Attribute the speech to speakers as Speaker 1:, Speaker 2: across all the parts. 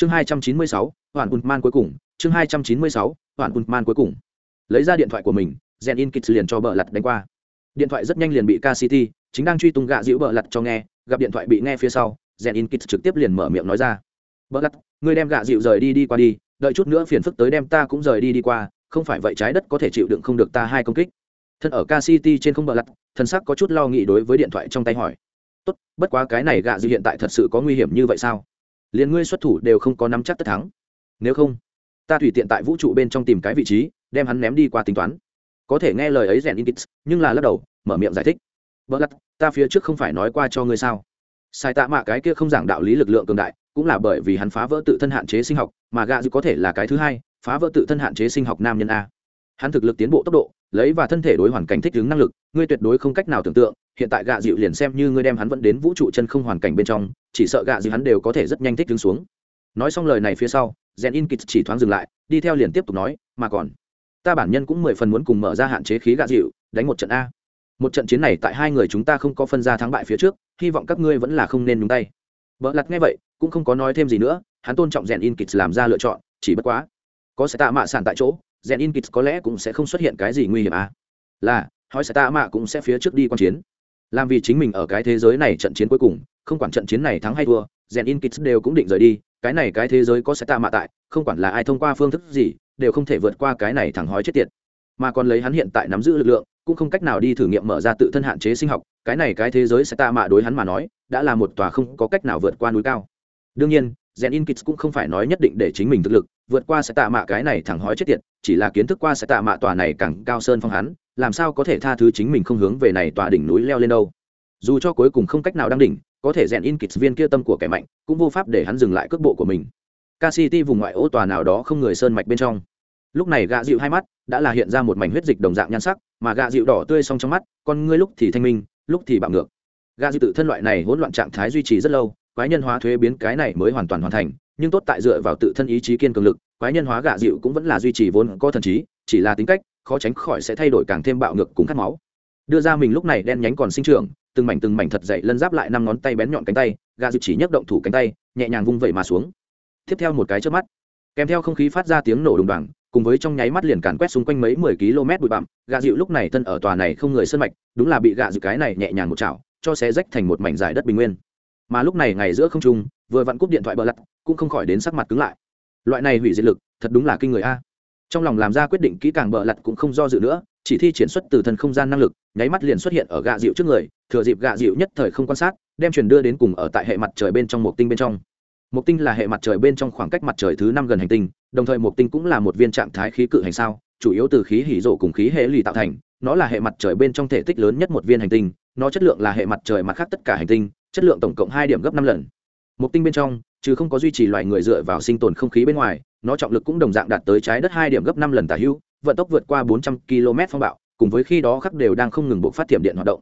Speaker 1: chương hai trăm chín mươi sáu, hoàn un man cuối cùng. Chương hai trăm chín mươi sáu, hoàn un man cuối cùng. Lấy ra điện thoại của mình rèn in kịch liền cho bờ lặt đánh qua. Điện thoại rất nhanh liền bị ca city, chính đang truy tung gạ dịu bờ lặt cho nghe, gặp điện thoại bị nghe phía sau rèn in kịch trực tiếp liền mở miệng nói ra. Bờ lặt ngươi đem gạ dịu rời đi đi qua đi, đợi chút nữa phiền phức tới đem ta cũng rời đi đi qua, không phải vậy trái đất có thể chịu đựng không được ta hai công kích. Thân ở ca city trên không bờ lặt thân sắc có chút lo nghĩ đối với điện thoại trong tay hỏi. Tốt, bất quá cái này gạ dịu hiện tại thật sự có nguy hiểm như vậy sao? Liền ngươi xuất thủ đều không có nắm chắc tất thắng. Nếu không, ta tùy tiện tại vũ trụ bên trong tìm cái vị trí, đem hắn ném đi qua tính toán. Có thể nghe lời ấy rèn in nhưng là lắc đầu, mở miệng giải thích. Bỡ lắc ta phía trước không phải nói qua cho ngươi sao? Sai tạ mạ cái kia không giảng đạo lý lực lượng cường đại, cũng là bởi vì hắn phá vỡ tự thân hạn chế sinh học, mà gạ dư có thể là cái thứ hai, phá vỡ tự thân hạn chế sinh học nam nhân a. Hắn thực lực tiến bộ tốc độ, lấy và thân thể đối hoàn cảnh thích ứng năng lực, ngươi tuyệt đối không cách nào tưởng tượng hiện tại gạ dịu liền xem như ngươi đem hắn vẫn đến vũ trụ chân không hoàn cảnh bên trong, chỉ sợ gạ dịu hắn đều có thể rất nhanh thích đứng xuống. Nói xong lời này phía sau rèn in kịch chỉ thoáng dừng lại, đi theo liền tiếp tục nói, mà còn, ta bản nhân cũng mười phần muốn cùng mở ra hạn chế khí gạ dịu, đánh một trận a. Một trận chiến này tại hai người chúng ta không có phân ra thắng bại phía trước, hy vọng các ngươi vẫn là không nên nhúng tay. Vợ lặt nghe vậy, cũng không có nói thêm gì nữa, hắn tôn trọng rèn in kịch làm ra lựa chọn, chỉ bất quá, có sẽ tạ mạ sản tại chỗ rèn in kịch có lẽ cũng sẽ không xuất hiện cái gì nguy hiểm à là hỏi sẽ tạ mạ cũng sẽ phía trước đi quan chiến làm vì chính mình ở cái thế giới này trận chiến cuối cùng, không quản trận chiến này thắng hay thua rèn in kịch đều cũng định rời đi, cái này cái thế giới có sẽ tạ mạ tại, không quản là ai thông qua phương thức gì, đều không thể vượt qua cái này thẳng hói chết tiệt. Mà còn lấy hắn hiện tại nắm giữ lực lượng, cũng không cách nào đi thử nghiệm mở ra tự thân hạn chế sinh học, cái này cái thế giới sẽ tạ mạ đối hắn mà nói, đã là một tòa không có cách nào vượt qua núi cao. Đương nhiên rèn in kits cũng không phải nói nhất định để chính mình thực lực vượt qua sẽ tạ mạ cái này thẳng hói chết tiệt, chỉ là kiến thức qua sẽ tạ mạ tòa này càng cao sơn phong hắn làm sao có thể tha thứ chính mình không hướng về này tòa đỉnh núi leo lên đâu? Dù cho cuối cùng không cách nào đăng đỉnh, có thể rèn in kịch viên kia tâm của kẻ mạnh, cũng vô pháp để hắn dừng lại cước bộ của mình. KCT vùng ngoại ô tòa nào đó không người sơn mạch bên trong. Lúc này gạ dịu hai mắt đã là hiện ra một mảnh huyết dịch đồng dạng nhan sắc, mà gạ dịu đỏ tươi song trong mắt, con ngươi lúc thì thanh minh, lúc thì bạo ngược. Gạ dịu tự thân loại này hỗn loạn trạng thái duy trì rất lâu, quái nhân hóa thuế biến cái này mới hoàn toàn hoàn thành, nhưng tốt tại dựa vào tự thân ý chí kiên cường lực, quái nhân hóa gạ dịu cũng vẫn là duy trì vốn có thần trí chỉ là tính cách, khó tránh khỏi sẽ thay đổi càng thêm bạo ngược cùng khát máu. Đưa ra mình lúc này đen nhánh còn sinh trưởng, từng mảnh từng mảnh thật dậy lân giáp lại năm ngón tay bén nhọn cánh tay gạ dịu chỉ nhấc động thủ cánh tay, nhẹ nhàng vung vẩy mà xuống. Tiếp theo một cái trước mắt, kèm theo không khí phát ra tiếng nổ đùng đoàng, cùng với trong nháy mắt liền càn quét xung quanh mấy mười km bụi bặm gạ dịu lúc này thân ở tòa này không người sân mạch, đúng là bị gạ dịu cái này nhẹ nhàng một chảo, cho xé rách thành một mảnh dài đất bình nguyên. Mà lúc này ngày giữa không trung, vừa vặn cúp điện thoại bờ lặt cũng không khỏi đến sắc mặt cứng lại. Loại này hủy diệt lực, thật đúng là kinh người a trong lòng làm ra quyết định kỹ càng bợ lặt cũng không do dự nữa, chỉ thi triển xuất từ thần không gian năng lực, nháy mắt liền xuất hiện ở gạ dịu trước người, thừa dịp gạ dịu nhất thời không quan sát, đem truyền đưa đến cùng ở tại hệ mặt trời bên trong một tinh bên trong. Một tinh là hệ mặt trời bên trong khoảng cách mặt trời thứ năm gần hành tinh, đồng thời một tinh cũng là một viên trạng thái khí cự hành sao, chủ yếu từ khí hỉ rộ cùng khí hệ lì tạo thành, nó là hệ mặt trời bên trong thể tích lớn nhất một viên hành tinh, nó chất lượng là hệ mặt trời mặt khác tất cả hành tinh, chất lượng tổng cộng hai điểm gấp năm lần. Một tinh bên trong chứ không có duy trì loài người dựa vào sinh tồn không khí bên ngoài nó trọng lực cũng đồng dạng đạt tới trái đất hai điểm gấp năm lần tả hữu, vận tốc vượt qua bốn trăm km phong bạo, cùng với khi đó khắc đều đang không ngừng buộc phát tiệm điện hoạt động.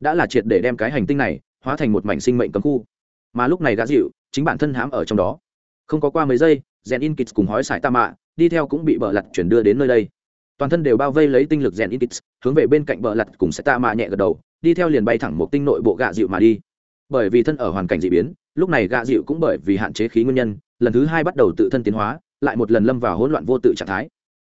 Speaker 1: Đã là triệt để đem cái hành tinh này hóa thành một mảnh sinh mệnh cấm khu. Mà lúc này gã dịu, chính bản thân hãm ở trong đó. Không có qua mấy giây rèn in kits cùng hói sải ta mạ đi theo cũng bị bờ lặt chuyển đưa đến nơi đây. Toàn thân đều bao vây lấy tinh lực rèn in kits hướng về bên cạnh bờ lặt cùng sải ta mạ nhẹ gật đầu, đi theo liền bay thẳng một tinh nội bộ gạ dịu mà đi. Bởi vì thân ở hoàn cảnh d ị biến, lúc này gạ dịu cũng bởi vì hạn chế khí nguyên nhân, lần thứ hai bắt đầu tự thân tiến hóa lại một lần lâm vào hỗn loạn vô tự trạng thái.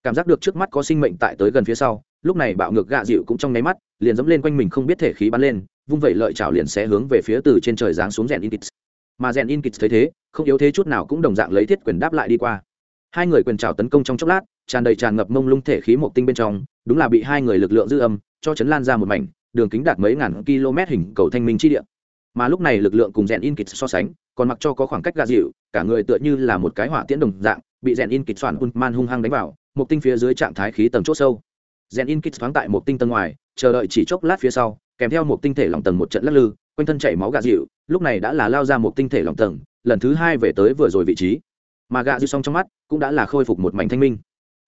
Speaker 1: Cảm giác được trước mắt có sinh mệnh tại tới gần phía sau, lúc này bạo ngược gạ dịu cũng trong nháy mắt, liền dẫm lên quanh mình không biết thể khí bắn lên, vung vẩy lợi chảo liền sẽ hướng về phía từ trên trời giáng xuống rèn in kits mà rèn in kits thấy thế, không yếu thế chút nào cũng đồng dạng lấy thiết quyền đáp lại đi qua. Hai người quyền trào tấn công trong chốc lát, tràn đầy tràn ngập mông lung thể khí một tinh bên trong, đúng là bị hai người lực lượng dư âm cho chấn lan ra một mảnh, đường kính đạt mấy ngàn km hình cầu thanh minh chi địa. Mà lúc này lực lượng cùng rèn in kịch so sánh, còn mặc cho có khoảng cách gà dịu, cả người tựa như là một cái hỏa tiễn đồng dạng bị rèn in kịch soạn un man hung hăng đánh vào một tinh phía dưới trạng thái khí tầng chốt sâu. Rèn in kịch thoáng tại một tinh tầng ngoài, chờ đợi chỉ chốc lát phía sau, kèm theo một tinh thể lòng tầng một trận lắc lư, quanh thân chảy máu gà dịu, lúc này đã là lao ra một tinh thể lòng tầng, lần thứ hai về tới vừa rồi vị trí. Mà gà dịu xong trong mắt cũng đã là khôi phục một mảnh thanh minh.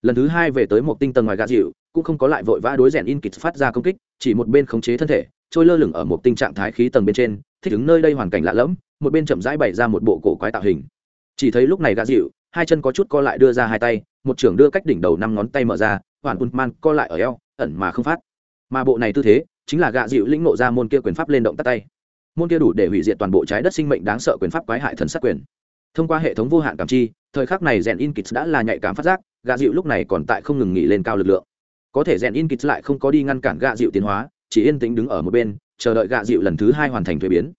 Speaker 1: Lần thứ hai về tới một tinh tầng ngoài gà dịu, cũng không có lại vội vã đối rèn in kịch phát ra công kích, chỉ một bên khống chế thân thể, trôi lơ lửng ở một tinh trạng thái khí tầng bên trên, thích ứng nơi đây hoàn cảnh lạ lẫm, một bên chậm rãi bày ra một bộ cổ quái tạo hình. Chỉ thấy lúc này gạ dịu hai chân có chút co lại đưa ra hai tay, một trưởng đưa cách đỉnh đầu năm ngón tay mở ra, hoàn un man co lại ở eo, ẩn mà không phát. Mà bộ này tư thế, chính là gạ dịu lĩnh nộ ra môn kia quyền pháp lên động tắt tay. Môn kia đủ để hủy diệt toàn bộ trái đất sinh mệnh đáng sợ quyền pháp quái hại thần sát quyền. Thông qua hệ thống vô hạn cảm chi, thời khắc này rèn in kits đã là nhạy cảm phát giác, gạ dịu lúc này còn tại không ngừng nghỉ lên cao lực lượng. Có thể rèn in kits lại không có đi ngăn cản gạ dịu tiến hóa, chỉ yên tĩnh đứng ở một bên, chờ đợi gạ dịu lần thứ hai hoàn thành thuế biến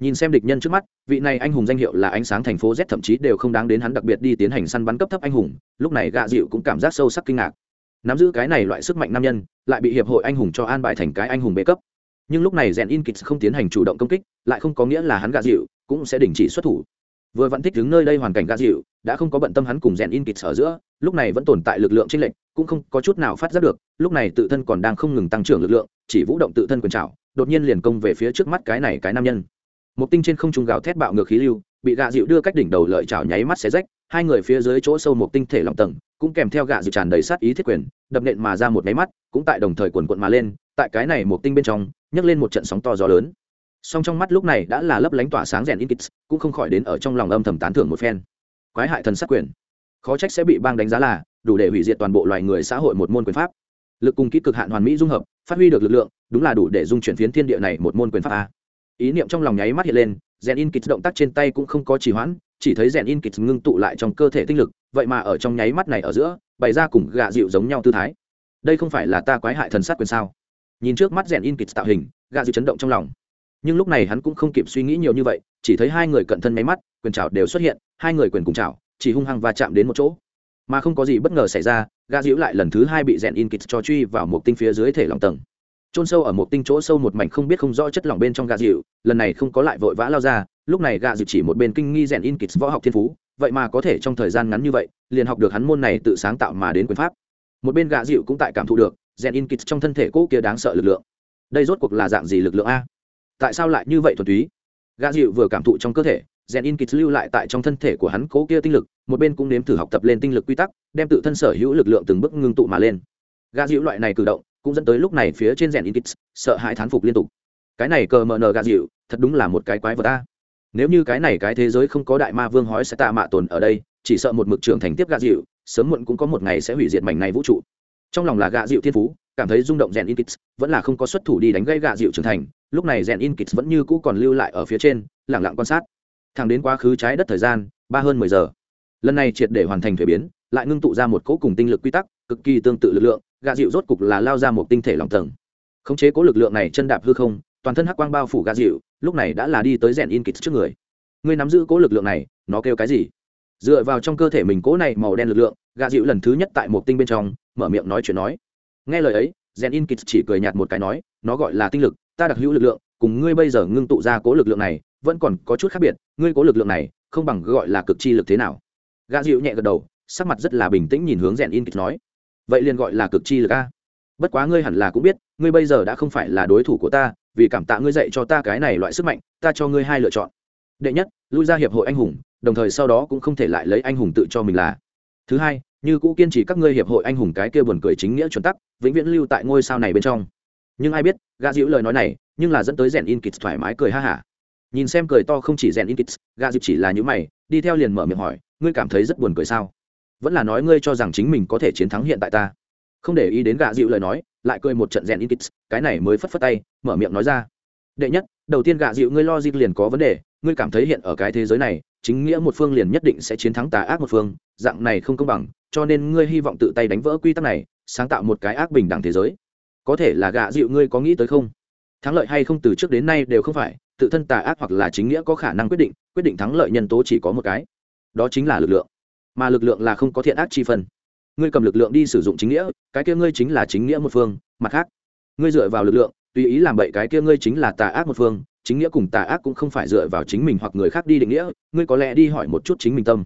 Speaker 1: nhìn xem địch nhân trước mắt, vị này anh hùng danh hiệu là ánh sáng thành phố z thậm chí đều không đáng đến hắn đặc biệt đi tiến hành săn bắn cấp thấp anh hùng, lúc này gạ dịu cũng cảm giác sâu sắc kinh ngạc. Nắm giữ cái này loại sức mạnh nam nhân, lại bị hiệp hội anh hùng cho an bài thành cái anh hùng bê cấp. Nhưng lúc này rèn in kits không tiến hành chủ động công kích, lại không có nghĩa là hắn gạ dịu cũng sẽ đình chỉ xuất thủ. Vừa vẫn thích đứng nơi đây hoàn cảnh gạ dịu, đã không có bận tâm hắn cùng rèn in kits ở giữa, lúc này vẫn tồn tại lực lượng chênh lệch, cũng không có chút nào phát giác được, lúc này tự thân còn đang không ngừng tăng trưởng lực lượng, chỉ vũ động tự thân quyền trào đột nhiên liền công về phía trước mắt cái này cái nam nhân một tinh trên không trung gào thét bạo ngược khí lưu, bị gạ dịu đưa cách đỉnh đầu lợi chảo nháy mắt xé rách, hai người phía dưới chỗ sâu một tinh thể lòng tầng, cũng kèm theo gạ dịu tràn đầy sát ý thiết quyền, đập nện mà ra một máy mắt, cũng tại đồng thời quần quận mà lên, tại cái này một tinh bên trong, nhấc lên một trận sóng to gió lớn. Song trong mắt lúc này đã là lấp lánh tỏa sáng rèn in cũng không khỏi đến ở trong lòng âm thầm tán thưởng một phen. Quái hại thần sát quyền. Khó trách sẽ bị bang đánh giá là, đủ để hủy diệt toàn bộ loài người xã hội một môn quyền pháp. Lực cùng kỹ cực hạn hoàn mỹ dung hợp, phát huy được lực lượng, đúng là đủ để dung chuyển phiến thiên địa này một môn quyền pháp a ý niệm trong lòng nháy mắt hiện lên rèn in kịch động tác trên tay cũng không có trì hoãn, chỉ thấy rèn in kịch ngưng tụ lại trong cơ thể tinh lực, vậy mà ở trong nháy mắt này ở giữa, bày ra cùng gạ dịu giống nhau tư thái. Đây không phải là ta quái hại thần sát quyền sao? Nhìn trước mắt rèn in kịch tạo hình, gạ dịu chấn động trong lòng. Nhưng lúc này hắn cũng không kịp suy nghĩ nhiều như vậy, chỉ thấy hai người cận thân máy mắt, quyền chảo đều xuất hiện, hai người quyền cùng chảo, chỉ hung hăng và chạm đến một chỗ. Mà không có gì bất ngờ xảy ra, gạ dịu lại lần thứ hai bị rèn in kịch cho truy vào một tinh phía dưới thể lòng tầng trôn sâu ở một tinh chỗ sâu một mảnh không biết không rõ chất lỏng bên trong gà dịu, lần này không có lại vội vã lao ra, lúc này gà dịu chỉ một bên kinh nghi rèn in kits võ học thiên phú, vậy mà có thể trong thời gian ngắn như vậy, liền học được hắn môn này tự sáng tạo mà đến quyền pháp. Một bên gà dịu cũng tại cảm thụ được, rèn in kits trong thân thể cỗ kia đáng sợ lực lượng. Đây rốt cuộc là dạng gì lực lượng a? Tại sao lại như vậy thuần túy? Gà dịu vừa cảm thụ trong cơ thể, rèn in kits lưu lại tại trong thân thể của hắn cố kia tinh lực, một bên cũng nếm thử học tập lên tinh lực quy tắc, đem tự thân sở hữu lực lượng từng bước ngưng tụ mà lên. Gà dịu loại này cử động cũng dẫn tới lúc này phía trên rèn inkits sợ hãi thán phục liên tục. Cái này cờ mờ nờ gà dịu, thật đúng là một cái quái vật ta. Nếu như cái này cái thế giới không có đại ma vương hói sẽ tạ mạ tồn ở đây, chỉ sợ một mực trưởng thành tiếp gà dịu, sớm muộn cũng có một ngày sẽ hủy diệt mảnh này vũ trụ. Trong lòng là gà dịu thiên phú, cảm thấy rung động rèn inkits vẫn là không có xuất thủ đi đánh gây gà dịu trưởng thành, lúc này rèn inkits vẫn như cũ còn lưu lại ở phía trên lẳng lặng quan sát. Thẳng đến quá khứ trái đất thời gian, ba hơn mười giờ. Lần này triệt để hoàn thành thuế biến, lại ngưng tụ ra một cỗ cùng tinh lực quy tắc, cực kỳ tương tự lực lượng gạ dịu rốt cục là lao ra một tinh thể lòng tầng. Khống chế cố lực lượng này chân đạp hư không, toàn thân hắc quang bao phủ gạ dịu, lúc này đã là đi tới rèn in kịch trước người. Ngươi nắm giữ cố lực lượng này, nó kêu cái gì? Dựa vào trong cơ thể mình cố này màu đen lực lượng gạ dịu lần thứ nhất tại một tinh bên trong, mở miệng nói chuyện nói. Nghe lời ấy, rèn in kịch chỉ cười nhạt một cái nói, nó gọi là tinh lực, ta đặc hữu lực lượng, cùng ngươi bây giờ ngưng tụ ra cố lực lượng này, vẫn còn có chút khác biệt, ngươi cố lực lượng này, không bằng gọi là cực chi lực thế nào. Gạ dịu nhẹ gật đầu, sắc mặt rất là bình tĩnh nhìn hướng rèn in kịch nói vậy liền gọi là cực chi lực a. Bất quá ngươi hẳn là cũng biết, ngươi bây giờ đã không phải là đối thủ của ta, vì cảm tạ ngươi dạy cho ta cái này loại sức mạnh, ta cho ngươi hai lựa chọn. Đệ nhất, lui ra hiệp hội anh hùng, đồng thời sau đó cũng không thể lại lấy anh hùng tự cho mình là. Thứ hai, như cũ kiên trì các ngươi hiệp hội anh hùng cái kia buồn cười chính nghĩa chuẩn tắc, vĩnh viễn lưu tại ngôi sao này bên trong. Nhưng ai biết, gã dịu lời nói này, nhưng là dẫn tới rèn in kits thoải mái cười ha hả. Nhìn xem cười to không chỉ rèn in kits gã dịu chỉ là những mày, đi theo liền mở miệng hỏi, ngươi cảm thấy rất buồn cười sao? Vẫn là nói ngươi cho rằng chính mình có thể chiến thắng hiện tại ta. Không để ý đến gạ dịu lời nói, lại cười một trận rèn in kits, cái này mới phất phất tay, mở miệng nói ra. Đệ nhất, đầu tiên gạ dịu ngươi lo dịp liền có vấn đề, ngươi cảm thấy hiện ở cái thế giới này, chính nghĩa một phương liền nhất định sẽ chiến thắng tà ác một phương, dạng này không công bằng, cho nên ngươi hy vọng tự tay đánh vỡ quy tắc này, sáng tạo một cái ác bình đẳng thế giới. Có thể là gạ dịu ngươi có nghĩ tới không? Thắng lợi hay không từ trước đến nay đều không phải, tự thân tà ác hoặc là chính nghĩa có khả năng quyết định quyết định thắng lợi nhân tố chỉ có một cái. Đó chính là lực lượng mà lực lượng là không có thiện ác chi phân. Ngươi cầm lực lượng đi sử dụng chính nghĩa, cái kia ngươi chính là chính nghĩa một phương, mặt khác, ngươi dựa vào lực lượng, tùy ý làm bậy cái kia ngươi chính là tà ác một phương, chính nghĩa cùng tà ác cũng không phải dựa vào chính mình hoặc người khác đi định nghĩa, ngươi có lẽ đi hỏi một chút chính mình tâm.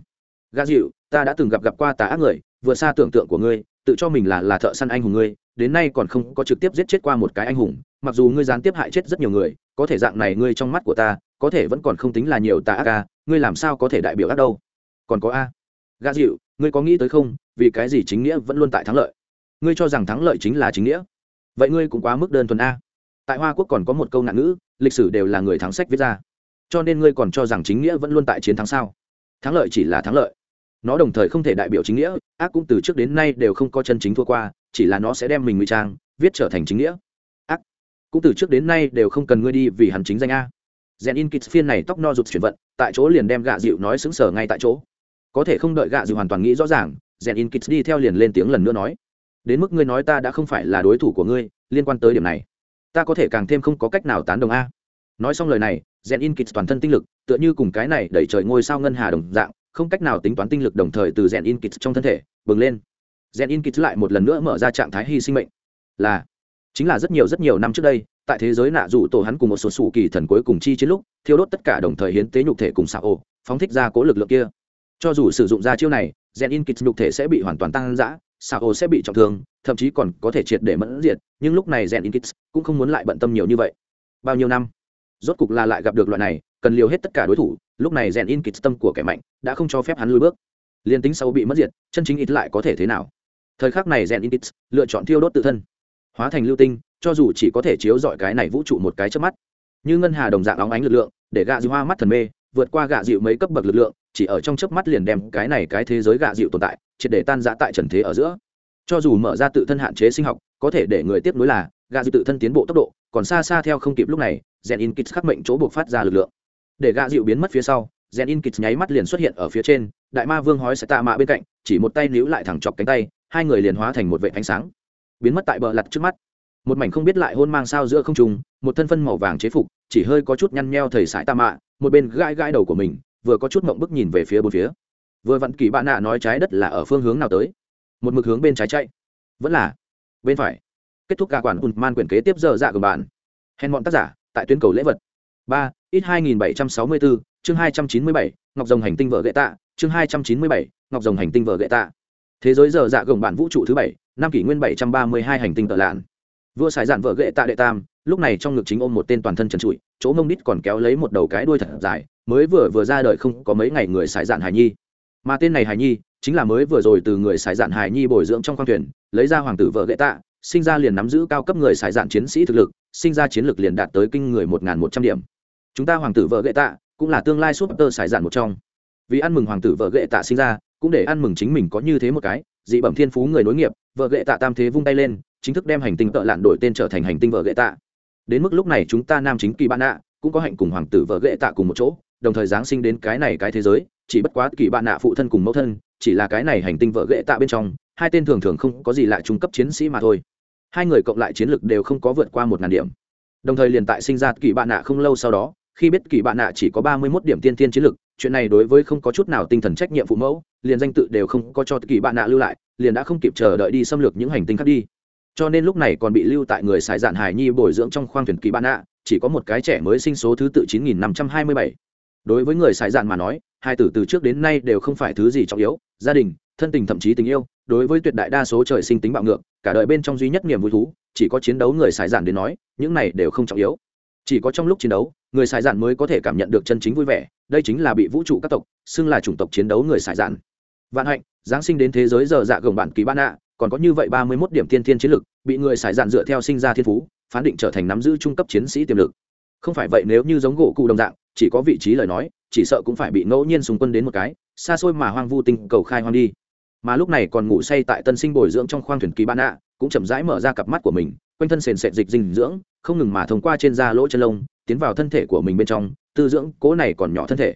Speaker 1: Ga dịu ta đã từng gặp gặp qua tà ác người, vượt xa tưởng tượng của ngươi, tự cho mình là là thợ săn anh hùng ngươi, đến nay còn không có trực tiếp giết chết qua một cái anh hùng, mặc dù ngươi gián tiếp hại chết rất nhiều người, có thể dạng này ngươi trong mắt của ta, có thể vẫn còn không tính là nhiều tà ác ca, ngươi làm sao có thể đại biểu ác đâu? Còn có a? Gà dịu, ngươi có nghĩ tới không? Vì cái gì chính nghĩa vẫn luôn tại thắng lợi? Ngươi cho rằng thắng lợi chính là chính nghĩa? Vậy ngươi cũng quá mức đơn thuần a. Tại hoa quốc còn có một câu nạn ngữ, lịch sử đều là người thắng sách viết ra. Cho nên ngươi còn cho rằng chính nghĩa vẫn luôn tại chiến thắng sao? Thắng lợi chỉ là thắng lợi. Nó đồng thời không thể đại biểu chính nghĩa, ác cũng từ trước đến nay đều không có chân chính thua qua, chỉ là nó sẽ đem mình ngụy trang, viết trở thành chính nghĩa. Ác cũng từ trước đến nay đều không cần ngươi đi vì hắn chính danh a. Rèn in kịch phiên này tóc no rụt chuyển vận, tại chỗ liền đem gạ dịu nói xứng sở ngay tại chỗ có thể không đợi gạ dịu hoàn toàn nghĩ rõ ràng rèn in kits đi theo liền lên tiếng lần nữa nói, đến mức ngươi nói ta đã không phải là đối thủ của ngươi, liên quan tới điểm này, ta có thể càng thêm không có cách nào tán đồng a. Nói xong lời này rèn in kits toàn thân tinh lực, tựa như cùng cái này đẩy trời ngôi sao ngân hà đồng dạng, không cách nào tính toán tinh lực đồng thời từ rèn in kits trong thân thể bừng lên. Rèn in kits lại một lần nữa mở ra trạng thái hy sinh mệnh. Là, chính là rất nhiều rất nhiều năm trước đây, tại thế giới nạ rủ tổ hắn cùng một số sủ kỳ thần cuối cùng chi chiến lúc, thiêu đốt tất cả đồng thời hiến tế nhục thể cùng xạ ổ, phóng thích ra cố lực lượng kia cho dù sử dụng ra chiêu này, gen in kit nhục thể sẽ bị hoàn toàn tăng giã xạ ô sẽ bị trọng thương, thậm chí còn có thể triệt để mẫn diệt, nhưng lúc này gen in kit cũng không muốn lại bận tâm nhiều như vậy. Bao nhiêu năm? Rốt cục là lại gặp được loại này, cần liều hết tất cả đối thủ, lúc này gen in kit tâm của kẻ mạnh đã không cho phép hắn lùi bước. Liền tính sau bị mất diệt, chân chính ít lại có thể thế nào? Thời khắc này gen in kit lựa chọn thiêu đốt tự thân. Hóa thành lưu tinh, cho dù chỉ có thể chiếu dọi cái này vũ trụ một cái trước mắt. Như ngân hà đồng dạng óng ánh lực lượng, để gạ dịu hoa mắt thần mê, vượt qua gạ dịu mấy cấp bậc lực lượng chỉ ở trong chớp mắt liền đem cái này cái thế giới gạ dịu tồn tại, triệt để tan rã tại trần thế ở giữa. Cho dù mở ra tự thân hạn chế sinh học, có thể để người tiếp nối là, gạ dịu tự thân tiến bộ tốc độ, còn xa xa theo không kịp lúc này rèn in kits khắc mệnh chỗ buộc phát ra lực lượng. Để gạ dịu biến mất phía sau rèn in kits nháy mắt liền xuất hiện ở phía trên, đại ma vương hói sẽ tạ mạ bên cạnh, chỉ một tay níu lại thẳng chọc cánh tay, hai người liền hóa thành một vệ ánh sáng. Biến mất tại bờ lặt trước mắt. Một mảnh không biết lại hôn mang sao giữa không trùng một thân phân màu vàng chế phục, chỉ hơi có chút nhăn nheo thầy sải tạ mạ, một bên gãi gãi đầu của mình vừa có chút mộng bức nhìn về phía bốn phía. Vừa vặn kỳ bạn nạ nói trái đất là ở phương hướng nào tới? Một mực hướng bên trái chạy. Vẫn là bên phải. Kết thúc cả quản ùn man quyển kế tiếp giờ dạ của bạn. Hẹn bọn tác giả tại tuyến cầu lễ vật. Ba, ít hai nghìn bảy trăm sáu mươi bốn chương hai trăm chín mươi bảy, ngọc rồng hành tinh vợ gậy tạ, chương hai trăm chín mươi bảy, ngọc rồng hành tinh vợ gậy tạ. Thế giới giờ dạ gồng bản vũ trụ thứ bảy, năm kỷ nguyên bảy trăm ba mươi hai hành tinh tợ lạn. Vua sài dạn vợ gậy tạ đệ tam, lúc này trong ngực chính ôm một tên toàn thân trần trụi, chỗ mông đít còn kéo lấy một đầu cái đuôi thật dài mới vừa vừa ra đời không có mấy ngày người xài dạn hài nhi. Mà tên này hài nhi chính là mới vừa rồi từ người xài dạn hài nhi bồi dưỡng trong khoang thuyền, lấy ra hoàng tử vợ gậy tạ, sinh ra liền nắm giữ cao cấp người xài dạn chiến sĩ thực lực, sinh ra chiến lược liền đạt tới kinh người một một trăm điểm. Chúng ta hoàng tử vợ gậy tạ cũng là tương lai súp tơ dạn một trong. Vì ăn mừng hoàng tử vợ gậy tạ sinh ra, cũng để ăn mừng chính mình có như thế một cái, dị bẩm thiên phú người nối nghiệp, vợ gậy tạ tam thế vung tay lên, chính thức đem hành tinh tợ lạn đổi tên trở thành hành tinh vợ gậy tạ. Đến mức lúc này chúng ta nam chính kỳ bạn ạ cũng có hạnh cùng hoàng tử vợ gậy tạ cùng một chỗ đồng thời giáng sinh đến cái này cái thế giới chỉ bất quá kỳ bạn nạ phụ thân cùng mẫu thân chỉ là cái này hành tinh vợ ghệ tạ bên trong hai tên thường thường không có gì lại trung cấp chiến sĩ mà thôi. Hai người cộng lại chiến lực đều không có vượt qua một ngàn điểm. Đồng thời liền tại sinh ra kỳ bạn nạ không lâu sau đó khi biết kỳ bạn nạ chỉ có ba mươi mốt điểm tiên tiên chiến lực, chuyện này đối với không có chút nào tinh thần trách nhiệm phụ mẫu liền danh tự đều không có cho kỳ bạn nạ lưu lại liền đã không kịp chờ đợi đi xâm lược những hành tinh khác đi. Cho nên lúc này còn bị lưu tại người xài dạn hải nhi bồi dưỡng trong khoang thuyền kỳ bạn nạ chỉ có một cái trẻ mới sinh số thứ tự chín nghìn năm trăm hai mươi bảy đối với người xài dạn mà nói, hai tử từ trước đến nay đều không phải thứ gì trọng yếu, gia đình, thân tình thậm chí tình yêu, đối với tuyệt đại đa số trời sinh tính bạo ngược, cả đời bên trong duy nhất niềm vui thú, chỉ có chiến đấu người xài dạn đến nói, những này đều không trọng yếu. Chỉ có trong lúc chiến đấu, người xài dạn mới có thể cảm nhận được chân chính vui vẻ, đây chính là bị vũ trụ các tộc, xưng là chủng tộc chiến đấu người xài dạn. Vạn hạnh, giáng sinh đến thế giới giờ dạ gồng bản kỳ ban ạ còn có như vậy ba mươi 31 điểm tiên thiên chiến lực, bị người xài dạn dựa theo sinh ra thiên phú, phán định trở thành nắm giữ trung cấp chiến sĩ tiềm lực. Không phải vậy nếu như giống gỗ cụ đồng dạng chỉ có vị trí lời nói, chỉ sợ cũng phải bị ngẫu nhiên xung quân đến một cái, xa xôi mà hoang vu tinh cầu khai hoang đi. Mà lúc này còn ngủ say tại tân sinh bồi dưỡng trong khoang thuyền kỳ ban ạ, cũng chậm rãi mở ra cặp mắt của mình, quanh thân sền sệt dịch dinh dưỡng, không ngừng mà thông qua trên da lỗ chân lông, tiến vào thân thể của mình bên trong, tư dưỡng cố này còn nhỏ thân thể.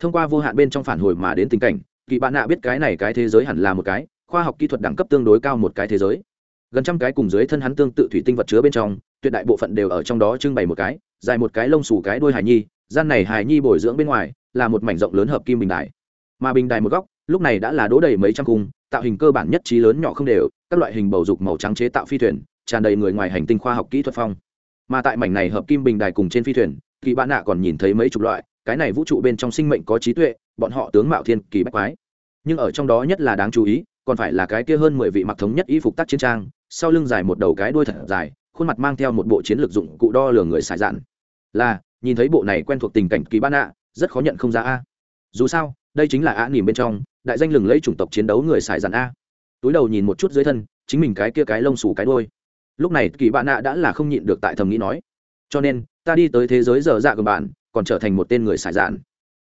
Speaker 1: Thông qua vô hạn bên trong phản hồi mà đến tình cảnh, kỳ bạn nạ biết cái này cái thế giới hẳn là một cái, khoa học kỹ thuật đẳng cấp tương đối cao một cái thế giới. Gần trăm cái cùng dưới thân hắn tương tự thủy tinh vật chứa bên trong, tuyệt đại bộ phận đều ở trong đó trưng bày một cái, dài một cái lông xù cái đôi hải nhi gian này hài nhi bồi dưỡng bên ngoài là một mảnh rộng lớn hợp kim bình đài. Mà bình đài một góc, lúc này đã là đố đầy mấy trăm cung, tạo hình cơ bản nhất trí lớn nhỏ không đều, các loại hình bầu dục màu trắng chế tạo phi thuyền, tràn đầy người ngoài hành tinh khoa học kỹ thuật phong. Mà tại mảnh này hợp kim bình đài cùng trên phi thuyền, kỳ bạn nạ còn nhìn thấy mấy chục loại, cái này vũ trụ bên trong sinh mệnh có trí tuệ, bọn họ tướng mạo thiên kỳ bách quái. Nhưng ở trong đó nhất là đáng chú ý, còn phải là cái kia hơn mười vị mặc thống nhất y phục tác chiến trang, sau lưng dài một đầu cái đuôi thật dài, khuôn mặt mang theo một bộ chiến lược dụng cụ đo lường người xài dạn. Là nhìn thấy bộ này quen thuộc tình cảnh kỳ ban ạ, rất khó nhận không ra a. Dù sao, đây chính là a nỉm bên trong, đại danh lừng lấy chủng tộc chiến đấu người xài dạn a. Túi đầu nhìn một chút dưới thân, chính mình cái kia cái lông xù cái đôi lúc này kỳ bạn nạ đã là không nhịn được tại thầm nghĩ nói. Cho nên, ta đi tới thế giới dở dạ gần bạn, còn trở thành một tên người xài dạn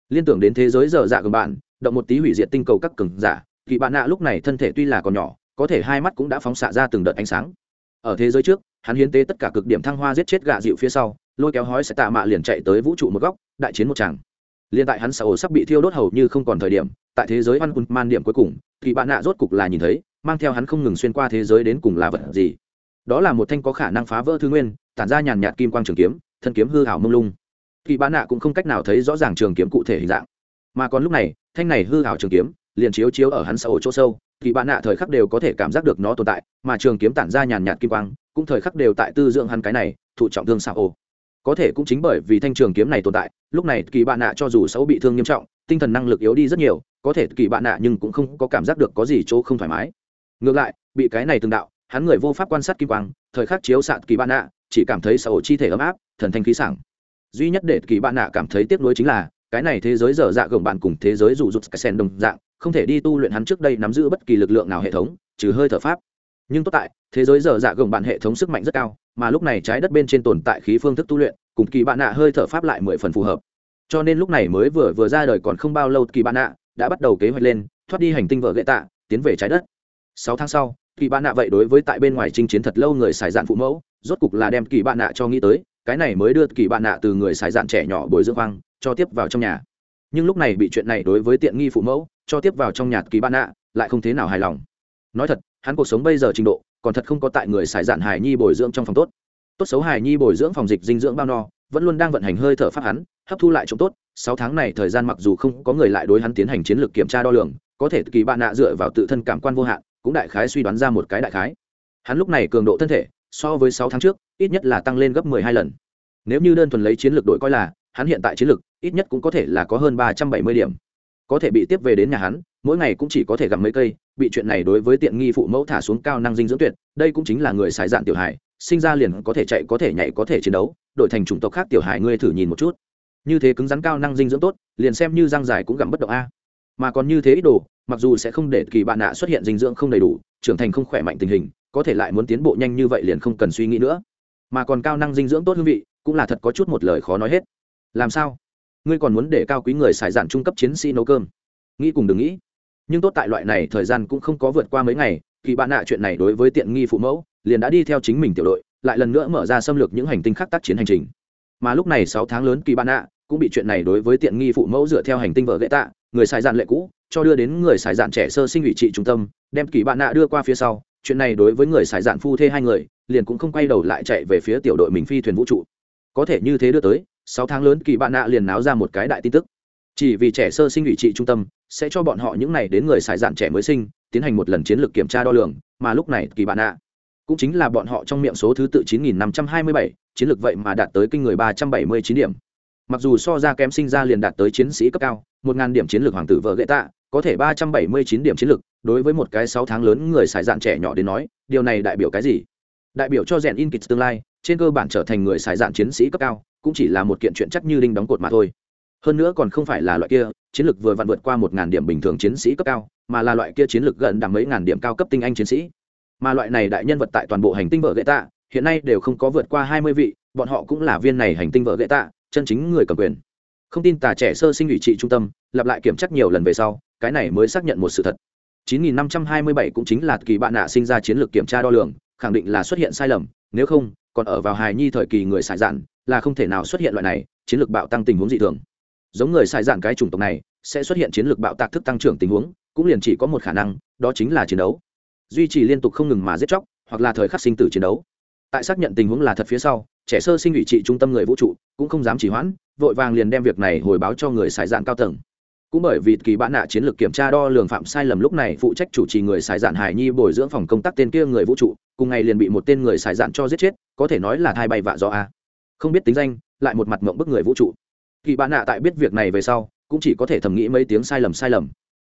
Speaker 1: liên tưởng đến thế giới dở dạ gần bạn, động một tí hủy diệt tinh cầu các cường giả, kỳ bạn nạ lúc này thân thể tuy là còn nhỏ, có thể hai mắt cũng đã phóng xạ ra từng đợt ánh sáng. Ở thế giới trước, hắn hiến tế tất cả cực điểm thăng hoa giết chết gạ dịu phía sau lôi kéo hói sẽ tạ mạ liền chạy tới vũ trụ một góc, đại chiến một tràng. Liên tại hắn xã ổ sắp bị thiêu đốt hầu như không còn thời điểm, tại thế giới văn quân man điểm cuối cùng kỳ bạn nạ rốt cục là nhìn thấy, mang theo hắn không ngừng xuyên qua thế giới đến cùng là vật gì. Đó là một thanh có khả năng phá vỡ thư nguyên, tản ra nhàn nhạt kim quang trường kiếm, thân kiếm hư hảo mông lung. Kỳ bạn nạ cũng không cách nào thấy rõ ràng trường kiếm cụ thể hình dạng. Mà còn lúc này, thanh này hư hảo trường kiếm, liền chiếu chiếu ở hắn xã ổ chỗ sâu kỳ bạn nạ thời khắc đều có thể cảm giác được nó tồn tại, mà trường kiếm tản ra nhàn nhạt kim quang, cũng thời khắc đều tại tư dưỡng hắn cái này, thụ trọng thương xảo. ổ có thể cũng chính bởi vì thanh trường kiếm này tồn tại, lúc này kỳ bạn nạ cho dù xấu bị thương nghiêm trọng, tinh thần năng lực yếu đi rất nhiều, có thể kỳ bạn nạ nhưng cũng không có cảm giác được có gì chỗ không thoải mái. Ngược lại, bị cái này từng đạo, hắn người vô pháp quan sát kim quang, thời khắc chiếu sạt kỳ bạn nạ, chỉ cảm thấy sở chi thể ấm áp, thần thanh khí sảng. Duy nhất để kỳ bạn nạ cảm thấy tiếc nuối chính là, cái này thế giới dở dạ gồng bạn cùng thế giới rụ rụt cái sen đồng dạng, không thể đi tu luyện hắn trước đây nắm giữ bất kỳ lực lượng nào hệ thống, trừ hơi thở pháp. Nhưng tốt tại thế giới dở dạ gồng bạn hệ thống sức mạnh rất cao mà lúc này trái đất bên trên tồn tại khí phương thức tu luyện, cùng kỳ bạn nạ hơi thở pháp lại mười phần phù hợp. Cho nên lúc này mới vừa vừa ra đời còn không bao lâu kỳ bạn nạ đã bắt đầu kế hoạch lên, thoát đi hành tinh vợ gậy tạ, tiến về trái đất. Sáu tháng sau, kỳ bạn nạ vậy đối với tại bên ngoài chinh chiến thật lâu người xài dạn phụ mẫu, rốt cục là đem kỳ bạn nạ cho nghĩ tới, cái này mới đưa kỳ bạn nạ từ người xài dạn trẻ nhỏ bồi dưỡng hoang, cho tiếp vào trong nhà. Nhưng lúc này bị chuyện này đối với tiện nghi phụ mẫu, cho tiếp vào trong nhà kỳ bạn nạ lại không thế nào hài lòng. Nói thật hắn cuộc sống bây giờ trình độ, còn thật không có tại người xài dạn hài nhi bồi dưỡng trong phòng tốt. Tốt xấu hài nhi bồi dưỡng phòng dịch dinh dưỡng bao no, vẫn luôn đang vận hành hơi thở phát hắn, hấp thu lại trông tốt. Sáu tháng này thời gian mặc dù không có người lại đối hắn tiến hành chiến lược kiểm tra đo lường, có thể kỳ bạn nạ dựa vào tự thân cảm quan vô hạn, cũng đại khái suy đoán ra một cái đại khái. Hắn lúc này cường độ thân thể, so với sáu tháng trước, ít nhất là tăng lên gấp mười hai lần. Nếu như đơn thuần lấy chiến lược đội coi là, hắn hiện tại chiến lược, ít nhất cũng có thể là có hơn ba trăm bảy mươi điểm. Có thể bị tiếp về đến nhà hắn mỗi ngày cũng chỉ có thể gặm mấy cây, bị chuyện này đối với tiện nghi phụ mẫu thả xuống cao năng dinh dưỡng tuyệt, đây cũng chính là người xài dạn tiểu hải sinh ra liền có thể chạy, có thể nhảy, có thể chiến đấu, đổi thành chủng tộc khác tiểu hải ngươi thử nhìn một chút. Như thế cứng rắn cao năng dinh dưỡng tốt, liền xem như răng dài cũng gặm bất động a. Mà còn như thế ít đồ, mặc dù sẽ không để kỳ bạn nạ xuất hiện dinh dưỡng không đầy đủ, trưởng thành không khỏe mạnh tình hình, có thể lại muốn tiến bộ nhanh như vậy liền không cần suy nghĩ nữa. Mà còn cao năng dinh dưỡng tốt hương vị, cũng là thật có chút một lời khó nói hết. Làm sao? Ngươi còn muốn để cao quý người xài dạn trung cấp chiến sĩ nấu cơm? Nghĩ cùng đừng nghĩ nhưng tốt tại loại này thời gian cũng không có vượt qua mấy ngày kỳ bạn nạ chuyện này đối với tiện nghi phụ mẫu, liền đã đi theo chính mình tiểu đội, lại lần nữa mở ra xâm lược những hành tinh khác tác chiến hành trình. Mà lúc này sáu tháng lớn kỳ bạn nạ cũng bị chuyện này đối với tiện nghi phụ mẫu dựa theo hành tinh vợ gậy tạ, người xài dạn lệ cũ, cho đưa đến người xài dạn trẻ sơ sinh ủy trị trung tâm, đem kỳ bạn nạ đưa qua phía sau. Chuyện này đối với người xài dạn phu thê hai người, liền cũng không quay đầu lại chạy về phía tiểu đội mình phi thuyền vũ trụ. Có thể như thế đưa tới, sáu tháng lớn kỳ bạn nạ liền náo ra một cái đại tin tức. Chỉ vì trẻ sơ sinh ủy trị trung tâm sẽ cho bọn họ những này đến người xài dạn trẻ mới sinh tiến hành một lần chiến lược kiểm tra đo lường mà lúc này kỳ bạn ạ, cũng chính là bọn họ trong miệng số thứ tự 9527, chiến lược vậy mà đạt tới kinh người 379 điểm. Mặc dù so ra kém sinh ra liền đạt tới chiến sĩ cấp cao 1.000 điểm chiến lược hoàng tử vợ gậy tạ có thể 379 điểm chiến lược đối với một cái sáu tháng lớn người xài dạn trẻ nhỏ đến nói điều này đại biểu cái gì? Đại biểu cho rèn in kịch tương lai trên cơ bản trở thành người xài dạn chiến sĩ cấp cao cũng chỉ là một kiện chuyện chắc như đinh đóng cột mà thôi. Hơn nữa còn không phải là loại kia chiến lược vừa vặn vượt qua một ngàn điểm bình thường chiến sĩ cấp cao, mà là loại kia chiến lược gần đằng mấy ngàn điểm cao cấp tinh anh chiến sĩ. Mà loại này đại nhân vật tại toàn bộ hành tinh vợ gậy tạ, hiện nay đều không có vượt qua hai mươi vị, bọn họ cũng là viên này hành tinh vợ gậy tạ, chân chính người cầm quyền. Không tin tà trẻ sơ sinh ủy trị trung tâm, lặp lại kiểm tra nhiều lần về sau, cái này mới xác nhận một sự thật. 9527 cũng chính là kỳ bạn nạ sinh ra chiến lược kiểm tra đo lường, khẳng định là xuất hiện sai lầm, nếu không, còn ở vào hài nhi thời kỳ người xài dạn, là không thể nào xuất hiện loại này, chiến lược bạo tăng tình huống dị thường giống người xài dạng cái chủng tộc này, sẽ xuất hiện chiến lược bạo tạc thức tăng trưởng tình huống, cũng liền chỉ có một khả năng, đó chính là chiến đấu. Duy trì liên tục không ngừng mà giết chóc, hoặc là thời khắc sinh tử chiến đấu. Tại xác nhận tình huống là thật phía sau, trẻ sơ sinh ủy trị trung tâm người vũ trụ cũng không dám chỉ hoãn, vội vàng liền đem việc này hồi báo cho người xài dạn cao tầng. Cũng bởi vì kỳ bạn nạ chiến lược kiểm tra đo lường phạm sai lầm lúc này phụ trách chủ trì người xài dạn hải nhi bồi dưỡng phòng công tác tên kia người vũ trụ, cùng ngày liền bị một tên người xài dạn cho giết chết, có thể nói là thai bay vạ do a. Không biết tính danh, lại một mặt mộng bức người vũ trụ kỳ bạn nạ tại biết việc này về sau, cũng chỉ có thể thầm nghĩ mấy tiếng sai lầm sai lầm.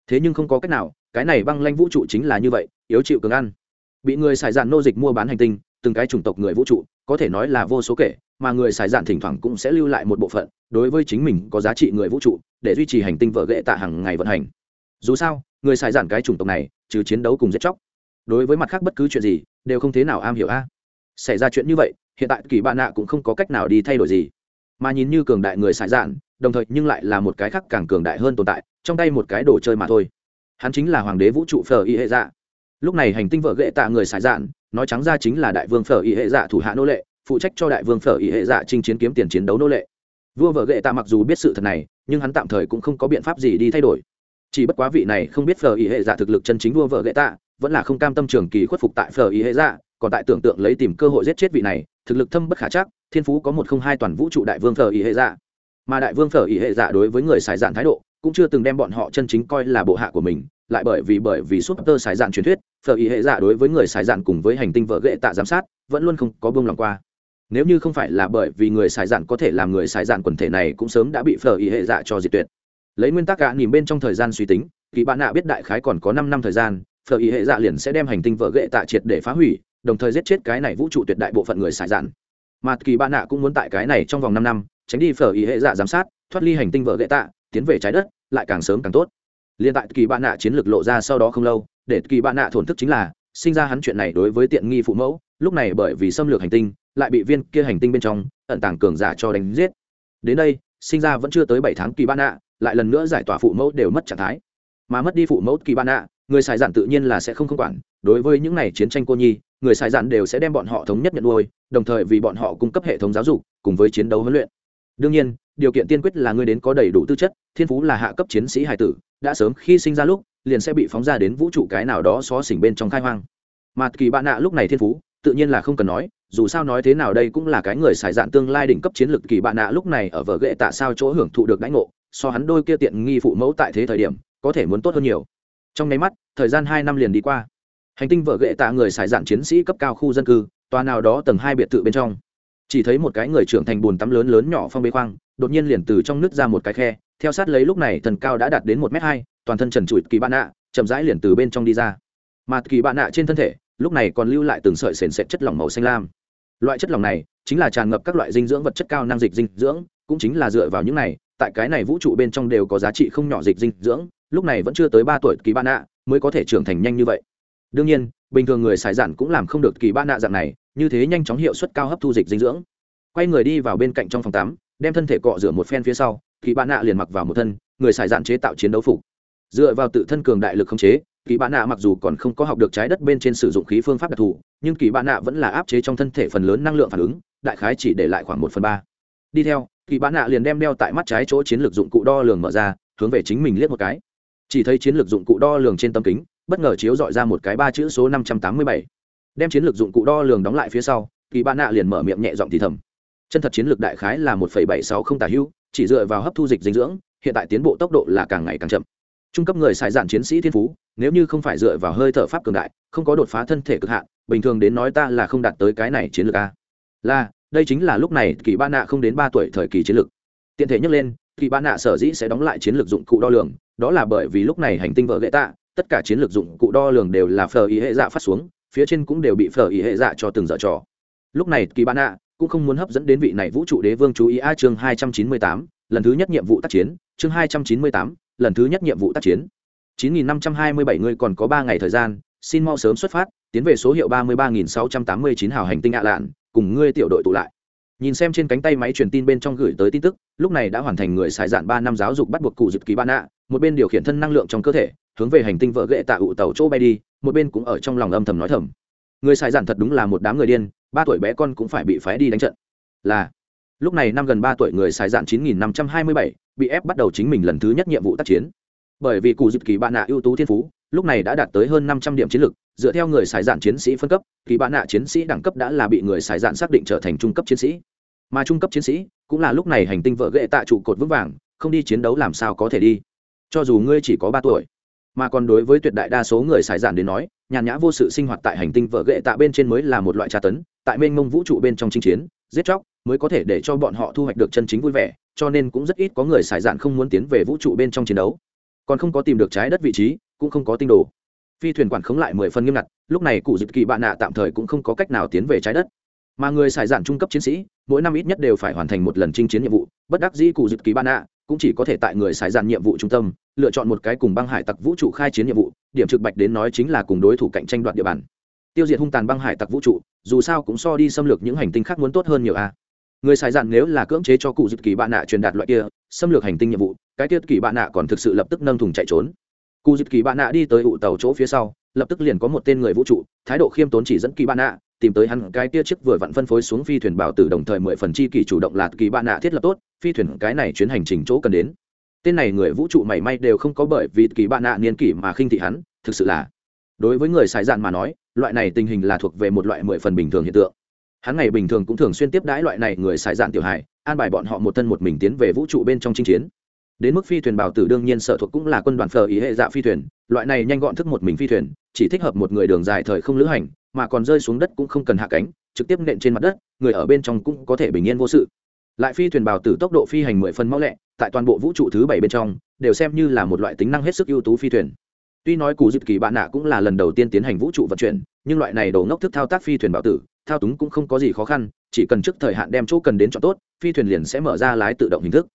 Speaker 1: Thế nhưng không có cách nào, cái này băng lanh vũ trụ chính là như vậy, yếu chịu cường ăn. Bị người xài dạn nô dịch mua bán hành tinh, từng cái chủng tộc người vũ trụ, có thể nói là vô số kể, mà người xài dạn thỉnh thoảng cũng sẽ lưu lại một bộ phận, đối với chính mình có giá trị người vũ trụ, để duy trì hành tinh vợ ghệ tạ hàng ngày vận hành. Dù sao, người xài dạn cái chủng tộc này, trừ chiến đấu cùng giết chóc. Đối với mặt khác bất cứ chuyện gì, đều không thế nào am hiểu a. Xảy ra chuyện như vậy, hiện tại kỳ bạn nạ cũng không có cách nào đi thay đổi gì mà nhìn như cường đại người xài dạn, đồng thời nhưng lại là một cái khác càng cường đại hơn tồn tại, trong tay một cái đồ chơi mà thôi. Hắn chính là hoàng đế vũ trụ phở y hệ dạ. Lúc này hành tinh vợ ghệ tạ người xài dạn, nói trắng ra chính là đại vương phở y hệ dạ thủ hạ nô lệ, phụ trách cho đại vương phở y hệ dạ chinh chiến kiếm tiền chiến đấu nô lệ. Vua vợ ghệ tạ mặc dù biết sự thật này, nhưng hắn tạm thời cũng không có biện pháp gì đi thay đổi. Chỉ bất quá vị này không biết Phở Y hệ dạ thực lực chân chính vua vợ ghệ tạ, vẫn là không cam tâm trường kỳ khuất phục tại Phở Y hệ dạ còn tại tưởng tượng lấy tìm cơ hội giết chết vị này, thực lực thâm bất khả chắc, thiên phú có một không hai toàn vũ trụ đại vương thờ ý hệ dạ. Mà đại vương phở ý hệ dạ đối với người xài dạn thái độ, cũng chưa từng đem bọn họ chân chính coi là bộ hạ của mình, lại bởi vì bởi vì súp tơ xài dạn truyền thuyết phở ý hệ dạ đối với người xài dạn cùng với hành tinh vợ ghệ tạ giám sát, vẫn luôn không có buông lòng qua. Nếu như không phải là bởi vì người xài dạn có thể làm người xài dạn quần thể này cũng sớm đã bị phở ý hệ dạ cho diệt tuyệt. Lấy nguyên tắc cả nhìn bên trong thời gian suy tính kỳ bạn nạ biết đại khái còn có năm năm thời gian phở ý hệ dạ liền sẽ đem hành tinh vợ ghệ tạ triệt để phá hủy đồng thời giết chết cái này vũ trụ tuyệt đại bộ phận người xài dạn. Mà kỳ bạn nạ cũng muốn tại cái này trong vòng năm năm, tránh đi phở ý hệ dạ giám sát, thoát ly hành tinh vợ ghệ tạ, tiến về trái đất, lại càng sớm càng tốt. Liên tại kỳ bạn nạ chiến lược lộ ra sau đó không lâu, để kỳ bạn nạ thổn thức chính là, sinh ra hắn chuyện này đối với tiện nghi phụ mẫu, lúc này bởi vì xâm lược hành tinh, lại bị viên kia hành tinh bên trong, ẩn tàng cường giả cho đánh giết. Đến đây, sinh ra vẫn chưa tới bảy tháng kỳ bạn nạ, lại lần nữa giải tỏa phụ mẫu đều mất trạng thái. Mà mất đi phụ mẫu kỳ bạn nạ người xài giản tự nhiên là sẽ không không quản. Đối với những này chiến tranh cô nhi, người xài giản đều sẽ đem bọn họ thống nhất nhận nuôi, đồng thời vì bọn họ cung cấp hệ thống giáo dục, cùng với chiến đấu huấn luyện. Đương nhiên, điều kiện tiên quyết là ngươi đến có đầy đủ tư chất, thiên phú là hạ cấp chiến sĩ hải tử, đã sớm khi sinh ra lúc, liền sẽ bị phóng ra đến vũ trụ cái nào đó xó xỉnh bên trong khai hoang. Mà kỳ bạn nạ lúc này thiên phú, tự nhiên là không cần nói, dù sao nói thế nào đây cũng là cái người xài dạn tương lai đỉnh cấp chiến lược kỳ bạn nạ lúc này ở vở ghệ tạ sao chỗ hưởng thụ được đãi ngộ, so hắn đôi kia tiện nghi phụ mẫu tại thế thời điểm, có thể muốn tốt hơn nhiều trong nháy mắt, thời gian hai năm liền đi qua. Hành tinh vợ ghệ tạ người xài dạn chiến sĩ cấp cao khu dân cư, tòa nào đó tầng hai biệt thự bên trong. Chỉ thấy một cái người trưởng thành bùn tắm lớn lớn nhỏ phong bế khoang, đột nhiên liền từ trong nước ra một cái khe, theo sát lấy lúc này thần cao đã đạt đến một m hai, toàn thân trần trụi kỳ bạn nạ chậm rãi liền từ bên trong đi ra. Mà kỳ bạn nạ trên thân thể, lúc này còn lưu lại từng sợi sền sệt chất lỏng màu xanh lam. Loại chất lỏng này chính là tràn ngập các loại dinh dưỡng vật chất cao năng dịch dinh dưỡng, cũng chính là dựa vào những này, tại cái này vũ trụ bên trong đều có giá trị không nhỏ dịch dinh dưỡng lúc này vẫn chưa tới ba tuổi kỳ bạn nạ mới có thể trưởng thành nhanh như vậy. Đương nhiên, bình thường người xài giản cũng làm không được kỳ bạn nạ dạng này, như thế nhanh chóng hiệu suất cao hấp thu dịch dinh dưỡng. Quay người đi vào bên cạnh trong phòng tắm, đem thân thể cọ rửa một phen phía sau, kỳ bạn nạ liền mặc vào một thân, người xài giản chế tạo chiến đấu phục. Dựa vào tự thân cường đại lực khống chế, kỳ bạn nạ mặc dù còn không có học được trái đất bên trên sử dụng khí phương pháp đặc thù, nhưng kỳ bạn nạ vẫn là áp chế trong thân thể phần lớn năng lượng phản ứng, đại khái chỉ để lại khoảng một phần ba. Đi theo, kỳ bạn nạ liền đem đeo tại mắt trái chỗ chiến lược dụng cụ đo lường mở ra, hướng về chính mình liếc một cái chỉ thấy chiến lược dụng cụ đo lường trên tấm kính, bất ngờ chiếu dọi ra một cái ba chữ số năm trăm tám mươi bảy. Đem chiến lược dụng cụ đo lường đóng lại phía sau, kỳ bạn nạ liền mở miệng nhẹ giọng thì thầm. Chân thật chiến lược đại khái là một bảy sáu không tả hưu chỉ dựa vào hấp thu dịch dinh dưỡng, hiện tại tiến bộ tốc độ là càng ngày càng chậm. Trung cấp người xài dạn chiến sĩ thiên phú, nếu như không phải dựa vào hơi thở pháp cường đại, không có đột phá thân thể cực hạn, bình thường đến nói ta là không đạt tới cái này chiến lược a. Là, đây chính là lúc này kỳ ba nạ không đến ba tuổi thời kỳ chiến lược. Tiện thể nhắc lên, kỳ ba nạ sở dĩ sẽ đóng lại chiến lược dụng cụ đo lường đó là bởi vì lúc này hành tinh vợ gậy tạ, tất cả chiến lược dụng cụ đo lường đều là phở ý hệ dạ phát xuống, phía trên cũng đều bị phở ý hệ dạ cho từng dở trò. Lúc này, kỳ ba ạ cũng không muốn hấp dẫn đến vị này vũ trụ đế vương chú ý a chương hai trăm chín mươi tám, lần thứ nhất nhiệm vụ tác chiến, chương hai trăm chín mươi tám, lần thứ nhất nhiệm vụ tác chiến. chín nghìn năm trăm hai mươi bảy người còn có ba ngày thời gian, xin mau sớm xuất phát, tiến về số hiệu ba mươi ba nghìn sáu trăm tám mươi chín hào hành tinh ạ lạn, cùng ngươi tiểu đội tụ lại. Nhìn xem trên cánh tay máy truyền tin bên trong gửi tới tin tức, lúc này đã hoàn thành người xài dạn ba năm giáo dục bắt buộc cụ dịp ký ban ạ một bên điều khiển thân năng lượng trong cơ thể, hướng về hành tinh vợ ghệ tạ ụ tàu chỗ bay đi, một bên cũng ở trong lòng âm thầm nói thầm. Người xài dạn thật đúng là một đám người điên, ba tuổi bé con cũng phải bị phái đi đánh trận. Là, lúc này năm gần ba tuổi người xài dạn chín nghìn năm trăm hai mươi bảy, bị ép bắt đầu chính mình lần thứ nhất nhiệm vụ tác chiến. Bởi vì cụ dịp kỳ bạn nạ ưu tú thiên phú, lúc này đã đạt tới hơn năm trăm điểm chiến lược, dựa theo người xài dạn chiến sĩ phân cấp, kỳ bạn nạ chiến sĩ đẳng cấp đã là bị người xài dạn xác định trở thành trung cấp chiến sĩ. Mà trung cấp chiến sĩ cũng là lúc này hành tinh vợ ghệ tạ trụ cột vững vàng, không đi chiến đấu làm sao có thể đi cho dù ngươi chỉ có ba tuổi, mà còn đối với tuyệt đại đa số người xài dạn đến nói, nhàn nhã vô sự sinh hoạt tại hành tinh vợ ghệ tạ bên trên mới là một loại tra tấn, tại mênh mông vũ trụ bên trong chinh chiến, giết chóc mới có thể để cho bọn họ thu hoạch được chân chính vui vẻ, cho nên cũng rất ít có người xài dạn không muốn tiến về vũ trụ bên trong chiến đấu. Còn không có tìm được trái đất vị trí, cũng không có tinh đồ. Phi thuyền quản khống lại mười phần nghiêm ngặt, lúc này cụ dịp kỳ bạn nạ tạm thời cũng không có cách nào tiến về trái đất. Mà người xài dạn trung cấp chiến sĩ, mỗi năm ít nhất đều phải hoàn thành một lần chinh chiến nhiệm vụ, bất đắc dĩ cụ dịp kỳ bạn nạ cũng chỉ có thể tại người xài dàn nhiệm vụ trung tâm, lựa chọn một cái cùng băng hải tặc vũ trụ khai chiến nhiệm vụ, điểm trực bạch đến nói chính là cùng đối thủ cạnh tranh đoạt địa bàn. Tiêu diệt hung tàn băng hải tặc vũ trụ, dù sao cũng so đi xâm lược những hành tinh khác muốn tốt hơn nhiều a. Người xài dạn nếu là cưỡng chế cho cụ dịp kỳ bạn nạ truyền đạt loại kia, xâm lược hành tinh nhiệm vụ, cái tiết kỳ bạn nạ còn thực sự lập tức nâng thùng chạy trốn. Cụ dịp kỳ bạn nạ đi tới ụ tàu chỗ phía sau, lập tức liền có một tên người vũ trụ, thái độ khiêm tốn chỉ dẫn kỳ bạn nạ tìm tới hắn cái tia chiếc vừa vặn phân phối xuống phi thuyền bảo tử đồng thời mười phần chi kỷ chủ động là kỳ bạn nạ thiết lập tốt, phi thuyền cái này chuyến hành trình chỗ cần đến. Tên này người vũ trụ mảy may đều không có bởi vì kỳ bạn nạ niên kỷ mà khinh thị hắn, thực sự là. Đối với người xài dạn mà nói, loại này tình hình là thuộc về một loại mười phần bình thường hiện tượng. Hắn ngày bình thường cũng thường xuyên tiếp đãi loại này người xài dạn tiểu hài, an bài bọn họ một thân một mình tiến về vũ trụ bên trong chinh chiến. Đến mức phi thuyền bảo tử đương nhiên sở thuộc cũng là quân đoàn phờ ý hệ dạ phi thuyền, loại này nhanh gọn thức một mình phi thuyền, chỉ thích hợp một người đường dài thời không lữ hành mà còn rơi xuống đất cũng không cần hạ cánh, trực tiếp nện trên mặt đất, người ở bên trong cũng có thể bình yên vô sự. Lại phi thuyền bào tử tốc độ phi hành mười phân mau lẹ, tại toàn bộ vũ trụ thứ bảy bên trong, đều xem như là một loại tính năng hết sức ưu tú phi thuyền. Tuy nói cù dịp kỳ bạn nạ cũng là lần đầu tiên tiến hành vũ trụ vận chuyển, nhưng loại này đồ ngốc thức thao tác phi thuyền bào tử, thao túng cũng không có gì khó khăn, chỉ cần trước thời hạn đem chỗ cần đến chọn tốt, phi thuyền liền sẽ mở ra lái tự động hình thức.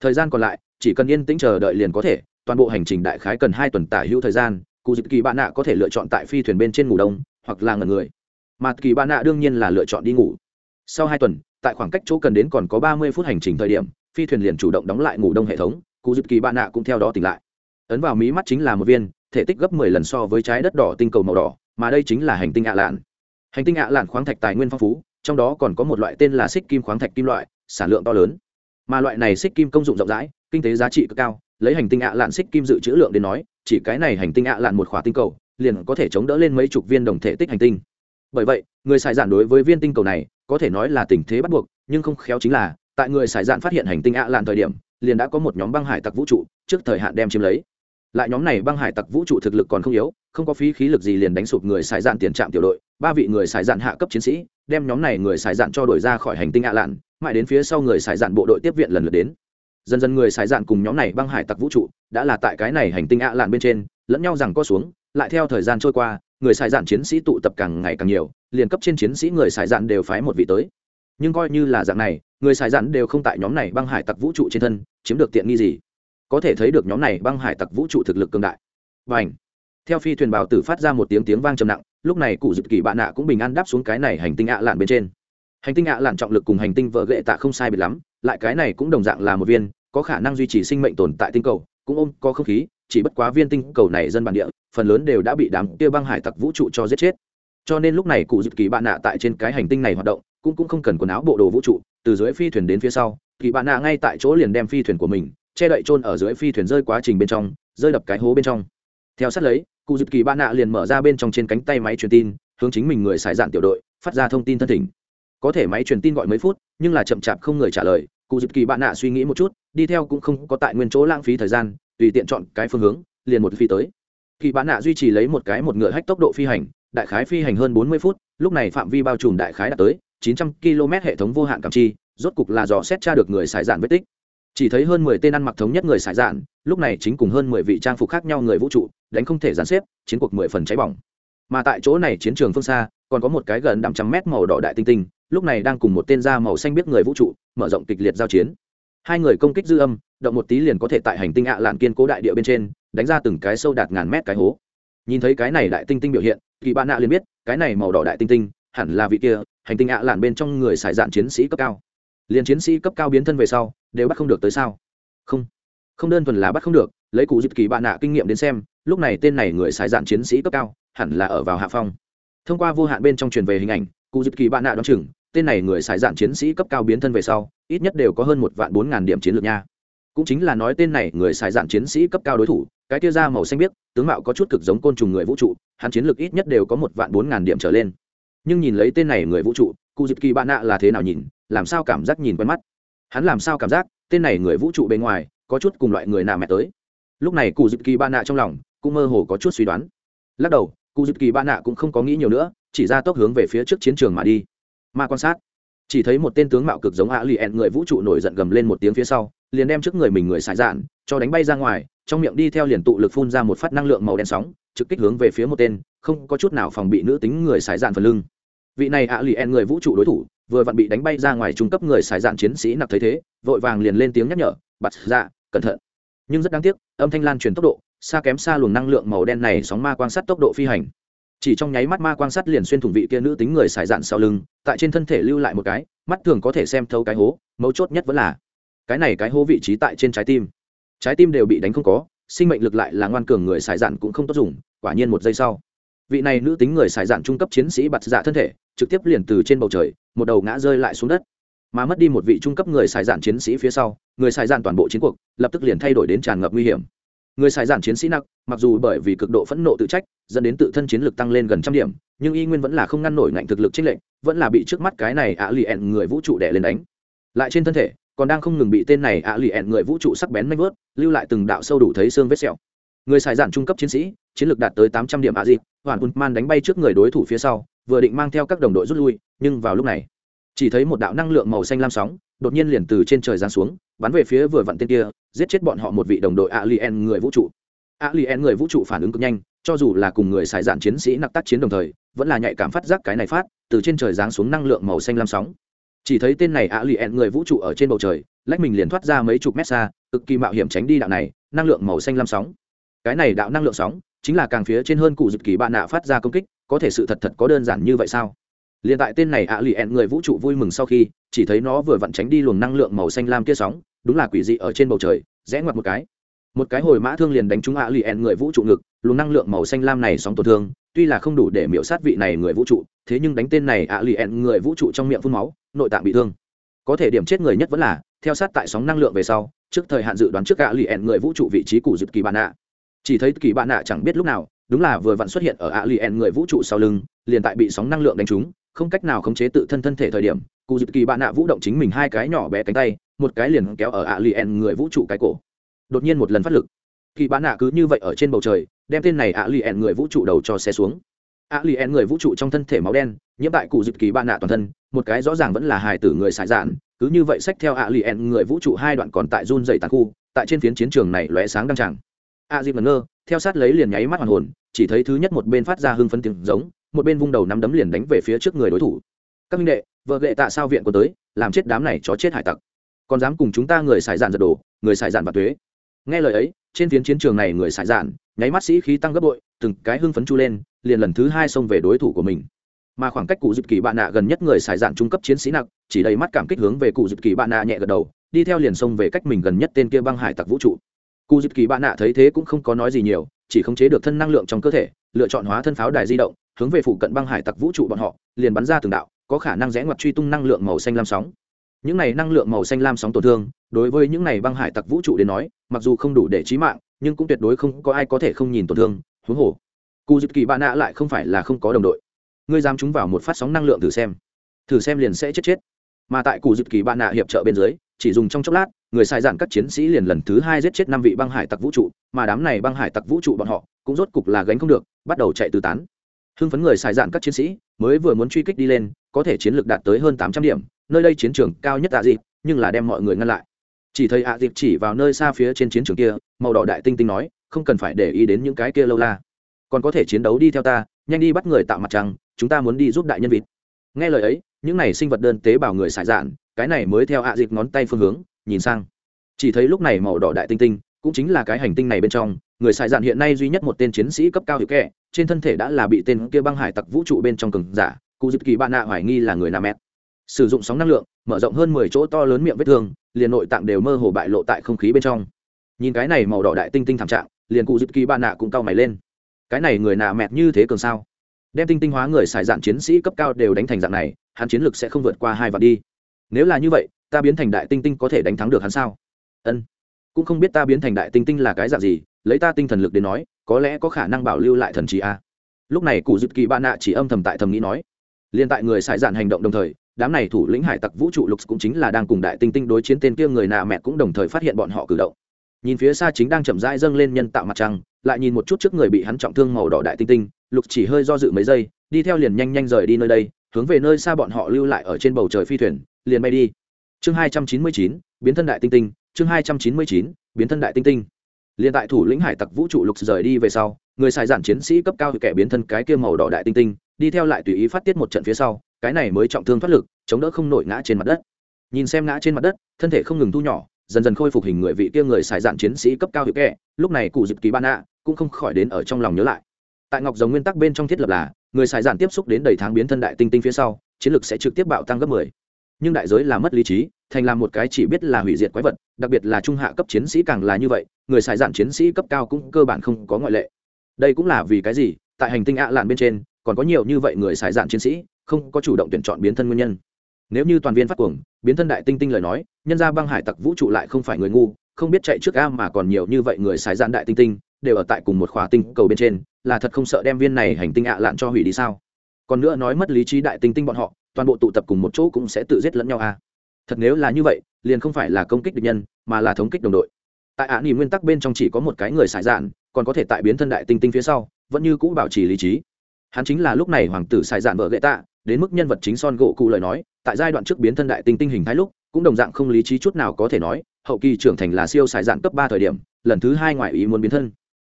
Speaker 1: Thời gian còn lại, chỉ cần yên tĩnh chờ đợi liền có thể, toàn bộ hành trình đại khái cần hai tuần tả hữu thời gian cụ dịp kỳ bạn nạ có thể lựa chọn tại phi thuyền bên trên ngủ đông hoặc là ngẩn người. Mà kỳ bạn nạ đương nhiên là lựa chọn đi ngủ. Sau hai tuần, tại khoảng cách chỗ cần đến còn có ba mươi phút hành trình thời điểm, phi thuyền liền chủ động đóng lại ngủ đông hệ thống, cụ dịp kỳ bạn nạ cũng theo đó tỉnh lại. Ấn vào mí mắt chính là một viên, thể tích gấp mười lần so với trái đất đỏ tinh cầu màu đỏ, mà đây chính là hành tinh ạ lạn. Hành tinh ạ lạn khoáng thạch tài nguyên phong phú, trong đó còn có một loại tên là xích kim khoáng thạch kim loại, sản lượng to lớn. Mà loại này xích kim công dụng rộng rãi, kinh tế giá trị cực cao, lấy hành tinh ạ lạn xích kim dự trữ lượng đến nói, chỉ cái này hành tinh ạ lạn một khỏa tinh cầu liền có thể chống đỡ lên mấy chục viên đồng thể tích hành tinh. Bởi vậy, người xài giản đối với viên tinh cầu này, có thể nói là tình thế bắt buộc, nhưng không khéo chính là, tại người xài dạn phát hiện hành tinh ạ lạn thời điểm, liền đã có một nhóm băng hải tặc vũ trụ trước thời hạn đem chiếm lấy. Lại nhóm này băng hải tặc vũ trụ thực lực còn không yếu, không có phí khí lực gì liền đánh sụp người xài dạn tiền trạm tiểu đội, ba vị người xài dạn hạ cấp chiến sĩ, đem nhóm này người xài dạn cho đổi ra khỏi hành tinh ạ lạn, mãi đến phía sau người xài dạn bộ đội tiếp viện lần lượt đến. Dần dần người xài dạn cùng nhóm này băng hải tặc vũ trụ, đã là tại cái này hành tinh ạ lạn bên trên, lẫn nhau rằng có xuống lại theo thời gian trôi qua, người xài dạn chiến sĩ tụ tập càng ngày càng nhiều, liền cấp trên chiến sĩ người xài dạn đều phái một vị tới. Nhưng coi như là dạng này, người xài dạn đều không tại nhóm này băng hải tặc vũ trụ trên thân, chiếm được tiện nghi gì? Có thể thấy được nhóm này băng hải tặc vũ trụ thực lực cường đại. Và ảnh theo phi thuyền bào tử phát ra một tiếng tiếng vang trầm nặng, lúc này cụ dịp kỳ bạn nạ cũng bình an đáp xuống cái này hành tinh ạ lạn bên trên. Hành tinh ạ lạn trọng lực cùng hành tinh vợ ghệ tạ không sai biệt lắm, lại cái này cũng đồng dạng là một viên, có khả năng duy trì sinh mệnh tồn tại tinh cầu, cũng ôm, có không khí chỉ bất quá viên tinh cầu này dân bản địa, phần lớn đều đã bị đám kia băng hải tặc vũ trụ cho giết chết. Cho nên lúc này cụ dịp kỳ bạn nạ tại trên cái hành tinh này hoạt động, cũng cũng không cần quần áo bộ đồ vũ trụ, từ dưới phi thuyền đến phía sau, kỳ bạn nạ ngay tại chỗ liền đem phi thuyền của mình che đậy trôn ở dưới phi thuyền rơi quá trình bên trong, rơi đập cái hố bên trong. Theo sát lấy, cụ dịp kỳ bạn nạ liền mở ra bên trong trên cánh tay máy truyền tin, hướng chính mình người xài dạn tiểu đội, phát ra thông tin thân thỉnh. Có thể máy truyền tin gọi mấy phút, nhưng là chậm chạp không người trả lời, cụ dịp kỳ bạn nạ suy nghĩ một chút, đi theo cũng không có tại nguyên chỗ lãng phí thời gian tùy tiện chọn cái phương hướng, liền một phi tới. Kỳ bán nạ duy trì lấy một cái một ngựa hách tốc độ phi hành, đại khái phi hành hơn bốn mươi phút, lúc này phạm vi bao trùm đại khái đã tới chín trăm km hệ thống vô hạn cảm chi, rốt cục là dò xét tra được người xài dạn vết tích. Chỉ thấy hơn mười tên ăn mặc thống nhất người xài dạn, lúc này chính cùng hơn mười vị trang phục khác nhau người vũ trụ, đánh không thể dàn xếp, chiến cuộc mười phần cháy bỏng. Mà tại chỗ này chiến trường phương xa, còn có một cái gần năm trăm mét màu đỏ đại tinh tinh, lúc này đang cùng một tên da màu xanh biết người vũ trụ, mở rộng kịch liệt giao chiến. Hai người công kích dư âm động một tí liền có thể tại hành tinh ạ lạn kiên cố đại địa bên trên, đánh ra từng cái sâu đạt ngàn mét cái hố. Nhìn thấy cái này đại tinh tinh biểu hiện kỳ bạn nạ liền biết, cái này màu đỏ đại tinh tinh, hẳn là vị kia, hành tinh ạ lạn bên trong người xài dạn chiến sĩ cấp cao. Liền chiến sĩ cấp cao biến thân về sau, đều bắt không được tới sao? Không. Không đơn thuần là bắt không được, lấy cụ dịp kỳ bạn nạ kinh nghiệm đến xem, lúc này tên này người xài dạn chiến sĩ cấp cao, hẳn là ở vào hạ phong. Thông qua vô hạn bên trong truyền về hình ảnh, cụ dịp kỳ bạn nạ đ o á n chừng, tên này người xài dạn chiến sĩ cấp cao biến thân về sau, ít nhất đều có hơn một vạn bốn ngàn điểm chiến lược nha cũng chính là nói tên này, người xài dạn chiến sĩ cấp cao đối thủ, cái tia da màu xanh biếc, tướng mạo có chút cực giống côn trùng người vũ trụ, hắn chiến lược ít nhất đều có một vạn bốn ngàn điểm trở lên. Nhưng nhìn lấy tên này người vũ trụ cụ dịp kỳ bạn nạ là thế nào nhìn, làm sao cảm giác nhìn quen mắt? Hắn làm sao cảm giác tên này người vũ trụ bên ngoài có chút cùng loại người nào mẹ tới? Lúc này cụ dịp kỳ bạn nạ trong lòng cũng mơ hồ có chút suy đoán. Lắc đầu cụ dịp kỳ ba nạ cũng không có nghĩ nhiều nữa, chỉ ra tốc hướng về phía trước chiến trường mà đi. Ma quan sát chỉ thấy một tên tướng mạo cực giống ạ lì ẹn người vũ trụ nổi giận gầm lên một tiếng phía sau, liền đem trước người mình người xài dạn, cho đánh bay ra ngoài, trong miệng đi theo liền tụ lực phun ra một phát năng lượng màu đen sóng, trực kích hướng về phía một tên, không có chút nào phòng bị nữ tính người xài dạn phần lưng. Vị này ạ lì ẹn người vũ trụ đối thủ, vừa vặn bị đánh bay ra ngoài trung cấp người xài dạn chiến sĩ nặc thấy thế, vội vàng liền lên tiếng nhắc nhở bật ra dạ, cẩn thận. Nhưng rất đáng tiếc, âm thanh lan truyền tốc độ, xa kém xa luồng năng lượng màu đen này sóng ma quan sát tốc độ phi hành chỉ trong nháy mắt ma quan sát liền xuyên thủng vị kia nữ tính người xài dạn sau lưng, tại trên thân thể lưu lại một cái, mắt thường có thể xem thấu cái hố, mấu chốt nhất vẫn là cái này cái hố vị trí tại trên trái tim. Trái tim đều bị đánh không có, sinh mệnh lực lại là ngoan cường người xài dạn cũng không tốt dùng, quả nhiên một giây sau, vị này nữ tính người xài dạn trung cấp chiến sĩ bặt dạ thân thể, trực tiếp liền từ trên bầu trời, một đầu ngã rơi lại xuống đất. Mà mất đi một vị trung cấp người xài dạn chiến sĩ phía sau, người xài dạn toàn bộ chiến cuộc, lập tức liền thay đổi đến tràn ngập nguy hiểm người xài giản chiến sĩ nặng, mặc dù bởi vì cực độ phẫn nộ tự trách, dẫn đến tự thân chiến lực tăng lên gần trăm điểm, nhưng y nguyên vẫn là không ngăn nổi ngạnh thực lực trích lệnh vẫn là bị trước mắt cái này ạ lì ẹn người vũ trụ đẻ lên đánh. Lại trên thân thể, còn đang không ngừng bị tên này ạ lì ẹn người vũ trụ sắc bén manh vớt lưu lại từng đạo sâu đủ thấy xương vết sẹo. Người xài giản trung cấp chiến sĩ, chiến lược đạt tới tám trăm điểm ạ dịp hoàn man đánh bay trước người đối thủ phía sau, vừa định mang theo các đồng đội rút lui, nhưng vào lúc này, chỉ thấy một đạo năng lượng màu xanh lam sóng đột nhiên liền từ trên trời giáng xuống, bắn về phía vừa vặn tên kia, giết chết bọn họ một vị đồng đội alien người vũ trụ. Alien người vũ trụ phản ứng cực nhanh, cho dù là cùng người xài dạn chiến sĩ nặc tác chiến đồng thời, vẫn là nhạy cảm phát giác cái này phát, từ trên trời giáng xuống năng lượng màu xanh lam sóng. Chỉ thấy tên này alien người vũ trụ ở trên bầu trời, lách mình liền thoát ra mấy chục mét xa, cực kỳ mạo hiểm tránh đi đạo này, năng lượng màu xanh lam sóng. Cái này đạo năng lượng sóng, chính là càng phía trên hơn cụ dực kỳ bạn nạ phát ra công kích, có thể sự thật thật có đơn giản như vậy sao? Liền tại tên này ạ lì ẹn người vũ trụ vui mừng sau khi, chỉ thấy nó vừa vặn tránh đi luồng năng lượng màu xanh lam kia sóng, đúng là quỷ dị ở trên bầu trời, rẽ ngoặt một cái. Một cái hồi mã thương liền đánh trúng ạ lì ẹn người vũ trụ ngực, luồng năng lượng màu xanh lam này sóng tổn thương, tuy là không đủ để miễu sát vị này người vũ trụ, thế nhưng đánh tên này ạ lì ẹn người vũ trụ trong miệng phun máu, nội tạng bị thương. Có thể điểm chết người nhất vẫn là, theo sát tại sóng năng lượng về sau, trước thời hạn dự đoán trước ạ lì ẹn người vũ trụ vị trí cụ dịp kỳ bạn ạ chỉ thấy kỳ bạn ạ chẳng biết lúc nào, đúng là vừa vặn xuất hiện ở ạ lì ẹn người vũ trụ sau lưng, liền tại bị sóng năng lượng đánh trúng không cách nào khống chế tự thân thân thể thời điểm, cụ dịp kỳ bạn nạ vũ động chính mình hai cái nhỏ bé cánh tay, một cái liền kéo ở ạ lì ẹn người vũ trụ cái cổ. Đột nhiên một lần phát lực. Kỳ bạn nạ cứ như vậy ở trên bầu trời, đem tên này ạ lì ẹn người vũ trụ đầu cho xe xuống. Ạ lì ẹn người vũ trụ trong thân thể máu đen, nhiễm tại cụ dịp kỳ bạn nạ toàn thân, một cái rõ ràng vẫn là hài tử người xài dạn, cứ như vậy xách theo ạ lì ẹn người vũ trụ hai đoạn còn tại run dày tàn khu, tại trên phiến chiến trường này lóe sáng đăng tràng. A dịp ngẩn ngơ, theo sát lấy liền nháy mắt hoàn hồn, chỉ thấy thứ nhất một bên phát ra hưng phấn tiếng giống một bên vung đầu nắm đấm liền đánh về phía trước người đối thủ. Các minh đệ, vợ gệ tạ sao viện có tới, làm chết đám này chó chết hải tặc. Còn dám cùng chúng ta người xài dạn giật đồ, người xài dạn và thuế nghe lời ấy, trên phiến chiến trường này người xài dạn, nháy mắt sĩ khí tăng gấp bội, từng cái hưng phấn chu lên, liền lần thứ hai xông về đối thủ của mình. Mà khoảng cách cụ dịp kỳ bạn nạ gần nhất người xài dạn trung cấp chiến sĩ nặng, chỉ đầy mắt cảm kích hướng về cụ dịp kỳ bạn nạ nhẹ gật đầu, đi theo liền xông về cách mình gần nhất tên kia băng hải tặc vũ trụ. Cụ dịp kỳ bạn nạ thấy thế cũng không có nói gì nhiều, chỉ khống chế được thân năng lượng trong cơ thể lựa chọn hóa thân pháo đài di động, hướng về phụ cận băng hải tặc vũ trụ bọn họ, liền bắn ra từng đạo, có khả năng rẽ ngoặt truy tung năng lượng màu xanh lam sóng. Những này năng lượng màu xanh lam sóng tổn thương, đối với những này băng hải tặc vũ trụ đến nói, mặc dù không đủ để trí mạng, nhưng cũng tuyệt đối không có ai có thể không nhìn tổn thương, huống hồ. Cụ dịp kỳ bạn nạ lại không phải là không có đồng đội. Ngươi dám chúng vào một phát sóng năng lượng thử xem. Thử xem liền sẽ chết chết. Mà tại cụ dịp kỳ bạn nạ hiệp trợ bên dưới, chỉ dùng trong chốc lát người sai dạn các chiến sĩ liền lần thứ hai giết chết năm vị băng hải tặc vũ trụ, mà đám này băng hải tặc vũ trụ bọn họ cũng rốt cục là gánh không được, bắt đầu chạy tứ tán. Hưng phấn người xài dạn các chiến sĩ mới vừa muốn truy kích đi lên, có thể chiến lược đạt tới hơn tám trăm điểm, nơi đây chiến trường cao nhất ạ dịp nhưng là đem mọi người ngăn lại. Chỉ thấy ạ dịp chỉ vào nơi xa phía trên chiến trường kia, màu đỏ đại tinh tinh nói, không cần phải để ý đến những cái kia lâu la. Còn có thể chiến đấu đi theo ta, nhanh đi bắt người tạo mặt trăng, chúng ta muốn đi giúp đại nhân vịt. Nghe lời ấy, những này sinh vật đơn tế bào người xài dạn, cái này mới theo ạ dịp ngón tay phương hướng nhìn sang. Chỉ thấy lúc này màu đỏ đại tinh tinh, cũng chính là cái hành tinh này bên trong, người xài dạn hiện nay duy nhất một tên chiến sĩ cấp cao hiệu kẹ trên thân thể đã là bị tên kia băng hải tặc vũ trụ bên trong cường giả, cụ dịp kỳ bạn nạ hoài nghi là người nam mét sử dụng sóng năng lượng, mở rộng hơn mười chỗ to lớn miệng vết thương, liền nội tạng đều mơ hồ bại lộ tại không khí bên trong. Nhìn cái này màu đỏ đại tinh tinh thảm trạng, liền cụ dịp kỳ bạn nạ cũng cau mày lên. Cái này người nạ mẹt như thế cường sao? Đem tinh tinh hóa người xài dạn chiến sĩ cấp cao đều đánh thành dạng này, hắn chiến lực sẽ không vượt qua hai vạn đi nếu là như vậy, ta biến thành đại tinh tinh có thể đánh thắng được hắn sao? Ân. Cũng không biết ta biến thành đại tinh tinh là cái dạng gì, lấy ta tinh thần lực đến nói, có lẽ có khả năng bảo lưu lại thần trí a. Lúc này cụ dịp kỳ ba nạ chỉ âm thầm tại thầm nghĩ nói, liên tại người xài dạn hành động đồng thời, đám này thủ lĩnh hải tặc vũ trụ lục cũng chính là đang cùng đại tinh tinh đối chiến tên kia người nạ mẹ cũng đồng thời phát hiện bọn họ cử động. Nhìn phía xa chính đang chậm rãi dâng lên nhân tạo mặt trăng, lại nhìn một chút trước người bị hắn trọng thương màu đỏ đại tinh tinh, lục chỉ hơi do dự mấy giây, đi theo liền nhanh nhanh rời đi nơi đây, hướng về nơi xa bọn họ lưu lại ở trên bầu trời phi thuyền liền bay đi. Chương hai trăm chín mươi chín, biến thân đại tinh tinh, chương hai trăm chín mươi chín, biến thân đại tinh tinh. Liền tại thủ lĩnh hải tặc vũ trụ lục rời đi về sau, người xài giản chiến sĩ cấp cao kẻ biến thân cái kia màu đỏ đại tinh tinh, đi theo lại tùy ý phát tiết một trận phía sau, cái này mới trọng thương thoát lực, chống đỡ không nổi ngã trên mặt đất. Nhìn xem ngã trên mặt đất, thân thể không ngừng thu nhỏ, dần dần khôi phục hình người vị kia người xài dạn chiến sĩ cấp cao hiệu kẹ lúc này cụ dịp kỳ ban ạ, cũng không khỏi đến ở trong lòng nhớ lại. Tại ngọc giống nguyên tắc bên trong thiết lập là, người xài dạn tiếp xúc đến đầy tháng biến thân đại tinh tinh phía sau, chiến lược sẽ trực tiếp bạo tăng gấp 10 nhưng đại giới là mất lý trí, thành làm một cái chỉ biết là hủy diệt quái vật, đặc biệt là trung hạ cấp chiến sĩ càng là như vậy, người xài dạn chiến sĩ cấp cao cũng cơ bản không có ngoại lệ. Đây cũng là vì cái gì? Tại hành tinh ạ lạn bên trên, còn có nhiều như vậy người xài dạn chiến sĩ, không có chủ động tuyển chọn biến thân nguyên nhân. Nếu như toàn viên phát cuồng, biến thân đại tinh tinh lời nói, nhân ra băng hải tặc vũ trụ lại không phải người ngu, không biết chạy trước ga mà còn nhiều như vậy người xài dạn đại tinh tinh, đều ở tại cùng một khóa tinh cầu bên trên, là thật không sợ đem viên này hành tinh ạ lạn cho hủy đi sao? Còn nữa nói mất lý trí đại tinh tinh bọn họ, toàn bộ tụ tập cùng một chỗ cũng sẽ tự giết lẫn nhau à. Thật nếu là như vậy, liền không phải là công kích địch nhân, mà là thống kích đồng đội. Tại ạ nỉ nguyên tắc bên trong chỉ có một cái người xài dạn, còn có thể tại biến thân đại tinh tinh phía sau, vẫn như cũ bảo trì lý trí. Hắn chính là lúc này hoàng tử xài dạn vợ gậy tạ, đến mức nhân vật chính son gỗ cụ lời nói, tại giai đoạn trước biến thân đại tinh tinh hình thái lúc, cũng đồng dạng không lý trí chút nào có thể nói, hậu kỳ trưởng thành là siêu xài dạn cấp ba thời điểm, lần thứ hai ngoài ý muốn biến thân.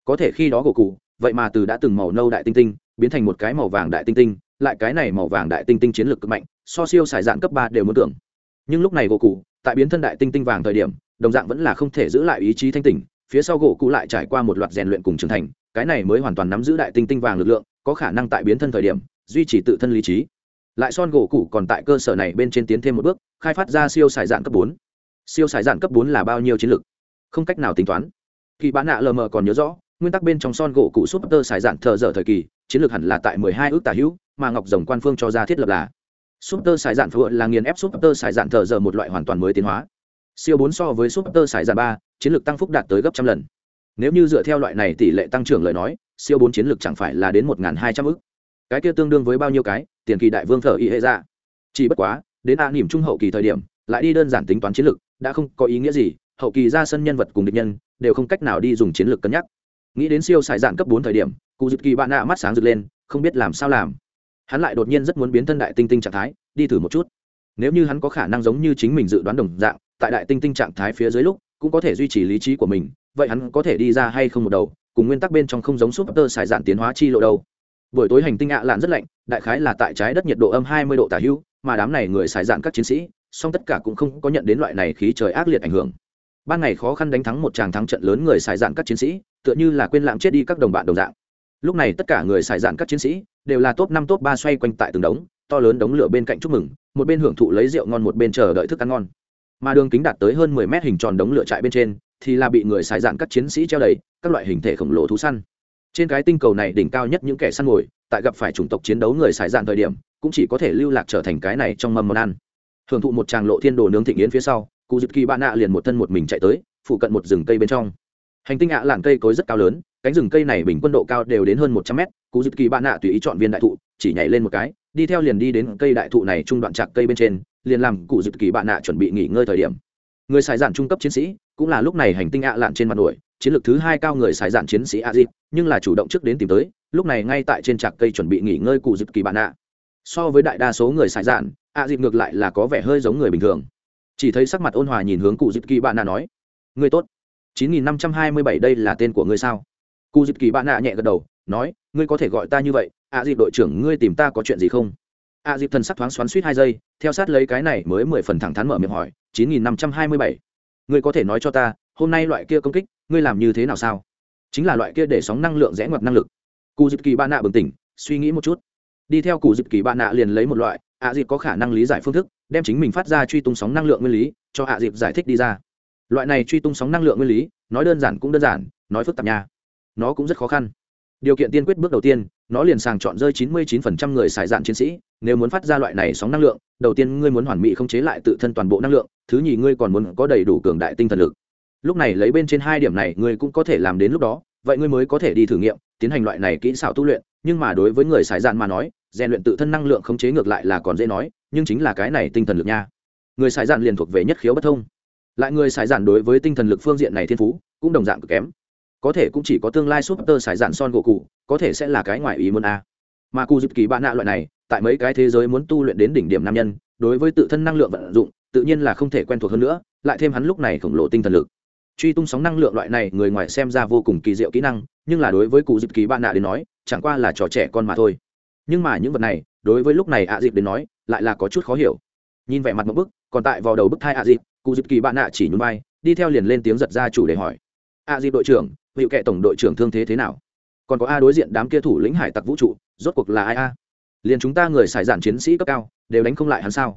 Speaker 1: Có thể khi đó gỗ cụ, vậy mà từ đã từng màu nâu đại tinh tinh biến thành một cái màu vàng đại tinh tinh, lại cái này màu vàng đại tinh tinh chiến lược cực mạnh, so siêu xài dạn cấp ba đều muốn tưởng nhưng lúc này gỗ cụ, tại biến thân đại tinh tinh vàng thời điểm, đồng dạng vẫn là không thể giữ lại ý chí thanh tỉnh, phía sau gỗ cụ lại trải qua một loạt rèn luyện cùng trưởng thành, cái này mới hoàn toàn nắm giữ đại tinh tinh vàng lực lượng, có khả năng tại biến thân thời điểm, duy trì tự thân lý trí. Lại son gỗ cụ còn tại cơ sở này bên trên tiến thêm một bước, khai phát ra siêu xài dạn cấp bốn. Siêu xài dạn cấp bốn là bao nhiêu chiến lược? Không cách nào tính toán. Kỳ bán nạ lờ mờ còn nhớ rõ, nguyên tắc bên trong son gỗ cụ súp tơ xài dạn thờ dở thời kỳ chiến lược hẳn là tại mười hai ước tả hữu, mà ngọc rồng quan phương cho ra thiết lập là Super Saiyan dạn phượng là nghiền ép Super Saiyan thở dạn dở một loại hoàn toàn mới tiến hóa. Siêu bốn so với Super Saiyan dạn ba, chiến lược tăng phúc đạt tới gấp trăm lần. Nếu như dựa theo loại này tỷ lệ tăng trưởng lời nói, siêu bốn chiến lược chẳng phải là đến một hai trăm ước. Cái kia tương đương với bao nhiêu cái? Tiền kỳ đại vương thở y hệ ra. Chỉ bất quá, đến a niệm trung hậu kỳ thời điểm, lại đi đơn giản tính toán chiến lược, đã không có ý nghĩa gì, hậu kỳ ra sân nhân vật cùng địch nhân, đều không cách nào đi dùng chiến lược cân nhắc. Nghĩ đến siêu Saiyan dạn cấp bốn thời điểm cụ dịp kỳ bạn nạ mắt sáng rực lên, không biết làm sao làm. Hắn lại đột nhiên rất muốn biến thân đại tinh tinh trạng thái, đi thử một chút. Nếu như hắn có khả năng giống như chính mình dự đoán đồng dạng, tại đại tinh tinh trạng thái phía dưới lúc, cũng có thể duy trì lý trí của mình, vậy hắn có thể đi ra hay không một đầu, cùng nguyên tắc bên trong không giống súp tơ xài dạn tiến hóa chi lộ đâu. Buổi tối hành tinh ạ lạn rất lạnh, đại khái là tại trái đất nhiệt độ âm hai mươi độ tả hữu, mà đám này người xài dạn các chiến sĩ, song tất cả cũng không có nhận đến loại này khí trời ác liệt ảnh hưởng. Ban ngày khó khăn đánh thắng một tràng thắng trận lớn người xài dạn các chiến sĩ, tựa như là quên lãng chết đi các đồng bạn đồng dạng lúc này tất cả người xài dạn các chiến sĩ đều là top năm, top ba xoay quanh tại từng đống, to lớn đống lửa bên cạnh chúc mừng, một bên hưởng thụ lấy rượu ngon, một bên chờ đợi thức ăn ngon. Mà đường kính đạt tới hơn mười mét hình tròn đống lửa trại bên trên thì là bị người xài dạn các chiến sĩ treo đầy, các loại hình thể khổng lồ thú săn. Trên cái tinh cầu này đỉnh cao nhất những kẻ săn mồi tại gặp phải chủng tộc chiến đấu người xài dạn thời điểm, cũng chỉ có thể lưu lạc trở thành cái này trong mâm món ăn. Hưởng thụ một tràng lộ thiên đồ nướng thịnh yến phía sau cụ dịp kỳ bạn nạ liền một thân một mình chạy tới, phụ cận một rừng cây bên trong. Hành tinh ạ à cây cối rất cao lớn cánh rừng cây này bình quân độ cao đều đến hơn một trăm mét cụ dịp kỳ bạn nạ tùy ý chọn viên đại thụ, chỉ nhảy lên một cái, đi theo liền đi đến cây đại thụ này trung đoạn chạc cây bên trên, liền làm cụ dịp kỳ bạn nạ chuẩn bị nghỉ ngơi thời điểm. Người xài giản trung cấp chiến sĩ, cũng là lúc này hành tinh ạ à lạn trên mặt đuổi, chiến lược thứ hai cao người xài giản chiến sĩ a dịp, nhưng là chủ động trước đến tìm tới, lúc này ngay tại trên trạc cây chuẩn bị nghỉ ngơi cụ dịp kỳ bạn nạ. so với đại đa số người xài giản a dịp ngược lại là có vẻ hơi giống người bình thường. Chỉ thấy sắc mặt ôn hòa nhìn hướng cụ dịp kỳ bạn nạ nói người tốt 9527 đây là tên của ngươi sao? Cụ dịp kỳ bạn nạ nhẹ gật đầu, nói, ngươi có thể gọi ta như vậy À dịp đội trưởng ngươi tìm ta có chuyện gì không? À dịp thần sắc thoáng xoắn suýt hai giây, theo sát lấy cái này mới mười phần thẳng thắn mở miệng hỏi 9527. ngươi có thể nói cho ta, hôm nay loại kia công kích, ngươi làm như thế nào sao? Chính là loại kia để sóng năng lượng rẽ ngoặt năng lực. Cụ dịp kỳ bạn nạ bừng tỉnh, suy nghĩ một chút. Đi theo cụ dịp kỳ bạn nạ liền lấy một loại, ạ dịp có khả năng lý giải phương thức, đem chính mình phát ra truy tung sóng năng lượng nguyên lý, cho ạ dịp giải thích đi ra. Loại này truy tung sóng năng lượng nguyên lý, nói đơn giản cũng đơn giản, nói phức tạp nha nó cũng rất khó khăn. Điều kiện tiên quyết bước đầu tiên, nó liền sàng chọn rơi 99% người xài dạn chiến sĩ, nếu muốn phát ra loại này sóng năng lượng, đầu tiên ngươi muốn hoàn mỹ không chế lại tự thân toàn bộ năng lượng, thứ nhì ngươi còn muốn có đầy đủ cường đại tinh thần lực. Lúc này lấy bên trên hai điểm này, ngươi cũng có thể làm đến lúc đó, vậy ngươi mới có thể đi thử nghiệm, tiến hành loại này kỹ xảo tu luyện, nhưng mà đối với người xài dạn mà nói, rèn luyện tự thân năng lượng khống chế ngược lại là còn dễ nói, nhưng chính là cái này tinh thần lực nha. Người xài dạn liền thuộc về nhất khiếu bất thông. Lại người xài dạn đối với tinh thần lực phương diện này thiên phú, cũng đồng dạng cực kém có thể cũng chỉ có tương lai súp tơ xài dạn son gỗ cụ có thể sẽ là cái ngoại ý muốn a. Mà cụ dịp kỳ bạn nạ loại này, tại mấy cái thế giới muốn tu luyện đến đỉnh điểm nam nhân, đối với tự thân năng lượng vận dụng, tự nhiên là không thể quen thuộc hơn nữa, lại thêm hắn lúc này khổng lồ tinh thần lực. Truy tung sóng năng lượng loại này, người ngoài xem ra vô cùng kỳ diệu kỹ năng, nhưng là đối với cụ dịp kỳ bạn nạ đến nói, chẳng qua là trò trẻ con mà thôi. Nhưng mà những vật này, đối với lúc này ạ dịp đến nói, lại là có chút khó hiểu. Nhìn vẻ mặt một bức, còn tại vào đầu bức thai ạ dịp, cụ dịp kỳ bạn nạ chỉ nhún vai, đi theo liền lên tiếng giật ra chủ để hỏi. Ạ dịp đội trưởng hữu kệ tổng đội trưởng thương thế thế nào? Còn có a đối diện đám kia thủ lĩnh hải tặc vũ trụ, rốt cuộc là ai a? Liền chúng ta người xài giản chiến sĩ cấp cao, đều đánh không lại hắn sao?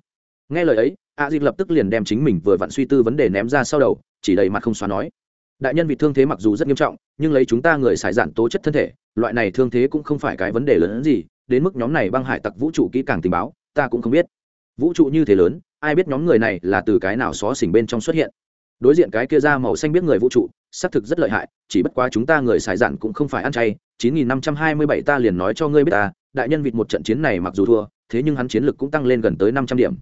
Speaker 1: Nghe lời ấy, a dịp lập tức liền đem chính mình vừa vặn suy tư vấn đề ném ra sau đầu, chỉ đầy mặt không xóa nói. Đại nhân vì thương thế mặc dù rất nghiêm trọng, nhưng lấy chúng ta người xài giản tố chất thân thể, loại này thương thế cũng không phải cái vấn đề lớn hơn gì, đến mức nhóm này băng hải tặc vũ trụ kỹ càng tình báo, ta cũng không biết. Vũ trụ như thế lớn, ai biết nhóm người này là từ cái nào xó xỉnh bên trong xuất hiện? Đối diện cái kia ra màu xanh biết người vũ trụ, xác thực rất lợi hại, chỉ bất quá chúng ta người xài giản cũng không phải ăn chay. 9527 ta liền nói cho ngươi biết ta, đại nhân vịt một trận chiến này mặc dù thua, thế nhưng hắn chiến lực cũng tăng lên gần tới 500 điểm.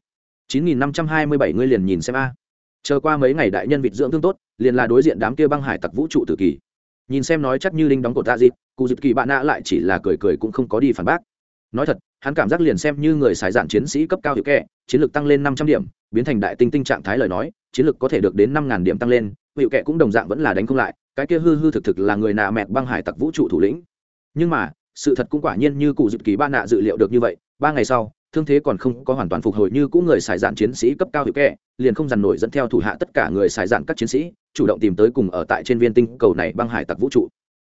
Speaker 1: 9527 ngươi liền nhìn xem a. Chờ qua mấy ngày đại nhân vịt dưỡng thương tốt, liền là đối diện đám kia băng hải tặc vũ trụ tự kỳ. Nhìn xem nói chắc như linh đóng cột ta dịp, cụ dịp kỳ bạn nã lại chỉ là cười cười cũng không có đi phản bác. Nói thật hắn cảm giác liền xem như người xài dạn chiến sĩ cấp cao hiệu kệ chiến lược tăng lên năm trăm điểm, biến thành đại tinh tinh trạng thái lời nói, chiến lược có thể được đến năm ngàn điểm tăng lên, hiệu kệ cũng đồng dạng vẫn là đánh không lại, cái kia hư hư thực thực là người nạ mẹt băng hải tặc vũ trụ thủ lĩnh. Nhưng mà, sự thật cũng quả nhiên như cụ dự kỳ ba nạ dự liệu được như vậy, ba ngày sau, thương thế còn không có hoàn toàn phục hồi như cũ người xài dạn chiến sĩ cấp cao hiệu kệ liền không dằn nổi dẫn theo thủ hạ tất cả người xài dạn các chiến sĩ, chủ động tìm tới cùng ở tại trên viên tinh cầu này băng hải tặc vũ trụ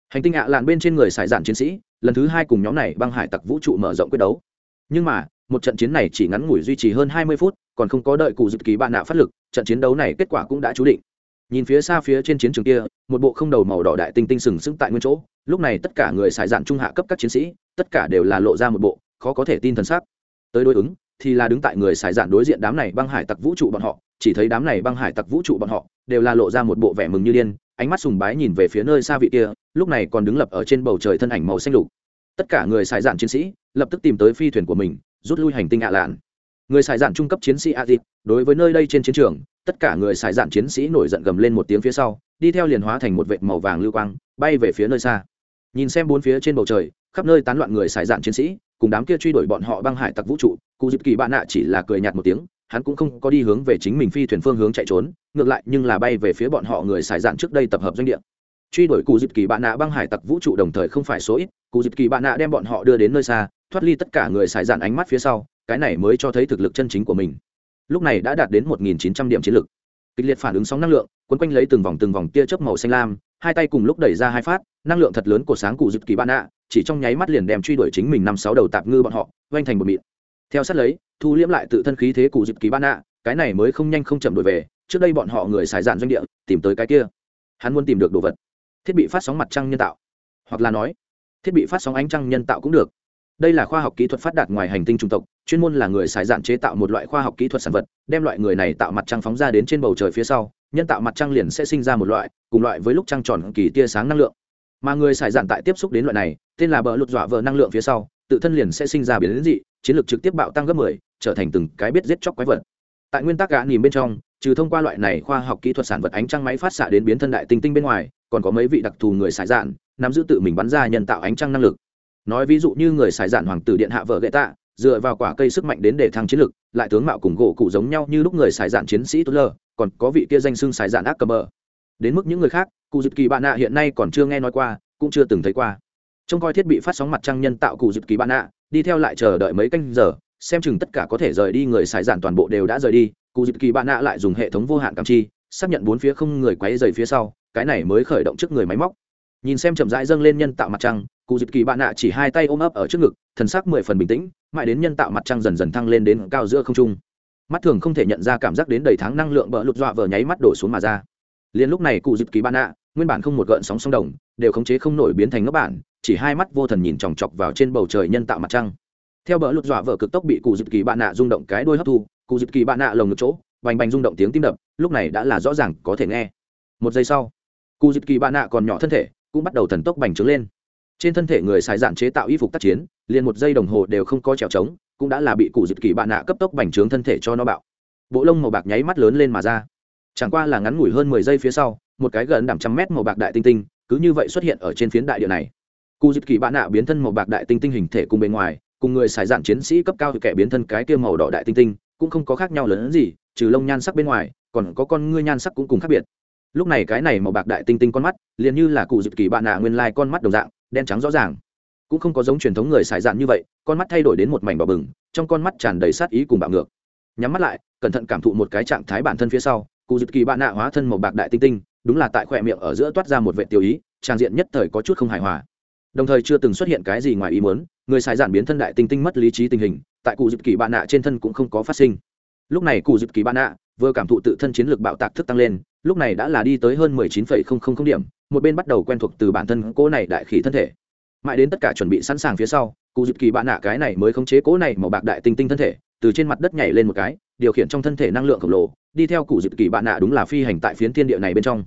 Speaker 1: hành tinh ạ à lạn bên trên người xài dạn chiến sĩ, lần thứ hai cùng nhóm này băng hải tặc vũ trụ mở rộng quyết đấu. Nhưng mà, một trận chiến này chỉ ngắn ngủi duy trì hơn hai mươi phút, còn không có đợi cụ dự kỳ bạn nạ phát lực, trận chiến đấu này kết quả cũng đã chú định. Nhìn phía xa phía trên chiến trường kia, một bộ không đầu màu đỏ đại tinh tinh sừng sững tại nguyên chỗ, lúc này tất cả người xài dạn trung hạ cấp các chiến sĩ, tất cả đều là lộ ra một bộ, khó có thể tin thần sắc. Tới đối ứng, thì là đứng tại người xài dạn đối diện đám này băng hải tặc vũ trụ bọn họ, chỉ thấy đám này băng hải tặc vũ trụ bọn họ, đều là lộ ra một bộ vẻ mừng như điên ánh mắt sùng bái nhìn về phía nơi xa vị kia, lúc này còn đứng lập ở trên bầu trời thân ảnh màu xanh lục. Tất cả người xài dạn chiến sĩ lập tức tìm tới phi thuyền của mình, rút lui hành tinh ạ lạn. Người xài dạn trung cấp chiến sĩ a dịp đối với nơi đây trên chiến trường, tất cả người xài dạn chiến sĩ nổi giận gầm lên một tiếng phía sau, đi theo liền hóa thành một vệt màu vàng lưu quang, bay về phía nơi xa. Nhìn xem bốn phía trên bầu trời, khắp nơi tán loạn người xài dạn chiến sĩ, cùng đám kia truy đuổi bọn họ băng hải tặc vũ trụ cụ dịp kỳ bạn nạ chỉ là cười nhạt một tiếng hắn cũng không có đi hướng về chính mình phi thuyền phương hướng chạy trốn, ngược lại nhưng là bay về phía bọn họ người xài dạn trước đây tập hợp doanh địa. Truy đuổi cụ dịp kỳ bạn nạ băng hải tặc vũ trụ đồng thời không phải số ít cụ dịp kỳ bạn nạ đem bọn họ đưa đến nơi xa, thoát ly tất cả người xài dạn ánh mắt phía sau, cái này mới cho thấy thực lực chân chính của mình. Lúc này đã đạt đến một nghìn chín trăm điểm chiến lực. Kịch liệt phản ứng sóng năng lượng, quấn quanh lấy từng vòng từng vòng tia chớp màu xanh lam, hai tay cùng lúc đẩy ra hai phát, năng lượng thật lớn của sáng cụ dịp kỳ bạn nạ, chỉ trong nháy mắt liền đem truy đuổi chính mình năm sáu đầu tạp ngư bọn họ vanh thành một mịn theo sát lấy, thu liễm lại tự thân khí thế cụ dịp kỳ ban nạ cái này mới không nhanh không chậm đổi về, trước đây bọn họ người xài dạn doanh địa, tìm tới cái kia. Hắn muốn tìm được đồ vật. Thiết bị phát sóng mặt trăng nhân tạo. Hoặc là nói, thiết bị phát sóng ánh trăng nhân tạo cũng được. Đây là khoa học kỹ thuật phát đạt ngoài hành tinh trung tộc, chuyên môn là người xài dạn chế tạo một loại khoa học kỹ thuật sản vật, đem loại người này tạo mặt trăng phóng ra đến trên bầu trời phía sau, nhân tạo mặt trăng liền sẽ sinh ra một loại, cùng loại với lúc trăng tròn kỳ tia sáng năng lượng. Mà người xài dạn tại tiếp xúc đến loại này, tên là bờ lụt dọa vợ năng lượng phía sau, tự thân liền sẽ sinh ra biến dị chiến lược trực tiếp bạo tăng gấp 10, trở thành từng cái biết giết chóc quái vật. Tại nguyên tắc gã nhìn bên trong trừ thông qua loại này khoa học kỹ thuật sản vật ánh trăng máy phát xạ đến biến thân đại tinh tinh bên ngoài còn có mấy vị đặc thù người xài dạn nắm giữ tự mình bắn ra nhân tạo ánh trăng năng lực. Nói ví dụ như người xài dạn hoàng tử điện hạ vợ gậy tạ dựa vào quả cây sức mạnh đến để thăng chiến lực lại tướng mạo cùng gỗ cụ giống nhau như lúc người xài dạn chiến sĩ tốt lơ còn có vị kia danh xưng xài dạn ác cầm bờ. Đến mức những người khác cụ dịp kỳ bạn nạ hiện nay còn chưa nghe nói qua cũng chưa từng thấy qua. Trông coi thiết bị phát sóng mặt trăng nhân tạo cụ dịp kỳ bạn nạ đi theo lại chờ đợi mấy canh giờ, xem chừng tất cả có thể rời đi, người xài giản toàn bộ đều đã rời đi. Cụ dịp kỳ bạn nạ lại dùng hệ thống vô hạn cảm chi, xác nhận bốn phía không người quấy dày phía sau, cái này mới khởi động trước người máy móc. Nhìn xem chậm rãi dâng lên nhân tạo mặt trăng, cụ dịp kỳ bạn nạ chỉ hai tay ôm ấp ở trước ngực, thần sắc mười phần bình tĩnh, mãi đến nhân tạo mặt trăng dần dần thăng lên đến cao giữa không trung. Mắt thường không thể nhận ra cảm giác đến đầy tháng năng lượng bỡ lục dọa vờ nháy mắt đổ xuống mà ra. Liền lúc này cụ dịp kỳ bạn nạ nguyên bản không một gợn sóng sông đồng, đều khống chế không nổi biến thành ngốc bản, chỉ hai mắt vô thần nhìn chòng chọc vào trên bầu trời nhân tạo mặt trăng. Theo bờ lụt dọa vợ cực tốc bị cụ dịp kỳ bạn nạ rung động cái đôi hấp thu, cụ dịp kỳ bạn nạ lồng ngực chỗ, bành bành rung động tiếng tim đập, lúc này đã là rõ ràng có thể nghe. Một giây sau, cụ dịp kỳ bạn nạ còn nhỏ thân thể, cũng bắt đầu thần tốc bành trướng lên. Trên thân thể người xài dạn chế tạo y phục tác chiến, liền một giây đồng hồ đều không có trèo trống, cũng đã là bị cụ dịp kỳ bạn nạ cấp tốc bành trướng thân thể cho nó bạo. Bộ lông màu bạc nháy mắt lớn lên mà ra chẳng qua là ngắn ngủi hơn mười giây phía sau, một cái gần đẳng trăm mét màu bạc đại tinh tinh cứ như vậy xuất hiện ở trên phiến đại địa này. Cụ dịp kỳ bạn nạ biến thân màu bạc đại tinh tinh hình thể cùng bề ngoài, cùng người xài dạng chiến sĩ cấp cao thì kẻ biến thân cái kia màu đỏ đại tinh tinh, cũng không có khác nhau lớn hơn gì, trừ lông nhan sắc bên ngoài, còn có con ngươi nhan sắc cũng cùng khác biệt. Lúc này cái này màu bạc đại tinh tinh con mắt, liền như là cụ dịp kỳ bạn nạ nguyên lai con mắt đồng dạng, đen trắng rõ ràng. Cũng không có giống truyền thống người xài dạn như vậy, con mắt thay đổi đến một mảnh bò bừng, trong con mắt tràn đầy sát ý cùng bạo ngược. Nhắm mắt lại, cẩn thận cảm thụ một cái trạng thái bản thân phía sau cụ dịp kỳ bạn nạ hóa thân màu bạc đại tinh tinh, đúng là tại khỏe miệng ở giữa toát ra một vệ tiêu ý, trang diện nhất thời có chút không hài hòa. Đồng thời chưa từng xuất hiện cái gì ngoài ý muốn, người xài giản biến thân đại tinh tinh mất lý trí tình hình, tại cụ dịp kỳ bạn nạ trên thân cũng không có phát sinh. Lúc này cụ dịp kỳ bạn nạ vừa cảm thụ tự thân chiến lược bạo tạc thức tăng lên, lúc này đã là đi tới hơn mười chín phẩy không không không điểm, một bên bắt đầu quen thuộc từ bản thân cỗ này đại khí thân thể. Mãi đến tất cả chuẩn bị sẵn sàng phía sau cụ dịp kỳ bạn nạ cái này mới khống chế cỗ này màu bạc đại tinh tinh thân thể, từ trên mặt đất nhảy lên một cái điều khiển trong thân thể năng lượng khổng lồ, đi theo cụ dịp kỳ bạn nạ đúng là phi hành tại phiến thiên địa này bên trong.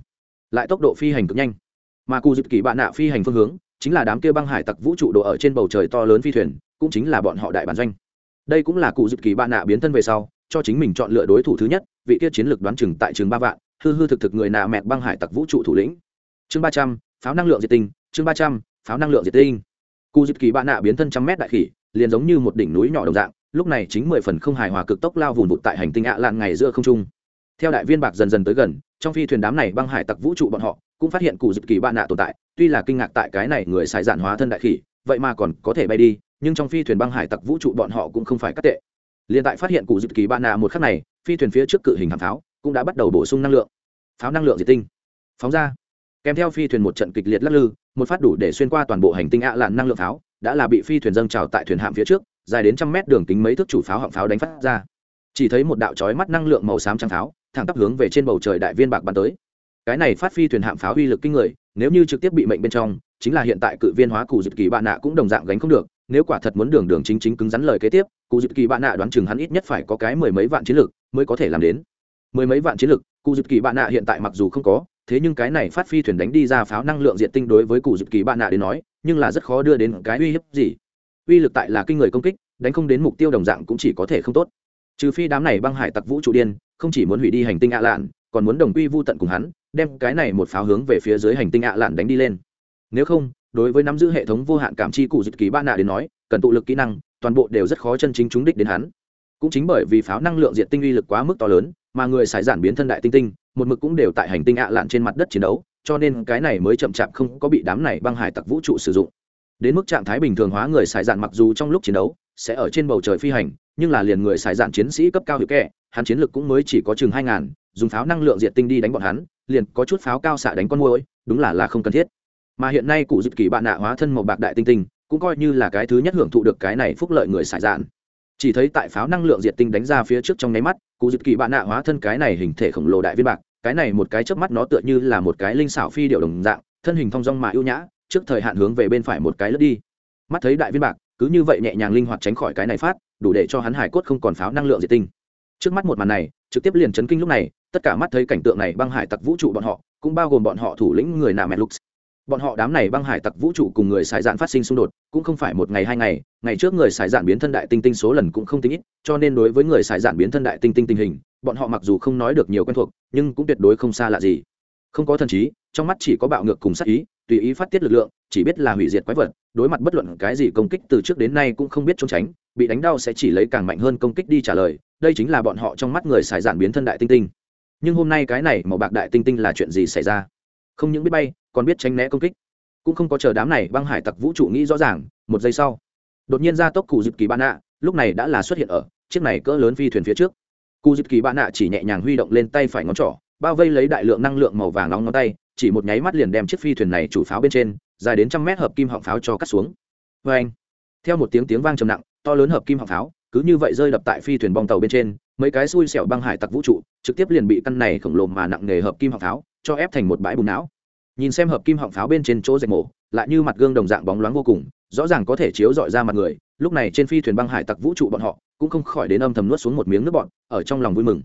Speaker 1: Lại tốc độ phi hành cực nhanh. Mà cụ dịp kỳ bạn nạ phi hành phương hướng, chính là đám kia băng hải tặc vũ trụ độ ở trên bầu trời to lớn phi thuyền, cũng chính là bọn họ đại bản doanh. Đây cũng là cụ dịp kỳ bạn nạ biến thân về sau, cho chính mình chọn lựa đối thủ thứ nhất, vị kia chiến lược đoán chừng tại trường ba vạn, hư hư thực thực người nạ mẹt băng hải tặc vũ trụ thủ lĩnh. Chương ba trăm, pháo năng lượng diệt tinh, chương ba trăm, pháo năng lượng diệt tinh. Cụ dịp kỳ bạn nạ biến thân trăm mét đại khỉ, liền giống như một đỉnh núi nhỏ đồng dạng lúc này chính mười phần không hài hòa cực tốc lao vùn vụt tại hành tinh ạ lạn ngày giữa không trung. Theo đại viên bạc dần dần tới gần, trong phi thuyền đám này băng hải tặc vũ trụ bọn họ cũng phát hiện cụ dịp kỳ bạn nạ tồn tại, tuy là kinh ngạc tại cái này người xài giản hóa thân đại khỉ, vậy mà còn có thể bay đi, nhưng trong phi thuyền băng hải tặc vũ trụ bọn họ cũng không phải cắt tệ. Liền tại phát hiện cụ dịp kỳ bạn nạ một khắc này, phi thuyền phía trước cự hình hạm pháo cũng đã bắt đầu bổ sung năng lượng. Pháo năng lượng diệt tinh. Phóng ra. Kèm theo phi thuyền một trận kịch liệt lắc lư, một phát đủ để xuyên qua toàn bộ hành tinh ạ lạn năng lượng pháo, đã là bị phi thuyền dâng trào tại thuyền hạm phía trước dài đến trăm mét đường kính mấy thước chủ pháo họng pháo đánh phát ra. Chỉ thấy một đạo chói mắt năng lượng màu xám trắng pháo, thẳng tắp hướng về trên bầu trời đại viên bạc bắn tới. Cái này phát phi thuyền hạm pháo uy lực kinh người, nếu như trực tiếp bị mệnh bên trong, chính là hiện tại cự viên hóa cụ dịp kỳ bạn nạ cũng đồng dạng gánh không được, nếu quả thật muốn đường đường chính chính cứng rắn lời kế tiếp cụ dịp kỳ bạn nạ đoán chừng hắn ít nhất phải có cái mười mấy vạn chiến lực mới có thể làm đến. Mười mấy vạn chiến lực cụ dịp kỳ bạn nạ hiện tại mặc dù không có, thế nhưng cái này phát phi thuyền đánh đi ra pháo năng lượng diện tinh đối với cụ dịp kỳ bạn nạ đến nói, nhưng là rất khó đưa đến cái uy hiếp gì uy lực tại là kinh người công kích, đánh không đến mục tiêu đồng dạng cũng chỉ có thể không tốt. Trừ phi đám này băng hải tặc vũ trụ điên, không chỉ muốn hủy đi hành tinh ạ lạn, còn muốn đồng quy vô tận cùng hắn, đem cái này một pháo hướng về phía dưới hành tinh ạ lạn đánh đi lên. Nếu không, đối với nắm giữ hệ thống vô hạn cảm chi cụ dịch kỳ ba nạ đến nói, cần tụ lực kỹ năng, toàn bộ đều rất khó chân chính trúng đích đến hắn. Cũng chính bởi vì pháo năng lượng diện tinh uy lực quá mức to lớn, mà người xài giản biến thân đại tinh tinh, một mực cũng đều tại hành tinh ạ lạn trên mặt đất chiến đấu, cho nên cái này mới chậm chạp không có bị đám này băng hải tặc vũ trụ sử dụng đến mức trạng thái bình thường hóa người xài dạn mặc dù trong lúc chiến đấu sẽ ở trên bầu trời phi hành, nhưng là liền người xài dạn chiến sĩ cấp cao hiệu kệ hắn chiến lực cũng mới chỉ có chừng hai ngàn, dùng pháo năng lượng diệt tinh đi đánh bọn hắn, liền có chút pháo cao xạ đánh con môi đúng là là không cần thiết. Mà hiện nay cụ dịp kỳ bạn nạ hóa thân màu bạc đại tinh tinh, cũng coi như là cái thứ nhất hưởng thụ được cái này phúc lợi người xài dạn. Chỉ thấy tại pháo năng lượng diệt tinh đánh ra phía trước trong nháy mắt, cụ dịp kỳ bạn nạ hóa thân cái này hình thể khổng lồ đại viên bạc, cái này một cái chớp mắt nó tựa như là một cái linh xảo phi điệu đồng dạng, thân hình thong dong mà ưu nhã trước thời hạn hướng về bên phải một cái lướt đi. Mắt thấy đại viên bạc, cứ như vậy nhẹ nhàng linh hoạt tránh khỏi cái này phát, đủ để cho hắn hải cốt không còn pháo năng lượng diệt tinh. Trước mắt một màn này, trực tiếp liền chấn kinh lúc này, tất cả mắt thấy cảnh tượng này băng hải tặc vũ trụ bọn họ, cũng bao gồm bọn họ thủ lĩnh người nà mẹ lux. Bọn họ đám này băng hải tặc vũ trụ cùng người xài dạn phát sinh xung đột, cũng không phải một ngày hai ngày ngày trước người xài dạn biến thân đại tinh tinh số lần cũng không tính ít, cho nên đối với người xài dạn biến thân đại tinh tinh tình hình, bọn họ mặc dù không nói được nhiều quen thuộc, nhưng cũng tuyệt đối không xa lạ gì. Không có thần trí, trong mắt chỉ có bạo ngược cùng sát ý tùy ý phát tiết lực lượng, chỉ biết là hủy diệt quái vật, đối mặt bất luận cái gì công kích từ trước đến nay cũng không biết trốn tránh, bị đánh đau sẽ chỉ lấy càng mạnh hơn công kích đi trả lời, đây chính là bọn họ trong mắt người xài giản biến thân đại tinh tinh. Nhưng hôm nay cái này màu bạc đại tinh tinh là chuyện gì xảy ra? Không những biết bay, còn biết tránh né công kích. Cũng không có chờ đám này băng hải tặc vũ trụ nghĩ rõ ràng, một giây sau, đột nhiên ra tốc cụ dịp kỳ bạn nạ, lúc này đã là xuất hiện ở chiếc này cỡ lớn phi thuyền phía trước. Cụ dịp kỳ bạn nạ chỉ nhẹ nhàng huy động lên tay phải ngón trỏ, bao vây lấy đại lượng năng lượng màu vàng nóng ngón tay chỉ một nháy mắt liền đem chiếc phi thuyền này chủ pháo bên trên, dài đến trăm mét hợp kim họng pháo cho cắt xuống. Vê anh, theo một tiếng tiếng vang trầm nặng, to lớn hợp kim họng pháo, cứ như vậy rơi đập tại phi thuyền bong tàu bên trên, mấy cái xui xẻo băng hải tặc vũ trụ trực tiếp liền bị căn này khổng lồ mà nặng nghề hợp kim họng pháo cho ép thành một bãi bùn não. Nhìn xem hợp kim họng pháo bên trên chỗ rạch mổ, lại như mặt gương đồng dạng bóng loáng vô cùng, rõ ràng có thể chiếu dọi ra mặt người, lúc này trên phi thuyền băng hải tặc vũ trụ bọn họ cũng không khỏi đến âm thầm nuốt xuống một miếng nước bọn ở trong lòng vui mừng.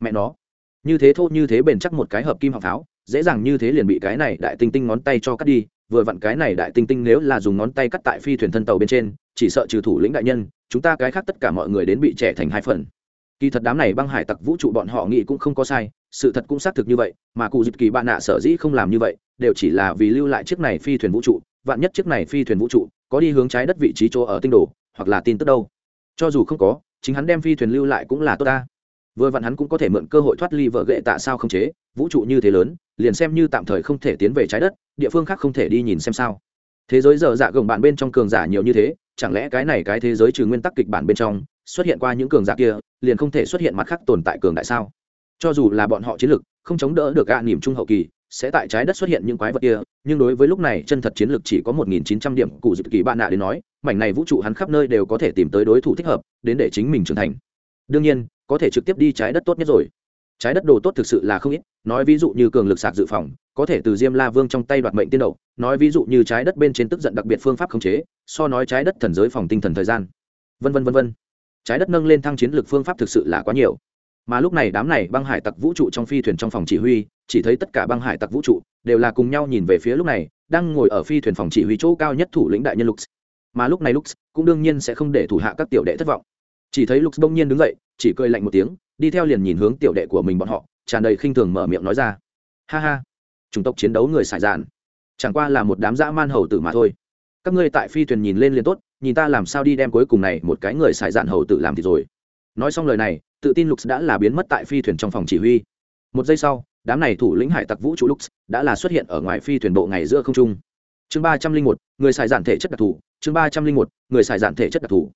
Speaker 1: Mẹ nó, như thế thô như thế bền chắc một cái hợp kim họng pháo dễ dàng như thế liền bị cái này đại tinh tinh ngón tay cho cắt đi, vừa vặn cái này đại tinh tinh nếu là dùng ngón tay cắt tại phi thuyền thân tàu bên trên, chỉ sợ trừ thủ lĩnh đại nhân, chúng ta cái khác tất cả mọi người đến bị trẻ thành hai phần. Kỳ thật đám này băng hải tặc vũ trụ bọn họ nghĩ cũng không có sai, sự thật cũng xác thực như vậy, mà cụ dịp kỳ bạn nạ sở dĩ không làm như vậy, đều chỉ là vì lưu lại chiếc này phi thuyền vũ trụ, vạn nhất chiếc này phi thuyền vũ trụ có đi hướng trái đất vị trí chỗ ở tinh đồ, hoặc là tin tức đâu. Cho dù không có, chính hắn đem phi thuyền lưu lại cũng là tốt ta vừa vặn hắn cũng có thể mượn cơ hội thoát ly vợ gệ tạ sao không chế, vũ trụ như thế lớn, liền xem như tạm thời không thể tiến về trái đất, địa phương khác không thể đi nhìn xem sao. Thế giới giờ dạ gồng bạn bên trong cường giả nhiều như thế, chẳng lẽ cái này cái thế giới trừ nguyên tắc kịch bản bên trong, xuất hiện qua những cường giả kia, liền không thể xuất hiện mặt khác tồn tại cường đại sao? Cho dù là bọn họ chiến lực, không chống đỡ được gạ niềm trung hậu kỳ, sẽ tại trái đất xuất hiện những quái vật kia, nhưng đối với lúc này chân thật chiến lực chỉ có một nghìn chín trăm điểm, cụ dịp kỳ bạn nạ đến nói, mảnh này vũ trụ hắn khắp nơi đều có thể tìm tới đối thủ thích hợp, đến để chính mình trưởng thành. Đương nhiên có thể trực tiếp đi trái đất tốt nhất rồi. Trái đất đồ tốt thực sự là không ít, nói ví dụ như cường lực sạc dự phòng, có thể từ diêm la vương trong tay đoạt mệnh tiên đậu nói ví dụ như trái đất bên trên tức giận đặc biệt phương pháp khống chế, so nói trái đất thần giới phòng tinh thần thời gian. Vân vân vân vân. Trái đất nâng lên thăng chiến lược phương pháp thực sự là quá nhiều. Mà lúc này đám này băng hải tặc vũ trụ trong phi thuyền trong phòng chỉ huy, chỉ thấy tất cả băng hải tặc vũ trụ đều là cùng nhau nhìn về phía lúc này, đang ngồi ở phi thuyền phòng chỉ huy chỗ cao nhất thủ lĩnh đại nhân lux. Mà lúc này lux cũng đương nhiên sẽ không để thủ hạ các tiểu đệ thất vọng chỉ thấy lux đông nhiên đứng dậy, chỉ cười lạnh một tiếng, đi theo liền nhìn hướng tiểu đệ của mình bọn họ, tràn đầy khinh thường mở miệng nói ra. Ha ha, chủng tộc chiến đấu người xài dạn. Chẳng qua là một đám dã man hầu tử mà thôi. Các ngươi tại phi thuyền nhìn lên liền tốt, nhìn ta làm sao đi đem cuối cùng này một cái người xài dạn hầu tử làm thì rồi. Nói xong lời này, tự tin lux đã là biến mất tại phi thuyền trong phòng chỉ huy. Một giây sau, đám này thủ lĩnh hải tặc vũ trụ lux đã là xuất hiện ở ngoài phi thuyền bộ ngày giữa không trung. Chương ba trăm linh một, người xài dạn thể chất đặc thù, chương ba trăm linh một, người xài dạn thể chất đặc thù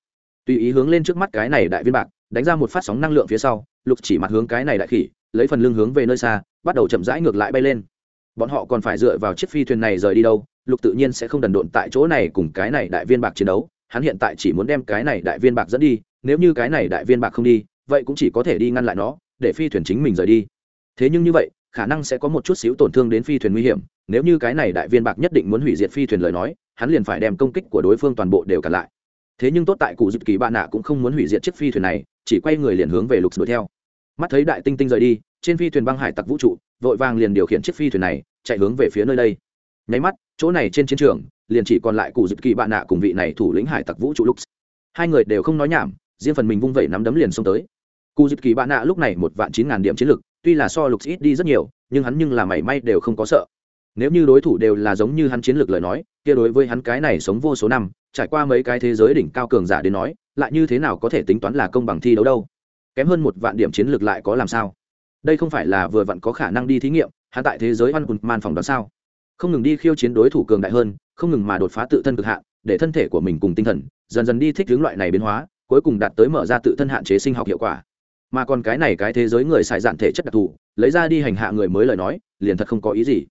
Speaker 1: tùy ý hướng lên trước mắt cái này đại viên bạc, đánh ra một phát sóng năng lượng phía sau, lục chỉ mặt hướng cái này đại khỉ, lấy phần lưng hướng về nơi xa, bắt đầu chậm rãi ngược lại bay lên. Bọn họ còn phải dựa vào chiếc phi thuyền này rời đi đâu, lục tự nhiên sẽ không đần độn tại chỗ này cùng cái này đại viên bạc chiến đấu, hắn hiện tại chỉ muốn đem cái này đại viên bạc dẫn đi, nếu như cái này đại viên bạc không đi, vậy cũng chỉ có thể đi ngăn lại nó, để phi thuyền chính mình rời đi. Thế nhưng như vậy, khả năng sẽ có một chút xíu tổn thương đến phi thuyền nguy hiểm, nếu như cái này đại viên bạc nhất định muốn hủy diệt phi thuyền lời nói, hắn liền phải đem công kích của đối phương toàn bộ đều cản lại thế nhưng tốt tại cụ dịp kỳ bạn nạ cũng không muốn hủy diệt chiếc phi thuyền này, chỉ quay người liền hướng về lục đuổi theo. Mắt thấy đại tinh tinh rời đi, trên phi thuyền băng hải tặc vũ trụ, vội vàng liền điều khiển chiếc phi thuyền này, chạy hướng về phía nơi đây. Nháy mắt, chỗ này trên chiến trường, liền chỉ còn lại cụ dịp kỳ bạn nạ cùng vị này thủ lĩnh hải tặc vũ trụ lục. hai người đều không nói nhảm, riêng phần mình vung vẩy nắm đấm liền xông tới. Cụ dịp kỳ bạn nạ lúc này một vạn chín ngàn điểm chiến lực, tuy là so lục ít đi rất nhiều, nhưng hắn nhưng là mảy may đều không có sợ. Nếu như đối thủ đều là giống như hắn chiến lược lời nói, kia đối với hắn cái này sống vô số năm trải qua mấy cái thế giới đỉnh cao cường giả đến nói, lại như thế nào có thể tính toán là công bằng thi đấu đâu? Kém hơn một vạn điểm chiến lược lại có làm sao? Đây không phải là vừa vặn có khả năng đi thí nghiệm, hắn tại thế giới văn quần man phòng đó sao? Không ngừng đi khiêu chiến đối thủ cường đại hơn, không ngừng mà đột phá tự thân cực hạn, để thân thể của mình cùng tinh thần, dần dần đi thích hướng loại này biến hóa, cuối cùng đạt tới mở ra tự thân hạn chế sinh học hiệu quả. Mà còn cái này cái thế giới người xài dạn thể chất đặc thù, lấy ra đi hành hạ người mới lời nói, liền thật không có ý gì.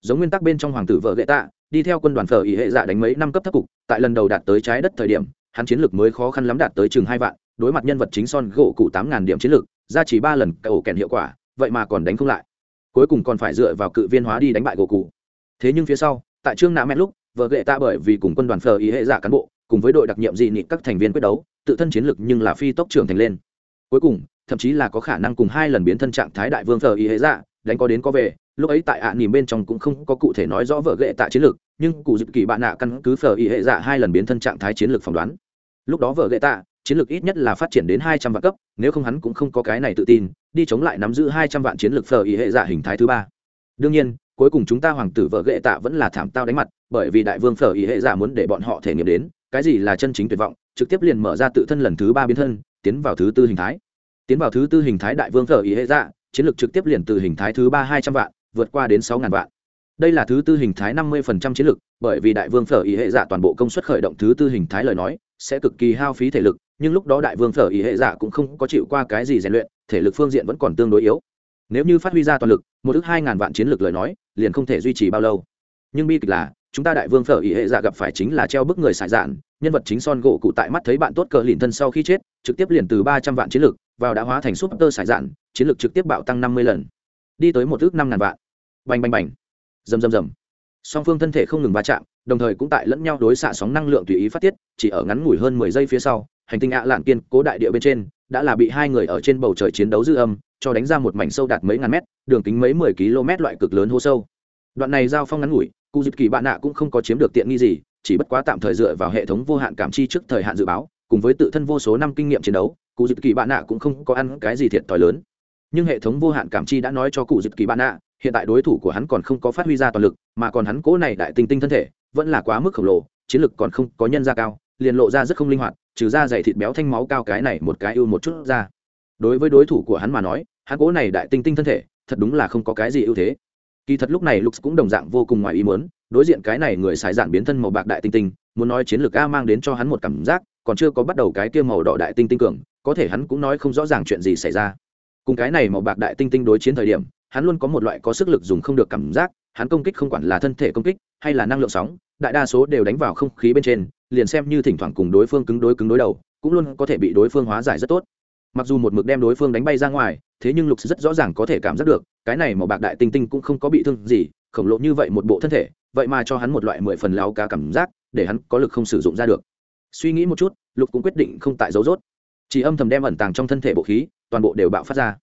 Speaker 1: Giống nguyên tắc bên trong hoàng tử vợ gậy tạ đi theo quân đoàn phở ý hệ dạ đánh mấy năm cấp thấp cục, tại lần đầu đạt tới trái đất thời điểm, hắn chiến lược mới khó khăn lắm đạt tới chừng hai vạn, đối mặt nhân vật chính son gỗ cụ tám ngàn điểm chiến lược, ra chỉ ba lần cậu kèn hiệu quả, vậy mà còn đánh không lại. Cuối cùng còn phải dựa vào cự viên hóa đi đánh bại gỗ cụ. Thế nhưng phía sau, tại trương nạ mẹ lúc, vợ gậy ta bởi vì cùng quân đoàn phở ý hệ dạ cán bộ, cùng với đội đặc nhiệm dị nị các thành viên quyết đấu, tự thân chiến lược nhưng là phi tốc trưởng thành lên. Cuối cùng, thậm chí là có khả năng cùng hai lần biến thân trạng thái đại vương phở ý hệ dạ đánh có đến có về lúc ấy tại ạ à nỉm bên trong cũng không có cụ thể nói rõ vợ ghệ tạ chiến lược, nhưng cụ dịp kỳ bạn nạ căn cứ phở ý hệ dạ hai lần biến thân trạng thái chiến lược phỏng đoán. Lúc đó vợ ghệ tạ, chiến lược ít nhất là phát triển đến hai trăm vạn cấp, nếu không hắn cũng không có cái này tự tin, đi chống lại nắm giữ hai trăm vạn chiến lược phở ý hệ dạ hình thái thứ ba. Đương nhiên, cuối cùng chúng ta hoàng tử vợ ghệ tạ vẫn là thảm tao đánh mặt, bởi vì đại vương phở ý hệ dạ muốn để bọn họ thể nghiệm đến, cái gì là chân chính tuyệt vọng, trực tiếp liền mở ra tự thân lần thứ ba biến thân, tiến vào thứ tư hình thái. Tiến vào thứ tư hình thái đại vương phở ý hệ dạ chiến lược trực tiếp liền từ hình thái thứ ba hai trăm vạn vượt qua đến sáu ngàn vạn. Đây là thứ tư hình thái năm mươi phần trăm chiến lực, bởi vì đại vương phở ý hệ dạ toàn bộ công suất khởi động thứ tư hình thái lời nói sẽ cực kỳ hao phí thể lực nhưng lúc đó đại vương phở ý hệ dạ cũng không có chịu qua cái gì rèn luyện thể lực phương diện vẫn còn tương đối yếu. Nếu như phát huy ra toàn lực một ước hai ngàn vạn chiến lược lời nói liền không thể duy trì bao lâu. Nhưng bi kịch là chúng ta đại vương phở ý hệ dạ gặp phải chính là treo bức người xài dạn nhân vật chính son gỗ cụ tại mắt thấy bạn tốt cờ lìn thân sau khi chết trực tiếp liền từ ba trăm vạn chiến lược vào đã hóa thành súp tơ xài dạn chiến lược trực tiếp bạo tăng năm mươi lần. Đi tới một ước năm ngàn vạn bành bành bành. Rầm rầm rầm. Song phương thân thể không ngừng va chạm, đồng thời cũng tại lẫn nhau đối xạ sóng năng lượng tùy ý phát tiết, chỉ ở ngắn ngủi hơn mười giây phía sau, hành tinh ạ lạn kiên cố đại địa bên trên đã là bị hai người ở trên bầu trời chiến đấu dư âm, cho đánh ra một mảnh sâu đạt mấy ngàn mét, đường kính mấy mười km loại cực lớn hô sâu. Đoạn này giao phong ngắn ngủi, cụ dịp kỳ bạn nạ cũng không có chiếm được tiện nghi gì, chỉ bất quá tạm thời dựa vào hệ thống vô hạn cảm chi trước thời hạn dự báo, cùng với tự thân vô số năm kinh nghiệm chiến đấu, cụ dịp kỳ bạn nạ cũng không có ăn cái gì thiệt thòi lớn. Nhưng hệ thống vô hạn cảm chi đã nói cho cụ dịp kỳ bạn nạ hiện tại đối thủ của hắn còn không có phát huy ra toàn lực, mà còn hắn cố này đại tinh tinh thân thể, vẫn là quá mức khổng lồ, chiến lực còn không có nhân ra cao, liền lộ ra rất không linh hoạt, trừ ra dày thịt béo thanh máu cao cái này một cái ưu một chút ra. Đối với đối thủ của hắn mà nói, hắn cố này đại tinh tinh thân thể, thật đúng là không có cái gì ưu thế. Kỳ thật lúc này lục cũng đồng dạng vô cùng ngoài ý muốn, đối diện cái này người xài giản biến thân màu bạc đại tinh tinh, muốn nói chiến lược a mang đến cho hắn một cảm giác, còn chưa có bắt đầu cái kia màu đỏ đại tinh tinh cường, có thể hắn cũng nói không rõ ràng chuyện gì xảy ra. Cùng cái này màu bạc đại tinh tinh đối chiến thời điểm hắn luôn có một loại có sức lực dùng không được cảm giác, hắn công kích không quản là thân thể công kích hay là năng lượng sóng, đại đa số đều đánh vào không khí bên trên, liền xem như thỉnh thoảng cùng đối phương cứng đối cứng đối đầu, cũng luôn có thể bị đối phương hóa giải rất tốt. Mặc dù một mực đem đối phương đánh bay ra ngoài, thế nhưng lục rất rõ ràng có thể cảm giác được, cái này màu bạc đại tinh tinh cũng không có bị thương gì, khổng lồ như vậy một bộ thân thể, vậy mà cho hắn một loại mười phần láo cá cảm giác, để hắn có lực không sử dụng ra được. Suy nghĩ một chút, lục cũng quyết định không tại dấu rốt chỉ âm thầm đem ẩn tàng trong thân thể bộ khí, toàn bộ đều bạo phát ra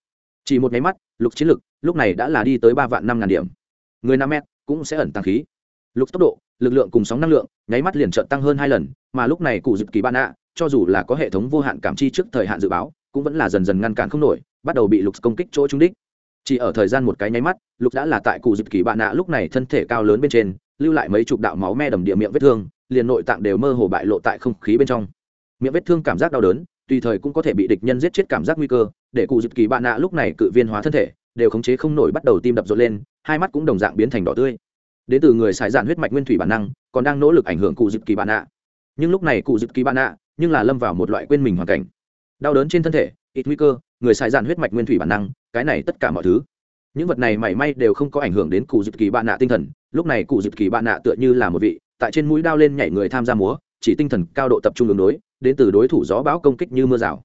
Speaker 1: chỉ một nháy mắt, lục chiến lực, lúc này đã là đi tới ba vạn năm ngàn điểm. Người năm mét cũng sẽ ẩn tăng khí. Lục tốc độ, lực lượng cùng sóng năng lượng, nháy mắt liền trợn tăng hơn hai lần, mà lúc này cụ dịp kỳ ban ạ, cho dù là có hệ thống vô hạn cảm chi trước thời hạn dự báo, cũng vẫn là dần dần ngăn cản không nổi, bắt đầu bị lục công kích chỗ trúng đích. Chỉ ở thời gian một cái nháy mắt, lục đã là tại cụ dịp kỳ bạn nạ lúc này thân thể cao lớn bên trên, lưu lại mấy chục đạo máu me đầm địa miệng vết thương, liền nội tạng đều mơ hồ bại lộ tại không khí bên trong. Miệng vết thương cảm giác đau đớn, tùy thời cũng có thể bị địch nhân giết chết cảm giác nguy cơ để cụ dịp kỳ bạn nạ lúc này cự viên hóa thân thể, đều khống chế không nổi bắt đầu tim đập rộn lên, hai mắt cũng đồng dạng biến thành đỏ tươi. Đến từ người xài dạn huyết mạch nguyên thủy bản năng, còn đang nỗ lực ảnh hưởng cụ dịp kỳ bạn nạ nhưng lúc này cụ dịp kỳ bạn nạ nhưng là lâm vào một loại quên mình hoàn cảnh. Đau đớn trên thân thể, ít nguy cơ, người xài dạn huyết mạch nguyên thủy bản năng, cái này tất cả mọi thứ. Những vật này mảy may đều không có ảnh hưởng đến cụ dịp kỳ bạn nạ tinh thần, lúc này cụ dịp kỳ bạn nạ tựa như là một vị, tại trên mũi đao lên nhảy người tham gia múa, chỉ tinh thần cao độ tập trung đường đối, đến từ đối thủ gió bão công kích như mưa rào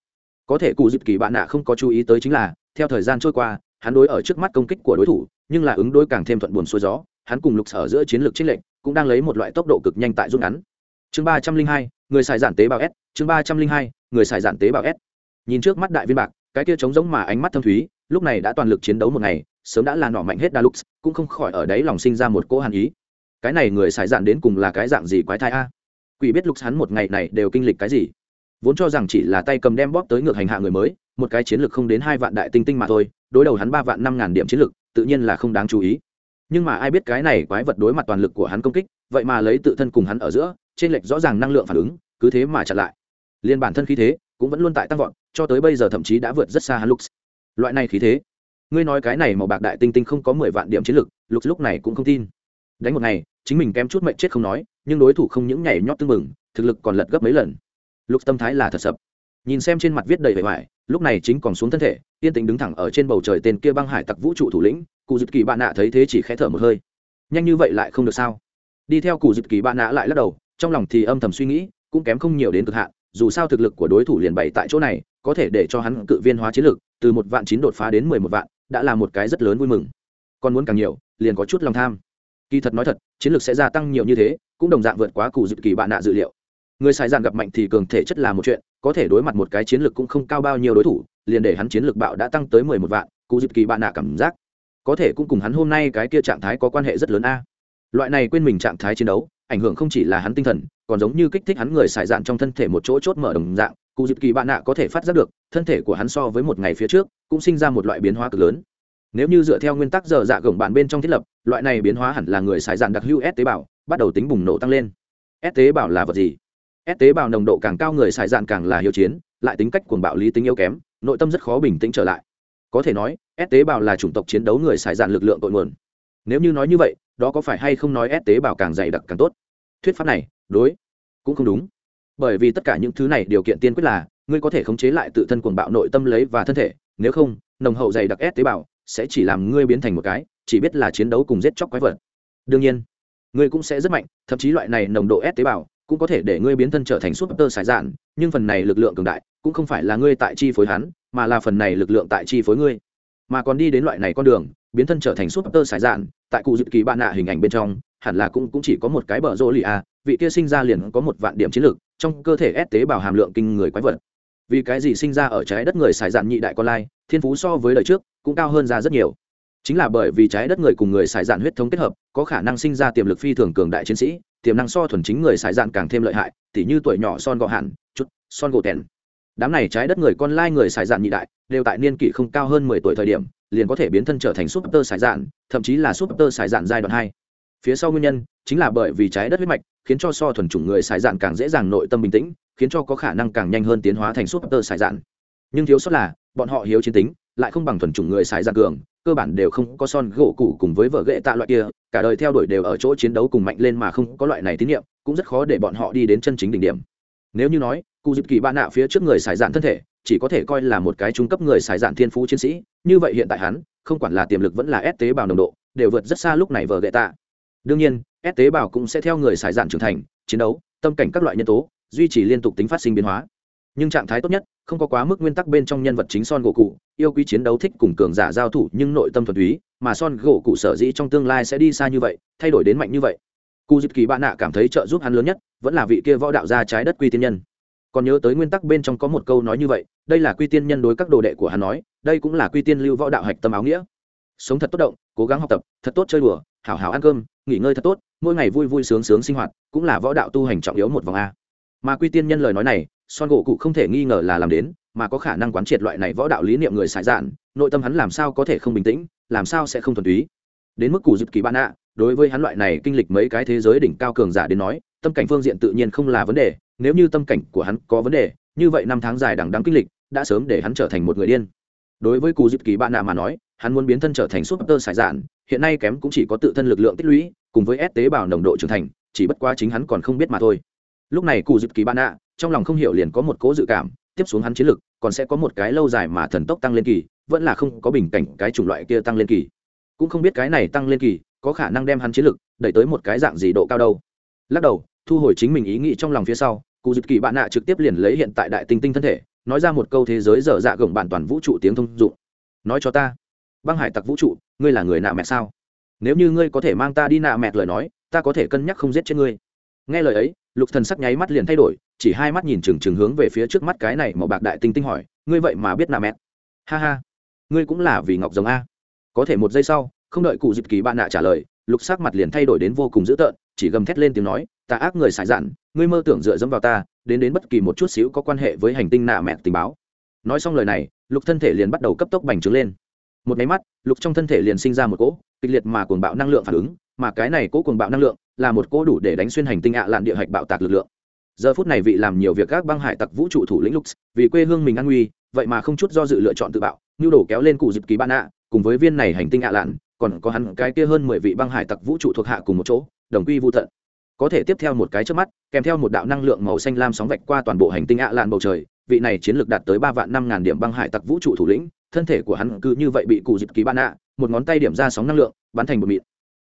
Speaker 1: có thể cụ dịp kỳ bạn nạ không có chú ý tới chính là, theo thời gian trôi qua, hắn đối ở trước mắt công kích của đối thủ, nhưng là ứng đối càng thêm thuận buồn xuôi gió, hắn cùng lục sở giữa chiến lược trích lệnh cũng đang lấy một loại tốc độ cực nhanh tại rút ngắn. Chương ba trăm linh hai, người xài giản tế bào s, chương ba trăm linh hai, người xài giản tế bào s. Nhìn trước mắt đại viên bạc, cái kia trống giống mà ánh mắt thâm thúy, lúc này đã toàn lực chiến đấu một ngày, sớm đã là nọ mạnh hết đa lux cũng không khỏi ở đấy lòng sinh ra một cỗ hàn ý. Cái này người xài dạn đến cùng là cái dạng gì quái thai a? Quỷ biết lục hắn một ngày này đều kinh lịch cái gì? Vốn cho rằng chỉ là tay cầm đem bóp tới ngược hành hạ người mới, một cái chiến lược không đến hai vạn đại tinh tinh mà thôi, đối đầu hắn ba vạn năm ngàn điểm chiến lược, tự nhiên là không đáng chú ý. Nhưng mà ai biết cái này quái vật đối mặt toàn lực của hắn công kích, vậy mà lấy tự thân cùng hắn ở giữa, trên lệch rõ ràng năng lượng phản ứng, cứ thế mà chặn lại. Liên bản thân khí thế cũng vẫn luôn tại tăng vọt, cho tới bây giờ thậm chí đã vượt rất xa hắn lux. Loại này khí thế, ngươi nói cái này màu bạc đại tinh tinh không có mười vạn điểm chiến lược lúc lúc này cũng không tin. Đánh một ngày, chính mình kém chút mệnh chết không nói, nhưng đối thủ không những nhảy nhót tương mừng thực lực còn lật gấp mấy lần lục tâm thái là thật sập. Nhìn xem trên mặt viết đầy vẻ vải, lúc này chính còn xuống thân thể, yên tĩnh đứng thẳng ở trên bầu trời tên kia băng hải tặc vũ trụ thủ lĩnh, cụ dịp kỳ bạn nạ thấy thế chỉ khẽ thở một hơi. Nhanh như vậy lại không được sao? Đi theo cụ dịp kỳ bạn nạ lại lắc đầu, trong lòng thì âm thầm suy nghĩ, cũng kém không nhiều đến cực hạn, dù sao thực lực của đối thủ liền bày tại chỗ này, có thể để cho hắn cự viên hóa chiến lược từ một vạn chín đột phá đến mười một vạn, đã là một cái rất lớn vui mừng. Còn muốn càng nhiều, liền có chút lòng tham. Kỳ thật nói thật, chiến lược sẽ gia tăng nhiều như thế, cũng đồng dạng vượt quá cụ dịp kỳ bạn nạ dự liệu người xài dạn gặp mạnh thì cường thể chất là một chuyện, có thể đối mặt một cái chiến lược cũng không cao bao nhiêu đối thủ, liền để hắn chiến lược bạo đã tăng tới mười một vạn, cụ dịp kỳ bạn nạ cảm giác. Có thể cũng cùng hắn hôm nay cái kia trạng thái có quan hệ rất lớn a. Loại này quên mình trạng thái chiến đấu, ảnh hưởng không chỉ là hắn tinh thần, còn giống như kích thích hắn người xài dạn trong thân thể một chỗ chốt mở đồng dạng, cụ dịp kỳ bạn nạ có thể phát giác được, thân thể của hắn so với một ngày phía trước, cũng sinh ra một loại biến hóa cực lớn. Nếu như dựa theo nguyên tắc giờ dạ gồng bạn bên trong thiết lập, loại này biến hóa hẳn là người xài dạn đặc hữu s tế bào, bắt đầu tính bùng nổ tăng lên. S tế bào là vật gì? S tế bào nồng độ càng cao người xài dạn càng là hiệu chiến, lại tính cách cuồng bạo lý tính yếu kém, nội tâm rất khó bình tĩnh trở lại. Có thể nói, s tế bào là chủng tộc chiến đấu người xài dạn lực lượng tội nguồn. Nếu như nói như vậy, đó có phải hay không nói s tế bào càng dày đặc càng tốt? Thuyết pháp này, đối, cũng không đúng. Bởi vì tất cả những thứ này điều kiện tiên quyết là, ngươi có thể khống chế lại tự thân cuồng bạo nội tâm lấy và thân thể, nếu không, nồng hậu dày đặc s tế bào sẽ chỉ làm ngươi biến thành một cái, chỉ biết là chiến đấu cùng giết chóc quái vật. Đương nhiên, ngươi cũng sẽ rất mạnh, thậm chí loại này nồng độ s tế bào cũng có thể để ngươi biến thân trở thành súp tơ sải dạn nhưng phần này lực lượng cường đại cũng không phải là ngươi tại chi phối hắn, mà là phần này lực lượng tại chi phối ngươi. Mà còn đi đến loại này con đường, biến thân trở thành súp tơ sải dạn tại cụ dự kỳ bạn nạ hình ảnh bên trong, hẳn là cũng cũng chỉ có một cái bờ rô lì a, vị kia sinh ra liền có một vạn điểm chiến lược, trong cơ thể ép tế bào hàm lượng kinh người quái vật. Vì cái gì sinh ra ở trái đất người xài dạn nhị đại con lai, thiên phú so với đời trước cũng cao hơn ra rất nhiều. Chính là bởi vì trái đất người cùng người xài dạn huyết thống kết hợp, có khả năng sinh ra tiềm lực phi thường cường đại chiến sĩ tiềm năng so thuần chính người xài dạn càng thêm lợi hại, tỉ như tuổi nhỏ son gọ hẳn, chút, son gỗ tèn. Đám này trái đất người con lai người xài dạn nhị đại, đều tại niên kỷ không cao hơn mười tuổi thời điểm, liền có thể biến thân trở thành súp tơ xài dạn, thậm chí là súp tơ xài dạn giai đoạn hai. Phía sau nguyên nhân, chính là bởi vì trái đất huyết mạch, khiến cho so thuần chủng người xài dạn càng dễ dàng nội tâm bình tĩnh, khiến cho có khả năng càng nhanh hơn tiến hóa thành súp tơ xài dạn. Nhưng thiếu sót là, bọn họ hiếu chiến tính, lại không bằng thuần chủng người xài dạn cường cơ bản đều không có son gỗ cũ cùng với vợ ghệ tạ loại kia, cả đời theo đuổi đều ở chỗ chiến đấu cùng mạnh lên mà không có loại này tín nhiệm, cũng rất khó để bọn họ đi đến chân chính đỉnh điểm. Nếu như nói, cụ dịp kỳ ba nạ phía trước người xài dạn thân thể, chỉ có thể coi là một cái trung cấp người xài dạn thiên phú chiến sĩ, như vậy hiện tại hắn, không quản là tiềm lực vẫn là ép tế bào nồng độ, đều vượt rất xa lúc này vợ ghệ tạ. Đương nhiên ép tế bào cũng sẽ theo người xài dạn trưởng thành, chiến đấu, tâm cảnh các loại nhân tố, duy trì liên tục tính phát sinh biến hóa nhưng trạng thái tốt nhất, không có quá mức nguyên tắc bên trong nhân vật chính son gỗ cụ, yêu quý chiến đấu thích cùng cường giả giao thủ nhưng nội tâm thuần túy, mà son gỗ cụ sở dĩ trong tương lai sẽ đi xa như vậy, thay đổi đến mạnh như vậy. Cụ dịp kỳ bạn nạ cảm thấy trợ giúp hắn lớn nhất, vẫn là vị kia võ đạo gia trái đất quy tiên nhân. Còn nhớ tới nguyên tắc bên trong có một câu nói như vậy, đây là quy tiên nhân đối các đồ đệ của hắn nói, đây cũng là quy tiên lưu võ đạo hạch tâm áo nghĩa. Sống thật tốt động, cố gắng học tập, thật tốt chơi đùa, hảo hảo ăn cơm, nghỉ ngơi thật tốt, mỗi ngày vui vui sướng sướng sinh hoạt, cũng là võ đạo tu hành trọng yếu một vòng a mà quy tiên nhân lời nói này, son gỗ cụ không thể nghi ngờ là làm đến, mà có khả năng quán triệt loại này võ đạo lý niệm người xài dạn, nội tâm hắn làm sao có thể không bình tĩnh, làm sao sẽ không thuần túy. Đến mức cụ dịp kỳ ban ạ đối với hắn loại này kinh lịch mấy cái thế giới đỉnh cao cường giả đến nói, tâm cảnh phương diện tự nhiên không là vấn đề, nếu như tâm cảnh của hắn có vấn đề, như vậy năm tháng dài đằng đắng kinh lịch, đã sớm để hắn trở thành một người điên. Đối với cụ dịp kỳ bạn nạ mà nói, hắn muốn biến thân trở thành súp tơ sải dạn, hiện nay kém cũng chỉ có tự thân lực lượng tích lũy, cùng với ép tế bào nồng độ trưởng thành, chỉ bất quá chính hắn còn không biết mà thôi lúc này cụ dịp kỳ bạn ạ trong lòng không hiểu liền có một cố dự cảm, tiếp xuống hắn chiến lực, còn sẽ có một cái lâu dài mà thần tốc tăng lên kỳ, vẫn là không có bình cảnh cái chủng loại kia tăng lên kỳ. Cũng không biết cái này tăng lên kỳ, có khả năng đem hắn chiến lực đẩy tới một cái dạng gì độ cao đâu. Lắc đầu, thu hồi chính mình ý nghĩ trong lòng phía sau, cụ dịp kỳ bạn nạ trực tiếp liền lấy hiện tại đại tinh tinh thân thể, nói ra một câu thế giới dở dạ gồng bản toàn vũ trụ tiếng thông dụng. Nói cho ta, băng hải tặc vũ trụ, ngươi là người nạ mẹ sao? Nếu như ngươi có thể mang ta đi nạ mẹ lời nói, ta có thể cân nhắc không giết chết ngươi. Nghe lời ấy lục thần sắc nháy mắt liền thay đổi, chỉ hai mắt nhìn chừng chừng hướng về phía trước mắt cái này màu bạc đại tinh tinh hỏi, ngươi vậy mà biết nà mẹ? Ha ha, ngươi cũng là vì ngọc rồng a. Có thể một giây sau, không đợi cụ dịp kỳ bạn nạ trả lời, lục sắc mặt liền thay đổi đến vô cùng dữ tợn, chỉ gầm thét lên tiếng nói ta ác người xài dạn ngươi mơ tưởng dựa dẫm vào ta, đến đến bất kỳ một chút xíu có quan hệ với hành tinh nạ mẹ tình báo. Nói xong lời này, lục thân thể liền bắt đầu cấp tốc bành trướng lên. Một máy mắt, lục trong thân thể liền sinh ra một cỗ kịch liệt mà cuồng bạo năng lượng phản ứng mà cái này cố cuồng bạo năng lượng là một cố đủ để đánh xuyên hành tinh ạ lạn địa hạch bạo tạc lực lượng. Giờ phút này vị làm nhiều việc các băng hải tặc vũ trụ thủ lĩnh lux, vì quê hương mình an nguy, vậy mà không chút do dự lựa chọn tự bạo, nhu đổ kéo lên cụ dịp kỳ ban ạ, cùng với viên này hành tinh ạ lạn, còn có hắn cái kia hơn mười vị băng hải tặc vũ trụ thuộc hạ cùng một chỗ, đồng quy vô tận. Có thể tiếp theo một cái trước mắt, kèm theo một đạo năng lượng màu xanh lam sóng vạch qua toàn bộ hành tinh ạ lạn bầu trời, vị này chiến lược đạt tới ba vạn năm ngàn điểm băng hải tặc vũ trụ thủ lĩnh, thân thể của hắn cứ như vậy bị cụ dịp ký ban ạ, một ngón tay điểm ra sóng năng lượng, bắn thành một mịn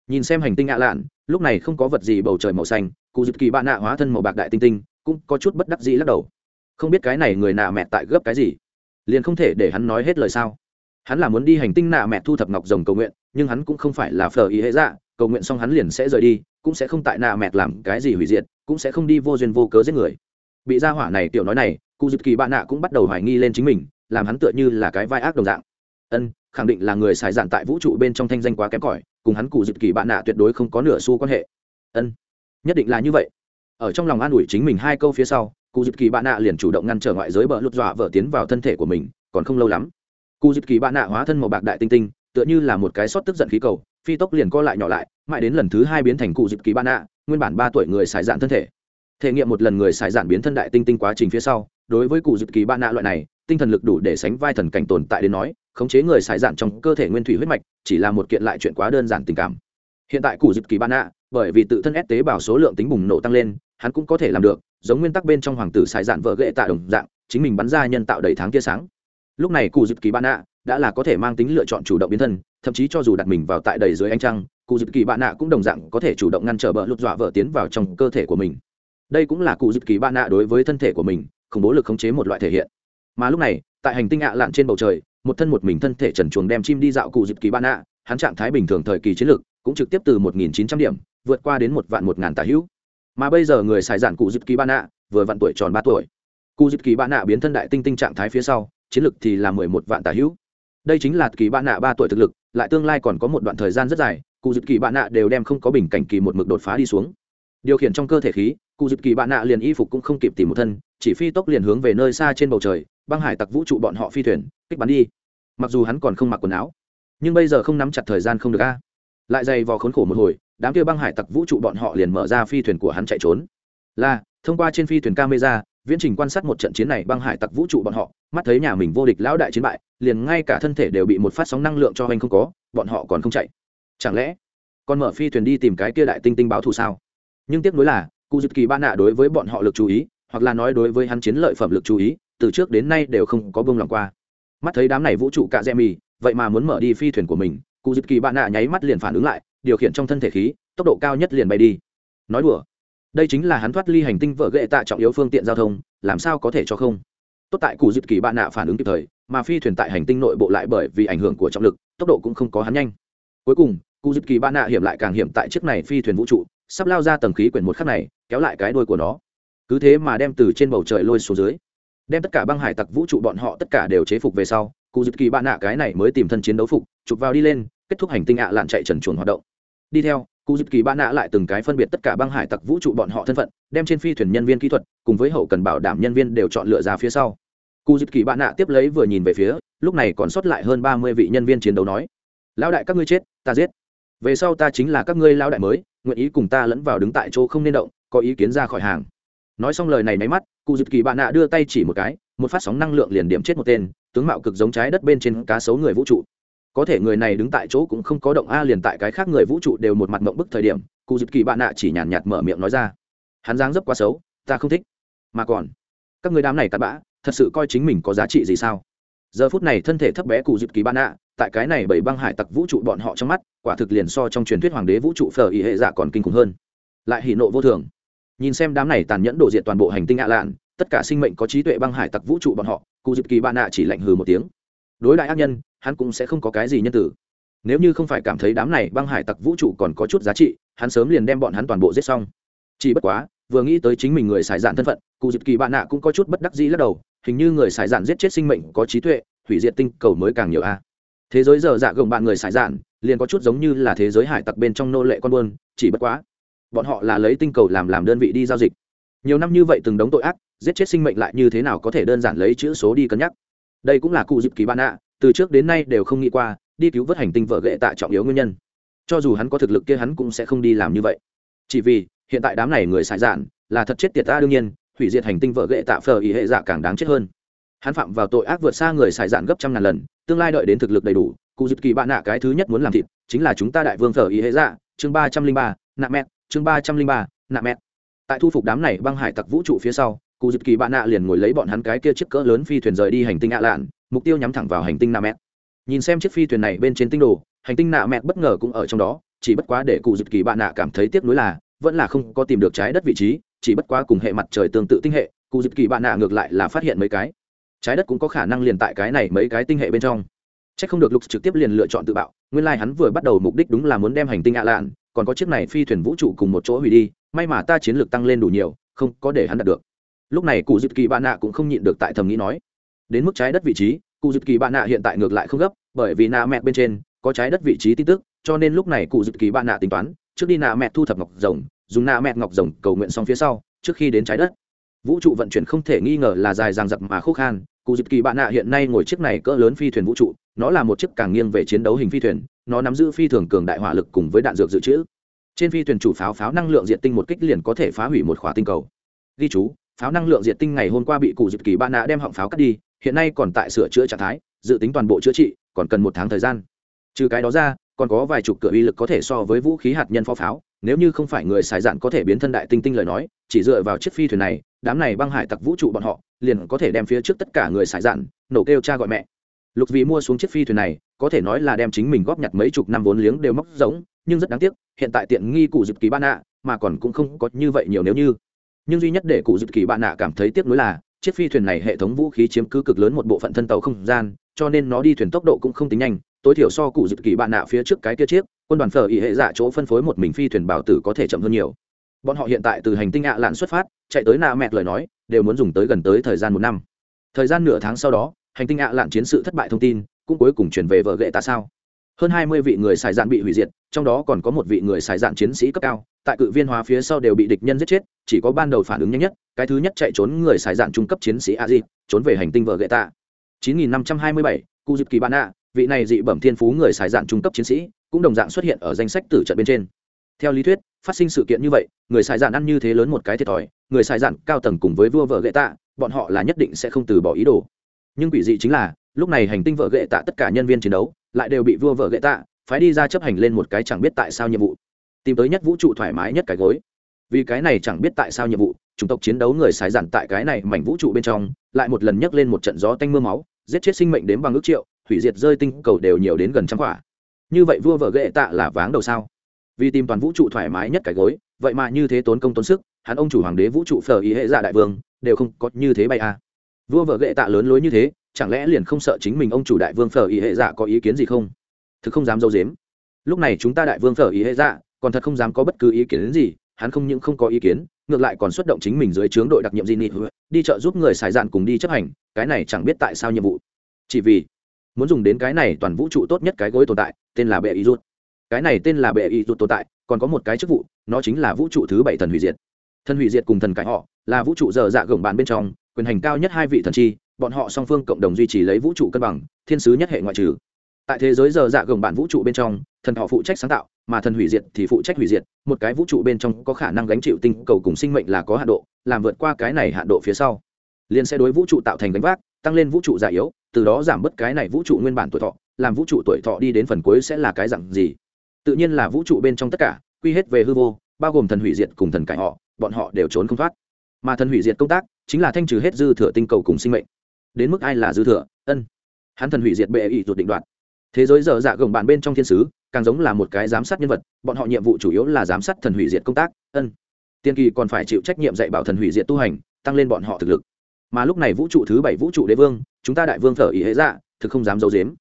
Speaker 1: nhìn xem hành tinh ạ lạn, lúc này không có vật gì bầu trời màu xanh, cụ dịp kỳ bạn nạ hóa thân màu bạc đại tinh tinh, cũng có chút bất đắc dĩ lắc đầu. Không biết cái này người nạ mẹ tại gấp cái gì? Liền không thể để hắn nói hết lời sao? Hắn là muốn đi hành tinh nạ mẹ thu thập ngọc rồng cầu nguyện, nhưng hắn cũng không phải là phờ ý hệ dạ cầu nguyện xong hắn liền sẽ rời đi, cũng sẽ không tại nạ mẹ làm cái gì hủy diệt, cũng sẽ không đi vô duyên vô cớ giết người. Bị gia hỏa này tiểu nói này, cụ dịp kỳ bạn nạ cũng bắt đầu hoài nghi lên chính mình, làm hắn tựa như là cái vai ác đồng dạng. Ân khẳng định là người xài dạn tại vũ trụ bên trong thanh danh quá kém cỏi, cùng hắn cụ dịp kỳ bạn nạ tuyệt đối không có nửa xu quan hệ. Ân, nhất định là như vậy. Ở trong lòng an ủi chính mình hai câu phía sau cụ dịp kỳ bạn nạ liền chủ động ngăn trở ngoại giới bờ lụt dọa vợ tiến vào thân thể của mình, còn không lâu lắm cụ dịp kỳ bạn nạ hóa thân màu bạc đại tinh tinh, tựa như là một cái sót tức giận khí cầu, phi tốc liền co lại nhỏ lại, mãi đến lần thứ hai biến thành cụ dịp kỳ bạn nạ, nguyên bản ba tuổi người xài dạn thân thể. Thể nghiệm một lần người xài dạn biến thân đại tinh tinh quá trình phía sau, đối với cụ dịp kỳ bạn nạ loại này, tinh thần lực đủ để sánh vai thần cảnh tồn tại đến nói khống chế người xài dạn trong cơ thể nguyên thủy huyết mạch, chỉ là một kiện lại chuyện quá đơn giản tình cảm. Hiện tại cụ dịp kỳ bạn nạ, bởi vì tự thân ép tế bào số lượng tính bùng nổ tăng lên, hắn cũng có thể làm được, giống nguyên tắc bên trong hoàng tử xài dạn vợ ghệ tạ đồng dạng, chính mình bắn ra nhân tạo đầy tháng tia sáng. Lúc này cụ dịp kỳ bạn nạ đã là có thể mang tính lựa chọn chủ động biến thân, thậm chí cho dù đặt mình vào tại đầy dưới ánh trăng, cụ dịp kỳ bạn nạ cũng đồng dạng có thể chủ động ngăn trở bờ lụt dọa vợ tiến vào trong cơ thể của mình. Đây cũng là cụ dịp kỳ bạn nạ đối với thân thể của mình, khủng bố lực khống chế một loại thể hiện. Mà lúc này tại hành tinh ạ lạn trên bầu trời, một thân một mình thân thể trần chuồng đem chim đi dạo cụ dịp kỳ ban nạ hắn trạng thái bình thường thời kỳ chiến lược, cũng trực tiếp từ một nghìn chín trăm điểm, vượt qua đến một vạn một ngàn tà hữu. Mà bây giờ người xài giản cụ dịp kỳ ban nạ vừa vặn tuổi tròn ba tuổi. Cụ dịp kỳ ban nạ biến thân đại tinh tinh trạng thái phía sau, chiến lược thì là mười một vạn tà hữu. Đây chính là kỳ bạn nạ ba tuổi thực lực, lại tương lai còn có một đoạn thời gian rất dài, cụ dịp kỳ bạn nạ đều đem không có bình cảnh kỳ một mực đột phá đi xuống. Điều khiển trong cơ thể khí, cụ dịp kỳ bạn nạ liền y phục cũng không kịp tìm một thân, chỉ phi tốc liền hướng về nơi xa trên bầu trời băng hải tặc vũ trụ bọn họ phi thuyền, kích bắn đi. Mặc dù hắn còn không mặc quần áo, nhưng bây giờ không nắm chặt thời gian không được a. Lại dày vò khốn khổ một hồi, đám kia băng hải tặc vũ trụ bọn họ liền mở ra phi thuyền của hắn chạy trốn. Là, thông qua trên phi thuyền camera, viễn trình quan sát một trận chiến này băng hải tặc vũ trụ bọn họ, mắt thấy nhà mình vô địch lão đại chiến bại, liền ngay cả thân thể đều bị một phát sóng năng lượng cho anh không có, bọn họ còn không chạy. Chẳng lẽ còn mở phi thuyền đi tìm cái kia đại tinh tinh báo thù sao? Nhưng tiếc nuối là cụ dịp kỳ ba nạ đối với bọn họ lực chú ý, hoặc là nói đối với hắn chiến lợi phẩm lực chú ý từ trước đến nay đều không có bông lòng qua. Mắt thấy đám này vũ trụ cạ dẹ mì, vậy mà muốn mở đi phi thuyền của mình, cụ dịp kỳ bạn nạ nháy mắt liền phản ứng lại, điều khiển trong thân thể khí, tốc độ cao nhất liền bay đi. Nói đùa, đây chính là hắn thoát ly hành tinh vợ ghệ tạ trọng yếu phương tiện giao thông, làm sao có thể cho không? Tốt tại cụ dịp kỳ bạn nạ phản ứng kịp thời, mà phi thuyền tại hành tinh nội bộ lại bởi vì ảnh hưởng của trọng lực, tốc độ cũng không có hắn nhanh. Cuối cùng, cụ dịp kỳ bạn nạ hiểm lại càng hiểm tại chiếc này phi thuyền vũ trụ, sắp lao ra tầng khí quyển một khắc này, kéo lại cái đuôi của nó. Cứ thế mà đem từ trên bầu trời lôi xuống dưới đem tất cả băng hải tặc vũ trụ bọn họ tất cả đều chế phục về sau, cụ dịp kỳ bạn nạ cái này mới tìm thân chiến đấu phục, chụp vào đi lên, kết thúc hành tinh ạ lạn chạy trần chuồn hoạt động. Đi theo, cụ dịp kỳ bạn nạ lại từng cái phân biệt tất cả băng hải tặc vũ trụ bọn họ thân phận, đem trên phi thuyền nhân viên kỹ thuật cùng với hậu cần bảo đảm nhân viên đều chọn lựa ra phía sau. Cụ dịp kỳ bạn nạ tiếp lấy vừa nhìn về phía, lúc này còn sót lại hơn ba mươi vị nhân viên chiến đấu nói, lão đại các ngươi chết, ta giết. Về sau ta chính là các ngươi lão đại mới, nguyện ý cùng ta lẫn vào đứng tại chỗ không nên động, có ý kiến ra khỏi hàng nói xong lời này nháy mắt, cụ dịp kỳ bạn nạ đưa tay chỉ một cái, một phát sóng năng lượng liền điểm chết một tên, tướng mạo cực giống trái đất bên trên cá sấu người vũ trụ. Có thể người này đứng tại chỗ cũng không có động a, liền tại cái khác người vũ trụ đều một mặt mộng bức thời điểm, cụ dịp kỳ bạn nạ chỉ nhàn nhạt mở miệng nói ra. Hắn dáng dấp quá xấu, ta không thích. Mà còn, các người đám này cặn bã, thật sự coi chính mình có giá trị gì sao? Giờ phút này thân thể thấp bé cụ dịp kỳ bạn nạ, tại cái này bảy băng hải tặc vũ trụ bọn họ trong mắt, quả thực liền so trong truyền thuyết hoàng đế vũ trụ phở ý hệ dạ còn kinh khủng hơn. Lại hỉ nộ vô thường nhìn xem đám này tàn nhẫn đổ diện toàn bộ hành tinh ạ lạn, tất cả sinh mệnh có trí tuệ băng hải tặc vũ trụ bọn họ cụ dịp kỳ bạn nạ chỉ lạnh hừ một tiếng. Đối đại ác nhân, hắn cũng sẽ không có cái gì nhân tử. Nếu như không phải cảm thấy đám này băng hải tặc vũ trụ còn có chút giá trị, hắn sớm liền đem bọn hắn toàn bộ giết xong. Chỉ bất quá, vừa nghĩ tới chính mình người xài dạn thân phận cụ dịp kỳ bạn nạ cũng có chút bất đắc dĩ lắc đầu, hình như người xài dạn giết chết sinh mệnh có trí tuệ, hủy diệt tinh cầu mới càng nhiều a. Thế giới giờ dạ gồng bạn người xài dạn, liền có chút giống như là thế giới hải tặc bên trong nô lệ con buôn, chỉ bất quá bọn họ là lấy tinh cầu làm làm đơn vị đi giao dịch. Nhiều năm như vậy từng đống tội ác, giết chết sinh mệnh lại như thế nào có thể đơn giản lấy chữ số đi cân nhắc. Đây cũng là cụ dịp kỳ bạn ạ, từ trước đến nay đều không nghĩ qua, đi cứu vớt hành tinh vợ ghệ tạ trọng yếu nguyên nhân. Cho dù hắn có thực lực kia hắn cũng sẽ không đi làm như vậy. Chỉ vì, hiện tại đám này người xài dạn, là thật chết tiệt ta đương nhiên, hủy diệt hành tinh vợ ghệ tạ phờ ý hệ dạ càng đáng chết hơn. Hắn phạm vào tội ác vượt xa người xài dạn gấp trăm ngàn lần, tương lai đợi đến thực lực đầy đủ, cụ dịp kỳ bạn nạ cái thứ nhất muốn làm thịt, chính là chúng ta đại vương phở ý hệ dạ chương ba trăm linh ba, nạ mẹ chương ba trăm linh ba, nạ mẹ. Tại thu phục đám này băng hải tặc vũ trụ phía sau, cụ dịp kỳ bạn nạ liền ngồi lấy bọn hắn cái kia chiếc cỡ lớn phi thuyền rời đi hành tinh ạ lạn, mục tiêu nhắm thẳng vào hành tinh nạ mẹ. Nhìn xem chiếc phi thuyền này bên trên tinh đồ, hành tinh nạ mẹ bất ngờ cũng ở trong đó, chỉ bất quá để cụ dịp kỳ bạn nạ cảm thấy tiếc nuối là, vẫn là không có tìm được trái đất vị trí, chỉ bất quá cùng hệ mặt trời tương tự tinh hệ, cụ dịp kỳ bạn nạ ngược lại là phát hiện mấy cái. Trái đất cũng có khả năng liền tại cái này mấy cái tinh hệ bên trong. C h ắ c không được lục trực tiếp liền lựa chọn tự bạo, nguyên lai、like、hắn vừa bắt đầu mục đích đúng là muốn đem hành tinh ạ lạn còn có chiếc này phi thuyền vũ trụ cùng một chỗ hủy đi, may mà ta chiến lược tăng lên đủ nhiều, không có để hắn đạt được. Lúc này cụ dịp kỳ bạn nạ cũng không nhịn được tại thầm nghĩ nói, đến mức trái đất vị trí, cụ dịp kỳ bạn nạ hiện tại ngược lại không gấp, bởi vì nạ mẹ bên trên có trái đất vị trí tin tức, cho nên lúc này cụ dịp kỳ bạn nạ tính toán, trước đi nạ mẹ thu thập ngọc rồng, dùng nạ mẹ ngọc rồng cầu nguyện xong phía sau, trước khi đến trái đất. Vũ trụ vận chuyển không thể nghi ngờ là dài dằng dặc mà khúc khan, cụ dịp kỳ bạn nạ hiện nay ngồi chiếc này cỡ lớn phi thuyền vũ trụ, nó là một chiếc càng nghiêng về chiến đấu hình phi thuyền nó nắm giữ phi thường cường đại hỏa lực cùng với đạn dược dự trữ. Trên phi thuyền chủ pháo pháo năng lượng diện tinh một kích liền có thể phá hủy một khỏa tinh cầu. Ghi chú, pháo năng lượng diện tinh ngày hôm qua bị cụ dịp kỳ ba nạ đem họng pháo cắt đi, hiện nay còn tại sửa chữa trạng thái, dự tính toàn bộ chữa trị, còn cần một tháng thời gian. Trừ cái đó ra, còn có vài chục cửa uy lực có thể so với vũ khí hạt nhân pháo pháo, nếu như không phải người xài dạn có thể biến thân đại tinh tinh lời nói, chỉ dựa vào chiếc phi thuyền này, đám này băng hải tặc vũ trụ bọn họ, liền có thể đem phía trước tất cả người xài dạn, nổ kêu cha gọi mẹ lục vì mua xuống chiếc phi thuyền này, có thể nói là đem chính mình góp nhặt mấy chục năm vốn liếng đều móc giống nhưng rất đáng tiếc, hiện tại tiện nghi cụ dịp kỳ ban Nạ, mà còn cũng không có như vậy nhiều nếu như. Nhưng duy nhất để cụ dịp kỳ bạn nạ cảm thấy tiếc nuối là, chiếc phi thuyền này hệ thống vũ khí chiếm cứ cực lớn một bộ phận thân tàu không gian, cho nên nó đi thuyền tốc độ cũng không tính nhanh. Tối thiểu so cụ dịp kỳ bạn nạ phía trước cái kia chiếc, quân đoàn phở ý hệ dạ chỗ phân phối một mình phi thuyền bảo tử có thể chậm hơn nhiều. Bọn họ hiện tại từ hành tinh ạ lạn xuất phát, chạy tới nạ mẹt lời nói, đều muốn dùng tới gần tới thời gian một năm. Thời gian nửa tháng sau đó hành tinh ạ lạn chiến sự thất bại thông tin cũng cuối cùng chuyển về vợ ghệ ta sao. Hơn hai mươi vị người xài dạn bị hủy diệt trong đó còn có một vị người xài dạn chiến sĩ cấp cao tại cự viên hóa phía sau đều bị địch nhân giết chết chỉ có ban đầu phản ứng nhanh nhất cái thứ nhất chạy trốn người xài dạn trung cấp chiến sĩ a di trốn về hành tinh vợ gậy tạ. 9527, cu dịp kỳ bạn ạ vị này dị bẩm thiên phú người xài dạn trung cấp chiến sĩ cũng đồng dạng xuất hiện ở danh sách tử trận bên trên. Theo lý thuyết phát sinh sự kiện như vậy người xài dạn ăn như thế lớn một cái thiệt thòi người xài dạn cao tầng cùng với vua vợ gậy tạ bọn họ là nhất định sẽ không từ bỏ ý đồ nhưng quỷ dị chính là, lúc này hành tinh vợ gậy tạ tất cả nhân viên chiến đấu lại đều bị vua vợ gậy tạ phái đi ra chấp hành lên một cái chẳng biết tại sao nhiệm vụ. Tìm tới nhất vũ trụ thoải mái nhất cái gối. Vì cái này chẳng biết tại sao nhiệm vụ, chủng tộc chiến đấu người xài dặn tại cái này mảnh vũ trụ bên trong, lại một lần nhấc lên một trận gió tanh mưa máu, giết chết sinh mệnh đến bằng ước triệu, hủy diệt rơi tinh cầu đều nhiều đến gần trăm quả. Như vậy vua vợ ghệ tạ là váng đầu sao? Vì tìm toàn vũ trụ thoải mái nhất cái gối, vậy mà như thế tốn công tốn sức, hắn ông chủ hoàng đế vũ trụ phở ý hệ dạ đại vương đều không có như thế bay à vua vợ gệ tạ lớn lối như thế, chẳng lẽ liền không sợ chính mình ông chủ đại vương phở ý hệ dạ có ý kiến gì không? Thực không dám dâu dếm lúc này chúng ta đại vương phở ý hệ dạ còn thật không dám có bất cứ ý kiến gì, hắn không những không có ý kiến, ngược lại còn xuất động chính mình dưới trướng đội đặc nhiệm di nị đi chợ giúp người xài dạn cùng đi chấp hành, cái này chẳng biết tại sao nhiệm vụ. Chỉ vì muốn dùng đến cái này toàn vũ trụ tốt nhất cái gối tồn tại, tên là bệ ý rút cái này tên là bệ ý rút tồn tại, còn có một cái chức vụ, nó chính là vũ trụ thứ bảy thần hủy diệt. Thần hủy diệt cùng thần cải họ, là vũ trụ dở dạ gồng bàn bên trong quyền hành cao nhất hai vị thần chi, bọn họ song phương cộng đồng duy trì lấy vũ trụ cân bằng, thiên sứ nhất hệ ngoại trừ. Tại thế giới giờ dạ gồng bản vũ trụ bên trong, thần họ phụ trách sáng tạo, mà thần hủy diệt thì phụ trách hủy diệt, một cái vũ trụ bên trong có khả năng gánh chịu tinh cầu cùng sinh mệnh là có hạn độ, làm vượt qua cái này hạn độ phía sau. Liền sẽ đối vũ trụ tạo thành gánh vác, tăng lên vũ trụ già yếu, từ đó giảm bớt cái này vũ trụ nguyên bản tuổi thọ, làm vũ trụ tuổi thọ đi đến phần cuối sẽ là cái dặn gì? Tự nhiên là vũ trụ bên trong tất cả, quy hết về hư vô, bao gồm thần hủy diệt cùng thần cải họ, bọn họ đều trốn không thoát. Mà thần hủy diệt công tác chính là thanh trừ hết dư thừa tinh cầu cùng sinh mệnh. Đến mức ai là dư thừa? Ân. Hắn thần hủy diệt bệ ý ruột định đoạn thế giới dở dạ gồng bàn bên trong thiên sứ, càng giống là một cái giám sát nhân vật, bọn họ nhiệm vụ chủ yếu là giám sát thần hủy diệt công tác. Ân. Tiên kỳ còn phải chịu trách nhiệm dạy bảo thần hủy diệt tu hành, tăng lên bọn họ thực lực. Mà lúc này vũ trụ thứ bảy vũ trụ đế vương, chúng ta đại vương thở ý hễ dạ thực không dám giấu dếm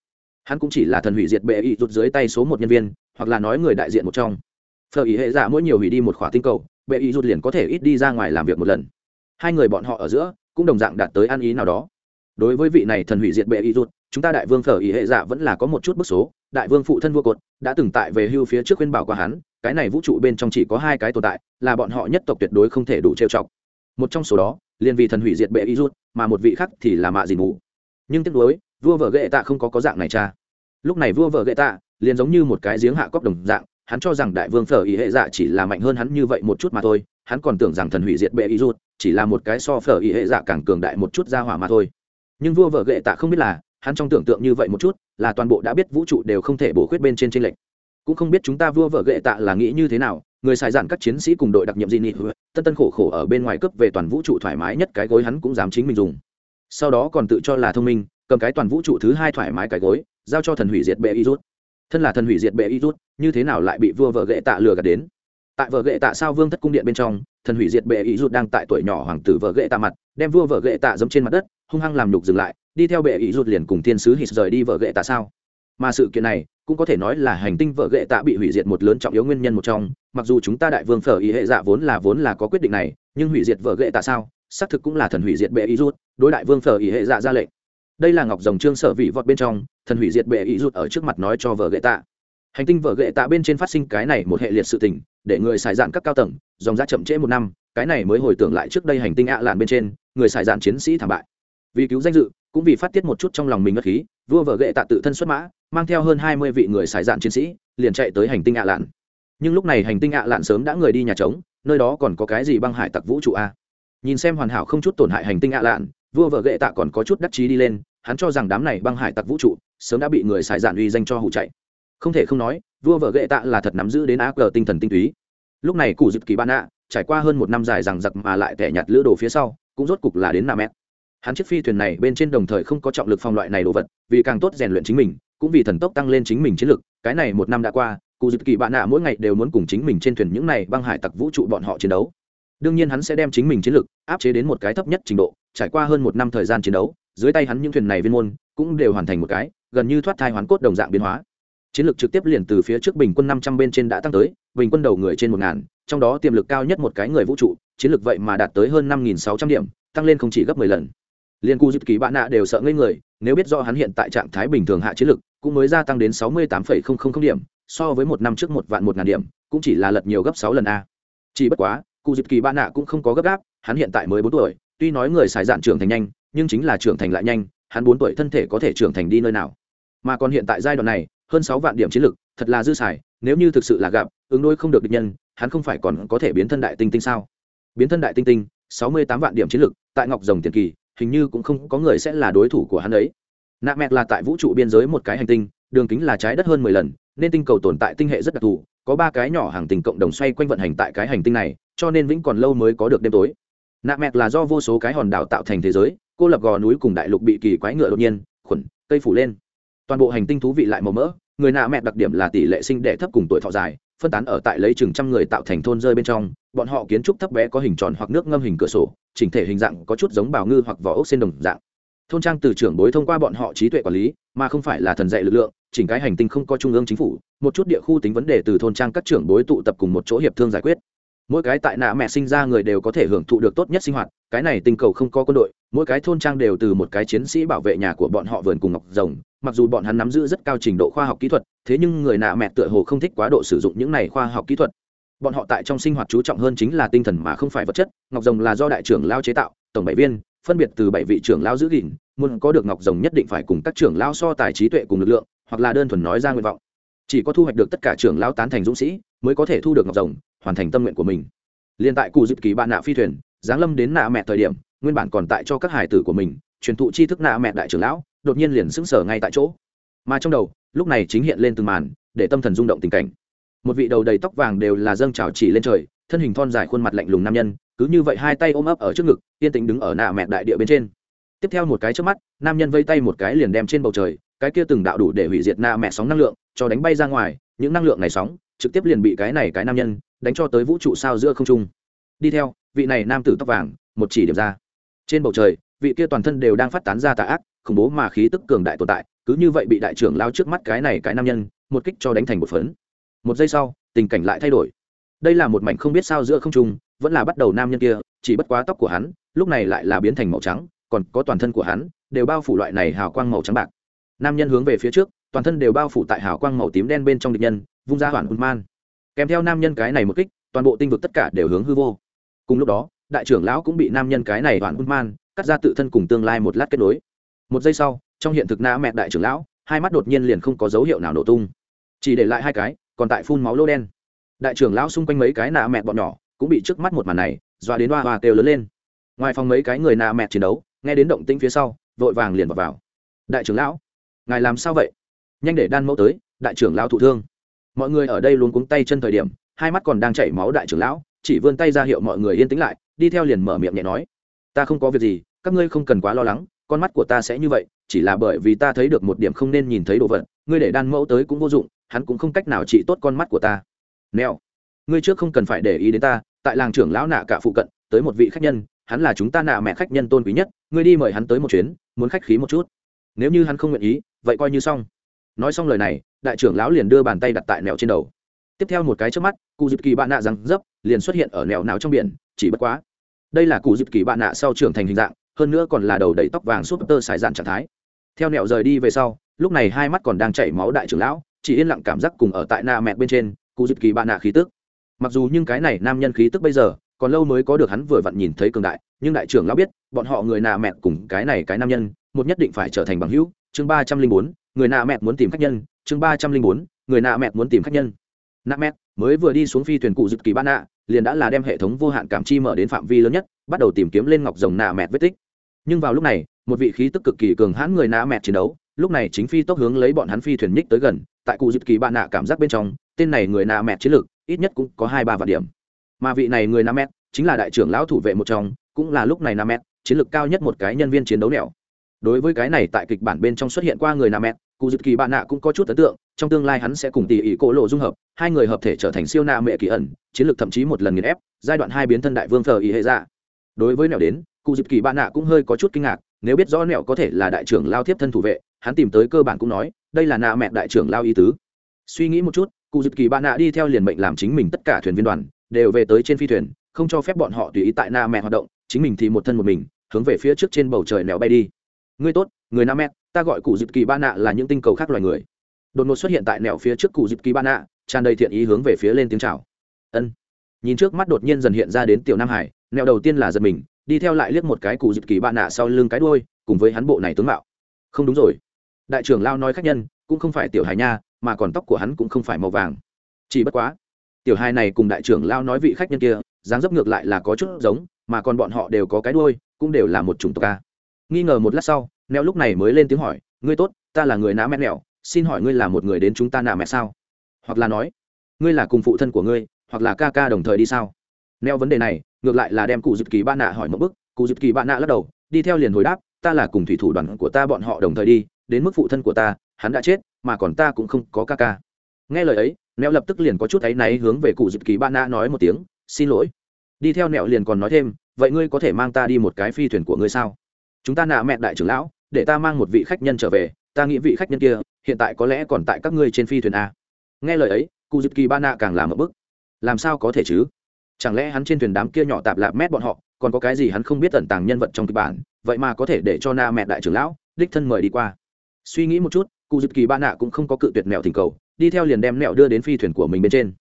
Speaker 1: hắn cũng chỉ là thần hủy diệt bệ ý rút dưới tay số một nhân viên, hoặc là nói người đại diện một trong. Phở ý hệ dạ mỗi nhiều hủy đi một khỏa tinh cầu, bệ ý rút liền có thể ít đi ra ngoài làm việc một lần hai người bọn họ ở giữa cũng đồng dạng đạt tới ăn ý nào đó. Đối với vị này thần hủy diệt bệ y rút chúng ta đại vương phở ý hệ dạ vẫn là có một chút bức số, đại vương phụ thân vua cột đã từng tại về hưu phía trước khuyên bảo qua hắn, cái này vũ trụ bên trong chỉ có hai cái tồn tại, là bọn họ nhất tộc tuyệt đối không thể đủ trêu chọc. Một trong số đó liền vì thần hủy diệt bệ y rút mà một vị khác thì là mạ gì mù. Nhưng tiếc nuối, vua vợ ghệ tạ không có có dạng này cha. Lúc này vua vợ ghệ tạ liền giống như một cái giếng hạ cốc đồng dạng hắn cho rằng đại vương phở ý hệ dạ chỉ là mạnh hơn hắn như vậy một chút mà thôi, hắn còn tưởng rằng thần hủy diệt bệ ý rút chỉ là một cái so phở ý hệ dạ càng cường đại một chút ra hỏa mà thôi. Nhưng vua vợ ghệ tạ không biết là, hắn trong tưởng tượng như vậy một chút, là toàn bộ đã biết vũ trụ đều không thể bổ khuyết bên trên tranh lệch. Cũng không biết chúng ta vua vợ ghệ tạ là nghĩ như thế nào, người xài dạn các chiến sĩ cùng đội đặc nhiệm di nị tân tân khổ khổ ở bên ngoài cướp về toàn vũ trụ thoải mái nhất cái gối hắn cũng dám chính mình dùng. Sau đó còn tự cho là thông minh, cầm cái toàn vũ trụ thứ hai thoải mái cái gối, giao cho thần hủy diệt bệ y rút thân là thần hủy diệt bệ y rút, như thế nào lại bị vua vợ gệ tạ lừa gạt đến? Tại vợ gệ tạ sao vương thất cung điện bên trong, thần hủy diệt bệ y rút đang tại tuổi nhỏ hoàng tử vợ gệ tạ mặt, đem vua vợ gệ tạ dẫm trên mặt đất, hung hăng làm nhục dừng lại, đi theo bệ y rút liền cùng thiên sứ hít rời đi vợ gệ tạ sao. Mà sự kiện này, cũng có thể nói là hành tinh vợ gệ tạ bị hủy diệt một lớn trọng yếu nguyên nhân một trong, mặc dù chúng ta đại vương phở ý hệ dạ vốn là vốn là có quyết định này, nhưng hủy diệt vợ gệ tạ sao, xác thực cũng là thần hủy diệt bệ y rút, đối đại vương phở ý hệ dạ ra lệnh đây là ngọc rồng trương sở vị vọt bên trong, thần hủy diệt bệ ý rút ở trước mặt nói cho vợ gậy tạ. Hành tinh vợ gậy tạ bên trên phát sinh cái này một hệ liệt sự tình, để người xài dạn các cao tầng, dòng ra chậm trễ một năm, cái này mới hồi tưởng lại trước đây hành tinh ạ lạn bên trên, người xài dạn chiến sĩ thảm bại. Vì cứu danh dự, cũng vì phát tiết một chút trong lòng mình ngất khí, vua vợ gậy tạ tự thân xuất mã, mang theo hơn hai mươi vị người xài dạn chiến sĩ, liền chạy tới hành tinh ạ lạn. Nhưng lúc này hành tinh ạ lạn sớm đã người đi nhà trống, nơi đó còn có cái gì băng hải tặc vũ trụ a? Nhìn xem hoàn hảo không chút tổn hại hành tinh ạ lạn, vua vợ gệ tạ còn có chút đắc chí đi lên hắn cho rằng đám này băng hải tặc vũ trụ sớm đã bị người xài giản uy danh cho hụ chạy. Không thể không nói, vua vợ ghệ tạ là thật nắm giữ đến á cờ tinh thần tinh túy. Lúc này cụ dịp kỳ ban ạ trải qua hơn một năm dài rằng giặc mà lại tẻ nhạt lữ đồ phía sau, cũng rốt cục là đến nam mét hắn chiếc phi thuyền này bên trên đồng thời không có trọng lực phong loại này đồ vật, vì càng tốt rèn luyện chính mình, cũng vì thần tốc tăng lên chính mình chiến lực. Cái này một năm đã qua, cụ dịp kỳ bạn nạ mỗi ngày đều muốn cùng chính mình trên thuyền những này băng hải tặc vũ trụ bọn họ chiến đấu. Đương nhiên hắn sẽ đem chính mình chiến lực áp chế đến một cái thấp nhất trình độ, trải qua hơn một năm thời gian chiến đấu dưới tay hắn những thuyền này viên môn cũng đều hoàn thành một cái, gần như thoát thai hoán cốt đồng dạng biến hóa. Chiến lược trực tiếp liền từ phía trước bình quân năm trăm bên trên đã tăng tới, bình quân đầu người trên một ngàn, trong đó tiềm lực cao nhất một cái người vũ trụ, chiến lược vậy mà đạt tới hơn năm nghìn sáu trăm điểm, tăng lên không chỉ gấp mười lần. Liên cu dịp kỳ bạn nạ đều sợ ngây người, nếu biết do hắn hiện tại trạng thái bình thường hạ chiến lược, cũng mới gia tăng đến sáu mươi tám điểm, so với một năm trước một vạn một ngàn điểm, cũng chỉ là lật nhiều gấp sáu lần a. Chỉ bất quá cụ dịp kỳ bạn nạ cũng không có gấp gáp, hắn hiện tại mới bốn tuổi, tuy nói người xài dạn trưởng thành nhanh nhưng chính là trưởng thành lại nhanh, hắn bốn tuổi thân thể có thể trưởng thành đi nơi nào. Mà còn hiện tại giai đoạn này, hơn sáu vạn điểm chiến lực, thật là dư xài, nếu như thực sự là gặp, ứng đôi không được địch nhân, hắn không phải còn có thể biến thân đại tinh tinh sao? Biến thân đại tinh tinh, sáu mươi tám vạn điểm chiến lực, tại ngọc rồng tiền kỳ, hình như cũng không có người sẽ là đối thủ của hắn ấy. Nạ mẹt là tại vũ trụ biên giới một cái hành tinh, đường kính là trái đất hơn mười lần, nên tinh cầu tồn tại tinh hệ rất đặc thù, có ba cái nhỏ hàng tinh cộng đồng xoay quanh vận hành tại cái hành tinh này, cho nên vĩnh còn lâu mới có được đêm tối. Nạ mẹt là do vô số cái hòn đảo tạo thành thế giới cô lập gò núi cùng đại lục bị kỳ quái ngựa đột nhiên, khuẩn, cây phủ lên. Toàn bộ hành tinh thú vị lại màu mỡ, người nạ mẹ đặc điểm là tỷ lệ sinh đẻ thấp cùng tuổi thọ dài, phân tán ở tại lấy chừng trăm người tạo thành thôn rơi bên trong, bọn họ kiến trúc thấp bé có hình tròn hoặc nước ngâm hình cửa sổ, chỉnh thể hình dạng có chút giống bào ngư hoặc vỏ ốc xên đồng dạng. Thôn trang từ trưởng bối thông qua bọn họ trí tuệ quản lý, mà không phải là thần dạy lực lượng, chỉnh cái hành tinh không có trung ương chính phủ, một chút địa khu tính vấn đề từ thôn trang các trưởng bối tụ tập cùng một chỗ hiệp thương giải quyết mỗi cái tại nạ mẹ sinh ra người đều có thể hưởng thụ được tốt nhất sinh hoạt, cái này tinh cầu không có quân đội, mỗi cái thôn trang đều từ một cái chiến sĩ bảo vệ nhà của bọn họ vườn cùng ngọc rồng, mặc dù bọn hắn nắm giữ rất cao trình độ khoa học kỹ thuật, thế nhưng người nạ mẹ tựa hồ không thích quá độ sử dụng những này khoa học kỹ thuật. Bọn họ tại trong sinh hoạt chú trọng hơn chính là tinh thần mà không phải vật chất, ngọc rồng là do đại trưởng lao chế tạo, tổng bảy viên, phân biệt từ bảy vị trưởng lao giữ gìn, muốn có được ngọc rồng nhất định phải cùng các trưởng lao so tài trí tuệ cùng lực lượng, hoặc là đơn thuần nói ra nguyện vọng. Chỉ có thu hoạch được tất cả trưởng lao tán thành dũng sĩ, mới có thể thu được ngọc rồng hoàn thành tâm nguyện của mình. Liên tại cụ dịp kỳ bạn nạ phi thuyền, giáng lâm đến nạ mẹ thời điểm, nguyên bản còn tại cho các hải tử của mình, truyền thụ tri thức nạ mẹ đại trưởng lão, đột nhiên liền sững sờ ngay tại chỗ. Mà trong đầu, lúc này chính hiện lên từng màn, để tâm thần rung động tình cảnh. Một vị đầu đầy tóc vàng đều là dâng trào chỉ lên trời, thân hình thon dài khuôn mặt lạnh lùng nam nhân, cứ như vậy hai tay ôm ấp ở trước ngực, yên tĩnh đứng ở nạ mẹ đại địa bên trên. Tiếp theo một cái trước mắt, nam nhân vây tay một cái liền đem trên bầu trời, cái kia từng đạo đủ để hủy diệt nạ mẹ sóng năng lượng, cho đánh bay ra ngoài những năng lượng này sóng, trực tiếp liền bị cái này cái nam nhân đánh cho tới vũ trụ sao giữa không trung. Đi theo, vị này nam tử tóc vàng, một chỉ điểm ra. Trên bầu trời, vị kia toàn thân đều đang phát tán ra tà ác, khủng bố mà khí tức cường đại tồn tại, cứ như vậy bị đại trưởng lao trước mắt cái này cái nam nhân một kích cho đánh thành một phấn. Một giây sau, tình cảnh lại thay đổi. Đây là một mảnh không biết sao giữa không trung, vẫn là bắt đầu nam nhân kia, chỉ bất quá tóc của hắn, lúc này lại là biến thành màu trắng, còn có toàn thân của hắn, đều bao phủ loại này hào quang màu trắng bạc. Nam nhân hướng về phía trước toàn thân đều bao phủ tại hào quang màu tím đen bên trong địch nhân vung ra hoàn hùn man. Kèm theo nam nhân cái này một kích toàn bộ tinh vực tất cả đều hướng hư vô. Cùng lúc đó đại trưởng lão cũng bị nam nhân cái này hoàn hùn man cắt ra tự thân cùng tương lai một lát kết nối. Một giây sau trong hiện thực nã mẹ đại trưởng lão hai mắt đột nhiên liền không có dấu hiệu nào nổ tung. Chỉ để lại hai cái còn tại phun máu lô đen. Đại trưởng lão xung quanh mấy cái nạ mẹ bọn nhỏ cũng bị trước mắt một màn này dọa đến hoa hoa kêu lớn lên. Ngoài phòng mấy cái người nạ mẹ chiến đấu nghe đến động tĩnh phía sau vội vàng liền vào, vào. đại trưởng lão ngài làm sao vậy? Nhanh để đan mẫu tới, đại trưởng lão thụ thương. Mọi người ở đây luôn cuống tay chân thời điểm, hai mắt còn đang chảy máu đại trưởng lão, chỉ vươn tay ra hiệu mọi người yên tĩnh lại, đi theo liền mở miệng nhẹ nói. Ta không có việc gì, các ngươi không cần quá lo lắng, con mắt của ta sẽ như vậy, chỉ là bởi vì ta thấy được một điểm không nên nhìn thấy đồ vật, ngươi để đan mẫu tới cũng vô dụng, hắn cũng không cách nào trị tốt con mắt của ta. Neo ngươi trước không cần phải để ý đến ta, tại làng trưởng lão nạ cả phụ cận, tới một vị khách nhân, hắn là chúng ta nạ mẹ khách nhân tôn quý nhất, ngươi đi mời hắn tới một chuyến, muốn khách khí một chút. Nếu như hắn không nguyện ý, vậy coi như xong nói xong lời này, đại trưởng lão liền đưa bàn tay đặt tại nẹo trên đầu. Tiếp theo một cái trước mắt, cụ dịp kỳ bạn nạ răng dấp liền xuất hiện ở nẹo nào trong biển, chỉ bất quá. Đây là cụ dịp kỳ bạn nạ sau trưởng thành hình dạng, hơn nữa còn là đầu đầy tóc vàng súp tơ xài dạn trạng thái. Theo nẹo rời đi về sau, lúc này hai mắt còn đang chảy máu đại trưởng lão, chỉ yên lặng cảm giác cùng ở tại na mẹ bên trên, cụ dịp kỳ bạn nạ khí tức. Mặc dù nhưng cái này nam nhân khí tức bây giờ, còn lâu mới có được hắn vừa vặn nhìn thấy cường đại, nhưng đại trưởng lão biết, bọn họ người nà mẹ cùng cái này cái nam nhân, một nhất định phải trở thành bằng hữu. Chương ba trăm linh bốn người nạ mẹ muốn tìm khách nhân, chương ba trăm linh bốn, người nạ mẹ muốn tìm khách nhân. Nạ mẹ mới vừa đi xuống phi thuyền cụ dực kỳ ban nạ, liền đã là đem hệ thống vô hạn cảm chi mở đến phạm vi lớn nhất, bắt đầu tìm kiếm lên ngọc rồng nạ mẹ vết tích. Nhưng vào lúc này, một vị khí tức cực kỳ cường hãn người nạ mẹ chiến đấu, lúc này chính phi tốc hướng lấy bọn hắn phi thuyền nhích tới gần, tại cụ dực kỳ bạn nạ cảm giác bên trong, tên này người nạ mẹ chiến lược ít nhất cũng có hai ba vạn điểm. Mà vị này người nạ mẹ chính là đại trưởng lão thủ vệ một trong, cũng là lúc này nạ mẹ chiến lược cao nhất một cái nhân viên chiến đấu nẻo đối với cái này tại kịch bản bên trong xuất hiện qua người nà mẹ, cụ dự kỳ bạn nạ cũng có chút ấn tượng, trong tương lai hắn sẽ cùng tỷ ỷ cổ lộ dung hợp, hai người hợp thể trở thành siêu nạ mẹ kỳ ẩn, chiến lược thậm chí một lần nghiền ép, giai đoạn hai biến thân đại vương thờ ý hệ ra đối với nẻo đến, cụ dự kỳ bạn nạ cũng hơi có chút kinh ngạc, nếu biết rõ nẻo có thể là đại trưởng lao tiếp thân thủ vệ, hắn tìm tới cơ bản cũng nói, đây là nạ mẹ đại trưởng lao ý tứ. Suy nghĩ một chút, cụ dự kỳ bạn nạ đi theo liền mệnh làm chính mình tất cả thuyền viên đoàn, đều về tới trên phi thuyền, không cho phép bọn họ tùy ý tại nạ mẹ hoạt động, chính mình thì một thân một mình, hướng về phía trước trên bầu trời nẻo bay đi ngươi tốt, người nam mẹ ta gọi cụ dịp kỳ ba nạ là những tinh cầu khác loài người. Đột ngột xuất hiện tại nẻo phía trước cụ dịp kỳ ba nạ, tràn đầy thiện ý hướng về phía lên tiếng chào. Ân. Nhìn trước mắt đột nhiên dần hiện ra đến tiểu nam hải, nẻo đầu tiên là giật mình, đi theo lại liếc một cái cụ dịp kỳ ba nạ sau lưng cái đuôi, cùng với hắn bộ này tướng mạo. Không đúng rồi. Đại trưởng lao nói khách nhân, cũng không phải tiểu hải nha, mà còn tóc của hắn cũng không phải màu vàng. Chỉ bất quá, tiểu hai này cùng đại trưởng lao nói vị khách nhân kia, dáng dấp ngược lại là có chút giống, mà còn bọn họ đều có cái đuôi, cũng đều là một chủng tộc ca nghi ngờ một lát sau neo lúc này mới lên tiếng hỏi, ngươi tốt, ta là người nã mẹ nẹo, xin hỏi ngươi là một người đến chúng ta nạ mẹ sao? Hoặc là nói, ngươi là cùng phụ thân của ngươi, hoặc là ca ca đồng thời đi sao? Neo vấn đề này, ngược lại là đem cụ dịp kỳ ba nạ hỏi một bức cụ dịp kỳ ba nạ lắc đầu, đi theo liền hồi đáp, ta là cùng thủy thủ đoàn của ta bọn họ đồng thời đi, đến mức phụ thân của ta, hắn đã chết, mà còn ta cũng không có ca ca. Nghe lời ấy neo lập tức liền có chút áy náy hướng về cụ dịp kỳ ba nạ nói một tiếng, xin lỗi. Đi theo nẹo liền còn nói thêm, vậy ngươi có thể mang ta đi một cái phi thuyền của ngươi sao? Chúng ta nạ mẹ đại trưởng lão, để ta mang một vị khách nhân trở về, ta nghĩ vị khách nhân kia, hiện tại có lẽ còn tại các ngươi trên phi thuyền a. Nghe lời ấy cụ dịp kỳ ba nạ càng làm một bức làm sao có thể chứ? Chẳng lẽ hắn trên thuyền đám kia nhỏ tạp lạp mét bọn họ, còn có cái gì hắn không biết tận tàng nhân vật trong kịch bản, vậy mà có thể để cho na mẹ đại trưởng lão, đích thân mời đi qua. Suy nghĩ một chút cụ dịp kỳ ba nạ cũng không có cự tuyệt mẹo thỉnh cầu, đi theo liền đem mẹo đưa đến phi thuyền của mình bên trên.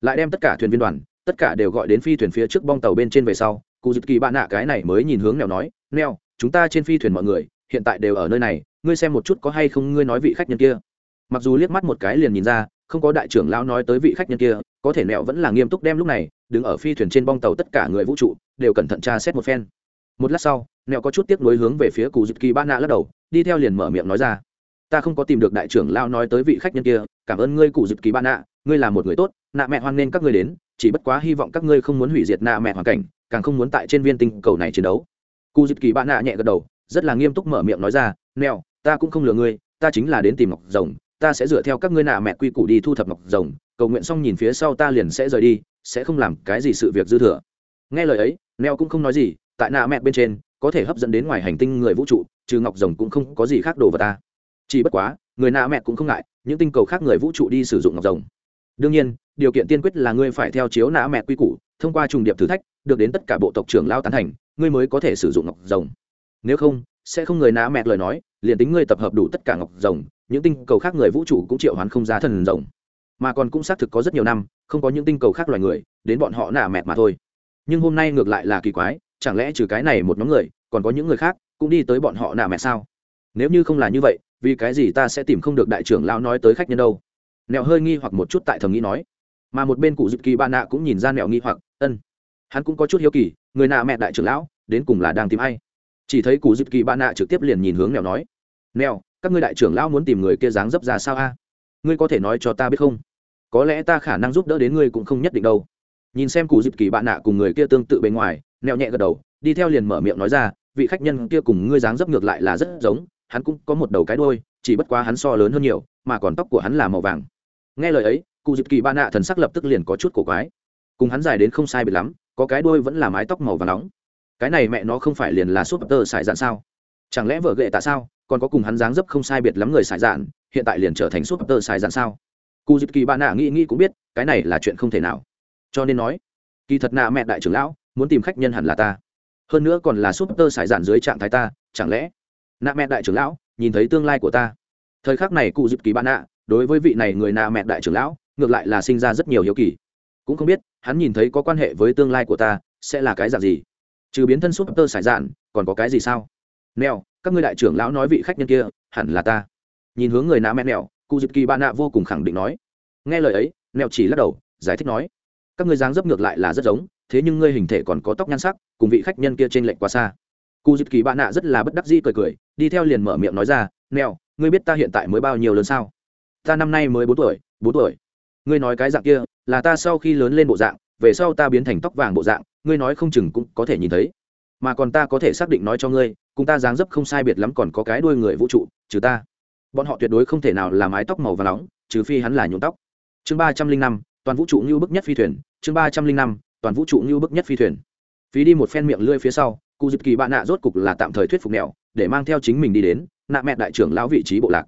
Speaker 1: Lại đem tất cả thuyền viên đoàn, tất cả đều gọi đến phi thuyền phía trước bong tàu bên trên về sau cụ dịp kỳ ba nạ cái này mới nhìn hướng mẹo nói, mẹo chúng ta trên phi thuyền mọi người, hiện tại đều ở nơi này, ngươi xem một chút có hay không ngươi nói vị khách nhân kia. Mặc dù liếc mắt một cái liền nhìn ra, không có đại trưởng lão nói tới vị khách nhân kia, có thể mẹo vẫn là nghiêm túc đem lúc này, đứng ở phi thuyền trên bong tàu tất cả người vũ trụ, đều cẩn thận tra xét một phen. Một lát sau mẹo có chút tiếp nối hướng về phía cụ dịp kỳ ba nạ lắc đầu, đi theo liền mở miệng nói ra. Ta không có tìm được đại trưởng lão nói tới vị khách nhân kia, cảm ơn ngươi cụ dịp kỳ ba nạ, ngươi là một người tốt, nạ mẹ hoan nên các ngươi đến, chỉ bất quá hy vọng các ngươi không muốn hủy diệt nạ mẹ hoàn cảnh, càng không muốn tại trên viên tinh cầu này chiến đấu cụ dịp kỳ bạn nạ nhẹ gật đầu rất là nghiêm túc mở miệng nói ra Neo, ta cũng không lừa ngươi ta chính là đến tìm ngọc rồng ta sẽ dựa theo các ngươi nạ mẹ quy củ đi thu thập ngọc rồng cầu nguyện xong nhìn phía sau ta liền sẽ rời đi sẽ không làm cái gì sự việc dư thừa. Nghe lời ấy neo cũng không nói gì tại nạ mẹ bên trên có thể hấp dẫn đến ngoài hành tinh người vũ trụ trừ ngọc rồng cũng không có gì khác đồ vào ta. Chỉ bất quá người nạ mẹ cũng không ngại những tinh cầu khác người vũ trụ đi sử dụng ngọc rồng đương nhiên, điều kiện tiên quyết là ngươi phải theo chiếu nạ mẹ quy củ, thông qua trùng điệp thử thách, được đến tất cả bộ tộc trưởng lao tán thành, ngươi mới có thể sử dụng ngọc rồng. Nếu không, sẽ không người nạ mẹ lời nói, liền tính ngươi tập hợp đủ tất cả ngọc rồng, những tinh cầu khác người vũ trụ cũng triệu hoán không giá thần rồng. Mà còn cũng xác thực có rất nhiều năm, không có những tinh cầu khác loài người, đến bọn họ nạ mẹt mà thôi. Nhưng hôm nay ngược lại là kỳ quái, chẳng lẽ trừ cái này một nhóm người, còn có những người khác cũng đi tới bọn họ nạ mẹt sao? Nếu như không là như vậy, vì cái gì ta sẽ tìm không được đại trưởng lão nói tới khách nhân đâu? Nẹo hơi nghi hoặc một chút tại thầm nghĩ nói. Mà một bên cụ dịp kỳ ba nạ cũng nhìn ra nẹo nghi hoặc, ân, hắn cũng có chút hiếu kỳ, người nạ mẹ đại trưởng lão, đến cùng là đang tìm ai? Chỉ thấy cụ dịp kỳ ba nạ trực tiếp liền nhìn hướng nẹo nói, nẹo, các ngươi đại trưởng lão muốn tìm người kia dáng dấp ra sao a? Ngươi có thể nói cho ta biết không? Có lẽ ta khả năng giúp đỡ đến ngươi cũng không nhất định đâu. Nhìn xem cụ dịp kỳ bạn nạ cùng người kia tương tự bề ngoài, nẹo nhẹ gật đầu, đi theo liền mở miệng nói ra, vị khách nhân kia cùng ngươi dáng dấp ngược lại là rất giống, hắn cũng có một đầu cái đôi chỉ bất quá hắn so lớn hơn nhiều, mà còn tóc của hắn là màu vàng nghe lời ấy, cụ dịp kỳ ba nạ thần sắc lập tức liền có chút cổ quái. Cùng hắn dài đến không sai biệt lắm, có cái đôi vẫn là mái tóc màu vàng nóng. Cái này mẹ nó không phải liền là súp tơ sải dạn sao? Chẳng lẽ vợ gệ tại sao? Còn có cùng hắn dáng dấp không sai biệt lắm người sải dạn, hiện tại liền trở thành súp tơ sải dạn sao? Cụ dịp kỳ ba nạ nghĩ nghĩ cũng biết, cái này là chuyện không thể nào. Cho nên nói, kỳ thật nạ mẹ đại trưởng lão, muốn tìm khách nhân hẳn là ta. Hơn nữa còn là súp tơ sải dạn dưới trạng thái ta, chẳng lẽ? Nạ mẹ đại trưởng lão, nhìn thấy tương lai của ta. Thời khắc này cụ dịp kỳ ba nạ đối với vị này người nà mẹ đại trưởng lão, ngược lại là sinh ra rất nhiều hiếu kỳ. Cũng không biết, hắn nhìn thấy có quan hệ với tương lai của ta, sẽ là cái dạng gì? Trừ biến thân súp tơ sải dạn, còn có cái gì sao? Neo các ngươi đại trưởng lão nói vị khách nhân kia, hẳn là ta. Nhìn hướng người nà mẹ neo cụ dịp kỳ bạn nạ vô cùng khẳng định nói. Nghe lời ấy neo chỉ lắc đầu, giải thích nói. Các ngươi dáng dấp ngược lại là rất giống, thế nhưng ngươi hình thể còn có tóc nhan sắc, cùng vị khách nhân kia trên lệnh quá xa. Cụ dịp kỳ bạn nạ rất là bất đắc dĩ cười cười, đi theo liền mở miệng nói ra neo ngươi biết ta hiện tại mới bao nhiêu lớn sao? Ta năm nay mới bốn tuổi bốn tuổi. Ngươi nói cái dạng kia, là ta sau khi lớn lên bộ dạng, về sau ta biến thành tóc vàng bộ dạng, ngươi nói không chừng cũng có thể nhìn thấy. Mà còn ta có thể xác định nói cho ngươi, cùng ta dáng dấp không sai biệt lắm còn có cái đuôi người vũ trụ, trừ ta. Bọn họ tuyệt đối không thể nào làm mái tóc màu và nóng, trừ phi hắn là nhuộm tóc. Chương ba trăm linh năm, toàn vũ trụ như bức nhất phi thuyền, chương ba trăm linh năm, toàn vũ trụ như bức nhất phi thuyền. Phí đi một phen miệng lưỡi phía sau, cụ dịp kỳ bạn nạ rốt cục là tạm thời thuyết phục mẹo để mang theo chính mình đi đến, nạ mẹ đại trưởng lão vị trí bộ lạc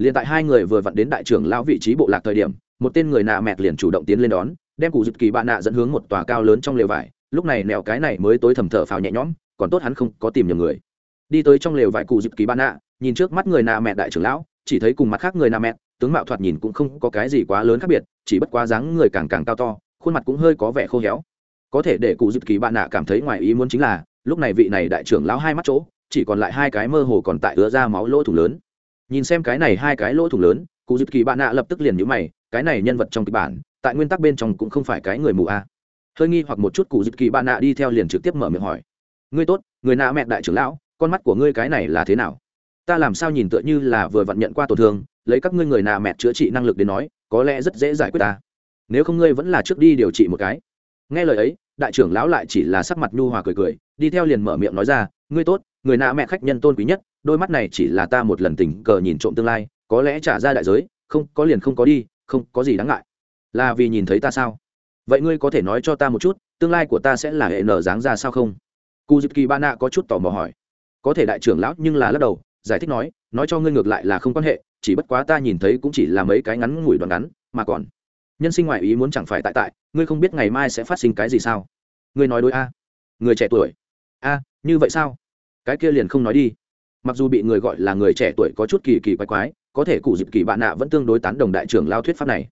Speaker 1: liền tại hai người vừa vặn đến đại trưởng lão vị trí bộ lạc thời điểm, một tên người nạ mẹt liền chủ động tiến lên đón, đem cụ dịp kỳ bạn nạ dẫn hướng một tòa cao lớn trong lều vải. Lúc này nẹo cái này mới tối thầm thở phào nhẹ nhõm, còn tốt hắn không có tìm nhầm người. Đi tới trong lều vải cụ dịp kỳ bạn nạ, nhìn trước mắt người nạ mẹ đại trưởng lão, chỉ thấy cùng mặt khác người nạ mẹ tướng mạo thoạt nhìn cũng không có cái gì quá lớn khác biệt, chỉ bất quá dáng người càng càng cao to, khuôn mặt cũng hơi có vẻ khô héo. Có thể để cụ dịp kỳ bạn nạ cảm thấy ngoài ý muốn chính là, lúc này vị này đại trưởng lão hai mắt chỗ, chỉ còn lại hai cái mơ hồ còn tại ứa ra máu lỗ thủng lớn nhìn xem cái này hai cái lỗ thủng lớn, cụ dịp kỳ bạn nạ lập tức liền nhữ mày, cái này nhân vật trong kịch bản, tại nguyên tắc bên trong cũng không phải cái người mù a. À. hơi nghi hoặc một chút cụ dịp kỳ bạn nạ đi theo liền trực tiếp mở miệng hỏi. Ngươi tốt, người nạ mẹ đại trưởng lão, con mắt của ngươi cái này là thế nào? Ta làm sao nhìn tựa như là vừa vặn nhận qua tổn thương, lấy các ngươi người nạ mẹ chữa trị năng lực đến nói, có lẽ rất dễ giải quyết ta. Nếu không ngươi vẫn là trước đi điều trị một cái. Nghe lời ấy, đại trưởng lão lại chỉ là sắc mặt nhu hòa cười cười, đi theo liền mở miệng nói ra, ngươi tốt, người nạ mẹ khách nhân tôn quý nhất đôi mắt này chỉ là ta một lần tình cờ nhìn trộm tương lai, có lẽ trả ra đại giới, không, có liền không có đi, không, có gì đáng ngại. Là vì nhìn thấy ta sao? Vậy ngươi có thể nói cho ta một chút, tương lai của ta sẽ là hệ nở dáng ra sao không? Cụ dịp kỳ ba nạ có chút tò mò hỏi. Có thể đại trưởng lão nhưng là lắc đầu, giải thích nói nói cho ngươi ngược lại là không quan hệ, chỉ bất quá ta nhìn thấy cũng chỉ là mấy cái ngắn ngủi đoạn ngắn, mà còn. Nhân sinh ngoại ý muốn chẳng phải tại tại, ngươi không biết ngày mai sẽ phát sinh cái gì sao? Ngươi nói đối a. Người trẻ tuổi. A, như vậy sao? Cái kia liền không nói đi mặc dù bị người gọi là người trẻ tuổi có chút kỳ kỳ quái quái, có thể cụ dịp kỳ bạn nạ vẫn tương đối tán đồng đại trưởng lao thuyết pháp này.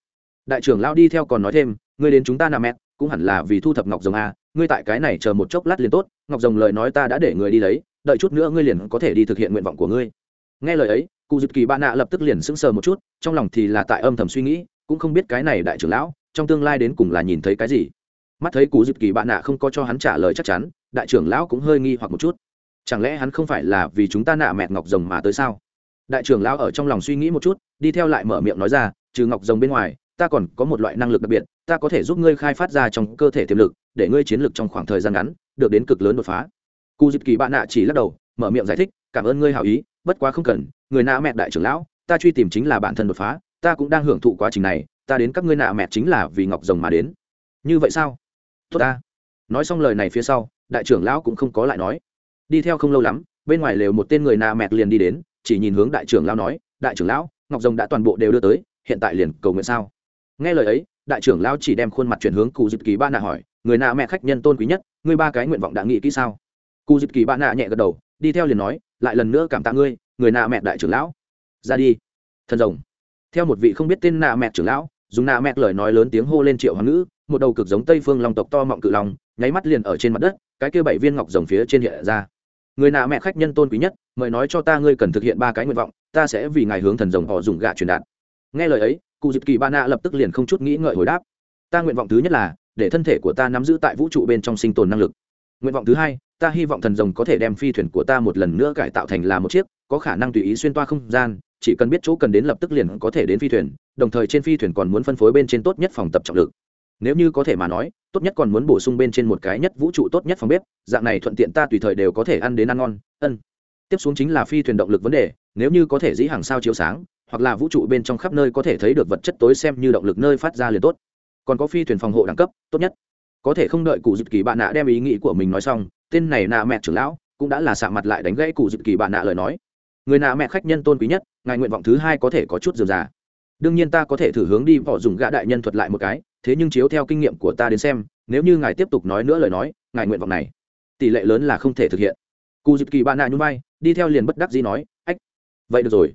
Speaker 1: Đại trưởng lao đi theo còn nói thêm, ngươi đến chúng ta nà mẹ, cũng hẳn là vì thu thập ngọc rồng a ngươi tại cái này chờ một chốc lát liền tốt, ngọc rồng lời nói ta đã để người đi lấy, đợi chút nữa ngươi liền có thể đi thực hiện nguyện vọng của ngươi. Nghe lời ấy, cụ dịp kỳ bạn nạ lập tức liền sững sờ một chút, trong lòng thì là tại âm thầm suy nghĩ, cũng không biết cái này đại trưởng lão trong tương lai đến cùng là nhìn thấy cái gì. Mắt thấy cụ dịp kỳ bạn nạ không có cho hắn trả lời chắc chắn, đại trưởng lão cũng hơi nghi hoặc một chút chẳng lẽ hắn không phải là vì chúng ta nạ mẹ ngọc rồng mà tới sao? Đại trưởng lão ở trong lòng suy nghĩ một chút, đi theo lại mở miệng nói ra, trừ ngọc rồng bên ngoài, ta còn có một loại năng lực đặc biệt, ta có thể giúp ngươi khai phát ra trong cơ thể tiềm lực, để ngươi chiến lực trong khoảng thời gian ngắn, được đến cực lớn đột phá. Cụ dịp kỳ bạn nạ chỉ lắc đầu, mở miệng giải thích, cảm ơn ngươi hảo ý, bất quá không cần, người nạ mẹ đại trưởng lão, ta truy tìm chính là bản thân đột phá, ta cũng đang hưởng thụ quá trình này, ta đến các ngươi nạ mẹ chính là vì ngọc rồng mà đến. Như vậy sao? Tốt ta. Nói xong lời này phía sau, đại trưởng lão cũng không có lại nói đi theo không lâu lắm, bên ngoài lều một tên người nà mẹt liền đi đến, chỉ nhìn hướng đại trưởng lão nói, đại trưởng lão, ngọc rồng đã toàn bộ đều đưa tới, hiện tại liền cầu nguyện sao? Nghe lời ấy, đại trưởng lão chỉ đem khuôn mặt chuyển hướng cụ dịp kỳ ba nạ hỏi, người nà mẹ khách nhân tôn quý nhất, ngươi ba cái nguyện vọng đã nghĩ kỹ sao? Cụ dịp kỳ ba nạ nhẹ gật đầu, đi theo liền nói, lại lần nữa cảm tạ ngươi, người nà mẹ đại trưởng lão. Ra đi, thần rồng. Theo một vị không biết tên nà mẹ trưởng lão, dùng nà mẹ lời nói lớn tiếng hô lên triệu hoàng ngữ, một đầu cực giống tây phương long tộc to mọng cự long, nháy mắt liền ở trên mặt đất, cái kia bảy viên ngọc rồng phía trên hiện ra người nạ mẹ khách nhân tôn quý nhất, mời nói cho ta ngươi cần thực hiện ba cái nguyện vọng, ta sẽ vì ngài hướng thần rồng họ dùng gạ truyền đạt. Nghe lời ấy, cụ dịp kỳ ba nạ lập tức liền không chút nghĩ ngợi hồi đáp. Ta nguyện vọng thứ nhất là, để thân thể của ta nắm giữ tại vũ trụ bên trong sinh tồn năng lực. Nguyện vọng thứ hai, ta hy vọng thần rồng có thể đem phi thuyền của ta một lần nữa cải tạo thành là một chiếc, có khả năng tùy ý xuyên toa không gian, chỉ cần biết chỗ cần đến lập tức liền có thể đến phi thuyền, đồng thời trên phi thuyền còn muốn phân phối bên trên tốt nhất phòng tập trọng lực nếu như có thể mà nói, tốt nhất còn muốn bổ sung bên trên một cái nhất vũ trụ tốt nhất phòng bếp, dạng này thuận tiện ta tùy thời đều có thể ăn đến ăn ngon, ân. Tiếp xuống chính là phi thuyền động lực vấn đề, nếu như có thể dĩ hàng sao chiếu sáng, hoặc là vũ trụ bên trong khắp nơi có thể thấy được vật chất tối xem như động lực nơi phát ra liền tốt. Còn có phi thuyền phòng hộ đẳng cấp, tốt nhất. Có thể không đợi cụ dịp kỳ bạn nạ đem ý nghĩ của mình nói xong, tên này nạ mẹ trưởng lão cũng đã là xạ mặt lại đánh gãy cụ dịp kỳ bạn nạ lời nói. Người nạ mẹ khách nhân tôn quý nhất, ngài nguyện vọng thứ hai có thể có chút dườm già. Đương nhiên ta có thể thử hướng đi vỏ dùng gã đại nhân thuật lại một cái thế nhưng chiếu theo kinh nghiệm của ta đến xem, nếu như ngài tiếp tục nói nữa lời nói, ngài nguyện vọng này, tỷ lệ lớn là không thể thực hiện. Cụ dịp kỳ bạn nạ nhún vai, đi theo liền bất đắc dĩ nói, ách, vậy được rồi.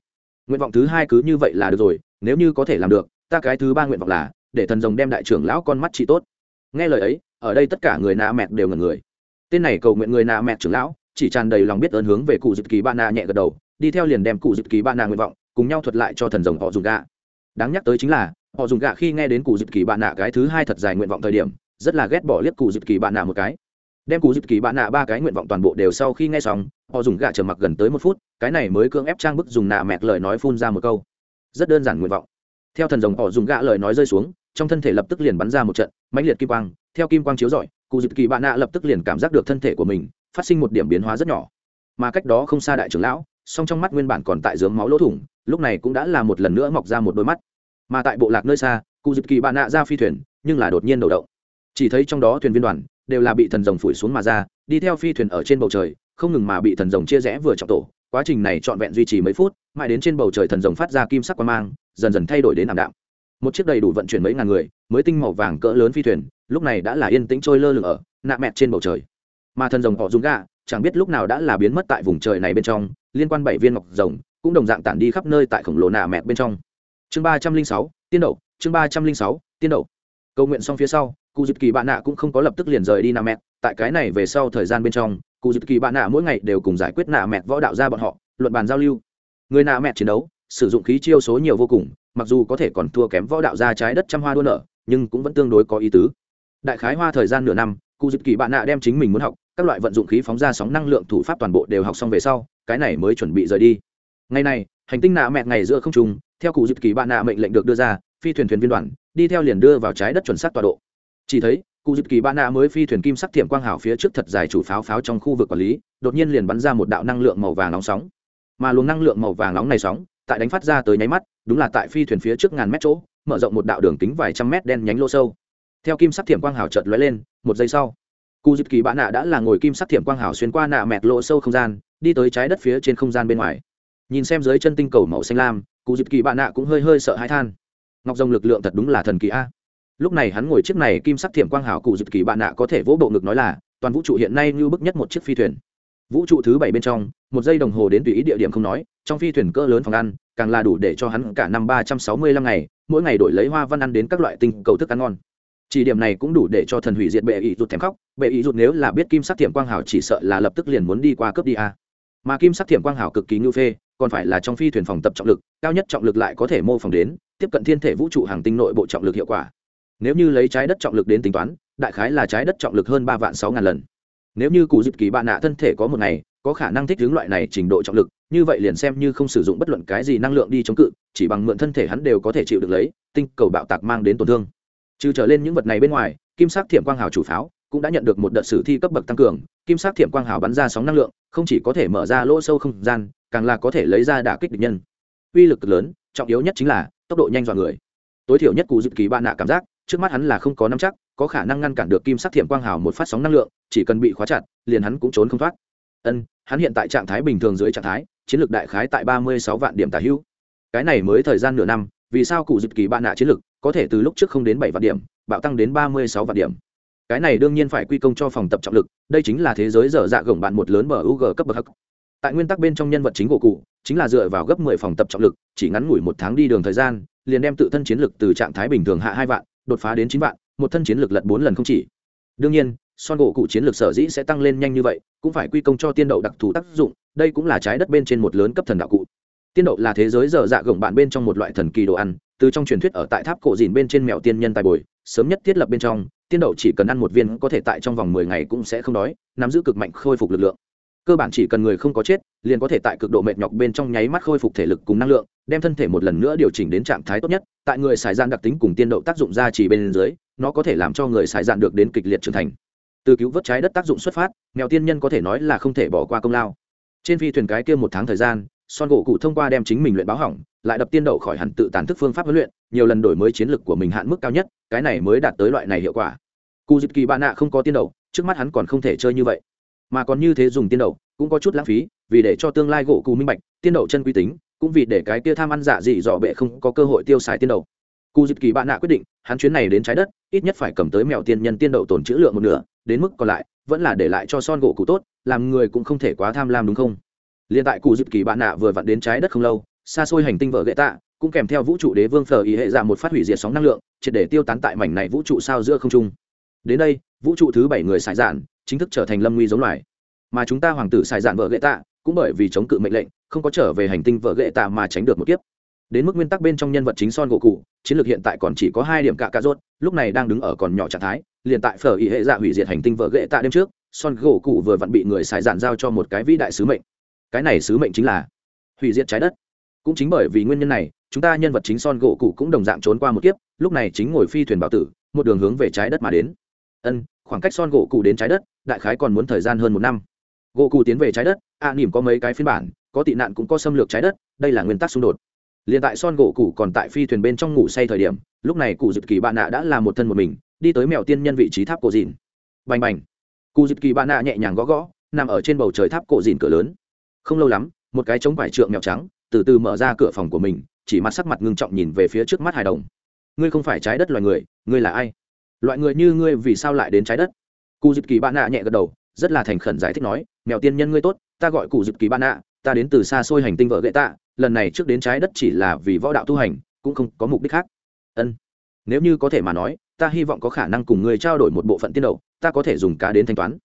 Speaker 1: Nguyện vọng thứ hai cứ như vậy là được rồi, nếu như có thể làm được, ta cái thứ ba nguyện vọng là, để thần rồng đem đại trưởng lão con mắt trị tốt. Nghe lời ấy, ở đây tất cả người nạ mẹ đều ngần người. Tên này cầu nguyện người nạ mẹ trưởng lão, chỉ tràn đầy lòng biết ơn hướng về cụ dịp kỳ bạn nạ nhẹ gật đầu, đi theo liền đem cụ dịp kỳ bạn nạ nguyện vọng, cùng nhau thuật lại cho thần rồng họ dùng gạ đáng nhắc tới chính là họ dùng gạ khi nghe đến cụ dịp kỳ bạn nạ cái thứ hai thật dài nguyện vọng thời điểm, rất là ghét bỏ liếc cụ dịp kỳ bạn nạ một cái. Đem cụ dịp kỳ bạn nạ ba cái nguyện vọng toàn bộ đều sau khi nghe xong, họ dùng gạ trở mặc gần tới một phút, cái này mới cưỡng ép trang bức dùng nạ mẹt lời nói phun ra một câu. Rất đơn giản nguyện vọng. Theo thần rồng họ dùng gạ lời nói rơi xuống, trong thân thể lập tức liền bắn ra một trận mãnh liệt kim quang, theo kim quang chiếu rọi, cụ dịp kỳ bạn nạ lập tức liền cảm giác được thân thể của mình phát sinh một điểm biến hóa rất nhỏ. Mà cách đó không xa đại trưởng lão, song trong mắt nguyên bản còn tại dướng máu lỗ thủng, lúc này cũng đã là một lần nữa mọc ra một đôi mắt mà tại bộ lạc nơi xa, cụ dịp kỳ bạn nạ ra phi thuyền, nhưng là đột nhiên đầu động. Chỉ thấy trong đó thuyền viên đoàn đều là bị thần rồng phủi xuống mà ra, đi theo phi thuyền ở trên bầu trời, không ngừng mà bị thần rồng chia rẽ vừa trọng tổ. Quá trình này trọn vẹn duy trì mấy phút, mãi đến trên bầu trời thần rồng phát ra kim sắc quang mang, dần dần thay đổi đến ảm đạm. Một chiếc đầy đủ vận chuyển mấy ngàn người, mới tinh màu vàng cỡ lớn phi thuyền, lúc này đã là yên tĩnh trôi lơ lửng ở nạ mẹt trên bầu trời. Mà thần rồng họ dùng gà chẳng biết lúc nào đã là biến mất tại vùng trời này bên trong, liên quan bảy viên ngọc rồng, cũng đồng dạng tản đi khắp nơi tại khổng lồ nạ mẹt bên trong chương ba trăm linh sáu, tiên đậu, chương ba trăm linh sáu, tiên đậu. Cầu nguyện xong phía sau cụ dịp kỳ bạn nạ cũng không có lập tức liền rời đi nạ mẹt. Tại cái này về sau thời gian bên trong cụ dịp kỳ bạn nạ mỗi ngày đều cùng giải quyết nạ mẹt võ đạo ra bọn họ, luận bàn giao lưu. Người nạ mẹt chiến đấu, sử dụng khí chiêu số nhiều vô cùng, mặc dù có thể còn thua kém võ đạo ra trái đất trăm hoa đua nở, nhưng cũng vẫn tương đối có ý tứ. Đại khái hoa thời gian nửa năm cụ dịp kỳ bạn nạ đem chính mình muốn học, các loại vận dụng khí phóng ra sóng năng lượng thủ pháp toàn bộ đều học xong về sau, cái này mới chuẩn bị rời đi. Ngày này hành tinh nạ mẹ ngày giữa không trùng theo cụ dịp kỳ bạn nạ mệnh lệnh được đưa ra, phi thuyền thuyền viên đoàn, đi theo liền đưa vào trái đất chuẩn xác tọa độ. Chỉ thấy, cụ dịp kỳ bạn nạ mới phi thuyền kim sắc thiểm quang hảo phía trước thật dài chủ pháo pháo trong khu vực quản lý, đột nhiên liền bắn ra một đạo năng lượng màu vàng nóng sóng. Mà luồng năng lượng màu vàng nóng này sóng, tại đánh phát ra tới nháy mắt, đúng là tại phi thuyền phía trước ngàn mét chỗ, mở rộng một đạo đường kính vài trăm mét đen nhánh lô sâu. Theo kim sắc thiểm quang hảo chợt lóe lên, một giây sau, cụ dịp kỳ bạn nạ đã là ngồi kim sắc thiểm quang hảo xuyên qua nạ mẹt lộ sâu không gian, đi tới trái đất phía trên không gian bên ngoài nhìn xem dưới chân tinh cầu màu xanh lam, cụ dịp kỳ bạn nạ cũng hơi hơi sợ hãi than. Ngọc rồng lực lượng thật đúng là thần kỳ a. Lúc này hắn ngồi chiếc này kim sắc thiểm quang hảo cụ dịp kỳ bạn nạ có thể vỗ bộ ngực nói là, toàn vũ trụ hiện nay như bức nhất một chiếc phi thuyền. Vũ trụ thứ bảy bên trong, một giây đồng hồ đến tùy ý địa điểm không nói, trong phi thuyền cỡ lớn phòng ăn, càng là đủ để cho hắn cả năm ba trăm sáu mươi lăm ngày, mỗi ngày đổi lấy hoa văn ăn đến các loại tinh cầu thức ăn ngon. Chỉ điểm này cũng đủ để cho thần hủy diệt bệ ý rụt thèm khóc, bệ ý rụt nếu là biết kim sắc thiểm quang hảo chỉ sợ là lập tức liền muốn đi qua cướp đi a. Mà kim sắc thiểm quang hảo cực kỳ ngưu phê còn phải là trong phi thuyền phòng tập trọng lực, cao nhất trọng lực lại có thể mô phỏng đến, tiếp cận thiên thể vũ trụ hàng tinh nội bộ trọng lực hiệu quả. Nếu như lấy trái đất trọng lực đến tính toán, đại khái là trái đất trọng lực hơn ba vạn sáu ngàn lần. Nếu như cụ dịp kỳ bạn nạ thân thể có một ngày, có khả năng thích hướng loại này trình độ trọng lực, như vậy liền xem như không sử dụng bất luận cái gì năng lượng đi chống cự, chỉ bằng mượn thân thể hắn đều có thể chịu được lấy, tinh cầu bạo tạc mang đến tổn thương. Trừ trở lên những vật này bên ngoài, kim sắc thiểm quang hào chủ pháo cũng đã nhận được một đợt sử thi cấp bậc tăng cường, kim sắc thiểm quang hào bắn ra sóng năng lượng, không chỉ có thể mở ra lỗ sâu không gian càng là có thể lấy ra đả kích địch nhân. Uy lực cực lớn, trọng yếu nhất chính là tốc độ nhanh dọa người. Tối thiểu nhất cụ dự kỳ bạn nạ cảm giác, trước mắt hắn là không có nắm chắc, có khả năng ngăn cản được kim sắc thiểm quang hào một phát sóng năng lượng, chỉ cần bị khóa chặt, liền hắn cũng trốn không thoát. Ân, hắn hiện tại trạng thái bình thường dưới trạng thái, chiến lược đại khái tại ba mươi sáu vạn điểm tả hữu. Cái này mới thời gian nửa năm, vì sao cụ dự kỳ bạn nạ chiến lược có thể từ lúc trước không đến bảy vạn điểm, bạo tăng đến ba mươi sáu vạn điểm? Cái này đương nhiên phải quy công cho phòng tập trọng lực, đây chính là thế giới dở dạ gồng bạn một lớn bờ u g cấp bậc. hắc tại nguyên tắc bên trong nhân vật chính của cụ, chính là dựa vào gấp mười phòng tập trọng lực, chỉ ngắn ngủi một tháng đi đường thời gian, liền đem tự thân chiến lực từ trạng thái bình thường hạ hai vạn, đột phá đến chín vạn, một thân chiến lực lật bốn lần không chỉ. Đương nhiên, son gỗ cụ chiến lược sở dĩ sẽ tăng lên nhanh như vậy, cũng phải quy công cho tiên đậu đặc thù tác dụng, đây cũng là trái đất bên trên một lớn cấp thần đạo cụ. Tiên đậu là thế giới dở dạ gồng bạn bên trong một loại thần kỳ đồ ăn, từ trong truyền thuyết ở tại tháp cổ dìn bên trên mèo tiên nhân tài bồi, sớm nhất thiết lập bên trong, tiên đậu chỉ cần ăn một viên có thể tại trong vòng mười ngày cũng sẽ không đói, nắm giữ cực mạnh khôi phục lực lượng cơ bản chỉ cần người không có chết, liền có thể tại cực độ mệt nhọc bên trong nháy mắt khôi phục thể lực cùng năng lượng, đem thân thể một lần nữa điều chỉnh đến trạng thái tốt nhất. Tại người xài gian đặc tính cùng tiên đậu tác dụng ra chỉ bên dưới, nó có thể làm cho người xài gian được đến kịch liệt trưởng thành. Từ cứu vớt trái đất tác dụng xuất phát, mèo tiên nhân có thể nói là không thể bỏ qua công lao. Trên phi thuyền cái kia một tháng thời gian, son gỗ cụ thông qua đem chính mình luyện báo hỏng, lại đập tiên đậu khỏi hẳn tự tàn thức phương pháp huấn luyện, nhiều lần đổi mới chiến lược của mình hạn mức cao nhất, cái này mới đạt tới loại này hiệu quả. Cụ dịp kỳ bạn nạ không có tiên đậu trước mắt hắn còn không thể chơi như vậy mà còn như thế dùng tiên đậu, cũng có chút lãng phí, vì để cho tương lai gỗ cụ minh bạch, tiên đậu chân quy tính, cũng vì để cái kia tham ăn dạ dị dọ bệ không có cơ hội tiêu xài tiên đậu. Cụ dịp kỳ bạn nạ quyết định, hắn chuyến này đến trái đất, ít nhất phải cầm tới mèo tiên nhân tiên đậu tồn chữ lượng một nửa, đến mức còn lại, vẫn là để lại cho son gỗ cụ tốt, làm người cũng không thể quá tham lam đúng không? Liền tại cụ dịp kỳ bạn nạ vừa vặn đến trái đất không lâu, xa xôi hành tinh vợ gậy tạ, cũng kèm theo vũ trụ đế vương phờ ý hệ ra một phát hủy diệt sóng năng lượng, triệt để tiêu tán tại mảnh này vũ trụ sao giữa không trung. Đến đây vũ trụ thứ bảy người xài dạn chính thức trở thành lâm nguy giống loài. Mà chúng ta hoàng tử xài dạn vợ gậy tạ cũng bởi vì chống cự mệnh lệnh, không có trở về hành tinh vợ gậy tạ mà tránh được một kiếp. Đến mức nguyên tắc bên trong nhân vật chính son gỗ cụ, chiến lược hiện tại còn chỉ có hai điểm cạ cạ rốt, lúc này đang đứng ở còn nhỏ trạng thái, liền tại phở ý hệ dạ hủy diệt hành tinh vợ ghệ tạ đêm trước, son gỗ cụ vừa vặn bị người xài giản giao cho một cái vĩ đại sứ mệnh. Cái này sứ mệnh chính là hủy diệt trái đất. Cũng chính bởi vì nguyên nhân này, chúng ta nhân vật chính son gỗ cụ cũng đồng dạng trốn qua một kiếp, lúc này chính ngồi phi thuyền bảo tử, một đường hướng về trái đất mà đến. Ân khoảng cách son gỗ cụ đến trái đất đại khái còn muốn thời gian hơn một năm. Gỗ cụ tiến về trái đất a à, nỉm có mấy cái phiên bản có tị nạn cũng có xâm lược trái đất đây là nguyên tắc xung đột. Liền tại son gỗ cụ còn tại phi thuyền bên trong ngủ say thời điểm lúc này cụ dịp kỳ bạn nạ đã là một thân một mình đi tới mèo tiên nhân vị trí tháp cổ dìn bành bành. Cụ dịp kỳ bạn nạ nhẹ nhàng gõ gõ nằm ở trên bầu trời tháp cổ dìn cửa lớn. Không lâu lắm một cái trống vải trượng mèo trắng từ từ mở ra cửa phòng của mình chỉ mắt sắc mặt ngưng trọng nhìn về phía trước mắt hài đồng. Ngươi không phải trái đất loài người ngươi là ai? Loại người như ngươi vì sao lại đến trái đất? Cụ dịp kỳ bạn nạ nhẹ gật đầu, rất là thành khẩn giải thích nói, mèo tiên nhân ngươi tốt, ta gọi cụ dịp kỳ bạn nạ, ta đến từ xa xôi hành tinh vợ gậy tạ, lần này trước đến trái đất chỉ là vì võ đạo tu hành, cũng không có mục đích khác. Ân. Nếu như có thể mà nói, ta hy vọng có khả năng cùng người trao đổi một bộ phận tiên đầu, ta có thể dùng cá đến thanh toán.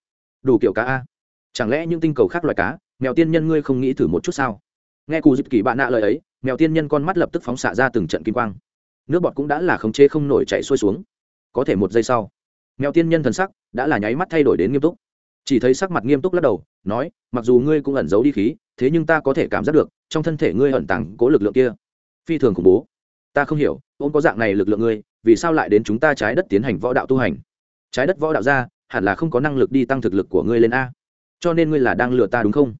Speaker 1: Đủ kiểu cá a. Chẳng lẽ những tinh cầu khác loài cá, mèo tiên nhân ngươi không nghĩ thử một chút sao? Nghe cụ dịp kỳ bạn nạ lời ấy, mèo tiên nhân con mắt lập tức phóng xạ ra từng trận kim quang. Nước bọt cũng đã là khống chế không nổi chạy xuôi xuống có thể một giây sau, mèo tiên nhân thần sắc đã là nháy mắt thay đổi đến nghiêm túc. Chỉ thấy sắc mặt nghiêm túc lắc đầu, nói, mặc dù ngươi cũng ẩn giấu đi khí, thế nhưng ta có thể cảm giác được, trong thân thể ngươi ẩn tàng cố lực lượng kia. Phi thường khủng bố. Ta không hiểu ôm có dạng này lực lượng ngươi, vì sao lại đến chúng ta trái đất tiến hành võ đạo tu hành? Trái đất võ đạo ra, hẳn là không có năng lực đi tăng thực lực của ngươi lên a. Cho nên ngươi là đang lừa ta đúng không?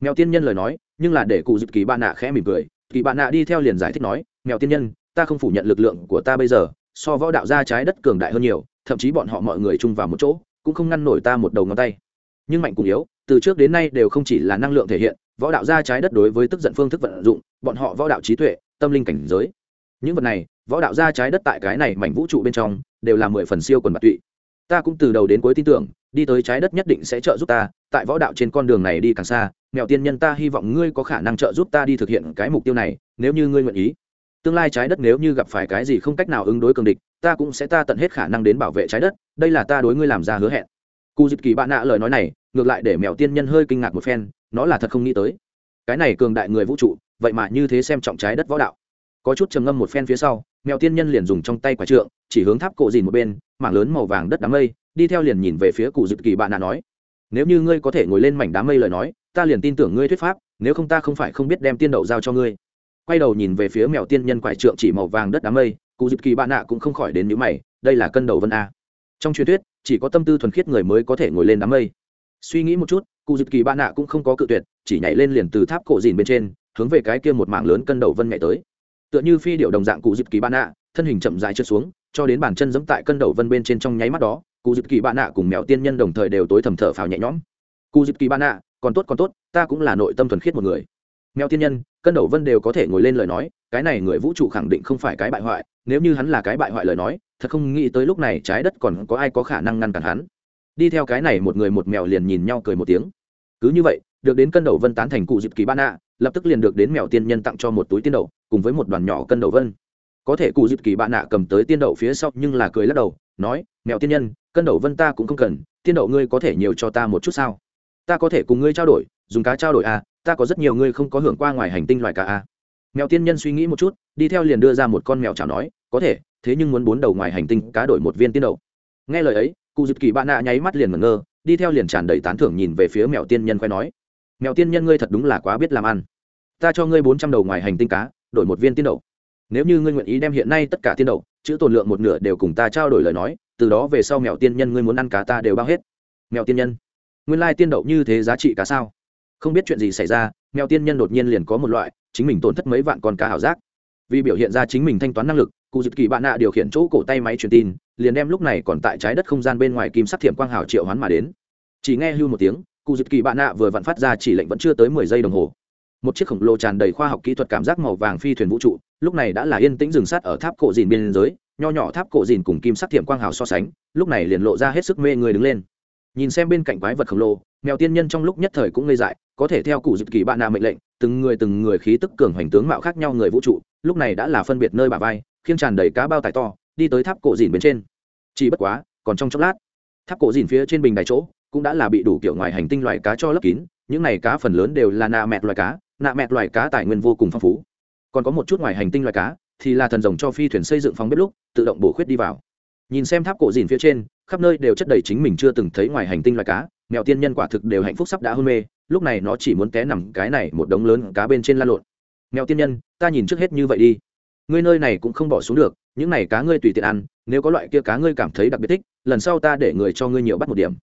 Speaker 1: Mèo tiên nhân lời nói, nhưng là để cụ dịp kỳ bạn nạ khẽ mỉm cười. Kỳ bạn nạ đi theo liền giải thích nói, mèo tiên nhân, ta không phủ nhận lực lượng của ta bây giờ so võ đạo ra trái đất cường đại hơn nhiều, thậm chí bọn họ mọi người chung vào một chỗ, cũng không ngăn nổi ta một đầu ngón tay. Nhưng mạnh cùng yếu, từ trước đến nay đều không chỉ là năng lượng thể hiện, võ đạo ra trái đất đối với tức giận phương thức vận dụng, bọn họ võ đạo trí tuệ, tâm linh cảnh giới. Những vật này, võ đạo ra trái đất tại cái này mảnh vũ trụ bên trong, đều là mười phần siêu quần bạc tụy. Ta cũng từ đầu đến cuối tin tưởng, đi tới trái đất nhất định sẽ trợ giúp ta, tại võ đạo trên con đường này đi càng xa, mèo tiên nhân ta hy vọng ngươi có khả năng trợ giúp ta đi thực hiện cái mục tiêu này, nếu như ngươi nguyện ý tương lai trái đất nếu như gặp phải cái gì không cách nào ứng đối cường địch, ta cũng sẽ ta tận hết khả năng đến bảo vệ trái đất, đây là ta đối ngươi làm ra hứa hẹn. Cụ dịp kỳ bạn nạ lời nói này, ngược lại để mèo tiên nhân hơi kinh ngạc một phen, nó là thật không nghĩ tới. Cái này cường đại người vũ trụ, vậy mà như thế xem trọng trái đất võ đạo. Có chút trầm ngâm một phen phía sau, mèo tiên nhân liền dùng trong tay quả trượng, chỉ hướng tháp cổ dìn một bên, mảng lớn màu vàng đất đám mây, đi theo liền nhìn về phía cụ dịp kỳ bạn nạ nói, nếu như ngươi có thể ngồi lên mảnh đám mây lời nói, ta liền tin tưởng ngươi thuyết pháp, nếu không ta không phải không biết đem tiên đậu giao cho ngươi quay đầu nhìn về phía mèo tiên nhân quải trượng chỉ màu vàng đất đám mây, cụ dịp kỳ bạn nạ cũng không khỏi đến nhữ mày, đây là cân đầu vân a. Trong truyền thuyết, chỉ có tâm tư thuần khiết người mới có thể ngồi lên đám mây. Suy nghĩ một chút, cụ dịp kỳ bạn nạ cũng không có cự tuyệt, chỉ nhảy lên liền từ tháp cổ dìn bên trên, hướng về cái kia một mảng lớn cân đầu vân nhảy tới. Tựa như phi điệu đồng dạng cụ dịp kỳ bạn nạ, thân hình chậm dài trượt xuống, cho đến bàn chân giẫm tại cân đầu vân bên trên trong nháy mắt đó, cụ dịp kỳ bạn nạ cùng mèo tiên nhân đồng thời đều tối thầm thở phào nhẹ nhõm. Cụ dịp kỳ bạn nạ, còn tốt còn tốt, ta cũng là nội tâm thuần khiết một người mèo tiên nhân, cân đầu vân đều có thể ngồi lên lời nói, cái này người vũ trụ khẳng định không phải cái bại hoại, nếu như hắn là cái bại hoại lời nói, thật không nghĩ tới lúc này trái đất còn có ai có khả năng ngăn cản hắn. Đi theo cái này một người một mèo liền nhìn nhau cười một tiếng. Cứ như vậy, được đến cân đầu vân tán thành cụ dịp kỳ ban nạ, lập tức liền được đến mèo tiên nhân tặng cho một túi tiên đậu, cùng với một đoàn nhỏ cân đầu vân. Có thể cụ dịp kỳ bạn nạ cầm tới tiên đậu phía sau nhưng là cười lắc đầu, nói, mèo tiên nhân, cân đậu vân ta cũng không cần, tiên đậu ngươi có thể nhiều cho ta một chút sao? Ta có thể cùng ngươi trao đổi, dùng cá trao đổi à ta có rất nhiều ngươi không có hưởng qua ngoài hành tinh loài cá a. mèo tiên nhân suy nghĩ một chút, đi theo liền đưa ra một con mèo chào nói, có thể, thế nhưng muốn bốn đầu ngoài hành tinh cá đổi một viên tiên đậu nghe lời ấy, cụ dịp kỳ bạn nạ nháy mắt liền ngẩn ngơ, đi theo liền tràn đầy tán thưởng nhìn về phía mèo tiên nhân khoe nói, mèo tiên nhân ngươi thật đúng là quá biết làm ăn. Ta cho ngươi bốn trăm đầu ngoài hành tinh cá, đổi một viên tiên đậu nếu như ngươi nguyện ý đem hiện nay tất cả tiên đậu chữ tồn lượng một nửa đều cùng ta trao đổi lời nói, từ đó về sau mèo tiên nhân ngươi muốn ăn cá ta đều bao hết. Mèo tiên nhân, nguyên lai tiên đậu như thế giá trị cá sao? Không biết chuyện gì xảy ra, mèo tiên nhân đột nhiên liền có một loại, chính mình tổn thất mấy vạn con cá ảo giác. Vì biểu hiện ra chính mình thanh toán năng lực, cụ dịp kỳ bạn nạ điều khiển chỗ cổ tay máy truyền tin, liền đem lúc này còn tại trái đất không gian bên ngoài kim sắc thiểm quang hào triệu hoán mà đến. Chỉ nghe hưu một tiếng, cụ dịp kỳ bạn nạ vừa vặn phát ra chỉ lệnh vẫn chưa tới mười giây đồng hồ. Một chiếc khổng lồ tràn đầy khoa học kỹ thuật cảm giác màu vàng phi thuyền vũ trụ, lúc này đã là yên tĩnh dừng sát ở tháp cổ dìn biên giới, nho nhỏ tháp cổ dìn cùng kim sắc thiểm quang hào so sánh, lúc này liền lộ ra hết sức mê người đứng lên nhìn xem bên cạnh quái vật khổng lồ, mèo tiên nhân trong lúc nhất thời cũng ngây dại, có thể theo cụ dịp kỳ bạn nạ mệnh lệnh, từng người từng người khí tức cường hoành tướng mạo khác nhau người vũ trụ, lúc này đã là phân biệt nơi bà vai, khiêng tràn đầy cá bao tải to, đi tới tháp cổ dìn bên trên. Chỉ bất quá, còn trong chốc lát, tháp cổ dìn phía trên bình đài chỗ, cũng đã là bị đủ kiểu ngoài hành tinh loài cá cho lấp kín, những này cá phần lớn đều là nạ mẹt loài cá, nạ mẹt loài cá tài nguyên vô cùng phong phú. Còn có một chút ngoài hành tinh loài cá, thì là thần rồng cho phi thuyền xây dựng phóng bếp lúc, tự động bổ khuyết đi vào. Nhìn xem tháp cổ dìn phía trên khắp nơi đều chất đầy chính mình chưa từng thấy ngoài hành tinh loài cá, mèo tiên nhân quả thực đều hạnh phúc sắp đã hôn mê, lúc này nó chỉ muốn té nằm cái này một đống lớn cá bên trên la lộn. Mèo tiên nhân, ta nhìn trước hết như vậy đi. Ngươi nơi này cũng không bỏ xuống được, những này cá ngươi tùy tiện ăn, nếu có loại kia cá ngươi cảm thấy đặc biệt thích, lần sau ta để người cho ngươi nhiều bắt một điểm.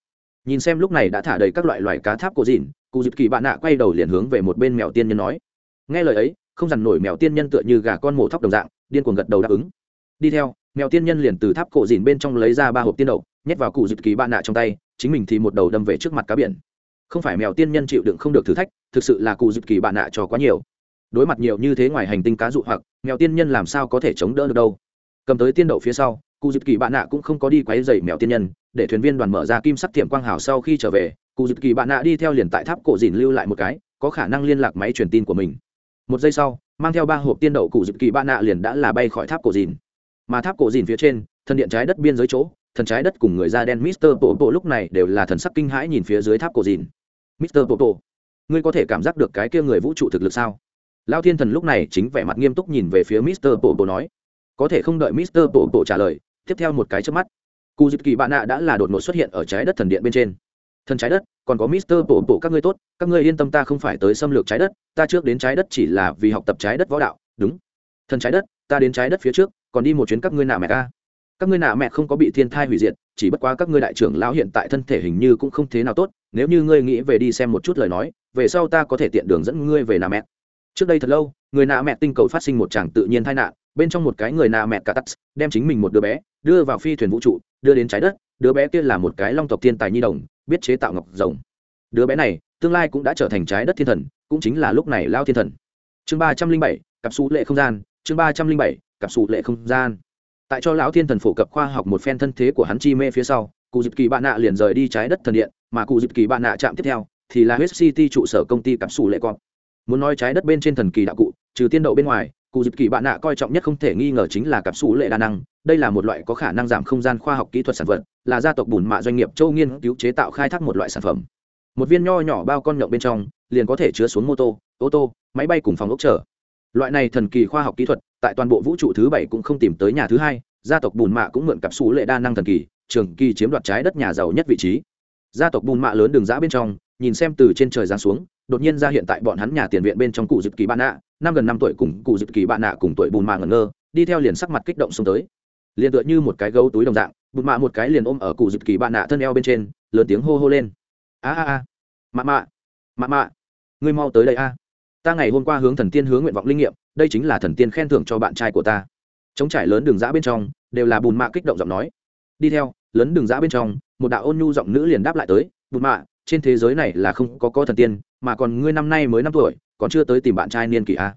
Speaker 1: Nhìn xem lúc này đã thả đầy các loại loài cá tháp cổ dịn, cụ dịp kỳ bạn nạ quay đầu liền hướng về một bên mèo tiên nhân nói. Nghe lời ấy, không dằn nổi mèo tiên nhân tựa như gà con mổ thóc đồng dạng, điên cuồng gật đầu đáp ứng. Đi theo, mèo tiên nhân liền từ tháp cổ dìn bên trong lấy ra ba hộp tiên đậu nhét vào cụ dịp kỳ bạn nạ trong tay, chính mình thì một đầu đâm về trước mặt cá biển. Không phải mèo tiên nhân chịu đựng không được thử thách, thực sự là cụ dịp kỳ bạn nạ cho quá nhiều. Đối mặt nhiều như thế ngoài hành tinh cá dụ hoặc, mèo tiên nhân làm sao có thể chống đỡ được đâu? Cầm tới tiên đậu phía sau, cụ dịp kỳ bạn nạ cũng không có đi quáy dày mèo tiên nhân, để thuyền viên đoàn mở ra kim sắc tiệm quang hào sau khi trở về, cụ dịp kỳ bạn nạ đi theo liền tại tháp cổ dìn lưu lại một cái, có khả năng liên lạc máy truyền tin của mình. Một giây sau, mang theo ba hộp tiên đậu cụ dịp kỳ bạn nạ liền đã là bay khỏi tháp cổ dìn. Mà tháp cổ dìn phía trên, thân điện trái đất biên giới chỗ thần trái đất cùng người da đen mister Popo lúc này đều là thần sắc kinh hãi nhìn phía dưới tháp cổ dìn. mister Popo, ngươi có thể cảm giác được cái kia người vũ trụ thực lực sao? Lão thiên thần lúc này chính vẻ mặt nghiêm túc nhìn về phía mister Popo nói. Có thể không đợi mister Popo trả lời tiếp theo một cái chớp mắt Cú Dịch kỳ bạn nạ đã là đột ngột xuất hiện ở trái đất thần điện bên trên. Thần trái đất còn có mister Popo các ngươi tốt các ngươi yên tâm ta không phải tới xâm lược trái đất ta trước đến trái đất chỉ là vì học tập trái đất võ đạo đúng. Thần trái đất ta đến trái đất phía trước còn đi một chuyến các ngươi nạ mẹ ca các ngươi nạ mẹ không có bị thiên thai hủy diệt, chỉ bất quá các ngươi đại trưởng lão hiện tại thân thể hình như cũng không thế nào tốt, nếu như ngươi nghĩ về đi xem một chút lời nói, về sau ta có thể tiện đường dẫn ngươi về nạ mẹ. Trước đây thật lâu, người nạ mẹ tinh cầu phát sinh một tràng tự nhiên tai nạn, bên trong một cái người nạ mẹ cả tắt, đem chính mình một đứa bé đưa vào phi thuyền vũ trụ, đưa đến trái đất, đứa bé kia là một cái long tộc thiên tài nhi đồng, biết chế tạo ngọc rồng. Đứa bé này, tương lai cũng đã trở thành trái đất thiên thần, cũng chính là lúc này lao thiên thần. Chương ba trăm linh bảy, cặp xú lệ không gian, chương ba trăm linh bảy, cặp xú lệ không gian tại cho lão thiên thần phổ cập khoa học một phen thân thế của hắn chi mê phía sau, cụ dịp kỳ bạn nạ liền rời đi trái đất thần điện, mà cụ dịp kỳ bạn nạ chạm tiếp theo, thì là huyết city trụ sở công ty cặp xù lệ cọp. Muốn nói trái đất bên trên thần kỳ đạo cụ, trừ tiên đậu bên ngoài, cụ dịp kỳ bạn nạ coi trọng nhất không thể nghi ngờ chính là cặp xù lệ đa năng. Đây là một loại có khả năng giảm không gian khoa học kỹ thuật sản vật, là gia tộc bùn mạ doanh nghiệp châu nghiên cứu chế tạo khai thác một loại sản phẩm. Một viên nho nhỏ bao con nhậu bên trong, liền có thể chứa xuống mô tô, ô tô, máy bay cùng phòng ốc trở loại này thần kỳ khoa học kỹ thuật tại toàn bộ vũ trụ thứ bảy cũng không tìm tới nhà thứ hai, gia tộc bùn mạ cũng mượn cặp xú lệ đa năng thần kỳ, trường kỳ chiếm đoạt trái đất nhà giàu nhất vị trí. Gia tộc bùn mạ lớn đường giã bên trong, nhìn xem từ trên trời giáng xuống, đột nhiên ra hiện tại bọn hắn nhà tiền viện bên trong cụ dịp kỳ bạn nạ, năm gần năm tuổi cùng cụ dịp kỳ bạn nạ cùng tuổi bùn mạ ngẩn ngơ, đi theo liền sắc mặt kích động xông tới. Liền tựa như một cái gấu túi đồng dạng, bùn mạ một cái liền ôm ở cụ dịp kỳ bạn nạ thân eo bên trên, lớn tiếng hô hô lên. A a a, mạ mạ mạ mạ, ngươi mau tới đây a. Ta ngày hôm qua hướng thần tiên hướng nguyện vọng linh nghiệm đây chính là thần tiên khen thưởng cho bạn trai của ta. Chống trải lớn đường giã bên trong, đều là bùn mạ kích động giọng nói. Đi theo, lớn đường giã bên trong, một đạo ôn nhu giọng nữ liền đáp lại tới, bùn mạ, trên thế giới này là không có có thần tiên, mà còn ngươi năm nay mới năm tuổi, còn chưa tới tìm bạn trai niên kỷ a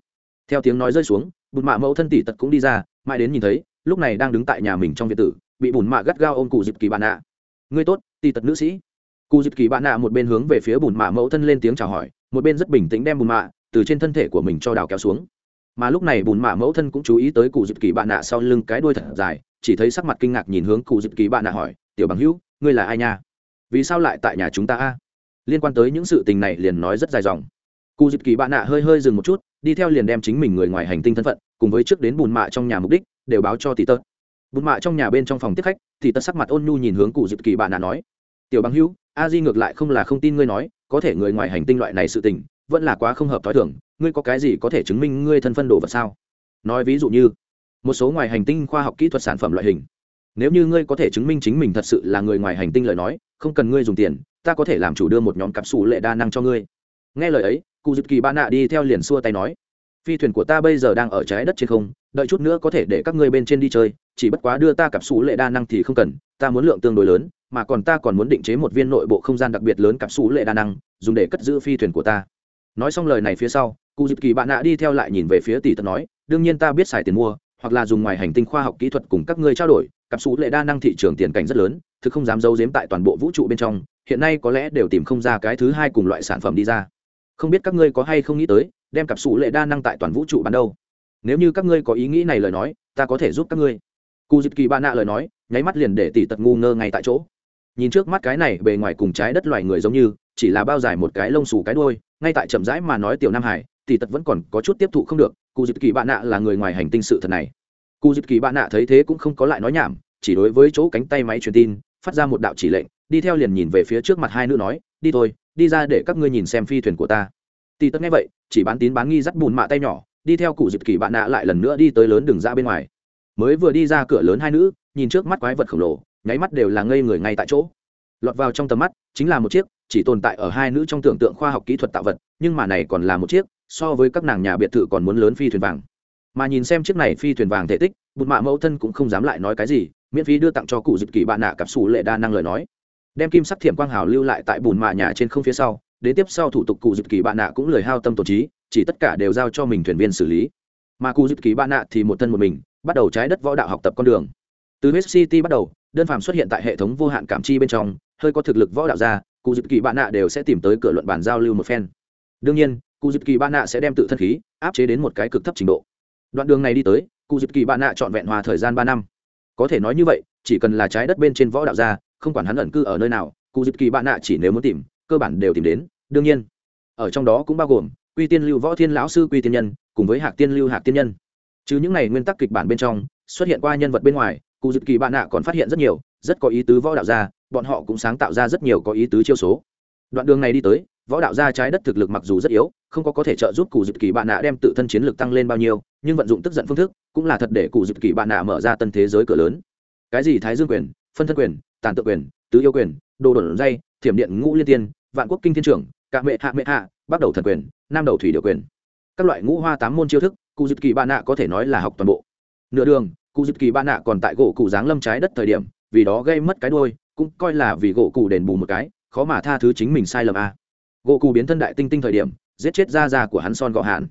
Speaker 1: theo tiếng nói rơi xuống, bùn mạ mẫu thân tỷ tật cũng đi ra, mãi đến nhìn thấy, lúc này đang đứng tại nhà mình trong viện tử, bị bùn mạ gắt gao ôm cụ dịp kỳ bạn ạ. ngươi tốt, tỷ tật nữ sĩ. Cụ dịp kỳ bạn ạ một bên hướng về phía bùn mạ mẫu thân lên tiếng chào hỏi, một bên rất bình tĩnh đem bùn mạ từ trên thân thể của mình cho đào kéo xuống mà lúc này bùn mạ mẫu thân cũng chú ý tới cụ dịp kỳ bạn nạ sau lưng cái đuôi thật dài, chỉ thấy sắc mặt kinh ngạc nhìn hướng cụ dịp kỳ bạn nạ hỏi, tiểu bằng hữu, ngươi là ai nha? Vì sao lại tại nhà chúng ta a? Liên quan tới những sự tình này liền nói rất dài dòng. Cụ dịp kỳ bạn nạ hơi hơi dừng một chút, đi theo liền đem chính mình người ngoài hành tinh thân phận, cùng với trước đến bùn mạ trong nhà mục đích, đều báo cho tỷ tật bùn mạ trong nhà bên trong phòng tiếp khách thì tật sắc mặt ôn nhu nhìn hướng cụ dịp kỳ bạn nạ nói, tiểu bằng hữu, a di ngược lại không là không tin ngươi nói, có thể người ngoài hành tinh loại này sự tình, vẫn là quá không hợp t h o i thưởng ngươi có cái gì có thể chứng minh ngươi thân phân đồ vật sao? Nói ví dụ như, một số ngoài hành tinh khoa học kỹ thuật sản phẩm loại hình. Nếu như ngươi có thể chứng minh chính mình thật sự là người ngoài hành tinh lời nói, không cần ngươi dùng tiền, ta có thể làm chủ đưa một nhóm cặp xù lệ đa năng cho ngươi. Nghe lời ấy cụ dịp kỳ ba nạ đi theo liền xua tay nói, phi thuyền của ta bây giờ đang ở trái đất trên không, đợi chút nữa có thể để các ngươi bên trên đi chơi, chỉ bất quá đưa ta cặp xù lệ đa năng thì không cần, ta muốn lượng tương đối lớn, mà còn ta còn muốn định chế một viên nội bộ không gian đặc biệt lớn cặp xù lệ đa năng, dùng để cất giữ phi thuyền của ta nói xong lời này phía sau, cụ dịp kỳ bạn nạ đi theo lại nhìn về phía tỷ tật nói, đương nhiên ta biết xài tiền mua, hoặc là dùng ngoài hành tinh khoa học kỹ thuật cùng các ngươi trao đổi, cặp sụ lệ đa năng thị trường tiền cảnh rất lớn, thực không dám giấu giếm tại toàn bộ vũ trụ bên trong, hiện nay có lẽ đều tìm không ra cái thứ hai cùng loại sản phẩm đi ra. Không biết các ngươi có hay không nghĩ tới, đem cặp sụ lệ đa năng tại toàn vũ trụ bán đâu? Nếu như các ngươi có ý nghĩ này lời nói, ta có thể giúp các ngươi. Cụ dịp kỳ bạn nạ lời nói, nháy mắt liền để tỷ tật ngu ngơ ngay tại chỗ. Nhìn trước mắt cái này bề ngoài cùng trái đất loài người giống như, chỉ là bao dài một cái lông xù cái đôi ngay tại chậm rãi mà nói tiểu nam hải, thì tật vẫn còn có chút tiếp thụ không được cụ dịp kỳ bạn nạ là người ngoài hành tinh sự thật này. Cụ dịp kỳ bạn nạ thấy thế cũng không có lại nói nhảm, chỉ đối với chỗ cánh tay máy truyền tin, phát ra một đạo chỉ lệnh, đi theo liền nhìn về phía trước mặt hai nữ nói, đi thôi, đi ra để các ngươi nhìn xem phi thuyền của ta. Tì tất nghe vậy, chỉ bán tín bán nghi dắt bùn mạ tay nhỏ, đi theo cụ dịp kỳ bạn nạ lại lần nữa đi tới lớn đường ra bên ngoài. Mới vừa đi ra cửa lớn hai nữ, nhìn trước mắt quái vật khổng lồ, nháy mắt đều là ngây người ngay tại chỗ. Lọt vào trong tầm mắt, chính là một chiếc chỉ tồn tại ở hai nữ trong tưởng tượng khoa học kỹ thuật tạo vật, nhưng mà này còn là một chiếc, so với các nàng nhà biệt thự còn muốn lớn phi thuyền vàng. Mà nhìn xem chiếc này phi thuyền vàng thể tích, bụt mạ mẫu thân cũng không dám lại nói cái gì, miễn phí đưa tặng cho cụ dịp kỳ bạn nạ cặp xù lệ đa năng lời nói. Đem kim sắc thiểm quang hào lưu lại tại bùn mạ nhà trên không phía sau, đến tiếp sau thủ tục cụ dịp kỳ bạn nạ cũng lời hao tâm tổ trí, chỉ tất cả đều giao cho mình thuyền viên xử lý. Mà cụ dịp kỳ bạn nạ thì một thân một mình, bắt đầu trái đất võ đạo học tập con đường. Từ west city bắt đầu, đơn phàm xuất hiện tại hệ thống vô hạn cảm chi bên trong, hơi có thực lực võ đạo ra cụ dịp kỳ bạn nạ đều sẽ tìm tới cửa luận bàn giao lưu một phen. Đương nhiên cụ dịp kỳ bạn nạ sẽ đem tự thân khí áp chế đến một cái cực thấp trình độ. Đoạn đường này đi tới cụ dịp kỳ bạn nạ trọn vẹn hòa thời gian ba năm. Có thể nói như vậy chỉ cần là trái đất bên trên võ đạo gia, không quản hắn ẩn cư ở nơi nào cụ dịp kỳ bạn nạ chỉ nếu muốn tìm cơ bản đều tìm đến. Đương nhiên ở trong đó cũng bao gồm quy tiên lưu võ thiên lão sư quy tiên nhân cùng với hạc tiên lưu hạc tiên nhân. Chứ những này nguyên tắc kịch bản bên trong xuất hiện qua nhân vật bên ngoài cụ dịp kỳ bạn nạ còn phát hiện rất nhiều rất có ý tứ võ đạo gia bọn họ cũng sáng tạo ra rất nhiều có ý tứ chiêu số. Đoạn đường này đi tới, võ đạo gia trái đất thực lực mặc dù rất yếu, không có có thể trợ giúp cụ dịp kỳ bạn nạ đem tự thân chiến lực tăng lên bao nhiêu, nhưng vận dụng tức giận phương thức cũng là thật để cụ dịp kỳ bạn nạ mở ra tân thế giới cửa lớn. Cái gì thái dương quyền, phân thân quyền, tàn tự quyền, tứ yêu quyền, đồ đồn dây, thiểm điện ngũ liên tiên, vạn quốc kinh thiên trưởng, cả mệ hạ mệ hạ bắt đầu thần quyền, nam đầu thủy điều quyền. Các loại ngũ hoa tám môn chiêu thức cụ dịp kỳ bạn nạ có thể nói là học toàn bộ. Nửa đường cụ dịp kỳ bạn nạ còn tại gỗ cụ giáng lâm trái đất thời điểm, vì đó gây mất cái đôi cũng coi là vì gỗ cụ đền bù một cái, khó mà tha thứ chính mình sai lầm a. À. gỗ cụ biến thân đại tinh tinh thời điểm, giết chết da da của hắn son gọ hạn.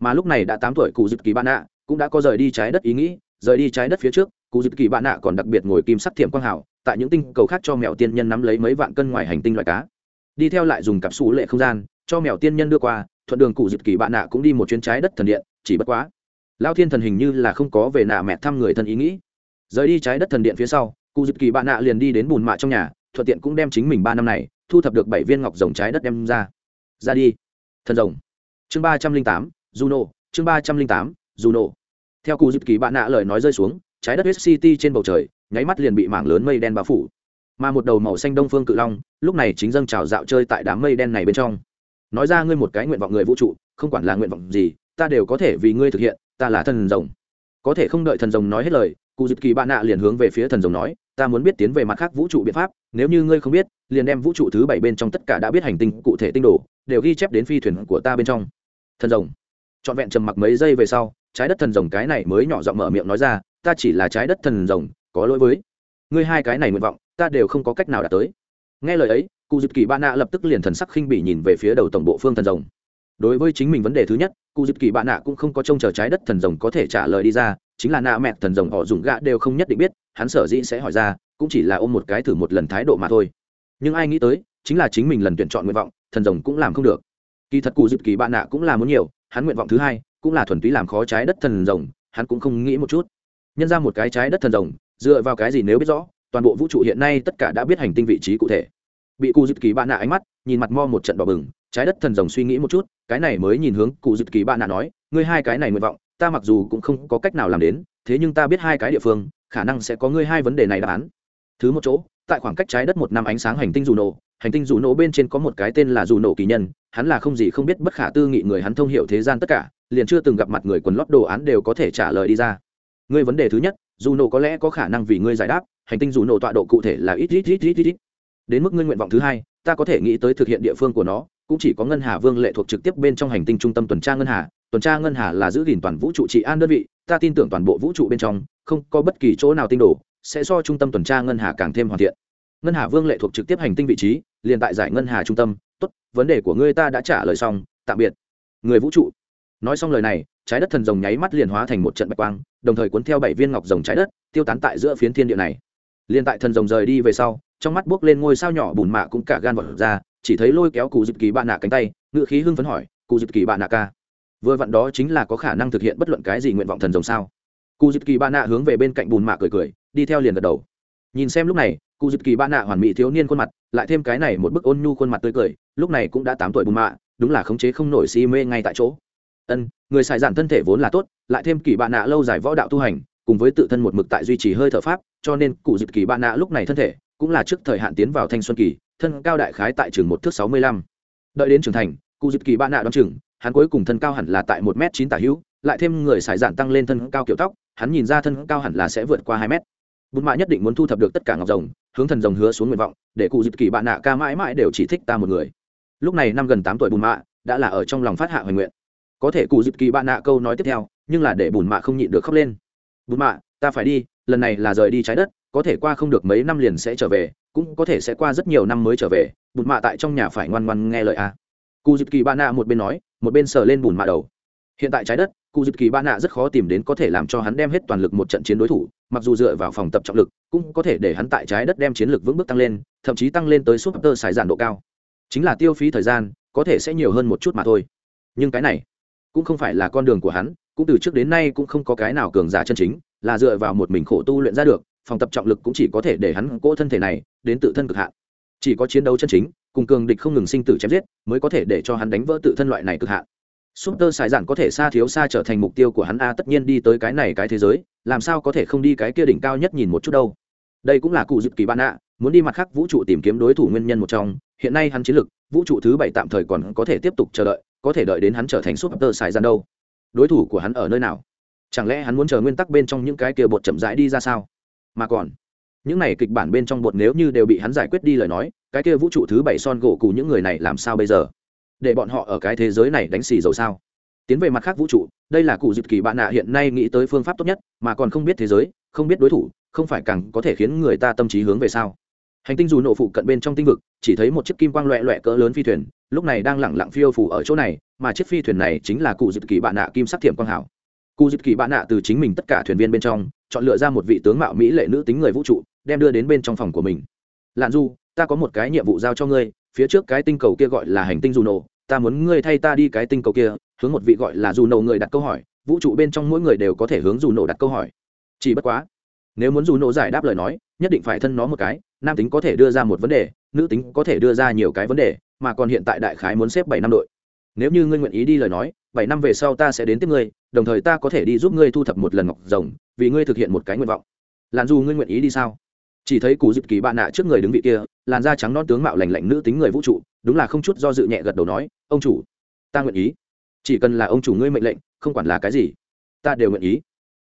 Speaker 1: Mà lúc này đã tám tuổi cụ dịp kỳ bạn nạ cũng đã có rời đi trái đất ý nghĩ, rời đi trái đất phía trước, cụ dịp kỳ bạn nạ còn đặc biệt ngồi kim sắc thiểm quang hảo, tại những tinh cầu khác cho mèo tiên nhân nắm lấy mấy vạn cân ngoài hành tinh loại cá. Đi theo lại dùng cặp xù lệ không gian, cho mèo tiên nhân đưa qua, thuận đường cụ dịp kỳ bạn nạ cũng đi một chuyến trái đất thần điện, chỉ bất quá. Lao thiên thần hình như là không có về nạ mẹ thăm người thân ý nghĩ. Rời đi trái đất thần điện phía sau cụ dịp kỳ bạn nạ liền đi đến bùn mạ trong nhà, thuận tiện cũng đem chính mình ba năm này thu thập được bảy viên ngọc rồng trái đất đem ra. Ra đi. Thần rồng. Chương ba trăm linh tám, juno. Chương ba trăm linh tám, juno. Theo cụ dịp kỳ bạn nạ lời nói rơi xuống, trái đất west city trên bầu trời, nháy mắt liền bị mảng lớn mây đen bao phủ. Mà một đầu màu xanh đông phương cự long, lúc này chính dâng trào dạo chơi tại đám mây đen này bên trong. Nói ra ngươi một cái nguyện vọng người vũ trụ, không quản là nguyện vọng gì, ta đều có thể vì ngươi thực hiện, ta là thần rồng. Có thể không đợi thần rồng nói hết lời, cụ dịp kỳ bạn nạ liền hướng về phía thần rồng nói ta muốn biết tiến về mặt khác vũ trụ biện pháp, nếu như ngươi không biết, liền đem vũ trụ thứ bảy bên trong tất cả đã biết hành tinh, cụ thể tinh đồ, đều ghi chép đến phi thuyền của ta bên trong. Thần rồng. Trọn vẹn trầm mặc mấy giây về sau, trái đất thần rồng cái này mới nhỏ giọng mở miệng nói ra, ta chỉ là trái đất thần rồng, có lỗi với ngươi hai cái này nguyện vọng, ta đều không có cách nào đạt tới. Nghe lời ấy, cụ dịp kỳ ba nạ lập tức liền thần sắc khinh bỉ nhìn về phía đầu tổng bộ phương thần rồng đối với chính mình vấn đề thứ nhất, cụ dịp kỳ bạn nạ cũng không có trông chờ trái đất thần rồng có thể trả lời đi ra, chính là nạ mẹ thần rồng họ dùng gạ đều không nhất định biết, hắn sở dĩ sẽ hỏi ra, cũng chỉ là ôm một cái thử một lần thái độ mà thôi. Nhưng ai nghĩ tới, chính là chính mình lần tuyển chọn nguyện vọng, thần rồng cũng làm không được. Kỳ thật cụ dịp kỳ bạn nạ cũng là muốn nhiều, hắn nguyện vọng thứ hai, cũng là thuần túy làm khó trái đất thần rồng, hắn cũng không nghĩ một chút. Nhân ra một cái trái đất thần rồng, dựa vào cái gì nếu biết rõ, toàn bộ vũ trụ hiện nay tất cả đã biết hành tinh vị trí cụ thể. Bị cụ dịp kỳ bạn nạ ánh mắt, nhìn mặt mo một trận đỏ bừng, trái đất thần rồng suy nghĩ một chút cái này mới nhìn hướng cụ dịp kỳ bạn nạ nói, ngươi hai cái này nguyện vọng, ta mặc dù cũng không có cách nào làm đến, thế nhưng ta biết hai cái địa phương, khả năng sẽ có ngươi hai vấn đề này đáp án. Thứ một chỗ, tại khoảng cách trái đất một năm ánh sáng hành tinh dù nổ, hành tinh dù nổ bên trên có một cái tên là dù nổ kỳ nhân, hắn là không gì không biết bất khả tư nghị người hắn thông hiểu thế gian tất cả, liền chưa từng gặp mặt người quần lót đồ án đều có thể trả lời đi ra. Ngươi vấn đề thứ nhất, dù nổ có lẽ có khả năng vì ngươi giải đáp, hành tinh dù nổ tọa độ cụ thể là ít ít ít ít ít. Đến mức ngươi nguyện vọng thứ hai, ta có thể nghĩ tới thực hiện địa phương của nó cũng chỉ có ngân hà vương lệ thuộc trực tiếp bên trong hành tinh trung tâm tuần tra ngân hà. Tuần tra ngân hà là giữ gìn toàn vũ trụ trị an đơn vị, ta tin tưởng toàn bộ vũ trụ bên trong, không có bất kỳ chỗ nào tinh đồ sẽ do trung tâm tuần tra ngân hà càng thêm hoàn thiện. Ngân hà vương lệ thuộc trực tiếp hành tinh vị trí, liền tại giải ngân hà trung tâm. Tốt, vấn đề của ngươi ta đã trả lời xong, tạm biệt. Người vũ trụ. Nói xong lời này, trái đất thần rồng nháy mắt liền hóa thành một trận bạch quang, đồng thời cuốn theo bảy viên ngọc rồng trái đất, tiêu tán tại giữa phiến thiên địa này. Liền tại thần rồng rời đi về sau, trong mắt buốc lên ngôi sao nhỏ bùn mạ cũng cả gan vật ra chỉ thấy lôi kéo cụ dịp kỳ bạn nạ cánh tay ngự khí hưng phấn hỏi, cụ dịp kỳ bạn nạ ca, vừa vặn đó chính là có khả năng thực hiện bất luận cái gì nguyện vọng thần rồng sao? Cụ dịp kỳ bạn nạ hướng về bên cạnh bùn mạ cười cười, đi theo liền gật đầu. Nhìn xem lúc này, cụ dịp kỳ bạn nạ hoàn mỹ thiếu niên khuôn mặt, lại thêm cái này một bức ôn nhu khuôn mặt tươi cười, lúc này cũng đã tám tuổi bùn mạ, đúng là khống chế không nổi si mê ngay tại chỗ. Ân, người xài giản thân thể vốn là tốt, lại thêm kỳ bạn nạ lâu dài võ đạo tu hành, cùng với tự thân một mực tại duy trì hơi thở pháp, cho nên cụ dịp kỳ bạn nạ lúc này thân thể cũng là trước thời hạn tiến vào thanh xuân kỳ thân cao đại khái tại trường một thước sáu mươi lăm. Đợi đến trưởng thành, cụ dịp kỳ bạn nạ đón chừng, hắn cuối cùng thân cao hẳn là tại một m chín tả hữu, lại thêm người xài giản tăng lên thân cao kiểu tóc, hắn nhìn ra thân cao hẳn là sẽ vượt qua hai mét. Bùn mạ nhất định muốn thu thập được tất cả ngọc rồng, hướng thần rồng hứa xuống nguyện vọng, để cụ dịp kỳ bạn nạ ca mãi mãi đều chỉ thích ta một người. Lúc này năm gần tám tuổi bùn mạ đã là ở trong lòng phát hạ hoài nguyện. Có thể cụ dịp kỳ bạn nạ câu nói tiếp theo, nhưng là để bùn mạ không nhịn được khóc lên. Bùn mạ, ta phải đi, lần này là rời đi trái đất, có thể qua không được mấy năm liền sẽ trở về cũng có thể sẽ qua rất nhiều năm mới trở về bùn mạ tại trong nhà phải ngoan ngoan nghe lời a. Cụ dịp kỳ ba nạ một bên nói, một bên sờ lên bùn mạ đầu. Hiện tại trái đất cụ dịp kỳ ba nạ rất khó tìm đến có thể làm cho hắn đem hết toàn lực một trận chiến đối thủ, mặc dù dựa vào phòng tập trọng lực, cũng có thể để hắn tại trái đất đem chiến lược vững bước tăng lên, thậm chí tăng lên tới súp tơ xài giản độ cao. Chính là tiêu phí thời gian, có thể sẽ nhiều hơn một chút mà thôi. Nhưng cái này, cũng không phải là con đường của hắn, cũng từ trước đến nay cũng không có cái nào cường giả chân chính, là dựa vào một mình khổ tu luyện ra được phòng tập trọng lực cũng chỉ có thể để hắn cỗ thân thể này đến tự thân cực hạn. Chỉ có chiến đấu chân chính, cùng cường địch không ngừng sinh tử chém giết, mới có thể để cho hắn đánh vỡ tự thân loại này cực hạn. Súp tơ sải giản có thể xa thiếu xa trở thành mục tiêu của hắn a, tất nhiên đi tới cái này cái thế giới, làm sao có thể không đi cái kia đỉnh cao nhất nhìn một chút đâu. Đây cũng là cụ dịp kỳ bạn ạ, muốn đi mặt khác vũ trụ tìm kiếm đối thủ nguyên nhân một trong. Hiện nay hắn chiến lực, vũ trụ thứ bảy tạm thời còn có thể tiếp tục chờ đợi, có thể đợi đến hắn trở thành súp tơ sải giản đâu. Đối thủ của hắn ở nơi nào? Chẳng lẽ hắn muốn chờ nguyên tắc bên trong những cái kia bột chậm rãi đi ra sao? Mà còn. Những này kịch bản bên trong bột nếu như đều bị hắn giải quyết đi lời nói, cái kia vũ trụ thứ bảy son gỗ cụ những người này làm sao bây giờ? Để bọn họ ở cái thế giới này đánh xì dầu sao? Tiến về mặt khác vũ trụ, đây là cụ dịp kỳ bạn nạ hiện nay nghĩ tới phương pháp tốt nhất, mà còn không biết thế giới, không biết đối thủ, không phải càng có thể khiến người ta tâm trí hướng về sao? Hành tinh dù nổ phụ cận bên trong tinh vực, chỉ thấy một chiếc kim quang loẹ loẹ cỡ lớn phi thuyền, lúc này đang lẳng lặng phiêu phủ ở chỗ này, mà chiếc phi thuyền này chính là cụ dịp kỳ bạn nạ kim sắc thiểm quang hảo cụ dịp kỳ bạn nạ từ chính mình tất cả thuyền viên bên trong, chọn lựa ra một vị tướng mạo mỹ lệ nữ tính người vũ trụ, đem đưa đến bên trong phòng của mình. Lạn du, ta có một cái nhiệm vụ giao cho ngươi, phía trước cái tinh cầu kia gọi là hành tinh dù nổ ta muốn ngươi thay ta đi cái tinh cầu kia, hướng một vị gọi là dù nổ người đặt câu hỏi, vũ trụ bên trong mỗi người đều có thể hướng dù nổ đặt câu hỏi. Chỉ bất quá, nếu muốn dù nổ giải đáp lời nói, nhất định phải thân nó một cái, nam tính có thể đưa ra một vấn đề, nữ tính có thể đưa ra nhiều cái vấn đề, mà còn hiện tại đại khái muốn xếp bảy năm đội. Nếu như ngươi nguyện ý đi lời nói bảy năm về sau ta sẽ đến tiếp ngươi, đồng thời ta có thể đi giúp ngươi thu thập một lần ngọc rồng, vì ngươi thực hiện một cái nguyện vọng. Làn dù ngươi nguyện ý đi sao? Chỉ thấy cụ dịp kỳ bạn nạ trước người đứng vị kia, làn da trắng non tướng mạo lành lạnh nữ tính người vũ trụ, đúng là không chút do dự nhẹ gật đầu nói, ông chủ, ta nguyện ý. Chỉ cần là ông chủ ngươi mệnh lệnh, không quản là cái gì, ta đều nguyện ý.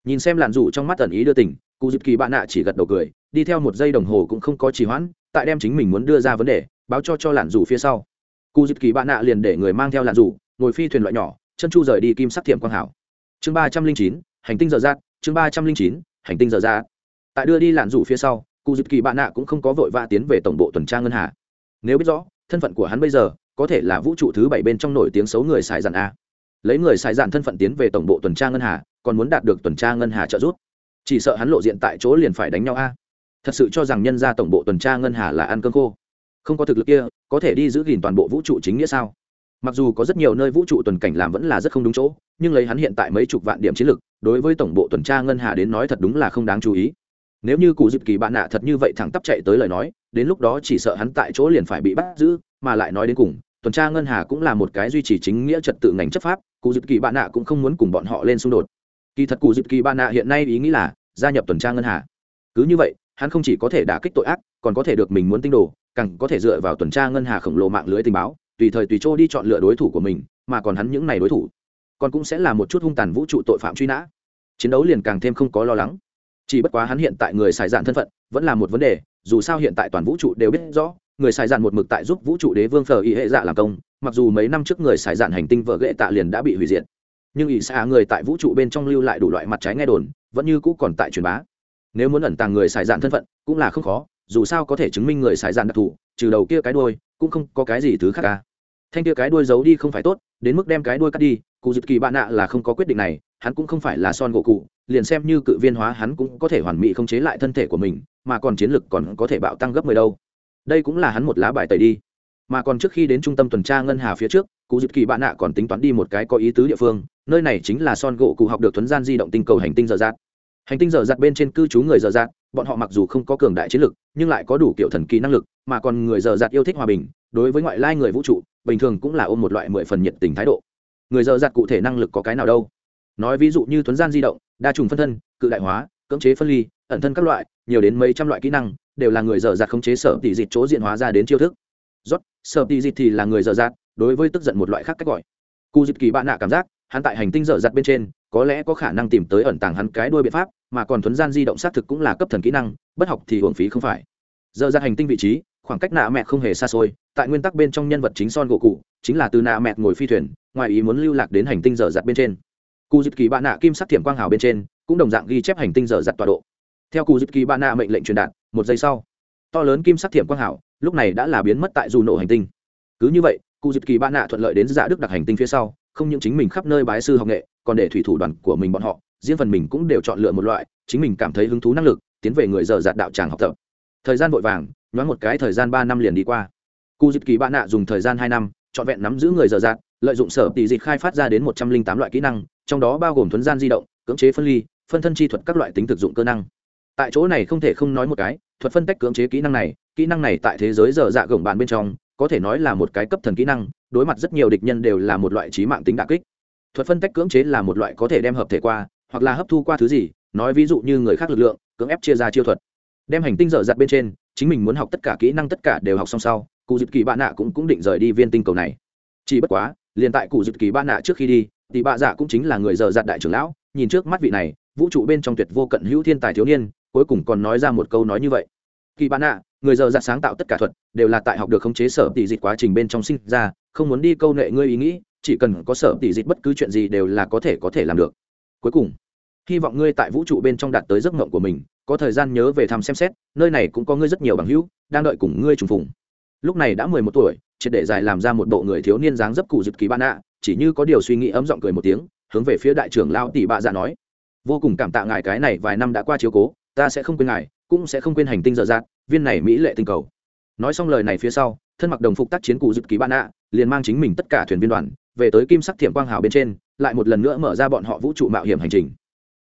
Speaker 1: Nhìn xem làn dù trong mắt ẩn ý đưa tình cụ dịp kỳ bạn nạ chỉ gật đầu cười, đi theo một giây đồng hồ cũng không có trì hoãn, tại đem chính mình muốn đưa ra vấn đề, báo cho cho làn dù phía sau. Cụ dịp kỳ bạn nạ liền để người mang theo làn dù ngồi phi thuyền loại nhỏ chân chu rời đi kim sắc thiệm quang hảo. Chương ba trăm linh chín, hành tinh dở dát chương ba trăm linh chín, hành tinh dở dát tại đưa đi làn rủ phía sau, cụ dịp kỳ bạn nạ cũng không có vội vã tiến về tổng bộ tuần tra ngân hà. Nếu biết rõ, thân phận của hắn bây giờ, có thể là vũ trụ thứ bảy bên trong nổi tiếng xấu người xài dạn a. Lấy người xài dạn thân phận tiến về tổng bộ tuần tra ngân hà, còn muốn đạt được tuần tra ngân hà trợ giúp. Chỉ sợ hắn lộ diện tại chỗ liền phải đánh nhau a. Thật sự cho rằng nhân ra tổng bộ tuần tra ngân hà là ăn cơm khô. Không có thực lực kia, có thể đi giữ gìn toàn bộ vũ trụ chính nghĩa sao? Mặc dù có rất nhiều nơi vũ trụ tuần cảnh làm vẫn là rất không đúng chỗ, nhưng lấy hắn hiện tại mấy chục vạn điểm chiến lược đối với tổng bộ tuần tra ngân hà đến nói thật đúng là không đáng chú ý. Nếu như cụ dịp kỳ bạn nạ thật như vậy thẳng tắp chạy tới lời nói, đến lúc đó chỉ sợ hắn tại chỗ liền phải bị bắt giữ, mà lại nói đến cùng, tuần tra ngân hà cũng là một cái duy trì chính nghĩa trật tự ngành chấp pháp, cụ dịp kỳ bạn nạ cũng không muốn cùng bọn họ lên xung đột. Kỳ thật cụ dịp kỳ bạn nạ hiện nay ý nghĩ là gia nhập tuần tra ngân hà. Cứ như vậy, hắn không chỉ có thể đả kích tội ác, còn có thể được mình muốn tinh đồ, càng có thể dựa vào tuần tra ngân hà khổng lồ mạng lưới tình báo tùy thời tùy chỗ đi chọn lựa đối thủ của mình, mà còn hắn những này đối thủ, còn cũng sẽ là một chút hung tàn vũ trụ tội phạm truy nã. Chiến đấu liền càng thêm không có lo lắng. Chỉ bất quá hắn hiện tại người xài dạn thân phận, vẫn là một vấn đề, dù sao hiện tại toàn vũ trụ đều biết rõ, người xài dạn một mực tại giúp vũ trụ đế vương phờ y hệ dạ làm công, mặc dù mấy năm trước người xài dạn hành tinh vợ ghệ tạ liền đã bị hủy diệt. Nhưng ỷ xa người tại vũ trụ bên trong lưu lại đủ loại mặt trái nghe đồn, vẫn như cũ còn tại truyền bá. Nếu muốn ẩn tàng người xài dạn thân phận, cũng là không khó, dù sao có thể chứng minh người xài dạn đặc thù, trừ đầu kia cái đuôi, cũng không có cái gì thứ khác cả thanh kia cái đuôi giấu đi không phải tốt, đến mức đem cái đuôi cắt đi, cụ dịp kỳ bạn nạ là không có quyết định này, hắn cũng không phải là son gỗ cụ, liền xem như cự viên hóa hắn cũng có thể hoàn mỹ không chế lại thân thể của mình, mà còn chiến lực còn có thể bạo tăng gấp mười đâu. Đây cũng là hắn một lá bài tẩy đi. Mà còn trước khi đến trung tâm tuần tra ngân hà phía trước, cụ dịp kỳ bạn nạ còn tính toán đi một cái có ý tứ địa phương, nơi này chính là son gỗ cụ học được thuấn gian di động tinh cầu hành tinh dở dạt. Hành tinh dở dạt bên trên cư trú người dở dạt, bọn họ mặc dù không có cường đại chiến lực, nhưng lại có đủ kiểu thần kỳ năng lực, mà còn người dở dạt yêu thích hòa bình, đối với ngoại lai người vũ trụ bình thường cũng là ôm một loại mười phần nhiệt tình thái độ. Người dở dạt cụ thể năng lực có cái nào đâu. Nói ví dụ như thuấn gian di động, đa trùng phân thân, cự đại hóa, cưỡng chế phân ly, ẩn thân các loại, nhiều đến mấy trăm loại kỹ năng, đều là người dở dạt khống chế sở tỷ dịch chỗ diện hóa ra đến chiêu thức. Rót sở tỷ dịch thì là người dở dạt đối với tức giận một loại khác cách gọi. Cụ dịp kỳ bạn nạ cảm giác, hắn tại hành tinh dở dạt bên trên, có lẽ có khả năng tìm tới ẩn tàng hắn cái đuôi biện pháp, mà còn thuấn gian di động xác thực cũng là cấp thần kỹ năng, bất học thì hưởng phí không phải. Dở dạt hành tinh vị trí khoảng cách nạ mẹ không hề xa xôi, tại nguyên tắc bên trong nhân vật chính son gỗ cụ chính là từ nạ mẹ ngồi phi thuyền, ngoài ý muốn lưu lạc đến hành tinh dở dạt bên trên. Cụ dịp kỳ bạn nạ kim sắc thiểm quang hào bên trên cũng đồng dạng ghi chép hành tinh dở dạt tọa độ. Theo cụ dịp kỳ bạn nạ mệnh lệnh truyền đạt, một giây sau, to lớn kim sắc thiểm quang hào lúc này đã là biến mất tại dù nổ hành tinh. Cứ như vậy cụ dịp kỳ bạn nạ thuận lợi đến dạ đức đặc hành tinh phía sau, không những chính mình khắp nơi bái sư học nghệ, còn để thủy thủ đoàn của mình bọn họ, riêng phần mình cũng đều chọn lựa một loại chính mình cảm thấy hứng thú năng lực, tiến về người dở dạt đạo tràng học tập. Thời gian vội vàng nhoáng một cái thời gian ba năm liền đi qua. Cụ dịp kỳ bạn nạ dùng thời gian hai năm, trọn vẹn nắm giữ người dở dạt, lợi dụng sở tỷ dịch khai phát ra đến một trăm linh tám loại kỹ năng, trong đó bao gồm thuấn gian di động, cưỡng chế phân ly, phân thân chi thuật các loại tính thực dụng cơ năng. Tại chỗ này không thể không nói một cái, thuật phân tách cưỡng chế kỹ năng này, kỹ năng này tại thế giới dở dạ gồng bàn bên trong, có thể nói là một cái cấp thần kỹ năng, đối mặt rất nhiều địch nhân đều là một loại trí mạng tính đà kích. Thuật phân tách cưỡng chế là một loại có thể đem hợp thể qua, hoặc là hấp thu qua thứ gì, nói ví dụ như người khác lực lượng, cưỡng ép chia ra chiêu thuật đem hành tinh dở dặt bên trên, chính mình muốn học tất cả kỹ năng tất cả đều học xong sau, cụ dịp kỳ bạn nạ cũng cũng định rời đi viên tinh cầu này. Chỉ bất quá, liền tại cụ dịp kỳ bạn nạ trước khi đi thì bạ dạ cũng chính là người dở dặt đại trưởng lão, nhìn trước mắt vị này, vũ trụ bên trong tuyệt vô cận hữu thiên tài thiếu niên, cuối cùng còn nói ra một câu nói như vậy. Kỳ bạn nạ, người dở dặt sáng tạo tất cả thuật, đều là tại học được khống chế sở tỷ dịch quá trình bên trong sinh ra, không muốn đi câu nệ ngươi ý nghĩ, chỉ cần có sở tỷ dịch bất cứ chuyện gì đều là có thể có thể làm được. Cuối cùng, hy vọng ngươi tại vũ trụ bên trong đạt tới giấc mộng của mình có thời gian nhớ về thăm xem xét, nơi này cũng có ngươi rất nhiều bằng hữu, đang đợi cùng ngươi trùng phùng. Lúc này đã mười một tuổi, triệt để dài làm ra một bộ người thiếu niên dáng dấp cụ dực kỳ ban ạ, chỉ như có điều suy nghĩ ấm giọng cười một tiếng, hướng về phía đại trưởng lao tỷ bạ dạ nói. Vô cùng cảm tạ ngài, cái này vài năm đã qua chiếu cố, ta sẽ không quên ngài, cũng sẽ không quên hành tinh dở dạt, viên này mỹ lệ tinh cầu. Nói xong lời này phía sau, thân mặc đồng phục tác chiến cụ dực ký ban ạ, liền mang chính mình tất cả thuyền viên đoàn, về tới kim sắc thiểm quang hào bên trên, lại một lần nữa mở ra bọn họ vũ trụ mạo hiểm hành trình.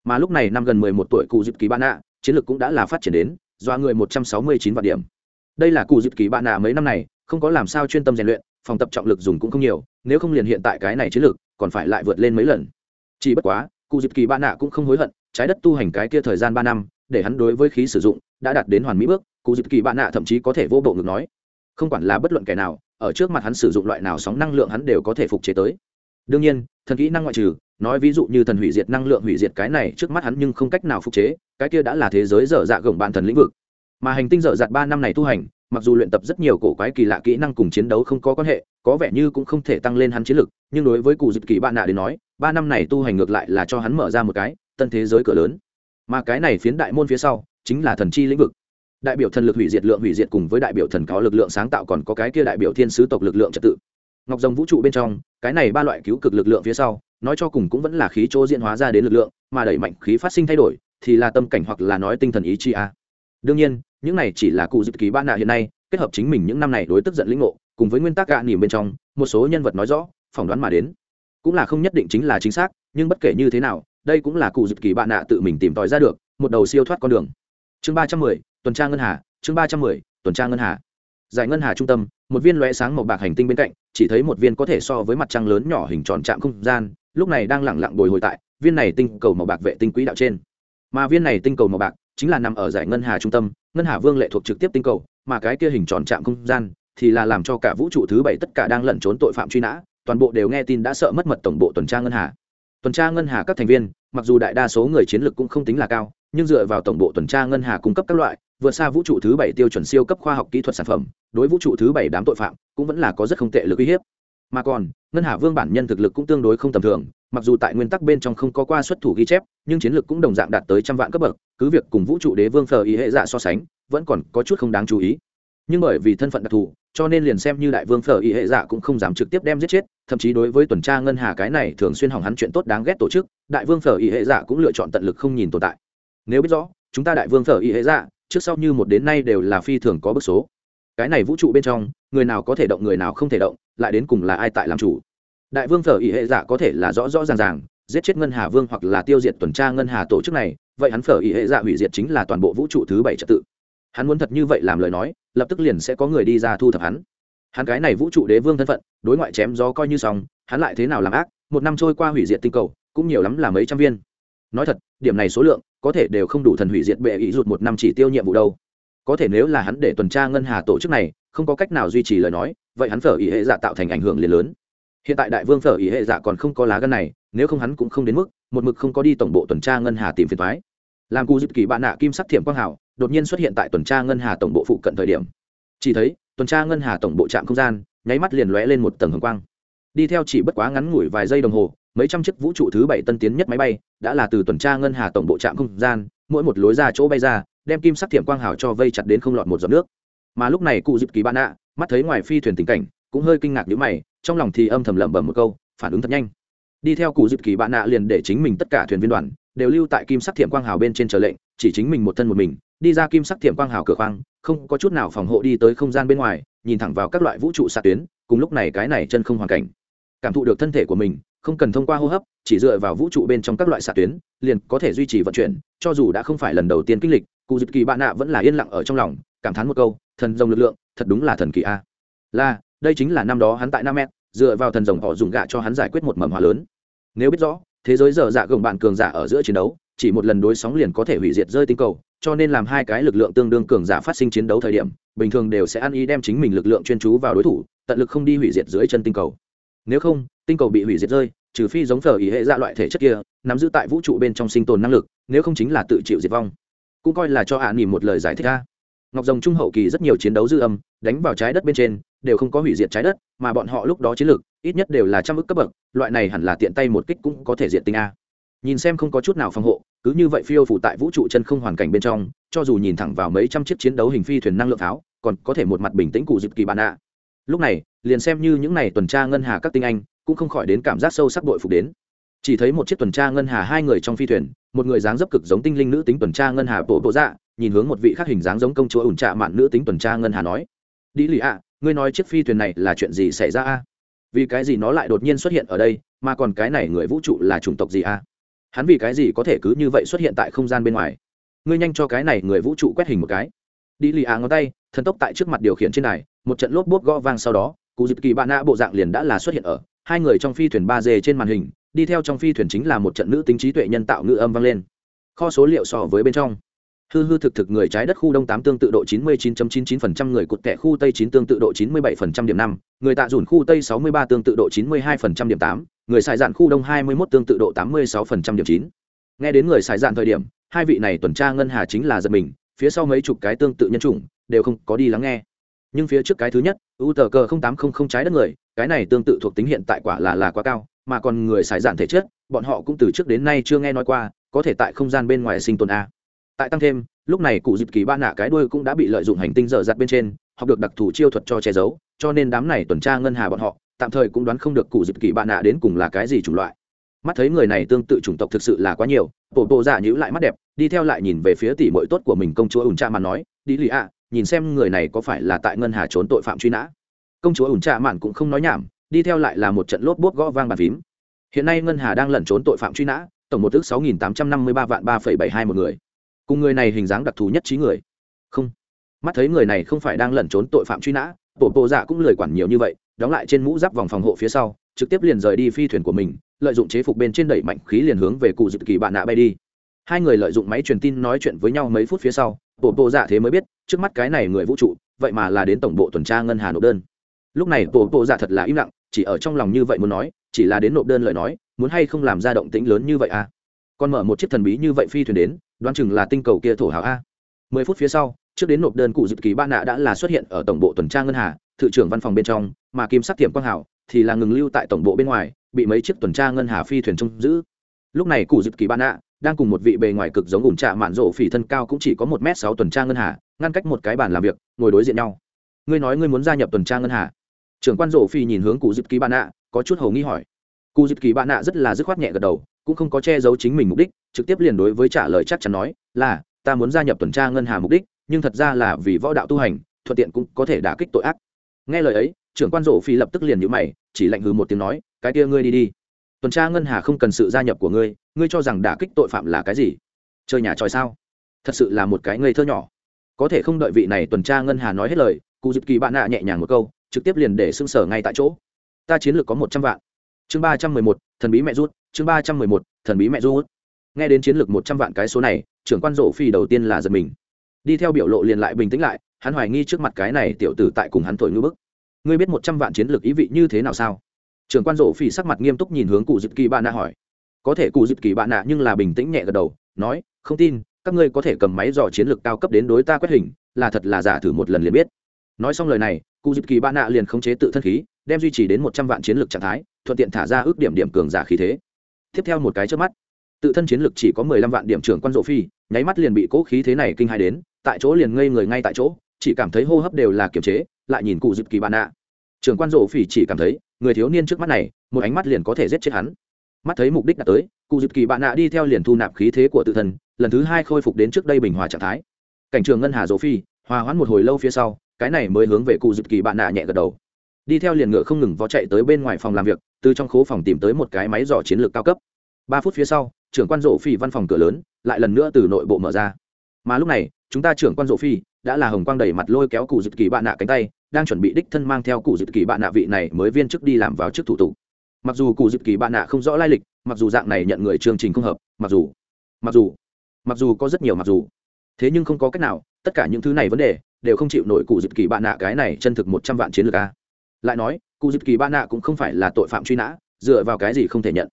Speaker 1: Mà lúc này năm gần mười một tuổi cụ dực ký ban ạ chiến lược cũng đã là phát triển đến do người một trăm sáu mươi chín vạn điểm. Đây là cụ dực kỳ bạn nạ mấy năm này, không có làm sao chuyên tâm rèn luyện, phòng tập trọng lực dùng cũng không nhiều, nếu không liền hiện tại cái này chiến lược, còn phải lại vượt lên mấy lần. Chỉ bất quá, cụ dịp kỳ bạn nạ cũng không hối hận, trái đất tu hành cái kia thời gian ba năm, để hắn đối với khí sử dụng, đã đạt đến hoàn mỹ bước, cụ dịp kỳ bạn nạ thậm chí có thể vô bộ ngực nói. Không quản là bất luận kẻ nào, ở trước mặt hắn sử dụng loại nào sóng năng lượng hắn đều có thể phục chế tới. Đương nhiên, thần kỹ năng ngoại trừ nói ví dụ như thần hủy diệt năng lượng hủy diệt cái này, trước mắt hắn nhưng không cách nào phục chế, cái kia đã là thế giới dở dạ gồng bạn thần lĩnh vực. Mà hành tinh dở dạt ba năm này tu hành, mặc dù luyện tập rất nhiều cổ quái kỳ lạ kỹ năng cùng chiến đấu không có quan hệ, có vẻ như cũng không thể tăng lên hắn chiến lực, nhưng đối với cụ dịp kỳ bạn nạ đến nói, ba năm này tu hành ngược lại là cho hắn mở ra một cái, tân thế giới cửa lớn. Mà cái này phiến đại môn phía sau, chính là thần chi lĩnh vực. Đại biểu thần lực hủy diệt lượng hủy diệt cùng với đại biểu thần có lực lượng sáng tạo còn có cái kia đại biểu thiên sứ tộc lực lượng trật tự. Ngọc rồng vũ trụ bên trong, cái này ba loại cứu cực lực lượng phía sau nói cho cùng cũng vẫn là khí chỗ diễn hóa ra đến lực lượng, mà đẩy mạnh khí phát sinh thay đổi, thì là tâm cảnh hoặc là nói tinh thần ý chi a. Đương nhiên, những này chỉ là cụ dịp kỳ ba nạ hiện nay, kết hợp chính mình những năm này đối tức giận lĩnh ngộ, cùng với nguyên tắc gạ nỉm bên trong, một số nhân vật nói rõ, phỏng đoán mà đến. Cũng là không nhất định chính là chính xác, nhưng bất kể như thế nào, đây cũng là cụ dịp kỳ bạn nạ tự mình tìm tòi ra được, một đầu siêu thoát con đường. Chương ba trăm mười, tuần tra ngân hà, chương ba trăm mười, tuần tra ngân hà. Giải ngân hà trung tâm, một viên lóe sáng màu bạc hành tinh bên cạnh, chỉ thấy một viên có thể so với mặt trăng lớn nhỏ hình tròn chạm không gian lúc này đang lẳng lặng bồi hồi tại viên này tinh cầu màu bạc vệ tinh quỹ đạo trên. Mà viên này tinh cầu màu bạc chính là nằm ở giải ngân hà trung tâm, ngân hà vương lệ thuộc trực tiếp tinh cầu, mà cái kia hình tròn chạm không gian thì là làm cho cả vũ trụ thứ bảy tất cả đang lẩn trốn tội phạm truy nã, toàn bộ đều nghe tin đã sợ mất mật tổng bộ tuần tra ngân hà. Tuần tra ngân hà các thành viên, mặc dù đại đa số người chiến lược cũng không tính là cao, nhưng dựa vào tổng bộ tuần tra ngân hà cung cấp các loại, vượt xa vũ trụ thứ bảy tiêu chuẩn siêu cấp khoa học kỹ thuật sản phẩm, đối vũ trụ thứ bảy đám tội phạm cũng vẫn là có rất không tệ lực uy hiếp mà còn, ngân hà vương bản nhân thực lực cũng tương đối không tầm thường, mặc dù tại nguyên tắc bên trong không có qua xuất thủ ghi chép, nhưng chiến lược cũng đồng dạng đạt tới trăm vạn cấp bậc, cứ việc cùng vũ trụ đế vương phờ ý hệ dạ so sánh, vẫn còn có chút không đáng chú ý. Nhưng bởi vì thân phận đặc thù, cho nên liền xem như đại vương phở y hệ giả cũng không dám trực tiếp đem giết chết, thậm chí đối với tuần tra ngân hà cái này thường xuyên hỏng hắn chuyện tốt đáng ghét tổ chức, đại vương phở y hệ giả cũng lựa chọn tận lực không nhìn tồn tại. Nếu biết rõ, chúng ta đại vương phở y hệ giả trước sau như một đến nay đều là phi thường có bức số cái này vũ trụ bên trong, người nào có thể động, người nào không thể động, lại đến cùng là ai tại làm chủ? Đại vương phở ỉ hệ giả có thể là rõ rõ ràng ràng, giết chết ngân hà vương hoặc là tiêu diệt tuần tra ngân hà tổ chức này, vậy hắn phở ỉ hệ giả hủy diệt chính là toàn bộ vũ trụ thứ bảy trật tự. Hắn muốn thật như vậy làm lời nói, lập tức liền sẽ có người đi ra thu thập hắn. Hắn cái này vũ trụ đế vương thân phận, đối ngoại chém gió coi như xong, hắn lại thế nào làm ác, một năm trôi qua hủy diệt tinh cầu, cũng nhiều lắm là mấy trăm viên. Nói thật, điểm này số lượng, có thể đều không đủ thần hủy diệt bệ ý rụt một năm chỉ tiêu nhiệm vụ đâu có thể nếu là hắn để tuần tra ngân hà tổ chức này, không có cách nào duy trì lời nói, vậy hắn phở ý hệ dạ tạo thành ảnh hưởng liền lớn. Hiện tại đại vương phở ý hệ dạ còn không có lá gân này, nếu không hắn cũng không đến mức, một mực không có đi tổng bộ tuần tra ngân hà tìm phiền thoái làm cụ dịp kỳ bạn nạ kim sắc thiểm quang hảo, đột nhiên xuất hiện tại tuần tra ngân hà tổng bộ phụ cận thời điểm. Chỉ thấy, tuần tra ngân hà tổng bộ trạm không gian, nháy mắt liền lóe lên một tầng hồng quang. Đi theo chỉ bất quá ngắn ngủi vài giây đồng hồ, mấy trăm chiếc vũ trụ thứ bảy tân tiến nhất máy bay, đã là từ tuần tra ngân hà tổng bộ trạm không gian, mỗi một lối ra chỗ bay ra đem kim sắc thiểm quang hào cho vây chặt đến không lọt một giọt nước. Mà lúc này cụ dịp kỳ bạn ạ mắt thấy ngoài phi thuyền tình cảnh, cũng hơi kinh ngạc nhíu mày, trong lòng thì âm thầm lẩm bẩm một câu, phản ứng thật nhanh. Đi theo cụ dịp kỳ bạn ạ liền để chính mình tất cả thuyền viên đoàn đều lưu tại kim sắc thiểm quang hào bên trên chờ lệnh, chỉ chính mình một thân một mình, đi ra kim sắc thiểm quang hào cửa khoang, không có chút nào phòng hộ đi tới không gian bên ngoài, nhìn thẳng vào các loại vũ trụ xạ tuyến, cùng lúc này cái này chân không hoàn cảnh. Cảm thụ được thân thể của mình, không cần thông qua hô hấp, chỉ dựa vào vũ trụ bên trong các loại xạ tuyến, liền có thể duy trì vận chuyển, cho dù đã không phải lần đầu tiên kinh lịch cụ dịp kỳ bạn nạ vẫn là yên lặng ở trong lòng, cảm thán một câu, thần rồng lực lượng, thật đúng là thần kỳ a. Là, đây chính là năm đó hắn tại nam mét dựa vào thần rồng họ dùng gạ cho hắn giải quyết một mầm hòa lớn. Nếu biết rõ, thế giới dở dạ gồng bạn cường giả ở giữa chiến đấu, chỉ một lần đối sóng liền có thể hủy diệt rơi tinh cầu, cho nên làm hai cái lực lượng tương đương cường giả phát sinh chiến đấu thời điểm, bình thường đều sẽ ăn ý đem chính mình lực lượng chuyên chú vào đối thủ, tận lực không đi hủy diệt dưới chân tinh cầu. Nếu không, tinh cầu bị hủy diệt rơi, trừ phi giống phở ý hệ ra loại thể chất kia, nắm giữ tại vũ trụ bên trong sinh tồn năng lực, nếu không chính là tự chịu diệt vong cũng coi là cho hạ à một lời giải thích ra ngọc rồng trung hậu kỳ rất nhiều chiến đấu dư âm, đánh vào trái đất bên trên, đều không có hủy diệt trái đất, mà bọn họ lúc đó chiến lược ít nhất đều là trăm ức cấp bậc, loại này hẳn là tiện tay một kích cũng có thể diệt tinh a. Nhìn xem không có chút nào phòng hộ, cứ như vậy phiêu phủ tại vũ trụ chân không hoàn cảnh bên trong, cho dù nhìn thẳng vào mấy trăm chiếc chiến đấu hình phi thuyền năng lượng pháo, còn có thể một mặt bình tĩnh cụ dịp kỳ bạn ạ. Lúc này, liền xem như những n à y tuần tra ngân hà các tinh anh, cũng không khỏi đến cảm giác sâu sắc đội phục đến chỉ thấy một chiếc tuần tra ngân hà hai người trong phi thuyền, một người dáng dấp cực giống tinh linh nữ tính tuần tra ngân hà bộ bộ dạ nhìn hướng một vị khác hình dáng giống công chúa ủn trạ mạn nữ tính tuần tra ngân hà nói, đi lì ạ, ngươi nói chiếc phi thuyền này là chuyện gì xảy ra a? Vì cái gì nó lại đột nhiên xuất hiện ở đây, mà còn cái này người vũ trụ là chủng tộc gì a? Hắn vì cái gì có thể cứ như vậy xuất hiện tại không gian bên ngoài? Ngươi nhanh cho cái này người vũ trụ quét hình một cái. Đi lì ạ ngón tay, thần tốc tại trước mặt điều khiển trên này một trận lốp bốp gõ vang sau đó cụ dịp kỳ bạn nạ bộ dạng liền đã là xuất hiện ở, hai người trong phi thuyền ba d trên màn hình đi theo trong phi thuyền chính là một trận nữ tính trí tuệ nhân tạo ngữ âm vang lên. Kho số liệu so với bên trong. Hư hư thực thực người trái đất khu đông tám tương tự độ chín mươi 99.99% người cụt kẻ khu tây chín tương tự độ chín mươi 97% điểm năm, người tạ dùn khu tây sáu mươi ba tương tự độ chín mươi 92% điểm tám, người xài dạn khu đông hai mươi 21 tương tự độ tám mươi 86% điểm chín. Nghe đến người xài dạn thời điểm, hai vị này tuần tra ngân hà chính là giật mình, phía sau mấy chục cái tương tự nhân chủng, đều không có đi lắng nghe. Nhưng phía trước cái thứ nhất u tờ cờ tám trăm linh trái đất người, cái này tương tự thuộc tính hiện tại quả là là quá cao mà còn người xài giản thể chất, bọn họ cũng từ trước đến nay chưa nghe nói qua, có thể tại không gian bên ngoài sinh tồn a. Tại tăng thêm, lúc này cụ dịp kỳ ba nạ cái đuôi cũng đã bị lợi dụng hành tinh dở dặt bên trên, học được đặc thù chiêu thuật cho che giấu, cho nên đám này tuần tra ngân hà bọn họ, tạm thời cũng đoán không được cụ dịp kỳ ba nạ đến cùng là cái gì chủng loại. Mắt thấy người này tương tự chủng tộc thực sự là quá nhiều bộ bộ giả nhữ lại mắt đẹp, đi theo lại nhìn về phía tỷ mội tốt của mình công chúa ủn cha mà nói, đi lì ạ, nhìn xem người này có phải là tại ngân hà trốn tội phạm truy nã. Công chúa ủn cha mạn cũng không nói nhảm đi theo lại là một trận lốp bốt gõ vang bàn phím. Hiện nay ngân hà đang lẩn trốn tội phạm truy nã, tổng một ước sáu nghìn tám trăm năm mươi ba vạn ba phẩy bảy hai một người. Cùng người này hình dáng đặc thù nhất trí người. Không. Mắt thấy người này không phải đang lẩn trốn tội phạm truy nã bộ bộ dạ cũng lười quản nhiều như vậy, đóng lại trên mũ giáp vòng phòng hộ phía sau, trực tiếp liền rời đi phi thuyền của mình, lợi dụng chế phục bên trên đẩy mạnh khí liền hướng về cụ dự kỳ bạn nạ bay đi. Hai người lợi dụng máy truyền tin nói chuyện với nhau mấy phút phía sau bộ bộ dạ thế mới biết, trước mắt cái này người vũ trụ, vậy mà là đến tổng bộ tuần tra ngân hà nộp đơn. Lúc này bộ bộ dạ thật là im lặng chỉ ở trong lòng như vậy muốn nói, chỉ là đến nộp đơn lời nói, muốn hay không làm ra động tĩnh lớn như vậy à? Còn mở một chiếc thần bí như vậy phi thuyền đến, đoán chừng là tinh cầu kia thổ hào a. Mười phút phía sau, trước đến nộp đơn cụ dịp kỳ ba nạ đã là xuất hiện ở tổng bộ tuần tra ngân hà, thự trưởng văn phòng bên trong, mà kim sắc tiệm quang hảo thì là ngừng lưu tại tổng bộ bên ngoài, bị mấy chiếc tuần tra ngân hà phi thuyền trông giữ. Lúc này cụ dịp kỳ ba nạ đang cùng một vị bề ngoài cực giống ủn trạ mạn rộ phỉ thân cao cũng chỉ có một m sáu tuần tra ngân hà, ngăn cách một cái bàn làm việc, ngồi đối diện nhau. Ngươi nói ngươi muốn gia nhập tuần tra ngân hà? Trưởng quan rổ phi nhìn hướng cụ dịp kỳ bạn nạ có chút hầu nghi hỏi. Cụ dịp kỳ bạn nạ rất là dứt khoát nhẹ gật đầu, cũng không có che giấu chính mình mục đích, trực tiếp liền đối với trả lời chắc chắn nói, là, ta muốn gia nhập tuần tra ngân hà mục đích, nhưng thật ra là vì võ đạo tu hành, thuận tiện cũng có thể đả kích tội ác. Nghe lời ấy, trưởng quan rổ phi lập tức liền nhữ mày, chỉ lạnh hừ một tiếng nói, cái kia ngươi đi đi. Tuần tra ngân hà không cần sự gia nhập của ngươi ngươi cho rằng đả kích tội phạm là cái gì? Chơi nhà tròi sao? Thật sự là một cái ngây thơ nhỏ. Có thể không đợi vị này tuần tra ngân hà nói hết lời, cụ dịp kỳ bạn nạ nhẹ nhàng một câu trực tiếp liền để xương sở ngay tại chỗ. Ta chiến lược có một trăm vạn. Chương ba trăm mười một, thần bí mẹ rút. Chương ba trăm mười một, thần bí mẹ rút. Nghe đến chiến lược một trăm vạn cái số này, trưởng quan rộ phi đầu tiên là giật mình. Đi theo biểu lộ liền lại bình tĩnh lại, hắn hoài nghi trước mặt cái này tiểu tử tại cùng hắn thổi ngư bức. Ngươi biết một trăm vạn chiến lược ý vị như thế nào sao? Trưởng quan rộ phi sắc mặt nghiêm túc nhìn hướng cụ dịp kỳ bạn nạ hỏi. Có thể cụ dịp kỳ bạn nạ nhưng là bình tĩnh nhẹ gật đầu, nói, không tin, các ngươi có thể cầm máy dò chiến lược cao cấp đến đối ta quét hình, là thật là giả thử một lần liền biết nói xong lời này, cụ dịp kỳ ba nạ liền khống chế tự thân khí, đem duy trì đến một trăm vạn chiến lược trạng thái, thuận tiện thả ra ước điểm điểm cường giả khí thế. Tiếp theo một cái trước mắt, tự thân chiến lược chỉ có mười lăm vạn điểm trưởng quan rộ phi, nháy mắt liền bị cố khí thế này kinh hai đến, tại chỗ liền ngây người ngay tại chỗ, chỉ cảm thấy hô hấp đều là kiềm chế, lại nhìn cụ dịp kỳ bạn nạ. Trưởng quan rộ phi chỉ cảm thấy, người thiếu niên trước mắt này, một ánh mắt liền có thể giết chết hắn. Mắt thấy mục đích đã tới, cụ dịp kỳ bạn nạ đi theo liền thu nạp khí thế của tự thân, lần thứ hai khôi phục đến trước đây bình hòa trạng thái. Cảnh trường ngân hà rộ phi, hòa hoãn một hồi lâu phía sau cái này mới hướng về cụ dịp kỳ bạn nạ nhẹ gật đầu. Đi theo liền ngựa không ngừng vó chạy tới bên ngoài phòng làm việc, từ trong khố phòng tìm tới một cái máy dò chiến lược cao cấp. Ba phút phía sau, trưởng quan rộ phi văn phòng cửa lớn lại lần nữa từ nội bộ mở ra. Mà lúc này, chúng ta trưởng quan rộ phi đã là hồng quang đẩy mặt lôi kéo cụ dịp kỳ bạn nạ cánh tay, đang chuẩn bị đích thân mang theo cụ dịp kỳ bạn nạ vị này mới viên chức đi làm vào chức thủ tục. Mặc dù cụ dịp kỳ bạn nạ không rõ lai lịch, mặc dù dạng này nhận người chương trình không hợp, mặc dù mặc dù mặc dù có rất nhiều mặc dù. Thế nhưng không có cách nào, tất cả những thứ này vấn đề đều không chịu nổi cụ dịp kỳ bạn nạ cái này chân thực một trăm vạn chiến lược a. Lại nói, cụ dịp kỳ bạn nạ cũng không phải là tội phạm truy nã, dựa vào cái gì không thể nhận?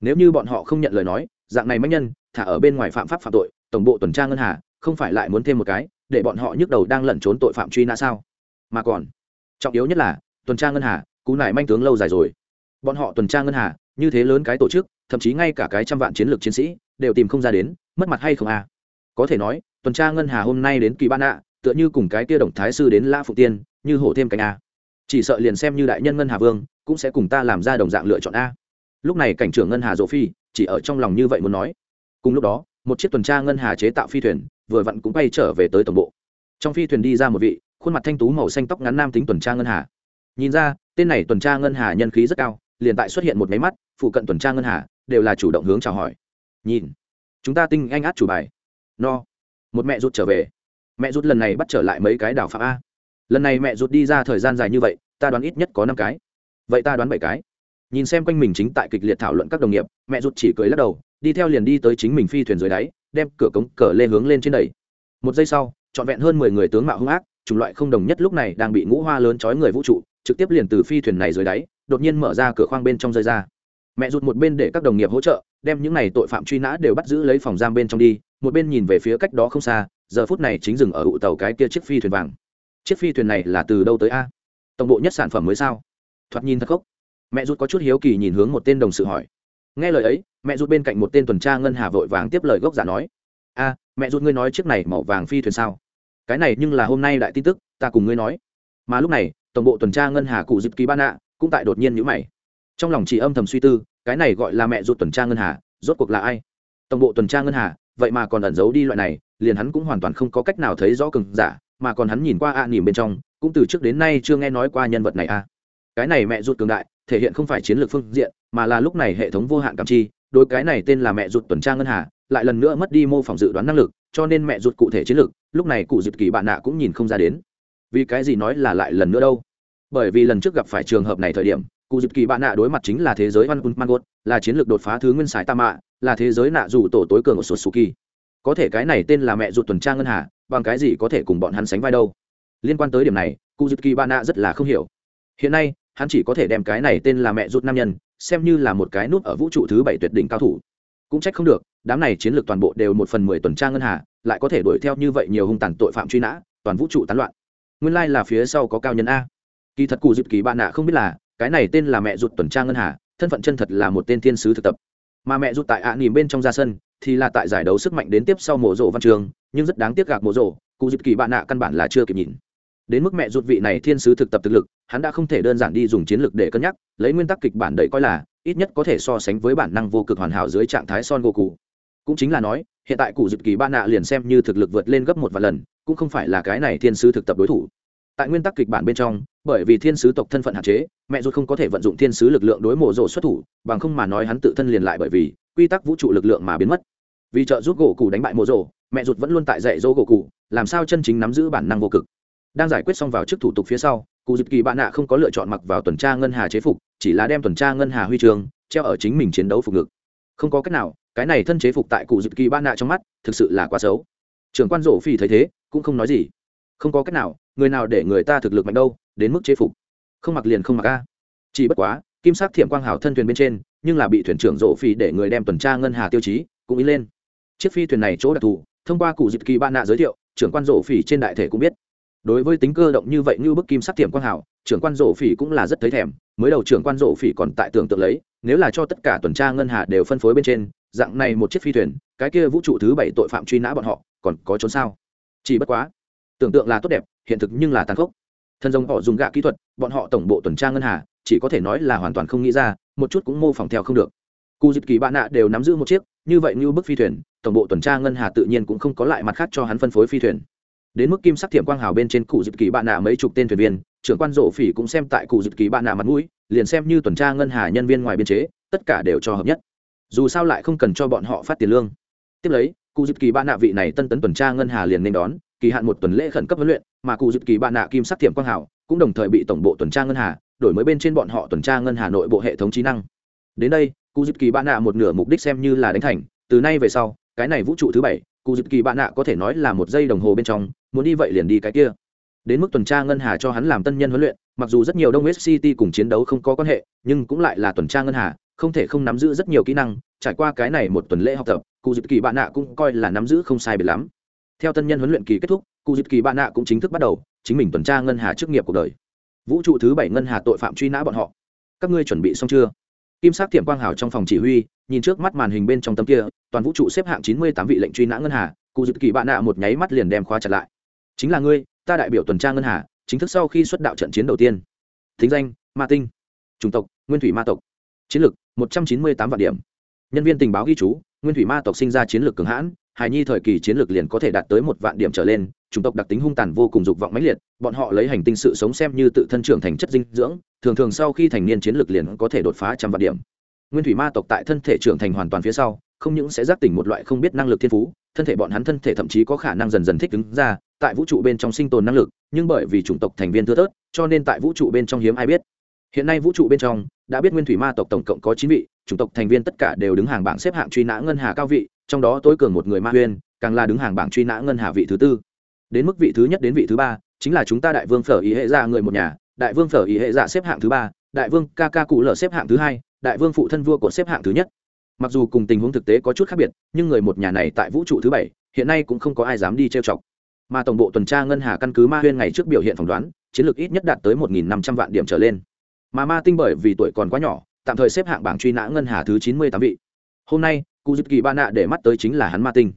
Speaker 1: Nếu như bọn họ không nhận lời nói, dạng này mách nhân, thả ở bên ngoài phạm pháp phạm tội, tổng bộ tuần tra ngân hà, không phải lại muốn thêm một cái, để bọn họ nhức đầu đang lẩn trốn tội phạm truy nã sao? Mà còn, trọng yếu nhất là, tuần tra ngân hà, cú nải manh tướng lâu dài rồi. Bọn họ tuần tra ngân hà, như thế lớn cái tổ chức, thậm chí ngay cả cái trăm vạn chiến lược chiến sĩ, đều tìm không ra đến, mất mặt hay không à có thể nói, tuần tra ngân hà hôm nay đến kỳ ban ạ tựa như cùng cái kia đồng thái sư đến la phụ tiên, như hổ thêm cánh a. Chỉ sợ liền xem như đại nhân ngân hà vương, cũng sẽ cùng ta làm ra đồng dạng lựa chọn a. Lúc này cảnh trưởng ngân hà dỗ phi, chỉ ở trong lòng như vậy muốn nói. Cùng lúc đó, một chiếc tuần tra ngân hà chế tạo phi thuyền, vừa vặn cũng bay trở về tới tổng bộ. Trong phi thuyền đi ra một vị, khuôn mặt thanh tú màu xanh tóc ngắn nam tính tuần tra ngân hà. Nhìn ra, tên này tuần tra ngân hà nhân khí rất cao, liền tại xuất hiện một máy mắt, phụ cận tuần tra ngân hà đều là chủ động hướng chào hỏi. Nhìn, chúng ta tinh anh át chủ bài. No. Một mẹ rút trở về mẹ rút lần này bắt trở lại mấy cái đảo phạm a. Lần này mẹ rút đi ra thời gian dài như vậy, ta đoán ít nhất có năm cái. Vậy ta đoán bảy cái. Nhìn xem quanh mình chính tại kịch liệt thảo luận các đồng nghiệp, mẹ rút chỉ cười lắc đầu, đi theo liền đi tới chính mình phi thuyền dưới đáy, đem cửa cống cờ lê hướng lên trên đẩy. Một giây sau, trọn vẹn hơn mười người tướng mạo hung ác, chủng loại không đồng nhất lúc này đang bị ngũ hoa lớn chói người vũ trụ, trực tiếp liền từ phi thuyền này dưới đáy, đột nhiên mở ra cửa khoang bên trong rơi ra. Mẹ rụt một bên để các đồng nghiệp hỗ trợ, đem những này tội phạm truy nã đều bắt giữ lấy phòng giam bên trong đi, một bên nhìn về phía cách đó không xa giờ phút này chính dừng ở ụ tàu cái kia chiếc phi thuyền vàng. Chiếc phi thuyền này là từ đâu tới a? Tổng bộ nhất sản phẩm mới sao? Thoạt nhìn thật khốc. Mẹ rút có chút hiếu kỳ nhìn hướng một tên đồng sự hỏi. Nghe lời ấy, mẹ rút bên cạnh một tên tuần tra ngân hà vội vàng tiếp lời gốc giả nói. A, mẹ rút ngươi nói chiếc này màu vàng phi thuyền sao? Cái này nhưng là hôm nay đại tin tức, ta cùng ngươi nói. Mà lúc này, tổng bộ tuần tra ngân hà cụ dịp ký ban ạ cũng tại đột nhiên nhữ mày. Trong lòng chị âm thầm suy tư, cái này gọi là mẹ ruột tuần tra ngân hà, rốt cuộc là ai? Tổng bộ tuần tra ngân hà vậy mà còn ẩn giấu đi loại này, liền hắn cũng hoàn toàn không có cách nào thấy rõ cường giả, mà còn hắn nhìn qua ạ à nỉm bên trong, cũng từ trước đến nay chưa nghe nói qua nhân vật này a. Cái này mẹ ruột cường đại, thể hiện không phải chiến lược phương diện, mà là lúc này hệ thống vô hạn cảm chi, đối cái này tên là mẹ ruột tuần tra ngân hà, lại lần nữa mất đi mô phỏng dự đoán năng lực, cho nên mẹ ruột cụ thể chiến lược, lúc này cụ dịp kỳ bạn nạ cũng nhìn không ra đến. Vì cái gì nói là lại lần nữa đâu? Bởi vì lần trước gặp phải trường hợp này thời điểm, cụ dịp kỳ bạn nạ đối mặt chính là thế giới văn quân mangot là chiến lược đột phá thứ nguyên sải tam mạ là thế giới nạ dù tổ tối cường của sột suki có thể cái này tên là mẹ ruột tuần tra ngân hà, bằng cái gì có thể cùng bọn hắn sánh vai đâu. Liên quan tới điểm này cụ dịp kỳ bạn nạ rất là không hiểu. Hiện nay, hắn chỉ có thể đem cái này tên là mẹ ruột nam nhân, xem như là một cái nút ở vũ trụ thứ bảy tuyệt đỉnh cao thủ. Cũng trách không được, đám này chiến lược toàn bộ đều một phần mười tuần tra ngân hà, lại có thể đuổi theo như vậy nhiều hung tàn tội phạm truy nã, toàn vũ trụ tán loạn. Nguyên lai là phía sau có cao nhân a. Kỳ thật cụ dịp kỳ bạn nạ không biết là, cái này tên là mẹ ruột tuần tra ngân hà, thân phận chân thật là một tên thiên sứ thực tập mà mẹ ruột tại ạ à nỉm bên trong ra sân, thì là tại giải đấu sức mạnh đến tiếp sau mổ rộ văn trường, nhưng rất đáng tiếc gạc mổ rộ cụ dịp kỳ bạn nạ căn bản là chưa kịp nhìn. Đến mức mẹ ruột vị này thiên sứ thực tập thực lực, hắn đã không thể đơn giản đi dùng chiến lược để cân nhắc, lấy nguyên tắc kịch bản đầy coi là, ít nhất có thể so sánh với bản năng vô cực hoàn hảo dưới trạng thái son gỗ cụ cũng chính là nói, hiện tại cụ dịp kỳ ba nạ liền xem như thực lực vượt lên gấp một vài lần, cũng không phải là cái này thiên sứ thực tập đối thủ. Tại nguyên tắc kịch bản bên trong bởi vì thiên sứ tộc thân phận hạn chế mẹ ruột không có thể vận dụng thiên sứ lực lượng đối mộ rổ xuất thủ bằng không mà nói hắn tự thân liền lại bởi vì quy tắc vũ trụ lực lượng mà biến mất. Vì trợ giúp gỗ cụ đánh bại mộ rổ, mẹ ruột vẫn luôn tại dạy dỗ gỗ cụ làm sao chân chính nắm giữ bản năng vô cực. Đang giải quyết xong vào trước thủ tục phía sau cụ dịp kỳ bạn nạ không có lựa chọn mặc vào tuần tra ngân hà chế phục chỉ là đem tuần tra ngân hà huy trường treo ở chính mình chiến đấu phục ngực. Không có cách nào cái này thân chế phục tại cụ dịp kỳ bạn nạ trong mắt thực sự là quá xấu. Trưởng quan rổ phi thấy thế cũng không nói gì. Không có cách nào người nào để người ta thực lực mạnh đâu? Đến mức chế phục. Không mặc liền không mặc a. Chỉ bất quá, kim sắc thiệm quang hảo thân thuyền bên trên, nhưng là bị thuyền trưởng rộ phi để người đem tuần tra ngân hà tiêu chí, cũng ý lên. Chiếc phi thuyền này chỗ đặc thù, thông qua cụ dịp kỳ ban nạ giới thiệu, trưởng quan rộ phỉ trên đại thể cũng biết. Đối với tính cơ động như vậy như bức kim sắc thiệm quang hảo trưởng quan rộ phỉ cũng là rất thấy thèm, mới đầu trưởng quan rộ phỉ còn tại tưởng tượng lấy, nếu là cho tất cả tuần tra ngân hà đều phân phối bên trên, dạng này một chiếc phi thuyền, cái kia vũ trụ thứ bảy tội phạm truy nã bọn họ, còn có trốn sao? Chỉ bất quá, tưởng tượng là tốt đẹp, hiện thực nhưng là tàn khốc thân rồng họ dùng gạ kỹ thuật, bọn họ tổng bộ tuần tra ngân hà, chỉ có thể nói là hoàn toàn không nghĩ ra, một chút cũng mô phỏng theo không được. Cụ dịp kỳ bạn nạ đều nắm giữ một chiếc, như vậy như bức phi thuyền, tổng bộ tuần tra ngân hà tự nhiên cũng không có lại mặt khác cho hắn phân phối phi thuyền. Đến mức kim sắc thiểm quang hào bên trên cụ dịp kỳ bạn nạ mấy chục tên thuyền viên, trưởng quan rộ phỉ cũng xem tại cụ dịp kỳ bạn nạ mặt mũi, liền xem như tuần tra ngân hà nhân viên ngoài biên chế, tất cả đều cho hợp nhất. Dù sao lại không cần cho bọn họ phát tiền lương. Tiếp lấy cụ dịp kỳ bạn nạ vị này tân tấn tuần tra ngân hà liền nên đón kỳ hạn một tuần lễ khẩn cấp huấn luyện, mà cụ dự kỳ bạn nạ kim sắc thiểm quang Hảo cũng đồng thời bị tổng bộ tuần tra ngân hà, đổi mới bên trên bọn họ tuần tra ngân hà nội bộ hệ thống trí năng. Đến đây, cụ dự kỳ bạn nạ một nửa mục đích xem như là đánh thành, từ nay về sau, cái này vũ trụ thứ bảy, cụ dự kỳ bạn nạ có thể nói là một giây đồng hồ bên trong, muốn đi vậy liền đi cái kia. Đến mức tuần tra ngân hà cho hắn làm tân nhân huấn luyện, mặc dù rất nhiều đông west city cùng chiến đấu không có quan hệ, nhưng cũng lại là tuần tra ngân hà, không thể không nắm giữ rất nhiều kỹ năng, trải qua cái này một tuần lễ học tập, cụ dự kỳ bạn nạ cũng coi là nắm giữ không sai biệt lắm theo tân nhân huấn luyện kỳ kết thúc, cụ dịp kỳ bạn nạ cũng chính thức bắt đầu, chính mình tuần tra ngân hà chức nghiệp cuộc đời. Vũ trụ thứ bảy ngân hà tội phạm truy nã bọn họ. Các ngươi chuẩn bị xong chưa? Kim sắc tiệm quang hào trong phòng chỉ huy, nhìn trước mắt màn hình bên trong tấm kia, toàn vũ trụ xếp hạng chín mươi tám vị lệnh truy nã ngân hà, cụ dịp kỳ bạn nạ một nháy mắt liền đem khóa chặt lại. Chính là ngươi, ta đại biểu tuần tra ngân hà, chính thức sau khi xuất đạo trận chiến đầu tiên. Thính danh, ma tinh. Chủng tộc, nguyên thủy ma tộc. Chiến lược, một trăm chín mươi tám vạn điểm. Nhân viên tình báo ghi chú, nguyên thủy ma tộc sinh ra chiến lược cường hãn hài nhi thời kỳ chiến lược liền có thể đạt tới một vạn điểm trở lên, chủng tộc đặc tính hung tàn vô cùng dục vọng mãnh liệt, bọn họ lấy hành tinh sự sống xem như tự thân trưởng thành chất dinh dưỡng, thường thường sau khi thành niên chiến lược liền có thể đột phá trăm vạn điểm. Nguyên thủy ma tộc tại thân thể trưởng thành hoàn toàn phía sau, không những sẽ giác tỉnh một loại không biết năng lực thiên phú, thân thể bọn hắn thân thể thậm chí có khả năng dần dần thích ứng ra, tại vũ trụ bên trong sinh tồn năng lực, nhưng bởi vì chủng tộc thành viên thưa thớt, cho nên tại vũ trụ bên trong hiếm ai biết hiện nay vũ trụ bên trong, đã biết nguyên thủy ma tộc tổng cộng có chín vị, chủng tộc thành viên tất cả đều đứng hàng bảng xếp hạng truy nã ngân hà cao vị, trong đó tối cường một người ma huyên, càng là đứng hàng bảng truy nã ngân hà vị thứ tư. Đến mức vị thứ nhất đến vị thứ ba, chính là chúng ta đại vương phở ý hệ dạ người một nhà, đại vương phở ý hệ dạ xếp hạng thứ ba, đại vương ca ca cụ lở xếp hạng thứ hai, đại vương phụ thân vua của xếp hạng thứ nhất. Mặc dù cùng tình huống thực tế có chút khác biệt, nhưng người một nhà này tại vũ trụ thứ bảy, hiện nay cũng không có ai dám đi trêu chọc. Mà tổng bộ tuần tra ngân hà căn cứ ma huyên ngày trước biểu hiện phỏng đoán, chiến lược ít nhất đạt tới một năm trăm vạn điểm trở lên mà ma tinh bởi vì tuổi còn quá nhỏ, tạm thời xếp hạng bảng truy nã ngân hà thứ chín mươi tám vị. Hôm nay cụ dịp kỳ ba nạ để mắt tới chính là hắn ma tinh.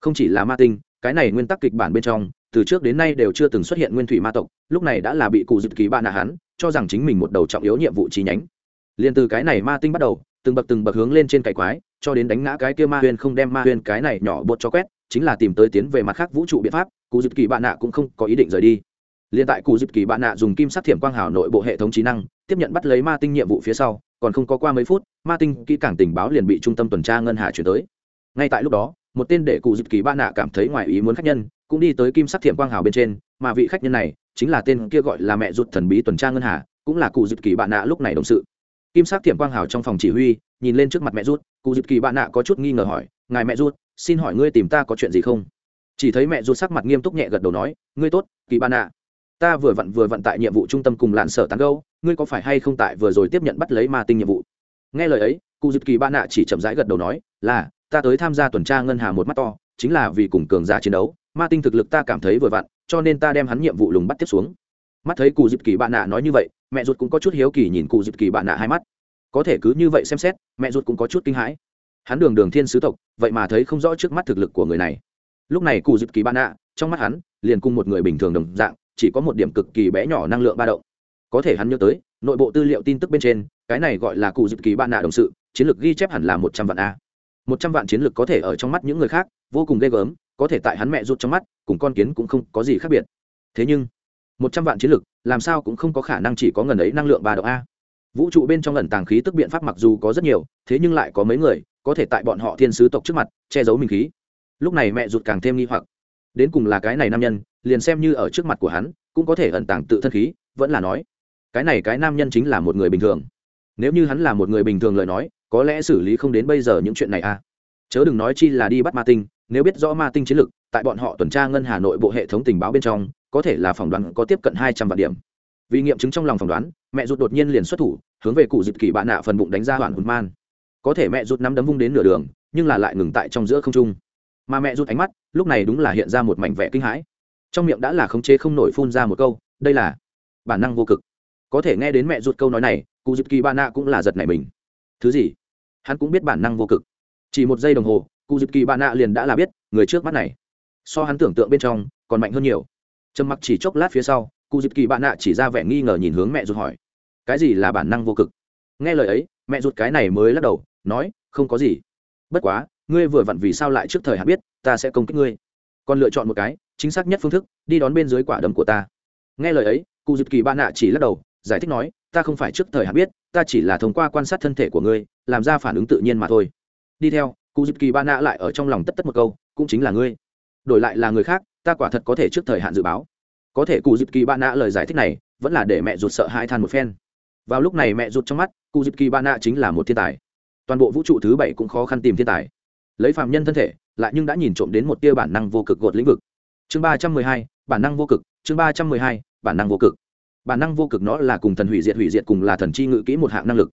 Speaker 1: Không chỉ là ma tinh, cái này nguyên tắc kịch bản bên trong, từ trước đến nay đều chưa từng xuất hiện nguyên thủy ma tộc, lúc này đã là bị cụ dịp kỳ ba nạ hắn, cho rằng chính mình một đầu trọng yếu nhiệm vụ chi nhánh. Liền từ cái này ma tinh bắt đầu, từng bậc từng bậc hướng lên trên cải quái, cho đến đánh ngã cái kia ma huyên không đem ma huyên cái này nhỏ bột cho quét, chính là tìm tới tiến về mặt khác vũ trụ biện pháp cụ dịp kỳ bạn nạ cũng không có ý định rời đi liền tại cụ dịp kỳ bạn nạ dùng kim sắc thiểm quang hào nội bộ hệ thống trí năng, tiếp nhận bắt lấy ma tinh nhiệm vụ phía sau, còn không có qua mấy phút, ma tinh kỹ cảng tình báo liền bị trung tâm tuần tra ngân hà chuyển tới. Ngay tại lúc đó, một tên để cụ dịp kỳ bạn nạ cảm thấy ngoài ý muốn khách nhân, cũng đi tới kim sắc thiểm quang hào bên trên, mà vị khách nhân này chính là tên kia gọi là mẹ ruột thần bí tuần tra ngân hà, cũng là cụ dịp kỳ bạn nạ lúc này đồng sự. Kim sắc thiểm quang hào trong phòng chỉ huy, nhìn lên trước mặt mẹ ruột, cụ dịp kỳ bạn nạ có chút nghi ngờ hỏi, ngài mẹ ruột, xin hỏi ngươi tìm ta có chuyện gì không? Chỉ thấy mẹ ruột sắc mặt nghiêm túc nhẹ gật đầu nói, ngươi tốt, kỳ bạn nạ ta vừa vặn vừa vặn tại nhiệm vụ trung tâm cùng lạn sở tán gâu ngươi có phải hay không tại vừa rồi tiếp nhận bắt lấy ma tinh nhiệm vụ? Nghe lời ấy, cụ dực kỳ bạn nạ chỉ chậm rãi gật đầu nói, là, ta tới tham gia tuần tra ngân hà một mắt to, chính là vì cùng cường giả chiến đấu, ma tinh thực lực ta cảm thấy vừa vặn, cho nên ta đem hắn nhiệm vụ lùng bắt tiếp xuống. Mắt thấy cụ dực kỳ bạn nạ nói như vậy, mẹ ruột cũng có chút hiếu kỳ nhìn cụ dực kỳ bạn nạ hai mắt. Có thể cứ như vậy xem xét, mẹ ruột cũng có chút kinh hãi. Hắn đường đường thiên sứ tộc, vậy mà thấy không rõ trước mắt thực lực của người này. Lúc này cụ dực kỳ bạn nạ, trong mắt hắn, liền cùng một người bình thường đồng dạng chỉ có một điểm cực kỳ bé nhỏ năng lượng ba động. Có thể hắn nhớ tới, nội bộ tư liệu tin tức bên trên, cái này gọi là cụ dự kỳ bạn nạ đồng sự, chiến lược ghi chép hẳn là một trăm vạn a. Một trăm vạn chiến lược có thể ở trong mắt những người khác, vô cùng ghê gớm, có thể tại hắn mẹ rụt trong mắt, cùng con kiến cũng không có gì khác biệt. Thế nhưng, một trăm vạn chiến lực làm sao cũng không có khả năng chỉ có ngần ấy năng lượng ba động a. Vũ trụ bên trong lần tàng khí tức biện pháp mặc dù có rất nhiều, thế nhưng lại có mấy người, có thể tại bọn họ thiên sứ tộc trước mặt, che giấu mình khí. Lúc này mẹ rụt càng thêm nghi hoặc. Đến cùng là cái này nam nhân liền xem như ở trước mặt của hắn, cũng có thể ẩn tàng tự thân khí, vẫn là nói, cái này cái nam nhân chính là một người bình thường. Nếu như hắn là một người bình thường lời nói, có lẽ xử lý không đến bây giờ những chuyện này à. Chớ đừng nói chi là đi bắt ma tinh, nếu biết rõ ma tinh chiến lực tại bọn họ tuần tra ngân hà nội bộ hệ thống tình báo bên trong, có thể là phỏng đoán có tiếp cận hai trăm vạn điểm. Vì nghiệm chứng trong lòng phỏng đoán, mẹ rụt đột nhiên liền xuất thủ, hướng về cụ dịp kỳ bạn nạ phần bụng đánh ra hoàn hùn man. Có thể mẹ rụt nắm đấm vung đến nửa đường, nhưng là lại ngừng tại trong giữa không trung. Mà mẹ rụt ánh mắt, lúc này đúng là hiện ra một mảnh vẻ kinh hãi trong miệng đã là khống chế không nổi phun ra một câu, đây là bản năng vô cực. Có thể nghe đến mẹ rụt câu nói này, cụ dịp kỳ bạn nạ cũng là giật nảy mình. Thứ gì? Hắn cũng biết bản năng vô cực. Chỉ một giây đồng hồ, cụ dịp kỳ bạn nạ liền đã là biết người trước mắt này. So hắn tưởng tượng bên trong còn mạnh hơn nhiều. Trầm mặc chỉ chốc lát phía sau, cụ dịp kỳ bạn nạ chỉ ra vẻ nghi ngờ nhìn hướng mẹ ruột hỏi, cái gì là bản năng vô cực? Nghe lời ấy, mẹ ruột cái này mới lắc đầu, nói, không có gì. Bất quá, ngươi vừa vặn vì sao lại trước thời hạn biết, ta sẽ công kích ngươi còn lựa chọn một cái, chính xác nhất phương thức, đi đón bên dưới quả đấm của ta. Nghe lời ấy, cụ dịp kỳ bạn nạ chỉ lắc đầu, giải thích nói, ta không phải trước thời hạn biết, ta chỉ là thông qua quan sát thân thể của ngươi, làm ra phản ứng tự nhiên mà thôi. Đi theo, cụ dịp kỳ bạn nạ lại ở trong lòng tất tất một câu, cũng chính là ngươi. Đổi lại là người khác, ta quả thật có thể trước thời hạn dự báo. Có thể cụ dịp kỳ bạn nạ lời giải thích này, vẫn là để mẹ ruột sợ hai than một phen. Vào lúc này mẹ ruột trong mắt, cụ dịp kỳ bạn nạ chính là một thiên tài. Toàn bộ vũ trụ thứ bảy cũng khó khăn tìm thiên tài. Lấy phạm nhân thân thể lại nhưng đã nhìn trộm đến một tia bản năng vô cực gột lĩnh vực. Chương ba trăm mười hai, bản năng vô cực, chương ba trăm mười hai, bản năng vô cực. Bản năng vô cực nó là cùng thần hủy diệt hủy diệt cùng là thần chi ngự kỹ một hạng năng lực.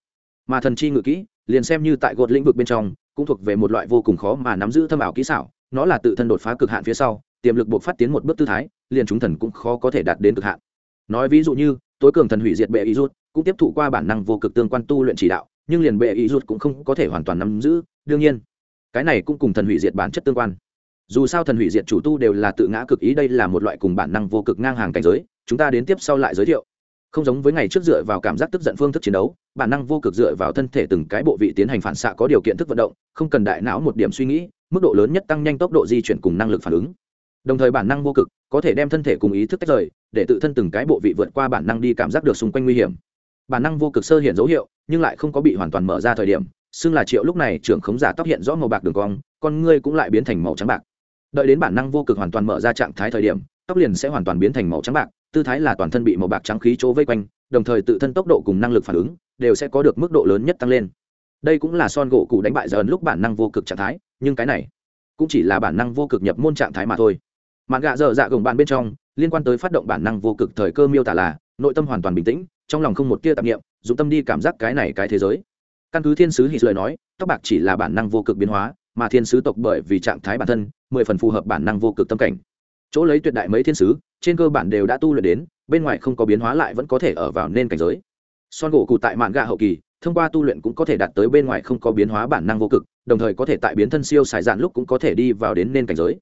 Speaker 1: Mà thần chi ngự kỹ, liền xem như tại gột lĩnh vực bên trong, cũng thuộc về một loại vô cùng khó mà nắm giữ thâm ảo kỹ xảo, nó là tự thân đột phá cực hạn phía sau, tiềm lực buộc phát tiến một bước tư thái, liền chúng thần cũng khó có thể đạt đến cực hạn. Nói ví dụ như, tối cường thần hủy diệt bệ ý rút, cũng tiếp thụ qua bản năng vô cực tương quan tu luyện chỉ đạo, nhưng liền bệ ý rút cũng không có thể hoàn toàn nắm giữ, đương nhiên cái này cũng cùng thần hủy diệt bản chất tương quan. Dù sao thần hủy diệt chủ tu đều là tự ngã cực ý, đây là một loại cùng bản năng vô cực ngang hàng cảnh giới, chúng ta đến tiếp sau lại giới thiệu. Không giống với ngày trước dựa vào cảm giác tức giận phương thức chiến đấu, bản năng vô cực dựa vào thân thể từng cái bộ vị tiến hành phản xạ có điều kiện thức vận động, không cần đại não một điểm suy nghĩ, mức độ lớn nhất tăng nhanh tốc độ di chuyển cùng năng lực phản ứng. Đồng thời bản năng vô cực có thể đem thân thể cùng ý thức tách rời, để tự thân từng cái bộ vị vượt qua bản năng đi cảm giác được xung quanh nguy hiểm. Bản năng vô cực sơ hiện dấu hiệu, nhưng lại không có bị hoàn toàn mở ra thời điểm xưng là triệu lúc này trưởng khống giả tóc hiện rõ màu bạc đường cong, con ngươi cũng lại biến thành màu trắng bạc. Đợi đến bản năng vô cực hoàn toàn mở ra trạng thái thời điểm, tóc liền sẽ hoàn toàn biến thành màu trắng bạc, tư thái là toàn thân bị màu bạc trắng khí chỗ vây quanh, đồng thời tự thân tốc độ cùng năng lực phản ứng đều sẽ có được mức độ lớn nhất tăng lên. Đây cũng là son gỗ cụ đánh bại dần lúc bản năng vô cực trạng thái, nhưng cái này cũng chỉ là bản năng vô cực nhập môn trạng thái mà thôi. Mạn gạ dở dạ gồng bạn bên trong, liên quan tới phát động bản năng vô cực thời cơ miêu tả là nội tâm hoàn toàn bình tĩnh, trong lòng không một tia tạp nghiệm dùng tâm đi cảm giác cái này cái thế giới căn cứ thiên sứ hít lời nói, tóc bạc chỉ là bản năng vô cực biến hóa, mà thiên sứ tộc bởi vì trạng thái bản thân, mười phần phù hợp bản năng vô cực tâm cảnh. Chỗ lấy tuyệt đại mấy thiên sứ, trên cơ bản đều đã tu luyện đến, bên ngoài không có biến hóa lại vẫn có thể ở vào nên cảnh giới. Son gỗ cụ tại mạn gạ hậu kỳ, thông qua tu luyện cũng có thể đạt tới bên ngoài không có biến hóa bản năng vô cực, đồng thời có thể tại biến thân siêu xài dạn lúc cũng có thể đi vào đến nên cảnh giới.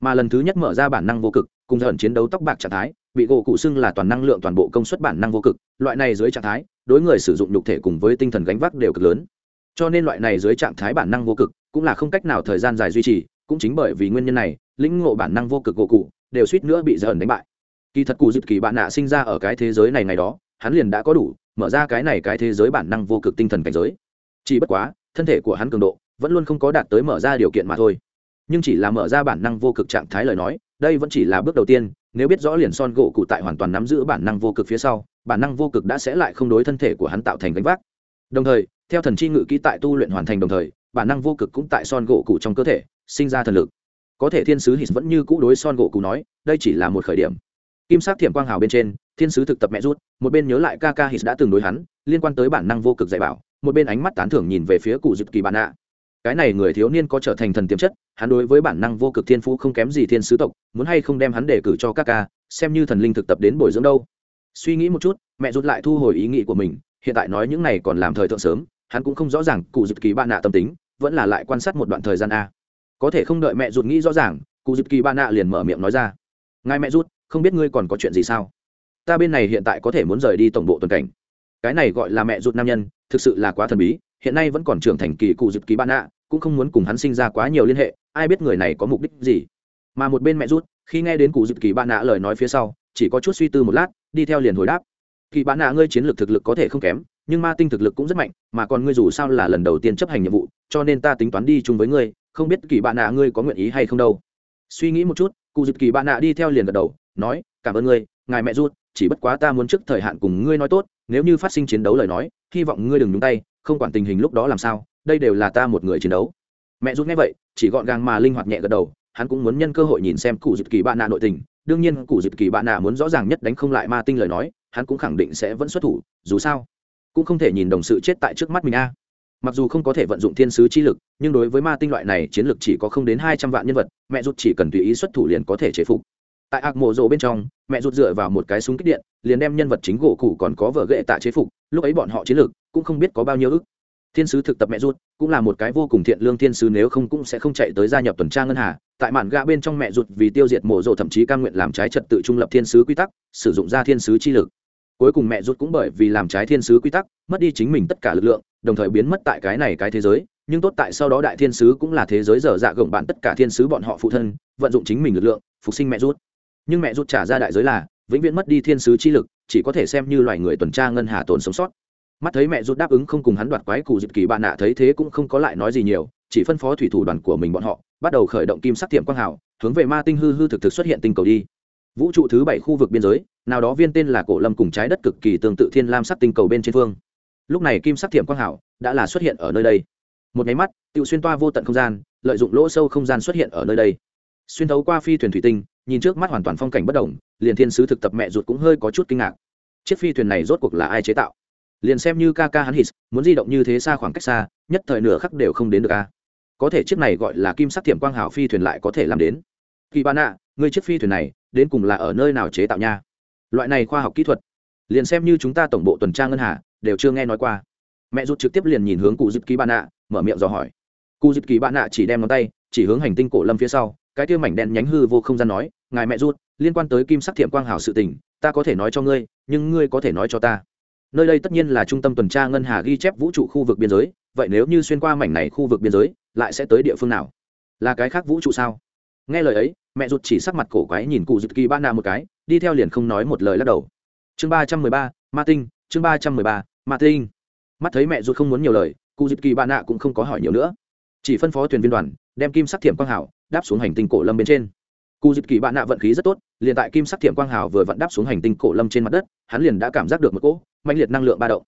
Speaker 1: Mà lần thứ nhất mở ra bản năng vô cực, cùng dần chiến đấu tóc bạc trạng thái bị gỗ cụ xưng là toàn năng lượng toàn bộ công suất bản năng vô cực, loại này dưới trạng thái, đối người sử dụng nhục thể cùng với tinh thần gánh vác đều cực lớn. Cho nên loại này dưới trạng thái bản năng vô cực cũng là không cách nào thời gian dài duy trì, cũng chính bởi vì nguyên nhân này, lĩnh ngộ bản năng vô cực gỗ cụ đều suýt nữa bị dần đánh bại. Kỳ thật cụ dịp kỳ bạn nạ sinh ra ở cái thế giới này ngày đó, hắn liền đã có đủ, mở ra cái này cái thế giới bản năng vô cực tinh thần cảnh giới. Chỉ bất quá, thân thể của hắn cường độ vẫn luôn không có đạt tới mở ra điều kiện mà thôi. Nhưng chỉ là mở ra bản năng vô cực trạng thái lời nói, đây vẫn chỉ là bước đầu tiên nếu biết rõ liền son gỗ cụ tại hoàn toàn nắm giữ bản năng vô cực phía sau, bản năng vô cực đã sẽ lại không đối thân thể của hắn tạo thành gánh vác. Đồng thời, theo thần chi ngự ký tại tu luyện hoàn thành đồng thời, bản năng vô cực cũng tại son gỗ cụ trong cơ thể, sinh ra thần lực. Có thể thiên sứ hít vẫn như cũ đối son gỗ cụ nói, đây chỉ là một khởi điểm. Kim sắc thiểm quang hào bên trên, thiên sứ thực tập mẹ rút, một bên nhớ lại ca ca hít đã từng đối hắn, liên quan tới bản năng vô cực dạy bảo, một bên ánh mắt tán thưởng nhìn về phía cụ dịp kỳ bản ạ cái này người thiếu niên có trở thành thần tiềm chất hắn đối với bản năng vô cực thiên phú không kém gì thiên sứ tộc, muốn hay không đem hắn để cử cho các ca, xem như thần linh thực tập đến bồi dưỡng đâu. Suy nghĩ một chút, mẹ rút lại thu hồi ý nghĩ của mình, hiện tại nói những này còn làm thời thượng sớm, hắn cũng không rõ ràng cụ dịp kỳ bạn nạ tâm tính, vẫn là lại quan sát một đoạn thời gian a. Có thể không đợi mẹ rút nghĩ rõ ràng, cụ dịp kỳ bạn nạ liền mở miệng nói ra. Ngài mẹ rút không biết ngươi còn có chuyện gì sao? Ta bên này hiện tại có thể muốn rời đi tổng bộ tuần cảnh. Cái này gọi là mẹ rút nam nhân, thực sự là quá thần bí, hiện nay vẫn còn trưởng thành kỳ cụ dịp kỳ bạn nạ cũng không muốn cùng hắn sinh ra quá nhiều liên hệ, ai biết người này có mục đích gì. Mà một bên mẹ rút, khi nghe đến cụ dịp kỳ bạn nạ lời nói phía sau, chỉ có chút suy tư một lát, đi theo liền hồi đáp. Kỳ bạn nạ ngươi chiến lược thực lực có thể không kém, nhưng ma tinh thực lực cũng rất mạnh, mà còn ngươi dù sao là lần đầu tiên chấp hành nhiệm vụ, cho nên ta tính toán đi chung với ngươi, không biết kỳ bạn nạ ngươi có nguyện ý hay không đâu. Suy nghĩ một chút, cụ dịp kỳ bạn nạ đi theo liền gật đầu, nói, cảm ơn ngươi, ngài mẹ rút, chỉ bất quá ta muốn trước thời hạn cùng ngươi nói tốt, nếu như phát sinh chiến đấu lời nói, hy vọng ngươi đừng nhúng tay, không quản tình hình lúc đó làm sao đây đều là ta một người chiến đấu. Mẹ rút nghe vậy, chỉ gọn gàng mà linh hoạt nhẹ gật đầu, hắn cũng muốn nhân cơ hội nhìn xem cụ dịp kỳ bạn nạ nội tình. Đương nhiên, cụ dịp kỳ bạn nạ muốn rõ ràng nhất đánh không lại ma tinh lời nói, hắn cũng khẳng định sẽ vẫn xuất thủ, dù sao cũng không thể nhìn đồng sự chết tại trước mắt mình a. Mặc dù không có thể vận dụng thiên sứ chi lực, nhưng đối với ma tinh loại này chiến lực chỉ có không đến hai trăm vạn nhân vật, mẹ rút chỉ cần tùy ý xuất thủ liền có thể chế phục. Tại ác mộ rộ bên trong, mẹ rút dựa vào một cái súng kích điện, liền đem nhân vật chính gỗ cụ còn có vở ghệ tạ chế phục, lúc ấy bọn họ chiến lực cũng không biết có bao nhiêu ức thiên sứ thực tập mẹ rút cũng là một cái vô cùng thiện lương thiên sứ, nếu không cũng sẽ không chạy tới gia nhập tuần tra ngân hà. Tại mạn gạ bên trong mẹ ruột vì tiêu diệt mộ rộ thậm chí cam nguyện làm trái trật tự trung lập thiên sứ quy tắc, sử dụng ra thiên sứ chi lực. Cuối cùng mẹ rút cũng bởi vì làm trái thiên sứ quy tắc, mất đi chính mình tất cả lực lượng, đồng thời biến mất tại cái này cái thế giới. Nhưng tốt tại sau đó đại thiên sứ cũng là thế giới dở dạ gồng bạn tất cả thiên sứ bọn họ phụ thân, vận dụng chính mình lực lượng, phục sinh mẹ rút nhưng mẹ rút trả ra đại giới là, vĩnh viễn mất đi thiên sứ chi lực, chỉ có thể xem như loài người tuần tra ngân hà tồn sống sót mắt thấy mẹ rút đáp ứng không cùng hắn đoạt quái cụ dịp kỳ bạn nạ thấy thế cũng không có lại nói gì nhiều, chỉ phân phó thủy thủ đoàn của mình bọn họ, bắt đầu khởi động kim sắc tiệm quang hào, hướng về ma tinh hư hư thực thực xuất hiện tinh cầu đi. Vũ trụ thứ bảy khu vực biên giới, nào đó viên tên là cổ lâm cùng trái đất cực kỳ tương tự thiên lam sắc tinh cầu bên trên phương. Lúc này kim sắc thiểm quang hào đã là xuất hiện ở nơi đây. Một máy mắt, tự xuyên toa vô tận không gian, lợi dụng lỗ sâu không gian xuất hiện ở nơi đây. Xuyên thấu qua phi thuyền thủy tinh, nhìn trước mắt hoàn toàn phong cảnh bất đồng liền thiên sứ thực tập mẹ ruột cũng hơi có chút kinh ngạc. Chiếc phi thuyền này rốt cuộc là ai chế tạo? Liền xem như ca ca hắn hít muốn di động như thế xa khoảng cách xa nhất thời nửa khắc đều không đến được a. Có thể chiếc này gọi là kim sắc thiểm quang hảo phi thuyền lại có thể làm đến. Kỳ ban ạ người chiếc phi thuyền này đến cùng là ở nơi nào chế tạo nha? Loại này khoa học kỹ thuật liền xem như chúng ta tổng bộ tuần tra ngân hà đều chưa nghe nói qua. Mẹ rút trực tiếp liền nhìn hướng cụ dịp kỳ bạn ạ, mở miệng dò hỏi. Cụ dịp kỳ bạn ạ chỉ đem ngón tay chỉ hướng hành tinh cổ lâm phía sau cái kia mảnh đen nhánh hư vô không gian nói ngài mẹ rút liên quan tới kim sắc thiểm quang hảo sự tình ta có thể nói cho ngươi nhưng ngươi có thể nói cho ta nơi đây tất nhiên là trung tâm tuần tra ngân hà ghi chép vũ trụ khu vực biên giới, vậy nếu như xuyên qua mảnh này khu vực biên giới, lại sẽ tới địa phương nào? Là cái khác vũ trụ sao? Nghe lời ấy, mẹ ruột chỉ sắc mặt cổ quái nhìn cụ dịp kỳ ba na một cái, đi theo liền không nói một lời lắc đầu. Chương ba trăm mười ba, ma tinh, chương ba trăm mười ba, ma tinh. Mắt thấy mẹ ruột không muốn nhiều lời, cụ dịp kỳ ba nạ cũng không có hỏi nhiều nữa. Chỉ phân phó thuyền viên đoàn, đem kim sắc thiểm quang hảo, đáp xuống hành tinh cổ lâm bên trên cụ dịp kỳ bạn nạ vận khí rất tốt, liền tại kim sắc thiểm quang hào vừa vặn đáp xuống hành tinh cổ lâm trên mặt đất, hắn liền đã cảm giác được một cỗ mạnh liệt năng lượng ba động.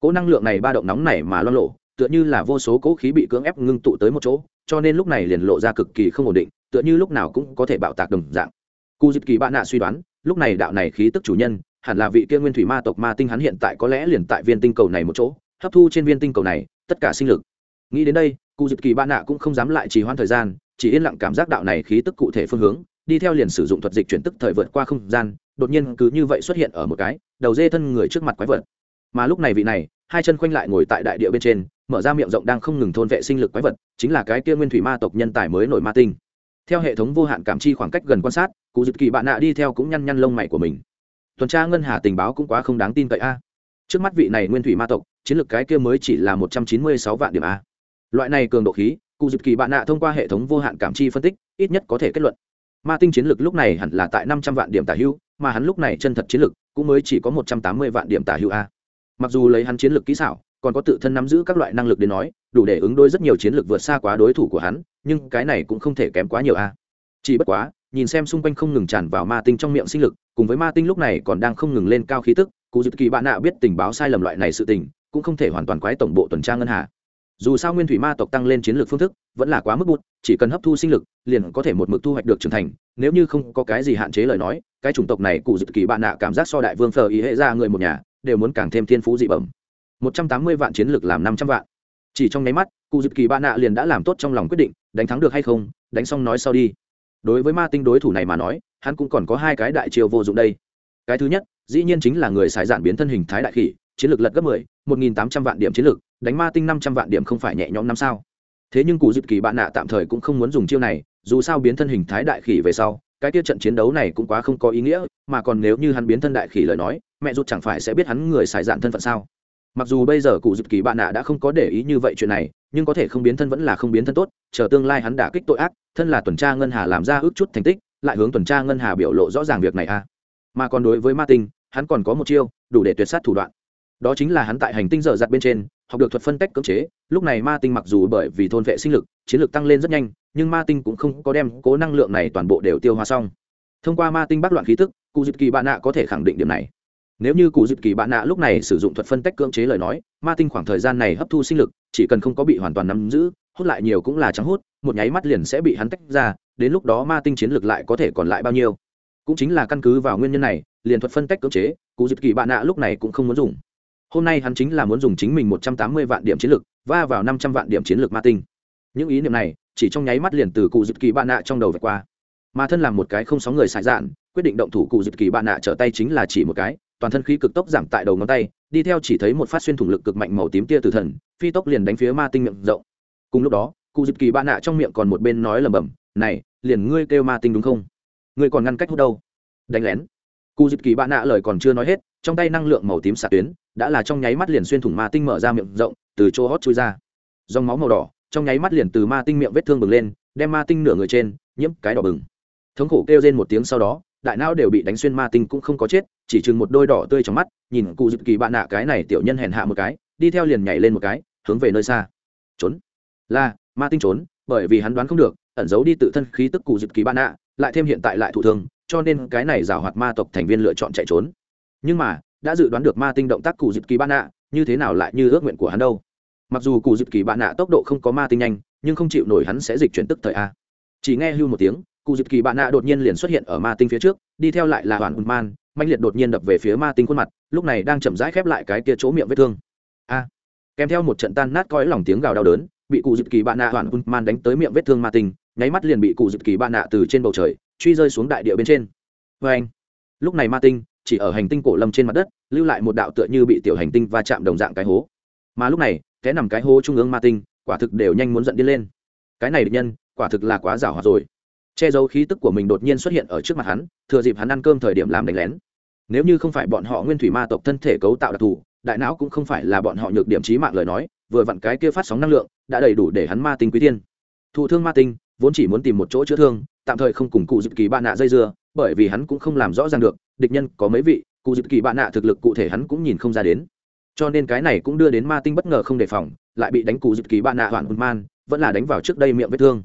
Speaker 1: Cỗ năng lượng này ba động nóng này mà lo lộ tựa như là vô số cỗ khí bị cưỡng ép ngưng tụ tới một chỗ, cho nên lúc này liền lộ ra cực kỳ không ổn định, tựa như lúc nào cũng có thể bạo tạc đồng dạng. Cụ dịp kỳ bạn nạ suy đoán, lúc này đạo này khí tức chủ nhân, hẳn là vị kia nguyên thủy ma tộc ma tinh hắn hiện tại có lẽ liền tại viên tinh cầu này một chỗ, hấp thu trên viên tinh cầu này tất cả sinh lực. Nghĩ đến đây, cụ dịp kỳ bạn nạ cũng không dám lại trì hoãn thời gian, chỉ yên lặng cảm giác đạo này khí tức cụ thể phương hướng đi theo liền sử dụng thuật dịch chuyển tức thời vượt qua không gian, đột nhiên cứ như vậy xuất hiện ở một cái, đầu dê thân người trước mặt quái vật. Mà lúc này vị này, hai chân khoanh lại ngồi tại đại địa bên trên, mở ra miệng rộng đang không ngừng thôn vệ sinh lực quái vật, chính là cái kia nguyên thủy ma tộc nhân tài mới nổi ma tinh. Theo hệ thống vô hạn cảm chi khoảng cách gần quan sát, cụ dịp kỳ bạn nạ đi theo cũng nhăn nhăn lông mày của mình. Tuần tra ngân hà tình báo cũng quá không đáng tin cậy a. Trước mắt vị này nguyên thủy ma tộc, chiến lược cái kia mới chỉ là một trăm chín mươi sáu vạn điểm a. Loại này cường độ khí, cụ dịp kỳ bạn nạ thông qua hệ thống vô hạn cảm chi phân tích, ít nhất có thể kết luận ma tinh chiến lược lúc này hẳn là tại năm trăm vạn điểm tả hưu mà hắn lúc này chân thật chiến lược cũng mới chỉ có một trăm tám mươi vạn điểm tả hưu a. Mặc dù lấy hắn chiến lược kỹ xảo, còn có tự thân nắm giữ các loại năng lực đến nói, đủ để ứng đối rất nhiều chiến lược vượt xa quá đối thủ của hắn, nhưng cái này cũng không thể kém quá nhiều a. Chỉ bất quá, nhìn xem xung quanh không ngừng tràn vào ma tinh trong miệng sinh lực, cùng với ma tinh lúc này còn đang không ngừng lên cao khí tức cụ dịp kỳ bạn nạ biết tình báo sai lầm loại này sự tình, cũng không thể hoàn toàn quái tổng bộ tuần tra ngân hà dù sao nguyên thủy ma tộc tăng lên chiến lược phương thức vẫn là quá mức bút chỉ cần hấp thu sinh lực, liền có thể một mực thu hoạch được trưởng thành, nếu như không có cái gì hạn chế lời nói, cái chủng tộc này cụ dự kỳ bạn nạ cảm giác so đại vương phờ ý hệ ra người một nhà, đều muốn càng thêm thiên phú dị bẩm. Một trăm tám mươi vạn chiến lược làm năm trăm vạn. Chỉ trong nháy mắt, cụ dự kỳ bạn nạ liền đã làm tốt trong lòng quyết định, đánh thắng được hay không, đánh xong nói sau đi. Đối với ma tinh đối thủ này mà nói, hắn cũng còn có hai cái đại chiêu vô dụng đây. Cái thứ nhất, dĩ nhiên chính là người xài giản biến thân hình thái đại khỉ, chiến lược lật gấp mười, một nghìn tám trăm vạn điểm chiến lược đánh ma tinh năm trăm vạn điểm không phải nhẹ nhõm năm sao. Thế nhưng cụ dịp kỳ bạn nạ tạm thời cũng không muốn dùng chiêu này, dù sao biến thân hình thái đại khỉ về sau, cái tiết trận chiến đấu này cũng quá không có ý nghĩa, mà còn nếu như hắn biến thân đại khỉ lời nói, mẹ rút chẳng phải sẽ biết hắn người xài dạn thân phận sao. Mặc dù bây giờ cụ dịp kỳ bạn nạ đã không có để ý như vậy chuyện này, nhưng có thể không biến thân vẫn là không biến thân tốt, chờ tương lai hắn đã kích tội ác, thân là tuần tra ngân hà làm ra ước chút thành tích, lại hướng tuần tra ngân hà biểu lộ rõ ràng việc này a à. mà còn đối với ma tinh, hắn còn có một chiêu, đủ để tuyệt sát thủ đoạn. Đó chính là hắn tại hành tinh dở dạt bên trên học được thuật phân tách cưỡng chế, lúc này ma tinh mặc dù bởi vì thôn vệ sinh lực, chiến lược tăng lên rất nhanh, nhưng ma tinh cũng không có đem cố năng lượng này toàn bộ đều tiêu hóa xong. Thông qua ma tinh bắt loạn khí tức, cụ dịp kỳ bạn nạ có thể khẳng định điểm này. Nếu như cụ dịp kỳ bạn nạ lúc này sử dụng thuật phân tách cưỡng chế lời nói, ma tinh khoảng thời gian này hấp thu sinh lực, chỉ cần không có bị hoàn toàn nắm giữ, hút lại nhiều cũng là trắng hút, một nháy mắt liền sẽ bị hắn tách ra, đến lúc đó ma tinh chiến lược lại có thể còn lại bao nhiêu? Cũng chính là căn cứ vào nguyên nhân này, liền thuật phân tách cưỡng chế, cụ dịp kỳ bạn nạ lúc này cũng không muốn dùng hôm nay hắn chính là muốn dùng chính mình một trăm tám mươi vạn điểm chiến lược, va vào năm trăm vạn điểm chiến lược ma tinh những ý niệm này, chỉ trong nháy mắt liền từ cụ dịp kỳ bạn nạ trong đầu vạch qua. Mà thân làm một cái không sóng người sải dạn, quyết định động thủ cụ dịp kỳ bạn nạ trở tay chính là chỉ một cái, toàn thân khí cực tốc giảm tại đầu ngón tay, đi theo chỉ thấy một phát xuyên thủng lực cực mạnh màu tím tia tử thần, phi tốc liền đánh phía ma tinh miệng rộng. Cùng lúc đó, cụ dịp kỳ bạn nạ trong miệng còn một bên nói lầm bầm này, liền ngươi kêu ma tinh đúng không? Ngươi còn ngăn cách hút đâu? Đánh lén. Cụ dịp kỳ bạn nạ lời còn chưa nói hết, trong tay năng lượng màu tím xạ tuyến đã là trong nháy mắt liền xuyên thủng ma tinh mở ra miệng rộng, từ chỗ hót chui ra. Dòng máu màu đỏ, trong nháy mắt liền từ ma tinh miệng vết thương bừng lên, đem ma tinh nửa người trên, nhiễm cái đỏ bừng. Thống khổ kêu lên một tiếng sau đó, đại não đều bị đánh xuyên ma tinh cũng không có chết, chỉ chừng một đôi đỏ tươi trong mắt, nhìn cụ dự kỳ bạn nạ cái này tiểu nhân hèn hạ một cái, đi theo liền nhảy lên một cái, hướng về nơi xa. Trốn. Là, ma tinh trốn, bởi vì hắn đoán không được, ẩn giấu đi tự thân khí tức cụ dự kỳ bạn nạ, lại thêm hiện tại lại thụ thương, cho nên cái này giảo hoạt ma tộc thành viên lựa chọn chạy trốn. Nhưng mà đã dự đoán được ma tinh động tác cụ dịp kỳ bạn nạ, như thế nào lại như ước nguyện của hắn đâu. Mặc dù cụ dịp kỳ bạn nạ tốc độ không có ma tinh nhanh, nhưng không chịu nổi hắn sẽ dịch chuyển tức thời a. Chỉ nghe hưu một tiếng, cụ dịp kỳ bạn nạ đột nhiên liền xuất hiện ở ma tinh phía trước, đi theo lại là hoàn man mạnh liệt đột nhiên đập về phía ma tinh khuôn mặt, lúc này đang chậm rãi khép lại cái kia chỗ miệng vết thương. A. Kèm theo một trận tan nát coi lòng tiếng gào đau đớn, bị cụ dịp kỳ bạn nạ hoàn man đánh tới miệng vết thương ma tinh, nháy mắt liền bị cụ dịp kỳ bạn nạ từ trên bầu trời, truy rơi xuống đại địa bên trên. Vê anh lúc này ma tinh chỉ ở hành tinh cổ lâm trên mặt đất, lưu lại một đạo tựa như bị tiểu hành tinh va chạm đồng dạng cái hố. Mà lúc này cái nằm cái hố trung ương ma tinh, quả thực đều nhanh muốn giận đi lên. Cái này địch nhân, quả thực là quá giảo hoạt rồi. Che giấu khí tức của mình đột nhiên xuất hiện ở trước mặt hắn, thừa dịp hắn ăn cơm thời điểm làm đánh lén. Nếu như không phải bọn họ nguyên thủy ma tộc thân thể cấu tạo đặc thù, đại não cũng không phải là bọn họ nhược điểm trí mạng lời nói, vừa vặn cái kia phát sóng năng lượng đã đầy đủ để hắn ma tinh quý tiên. Thụ thương ma tinh, vốn chỉ muốn tìm một chỗ chữa thương, tạm thời không cùng cụ dịp kỳ bạn nạ dây dưa bởi vì hắn cũng không làm rõ ràng được, địch nhân có mấy vị, cụ dịp kỳ bạn nạ thực lực cụ thể hắn cũng nhìn không ra đến. Cho nên cái này cũng đưa đến ma tinh bất ngờ không đề phòng, lại bị đánh cụ dịp kỳ bạn nạ hoạn hùn man, vẫn là đánh vào trước đây miệng vết thương.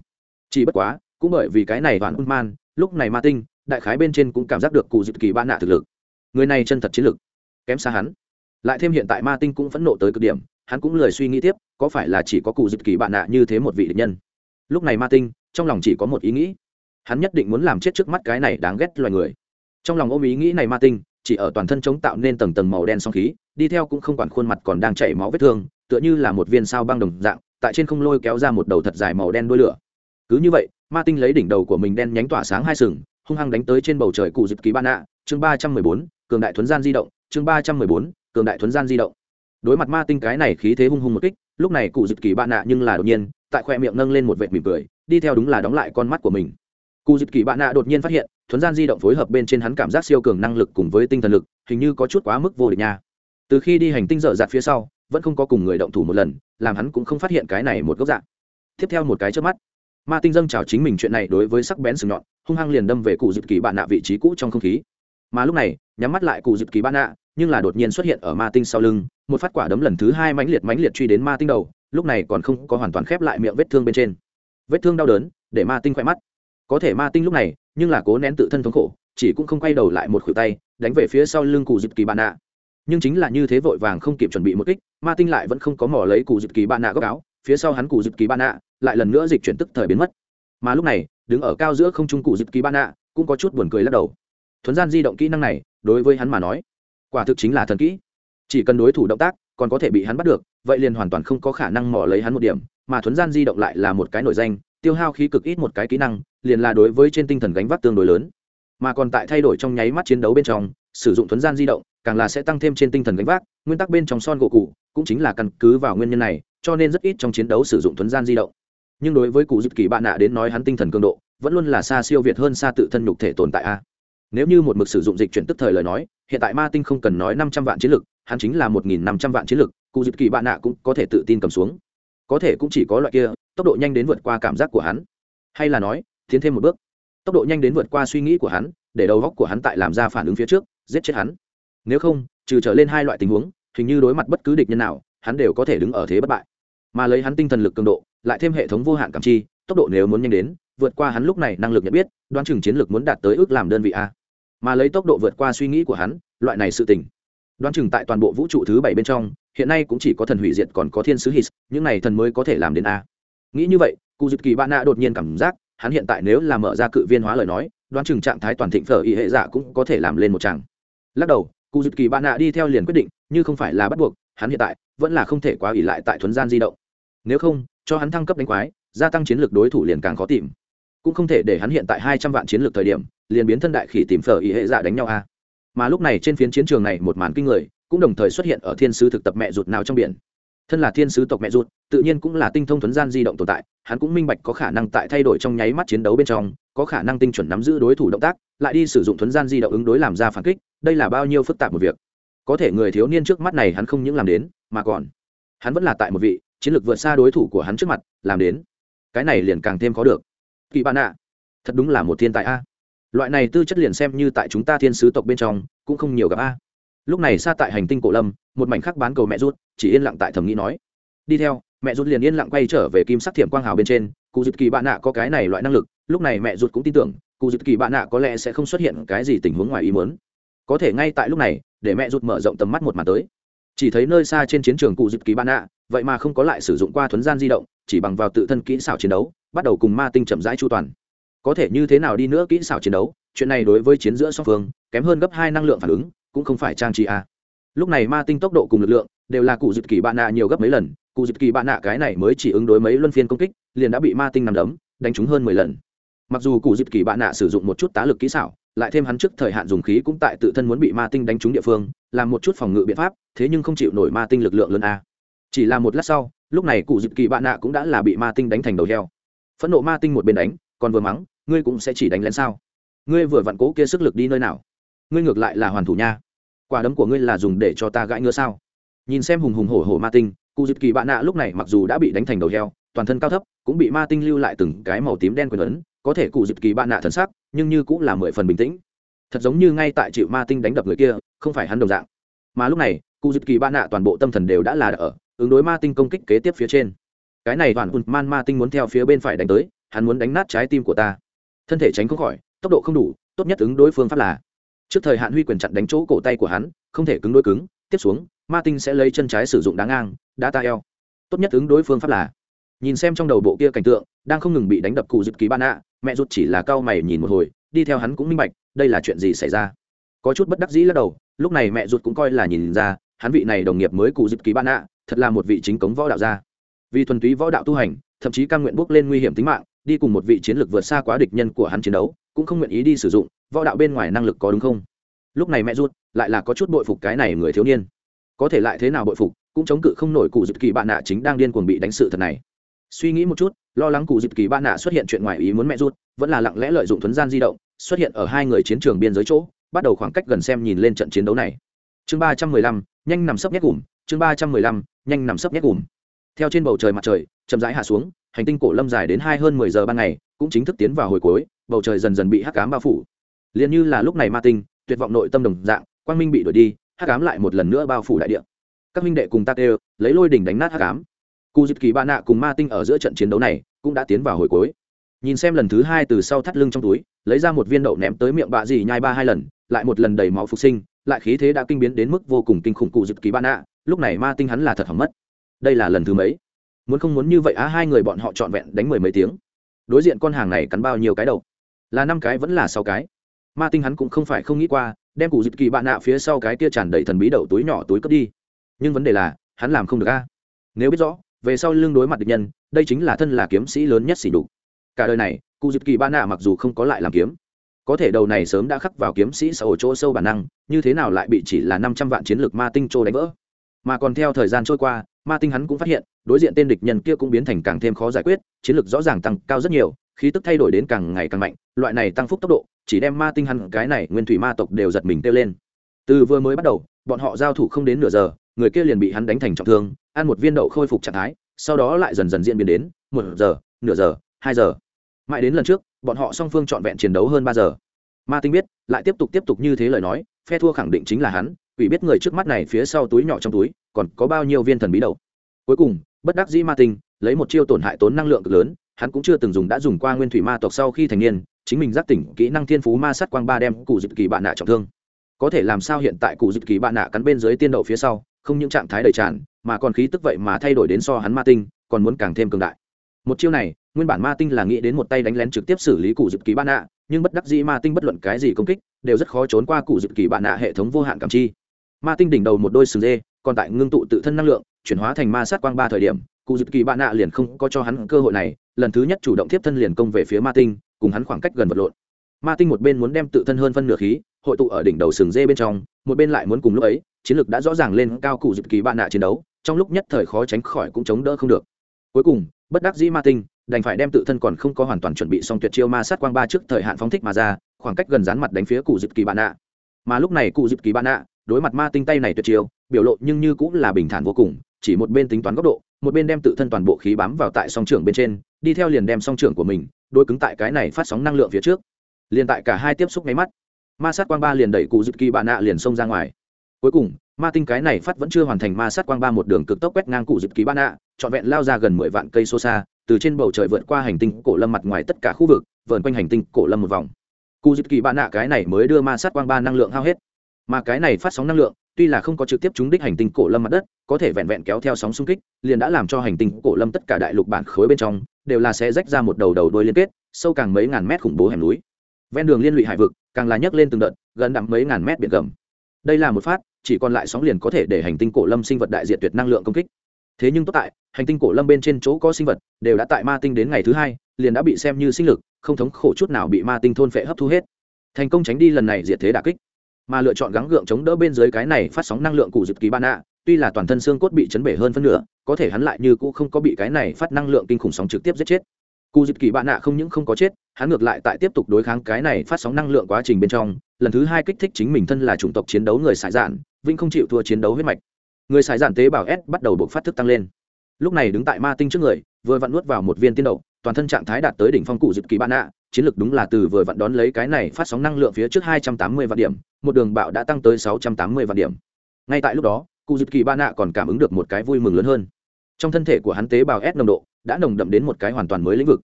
Speaker 1: Chỉ bất quá, cũng bởi vì cái này hoạn hùn man, lúc này ma tinh, đại khái bên trên cũng cảm giác được cụ dịp kỳ bạn nạ thực lực. Người này chân thật chiến lực, kém xa hắn. Lại thêm hiện tại ma tinh cũng phẫn nộ tới cực điểm, hắn cũng lười suy nghĩ tiếp, có phải là chỉ có cụ dịp kỳ bạn nạ như thế một vị địch nhân. Lúc này ma tinh, trong lòng chỉ có một ý nghĩ hắn nhất định muốn làm chết trước mắt cái này đáng ghét loài người. Trong lòng ôm ý nghĩ này ma tinh, chỉ ở toàn thân chống tạo nên tầng tầng màu đen song khí, đi theo cũng không quản khuôn mặt còn đang chảy máu vết thương, tựa như là một viên sao băng đồng dạng, tại trên không lôi kéo ra một đầu thật dài màu đen đuôi lửa. Cứ như vậy, ma tinh lấy đỉnh đầu của mình đen nhánh tỏa sáng hai sừng, hung hăng đánh tới trên bầu trời cụ dịp ký ban nạ, chương ba trăm mười bốn, cường đại thuấn gian di động, chương ba trăm mười bốn, cường đại thuấn gian di động. Đối mặt ma tinh cái này khí thế hung hung một kích, lúc này cụ dịp kỳ bạn nạ nhưng là đột nhiên, tại khoe miệng nâng lên một vệt mỉm cười, đi theo đúng là đóng lại con mắt của mình cụ dịp kỳ bạn nạ đột nhiên phát hiện, thuấn gian di động phối hợp bên trên hắn cảm giác siêu cường năng lực cùng với tinh thần lực, hình như có chút quá mức vô địch nha. Từ khi đi hành tinh dở dạt phía sau, vẫn không có cùng người động thủ một lần, làm hắn cũng không phát hiện cái này một góc dạng. Tiếp theo một cái trước mắt, ma tinh dâng chào chính mình chuyện này đối với sắc bén sừng nhọn, hung hăng liền đâm về cụ dịp kỳ bạn nạ vị trí cũ trong không khí. Mà lúc này, nhắm mắt lại cụ dịp kỳ bạn nạ, nhưng là đột nhiên xuất hiện ở ma tinh sau lưng, một phát quả đấm lần thứ hai mãnh liệt mãnh liệt truy đến ma tinh đầu, lúc này còn không có hoàn toàn khép lại miệng vết thương bên trên. Vết thương đau đớn, để ma tinh khỏe mắt có thể ma tinh lúc này, nhưng là cố nén tự thân thống khổ, chỉ cũng không quay đầu lại một khuỷu tay, đánh về phía sau lưng cụ dịp kỳ bạn nạ. Nhưng chính là như thế vội vàng không kịp chuẩn bị một kích, ma tinh lại vẫn không có mỏ lấy cụ dịp kỳ bạn nạ góc áo, phía sau hắn cụ dịp kỳ bạn nạ lại lần nữa dịch chuyển tức thời biến mất. Mà lúc này, đứng ở cao giữa không trung cụ dịp kỳ bạn nạ cũng có chút buồn cười lắc đầu. Thuấn gian di động kỹ năng này, đối với hắn mà nói, quả thực chính là thần kỹ. Chỉ cần đối thủ động tác còn có thể bị hắn bắt được, vậy liền hoàn toàn không có khả năng mỏ lấy hắn một điểm, mà thuấn gian di động lại là một cái nổi danh tiêu hao khí cực ít một cái kỹ năng, liền là đối với trên tinh thần gánh vác tương đối lớn. Mà còn tại thay đổi trong nháy mắt chiến đấu bên trong, sử dụng thuấn gian di động, càng là sẽ tăng thêm trên tinh thần gánh vác, nguyên tắc bên trong son gỗ cụ cũng chính là căn cứ vào nguyên nhân này, cho nên rất ít trong chiến đấu sử dụng thuấn gian di động. Nhưng đối với cụ dịp kỳ bạn nạ đến nói hắn tinh thần cường độ, vẫn luôn là xa siêu việt hơn xa tự thân nhục thể tồn tại a. Nếu như một mực sử dụng dịch chuyển tức thời lời nói, hiện tại ma tinh không cần nói năm trăm vạn chiến lực, hắn chính là một nghìn năm trăm vạn chiến lực, cụ dịp kỳ bạn nạ cũng có thể tự tin cầm xuống. Có thể cũng chỉ có loại kia tốc độ nhanh đến vượt qua cảm giác của hắn. Hay là nói, tiến thêm một bước. Tốc độ nhanh đến vượt qua suy nghĩ của hắn, để đầu góc của hắn tại làm ra phản ứng phía trước, giết chết hắn. Nếu không, trừ trở lên hai loại tình huống, hình như đối mặt bất cứ địch nhân nào, hắn đều có thể đứng ở thế bất bại. Mà lấy hắn tinh thần lực cường độ, lại thêm hệ thống vô hạn cảm chi, tốc độ nếu muốn nhanh đến, vượt qua hắn lúc này năng lực nhận biết, đoán chừng chiến lược muốn đạt tới ước làm đơn vị a. Mà lấy tốc độ vượt qua suy nghĩ của hắn, loại này sự tình. Đoán chừng tại toàn bộ vũ trụ thứ bảy bên trong, hiện nay cũng chỉ có thần hủy diệt còn có thiên sứ hít những này thần mới có thể làm đến a nghĩ như vậy, cụ dịp kỳ bạn nạ đột nhiên cảm giác, hắn hiện tại nếu là mở ra cự viên hóa lời nói, đoán chừng trạng thái toàn thịnh phở y hệ giả cũng có thể làm lên một chàng lắc đầu, cụ dịp kỳ bạn nạ đi theo liền quyết định, như không phải là bắt buộc, hắn hiện tại vẫn là không thể quá ỉ lại tại thuấn gian di động. Nếu không, cho hắn thăng cấp đánh quái, gia tăng chiến lược đối thủ liền càng khó tìm. Cũng không thể để hắn hiện tại hai trăm vạn chiến lược thời điểm, liền biến thân đại khỉ tìm phở ý hệ giả đánh nhau a. Mà lúc này trên phiến chiến trường này một màn kinh người, cũng đồng thời xuất hiện ở thiên sứ thực tập mẹ ruột nào trong biển thân là thiên sứ tộc mẹ ruột, tự nhiên cũng là tinh thông thuấn gian di động tồn tại, hắn cũng minh bạch có khả năng tại thay đổi trong nháy mắt chiến đấu bên trong, có khả năng tinh chuẩn nắm giữ đối thủ động tác, lại đi sử dụng thuấn gian di động ứng đối làm ra phản kích, đây là bao nhiêu phức tạp một việc. Có thể người thiếu niên trước mắt này hắn không những làm đến, mà còn, hắn vẫn là tại một vị, chiến lược vượt xa đối thủ của hắn trước mặt, làm đến. Cái này liền càng thêm khó được. Kỳ bạn ạ, thật đúng là một thiên tài a. Loại này tư chất liền xem như tại chúng ta thiên sứ tộc bên trong, cũng không nhiều gặp a lúc này xa tại hành tinh cổ lâm, một mảnh khắc bán cầu mẹ rút, chỉ yên lặng tại thầm nghĩ nói. Đi theo, mẹ rút liền yên lặng quay trở về kim sắc thiểm quang hào bên trên, cụ dịp kỳ bạn nạ có cái này loại năng lực, lúc này mẹ rút cũng tin tưởng, cụ dịp kỳ bạn nạ có lẽ sẽ không xuất hiện cái gì tình huống ngoài ý muốn. Có thể ngay tại lúc này, để mẹ rút mở rộng tầm mắt một mặt tới. Chỉ thấy nơi xa trên chiến trường cụ dịp kỳ bạn nạ, vậy mà không có lại sử dụng qua thuấn gian di động, chỉ bằng vào tự thân kỹ xảo chiến đấu, bắt đầu cùng ma tinh chậm rãi chu toàn. Có thể như thế nào đi nữa kỹ xảo chiến đấu, chuyện này đối với chiến giữa song phương, kém hơn gấp hai năng lượng phản ứng cũng không phải trang trí a à. lúc này ma tinh tốc độ cùng lực lượng đều là cụ dịp kỳ bạn nạ nhiều gấp mấy lần, cụ dịp kỳ bạn nạ cái này mới chỉ ứng đối mấy luân phiên công kích, liền đã bị ma tinh nằm đấm, đánh trúng hơn mười lần. Mặc dù cụ dịp kỳ bạn nạ sử dụng một chút tá lực kỹ xảo, lại thêm hắn trước thời hạn dùng khí cũng tại tự thân muốn bị ma tinh đánh trúng địa phương, làm một chút phòng ngự biện pháp, thế nhưng không chịu nổi ma tinh lực lượng lớn a chỉ là một lát sau, lúc này cụ dịp kỳ bạn nạ cũng đã là bị ma tinh đánh thành đầu heo. Phẫn nộ ma tinh một bên đánh, còn vừa mắng, ngươi cũng sẽ chỉ đánh lén sao? Ngươi vừa vặn cố kia sức lực đi nơi nào? Ngươi ngược lại là hoàn thủ nha quả đấm của ngươi là dùng để cho ta gãi ngứa sao? Nhìn xem hùng hùng hổ hổ ma tinh cụ dịp kỳ bạn nạ lúc này mặc dù đã bị đánh thành đầu heo, toàn thân cao thấp, cũng bị ma tinh lưu lại từng cái màu tím đen quyền ấn, có thể cụ dịp kỳ bạn nạ thần sắc, nhưng như cũng là mười phần bình tĩnh. Thật giống như ngay tại chịu ma tinh đánh đập người kia, không phải hắn đồng dạng. Mà lúc này cụ dịp kỳ bạn nạ toàn bộ tâm thần đều đã là ở, ứng đối ma tinh công kích kế tiếp phía trên. Cái này toàn hùn man ma tinh muốn theo phía bên phải đánh tới, hắn muốn đánh nát trái tim của ta. Thân thể tránh không khỏi, tốc độ không đủ, tốt nhất ứng đối phương pháp là trước thời hạn huy quyền chặn đánh chỗ cổ tay của hắn, không thể cứng đối cứng, tiếp xuống, ma tinh sẽ lấy chân trái sử dụng đá ngang, đá ta eo. Tốt nhất ứng đối phương pháp là, nhìn xem trong đầu bộ kia cảnh tượng, đang không ngừng bị đánh đập cụ dứt ký ban ạ mẹ rút chỉ là cao mày nhìn một hồi, đi theo hắn cũng minh bạch, đây là chuyện gì xảy ra. Có chút bất đắc dĩ lắc đầu, lúc này mẹ rút cũng coi là nhìn ra, hắn vị này đồng nghiệp mới cụ dứt ký ban ạ thật là một vị chính cống võ đạo gia. Vì thuần túy võ đạo tu hành, thậm chí cam nguyện bước lên nguy hiểm tính mạng, đi cùng một vị chiến lược vượt xa quá địch nhân của hắn chiến đấu, cũng không nguyện ý đi sử dụng võ đạo bên ngoài năng lực có đúng không? Lúc này mẹ ruột lại là có chút bội phục cái này người thiếu niên. Có thể lại thế nào bội phục, cũng chống cự không nổi cụ dịp kỳ bạn nạ chính đang điên cuồng bị đánh sự thật này. Suy nghĩ một chút, lo lắng cụ dịp kỳ bạn nạ xuất hiện chuyện ngoài ý muốn mẹ ruột, vẫn là lặng lẽ lợi dụng thuấn gian di động, xuất hiện ở hai người chiến trường biên giới chỗ, bắt đầu khoảng cách gần xem nhìn lên trận chiến đấu này. Chương ba trăm mười lăm, nhanh nằm sấp nhét gùm, chương ba trăm mười lăm, nhanh nằm sấp nhét gùm. Theo trên bầu trời mặt trời, chậm rãi hạ xuống, hành tinh cổ lâm dài đến hai hơn mười giờ ban ngày, cũng chính thức tiến vào hồi cuối, bầu trời dần dần bị hắc cám bao phủ liền như là lúc này ma tinh, tuyệt vọng nội tâm đồng dạng, quang minh bị đuổi đi, hắc ám lại một lần nữa bao phủ đại địa. Các minh đệ cùng ta kêu, lấy lôi đỉnh đánh nát hắc ám. Cụ dịp kỳ ba nạ cùng ma tinh ở giữa trận chiến đấu này cũng đã tiến vào hồi cuối. Nhìn xem lần thứ hai từ sau thắt lưng trong túi, lấy ra một viên đậu ném tới miệng bạ dì nhai ba hai lần, lại một lần đầy máu phục sinh, lại khí thế đã kinh biến đến mức vô cùng kinh khủng cụ dịp kỳ ba nạ, lúc này ma tinh hắn là thật hỏng mất. Đây là lần thứ mấy? Muốn không muốn như vậy á, hai người bọn họ trọn vẹn đánh mười mấy tiếng. Đối diện con hàng này cắn bao nhiêu cái đầu? Là năm cái vẫn là sáu cái? Ma tinh hắn cũng không phải không nghĩ qua, đem cụ dịp kỳ bạn nạ phía sau cái kia tràn đầy thần bí đầu túi nhỏ túi cất đi. Nhưng vấn đề là, hắn làm không được a. Nếu biết rõ, về sau lưng đối mặt địch nhân, đây chính là thân là kiếm sĩ lớn nhất xỉ đục cả đời này, cụ dịp kỳ bạn nạ mặc dù không có lại làm kiếm, có thể đầu này sớm đã khắc vào kiếm sĩ xã hội chỗ sâu bản năng, như thế nào lại bị chỉ là năm trăm vạn chiến lược ma tinh trô đánh vỡ? Mà còn theo thời gian trôi qua, ma tinh hắn cũng phát hiện, đối diện tên địch nhân kia cũng biến thành càng thêm khó giải quyết, chiến lược rõ ràng tăng cao rất nhiều khí tức thay đổi đến càng ngày càng mạnh, loại này tăng phúc tốc độ, chỉ đem ma tinh hắn cái này nguyên thủy ma tộc đều giật mình kêu lên. Từ vừa mới bắt đầu, bọn họ giao thủ không đến nửa giờ, người kia liền bị hắn đánh thành trọng thương, ăn một viên đậu khôi phục trạng thái, sau đó lại dần dần diễn biến đến một giờ, nửa giờ, hai giờ. Mãi đến lần trước, bọn họ song phương trọn vẹn chiến đấu hơn ba giờ. Ma tinh biết, lại tiếp tục tiếp tục như thế lời nói, phe thua khẳng định chính là hắn ủy biết người trước mắt này phía sau túi nhỏ trong túi, còn có bao nhiêu viên thần bí đầu cuối cùng, bất đắc dĩ ma tinh, lấy một chiêu tổn hại tốn năng lượng cực lớn hắn cũng chưa từng dùng đã dùng qua nguyên thủy ma tộc sau khi thành niên, chính mình giác tỉnh kỹ năng thiên phú ma sát quang ba đem cụ dịp kỳ bạn nạ trọng thương. Có thể làm sao hiện tại cụ dịp kỳ bạn nạ cắn bên dưới tiên đậu phía sau, không những trạng thái đầy tràn, mà còn khí tức vậy mà thay đổi đến so hắn ma tinh, còn muốn càng thêm cường đại. Một chiêu này, nguyên bản ma tinh là nghĩ đến một tay đánh lén trực tiếp xử lý cụ dịp kỳ bạn nạ, nhưng bất đắc dĩ ma tinh bất luận cái gì công kích, đều rất khó trốn qua cụ dịp kỳ bạn nạ hệ thống vô hạn cảm chi. Ma tinh đỉnh đầu một đôi sừng dê, còn tại ngưng tụ tự thân năng lượng, chuyển hóa thành ma sát quang ba thời điểm cụ dịp kỳ bạn nạ liền không có cho hắn cơ hội này, lần thứ nhất chủ động tiếp thân liền công về phía ma tinh, cùng hắn khoảng cách gần vật lộn. Ma tinh một bên muốn đem tự thân hơn phân nửa khí, hội tụ ở đỉnh đầu sừng dê bên trong, một bên lại muốn cùng lúc ấy, chiến lược đã rõ ràng lên cao cụ dịp kỳ bạn nạ chiến đấu, trong lúc nhất thời khó tránh khỏi cũng chống đỡ không được. Cuối cùng, bất đắc dĩ ma tinh, đành phải đem tự thân còn không có hoàn toàn chuẩn bị xong tuyệt chiêu ma sát quang ba trước thời hạn phóng thích mà ra, khoảng cách gần dán mặt đánh phía cụ dịp kỳ bạn nạ. Mà lúc này cụ dịp kỳ bạn nạ đối mặt ma tinh tay này tuyệt chiêu, biểu lộ nhưng như cũng là bình thản vô cùng, chỉ một bên tính toán góc độ một bên đem tự thân toàn bộ khí bám vào tại song trưởng bên trên, đi theo liền đem song trưởng của mình đôi cứng tại cái này phát sóng năng lượng phía trước. Liền tại cả hai tiếp xúc máy mắt, ma sát quang ba liền đẩy cụ dịp kỳ bạn nạ liền xông ra ngoài. Cuối cùng, ma tinh cái này phát vẫn chưa hoàn thành ma sát quang ba một đường cực tốc quét ngang cụ dịp kỳ bạn nạ, trọn vẹn lao ra gần mười vạn cây xô xa, từ trên bầu trời vượt qua hành tinh cổ lâm mặt ngoài tất cả khu vực, vờn quanh hành tinh cổ lâm một vòng. Cụ dịp kỳ bạn nạ cái này mới đưa ma sát quang ba năng lượng hao hết. Mà cái này phát sóng năng lượng tuy là không có trực tiếp trúng đích hành tinh cổ lâm mặt đất, có thể vẹn vẹn kéo theo sóng xung kích, liền đã làm cho hành tinh cổ lâm tất cả đại lục bản khối bên trong, đều là sẽ rách ra một đầu đầu đuôi liên kết, sâu càng mấy ngàn mét khủng bố hẻm núi. Ven đường liên lụy hải vực, càng là nhấc lên từng đợt, gần đặm mấy ngàn mét biển gầm. Đây là một phát, chỉ còn lại sóng liền có thể để hành tinh cổ lâm sinh vật đại diện tuyệt năng lượng công kích. Thế nhưng tốt tại, hành tinh cổ lâm bên trên chỗ có sinh vật, đều đã tại ma tinh đến ngày thứ hai, liền đã bị xem như sinh lực, không thống khổ chút nào bị ma tinh thôn phệ hấp thu hết. Thành công tránh đi lần này diệt thế đà kích mà lựa chọn gắng gượng chống đỡ bên dưới cái này phát sóng năng lượng cụ dịp kỳ ban ạ. Tuy là toàn thân xương cốt bị chấn bể hơn phân nửa, có thể hắn lại như cũ không có bị cái này phát năng lượng kinh khủng sóng trực tiếp giết chết. Cụ dịp kỳ bạn nạ không những không có chết, hắn ngược lại tại tiếp tục đối kháng cái này phát sóng năng lượng quá trình bên trong. Lần thứ hai kích thích chính mình thân là chủng tộc chiến đấu người sải dạn vinh không chịu thua chiến đấu huyết mạch. Người sải dạn tế bào s bắt đầu buộc phát thức tăng lên. Lúc này đứng tại ma tinh trước người, vừa vặn nuốt vào một viên tiên đậu, toàn thân trạng thái đạt tới đỉnh phong cụ dịp kỳ bạn nạ chiến lược đúng là từ vừa vặn đón lấy cái này phát sóng năng lượng phía trước hai trăm tám mươi vạn điểm một đường bạo đã tăng tới sáu trăm tám mươi vạn điểm. Ngay tại lúc đó, cụ dịp kỳ ba nạ còn cảm ứng được một cái vui mừng lớn hơn. Trong thân thể của hắn tế bào s nồng độ đã nồng đậm đến một cái hoàn toàn mới lĩnh vực.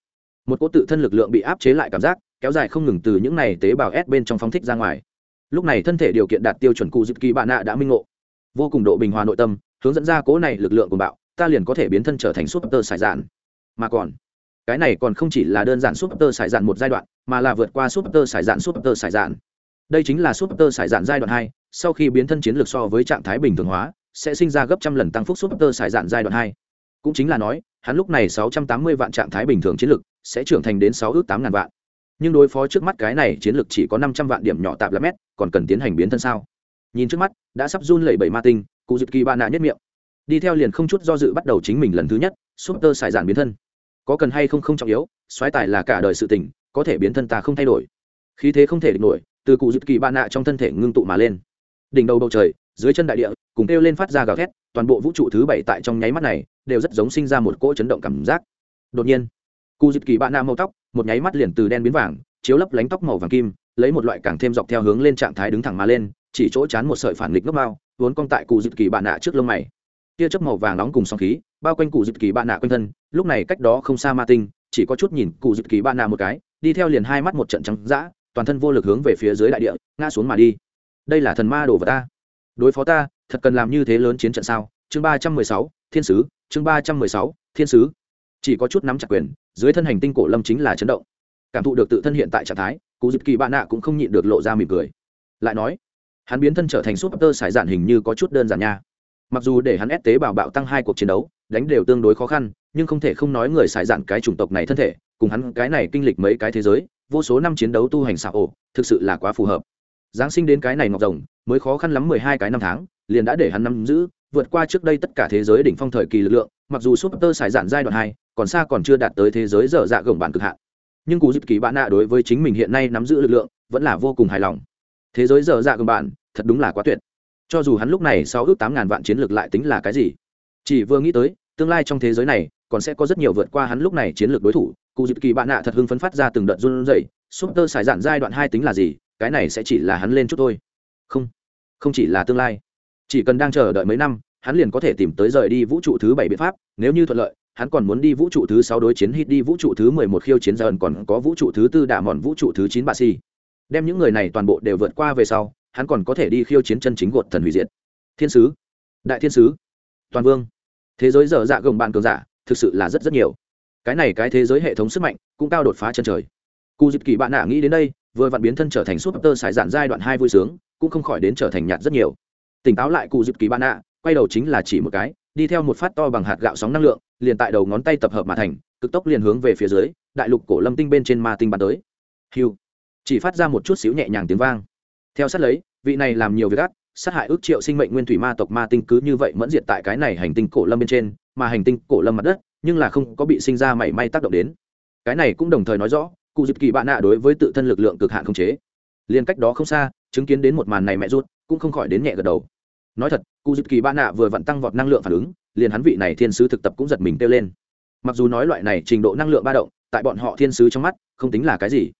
Speaker 1: Một cỗ tự thân lực lượng bị áp chế lại cảm giác, kéo dài không ngừng từ những này tế bào s bên trong phóng thích ra ngoài. Lúc này thân thể điều kiện đạt tiêu chuẩn cụ dịp kỳ ba nạ đã minh ngộ. Vô cùng độ bình hòa nội tâm, hướng dẫn ra cỗ này lực lượng của bạo, ta liền có thể biến thân trở thành Super Saiyan. dạn mà còn, cái này còn không chỉ là đơn giản Super Saiyan dạn một giai đoạn, mà là vượt qua Super Saiyan Super dạn đây chính là Super sải dạn giai đoạn hai, sau khi biến thân chiến lược so với trạng thái bình thường hóa, sẽ sinh ra gấp trăm lần tăng phúc Super sải dạn giai đoạn hai. Cũng chính là nói, hắn lúc này sáu trăm tám mươi vạn trạng thái bình thường chiến lược sẽ trưởng thành đến sáu ước tám ngàn vạn. Nhưng đối phó trước mắt cái này chiến lược chỉ có năm trăm vạn điểm nhỏ tạp là mét, còn cần tiến hành biến thân sao? Nhìn trước mắt, đã sắp run lẩy bẩy ma tinh, cụ dịp kỳ ba nạ nhất miệng. Đi theo liền không chút do dự bắt đầu chính mình lần thứ nhất super sải dạn biến thân. Có cần hay không không trọng yếu xoáy tài là cả đời sự tình, có thể biến thân ta không thay đổi. Khí thế không thể địch nổi từ cụ dịp kỳ bạn nạ trong thân thể ngưng tụ mà lên. Đỉnh đầu bầu trời, dưới chân đại địa, cùng kêu lên phát ra gào thét, toàn bộ vũ trụ thứ bảy tại trong nháy mắt này, đều rất giống sinh ra một cỗ chấn động cảm giác. Đột nhiên, cụ dịp kỳ bạn nạ màu tóc, một nháy mắt liền từ đen biến vàng, chiếu lấp lánh tóc màu vàng kim, lấy một loại càng thêm dọc theo hướng lên trạng thái đứng thẳng mà lên, chỉ chỗ chán một sợi phản nghịch ngốc bao vốn cong tại cụ dịp kỳ bạn nạ trước lông mày. Tia chớp màu vàng nóng cùng sóng khí, bao quanh cụ dịp kỳ bạn nạ quanh thân, lúc này cách đó không xa ma tinh, chỉ có chút nhìn cụ dịp kỳ bạn nạ một cái, đi theo liền hai mắt một trận trắng dã toàn thân vô lực hướng về phía dưới đại địa, ngã xuống mà đi. Đây là thần ma đồ vật ta. Đối phó ta, thật cần làm như thế lớn chiến trận sao? Chương ba trăm mười sáu, thiên sứ. Chương ba trăm mười sáu, thiên sứ. Chỉ có chút nắm chặt quyền, dưới thân hành tinh cổ lâm chính là chấn động. Cảm thụ được tự thân hiện tại trạng thái cụ dịp kỳ bạn nạ cũng không nhịn được lộ ra mỉm cười. Lại nói, hắn biến thân trở thành súp tơ sải giản hình như có chút đơn giản nha. Mặc dù để hắn ép tế bào bạo tăng hai cuộc chiến đấu, đánh đều tương đối khó khăn, nhưng không thể không nói người sải giản cái chủng tộc này thân thể, cùng hắn cái này kinh lịch mấy cái thế giới vô số năm chiến đấu tu hành xạ ổ, thực sự là quá phù hợp. Giáng sinh đến cái này ngọc rồng, mới khó khăn lắm mười hai cái năm tháng, liền đã để hắn nắm giữ, vượt qua trước đây tất cả thế giới đỉnh phong thời kỳ lực lượng, mặc dù súp tơ xài giản giai đoạn hai, còn xa còn chưa đạt tới thế giới dở dạ gồng bản cực hạn. Nhưng cú dịp kỳ bạn nạ đối với chính mình hiện nay nắm giữ lực lượng, vẫn là vô cùng hài lòng. Thế giới dở dạ gồng bản, thật đúng là quá tuyệt. Cho dù hắn lúc này sáu ước tám ngàn vạn chiến lược lại tính là cái gì? Chỉ vừa nghĩ tới, tương lai trong thế giới này, còn sẽ có rất nhiều vượt qua hắn lúc này chiến lược đối thủ cụ dịp kỳ bạn nạ thật hưng phấn phát ra từng đợt run rẩy, súp tơ xài dạn giai đoạn hai tính là gì? Cái này sẽ chỉ là hắn lên chút thôi. Không không chỉ là tương lai. Chỉ cần đang chờ đợi mấy năm, hắn liền có thể tìm tới rời đi vũ trụ thứ bảy biện pháp, nếu như thuận lợi, hắn còn muốn đi vũ trụ thứ sáu đối chiến hít đi vũ trụ thứ mười một khiêu chiến dần còn có vũ trụ thứ tư đạ mòn vũ trụ thứ chín bạ si đem những người này toàn bộ đều vượt qua về sau, hắn còn có thể đi khiêu chiến chân chính gột thần hủy diệt. Thiên sứ, đại thiên sứ, toàn vương, thế giới dở dạ gồng bạn cường giả, thực sự là rất rất nhiều cái này cái thế giới hệ thống sức mạnh cũng cao đột phá chân trời. Cụ dịp kỳ bạn nạ nghĩ đến đây, vừa vặn biến thân trở thành súp tơ sải giản giai đoạn hai vui sướng, cũng không khỏi đến trở thành nhạt rất nhiều. Tỉnh táo lại cụ dịp kỳ bạn nạ quay đầu chính là chỉ một cái, đi theo một phát to bằng hạt gạo sóng năng lượng, liền tại đầu ngón tay tập hợp mà thành, cực tốc liền hướng về phía dưới, đại lục cổ lâm tinh bên trên ma tinh bắn tới. Hiu. Chỉ phát ra một chút xíu nhẹ nhàng tiếng vang. Theo sát lấy, vị này làm nhiều việc gắt sát hại ước triệu sinh mệnh nguyên thủy ma tộc ma tinh cứ như vậy mẫn diệt tại cái này hành tinh cổ lâm bên trên mà hành tinh cổ lâm mặt đất, nhưng là không có bị sinh ra mảy may tác động đến. Cái này cũng đồng thời nói rõ, cụ dịp kỳ bạn nạ đối với tự thân lực lượng cực hạn không chế. Liên cách đó không xa, chứng kiến đến một màn này mẹ rút cũng không khỏi đến nhẹ gật đầu. Nói thật, cụ dịp kỳ bạn nạ vừa vặn tăng vọt năng lượng phản ứng, liền hắn vị này thiên sứ thực tập cũng giật mình kêu lên. Mặc dù nói loại này trình độ năng lượng ba động, tại bọn họ thiên sứ trong mắt, không tính là cái gì.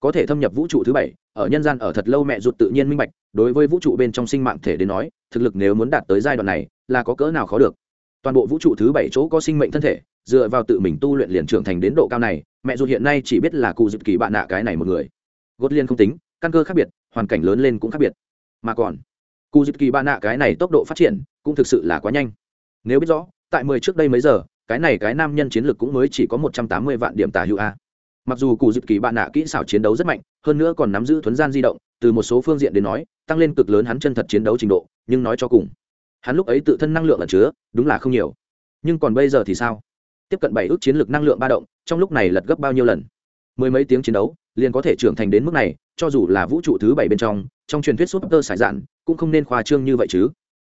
Speaker 1: Có thể thâm nhập vũ trụ thứ bảy, ở nhân gian ở thật lâu mẹ ruột tự nhiên minh bạch, đối với vũ trụ bên trong sinh mạng thể đến nói, thực lực nếu muốn đạt tới giai đoạn này, là có cỡ nào khó được toàn bộ vũ trụ thứ bảy chỗ có sinh mệnh thân thể, dựa vào tự mình tu luyện liền trưởng thành đến độ cao này, mẹ ruột hiện nay chỉ biết là cụ dịp kỳ bạn nạ cái này một người. Gốt liên không tính, căn cơ khác biệt, hoàn cảnh lớn lên cũng khác biệt. Mà còn, cụ dịp kỳ bạn nạ cái này tốc độ phát triển cũng thực sự là quá nhanh. Nếu biết rõ, tại mười trước đây mấy giờ, cái này cái nam nhân chiến lược cũng mới chỉ có một trăm tám mươi vạn điểm tả hữu a. Mặc dù cụ dịp kỳ bạn nạ kỹ xảo chiến đấu rất mạnh, hơn nữa còn nắm giữ thuấn gian di động, từ một số phương diện đến nói, tăng lên cực lớn hắn chân thật chiến đấu trình độ, nhưng nói cho cùng hắn lúc ấy tự thân năng lượng ẩn chứa, đúng là không nhiều. Nhưng còn bây giờ thì sao? Tiếp cận bảy ước chiến lược năng lượng ba động, trong lúc này lật gấp bao nhiêu lần? Mười mấy tiếng chiến đấu, liền có thể trưởng thành đến mức này, cho dù là vũ trụ thứ bảy bên trong trong truyền thuyết súp tơ sải dạn, cũng không nên khoa trương như vậy chứ.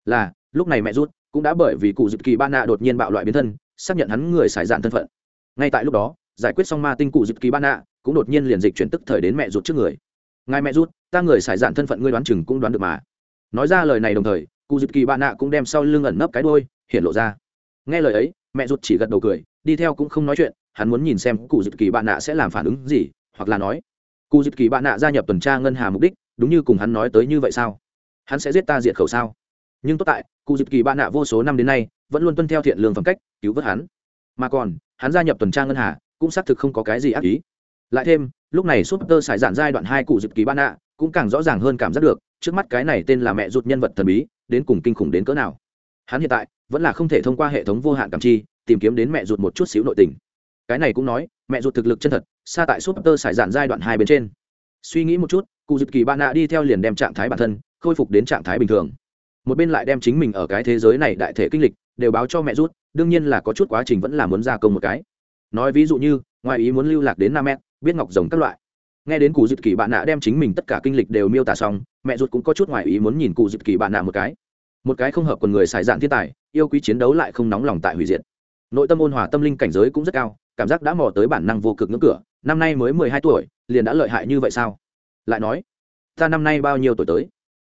Speaker 1: Là, lúc này mẹ rút cũng đã bởi vì cụ dịp kỳ ba nạ đột nhiên bạo loại biến thân, xác nhận hắn người sải dạn thân phận. Ngay tại lúc đó, giải quyết xong ma tinh cụ dịp kỳ ban nạ cũng đột nhiên liền dịch chuyển tức thời đến mẹ rút trước người. Ngài mẹ rút ta người xài dạn thân phận ngươi đoán chừng cũng đoán được mà. Nói ra lời này đồng thời cụ dịp kỳ bạn nạ cũng đem sau lưng ẩn nấp cái đôi hiện lộ ra. Nghe lời ấy, mẹ ruột chỉ gật đầu cười, đi theo cũng không nói chuyện, hắn muốn nhìn xem cụ dịp kỳ bạn nạ sẽ làm phản ứng gì, hoặc là nói cụ dịp kỳ bạn nạ gia nhập tuần tra ngân hà mục đích, đúng như cùng hắn nói tới như vậy sao? Hắn sẽ giết ta diệt khẩu sao? Nhưng tốt tại cụ dịp kỳ bạn nạ vô số năm đến nay, vẫn luôn tuân theo thiện lương phẩm cách, cứu vớt hắn. Mà còn, hắn gia nhập tuần tra ngân hà, cũng xác thực không có cái gì ác ý. Lại thêm, lúc này súp tơ xài giản giai đoạn hai cụ dịp kỳ bạn nạ cũng càng rõ ràng hơn cảm giác được, trước mắt cái này tên là mẹ ruột nhân vật thần bí đến cùng kinh khủng đến cỡ nào. Hắn hiện tại vẫn là không thể thông qua hệ thống vô hạn cảm chi, tìm kiếm đến mẹ ruột một chút xíu nội tình. Cái này cũng nói, mẹ ruột thực lực chân thật, xa tại súp tơ xài dạn giai đoạn hai bên trên. Suy nghĩ một chút cụ dịp kỳ bạn nạ đi theo liền đem trạng thái bản thân khôi phục đến trạng thái bình thường. Một bên lại đem chính mình ở cái thế giới này đại thể kinh lịch đều báo cho mẹ rút đương nhiên là có chút quá trình vẫn là muốn gia công một cái. Nói ví dụ như, ngoài ý muốn lưu lạc đến nam mẹ biết ngọc rồng các loại nghe đến cụ dịp kỳ bạn nạ đem chính mình tất cả kinh lịch đều miêu tả xong, mẹ ruột cũng có chút ngoài ý muốn nhìn cụ dịp kỳ bạn nạ một cái. Một cái không hợp con người xài dạn thiên tài, yêu quý chiến đấu lại không nóng lòng tại hủy diệt. Nội tâm ôn hòa, tâm linh cảnh giới cũng rất cao, cảm giác đã mò tới bản năng vô cực ngưỡng cửa, năm nay mới mười hai tuổi, liền đã lợi hại như vậy sao? Lại nói, ta năm nay bao nhiêu tuổi tới?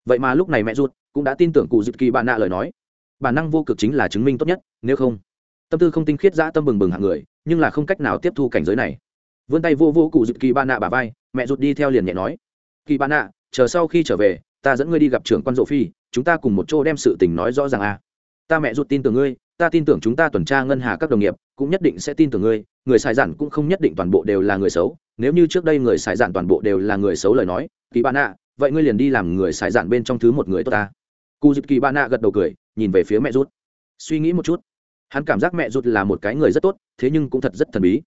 Speaker 1: Vậy mà lúc này mẹ ruột cũng đã tin tưởng cụ dịp kỳ bạn nạ lời nói. Bản năng vô cực chính là chứng minh tốt nhất, nếu không, tâm tư không tinh khiết, dã tâm bừng bừng hạng người, nhưng là không cách nào tiếp thu cảnh giới này vươn tay vô vô cụ dịp kỳ Ba nạ bà vai, mẹ rụt đi theo liền nhẹ nói. Kỳ Ba nạ, chờ sau khi trở về, ta dẫn ngươi đi gặp trưởng quan rộ phi, chúng ta cùng một chỗ đem sự tình nói rõ ràng à. ta mẹ rụt tin tưởng ngươi, ta tin tưởng chúng ta tuần tra ngân hà các đồng nghiệp, cũng nhất định sẽ tin tưởng ngươi, người xài giản cũng không nhất định toàn bộ đều là người xấu. Nếu như trước đây người xài giản toàn bộ đều là người xấu lời nói, kỳ Ba nạ, vậy ngươi liền đi làm người xài giản bên trong thứ một người tốt ta. Cụ dịp kỳ Ba nạ gật đầu cười, nhìn về phía mẹ rút suy nghĩ một chút. Hắn cảm giác mẹ rút là một cái người rất tốt, thế nhưng cũng thật rất thần bí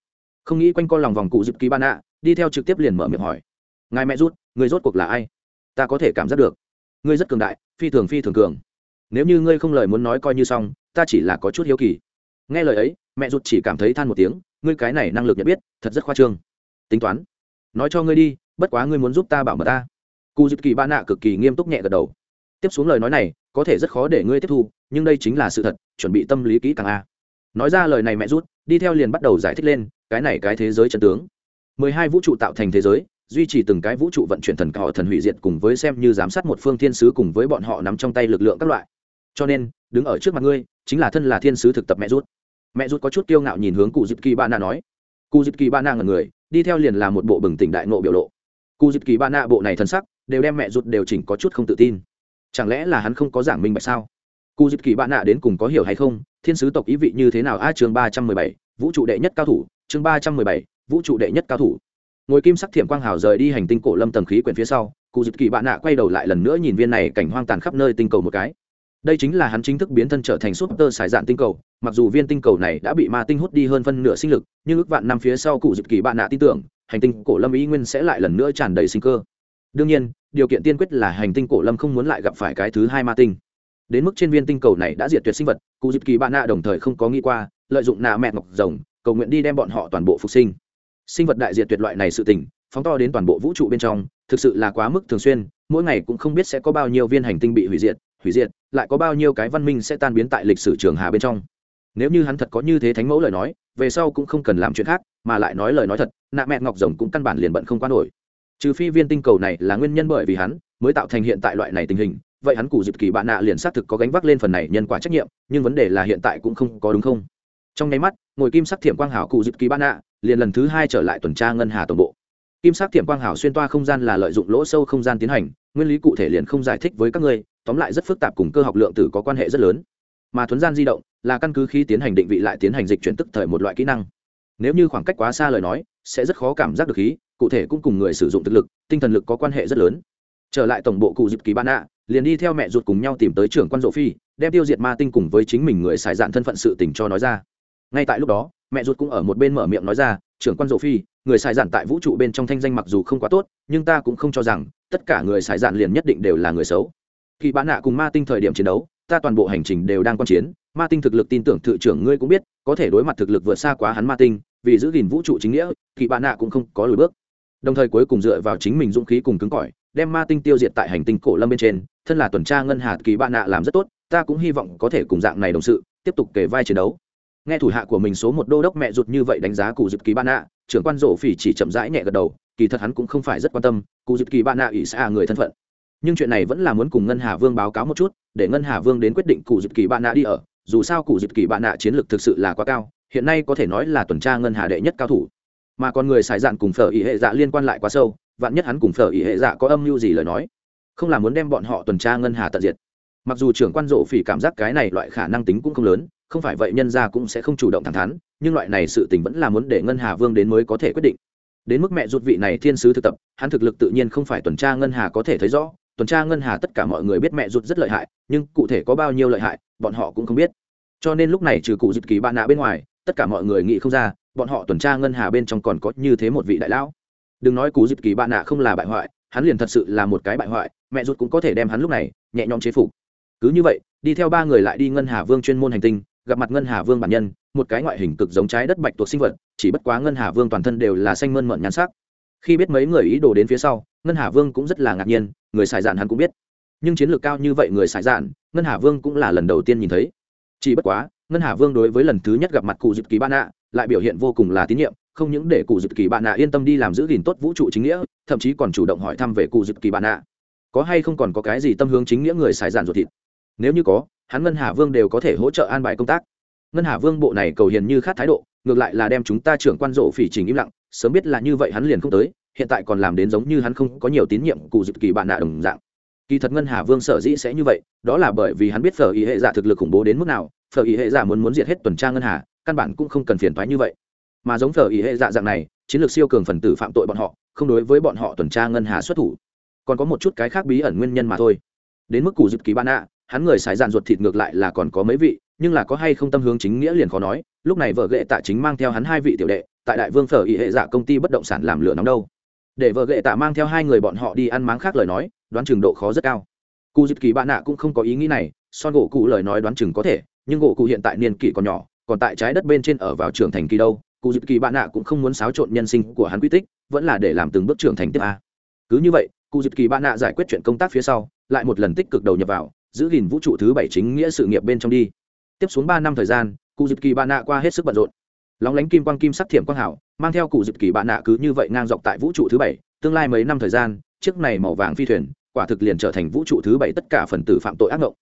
Speaker 1: không nghĩ quanh co lòng vòng cụ dịp kỳ ban ạ đi theo trực tiếp liền mở miệng hỏi. Ngài mẹ rút, người rốt cuộc là ai? Ta có thể cảm giác được. Ngươi rất cường đại, phi thường phi thường cường. Nếu như ngươi không lời muốn nói coi như xong, ta chỉ là có chút hiếu kỳ. Nghe lời ấy, mẹ rụt chỉ cảm thấy than một tiếng, ngươi cái này năng lực nhận biết, thật rất khoa trương. Tính toán. Nói cho ngươi đi, bất quá ngươi muốn giúp ta bảo mật ta. Cụ dịp kỳ ba nạ cực kỳ nghiêm túc nhẹ gật đầu. Tiếp xuống lời nói này, có thể rất khó để ngươi tiếp thu, nhưng đây chính là sự thật, chuẩn bị tâm lý kỹ càng a nói ra lời này mẹ rút, đi theo liền bắt đầu giải thích lên, cái này cái thế giới chân tướng. Mười hai vũ trụ tạo thành thế giới, duy trì từng cái vũ trụ vận chuyển thần cỏ thần hủy diệt cùng với xem như giám sát một phương thiên sứ cùng với bọn họ nắm trong tay lực lượng các loại. Cho nên, đứng ở trước mặt ngươi, chính là thân là thiên sứ thực tập mẹ rút. Mẹ rút có chút kiêu ngạo nhìn hướng cụ dịp kỳ ba na nói. Cụ dịp kỳ ba na ngần người, đi theo liền là một bộ bừng tỉnh đại nộ biểu lộ. Cụ dịp kỳ ba na bộ này thân sắc, đều đem mẹ rút đều chỉnh có chút không tự tin. Chẳng lẽ là hắn không có giảng minh bạch sao? Cụ dịp kỳ bạn nạ đến cùng có hiểu hay không? Thiên sứ tộc ý vị như thế nào? A chương ba trăm mười bảy, vũ trụ đệ nhất cao thủ. Chương ba trăm mười bảy, vũ trụ đệ nhất cao thủ. Ngồi kim sắc thiểm quang hào rời đi hành tinh cổ lâm tầng khí quyển phía sau cụ dịp kỳ bạn nạ quay đầu lại lần nữa nhìn viên này cảnh hoang tàn khắp nơi tinh cầu một cái. Đây chính là hắn chính thức biến thân trở thành súp tơ sải dạn tinh cầu, mặc dù viên tinh cầu này đã bị ma tinh hút đi hơn phân nửa sinh lực, nhưng ước vạn năm phía sau cụ dịp kỳ bạn nạ tin tưởng, hành tinh cổ lâm ý nguyên sẽ lại lần nữa tràn đầy sinh cơ. Đương nhiên, điều kiện tiên quyết là hành tinh cổ lâm không muốn lại gặp phải cái thứ hai ma tinh đến mức trên viên tinh cầu này đã diệt tuyệt sinh vật, cụ dịp kỳ bạn nạ đồng thời không có nghĩ qua, lợi dụng nạ mẹ ngọc rồng, cầu nguyện đi đem bọn họ toàn bộ phục sinh. Sinh vật đại diệt tuyệt loại này sự tình, phóng to đến toàn bộ vũ trụ bên trong, thực sự là quá mức thường xuyên, mỗi ngày cũng không biết sẽ có bao nhiêu viên hành tinh bị hủy diệt hủy diệt, lại có bao nhiêu cái văn minh sẽ tan biến tại lịch sử trường hà bên trong. Nếu như hắn thật có như thế thánh mẫu lời nói, về sau cũng không cần làm chuyện khác, mà lại nói lời nói thật, nạ mẹ ngọc rồng cũng căn bản liền bận không quan nổi. Trừ phi viên tinh cầu này là nguyên nhân bởi vì hắn, mới tạo thành hiện tại loại này tình hình vậy hắn cụ dịp kỳ bạn nạ liền xác thực có gánh vác lên phần này nhân quả trách nhiệm, nhưng vấn đề là hiện tại cũng không có đúng không? Trong nháy mắt, ngồi kim sắc thiểm quang hảo cụ dịp kỳ bạn nạ liền lần thứ hai trở lại tuần tra ngân hà tổng bộ. Kim sắc thiểm quang hảo xuyên toa không gian là lợi dụng lỗ sâu không gian tiến hành, nguyên lý cụ thể liền không giải thích với các ngươi, tóm lại rất phức tạp cùng cơ học lượng tử có quan hệ rất lớn. Mà thuấn gian di động là căn cứ khi tiến hành định vị lại tiến hành dịch chuyển tức thời một loại kỹ năng. Nếu như khoảng cách quá xa lời nói, sẽ rất khó cảm giác được khí, cụ thể cũng cùng người sử dụng thực lực, tinh thần lực có quan hệ rất lớn trở lại tổng bộ cụ dịp kỳ ban ạ, liền đi theo mẹ ruột cùng nhau tìm tới trưởng quan rộ phi, đem tiêu diệt ma tinh cùng với chính mình người xài dạn thân phận sự tình cho nói ra. Ngay tại lúc đó, mẹ ruột cũng ở một bên mở miệng nói ra, trưởng quan rộ phi, người xài dạn tại vũ trụ bên trong thanh danh mặc dù không quá tốt, nhưng ta cũng không cho rằng tất cả người xài dạn liền nhất định đều là người xấu. Khi bán nạ cùng ma tinh thời điểm chiến đấu, ta toàn bộ hành trình đều đang quan chiến, ma tinh thực lực tin tưởng thự trưởng ngươi cũng biết, có thể đối mặt thực lực vượt xa quá hắn ma tinh, vì giữ gìn vũ trụ chính nghĩa, kỳ bán nạ cũng không có lùi bước. Đồng thời cuối cùng dựa vào chính mình dũng khí cùng cứng cỏi đem ma tinh tiêu diệt tại hành tinh cổ lâm bên trên, thân là tuần tra ngân hà kỳ bạn nạ làm rất tốt, ta cũng hy vọng có thể cùng dạng này đồng sự, tiếp tục kể vai chiến đấu. Nghe thủ hạ của mình số một đô đốc mẹ ruột như vậy đánh giá cụ dịp kỳ bạn nạ, trưởng quan rổ phỉ chỉ chậm rãi nhẹ gật đầu, kỳ thật hắn cũng không phải rất quan tâm, cụ dịp kỳ bạn nạ ỷ xa người thân phận. Nhưng chuyện này vẫn là muốn cùng ngân hà vương báo cáo một chút, để ngân hà vương đến quyết định cụ dịp kỳ bạn nạ đi ở, dù sao cụ dịp kỳ bạn nạ chiến lược thực sự là quá cao, hiện nay có thể nói là tuần tra ngân hà đệ nhất cao thủ. Mà còn người xài dạn cùng phở ý hệ dạ liên quan lại quá sâu vạn nhất hắn cùng phở ý hệ dạ có âm mưu gì lời nói, không là muốn đem bọn họ tuần tra ngân hà tận diệt. Mặc dù trưởng quan rộ phỉ cảm giác cái này loại khả năng tính cũng không lớn, không phải vậy nhân gia cũng sẽ không chủ động thẳng thắn, nhưng loại này sự tình vẫn là muốn để ngân hà vương đến mới có thể quyết định. Đến mức mẹ ruột vị này thiên sứ thực tập, hắn thực lực tự nhiên không phải tuần tra ngân hà có thể thấy rõ, tuần tra ngân hà tất cả mọi người biết mẹ ruột rất lợi hại, nhưng cụ thể có bao nhiêu lợi hại, bọn họ cũng không biết. Cho nên lúc này trừ cụ dịp kỳ bạn nạ bên ngoài, tất cả mọi người nghĩ không ra, bọn họ tuần tra ngân hà bên trong còn có như thế một vị đại lão đừng nói cụ dịp kỳ bạn nạ không là bại hoại, hắn liền thật sự là một cái bại hoại, mẹ ruột cũng có thể đem hắn lúc này, nhẹ nhõm chế phục. Cứ như vậy, đi theo ba người lại đi ngân hà vương chuyên môn hành tinh, gặp mặt ngân hà vương bản nhân, một cái ngoại hình cực giống trái đất bạch tuộc sinh vật, chỉ bất quá ngân hà vương toàn thân đều là xanh mơn mận nhắn sắc. Khi biết mấy người ý đồ đến phía sau, ngân hà vương cũng rất là ngạc nhiên, người xài dạn hắn cũng biết. Nhưng chiến lược cao như vậy người xài dạn, ngân hà vương cũng là lần đầu tiên nhìn thấy. Chỉ bất quá, ngân hà vương đối với lần thứ nhất gặp mặt cụ dịp kỳ ban ạ lại biểu hiện vô cùng là tín nhiệm không những để cụ dực kỳ bạn nạ yên tâm đi làm giữ gìn tốt vũ trụ chính nghĩa, thậm chí còn chủ động hỏi thăm về cụ dực kỳ bạn nạ. Có hay không còn có cái gì tâm hướng chính nghĩa người xài giản ruột thịt? Nếu như có, hắn ngân hà vương đều có thể hỗ trợ an bài công tác. Ngân hà vương bộ này cầu hiền như khát thái độ, ngược lại là đem chúng ta trưởng quan rộ phỉ trình im lặng, sớm biết là như vậy hắn liền không tới, hiện tại còn làm đến giống như hắn không có nhiều tín nhiệm cụ dực kỳ bạn nạ đồng dạng. Kỳ thật ngân hà vương sở dĩ sẽ như vậy, đó là bởi vì hắn biết phở ý hệ giả thực lực khủng bố đến mức nào, phở ý hệ giả muốn muốn diệt hết tuần tra ngân hà, căn bản cũng không cần phiền thoái như vậy mà giống phở ý hệ dạ dạng này, chiến lược siêu cường phần tử phạm tội bọn họ, không đối với bọn họ tuần tra ngân hà xuất thủ. Còn có một chút cái khác bí ẩn nguyên nhân mà thôi. Đến mức cụ dịp kỳ ban ạ, hắn người xài dạn ruột thịt ngược lại là còn có mấy vị, nhưng là có hay không tâm hướng chính nghĩa liền khó nói, lúc này vợ ghệ tạ chính mang theo hắn hai vị tiểu đệ, tại đại vương phở ý hệ dạ công ty bất động sản làm lửa nóng đâu. Để vợ ghệ tạ mang theo hai người bọn họ đi ăn máng khác lời nói, đoán chừng độ khó rất cao. Cụ dịp kỳ bạn nạ cũng không có ý nghĩ này, son gỗ cụ lời nói đoán chừng có thể, nhưng gỗ cụ hiện tại niên kỷ còn nhỏ, còn tại trái đất bên trên ở vào trường thành kỳ đâu cụ dịp kỳ bạn nạ cũng không muốn xáo trộn nhân sinh của hắn quy tích, vẫn là để làm từng bước trưởng thành tiếp a. Cứ như vậy, cụ dịp kỳ bạn nạ giải quyết chuyện công tác phía sau, lại một lần tích cực đầu nhập vào, giữ gìn vũ trụ thứ bảy chính nghĩa sự nghiệp bên trong đi. Tiếp xuống ba năm thời gian, cụ dịp kỳ bạn nạ qua hết sức bận rộn. Lóng lánh kim quang kim sắc thiểm quang hảo, mang theo cụ dịp kỳ bạn nạ cứ như vậy ngang dọc tại vũ trụ thứ bảy, tương lai mấy năm thời gian, chiếc này màu vàng phi thuyền, quả thực liền trở thành vũ trụ thứ bảy tất cả phần tử phạm tội ác mộng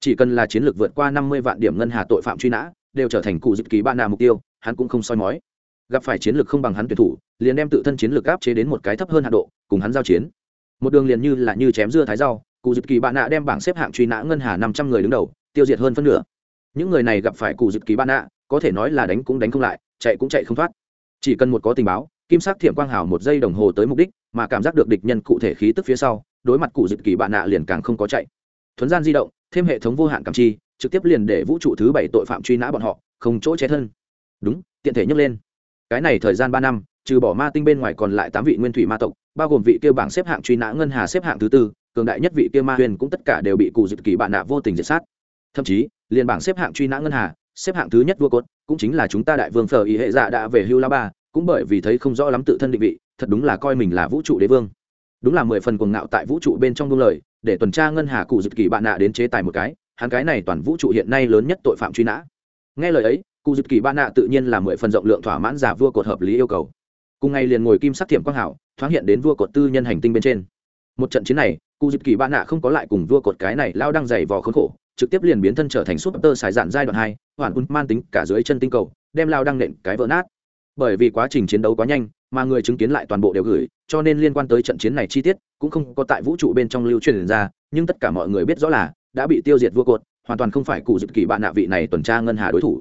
Speaker 1: chỉ cần là chiến lược vượt qua năm mươi vạn điểm ngân hà tội phạm truy nã, đều trở thành cụ dịp kỳ bạn nạ mục tiêu, hắn cũng không soi mói gặp phải chiến lược không bằng hắn tuyển thủ, liền đem tự thân chiến lược áp chế đến một cái thấp hơn hạ độ, cùng hắn giao chiến. Một đường liền như là như chém dưa thái rau, cụ dịp kỳ bạn nạ đem bảng xếp hạng truy nã ngân hà năm trăm người đứng đầu, tiêu diệt hơn phân nửa. Những người này gặp phải cụ dịp kỳ bạn nạ, có thể nói là đánh cũng đánh không lại, chạy cũng chạy không thoát. Chỉ cần một có tình báo, kim sắc thiểm quang hào một giây đồng hồ tới mục đích, mà cảm giác được địch nhân cụ thể khí tức phía sau, đối mặt cụ dịp kỳ bạn nạ liền càng không có chạy. Thuấn gian di động, thêm hệ thống vô hạn cảm chi, trực tiếp liền để vũ trụ thứ bảy tội phạm truy nã bọn họ, không chỗ che thân. Đúng, tiện thể nhấc lên cái này thời gian ba năm, trừ bỏ ma tinh bên ngoài còn lại tám vị nguyên thủy ma tộc, bao gồm vị kia bảng xếp hạng truy nã ngân hà xếp hạng thứ tư, cường đại nhất vị kia ma huyền cũng tất cả đều bị cụ dịp kỳ bạn nạ vô tình diệt sát. Thậm chí, liền bảng xếp hạng truy nã ngân hà, xếp hạng thứ nhất vua cốt, cũng chính là chúng ta đại vương phở ý hệ dạ đã về hưu la ba, cũng bởi vì thấy không rõ lắm tự thân định vị, thật đúng là coi mình là vũ trụ đế vương. Đúng là mười phần cuồng ngạo tại vũ trụ bên trong đương lời, để tuần tra ngân hà cụ dịp kỳ bạn nạ đến chế tài một cái, hắn cái này toàn vũ trụ hiện nay lớn nhất tội phạm truy nã. Nghe lời ấy cụ dịp kỳ ba nạ tự nhiên là mười phần rộng lượng thỏa mãn giả vua cột hợp lý yêu cầu. Cùng ngày liền ngồi kim sắc thiểm quang hảo, thoáng hiện đến vua cột tư nhân hành tinh bên trên. Một trận chiến này, cụ dịp kỳ ba nạ không có lại cùng vua cột cái này lao đang dày vò khốn khổ, trực tiếp liền biến thân trở thành súp tơ xài dạn giai đoạn hai, hoàn un man tính cả dưới chân tinh cầu, đem lao đang nện cái vỡ nát. Bởi vì quá trình chiến đấu quá nhanh, mà người chứng kiến lại toàn bộ đều gửi, cho nên liên quan tới trận chiến này chi tiết, cũng không có tại vũ trụ bên trong lưu truyền ra, nhưng tất cả mọi người biết rõ là, đã bị tiêu diệt vua cột, hoàn toàn không phải cụ dịp kỳ bạn nạ vị này tuần tra ngân hà đối thủ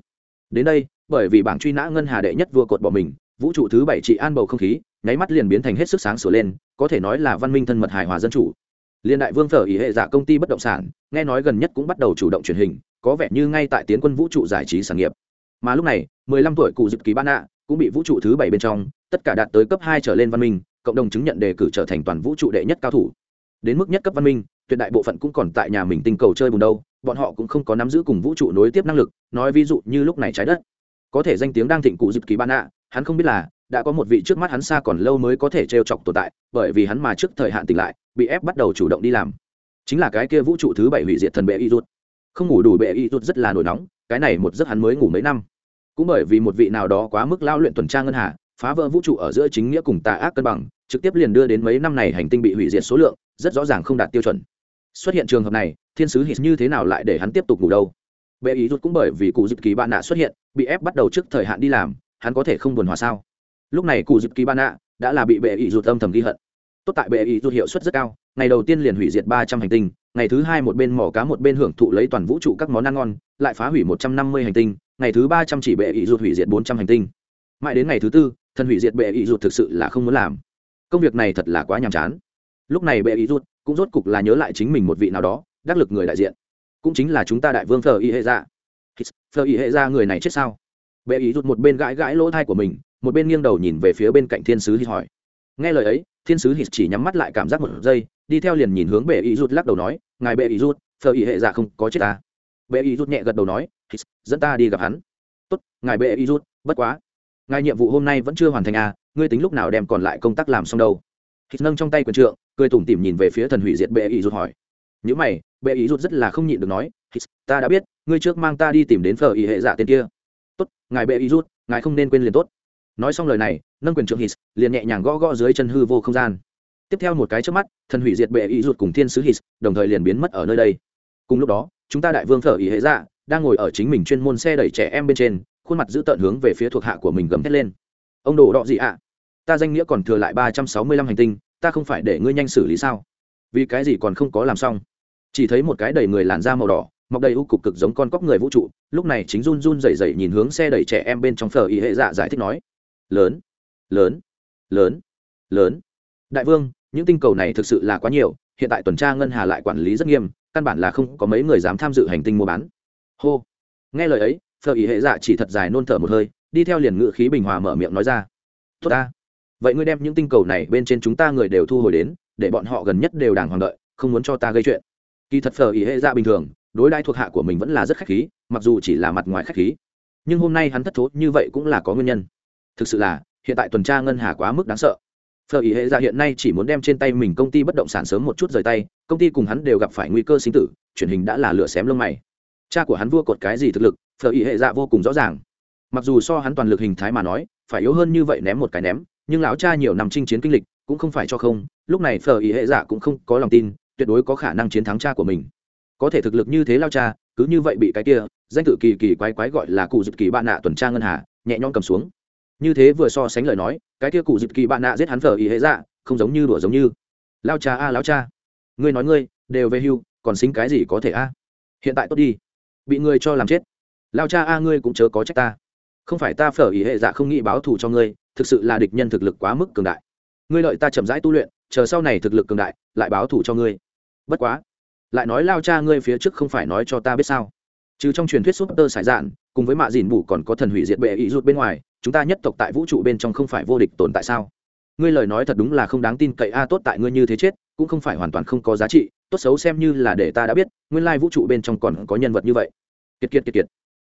Speaker 1: đến đây bởi vì bảng truy nã ngân hà đệ nhất vua cột bỏ mình vũ trụ thứ bảy trị an bầu không khí nháy mắt liền biến thành hết sức sáng sửa lên có thể nói là văn minh thân mật hài hòa dân chủ. Liên đại vương thờ ý hệ giả công ty bất động sản nghe nói gần nhất cũng bắt đầu chủ động truyền hình có vẻ như ngay tại tiến quân vũ trụ giải trí sản nghiệp. Mà lúc này 15 tuổi cụ dịp ký ban ạ, cũng bị vũ trụ thứ bảy bên trong tất cả đạt tới cấp hai trở lên văn minh cộng đồng chứng nhận đề cử trở thành toàn vũ trụ đệ nhất cao thủ. Đến mức nhất cấp văn minh tuyệt đại bộ phận cũng còn tại nhà mình tinh cầu chơi bùn đâu bọn họ cũng không có nắm giữ cùng vũ trụ nối tiếp năng lực, nói ví dụ như lúc này trái đất. Có thể danh tiếng đang thịnh cụ dịp kỳ ban ạ hắn không biết là đã có một vị trước mắt hắn xa còn lâu mới có thể trêu chọc tồn tại, bởi vì hắn mà trước thời hạn tỉnh lại, bị ép bắt đầu chủ động đi làm. Chính là cái kia vũ trụ thứ bảy hủy diệt thần bệ y rút không ngủ đủ bệ y rút rất là nổi nóng, cái này một giấc hắn mới ngủ mấy năm. Cũng bởi vì một vị nào đó quá mức lao luyện tuần tra ngân hà, phá vỡ vũ trụ ở giữa chính nghĩa cùng tà ác cân bằng, trực tiếp liền đưa đến mấy năm này hành tinh bị hủy diệt số lượng, rất rõ ràng không đạt tiêu chuẩn. Xuất hiện trường hợp này thiên sứ hít như thế nào lại để hắn tiếp tục ngủ đâu? Bệ ý rút cũng bởi vì cụ dịp kỳ bạn nạ xuất hiện, bị ép bắt đầu trước thời hạn đi làm, hắn có thể không buồn hòa sao? Lúc này cụ dịp kỳ bạn nạ đã là bị bệ ý rút âm thầm ghi hận. Tốt tại bệ ý rút hiệu suất rất cao, ngày đầu tiên liền hủy diệt ba trăm hành tinh, ngày thứ hai một bên mỏ cá một bên hưởng thụ lấy toàn vũ trụ các món ăn ngon, lại phá hủy một trăm năm mươi hành tinh, ngày thứ ba trăm chỉ bệ ý rút hủy diệt bốn trăm hành tinh. Mãi đến ngày thứ tư, thần hủy diệt bệ ý rút thực sự là không muốn làm. Công việc này thật là quá nhàm chán. Lúc này bệ ý rút cũng rốt cục là nhớ lại chính mình một vị nào đó đắc lực người đại diện. Cũng chính là chúng ta đại vương phờ y hệ ra phờ y hệ ra người này chết sao? Bệ ý rút một bên gãi gãi lỗ thai của mình, một bên nghiêng đầu nhìn về phía bên cạnh thiên sứ hít hỏi. Nghe lời ấy, thiên sứ hít chỉ nhắm mắt lại cảm giác một giây, đi theo liền nhìn hướng bệ ý rút lắc đầu nói, ngài bệ ý rút phờ y hệ ra không có chết ta bệ ý rút nhẹ gật đầu nói dẫn ta đi gặp hắn. Tốt, ngài bệ ý rút bất quá. Ngài nhiệm vụ hôm nay vẫn chưa hoàn thành à ngươi tính lúc nào đem còn lại công tác làm xong đâu? Hít nâng trong tay quyền trượng, cười tủm tỉm nhìn về phía thần hủy diệt bệ ý rút hỏi những mày, bệ ý rút rất là không nhịn được nói ta đã biết, ngươi trước mang ta đi tìm đến phở ý hệ dạ tên kia. Tốt, ngài bệ ý rút ngài không nên quên liền tốt. Nói xong lời này, nâng quyền trượng hít, liền nhẹ nhàng gõ gõ dưới chân hư vô không gian. Tiếp theo một cái trước mắt, thần hủy diệt bệ ý rút cùng thiên sứ hít, đồng thời liền biến mất ở nơi đây. Cùng lúc đó, chúng ta đại vương phở ý hệ dạ đang ngồi ở chính mình chuyên môn xe đẩy trẻ em bên trên, khuôn mặt giữ tợn hướng về phía thuộc hạ của mình gầm thét lên. Ông đồ đọ gì ạ, ta danh nghĩa còn thừa lại ba trăm sáu mươi lăm hành tinh, ta không phải để ngươi nhanh xử lý sao? Vì cái gì còn không có làm xong? Chỉ thấy một cái đầy người làn da màu đỏ, mọc đầy u cục cực giống con cóc người vũ trụ, lúc này chính run run rẩy rẩy nhìn hướng xe đẩy trẻ em bên trong phở ý hệ dạ giải thích nói. Lớn lớn lớn lớn. Đại vương, những tinh cầu này thực sự là quá nhiều, hiện tại tuần tra ngân hà lại quản lý rất nghiêm, căn bản là không có mấy người dám tham dự hành tinh mua bán. Hô. Nghe lời ấy, phở ý hệ dạ chỉ thật dài nôn thở một hơi, đi theo liền ngự khí bình hòa mở miệng nói ra. Tốt ta. Vậy ngươi đem những tinh cầu này bên trên chúng ta người đều thu hồi đến, để bọn họ gần nhất đều đàng hoàng đợi, không muốn cho ta gây chuyện kỳ thật phở ý hệ ra bình thường, đối đãi thuộc hạ của mình vẫn là rất khách khí, mặc dù chỉ là mặt ngoài khách khí. Nhưng hôm nay hắn thất thố như vậy cũng là có nguyên nhân. Thực sự là, hiện tại tuần tra ngân hà quá mức đáng sợ. Phở ý hệ ra hiện nay chỉ muốn đem trên tay mình công ty bất động sản sớm một chút rời tay, công ty cùng hắn đều gặp phải nguy cơ sinh tử, truyền hình đã là lửa xém lông mày. Cha của hắn vua cột cái gì thực lực, phở ý hệ ra vô cùng rõ ràng. Mặc dù so hắn toàn lực hình thái mà nói, phải yếu hơn như vậy ném một cái ném, nhưng lão cha nhiều năm chinh chiến kinh lịch, cũng không phải cho không. Lúc này phở ý hệ dạ cũng không có lòng tin tuyệt đối có khả năng chiến thắng cha của mình. Có thể thực lực như thế lao cha, cứ như vậy bị cái kia, danh tự kỳ kỳ quái quái gọi là cụ dịp kỳ bạn nạ tuần tra ngân hà, nhẹ nhõm cầm xuống. Như thế vừa so sánh lời nói, cái kia cụ dịp kỳ bạn nạ giết hắn phở ý hệ dạ không giống như đùa giống như. Lao cha a, lao cha. Ngươi nói ngươi, đều về hưu, còn xính cái gì có thể a? Hiện tại tốt đi. Bị ngươi cho làm chết. Lao cha a, ngươi cũng chớ có trách ta. Không phải ta phở ý hệ dạ không nghĩ báo thù cho ngươi, thực sự là địch nhân thực lực quá mức cường đại. Ngươi lợi ta chậm rãi tu luyện, chờ sau này thực lực cường đại, lại báo thù cho ngươi bất quá, lại nói lao cha ngươi phía trước không phải nói cho ta biết sao? Trừ trong truyền thuyết súp tơ sải dạn cùng với mạ dìn bù còn có thần hủy diệt bệ ý rút bên ngoài, chúng ta nhất tộc tại vũ trụ bên trong không phải vô địch tồn tại sao? Ngươi lời nói thật đúng là không đáng tin cậy a à, tốt tại ngươi như thế chết, cũng không phải hoàn toàn không có giá trị, tốt xấu xem như là để ta đã biết, nguyên lai vũ trụ bên trong còn có nhân vật như vậy. Kiệt kiệt kiệt kiệt.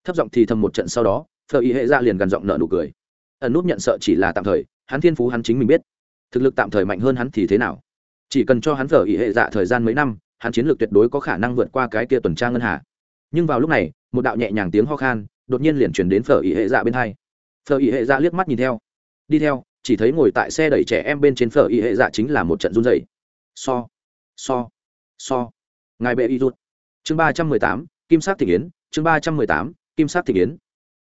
Speaker 1: Thấp giọng thì thầm một trận sau đó thợ ý hệ ra liền gần giọng nợ nụ cười. Ẩn nút nhận sợ chỉ là tạm thời, hắn thiên phú hắn chính mình biết. Thực lực tạm thời mạnh hơn hắn thì thế nào? Chỉ cần cho hắn phở ý hệ dạ thời gian mấy năm, hắn chiến lược tuyệt đối có khả năng vượt qua cái kia tuần tra ngân hà. Nhưng vào lúc này, một đạo nhẹ nhàng tiếng ho khan, đột nhiên liền chuyển đến phở ý hệ dạ bên hai. Phở ý hệ dạ liếc mắt nhìn theo. Đi theo, chỉ thấy ngồi tại xe đẩy trẻ em bên trên phở ý hệ dạ chính là một trận run dày so so so. Ngài bệ y rút chương ba trăm mười tám, kim Sát thị yến chương ba trăm mười tám, kim Sát thị yến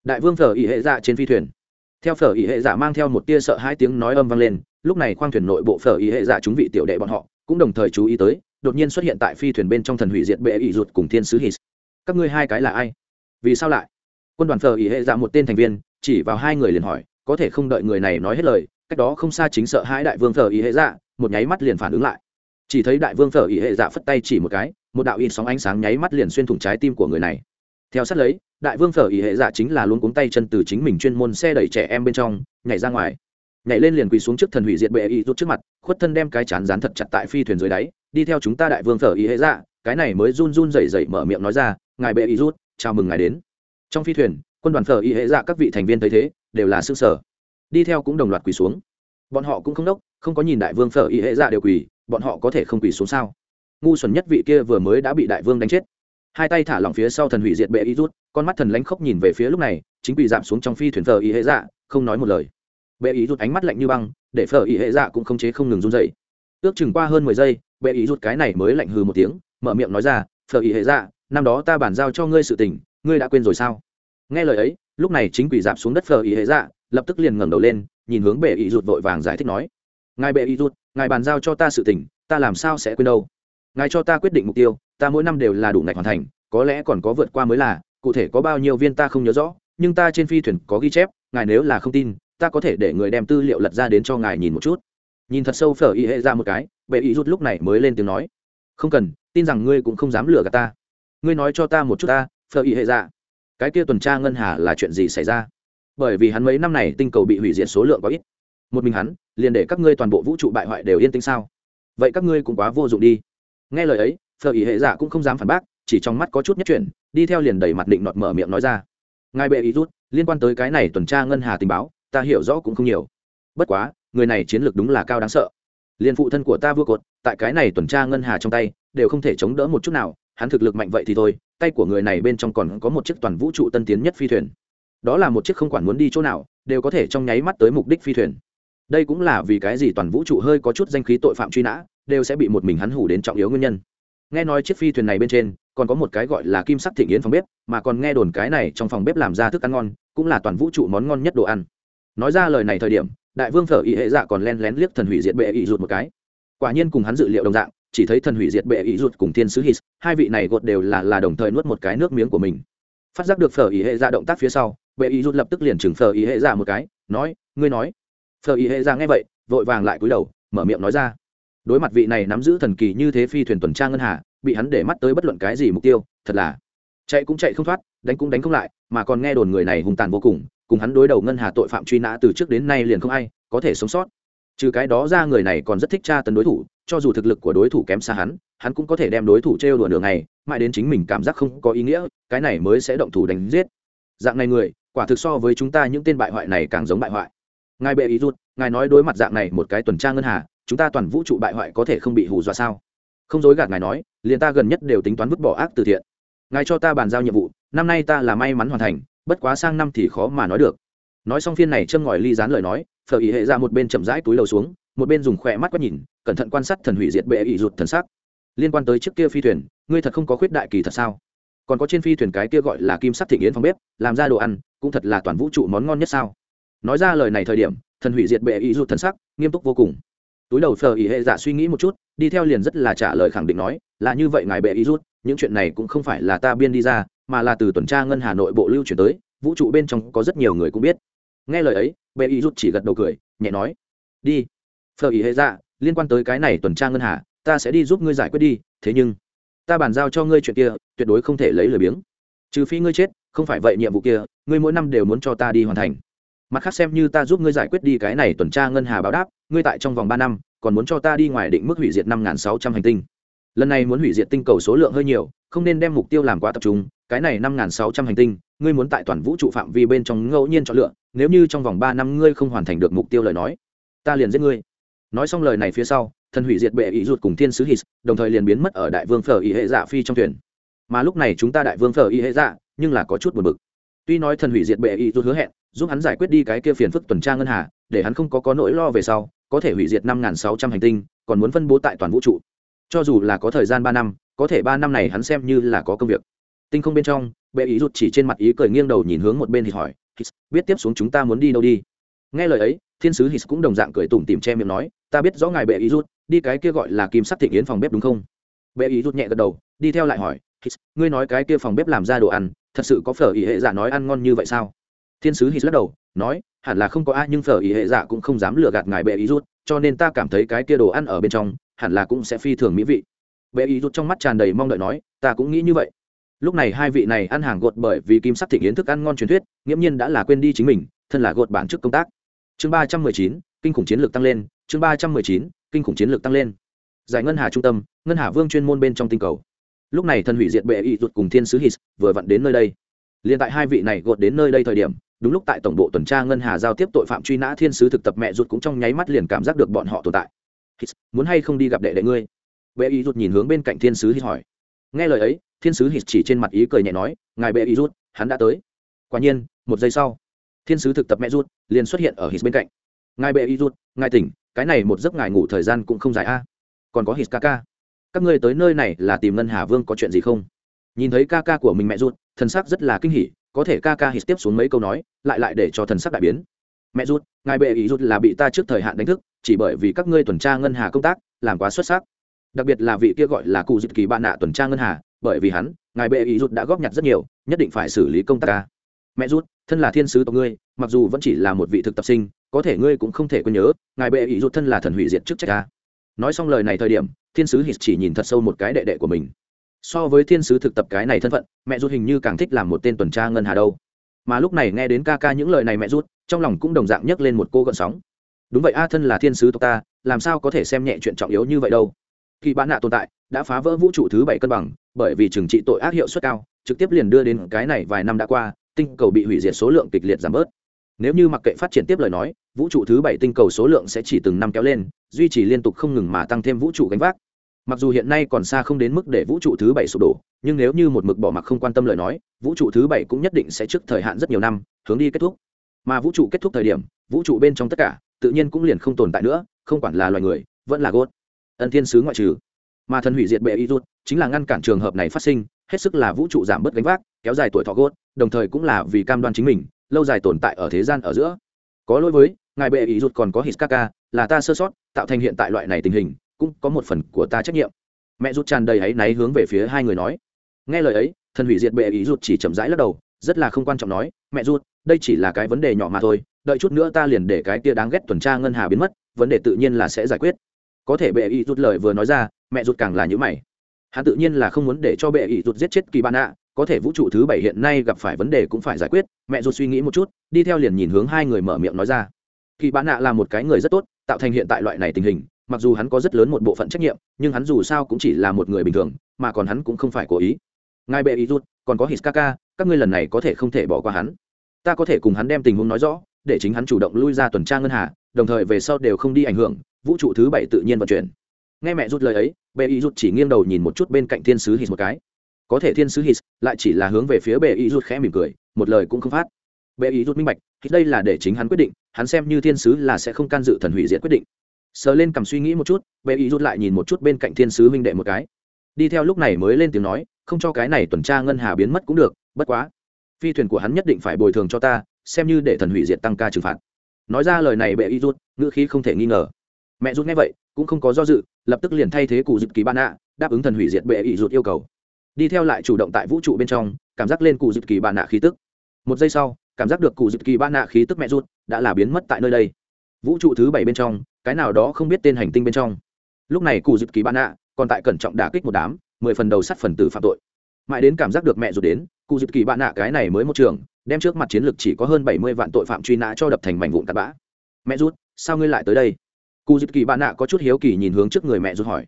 Speaker 1: đại vương phở ý hệ dạ trên phi thuyền. Theo phở ý hệ dạ mang theo một tia sợ hai tiếng nói âm vang lên lúc này khoang thuyền nội bộ phở ý hệ giả chúng vị tiểu đệ bọn họ cũng đồng thời chú ý tới, đột nhiên xuất hiện tại phi thuyền bên trong thần hủy diệt bệ ỷ ruột cùng thiên sứ hít các ngươi hai cái là ai? Vì sao lại? Quân đoàn phở ý hệ giả một tên thành viên, chỉ vào hai người liền hỏi, có thể không đợi người này nói hết lời, cách đó không xa chính sợ hai đại vương phở ý hệ giả một nháy mắt liền phản ứng lại. Chỉ thấy đại vương phở ý hệ giả phất tay chỉ một cái, một đạo in sóng ánh sáng nháy mắt liền xuyên thủng trái tim của người này. Theo sát lấy, đại vương phở ý hệ giả chính là luôn cuống tay chân từ chính mình chuyên môn xe đẩy trẻ em bên trong, nhảy ra ngoài nhảy lên liền quỳ xuống trước thần hủy diệt bệ y rút trước mặt, khuất thân đem cái chán rán thật chặt tại phi thuyền dưới đáy, đi theo chúng ta đại vương thờ y hễ dạ cái này mới run run rẩy rẩy mở miệng nói ra, ngài bệ y rút, chào mừng ngài đến. Trong phi thuyền, quân đoàn thờ y hễ dạ các vị thành viên thấy thế, đều là xương sở đi theo cũng đồng loạt quỳ xuống. Bọn họ cũng không đốc, không có nhìn đại vương phở y hễ dạ đều quỳ, bọn họ có thể không quỳ xuống sao? Ngu xuẩn nhất vị kia vừa mới đã bị đại vương đánh chết. Hai tay thả lỏng phía sau thần hủy diệt bệ y rút, con mắt thần lánh khóc nhìn về phía lúc này, chính quỳ giảm xuống trong phi thuyền thờ y hễ dạ không nói một lời bệ ý rút ánh mắt lạnh như băng, để phở ý hệ dạ cũng không chế không ngừng run dậy ước chừng qua hơn mười giây, bệ ý rút cái này mới lạnh hừ một tiếng, mở miệng nói ra, phở ý hệ dạ năm đó ta bàn giao cho ngươi sự tình, ngươi đã quên rồi sao? Nghe lời ấy, lúc này chính quỷ dạp xuống đất phở ý hệ dạ lập tức liền ngẩng đầu lên, nhìn hướng bệ ý rút vội vàng giải thích nói, ngài bệ ý rút, ngài bàn giao cho ta sự tình, ta làm sao sẽ quên đâu? Ngài cho ta quyết định mục tiêu, ta mỗi năm đều là đủ ngạch hoàn thành, có lẽ còn có vượt qua mới là, cụ thể có bao nhiêu viên ta không nhớ rõ, nhưng ta trên phi thuyền có ghi chép, ngài nếu là không tin ta có thể để người đem tư liệu lật ra đến cho ngài nhìn một chút. Nhìn thật sâu phở y hệ ra một cái, bệ ý rút lúc này mới lên tiếng nói. Không cần, tin rằng ngươi cũng không dám lừa gạt ta. Ngươi nói cho ta một chút ta, phở y hệ ra. Cái kia tuần tra ngân hà là chuyện gì xảy ra? Bởi vì hắn mấy năm này tinh cầu bị hủy diệt số lượng có ít. Một mình hắn, liền để các ngươi toàn bộ vũ trụ bại hoại đều yên tĩnh sao? Vậy các ngươi cũng quá vô dụng đi. Nghe lời ấy, phở ý hệ dạ cũng không dám phản bác, chỉ trong mắt có chút nhất chuyển, đi theo liền đẩy mặt định nọt mở miệng nói ra. Ngài bệ ý rút, liên quan tới cái này tuần tra ngân hà tình báo ta hiểu rõ cũng không nhiều. Bất quá, người này chiến lược đúng là cao đáng sợ. Liên phụ thân của ta vua cột, tại cái này tuần tra ngân hà trong tay, đều không thể chống đỡ một chút nào, hắn thực lực mạnh vậy thì thôi, tay của người này bên trong còn có một chiếc toàn vũ trụ tân tiến nhất phi thuyền. Đó là một chiếc không quản muốn đi chỗ nào, đều có thể trong nháy mắt tới mục đích phi thuyền. Đây cũng là vì cái gì toàn vũ trụ hơi có chút danh khí tội phạm truy nã, đều sẽ bị một mình hắn hủ đến trọng yếu nguyên nhân. Nghe nói chiếc phi thuyền này bên trên, còn có một cái gọi là kim sắc thịnh yến phòng bếp, mà còn nghe đồn cái này trong phòng bếp làm ra thức ăn ngon, cũng là toàn vũ trụ món ngon nhất đồ ăn nói ra lời này thời điểm, đại vương phở ý hệ dạ còn len lén liếc thần hủy diệt bệ ý rụt một cái. Quả nhiên cùng hắn dự liệu đồng dạng, chỉ thấy thần hủy diệt bệ ý rụt cùng thiên sứ hít hai vị này gột đều là là đồng thời nuốt một cái nước miếng của mình. Phát giác được phở ý hệ dạ động tác phía sau, bệ ý rụt lập tức liền chừng phở ý hệ dạ một cái, nói, ngươi nói. Phở ý hệ dạ nghe vậy, vội vàng lại cúi đầu, mở miệng nói ra. Đối mặt vị này nắm giữ thần kỳ như thế phi thuyền tuần tra ngân hà, bị hắn để mắt tới bất luận cái gì mục tiêu, thật là chạy cũng chạy không thoát, đánh cũng đánh không lại, mà còn nghe đồn người này hùng tàn vô cùng cùng hắn đối đầu ngân hà tội phạm truy nã từ trước đến nay liền không ai có thể sống sót. Trừ cái đó ra người này còn rất thích tra tấn đối thủ, cho dù thực lực của đối thủ kém xa hắn hắn cũng có thể đem đối thủ trêu đùa đường này mãi đến chính mình cảm giác không có ý nghĩa, cái này mới sẽ động thủ đánh giết. Dạng này người, quả thực so với chúng ta những tên bại hoại này càng giống bại hoại. Ngài bệ ý rút ngài nói đối mặt dạng này một cái tuần tra ngân hà, chúng ta toàn vũ trụ bại hoại có thể không bị hù dọa sao? Không dối gạt ngài nói, liền ta gần nhất đều tính toán vứt bỏ ác từ thiện. Ngài cho ta bàn giao nhiệm vụ, năm nay ta là may mắn hoàn thành bất quá sang năm thì khó mà nói được. Nói xong phiên này châm ngòi ly dán lời nói, phở ý hệ ra một bên chậm rãi túi đầu xuống, một bên dùng khỏe mắt quét nhìn, cẩn thận quan sát thần hủy diệt bệ ý rụt thần sắc. Liên quan tới chiếc kia phi thuyền, ngươi thật không có khuyết đại kỳ thật sao? Còn có trên phi thuyền cái kia gọi là kim sắc thị nghiến phòng bếp, làm ra đồ ăn, cũng thật là toàn vũ trụ món ngon nhất sao? Nói ra lời này thời điểm, thần hủy diệt bệ ý rụt thần sắc, nghiêm túc vô cùng. Túi đầu phờ ý hệ dạ suy nghĩ một chút, đi theo liền rất là trả lời khẳng định nói, là như vậy ngài bệ ý rút những chuyện này cũng không phải là ta biên đi ra mà là từ tuần tra ngân hà nội bộ lưu chuyển tới, vũ trụ bên trong có rất nhiều người cũng biết. Nghe lời ấy, bệ y rút chỉ gật đầu cười, nhẹ nói, đi. Phờ ý hệ dạ liên quan tới cái này tuần tra ngân hà, ta sẽ đi giúp ngươi giải quyết đi, thế nhưng, ta bàn giao cho ngươi chuyện kia, tuyệt đối không thể lấy lời biếng. Trừ phi ngươi chết, không phải vậy nhiệm vụ kia, ngươi mỗi năm đều muốn cho ta đi hoàn thành. Mặt khác xem như ta giúp ngươi giải quyết đi cái này tuần tra ngân hà báo đáp, ngươi tại trong vòng ba năm, còn muốn cho ta đi ngoài định mức hủy diệt năm sáu trăm hành tinh. Lần này muốn hủy diệt tinh cầu số lượng hơi nhiều, không nên đem mục tiêu làm quá tập trung cái này năm sáu trăm hành tinh, ngươi muốn tại toàn vũ trụ phạm vi bên trong ngẫu nhiên chọn lựa, nếu như trong vòng ba năm ngươi không hoàn thành được mục tiêu lời nói, ta liền giết ngươi. Nói xong lời này phía sau, thần hủy diệt bệ ý ruột cùng thiên sứ hít đồng thời liền biến mất ở đại vương phở y hệ dạ phi trong thuyền. Mà lúc này chúng ta đại vương phở y hệ dạ nhưng là có chút buồn bực. Tuy nói thần hủy diệt bệ ý ruột hứa hẹn, giúp hắn giải quyết đi cái kia phiền phức tuần tra ngân hà, để hắn không có có nỗi lo về sau, có thể hủy diệt năm sáu trăm hành tinh, còn muốn phân bố tại toàn vũ trụ. Cho dù là có thời gian ba năm, có thể ba năm này hắn xem như là có công việc tinh không bên trong, bệ ý rụt chỉ trên mặt ý cười nghiêng đầu nhìn hướng một bên thì hỏi biết tiếp xuống chúng ta muốn đi đâu đi? Nghe lời ấy, thiên sứ hít cũng đồng dạng cười tủm tìm che miệng nói, ta biết rõ ngài bệ ý rút đi cái kia gọi là kim sắc thịnh yến phòng bếp đúng không? Bệ ý rút nhẹ gật đầu, đi theo lại hỏi ngươi nói cái kia phòng bếp làm ra đồ ăn, thật sự có phở ý hệ giả nói ăn ngon như vậy sao? Thiên sứ hít lắc đầu, nói, hẳn là không có ai nhưng phở ý hệ dạ cũng không dám lừa gạt ngài bệ ý rút cho nên ta cảm thấy cái kia đồ ăn ở bên trong, hẳn là cũng sẽ phi thường mỹ vị. Bệ ý rút trong mắt tràn đầy mong đợi nói, ta cũng nghĩ như vậy lúc này hai vị này ăn hàng gột bởi vì kim sắc thị kiến thức ăn ngon truyền thuyết nghiễm nhiên đã là quên đi chính mình thân là gột bản chức công tác. Chương ba trăm mười chín kinh khủng chiến lược tăng lên. Chương ba trăm mười chín kinh khủng chiến lược tăng lên. Giải ngân hà trung tâm ngân hà vương chuyên môn bên trong tinh cầu. Lúc này thần hủy diệt bệ y ruột cùng thiên sứ hít vừa vặn đến nơi đây. Liền tại hai vị này gột đến nơi đây thời điểm đúng lúc tại tổng bộ tuần tra ngân hà giao tiếp tội phạm truy nã thiên sứ thực tập mẹ ruột cũng trong nháy mắt liền cảm giác được bọn họ tồn tại. Hít, muốn hay không đi gặp đệ đệ ngươi? Bệ y ruột nhìn hướng bên cạnh thiên sứ hít hỏi. Nghe lời ấy thiên sứ hít chỉ trên mặt ý cười nhẹ nói, ngài bệ y rút, hắn đã tới. Quả nhiên, một giây sau, thiên sứ thực tập mẹ rút liền xuất hiện ở hít bên cạnh. Ngài bệ y rút, ngài tỉnh, cái này một giấc ngài ngủ thời gian cũng không dài a. Còn có hít ca ca. Các ngươi tới nơi này là tìm ngân hà vương có chuyện gì không? Nhìn thấy ca ca của mình mẹ rút, thần sắc rất là kinh hỉ, có thể ca ca hít tiếp xuống mấy câu nói, lại lại để cho thần sắc đại biến. Mẹ rút, ngài bệ ý rút là bị ta trước thời hạn đánh thức, chỉ bởi vì các ngươi tuần tra ngân hà công tác, làm quá xuất sắc. Đặc biệt là vị kia gọi là cụ dịch kỳ bạn nạ tuần tra ngân hà bởi vì hắn, ngài bệ ý rút đã góp nhặt rất nhiều, nhất định phải xử lý công tác ca. Mẹ rút thân là thiên sứ tộc ngươi, mặc dù vẫn chỉ là một vị thực tập sinh, có thể ngươi cũng không thể quên nhớ, ngài bệ ý rút thân là thần hủy diệt chức trách ca. Nói xong lời này thời điểm, thiên sứ hít chỉ nhìn thật sâu một cái đệ đệ của mình. So với thiên sứ thực tập cái này thân phận, mẹ rút hình như càng thích làm một tên tuần tra ngân hà đâu. Mà lúc này nghe đến ca ca những lời này mẹ rút trong lòng cũng đồng dạng nhấc lên một cô gợn sóng. Đúng vậy a, thân là thiên sứ tộc ta, làm sao có thể xem nhẹ chuyện trọng yếu như vậy đâu? Khi bán nạ tồn tại đã phá vỡ vũ trụ thứ bảy cân bằng, bởi vì trừng trị tội ác hiệu suất cao, trực tiếp liền đưa đến cái này vài năm đã qua, tinh cầu bị hủy diệt số lượng kịch liệt giảm bớt. Nếu như mặc kệ phát triển tiếp lời nói, vũ trụ thứ bảy tinh cầu số lượng sẽ chỉ từng năm kéo lên, duy trì liên tục không ngừng mà tăng thêm vũ trụ gánh vác. Mặc dù hiện nay còn xa không đến mức để vũ trụ thứ bảy sụp đổ, nhưng nếu như một mực bỏ mặc không quan tâm lời nói, vũ trụ thứ bảy cũng nhất định sẽ trước thời hạn rất nhiều năm, hướng đi kết thúc. Mà vũ trụ kết thúc thời điểm, vũ trụ bên trong tất cả, tự nhiên cũng liền không tồn tại nữa, không quản là loài người, vẫn là gốt. Ân thiên sứ ngoại trừ mà thần hủy diệt bệ y rút chính là ngăn cản trường hợp này phát sinh, hết sức là vũ trụ giảm bớt gánh vác, kéo dài tuổi thọ gốt, đồng thời cũng là vì cam đoan chính mình, lâu dài tồn tại ở thế gian ở giữa. Có lỗi với, ngài bệ ý rút còn có hiskaka là ta sơ sót, tạo thành hiện tại loại này tình hình, cũng có một phần của ta trách nhiệm. Mẹ rút tràn đầy áy náy hướng về phía hai người nói. Nghe lời ấy, thần hủy diệt bệ ý rút chỉ chậm rãi lắc đầu, rất là không quan trọng nói, mẹ rút, đây chỉ là cái vấn đề nhỏ mà thôi, đợi chút nữa ta liền để cái tia đáng ghét tuần tra ngân hà biến mất, vấn đề tự nhiên là sẽ giải quyết. Có thể bệ ý rút lời vừa nói ra mẹ rụt càng là những mày. Hắn tự nhiên là không muốn để cho bệ ỷ rụt giết chết kỳ bạn ạ, có thể vũ trụ thứ bảy hiện nay gặp phải vấn đề cũng phải giải quyết. Mẹ rụt suy nghĩ một chút, đi theo liền nhìn hướng hai người mở miệng nói ra. Kỳ bạn ạ là một cái người rất tốt, tạo thành hiện tại loại này tình hình, mặc dù hắn có rất lớn một bộ phận trách nhiệm, nhưng hắn dù sao cũng chỉ là một người bình thường, mà còn hắn cũng không phải cố ý. Ngài bệ ý rút còn có hiskaka, các ngươi lần này có thể không thể bỏ qua hắn. Ta có thể cùng hắn đem tình huống nói rõ, để chính hắn chủ động lui ra tuần tra ngân hà, đồng thời về sau đều không đi ảnh hưởng, vũ trụ thứ bảy tự nhiên vận chuyển nghe mẹ rút lời ấy bệ ý rút chỉ nghiêng đầu nhìn một chút bên cạnh thiên sứ hít một cái. Có thể thiên sứ hít lại chỉ là hướng về phía bệ ý rút khẽ mỉm cười, một lời cũng không phát. Bệ ý rút minh bạch, hít đây là để chính hắn quyết định, hắn xem như thiên sứ là sẽ không can dự thần hủy diệt quyết định. Sờ lên cầm suy nghĩ một chút bệ ý rút lại nhìn một chút bên cạnh thiên sứ minh đệ một cái. Đi theo lúc này mới lên tiếng nói, không cho cái này tuần tra ngân hà biến mất cũng được, bất quá. Phi thuyền của hắn nhất định phải bồi thường cho ta, xem như để thần hủy diệt tăng ca trừng phạt. Nói ra lời này bệ y rút, ngữ khí không thể nghi ngờ. Mẹ rút nghe vậy cũng không có do dự, lập tức liền thay thế cụ dịp kỳ ban ạ đáp ứng thần hủy diệt bệ ỷ rụt yêu cầu. Đi theo lại chủ động tại vũ trụ bên trong, cảm giác lên cụ dịp kỳ ban ạ khí tức. Một giây sau, cảm giác được cụ dịp kỳ ban ạ khí tức mẹ rút đã là biến mất tại nơi đây. Vũ trụ thứ bảy bên trong, cái nào đó không biết tên hành tinh bên trong. Lúc này cụ dịp kỳ ban ạ còn tại cẩn trọng đả kích một đám, mười phần đầu sắt phần tử phạm tội. Mãi đến cảm giác được mẹ rụt đến, cụ dịp kỳ bạn nạ cái này mới một trường, đem trước mặt chiến lược chỉ có hơn bảy mươi vạn tội phạm truy nã cho đập thành mảnh vụn tạt bã. Mẹ rút sao ngươi lại tới đây? Cụ dịp kỳ bạn nạ có chút hiếu kỳ nhìn hướng trước người mẹ rút hỏi,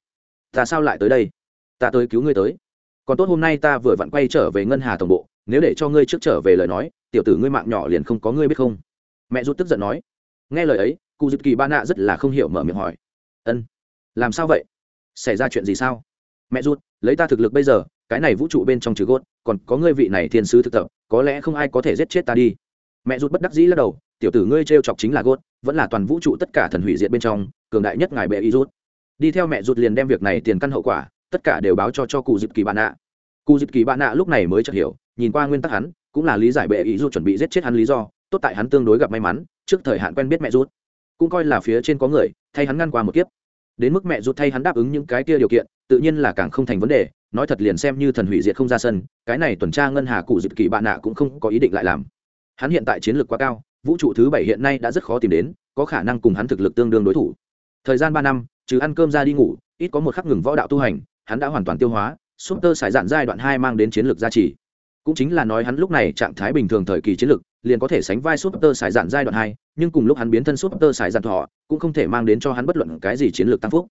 Speaker 1: ta sao lại tới đây? Ta tới cứu ngươi tới. Còn tốt hôm nay ta vừa vặn quay trở về ngân hà tổng bộ, nếu để cho ngươi trước trở về lời nói, tiểu tử ngươi mạng nhỏ liền không có ngươi biết không? Mẹ rút tức giận nói. Nghe lời ấy cụ dịp kỳ ba nạ rất là không hiểu mở miệng hỏi, ân, làm sao vậy? Xảy ra chuyện gì sao? Mẹ rút lấy ta thực lực bây giờ, cái này vũ trụ bên trong trừ gốt, còn có ngươi vị này thiên sứ thực tập, có lẽ không ai có thể giết chết ta đi. Mẹ rút bất đắc dĩ lắc đầu tiểu tử ngươi t chọc chính là gốt, vẫn là toàn vũ trụ tất cả thần hủy diệt bên trong, cường đại nhất ngài bệ y rút. Đi theo mẹ rút liền đem việc này tiền căn hậu quả, tất cả đều báo cho cho cụ dịp kỳ bạn nạ cụ dịp kỳ bạn nạ lúc này mới chợt hiểu, nhìn qua nguyên tắc hắn, cũng là lý giải bệ ý rút chuẩn bị giết chết hắn lý do, tốt tại hắn tương đối gặp may mắn, trước thời hạn quen biết mẹ rút cũng coi là phía trên có người, thay hắn ngăn qua một kiếp. Đến mức mẹ rút thay hắn đáp ứng những cái kia điều kiện, tự nhiên là càng không thành vấn đề, nói thật liền xem như thần hủy diệt không ra sân, cái này tuần tra ngân hà cụ dịp kỳ bạn nạ cũng không có ý định lại làm. Hắn hiện tại chiến lược quá cao vũ trụ thứ bảy hiện nay đã rất khó tìm đến, có khả năng cùng hắn thực lực tương đương đối thủ. Thời gian ba năm, trừ ăn cơm ra đi ngủ, ít có một khắc ngừng võ đạo tu hành, hắn đã hoàn toàn tiêu hóa, súp tơ sải dạn giai đoạn hai mang đến chiến lược gia trì. Cũng chính là nói hắn lúc này trạng thái bình thường thời kỳ chiến lược, liền có thể sánh vai súp tơ sải dạn giai đoạn hai, nhưng cùng lúc hắn biến thân súp tơ sải dạn thọ, cũng không thể mang đến cho hắn bất luận cái gì chiến lược tăng phúc.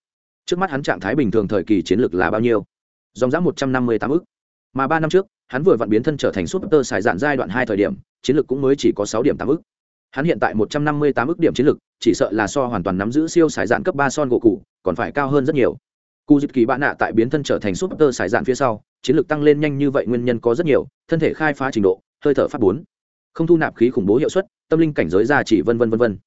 Speaker 1: Trước mắt hắn trạng thái bình thường thời kỳ chiến lược là bao nhiêu? Dòng dã một trăm năm mươi tám ức. Mà ba năm trước, hắn vừa vặn biến thân trở thành súp tơ sải dạn giai đoạn hai thời điểm, chiến lược cũng mới chỉ có sáu điểm tám ức hắn hiện tại một trăm năm mươi tám ức điểm chiến lược chỉ sợ là so hoàn toàn nắm giữ siêu sải dạn cấp ba son gỗ cụ, còn phải cao hơn rất nhiều. Cụ dịp kỳ bạn nạ tại biến thân trở thành súp tơ sải dạn phía sau, chiến lược tăng lên nhanh như vậy nguyên nhân có rất nhiều, thân thể khai phá trình độ, hơi thở phát bốn. Không thu nạp khí khủng bố hiệu suất, tâm linh cảnh giới ra chỉ vân vân vân vân.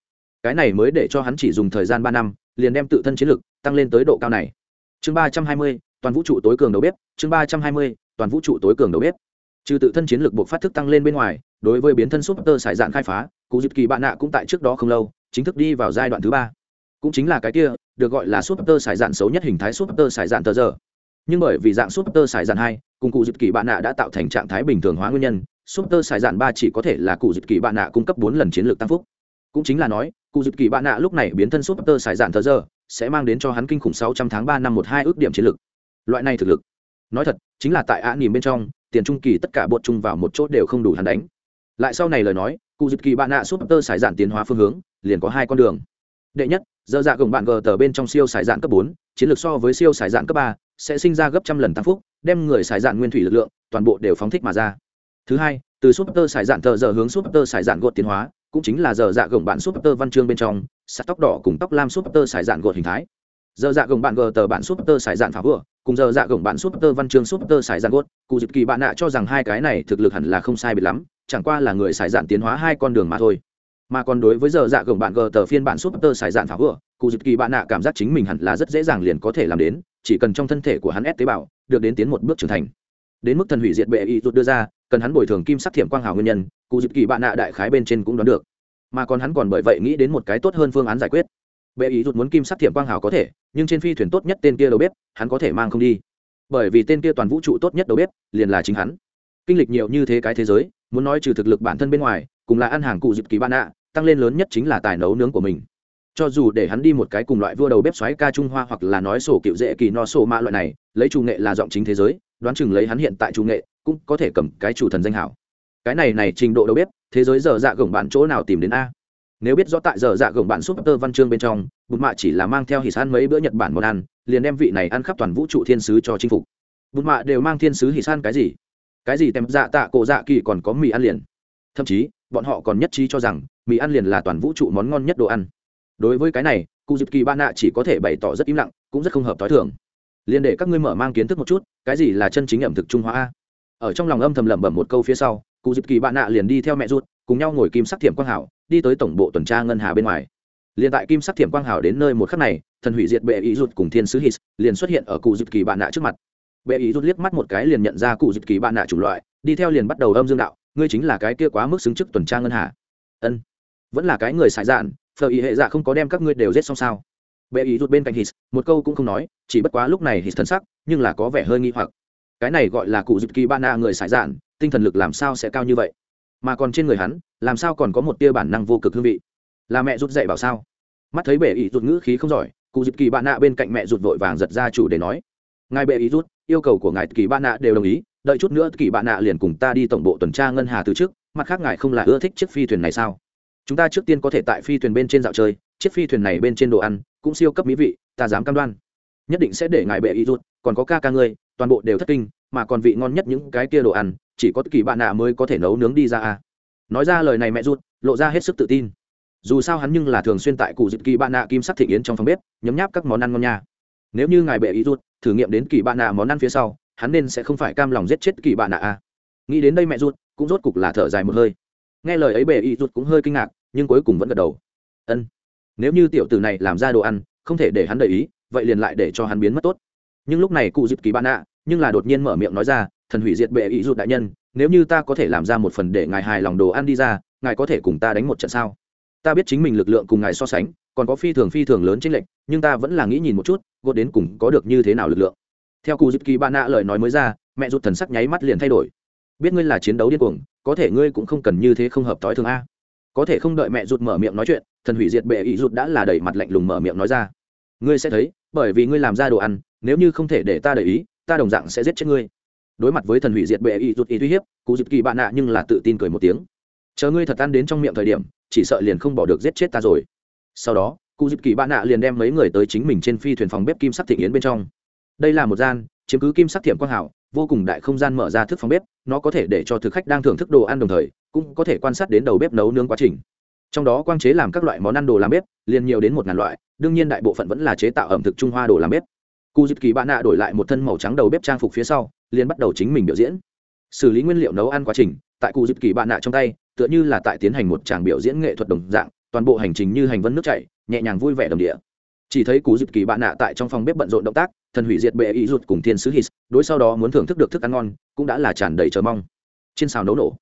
Speaker 1: Cái này mới để cho hắn chỉ dùng thời gian ba năm, liền đem tự thân chiến lực tăng lên tới độ cao này. Chương ba trăm hai mươi, toàn vũ trụ tối cường đầu bếp, chương ba trăm hai mươi, toàn vũ trụ tối cường đầu bếp trừ tự thân chiến lược buộc phát thức tăng lên bên ngoài, đối với biến thân súp tơ sải dạn khai phá cụ dịp kỳ bạn nạ cũng tại trước đó không lâu, chính thức đi vào giai đoạn thứ ba. Cũng chính là cái kia, được gọi là súp tơ sải dạn xấu nhất hình thái súp tơ sải dạn tờ giờ. Nhưng bởi vì dạng súp tơ sải dạn hai, cùng cụ dịp kỳ bạn nạ đã tạo thành trạng thái bình thường hóa nguyên nhân súp tơ sải dạn ba chỉ có thể là cụ dịp kỳ bạn nạ cung cấp bốn lần chiến lược tăng phúc. Cũng chính là nói cụ dịp kỳ bạn nạ lúc này biến thân súp tơ sải dạn tờ giờ, sẽ mang đến cho hắn kinh khủng sáu trăm tháng ba năm một hai ước điểm chiến lược. Loại này thực lực, nói thật, chính là tại ạ nỉm bên trong tiền trung kỳ tất cả bột chung vào một chốt đều không đủ hắn đánh. Lại sau này lời nói cụ dịp kỳ bạn nạ súp tơ sải dạn tiến hóa phương hướng, liền có hai con đường. Đệ nhất, dơ dạ gồng bạn gờ tờ bên trong siêu sải dạn cấp bốn, chiến lược so với siêu sải dạn cấp ba, sẽ sinh ra gấp trăm lần tăng phúc, đem người sải dạn nguyên thủy lực lượng, toàn bộ đều phóng thích mà ra. Thứ hai, từ súp tơ sải dạn tờ giờ hướng súp tơ sải dạn gột tiến hóa, cũng chính là giờ dạ gồng bạn súp tơ văn chương bên trong, sắt tóc đỏ cùng tóc lam súp tơ sải dạn gột hình thái giờ dạ gồng bạn gờ tờ bạn súp tơ sải dạn phá vừa cùng giờ dạ gồng bạn súp tơ văn chương súp tơ sải dạn gốt, cụ dịp kỳ bạn nạ cho rằng hai cái này thực lực hẳn là không sai biệt lắm, chẳng qua là người sải dạn tiến hóa hai con đường mà thôi. Mà còn đối với giờ dạ gồng bạn gờ tờ phiên bản súp tơ sải dạn phá vừa cụ dịp kỳ bạn nạ cảm giác chính mình hẳn là rất dễ dàng liền có thể làm đến, chỉ cần trong thân thể của hắn ép tế bào, được đến tiến một bước trưởng thành. Đến mức thần hủy diệt bệ y rút đưa ra, cần hắn bồi thường kim sắc thiểm quang hào nguyên nhân, cụ dịp kỳ bạn nạ đại khái bên trên cũng đoán được. Mà còn hắn còn bởi vậy nghĩ đến một cái tốt hơn phương án giải quyết bệ ý rụt muốn kim sắc thiểm quang hảo có thể nhưng trên phi thuyền tốt nhất tên kia đầu bếp hắn có thể mang không đi. Bởi vì tên kia toàn vũ trụ tốt nhất đầu bếp liền là chính hắn. Kinh lịch nhiều như thế cái thế giới muốn nói trừ thực lực bản thân bên ngoài cùng là ăn hàng cụ dịp kỳ ban ạ, tăng lên lớn nhất chính là tài nấu nướng của mình. Cho dù để hắn đi một cái cùng loại vua đầu bếp xoáy ca trung hoa hoặc là nói sổ cựu dễ kỳ no sổ mạ loại này lấy chủ nghệ là giọng chính thế giới đoán chừng lấy hắn hiện tại chủ nghệ cũng có thể cầm cái chủ thần danh hảo. Cái này này trình độ đầu bếp thế giới giờ dạ gồng bạn chỗ nào tìm đến a? Nếu biết rõ tại giờ dạ gồng bạn súp tơ văn chương bên trong, bụt mạ chỉ là mang theo hỉ san mấy bữa nhật bản món ăn, liền đem vị này ăn khắp toàn vũ trụ thiên sứ cho chinh phục. Bụt mạ đều mang thiên sứ hỉ san cái gì? Cái gì tem dạ tạ cổ dạ kỳ còn có mì ăn liền? Thậm chí, bọn họ còn nhất trí cho rằng, mì ăn liền là toàn vũ trụ món ngon nhất đồ ăn. Đối với cái này, cụ dịp kỳ ba nạ chỉ có thể bày tỏ rất im lặng, cũng rất không hợp t h o i thường. Liền để các ngươi mở mang kiến thức một chút, cái gì là chân chính ẩm thực trung hoa ở trong lòng âm thầm lẩm bẩm một câu phía sau, cụ dịp kỳ bạn nạ liền đi theo mẹ ruột, cùng nhau ngồi kim sắc thiểm quang hảo đi tới tổng bộ tuần tra ngân hà bên ngoài. Liền tại kim sắc thiểm quang hảo đến nơi một khắc này, thần hủy diệt bệ ý rụt cùng thiên sứ hít liền xuất hiện ở cụ dịp kỳ bạn nạ trước mặt. Bệ ý rụt liếc mắt một cái liền nhận ra cụ dịp kỳ bạn nạ chủng loại, đi theo liền bắt đầu âm dương đạo, ngươi chính là cái kia quá mức xứng chức tuần tra ngân hà. Ân, vẫn là cái người xài dạn, phờ ý hệ dạ không có đem các ngươi đều giết xong sao? Bệ ý rụt bên cạnh hít một câu cũng không nói, chỉ bất quá lúc này hít thân sắc, nhưng là có vẻ hơi nghi hoặc. Cái này gọi là cụ dịp kỳ bạn nạ người xài dạn, tinh thần lực làm sao sẽ cao như vậy? Mà còn trên người hắn, làm sao còn có một tia bản năng vô cực hương vị? Là mẹ rút dậy bảo sao? Mắt thấy bệ ý rút ngữ khí không giỏi, cụ dịp kỳ bạn nạ bên cạnh mẹ rút vội vàng giật ra chủ để nói, ngài bệ ý rút yêu cầu của ngài kỳ bạn nạ đều đồng ý, đợi chút nữa kỳ bạn nạ liền cùng ta đi tổng bộ tuần tra ngân hà từ trước, mặt khác ngài không là ưa thích chiếc phi thuyền này sao? Chúng ta trước tiên có thể tại phi thuyền bên trên dạo chơi, chiếc phi thuyền này bên trên đồ ăn cũng siêu cấp mỹ vị, ta dám cam đoan. Nhất định sẽ để ngài bệ ý rút còn có ca ca ngươi, toàn bộ đều thất kinh mà còn vị ngon nhất những cái kia đồ ăn, chỉ có kỳ bạn nạ mới có thể nấu nướng đi ra à. nói ra lời này mẹ rút lộ ra hết sức tự tin. Dù sao hắn nhưng là thường xuyên tại cụ dịp kỳ bạn nạ kim sắc thị yến trong phòng bếp, nhấm nháp các món ăn ngon nha. Nếu như ngài bệ ý rút thử nghiệm đến kỳ bạn nạ món ăn phía sau, hắn nên sẽ không phải cam lòng giết chết kỳ bạn nạ à. nghĩ đến đây mẹ rút cũng rốt cục là thở dài một hơi. Nghe lời ấy bệ ý rút cũng hơi kinh ngạc, nhưng cuối cùng vẫn gật đầu. Ân, nếu như tiểu tử này làm ra đồ ăn, không thể để hắn đầy ý, vậy liền lại để cho hắn biến mất tốt. Nhưng lúc này cụ dịp kỳ bạn nạ nhưng là đột nhiên mở miệng nói ra, thần hủy diệt bệ ý rụt đại nhân, nếu như ta có thể làm ra một phần để ngài hài lòng đồ ăn đi ra, ngài có thể cùng ta đánh một trận sao? Ta biết chính mình lực lượng cùng ngài so sánh, còn có phi thường phi thường lớn trên lệnh nhưng ta vẫn là nghĩ nhìn một chút gột đến cùng có được như thế nào lực lượng. Theo cụ dịp kỳ bạn nạ lời nói mới ra, mẹ rụt thần sắc nháy mắt liền thay đổi. Biết ngươi là chiến đấu điên cuồng, có thể ngươi cũng không cần như thế không hợp t ố i thường a. Có thể không đợi mẹ rụt mở miệng nói chuyện, thần hủy diệt bệ ý rụt đã là đẩy mặt lạnh lùng mở miệng nói ra. Ngươi sẽ thấy, bởi vì ngươi làm ra đồ ăn, nếu như không thể để ta để ý ta đồng dạng sẽ giết chết ngươi. Đối mặt với thần hủy diệt bệ y rút ý uy hiếp, cụ dịp kỳ bạn nạ nhưng là tự tin cười một tiếng. Chờ ngươi thật ăn đến trong miệng thời điểm, chỉ sợ liền không bỏ được giết chết ta rồi. Sau đó, cụ dịp kỳ bạn nạ liền đem mấy người tới chính mình trên phi thuyền phòng bếp kim sắc thị yến bên trong. Đây là một gian chiếm cứ kim sắc thiểm quang hảo, vô cùng đại không gian mở ra thức phòng bếp, nó có thể để cho thực khách đang thưởng thức đồ ăn đồng thời, cũng có thể quan sát đến đầu bếp nấu nướng quá trình. Trong đó quang chế làm các loại món ăn đồ làm bếp, liền nhiều đến một ngàn loại, đương nhiên đại bộ phận vẫn là chế tạo ẩm thực trung hoa đồ làm bếp cụ dịp kỳ bạn nạ đổi lại một thân màu trắng đầu bếp trang phục phía sau, liền bắt đầu chính mình biểu diễn. Xử lý nguyên liệu nấu ăn quá trình, tại cụ dịp kỳ bạn nạ trong tay, tựa như là tại tiến hành một tràng biểu diễn nghệ thuật đồng dạng, toàn bộ hành trình như hành vân nước chảy, nhẹ nhàng vui vẻ đồng địa. Chỉ thấy cụ dịp kỳ bạn nạ tại trong phòng bếp bận rộn động tác, thần hủy diệt bệ ý rụt cùng thiên sứ hít, đối sau đó muốn thưởng thức được thức ăn ngon, cũng đã là tràn đầy chờ mong. Trên xào nấu nổ.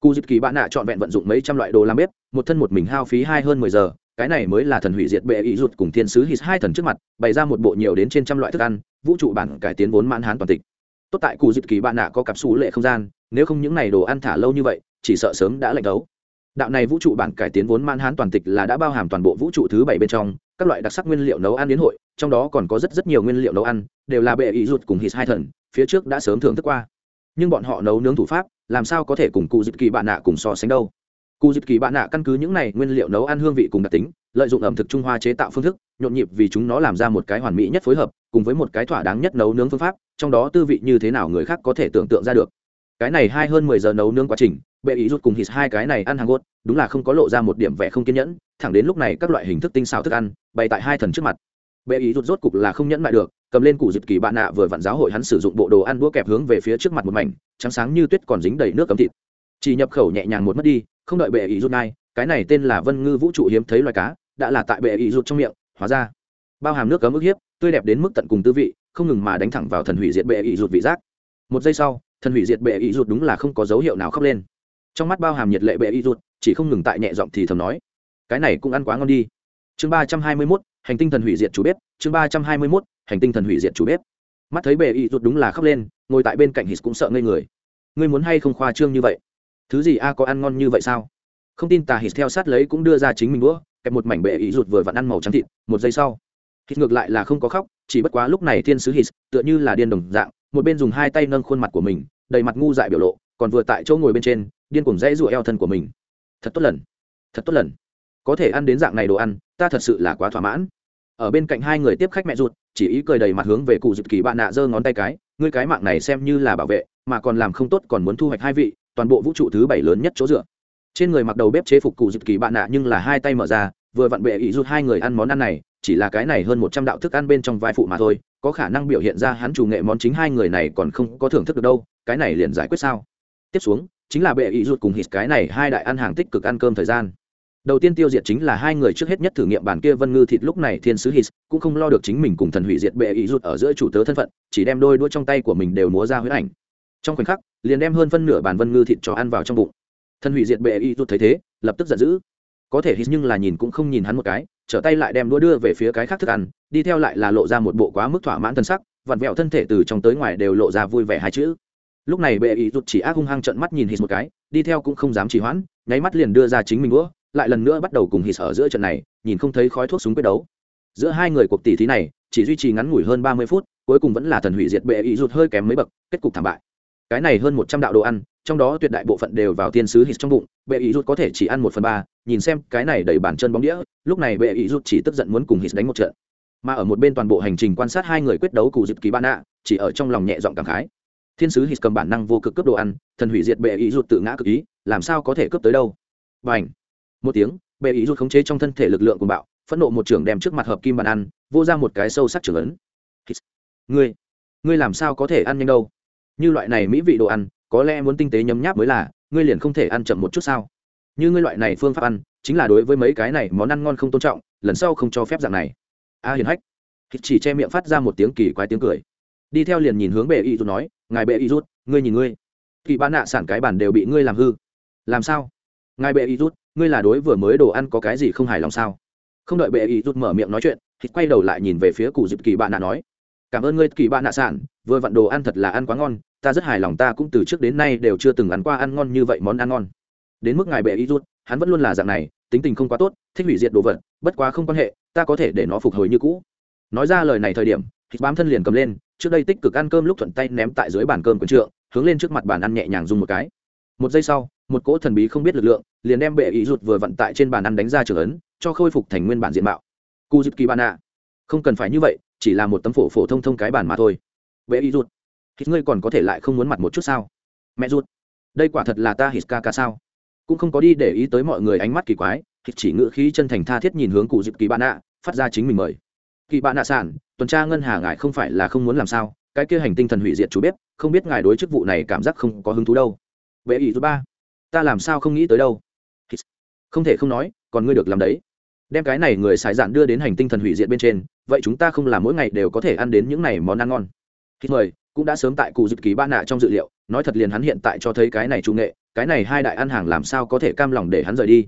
Speaker 1: Cụ dịp kỳ bạn nạ trọn vẹn vận dụng mấy trăm loại đồ làm bếp, một thân một mình hao phí hai hơn mười giờ cái này mới là thần hủy diệt bệ ý rụt cùng thiên sứ hít hai thần trước mặt, bày ra một bộ nhiều đến trên trăm loại thức ăn, vũ trụ bản cải tiến vốn mãn hán toàn tịch. Tốt tại cụ dịp kỳ bạn nạ có cặp xú lệ không gian, nếu không những n à y đồ ăn thả lâu như vậy, chỉ sợ sớm đã lạnh đấu. Đạo này vũ trụ bản cải tiến vốn mãn hán toàn tịch là đã bao hàm toàn bộ vũ trụ thứ bảy bên trong, các loại đặc sắc nguyên liệu nấu ăn đến hội, trong đó còn có rất rất nhiều nguyên liệu nấu ăn, đều là bệ ý rụt cùng hít hai thần, phía trước đã sớm thưởng thức qua. Nhưng bọn họ nấu nướng thủ pháp, làm sao có thể cùng cụ dịp kỳ bạn nạ cùng so sánh đâu? Cụ dịp kỳ bạn nạ căn cứ những này nguyên liệu nấu ăn hương vị cùng đặc tính, lợi dụng ẩm thực trung hoa chế tạo phương thức, nhộn nhịp vì chúng nó làm ra một cái hoàn mỹ nhất phối hợp, cùng với một cái thỏa đáng nhất nấu nướng phương pháp, trong đó tư vị như thế nào người khác có thể tưởng tượng ra được. Cái này hai hơn mười giờ nấu nướng quá trình, bệ ý rút cùng hít hai cái này ăn hàng gốt, đúng là không có lộ ra một điểm vẻ không kiên nhẫn, thẳng đến lúc này các loại hình thức tinh xào thức ăn, bày tại hai thần trước mặt. Bệ ý rút rốt cục là không nhẫn lại được, cầm lên cụ dịp kỳ bạn nạ vừa vặn giáo hội hắn sử dụng bộ đồ ăn đũa kẹp hướng về phía trước mặt một mảnh, trắng sáng như tuyết còn dính đầy nước cấm thịt. Chỉ nhập khẩu nhẹ nhàng một mất đi không đợi bệ ý rút ngay cái này tên là vân ngư vũ trụ hiếm thấy loài cá, đã là tại bệ ý rút trong miệng, hóa ra. Bao hàm nước cấm ức hiếp, tươi đẹp đến mức tận cùng tư vị, không ngừng mà đánh thẳng vào thần hủy diệt bệ ý rút vị giác. Một giây sau, thần hủy diệt bệ ý rút đúng là không có dấu hiệu nào khóc lên. Trong mắt bao hàm nhiệt lệ bệ ý rút chỉ không ngừng tại nhẹ giọng thì thầm nói, cái này cũng ăn quá ngon đi. Chương ba trăm hai mươi mốt, hành tinh thần hủy diệt chủ bếp, chương ba trăm hai mươi mốt, hành tinh thần hủy diệt chủ bếp. Mắt thấy bệ ý rút đúng là khóc lên, ngồi tại bên cạnh hít cũng sợ ngây người. Ngươi muốn hay không khoa trương như vậy? Thứ gì a có ăn ngon như vậy sao? Không tin tà hít theo sát lấy cũng đưa ra chính mình đũa, kẹp một mảnh bệ ý rụt vừa vặn ăn màu trắng thịt, một giây sau. Hít ngược lại là không có khóc, chỉ bất quá lúc này thiên sứ hít, tựa như là điên đồng dạng, một bên dùng hai tay nâng khuôn mặt của mình, đầy mặt ngu dại biểu lộ, còn vừa tại chỗ ngồi bên trên, điên cuồng dãy rụa eo thân của mình. Thật tốt lần, thật tốt lần. Có thể ăn đến dạng này đồ ăn, ta thật sự là quá thỏa mãn. Ở bên cạnh hai người tiếp khách mẹ ruột, chỉ ý cười đầy mặt hướng về cụ dịp kỳ bạn nạ giơ ngón tay cái, ngươi cái mạng này xem như là bảo vệ, mà còn làm không tốt còn muốn thu hoạch hai vị toàn bộ vũ trụ thứ bảy lớn nhất chỗ dựa. Trên người mặc đầu bếp chế phục cụ dịp kỳ bạn nạ nhưng là hai tay mở ra, vừa vặn bệ ý rút hai người ăn món ăn này, chỉ là cái này hơn một trăm đạo thức ăn bên trong vai phụ mà thôi, có khả năng biểu hiện ra hắn chủ nghệ món chính hai người này còn không có thưởng thức được đâu, cái này liền giải quyết sao? Tiếp xuống, chính là bệ ý rút cùng hít cái này hai đại ăn hàng tích cực ăn cơm thời gian. Đầu tiên tiêu diệt chính là hai người trước hết nhất thử nghiệm bản kia vân ngư thịt lúc này thiên sứ hít, cũng không lo được chính mình cùng thần hủy diệt bệ ý rút ở giữa chủ tớ thân phận, chỉ đem đôi đuôi trong tay của mình đều múa ra huyết ảnh trong khoảnh khắc, liền đem hơn phân nửa bàn vân ngư thịt cho ăn vào trong bụng. Thân hủy diệt bệ y rút thấy thế, lập tức giận dữ. Có thể hít nhưng là nhìn cũng không nhìn hắn một cái, trở tay lại đem đũa đưa về phía cái khác thức ăn, đi theo lại là lộ ra một bộ quá mức thỏa mãn thân sắc, vặn vẹo thân thể từ trong tới ngoài đều lộ ra vui vẻ hai chữ. Lúc này bệ ý rút chỉ ác hung hăng trận mắt nhìn hít một cái, đi theo cũng không dám trì hoãn, nháy mắt liền đưa ra chính mình đũa, lại lần nữa bắt đầu cùng hít ở giữa trận này, nhìn không thấy khói thuốc súng quyết đấu. Giữa hai người cuộc tỷ thí này, chỉ duy trì ngắn ngủi hơn ba mươi phút, cuối cùng vẫn là thần hủy diệt bệ ý rút hơi kém mấy bậc, kết cục thảm bại cái này hơn một trăm đạo đồ ăn, trong đó tuyệt đại bộ phận đều vào tiên sứ hít trong bụng, bệ ý rút có thể chỉ ăn một phần ba, nhìn xem cái này đầy bản chân bóng đĩa, lúc này bệ ý rút chỉ tức giận muốn cùng hít đánh một trận. Mà ở một bên toàn bộ hành trình quan sát hai người quyết đấu cụ dịp kỳ ban ạ chỉ ở trong lòng nhẹ giọng cảm khái. Thiên sứ hít cầm bản năng vô cực cướp đồ ăn, thần hủy diệt bệ ý rút tự ngã cực ý, làm sao có thể cướp tới đâu? Và ảnh một tiếng, bệ ý rút khống chế trong thân thể lực lượng của bạo, phẫn nộ một trưởng đem trước mặt hợp kim bàn ăn, vô ra một cái sâu sắc trưởng ấn. Ngươi! Ngươi làm sao có thể ăn nhanh đâu? Như loại này mỹ vị đồ ăn, có lẽ muốn tinh tế nhấm nháp mới là, ngươi liền không thể ăn chậm một chút sao? Như ngươi loại này phương pháp ăn, chính là đối với mấy cái này món ăn ngon không tôn trọng, lần sau không cho phép dạng này. A hiền hách chỉ che miệng phát ra một tiếng kỳ quái tiếng cười. Đi theo liền nhìn hướng bệ y rút nói, ngài bệ y rút, ngươi nhìn ngươi. Kỳ bán nạ sản cái bản đều bị ngươi làm hư. Làm sao? Ngài bệ y rút, ngươi là đối vừa mới đồ ăn có cái gì không hài lòng sao? Không đợi bệ y rút mở miệng nói chuyện, hít quay đầu lại nhìn về phía cụ dịp kỳ bạn nạ nói cảm ơn ngươi, kỳ bạn nạ sản vừa vặn đồ ăn thật là ăn quá ngon, ta rất hài lòng ta cũng từ trước đến nay đều chưa từng ăn qua ăn ngon như vậy món ăn ngon. Đến mức ngài bệ y rút, hắn vẫn luôn là dạng này, tính tình không quá tốt, thích hủy diệt đồ vật, bất quá không quan hệ, ta có thể để nó phục hồi như cũ. Nói ra lời này thời điểm, thịt bám thân liền cầm lên, trước đây tích cực ăn cơm lúc thuận tay ném tại dưới bàn cơm quần trượng, hướng lên trước mặt bàn ăn nhẹ nhàng dùng một cái. Một giây sau, một cỗ thần bí không biết lực lượng, liền đem bệ ý rụt vừa vận tại trên bàn ăn đánh ra trường ấn, cho khôi phục thành nguyên bản diện mạo. Cu dịp kỳ bàn ạ không cần phải như vậy chỉ là một tấm phổ phổ thông thông cái bàn mà thôi. Bệ y rút hít ngươi còn có thể lại không muốn mặt một chút sao? Mẹ rút đây quả thật là ta hít ca ca sao? Cũng không có đi để ý tới mọi người ánh mắt kỳ quái hít chỉ ngữ khí chân thành tha thiết nhìn hướng cụ dịp kỳ bạn ạ phát ra chính mình mời. Kỳ bạn ạ sản tuần tra ngân hà ngài không phải là không muốn làm sao? Cái kia hành tinh thần hủy diệt chú bếp, không biết ngài đối chức vụ này cảm giác không có hứng thú đâu. Vệ ý thứ ba, ta làm sao không nghĩ tới đâu? Không thể không nói, còn ngươi được làm đấy đem cái này người xài dạn đưa đến hành tinh thần hủy diệt bên trên, vậy chúng ta không làm mỗi ngày đều có thể ăn đến những này món ăn ngon. Hít mời, cũng đã sớm tại cụ dự ký ba nạ trong dự liệu, nói thật liền hắn hiện tại cho thấy cái này trung nghệ, cái này hai đại ăn hàng làm sao có thể cam lòng để hắn rời đi.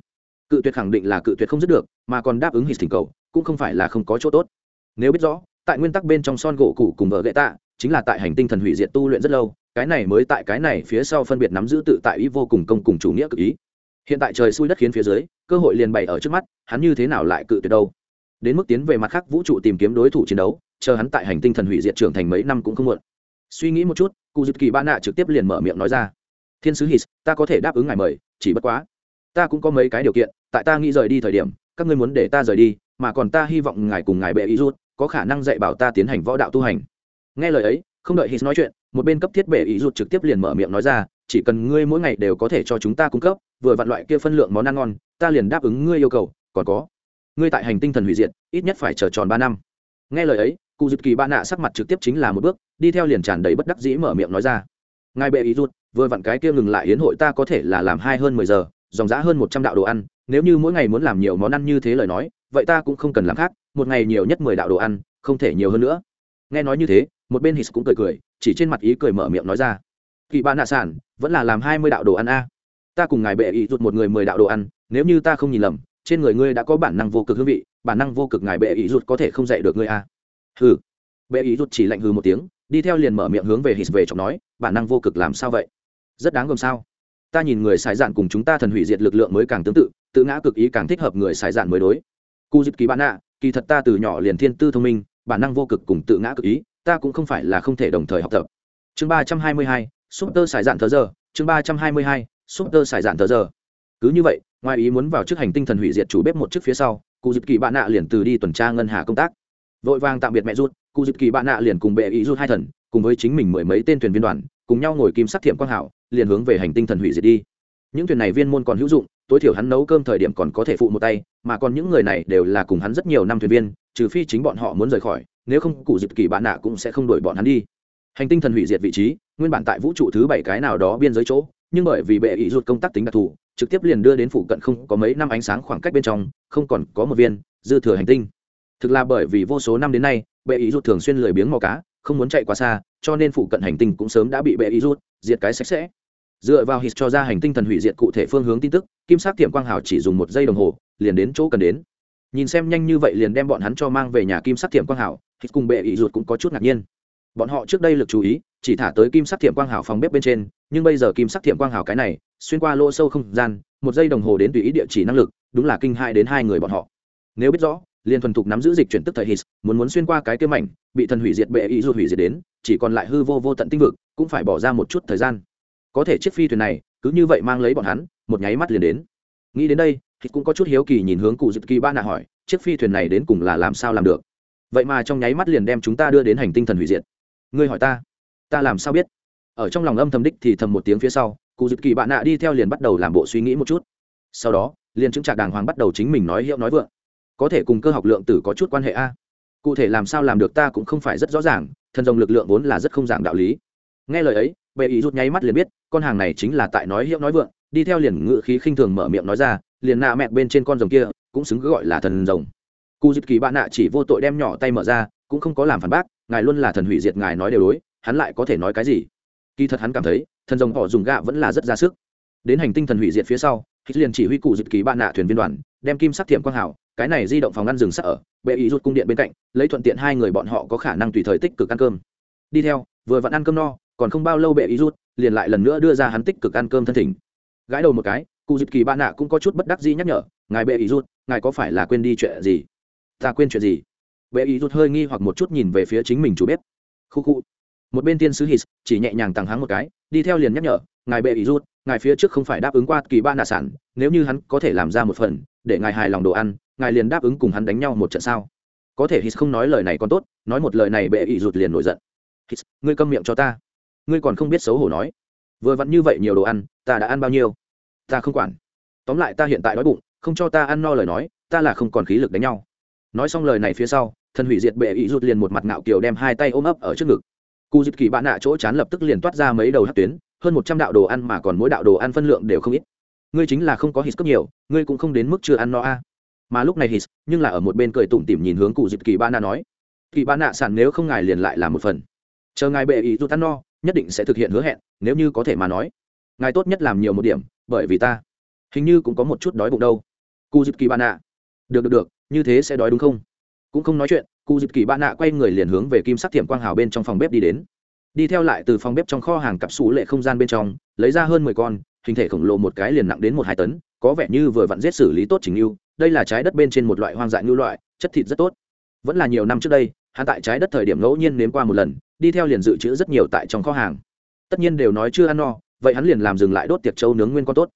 Speaker 1: Cự tuyệt khẳng định là cự tuyệt không dứt được, mà còn đáp ứng hít thỉnh cầu, cũng không phải là không có chỗ tốt. Nếu biết rõ, tại nguyên tắc bên trong son gỗ cụ cùng vợ gậy tạ, chính là tại hành tinh thần hủy diệt tu luyện rất lâu, cái này mới tại cái này phía sau phân biệt nắm giữ tự tại ý vô cùng công cùng chủ nghĩa cực ý hiện tại trời xui đất khiến phía dưới, cơ hội liền bày ở trước mắt, hắn như thế nào lại cự tuyệt đâu? Đến mức tiến về mặt khác vũ trụ tìm kiếm đối thủ chiến đấu, chờ hắn tại hành tinh thần hủy diệt trưởng thành mấy năm cũng không muộn. Suy nghĩ một chút cụ dịp kỳ ba nạ trực tiếp liền mở miệng nói ra. Thiên sứ hít ta có thể đáp ứng ngài mời, chỉ bất quá, ta cũng có mấy cái điều kiện, tại ta nghĩ rời đi thời điểm, các ngươi muốn để ta rời đi, mà còn ta hy vọng ngài cùng ngài bệ ý rút, có khả năng dạy bảo ta tiến hành võ đạo tu hành. Nghe lời ấy, không đợi hít nói chuyện, một bên cấp thiết bệ ý rút trực tiếp liền mở miệng nói ra, chỉ cần ngươi mỗi ngày đều có thể cho chúng ta cung cấp vừa vặn loại kia phân lượng món ăn ngon, ta liền đáp ứng ngươi yêu cầu, còn có, ngươi tại hành tinh thần hủy diệt, ít nhất phải chờ tròn ba năm. Nghe lời ấy, cụ dịp kỳ ba nạ sắc mặt trực tiếp chính là một bước, đi theo liền tràn đầy bất đắc dĩ mở miệng nói ra. Ngài bệ ý rút vừa vặn cái kia ngừng lại hiến hội ta có thể là làm hai hơn mười giờ, dòng giã hơn một trăm đạo đồ ăn, nếu như mỗi ngày muốn làm nhiều món ăn như thế lời nói, vậy ta cũng không cần làm khác, một ngày nhiều nhất mười đạo đồ ăn, không thể nhiều hơn nữa. Nghe nói như thế, một bên hít cũng cười cười, chỉ trên mặt ý cười mở miệng nói ra. Kỳ ba nạ sản vẫn là làm hai mươi đạo đồ ăn a ta cùng ngài bệ ý rụt một người mười đạo đồ ăn, nếu như ta không nhìn lầm, trên người ngươi đã có bản năng vô cực hương vị, bản năng vô cực ngài bệ ý rụt có thể không dạy được ngươi à? hừ. Bệ ý rụt chỉ lạnh hừ một tiếng, đi theo liền mở miệng hướng về hít về chọc nói, bản năng vô cực làm sao vậy? Rất đáng gồm sao? Ta nhìn người xài dạn cùng chúng ta thần hủy diệt lực lượng mới càng tương tự tự ngã cực ý càng thích hợp người xài dạn mới đối. Cu dịp kỳ bạn ạ, kỳ thật ta từ nhỏ liền thiên tư thông minh, bản năng vô cực cùng tự ngã cực ý, ta cũng không phải là không thể đồng thời học tập. Chương ba trăm hai mươi hai súp tơ xài dạn thờ giờ, chương ba trăm hai mươi hai súp tơ xài dạn thờ giờ. Cứ như vậy, ngoài ý muốn vào chức hành tinh thần hủy diệt chủ bếp một chiếc phía sau, cụ dịp kỳ bạn nạ liền từ đi tuần tra ngân hà công tác. Vội vàng tạm biệt mẹ rút cụ dịp kỳ bạn nạ liền cùng bệ ý rút hai thần, cùng với chính mình mười mấy tên thuyền viên đoàn, cùng nhau ngồi kim sắc thiệm quang hảo, liền hướng về hành tinh thần hủy diệt đi. Những thuyền này viên môn còn hữu dụng, tối thiểu hắn nấu cơm thời điểm còn có thể phụ một tay, mà còn những người này đều là cùng hắn rất nhiều năm thuyền viên, trừ phi chính bọn họ muốn rời khỏi, nếu không cụ dịp kỳ bạn nạ cũng sẽ không đuổi bọn hắn đi. Hành tinh thần hủy diệt vị trí, nguyên bản tại vũ trụ thứ bảy cái nào đó biên giới chỗ nhưng bởi vì bệ ý rụt công tác tính đặc thù, trực tiếp liền đưa đến phụ cận không có mấy năm ánh sáng khoảng cách bên trong, không còn có một viên, dư thừa hành tinh. Thực là bởi vì vô số năm đến nay, bệ ý rụt thường xuyên lười biếng mò cá, không muốn chạy quá xa, cho nên phụ cận hành tinh cũng sớm đã bị bệ ý rụt diệt cái sạch sẽ. Dựa vào hít cho ra hành tinh thần hủy diệt cụ thể phương hướng tin tức, kim sắc tiệm quang hào chỉ dùng một giây đồng hồ, liền đến chỗ cần đến. Nhìn xem nhanh như vậy liền đem bọn hắn cho mang về nhà kim sắc tiệm quang hào, hít cùng bệ ý rụt cũng có chút ngạc nhiên bọn họ trước đây lực chú ý, chỉ thả tới kim sắc thiệm quang hào phòng bếp bên trên, nhưng bây giờ kim sắc thiệm quang hào cái này, xuyên qua lỗ sâu không gian, một giây đồng hồ đến tùy ý địa chỉ năng lực, đúng là kinh hại đến hai người bọn họ. Nếu biết rõ, liền thuần thục nắm giữ dịch chuyển tức thời hít muốn muốn xuyên qua cái kia mảnh, bị thần hủy diệt bệ ý ruột hủy diệt đến, chỉ còn lại hư vô vô tận tinh vực, cũng phải bỏ ra một chút thời gian. Có thể chiếc phi thuyền này, cứ như vậy mang lấy bọn hắn, một nháy mắt liền đến. Nghĩ đến đây, thì cũng có chút hiếu kỳ nhìn hướng cụ dịp kỳ ba nạ hỏi, chiếc phi thuyền này đến cùng là làm sao làm được? Vậy mà trong nháy mắt liền đem chúng ta đưa đến hành tinh thần hủy diệt ngươi hỏi ta ta làm sao biết? Ở trong lòng âm thầm đích thì thầm một tiếng phía sau cụ dịp kỳ bạn nạ đi theo liền bắt đầu làm bộ suy nghĩ một chút. Sau đó, liền chứng trạc đàng hoàng bắt đầu chính mình nói hiệu nói vượng. Có thể cùng cơ học lượng tử có chút quan hệ a. Cụ thể làm sao làm được ta cũng không phải rất rõ ràng, thần dòng lực lượng vốn là rất không giảng đạo lý. Nghe lời ấy, bệ ý rút nháy mắt liền biết, con hàng này chính là tại nói hiệu nói vượng, đi theo liền ngự khí khinh thường mở miệng nói ra, liền nạ mẹ bên trên con rồng kia, cũng xứng gọi là thần rồng. Cụ dịp kỳ bạn nạ chỉ vô tội đem nhỏ tay mở ra, cũng không có làm phản bác ngài luôn là thần hủy diệt ngài nói đều đối, hắn lại có thể nói cái gì? Kỳ thật hắn cảm thấy, thần rồng họ dùng gạ vẫn là rất ra sức. Đến hành tinh thần hủy diệt phía sau, hít liền chỉ huy cụ dịp kỳ bạn nạ thuyền viên đoàn, đem kim sắc thiệm quang hảo cái này di động phòng ngăn rừng sắc ở, bệ ý rút cung điện bên cạnh, lấy thuận tiện hai người bọn họ có khả năng tùy thời tích cực ăn cơm. Đi theo, vừa vẫn ăn cơm no, còn không bao lâu bệ ý rút, liền lại lần nữa đưa ra hắn tích cực ăn cơm thân thỉnh. Gãi đầu một cái, cụ dịp kỳ bạn nạ cũng có chút bất đắc dĩ nhắc nhở, ngài bệ ý rút, ngài có phải là quên đi chuyện gì? Ta quên chuyện gì? Bệ ý rụt hơi nghi hoặc một chút nhìn về phía chính mình chủ bếp. Khu khu. Một bên tiên sứ His chỉ nhẹ nhàng tăng háng một cái đi theo liền nhắc nhở ngài bệ ý rụt, ngài phía trước không phải đáp ứng qua kỳ ba nạ sản nếu như hắn có thể làm ra một phần để ngài hài lòng đồ ăn ngài liền đáp ứng cùng hắn đánh nhau một trận sao? Có thể His không nói lời này còn tốt nói một lời này bệ ý rụt liền nổi giận. His, ngươi câm miệng cho ta. Ngươi còn không biết xấu hổ nói. Vừa vặn như vậy nhiều đồ ăn ta đã ăn bao nhiêu? Ta không quản. Tóm lại ta hiện tại đói bụng không cho ta ăn no lời nói ta là không còn khí lực đánh nhau nói xong lời này phía sau, thần hủy diệt bệ ý rụt liền một mặt ngạo kiều đem hai tay ôm ấp ở trước ngực. Cụ dịp kỳ bạn nạ chỗ chán lập tức liền toát ra mấy đầu hát tuyến, hơn một trăm đạo đồ ăn mà còn mỗi đạo đồ ăn phân lượng đều không ít. Ngươi chính là không có hít cấp nhiều, ngươi cũng không đến mức chưa ăn no a. Mà lúc này hít nhưng là ở một bên cười tủm tỉm nhìn hướng cụ dịp kỳ bạn nạ nói, kỳ bạn nạ sản nếu không ngài liền lại làm một phần. Chờ ngài bệ ý rụt ăn no, nhất định sẽ thực hiện hứa hẹn, nếu như có thể mà nói. Ngài tốt nhất làm nhiều một điểm, bởi vì ta, hình như cũng có một chút đói bụng đâu. Cụ dịp kỳ bạn nạ, được được được như thế sẽ đói đúng không? Cũng không nói chuyện cụ dịp kỳ ba nạ quay người liền hướng về kim sắc thiểm quang hào bên trong phòng bếp đi đến. Đi theo lại từ phòng bếp trong kho hàng cặp xú lệ không gian bên trong, lấy ra hơn mười con, hình thể khổng lồ một cái liền nặng đến một hai tấn, có vẻ như vừa vặn giết xử lý tốt chính lưu, đây là trái đất bên trên một loại hoang dại ngưu loại, chất thịt rất tốt. Vẫn là nhiều năm trước đây, hắn tại trái đất thời điểm ngẫu nhiên nếm qua một lần, đi theo liền dự trữ rất nhiều tại trong kho hàng. Tất nhiên đều nói chưa ăn no, vậy hắn liền làm dừng lại đốt tiệc châu nướng nguyên con tốt.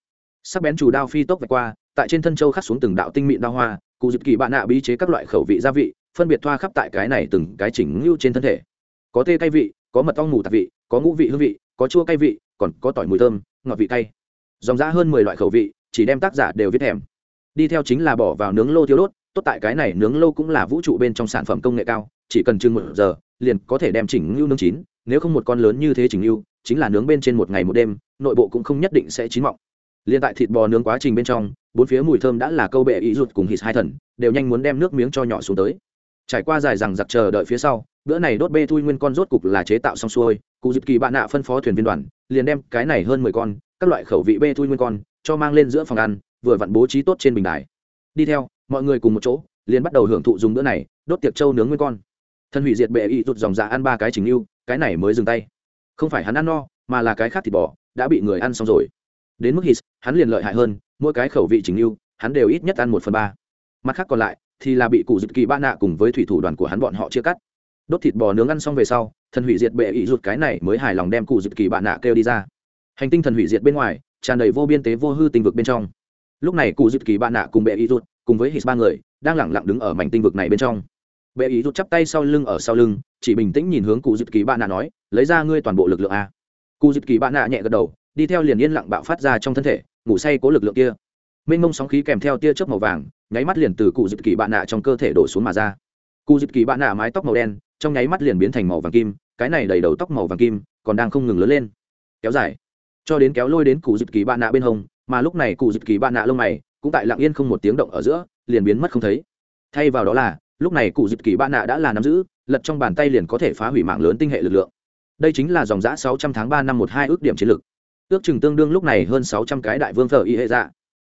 Speaker 1: Sắc bén chủ đao phi tốc vạch qua, tại trên thân châu khắc xuống từng đạo tinh mịn đao hoa cụ dịp kỳ bạn nạ bí chế các loại khẩu vị gia vị, phân biệt thoa khắp tại cái này từng cái chỉnh ngưu trên thân thể. Có tê cay vị, có mật ong mù tạp vị, có ngũ vị hương vị, có chua cay vị, còn có tỏi mùi thơm, ngọt vị cay. Dòng ra hơn mười loại khẩu vị, chỉ đem tác giả đều viết thèm. Đi theo chính là bỏ vào nướng lô thiếu đốt, tốt tại cái này nướng lô cũng là vũ trụ bên trong sản phẩm công nghệ cao, chỉ cần chừng một giờ, liền có thể đem chỉnh ngưu nướng chín, nếu không một con lớn như thế chỉnh ngưu, chính là nướng bên trên một ngày một đêm, nội bộ cũng không nhất định sẽ chín mọng. Liên tại thịt bò nướng quá trình bên trong bốn phía mùi thơm đã là câu bệ ý rụt cùng hít hai thần, đều nhanh muốn đem nước miếng cho nhỏ xuống tới. Trải qua dài rằng giặc chờ đợi phía sau, bữa này đốt bê thui nguyên con rốt cục là chế tạo xong xuôi, cụ dịp kỳ bạn nạ phân phó thuyền viên đoàn, liền đem cái này hơn mười con, các loại khẩu vị bê thui nguyên con, cho mang lên giữa phòng ăn, vừa vặn bố trí tốt trên bình đài. Đi theo, mọi người cùng một chỗ, liền bắt đầu hưởng thụ dùng bữa này, đốt tiệc trâu nướng nguyên con. Thân hủy diệt bệ y rụt dòng dạ ăn ba cái trình lưu, cái này mới dừng tay. Không phải hắn ăn no, mà là cái khác thịt bò, đã bị người ăn xong rồi. Đến mức hít, hắn liền lợi hại hơn mỗi cái khẩu vị chính lưu, hắn đều ít nhất ăn một phần ba. Mặt khác còn lại, thì là bị cụ dịp kỳ ba nạ cùng với thủy thủ đoàn của hắn bọn họ chia cắt. Đốt thịt bò nướng ăn xong về sau, thần hủy diệt bệ ý rụt cái này mới hài lòng đem cụ dịp kỳ bạn nạ kêu đi ra. Hành tinh thần hủy diệt bên ngoài, tràn đầy vô biên tế vô hư tinh vực bên trong. Lúc này cụ dịp kỳ bạn nạ cùng bệ ý rụt cùng với hít ba người, đang lẳng lặng đứng ở mảnh tinh vực này bên trong. Bệ ý rụt chắp tay sau lưng ở sau lưng, chỉ bình tĩnh nhìn hướng cụ dịp kỳ bạn nạ nói, lấy ra ngươi toàn bộ lực lượng a. Cụ dịp kỳ bạn nạ nhẹ gật đầu, đi theo liền yên lặng bạo phát ra trong thân thể ngủ say cố lực lượng kia. Mênh mông sóng khí kèm theo tia chớp màu vàng, nháy mắt liền từ cụ dịp kỳ bạn nạ trong cơ thể đổ xuống mà ra. Cụ dịp kỳ bạn nạ mái tóc màu đen, trong nháy mắt liền biến thành màu vàng kim, cái này đầy đầu tóc màu vàng kim còn đang không ngừng lớn lên. Kéo dài, cho đến kéo lôi đến cụ dịp kỳ bạn nạ bên hông, mà lúc này cụ dịp kỳ bạn nạ lông mày cũng tại lặng yên không một tiếng động ở giữa, liền biến mất không thấy. Thay vào đó là, lúc này cụ dịp kỳ bạn nạ đã là nắm giữ, lật trong bàn tay liền có thể phá hủy mạng lớn tinh hệ lực lượng. Đây chính là dòng giã sáu trăm tháng ba năm một hai ước điểm chiến lực ước chừng tương đương lúc này hơn sáu trăm cái đại vương thờ y hệ dạ.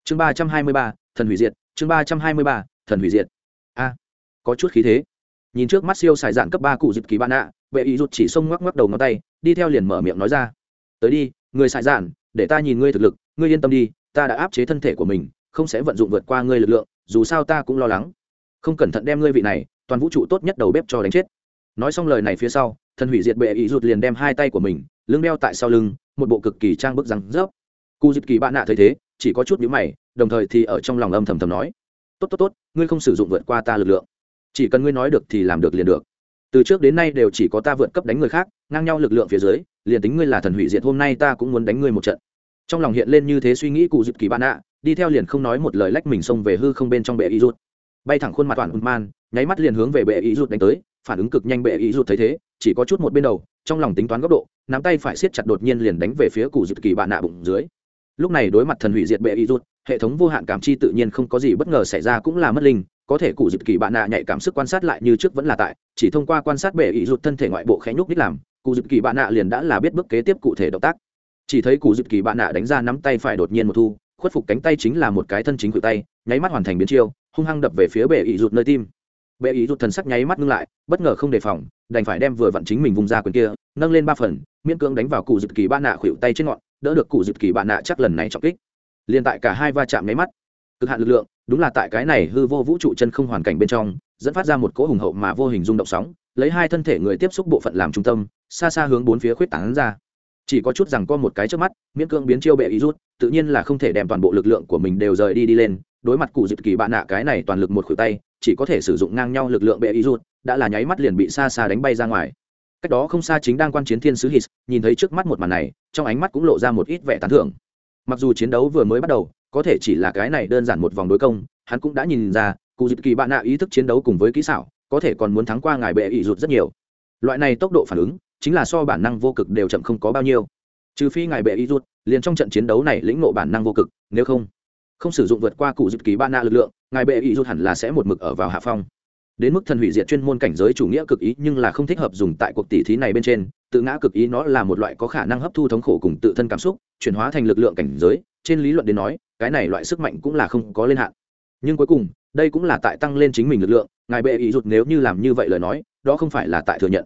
Speaker 1: Chương ba trăm hai mươi ba, thần hủy diệt, chương ba trăm hai mươi ba, thần hủy diệt. A, có chút khí thế. Nhìn trước mắt siêu xài dạn cấp ba cụ dịp kỳ bạn ạ vệ ý rụt chỉ xông ngoắc ngoắc đầu ngón tay, đi theo liền mở miệng nói ra. Tới đi, người xài dạn để ta nhìn ngươi thực lực, ngươi yên tâm đi, ta đã áp chế thân thể của mình, không sẽ vận dụng vượt qua ngươi lực lượng, dù sao ta cũng lo lắng. Không cẩn thận đem ngươi vị này, toàn vũ trụ tốt nhất đầu bếp cho đánh chết. Nói xong lời này phía sau, thần hủy diệt bệ ý rụt liền đem hai tay của mình, lưng đeo tại sau lưng một bộ cực kỳ trang bức răng rớp. Cụ dịp kỳ bạn nạ thấy thế, chỉ có chút nhữ mày, đồng thời thì ở trong lòng âm thầm thầm nói, tốt tốt tốt, ngươi không sử dụng vượt qua ta lực lượng. Chỉ cần ngươi nói được thì làm được liền được. Từ trước đến nay đều chỉ có ta vượt cấp đánh người khác, ngang nhau lực lượng phía dưới, liền tính ngươi là thần hủy diệt hôm nay ta cũng muốn đánh ngươi một trận. Trong lòng hiện lên như thế suy nghĩ cụ dịp kỳ bạn ạ đi theo liền không nói một lời lách mình xông về hư không bên trong bệ ý rút bay thẳng khuôn mặt toàn hụt man, nháy mắt liền hướng về bệ ý rút đánh tới phản ứng cực nhanh bệ ý rụt thấy thế, chỉ có chút một bên đầu, trong lòng tính toán góc độ, nắm tay phải siết chặt đột nhiên liền đánh về phía cụ dịp kỳ bạn nạ bụng dưới. Lúc này đối mặt thần hủy diệt bệ ý rụt, hệ thống vô hạn cảm chi tự nhiên không có gì bất ngờ xảy ra cũng là mất linh, có thể cụ dịp kỳ bạn nạ nhạy cảm sức quan sát lại như trước vẫn là tại, chỉ thông qua quan sát bệ ý rụt thân thể ngoại bộ khẽ nhúc đích làm, cụ dịp kỳ bạn nạ liền đã là biết bước kế tiếp cụ thể động tác. Chỉ thấy cụ dịp kỳ bạn nạ đánh ra nắm tay phải đột nhiên một thu, khuất phục cánh tay chính là một cái thân chính cự tay, nháy mắt hoàn thành biến chiêu, hung hăng đập về phía bệ ý rụt nơi tim bệ ý rụt thần sắc nháy mắt ngưng lại, bất ngờ không đề phòng, đành phải đem vừa vặn chính mình vùng ra quyền kia, nâng lên ba phần, miễn cưỡng đánh vào cụ dịp kỳ bạn nạ khuỵu tay trên ngọn, đỡ được cụ dịp kỳ bạn nạ chắc lần này trọng kích. Liền tại cả hai va chạm nháy mắt, cực hạn lực lượng, đúng là tại cái này hư vô vũ trụ chân không hoàn cảnh bên trong, dẫn phát ra một cỗ hùng hậu mà vô hình rung động sóng, lấy hai thân thể người tiếp xúc bộ phận làm trung tâm, xa xa hướng bốn phía khuyết tảng ra. Chỉ có chút rằng có một cái trước mắt, miễn cưỡng biến chiêu bệ ý rút, tự nhiên là không thể đem toàn bộ lực lượng của mình đều rời đi đi lên, đối mặt cụ dịp kỳ bạn nạ cái này toàn lực một khuỷu tay chỉ có thể sử dụng ngang nhau lực lượng bệ ý rút đã là nháy mắt liền bị xa xa đánh bay ra ngoài. Cách đó không xa chính đang quan chiến thiên sứ hít nhìn thấy trước mắt một màn này, trong ánh mắt cũng lộ ra một ít vẻ tán thưởng. Mặc dù chiến đấu vừa mới bắt đầu, có thể chỉ là cái này đơn giản một vòng đối công, hắn cũng đã nhìn ra, cụ dịp kỳ bạn nạ ý thức chiến đấu cùng với kỹ xảo, có thể còn muốn thắng qua ngài bệ ý rút rất nhiều. Loại này tốc độ phản ứng, chính là so bản năng vô cực đều chậm không có bao nhiêu. Trừ phi ngài bệ ý rút liền trong trận chiến đấu này lĩnh ngộ bản năng vô cực, nếu không không sử dụng vượt qua cụ dự kỳ ba nạ lực lượng, ngài bệ ý rút hẳn là sẽ một mực ở vào hạ phong. Đến mức thần hủy diệt chuyên môn cảnh giới chủ nghĩa cực ý, nhưng là không thích hợp dùng tại cuộc tỷ thí này bên trên, tự ngã cực ý nó là một loại có khả năng hấp thu thống khổ cùng tự thân cảm xúc, chuyển hóa thành lực lượng cảnh giới, trên lý luận đến nói, cái này loại sức mạnh cũng là không có lên hạn. Nhưng cuối cùng, đây cũng là tại tăng lên chính mình lực lượng, ngài bệ ý rụt nếu như làm như vậy lời nói, đó không phải là tại thừa nhận.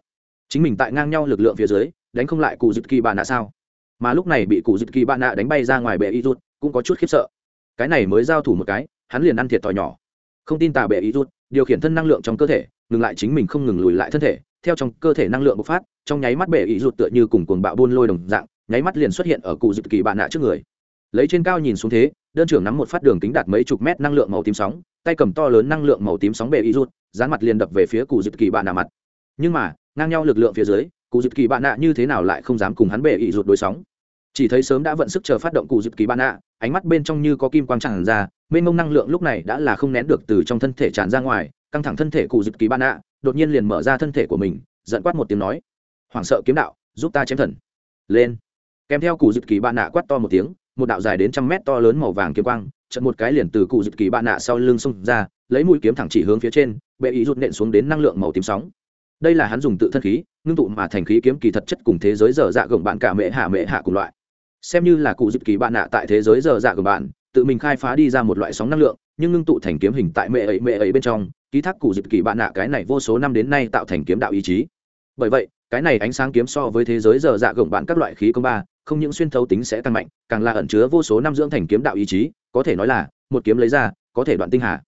Speaker 1: Chính mình tại ngang nhau lực lượng phía dưới, đánh không lại cụ dứt kỳ bạn nạ sao? Mà lúc này bị cụ dứt kỳ bạn nạ đánh bay ra ngoài bệ ý rụt cũng có chút khiếp sợ cái này mới giao thủ một cái, hắn liền ăn thiệt thòi nhỏ. Không tin tà bệ ý rút, điều khiển thân năng lượng trong cơ thể, ngừng lại chính mình không ngừng lùi lại thân thể, theo trong cơ thể năng lượng bộc phát, trong nháy mắt bệ ý rút tựa như cùng cuồng bạo buôn lôi đồng dạng, nháy mắt liền xuất hiện ở cụ dịp kỳ bạn nạ trước người. Lấy trên cao nhìn xuống thế, đơn trưởng nắm một phát đường kính đạt mấy chục mét năng lượng màu tím sóng, tay cầm to lớn năng lượng màu tím sóng bệ ý rút, dán mặt liền đập về phía cụ dịp kỳ bạn nạ mặt. Nhưng mà, ngang nhau lực lượng phía dưới, cụ dịp kỳ bạn nạ như thế nào lại không dám cùng hắn bệ ý rút đối sóng? Chỉ thấy sớm đã vận sức chờ phát động cụ dịp kỳ ban nạ, ánh mắt bên trong như có kim quang tràn ra, mênh mông năng lượng lúc này đã là không nén được từ trong thân thể tràn ra ngoài, căng thẳng thân thể cụ dịp kỳ ban nạ, đột nhiên liền mở ra thân thể của mình dẫn quát một tiếng nói, hoảng sợ kiếm đạo, giúp ta chém thần. Lên. Kèm theo cụ dịp kỳ ban nạ quát to một tiếng, một đạo dài đến trăm mét to lớn màu vàng kiếm quang trận một cái liền từ cụ dịp kỳ ban nạ sau lưng xông ra, lấy mũi kiếm thẳng chỉ hướng phía trên, bệ ý rút nện xuống đến năng lượng màu tím sóng. Đây là hắn dùng tự thân khí, ngưng tụ mà thành khí kiếm kỳ thật chất cùng thế giới dở dạ gồng bạn cả mễ hạ mễ hạ cùng loại xem như là cụ dịp kỳ bạn nạ tại thế giới giờ dạ của bạn, tự mình khai phá đi ra một loại sóng năng lượng, nhưng ngưng tụ thành kiếm hình tại mẹ ấy mẹ ấy bên trong, ký thác cụ dịp kỳ bạn nạ cái này vô số năm đến nay tạo thành kiếm đạo ý chí. Bởi vậy, cái này ánh sáng kiếm so với thế giới giờ dạ gồng bạn các loại khí công ba, không những xuyên thấu tính sẽ tăng mạnh, càng là ẩn chứa vô số năm dưỡng thành kiếm đạo ý chí, có thể nói là, một kiếm lấy ra, có thể đoạn tinh hà.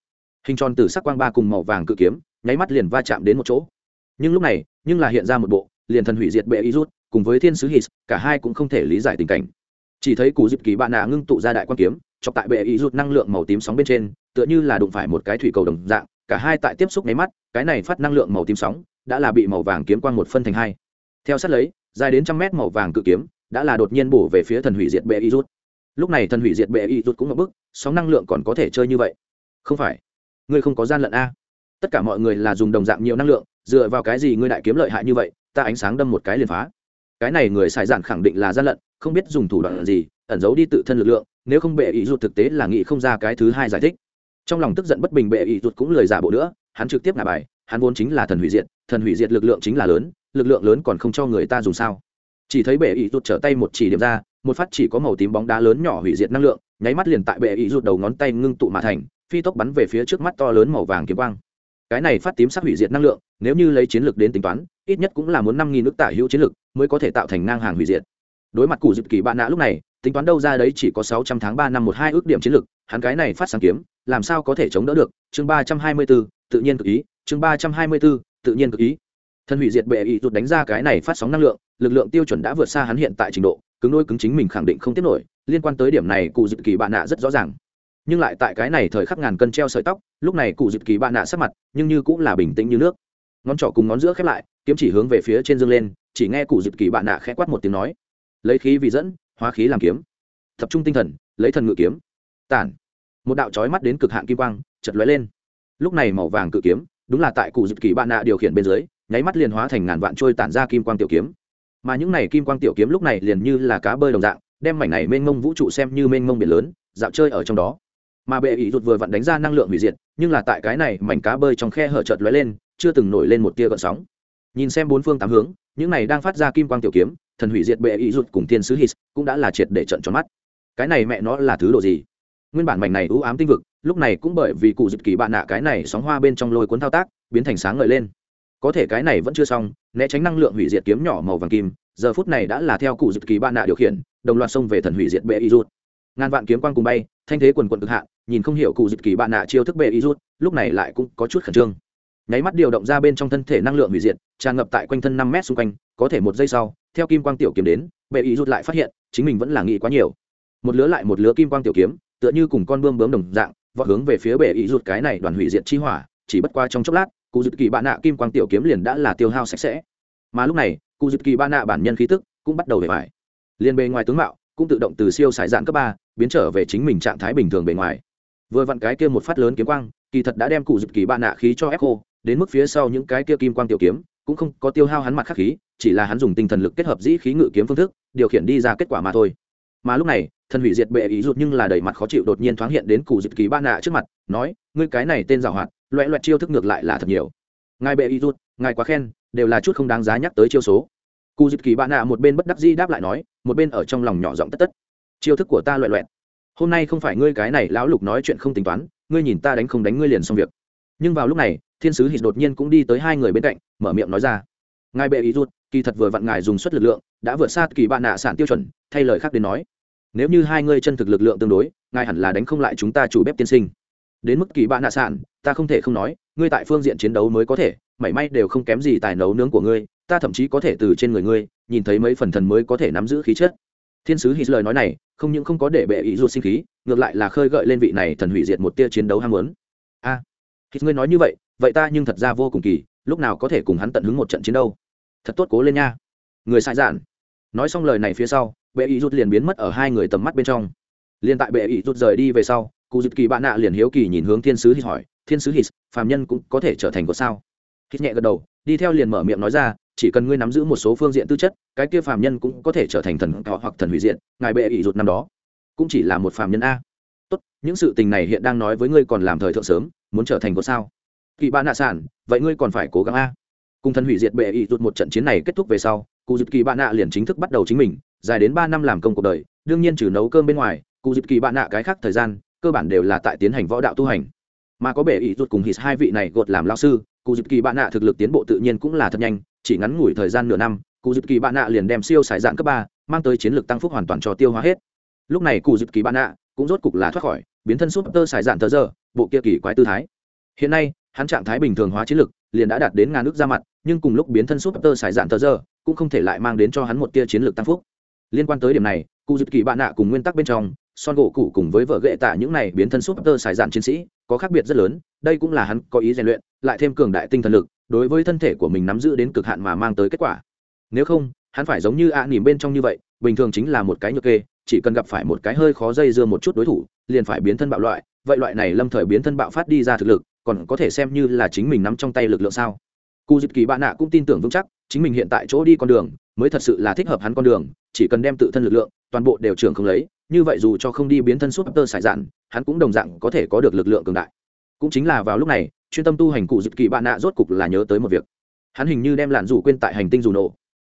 Speaker 1: Hình tròn từ sắc quang ba cùng màu vàng cự kiếm, nháy mắt liền va chạm đến một chỗ. Nhưng lúc này, nhưng là hiện ra một bộ, liền thần hủy diệt bệ y rút, cùng với thiên sứ hít cả hai cũng không thể lý giải tình cảnh chỉ thấy cụ dịp kỳ bạn nạ ngưng tụ ra đại quan kiếm, chọc tại bệ ý rút năng lượng màu tím sóng bên trên, tựa như là đụng phải một cái thủy cầu đồng dạng, cả hai tại tiếp xúc nháy mắt, cái này phát năng lượng màu tím sóng đã là bị màu vàng kiếm quang một phân thành hai. Theo sát lấy, dài đến trăm mét màu vàng cự kiếm đã là đột nhiên bổ về phía thần hủy diệt bệ ý rút lúc này thần hủy diệt bệ ý rút cũng ngập bức, sóng năng lượng còn có thể chơi như vậy. Không phải, ngươi không có gian lận a. Tất cả mọi người là dùng đồng dạng nhiều năng lượng, dựa vào cái gì ngươi đại kiếm lợi hại như vậy, ta ánh sáng đâm một cái liền phá. Cái này người xài giản khẳng định là gian lận không biết dùng thủ đoạn gì, ẩn giấu đi tự thân lực lượng, nếu không bệ ý rụt thực tế là nghĩ không ra cái thứ hai giải thích. Trong lòng tức giận bất bình bệ ý rụt cũng lời giả bộ nữa, hắn trực tiếp ngả bài, hắn vốn chính là thần hủy diệt, thần hủy diệt lực lượng chính là lớn, lực lượng lớn còn không cho người ta dùng sao? Chỉ thấy bệ ý rụt trở tay một chỉ điểm ra, một phát chỉ có màu tím bóng đá lớn nhỏ hủy diệt năng lượng, nháy mắt liền tại bệ ý rụt đầu ngón tay ngưng tụ mà thành, phi tốc bắn về phía trước mắt to lớn màu vàng kiếm quang. Cái này phát tím sắc hủy diệt năng lượng, nếu như lấy chiến lược đến tính toán, ít nhất cũng là muốn năm nghìn nước tả hữu chiến lược mới có thể tạo thành ngang hàng hủy diệt đối mặt cụ dịp kỳ bạn nã lúc này, tính toán đâu ra đấy chỉ có sáu trăm tháng ba năm một hai ước điểm chiến lược, hắn cái này phát sáng kiếm, làm sao có thể chống đỡ được? Chương ba trăm hai mươi b ố tự nhiên cực ý, chương ba trăm hai mươi b ố tự nhiên cực ý. Thân hủy diệt bệ ý rụt đánh ra cái này phát sóng năng lượng, lực lượng tiêu chuẩn đã vượt xa hắn hiện tại trình độ, cứng đôi cứng chính mình khẳng định không tiết nổi, liên quan tới điểm này cụ dịp kỳ bạn nạ rất rõ ràng. Nhưng lại tại cái này thời khắc ngàn cân treo sợi tóc, lúc này cụ dịp kỳ bạn nạ sắc mặt, nhưng như cũng là bình tĩnh như nước. Ngón trỏ cùng ngón giữa khép lại, kiếm chỉ hướng về phía trên dương lên, chỉ nghe cụ dịp kỳ bạn nạ khẽ quát một tiếng nói lấy khí vì dẫn, hóa khí làm kiếm. Tập trung tinh thần, lấy thần ngự kiếm. Tản. Một đạo trói mắt đến cực hạn kim quang chật lóe lên. Lúc này màu vàng cự kiếm, đúng là tại cụ dực kỳ bạn nạ điều khiển bên dưới, nháy mắt liền hóa thành ngàn vạn trôi tản ra kim quang tiểu kiếm. Mà những này kim quang tiểu kiếm lúc này liền như là cá bơi đồng dạng, đem mảnh này mênh mông vũ trụ xem như mênh mông biển lớn, dạo chơi ở trong đó. Mà bệ ý rụt vừa vặn đánh ra năng lượng hủy diệt, nhưng là tại cái này mảnh cá bơi trong khe hở chợt lóe lên, chưa từng nổi lên một tia gợn sóng. Nhìn xem bốn phương tám hướng, những này đang phát ra kim quang tiểu kiếm thần hủy diệt bệ ý rụt cùng thiên sứ hít cũng đã là triệt để trận tròn mắt. Cái này mẹ nó là thứ đồ gì? Nguyên bản mảnh này ưu ám tinh vực, lúc này cũng bởi vì cụ dịp kỳ bạn nạ cái này sóng hoa bên trong lôi cuốn thao tác, biến thành sáng ngời lên. Có thể cái này vẫn chưa xong, né tránh năng lượng hủy diệt kiếm nhỏ màu vàng kim, giờ phút này đã là theo cụ dịp kỳ bạn nạ điều khiển, đồng loạt xông về thần hủy diệt bệ ý rụt. Ngàn vạn kiếm quang cùng bay, thanh thế quần quận cực hạ, nhìn không hiểu cụ dịp kỳ bạn nạ chiêu thức bệ ý rút lúc này lại cũng có chút khẩn trương nháy mắt điều động ra bên trong thân thể năng lượng hủy diệt, tràn ngập tại quanh thân năm mét xung quanh, có thể một giây sau, theo kim quang tiểu kiếm đến, bệ ý rút lại phát hiện, chính mình vẫn là nghĩ quá nhiều. Một lứa lại một lứa kim quang tiểu kiếm, tựa như cùng con bươm bướm đồng dạng, vọt hướng về phía bệ ý rút cái này đoàn hủy diệt chi hỏa, chỉ bất qua trong chốc lát, cụ dự kỳ bạn nạ kim quang tiểu kiếm liền đã là tiêu hao sạch sẽ. Mà lúc này, cụ dự kỳ bạn nạ bản nhân khí tức cũng bắt đầu về phải liên bề ngoài tướng mạo cũng tự động từ siêu sải dạng cấp ba, biến trở về chính mình trạng thái bình thường bề ngoài vừa vặn cái kia một phát lớn kiếm quang, kỳ thật đã đem cụ dịp kỳ bạn nạ khí cho ép khô đến mức phía sau những cái kia kim quang tiểu kiếm, cũng không có tiêu hao hắn mặt khắc khí, chỉ là hắn dùng tinh thần lực kết hợp dĩ khí ngự kiếm phương thức, điều khiển đi ra kết quả mà thôi. Mà lúc này, thần hủy diệt bệ ý rụt nhưng là đầy mặt khó chịu đột nhiên thoáng hiện đến cụ dịp kỳ ba nạ trước mặt, nói, ngươi cái này tên giảo hoạt, loẹ loẹt chiêu thức ngược lại là thật nhiều. Ngài bệ ý rụt, ngài quá khen, đều là chút không đáng giá nhắc tới chiêu số. Cụ dịp kỳ ba nạ một bên bất đắc di đáp lại nói, một bên ở trong lòng nhỏ giọng tất tất, chiêu thức của ta loẹ loẹt hôm nay không phải ngươi cái này lão lục nói chuyện không tính toán, ngươi nhìn ta đánh không đánh ngươi liền xong việc. Nhưng vào lúc này, thiên sứ hít đột nhiên cũng đi tới hai người bên cạnh, mở miệng nói ra. Ngài bệ ý rút kỳ thật vừa vặn ngài dùng suất lực lượng, đã vượt xa kỳ bạn nạ sản tiêu chuẩn, thay lời khác đến nói. Nếu như hai ngươi chân thực lực lượng tương đối, ngài hẳn là đánh không lại chúng ta chủ bếp tiên sinh. Đến mức kỳ bạn nạ sản, ta không thể không nói, ngươi tại phương diện chiến đấu mới có thể, mảy may đều không kém gì tài nấu nướng của ngươi, ta thậm chí có thể từ trên người ngươi, nhìn thấy mấy phần thần mới có thể nắm giữ khí chất thiên sứ hít lời nói này không những không có để bệ ý ruột sinh khí ngược lại là khơi gợi lên vị này thần hủy diệt một tia chiến đấu ham muốn. A à, hít ngươi nói như vậy vậy ta nhưng thật ra vô cùng kỳ lúc nào có thể cùng hắn tận hứng một trận chiến đâu. Thật tốt cố lên nha. Người sai dạn. Nói xong lời này phía sau bệ ý rút liền biến mất ở hai người tầm mắt bên trong. Liền tại bệ ý rút rời đi về sau cụ dịp kỳ bạn nạ liền hiếu kỳ nhìn hướng thiên sứ hít hỏi thiên sứ hít phàm nhân cũng có thể trở thành của sao? Hít nhẹ gật đầu đi theo liền mở miệng nói ra chỉ cần ngươi nắm giữ một số phương diện tư chất, cái kia phàm nhân cũng có thể trở thành thần thọ hoặc thần hủy diện ngài bệ ý rụt năm đó. Cũng chỉ là một phàm nhân a. Tốt, những sự tình này hiện đang nói với ngươi còn làm thời thượng sớm, muốn trở thành có sao? Kỳ bạn nạ sản vậy ngươi còn phải cố gắng a. Cùng thần hủy diệt bệ ý rụt một trận chiến này kết thúc về sau, cụ dịp kỳ bạn nạ liền chính thức bắt đầu chính mình, dài đến ba năm làm công cuộc đời, đương nhiên trừ nấu cơm bên ngoài, cụ dịp kỳ bạn nạ cái khác thời gian, cơ bản đều là tại tiến hành võ đạo tu hành. Mà có bệ ý rụt cùng hít hai vị này gột làm lao sư, cụ dịp kỳ bạn nạ thực lực tiến bộ tự nhiên cũng là thật nhanh chỉ ngắn ngủi thời gian nửa năm, cụ dịp kỳ bạn nạ liền đem siêu sải dạng cấp ba mang tới chiến lược tăng phúc hoàn toàn cho tiêu hóa hết. Lúc này cụ dịp kỳ bạn nạ cũng rốt cục là thoát khỏi, biến thân súp tơ sải dạng thờ giờ bộ kia kỳ quái tư thái. Hiện nay, hắn trạng thái bình thường hóa chiến lược liền đã đạt đến ngàn nước ra mặt, nhưng cùng lúc biến thân súp tơ sải dạng thờ giờ cũng không thể lại mang đến cho hắn một tia chiến lược tăng phúc. Liên quan tới điểm này, cụ dịp kỳ bạn nạ cùng nguyên tắc bên trong, son gỗ cụ cùng với vợ ghệ tạ những này biến thân súp tơ sải dạng chiến sĩ có khác biệt rất lớn, đây cũng là hắn có ý rèn luyện, lại thêm cường đại tinh thần lực đối với thân thể của mình nắm giữ đến cực hạn mà mang tới kết quả. Nếu không, hắn phải giống như ạ à nỉm bên trong như vậy, bình thường chính là một cái nhược kê, chỉ cần gặp phải một cái hơi khó dây dưa một chút đối thủ, liền phải biến thân bạo loại. Vậy loại này lâm thời biến thân bạo phát đi ra thực lực, còn có thể xem như là chính mình nắm trong tay lực lượng sao? Cụ dịp kỳ bạn nạ cũng tin tưởng vững chắc, chính mình hiện tại chỗ đi con đường, mới thật sự là thích hợp hắn con đường, chỉ cần đem tự thân lực lượng, toàn bộ đều trưởng không lấy, như vậy dù cho không đi biến thân suốt tơ sải dạn, hắn cũng đồng dạng có thể có được lực lượng cường đại cũng chính là vào lúc này, chuyên tâm tu hành cụ dịp kỳ bạn nạ rốt cục là nhớ tới một việc. Hắn hình như đem lạn rủ quên tại hành tinh dù nổ.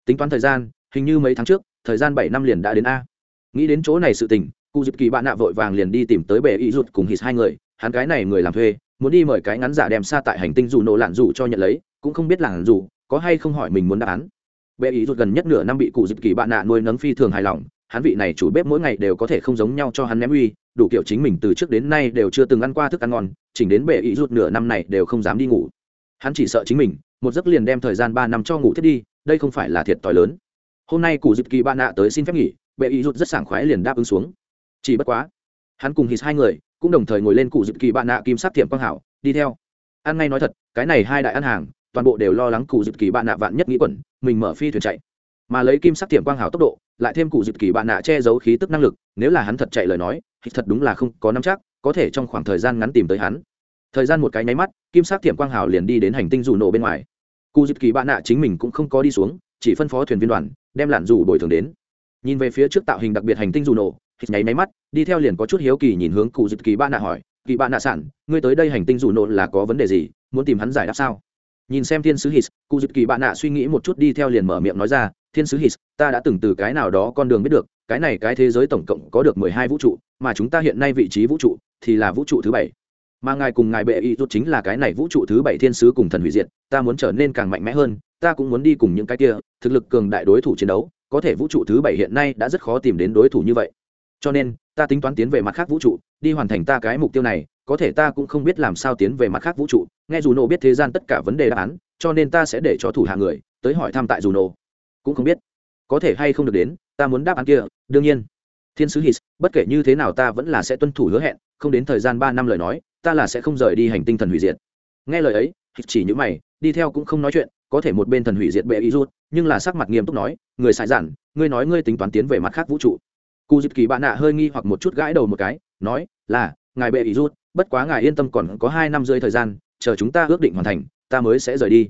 Speaker 1: Tính toán thời gian, hình như mấy tháng trước, thời gian bảy năm liền đã đến a. Nghĩ đến chỗ này sự tình, cụ dịp kỳ bạn nạ vội vàng liền đi tìm tới bệ ý rụt cùng hít hai người. Hắn cái này người làm thuê, muốn đi mời cái ngắn giả đem xa tại hành tinh dù nổ lạn rủ cho nhận lấy, cũng không biết lạn rủ có hay không hỏi mình muốn đáp án. Bệ ý rụt gần nhất nửa năm bị cụ dịp kỳ bạn nạ nuôi nấng phi thường hài lòng. Hắn vị này chủ bếp mỗi ngày đều có thể không giống nhau cho hắn ném uy, đủ kiểu chính mình từ trước đến nay đều chưa từng ăn qua thức ăn ngon chỉnh đến bệ ý rút nửa năm này đều không dám đi ngủ. Hắn chỉ sợ chính mình, một giấc liền đem thời gian ba năm cho ngủ thiết đi, đây không phải là thiệt t lớn. Hôm nay cụ dịp kỳ bạn nạ tới xin phép nghỉ bệ ý rút rất sảng khoái liền đáp ứng xuống. Chỉ bất quá, hắn cùng hít hai người cũng đồng thời ngồi lên cụ dịp kỳ bạn nạ kim sát thiệm quang hảo, đi theo. Ăn ngay nói thật, cái này hai đại ăn hàng, toàn bộ đều lo lắng cụ dịp kỳ bạn nạ vạn nhất nghĩ quẩn, mình mở phi thuyền chạy. Mà lấy kim sắc tiệm quang hảo tốc độ, lại thêm cụ dịp kỳ bạn nạ che giấu khí tức năng lực, nếu là hắn thật chạy lời nói hít thật đúng là không có nắm chắc, có thể trong khoảng thời gian ngắn tìm tới hắn. Thời gian một cái nháy mắt, kim sắc tiệm quang Hào liền đi đến hành tinh dù nổ bên ngoài. Cụ dịp kỳ bạn nạ chính mình cũng không có đi xuống, chỉ phân phó thuyền viên đoàn, đem lặn dù bồi thường đến. Nhìn về phía trước tạo hình đặc biệt hành tinh dù nổ hít nháy máy mắt, đi theo liền có chút hiếu kỳ nhìn hướng cụ dịp kỳ bạn nạ hỏi, kỳ bạn nạ sản, ngươi tới đây hành tinh dù nổ là có vấn đề gì, muốn tìm hắn giải đáp sao? Nhìn xem thiên sứ hít cụ dịp kỳ bạn nạ suy nghĩ một chút đi theo liền mở miệng nói ra, thiên sứ hít ta đã từng từ cái nào đó con đường biết được cái này cái thế giới tổng cộng có được mười hai vũ trụ, mà chúng ta hiện nay vị trí vũ trụ thì là vũ trụ thứ bảy. Mà ngài cùng ngài bệ y rút chính là cái này vũ trụ thứ bảy thiên sứ cùng thần hủy diệt, ta muốn trở nên càng mạnh mẽ hơn, ta cũng muốn đi cùng những cái kia thực lực cường đại đối thủ chiến đấu, có thể vũ trụ thứ bảy hiện nay đã rất khó tìm đến đối thủ như vậy. Cho nên, ta tính toán tiến về mặt khác vũ trụ, đi hoàn thành ta cái mục tiêu này, có thể ta cũng không biết làm sao tiến về mặt khác vũ trụ, nghe dù nổ biết thế gian tất cả vấn đề đáp án, cho nên ta sẽ để cho thủ hạ người tới hỏi thăm tại dù nổ cũng không biết, có thể hay không được đến ta muốn đáp án kia, đương nhiên. Thiên sứ hít bất kể như thế nào ta vẫn là sẽ tuân thủ hứa hẹn, không đến thời gian ba năm lời nói, ta là sẽ không rời đi hành tinh thần hủy diệt. Nghe lời ấy hít chỉ những mày, đi theo cũng không nói chuyện, có thể một bên thần hủy diệt bệ ý rút, nhưng là sắc mặt nghiêm túc nói, người xài giản ngươi nói ngươi tính toán tiến về mặt khác vũ trụ. Cụ dịp kỳ bạn nạ hơi nghi hoặc một chút gãi đầu một cái, nói, là, ngài bệ ý rút, bất quá ngài yên tâm còn có hai năm rơi thời gian, chờ chúng ta ước định hoàn thành, ta mới sẽ rời đi.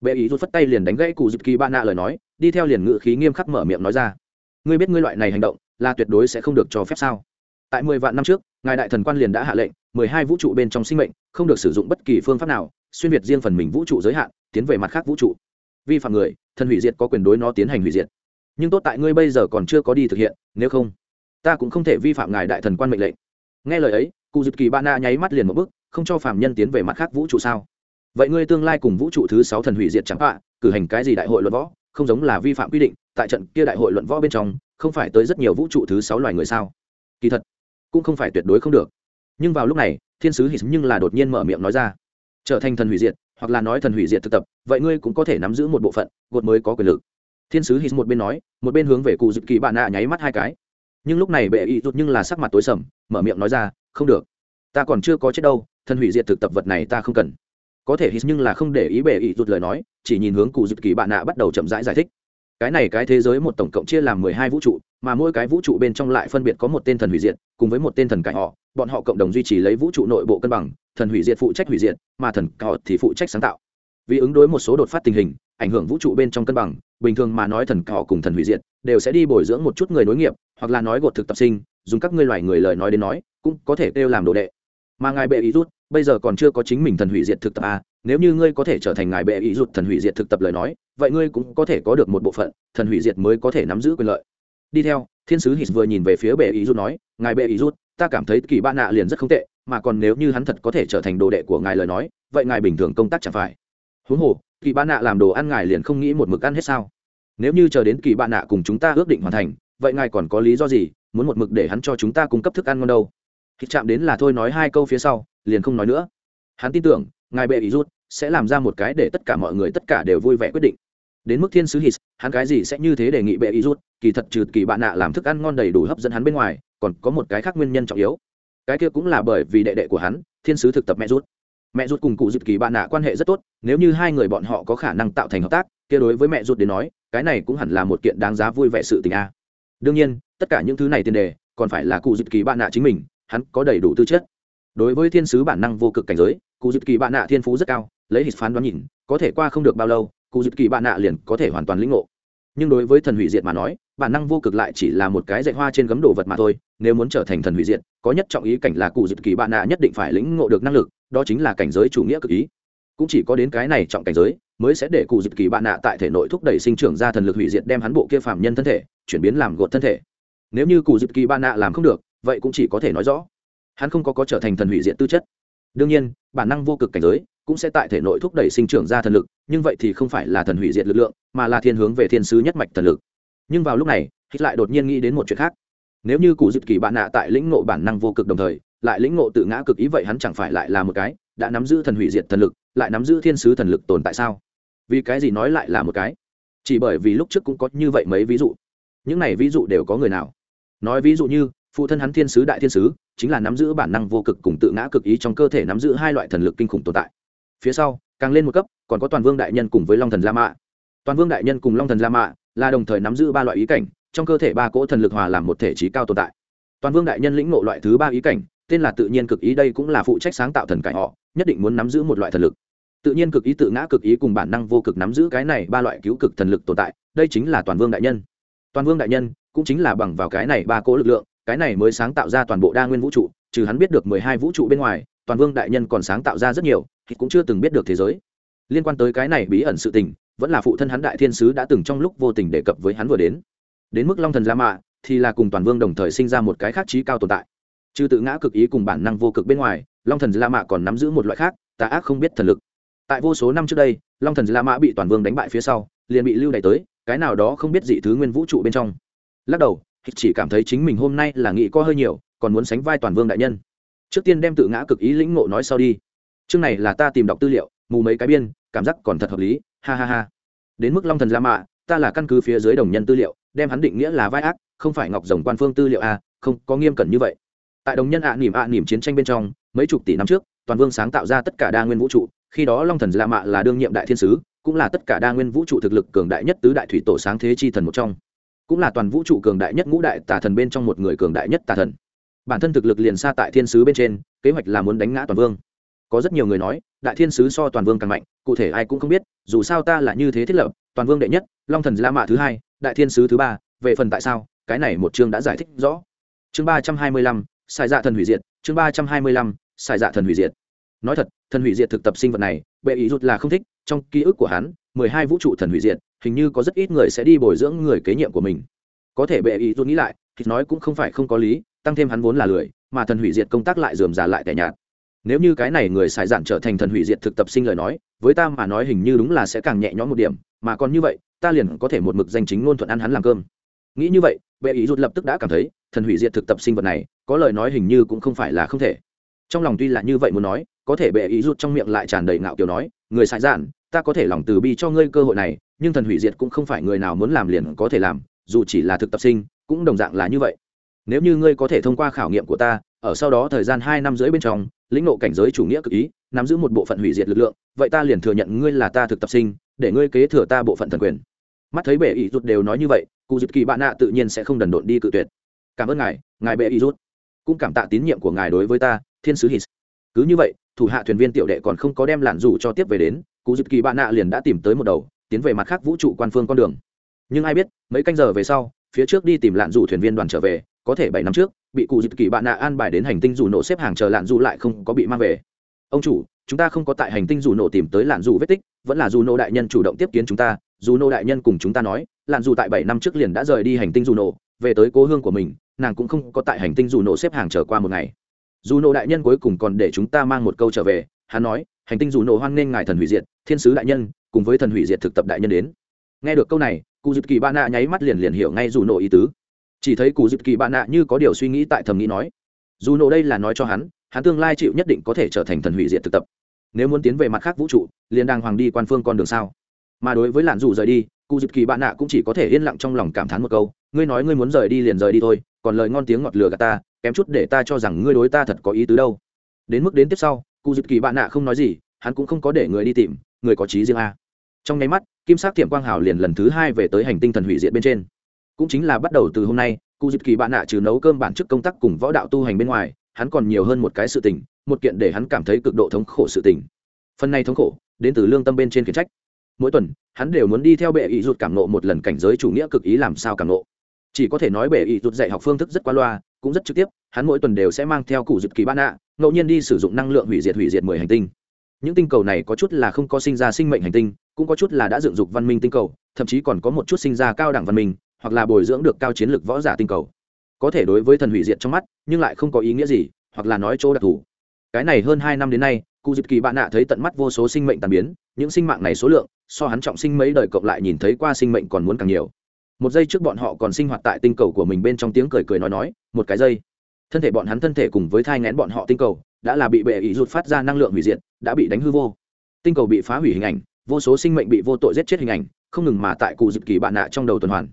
Speaker 1: Bệ ý rút phất tay liền đánh gãy cụ dịp kỳ bạn nạ lời nói, đi theo liền ngự khí nghiêm khắc mở miệng nói ra ngươi biết ngươi loại này hành động là tuyệt đối sẽ không được cho phép sao? Tại mười vạn năm trước, ngài đại thần quan liền đã hạ lệnh, mười hai vũ trụ bên trong sinh mệnh không được sử dụng bất kỳ phương pháp nào, xuyên việt riêng phần mình vũ trụ giới hạn, tiến về mặt khác vũ trụ. Vi phạm người, thần hủy diệt có quyền đối nó tiến hành hủy diệt. Nhưng tốt tại ngươi bây giờ còn chưa có đi thực hiện, nếu không, ta cũng không thể vi phạm ngài đại thần quan mệnh lệnh. Nghe lời ấy, cụ dịp kỳ ba na nháy mắt liền một bức không cho phạm nhân tiến về mặt khác vũ trụ sao? Vậy ngươi tương lai cùng vũ trụ thứ sáu thần hủy diệt chẳng hạn cử hành cái gì đại hội luận võ, không giống là vi phạm quy định tại trận kia đại hội luận võ bên trong không phải tới rất nhiều vũ trụ thứ sáu loài người sao? Kỳ thật cũng không phải tuyệt đối không được. Nhưng vào lúc này thiên sứ hít nhưng là đột nhiên mở miệng nói ra. Trở thành thần hủy diệt hoặc là nói thần hủy diệt thực tập vậy ngươi cũng có thể nắm giữ một bộ phận gột mới có quyền lực. Thiên sứ hít một bên nói một bên hướng về cụ dịp kỳ bạn nạ nháy mắt hai cái. Nhưng lúc này bệ y rút nhưng là sắc mặt tối sầm mở miệng nói ra không được. Ta còn chưa có chết đâu thần hủy diệt thực tập vật này ta không cần. Có thể hít nhưng là không để ý bệ y rút lời nói chỉ nhìn hướng cụ dịp kỳ bạn nạ bắt đầu chậm rãi giải, giải thích cái này cái thế giới một tổng cộng chia làm mười hai vũ trụ, mà mỗi cái vũ trụ bên trong lại phân biệt có một tên thần hủy diệt, cùng với một tên thần cải họ bọn họ cộng đồng duy trì lấy vũ trụ nội bộ cân bằng, thần hủy diệt phụ trách hủy diệt, mà thần họ thì phụ trách sáng tạo vì ứng đối một số đột phát tình hình, ảnh hưởng vũ trụ bên trong cân bằng, bình thường mà nói thần họ cùng thần hủy diệt đều sẽ đi bồi dưỡng một chút người nối nghiệp, hoặc là nói gột thực tập sinh, dùng các ngươi loài người lời nói đến nói, cũng có thể kêu làm đồ đệ mà ngài bệ ý rút, bây giờ còn chưa có chính mình thần hủy diệt thực tập à? nếu như ngươi có thể trở thành ngài bệ ý rút thần hủy diệt thực tập lời nói vậy ngươi cũng có thể có được một bộ phận, thần hủy diệt mới có thể nắm giữ quyền lợi. Đi theo, thiên sứ hít vừa nhìn về phía bệ ý rút nói, ngài bệ ý rút, ta cảm thấy kỳ ba nạ liền rất không tệ, mà còn nếu như hắn thật có thể trở thành đồ đệ của ngài lời nói, vậy ngài bình thường công tác chẳng phải. Huống hồ, kỳ ba nạ làm đồ ăn ngài liền không nghĩ một mực ăn hết sao? Nếu như chờ đến kỳ ba nạ cùng chúng ta ước định hoàn thành, vậy ngài còn có lý do gì, muốn một mực để hắn cho chúng ta cung cấp thức ăn ngon đâu? Khi chạm đến là thôi nói hai câu phía sau, liền không nói nữa. Hắn tin tưởng, ngài bệ ý rút sẽ làm ra một cái để tất cả mọi người tất cả đều vui vẻ quyết định đến mức thiên sứ hít, hắn cái gì sẽ như thế đề nghị bệ y rút, kỳ thật trừ kỳ bạn nạ làm thức ăn ngon đầy đủ hấp dẫn hắn bên ngoài, còn có một cái khác nguyên nhân trọng yếu. Cái kia cũng là bởi vì đệ đệ của hắn, thiên sứ thực tập mẹ rút. Mẹ rút cùng cụ dịp kỳ bạn nạ quan hệ rất tốt, nếu như hai người bọn họ có khả năng tạo thành hợp tác, kia đối với mẹ rút đến nói, cái này cũng hẳn là một kiện đáng giá vui vẻ sự tình a. Đương nhiên, tất cả những thứ này tiền đề, còn phải là cụ dịp kỳ bạn nạ chính mình, hắn có đầy đủ tư chất. Đối với thiên sứ bản năng vô cực cảnh giới, cụ dịp kỳ bạn nạ thiên phú rất cao, lấy hít phán đoán nhìn, có thể qua không được bao lâu cụ dịp kỳ bạn nạ liền có thể hoàn toàn lĩnh ngộ. Nhưng đối với thần hủy diệt mà nói, bản năng vô cực lại chỉ là một cái dạy hoa trên gấm đồ vật mà thôi, nếu muốn trở thành thần hủy diệt, có nhất trọng ý cảnh là cụ dịp kỳ bạn nạ nhất định phải lĩnh ngộ được năng lực, đó chính là cảnh giới chủ nghĩa cực ý. Cũng chỉ có đến cái này trọng cảnh giới, mới sẽ để cụ dịp kỳ bạn nạ tại thể nội thúc đẩy sinh trưởng ra thần lực hủy diệt đem hắn bộ kia phạm nhân thân thể, chuyển biến làm gột thân thể. Nếu như cụ dịp kỳ bạn nạ làm không được, vậy cũng chỉ có thể nói rõ. Hắn không có có trở thành thần hủy diệt tư chất đương nhiên, bản năng vô cực cảnh giới cũng sẽ tại thể nội thúc đẩy sinh trưởng ra thần lực, nhưng vậy thì không phải là thần hủy diệt lực lượng, mà là thiên hướng về thiên sứ nhất mạch thần lực. Nhưng vào lúc này, hít lại đột nhiên nghĩ đến một chuyện khác. Nếu như cụ dịp kỳ bạn nạ tại lĩnh ngộ bản năng vô cực đồng thời, lại lĩnh ngộ tự ngã cực ý vậy hắn chẳng phải lại là một cái đã nắm giữ thần hủy diệt thần lực, lại nắm giữ thiên sứ thần lực tồn tại sao? Vì cái gì nói lại là một cái? Chỉ bởi vì lúc trước cũng có như vậy mấy ví dụ. Những này ví dụ đều có người nào? Nói ví dụ như, phụ thân hắn thiên sứ đại thiên sứ chính là nắm giữ bản năng vô cực cùng tự ngã cực ý trong cơ thể nắm giữ hai loại thần lực kinh khủng tồn tại. Phía sau, càng lên một cấp, còn có toàn vương đại nhân cùng với long thần la mạ toàn vương đại nhân cùng long thần la mạ là đồng thời nắm giữ ba loại ý cảnh, trong cơ thể ba cỗ thần lực hòa làm một thể trí cao tồn tại. Toàn vương đại nhân lĩnh ngộ loại thứ ba ý cảnh, tên là tự nhiên cực ý đây cũng là phụ trách sáng tạo thần cảnh họ, nhất định muốn nắm giữ một loại thần lực. Tự nhiên cực ý tự ngã cực ý cùng bản năng vô cực nắm giữ cái này ba loại cứu cực thần lực tồn tại, đây chính là toàn vương đại nhân. Toàn vương đại nhân cũng chính là bằng vào cái này ba cỗ lực lượng cái này mới sáng tạo ra toàn bộ đa nguyên vũ trụ, trừ hắn biết được mười hai vũ trụ bên ngoài, toàn vương đại nhân còn sáng tạo ra rất nhiều, thì cũng chưa từng biết được thế giới. Liên quan tới cái này bí ẩn sự tình, vẫn là phụ thân hắn đại thiên sứ đã từng trong lúc vô tình đề cập với hắn vừa đến. Đến mức long thần la mạ thì là cùng toàn vương đồng thời sinh ra một cái khác trí cao tồn tại. Trừ tự ngã cực ý cùng bản năng vô cực bên ngoài, long thần la mạ còn nắm giữ một loại khác, tà ác không biết thần lực. Tại vô số năm trước đây, long thần la mã bị toàn vương đánh bại phía sau, liền bị lưu đày tới, cái nào đó không biết dị thứ nguyên vũ trụ bên trong. Lắc đầu chỉ cảm thấy chính mình hôm nay là nghĩ có hơi nhiều còn muốn sánh vai toàn vương đại nhân. Trước tiên đem tự ngã cực ý lĩnh ngộ nói sau đi. Chương này là ta tìm đọc tư liệu mù mấy cái biên cảm giác còn thật hợp lý ha ha ha. Đến mức long thần la mạ ta là căn cứ phía dưới đồng nhân tư liệu đem hắn định nghĩa là vai ác không phải ngọc rồng quan phương tư liệu a à, không có nghiêm cẩn như vậy. Tại đồng nhân ạ à, nỉm ạ à, nỉm chiến tranh bên trong mấy chục tỷ năm trước toàn vương sáng tạo ra tất cả đa nguyên vũ trụ khi đó long thần la mạ là đương nhiệm đại thiên sứ cũng là tất cả đa nguyên vũ trụ thực lực cường đại nhất tứ đại thủy tổ sáng thế chi thần một trong cũng là toàn vũ trụ cường đại nhất ngũ đại tà thần bên trong một người cường đại nhất tà thần. Bản thân thực lực liền xa tại thiên sứ bên trên, kế hoạch là muốn đánh ngã toàn vương. Có rất nhiều người nói, đại thiên sứ so toàn vương càng mạnh, cụ thể ai cũng không biết, dù sao ta là như thế thiết lập, toàn vương đệ nhất, long thần la mạ thứ hai, đại thiên sứ thứ ba, về phần tại sao, cái này một chương đã giải thích rõ. Chương ba trăm hai mươi lăm sai dạ thần hủy diệt, chương ba trăm hai mươi lăm sai dạ thần hủy diệt. Nói thật, thần hủy diệt thực tập sinh vật này, bệ ý rút là không thích, trong ký ức của hắn mười hai vũ trụ thần hủy diệt, hình như có rất ít người sẽ đi bồi dưỡng người kế nhiệm của mình. Có thể bệ ý rút nghĩ lại, thì nói cũng không phải không có lý, tăng thêm hắn vốn là lười, mà thần hủy diệt công tác lại dườm già lại tẻ nhạt. Nếu như cái này người xài giản trở thành thần hủy diệt thực tập sinh lời nói, với ta mà nói hình như đúng là sẽ càng nhẹ nhõm một điểm, mà còn như vậy, ta liền có thể một mực danh chính ngôn thuận ăn hắn làm cơm. Nghĩ như vậy, bệ ý rút lập tức đã cảm thấy, thần hủy diệt thực tập sinh vật này, có lời nói hình như cũng không phải là không thể. Trong lòng tuy là như vậy muốn nói, có thể bệ ý rút trong miệng lại tràn đầy ngạo kiểu nói, người xài giản ta có thể lòng từ bi cho ngươi cơ hội này, nhưng thần hủy diệt cũng không phải người nào muốn làm liền có thể làm, dù chỉ là thực tập sinh, cũng đồng dạng là như vậy. Nếu như ngươi có thể thông qua khảo nghiệm của ta, ở sau đó thời gian hai năm rưỡi bên trong, lĩnh ngộ cảnh giới chủ nghĩa cực ý, nắm giữ một bộ phận hủy diệt lực lượng, vậy ta liền thừa nhận ngươi là ta thực tập sinh, để ngươi kế thừa ta bộ phận thần quyền. Mắt thấy bệ ý rút đều nói như vậy, cụ dịp kỳ bạn nạ tự nhiên sẽ không đần độn đi cự tuyệt. Cảm ơn ngài ngài bệ ý rút. Cũng cảm tạ tín nhiệm của ngài đối với ta, thiên sứ hít cứ như vậy, thủ hạ thuyền viên tiểu đệ còn không có đem làn rủ cho tiếp về đến cụ dịp kỳ bạn nạ liền đã tìm tới một đầu, tiến về mặt khác vũ trụ quan phương con đường. Nhưng ai biết, mấy canh giờ về sau, phía trước đi tìm lạn rủ thuyền viên đoàn trở về, có thể bảy năm trước, bị cụ dịp kỳ bạn nạ an bài đến hành tinh dù nổ xếp hàng chờ lạn dù lại không có bị mang về. Ông chủ, chúng ta không có tại hành tinh dù nổ tìm tới lạn dù vết tích, vẫn là dù nổ đại nhân chủ động tiếp kiến chúng ta, dù nổ đại nhân cùng chúng ta nói, lạn dù tại bảy năm trước liền đã rời đi hành tinh dù nổ, về tới cố hương của mình, nàng cũng không có tại hành tinh dù nổ xếp hàng chờ qua một ngày. Dù nổ đại nhân cuối cùng còn để chúng ta mang một câu trở về, hắn nói, hành tinh dù nổ hoan nghênh ngài thần hủy diệt thiên sứ đại nhân, cùng với thần hủy diệt thực tập đại nhân đến. Nghe được câu này, cụ dịp kỳ ba nạ nháy mắt liền liền hiểu ngay dù nổ ý tứ. Chỉ thấy cụ dịp kỳ ba nạ như có điều suy nghĩ tại thầm nghĩ nói, dù nổ đây là nói cho hắn hắn tương lai chịu nhất định có thể trở thành thần hủy diệt thực tập. Nếu muốn tiến về mặt khác vũ trụ, liền đang hoàng đi quan phương con đường sao? Mà đối với làn dù rời đi, cụ dịp kỳ bạn nạ cũng chỉ có thể yên lặng trong lòng cảm thán một câu, ngươi nói ngươi muốn rời đi liền rời đi thôi, còn lời ngon tiếng ngọt lừa gạt ta, kém chút để ta cho rằng ngươi đối ta thật có ý tứ đâu. Đến mức đến tiếp sau, cụ dịp kỳ bạn nạ không nói gì, hắn cũng không có để người đi tìm người có trí riêng a. Trong nháy mắt, kim sắc tiệm quang hào liền lần thứ hai về tới hành tinh thần hủy diệt bên trên. Cũng chính là bắt đầu từ hôm nay, cụ dịp kỳ bạn nạ trừ nấu cơm bản chức công tác cùng võ đạo tu hành bên ngoài, hắn còn nhiều hơn một cái sự tình, một kiện để hắn cảm thấy cực độ thống khổ sự tình. Phần này thống khổ, đến từ lương tâm bên trên khiển trách. Mỗi tuần, hắn đều muốn đi theo bệ ý rụt cảm nộ một lần cảnh giới chủ nghĩa cực ý làm sao cảm nộ chỉ có thể nói bệ ý rụt dạy học phương thức rất qua loa, cũng rất trực tiếp, hắn mỗi tuần đều sẽ mang theo cụ dịp kỳ bạn nạ ngẫu nhiên đi sử dụng năng lượng hủy diệt hủy diệt mười hành tinh những tinh cầu này có chút là không có sinh ra sinh mệnh hành tinh, cũng có chút là đã dựng dục văn minh tinh cầu, thậm chí còn có một chút sinh ra cao đẳng văn minh, hoặc là bồi dưỡng được cao chiến lược võ giả tinh cầu. Có thể đối với thần hủy diệt trong mắt, nhưng lại không có ý nghĩa gì, hoặc là nói chỗ đặc thù. Cái này hơn hai năm đến nay cụ dịp kỳ bạn nạ thấy tận mắt vô số sinh mệnh tàn biến, những sinh mạng này số lượng, so hắn trọng sinh mấy đời cộng lại nhìn thấy qua sinh mệnh còn muốn càng nhiều. Một giây trước bọn họ còn sinh hoạt tại tinh cầu của mình bên trong tiếng cười cười nói nói, một cái giây. Thân thể bọn hắn thân thể cùng với thai ngén bọn họ tinh cầu đã là bị bệ ý rụt phát ra năng lượng hủy diệt, đã bị đánh hư vô. Tinh cầu bị phá hủy hình ảnh, vô số sinh mệnh bị vô tội giết chết hình ảnh, không ngừng mà tại cụ dịp kỳ bạn nạ trong đầu tuần hoàn.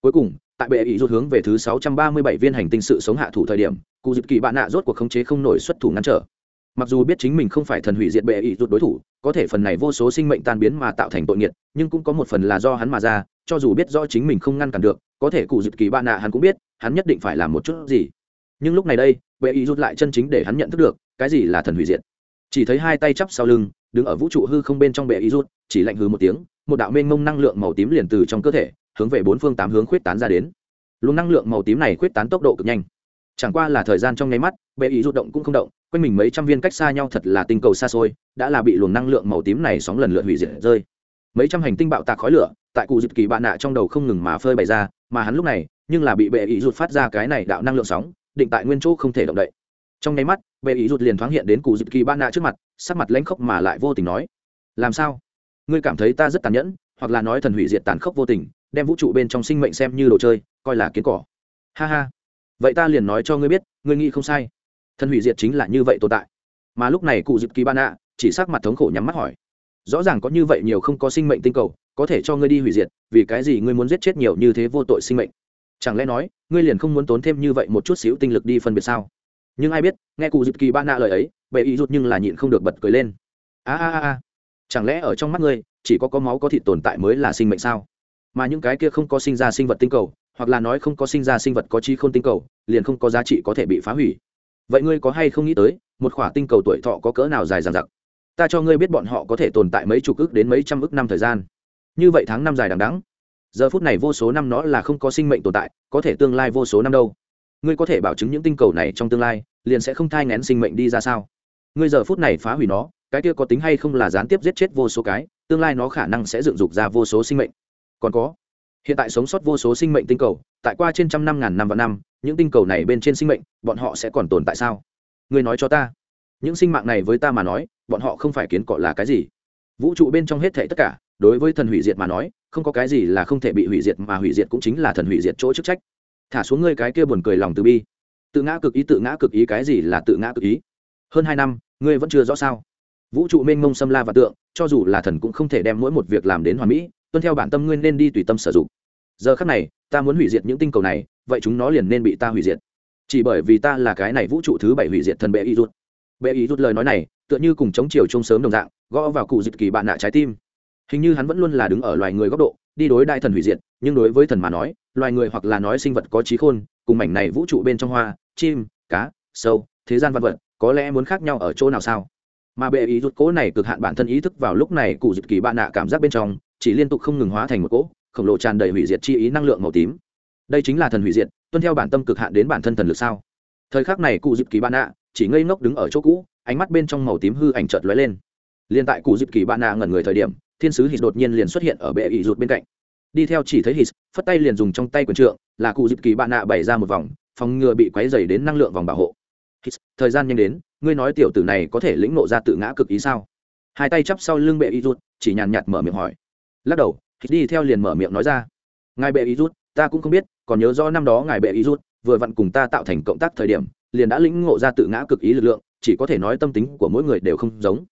Speaker 1: Cuối cùng, tại bệ ý rụt hướng về thứ 637 viên hành tinh sự sống hạ thủ thời điểm, cụ dịp kỳ bạn nạ rốt cuộc khống chế không nổi xuất thủ ngăn trở. Mặc dù biết chính mình không phải thần hủy diệt bệ ý rụt đối thủ, có thể phần này vô số sinh mệnh tan biến mà tạo thành tội nghiệt, nhưng cũng có một phần là do hắn mà ra, cho dù biết rõ chính mình không ngăn cản được, có thể cụ dịp kỳ bạn nạ hắn cũng biết, hắn nhất định phải làm một chút gì. Nhưng lúc này đây bệ ý rút lại chân chính để hắn nhận thức được, cái gì là thần hủy diệt. Chỉ thấy hai tay chắp sau lưng, đứng ở vũ trụ hư không bên trong bệ ý rút, chỉ lạnh hư một tiếng, một đạo mênh mông năng lượng màu tím liền từ trong cơ thể, hướng về bốn phương tám hướng khuyết tán ra đến. Luồng năng lượng màu tím này khuyết tán tốc độ cực nhanh. Chẳng qua là thời gian trong nháy mắt bệ ý rút động cũng không động, quanh mình mấy trăm viên cách xa nhau thật là tinh cầu xa xôi, đã là bị luồng năng lượng màu tím này sóng lần lượt hủy diệt rơi. Mấy trăm hành tinh bạo tạc khói lửa, tại cụ dịp kỳ bạn nạ trong đầu không ngừng mà phơi bày ra, mà hắn lúc này, nhưng là bị bệ ý rút phát ra cái này đạo năng lượng sóng định tại nguyên chỗ không thể động đậy. Trong nháy mắt, bệ ý rụt liền thoáng hiện đến cụ dịp kỳ Ban nạ trước mặt, sắc mặt lãnh khốc mà lại vô tình nói, làm sao? Ngươi cảm thấy ta rất tàn nhẫn, hoặc là nói thần hủy diệt tàn khốc vô tình, đem vũ trụ bên trong sinh mệnh xem như đồ chơi, coi là kiến cỏ. Ha ha. Vậy ta liền nói cho ngươi biết, ngươi nghĩ không sai. Thần hủy diệt chính là như vậy tồn tại. Mà lúc này cụ dịp kỳ ban nạ chỉ sắc mặt thống khổ nhắm mắt hỏi, rõ ràng có như vậy nhiều không có sinh mệnh tinh cầu, có thể cho ngươi đi hủy diệt, vì cái gì ngươi muốn giết chết nhiều như thế vô tội sinh mệnh? Chẳng lẽ nói, ngươi liền không muốn tốn thêm như vậy một chút xíu tinh lực đi phân biệt sao? Nhưng ai biết, nghe cụ dịp kỳ ba nạ lời ấy, bệ ý rút nhưng là nhịn không được bật cười lên. A a a chẳng lẽ ở trong mắt ngươi, chỉ có có máu có thịt tồn tại mới là sinh mệnh sao? Mà những cái kia không có sinh ra sinh vật tinh cầu, hoặc là nói không có sinh ra sinh vật có chi không tinh cầu, liền không có giá trị có thể bị phá hủy. Vậy ngươi có hay không nghĩ tới, một khỏa tinh cầu tuổi thọ có cỡ nào dài dằng dặc? Ta cho ngươi biết bọn họ có thể tồn tại mấy chục ức đến mấy trăm ức năm thời gian. Như vậy tháng năm dài đằng đắng giờ phút này vô số năm nó là không có sinh mệnh tồn tại, có thể tương lai vô số năm đâu. Ngươi có thể bảo chứng những tinh cầu này trong tương lai, liền sẽ không thai ngén sinh mệnh đi ra sao? Ngươi giờ phút này phá hủy nó, cái kia có tính hay không là gián tiếp giết chết vô số cái, tương lai nó khả năng sẽ dựng dục ra vô số sinh mệnh. Còn có, hiện tại sống sót vô số sinh mệnh tinh cầu, tại qua trên trăm năm, ngàn năm và năm, những tinh cầu này bên trên sinh mệnh, bọn họ sẽ còn tồn tại sao? Ngươi nói cho ta. Những sinh mạng này với ta mà nói, bọn họ không phải kiến cọ là cái gì? Vũ trụ bên trong hết thể tất cả, đối với thần hủy diệt mà nói không có cái gì là không thể bị hủy diệt mà hủy diệt cũng chính là thần hủy diệt chỗ chức trách. Thả xuống ngươi cái kia buồn cười lòng từ bi. Tự ngã cực ý, tự ngã cực ý cái gì là tự ngã cực ý? Hơn hai năm, ngươi vẫn chưa rõ sao? Vũ trụ mênh mông xâm la và tượng, cho dù là thần cũng không thể đem mỗi một việc làm đến hoàn mỹ, tuân theo bản tâm ngươi nên đi tùy tâm sử dụng. Giờ khắc này, ta muốn hủy diệt những tinh cầu này, vậy chúng nó liền nên bị ta hủy diệt. Chỉ bởi vì ta là cái này vũ trụ thứ bảy hủy diệt thần bệ y rút bệ y rút lời nói này, tựa như cùng chống chiều chung sớm đồng dạng, gõ vào cụ dịch kỳ bạn nạ trái tim hình như hắn vẫn luôn là đứng ở loài người góc độ, đi đối đại thần hủy diệt, nhưng đối với thần mà nói, loài người hoặc là nói sinh vật có trí khôn, cùng mảnh này vũ trụ bên trong hoa, chim, cá, sâu, thế gian văn vật, có lẽ muốn khác nhau ở chỗ nào sao? Mà bệ ý rút cố này cực hạn bản thân ý thức vào lúc này cụ dịch kỳ bạn nạ cảm giác bên trong, chỉ liên tục không ngừng hóa thành một cỗ, khổng lồ tràn đầy hủy diệt chi ý năng lượng màu tím. Đây chính là thần hủy diệt, tuân theo bản tâm cực hạn đến bản thân thần lực sao? Thời khắc này cụ dịp kỳ bạn nạ chỉ ngây ngốc đứng ở chỗ cũ, ánh mắt bên trong màu tím hư ảnh chợt lóe lên. Liên tại cụ dịp kỳ bạn nạ ngẩn người thời điểm thiên sứ hít đột nhiên liền xuất hiện ở bệ ỷ rụt bên cạnh. Đi theo chỉ thấy hít, phất tay liền dùng trong tay quyền trượng, là cụ dịp kỳ bạn nạ bày ra một vòng, phòng ngừa bị quấy dày đến năng lượng vòng bảo hộ. Hít, thời gian nhanh đến, ngươi nói tiểu tử này có thể lĩnh nộ ra tự ngã cực ý sao? Hai tay chắp sau lưng bệ ý rút chỉ nhàn nhạt mở miệng hỏi. Lắc đầu, hít đi theo liền mở miệng nói ra. Ngài bệ ý rút ta cũng không biết, còn nhớ rõ năm đó ngài bệ ý rút vừa vặn cùng ta tạo thành cộng tác thời điểm, liền đã lĩnh ngộ ra tự ngã cực ý lực lượng, chỉ có thể nói tâm tính của mỗi người đều không giống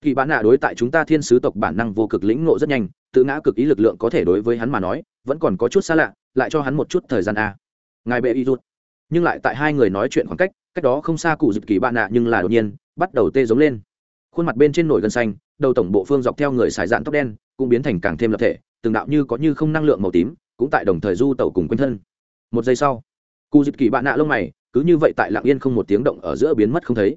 Speaker 1: kỳ bán nạ đối tại chúng ta thiên sứ tộc bản năng vô cực lĩnh ngộ rất nhanh, tự ngã cực ý lực lượng có thể đối với hắn mà nói, vẫn còn có chút xa lạ, lại cho hắn một chút thời gian a. Ngài bệ y rút nhưng lại tại hai người nói chuyện khoảng cách cách đó không xa cụ dịp kỳ bạn nạ nhưng là đột nhiên, bắt đầu tê giống lên. Khuôn mặt bên trên nổi gân xanh, đầu tổng bộ phương dọc theo người xài dạn tóc đen, cũng biến thành càng thêm lập thể, từng đạo như có như không năng lượng màu tím, cũng tại đồng thời du tẩu cùng quanh thân. Một giây sau, cụ dịp kỳ bạn nạ lông mày cứ như vậy tại lạng yên không một tiếng động ở giữa biến mất không thấy.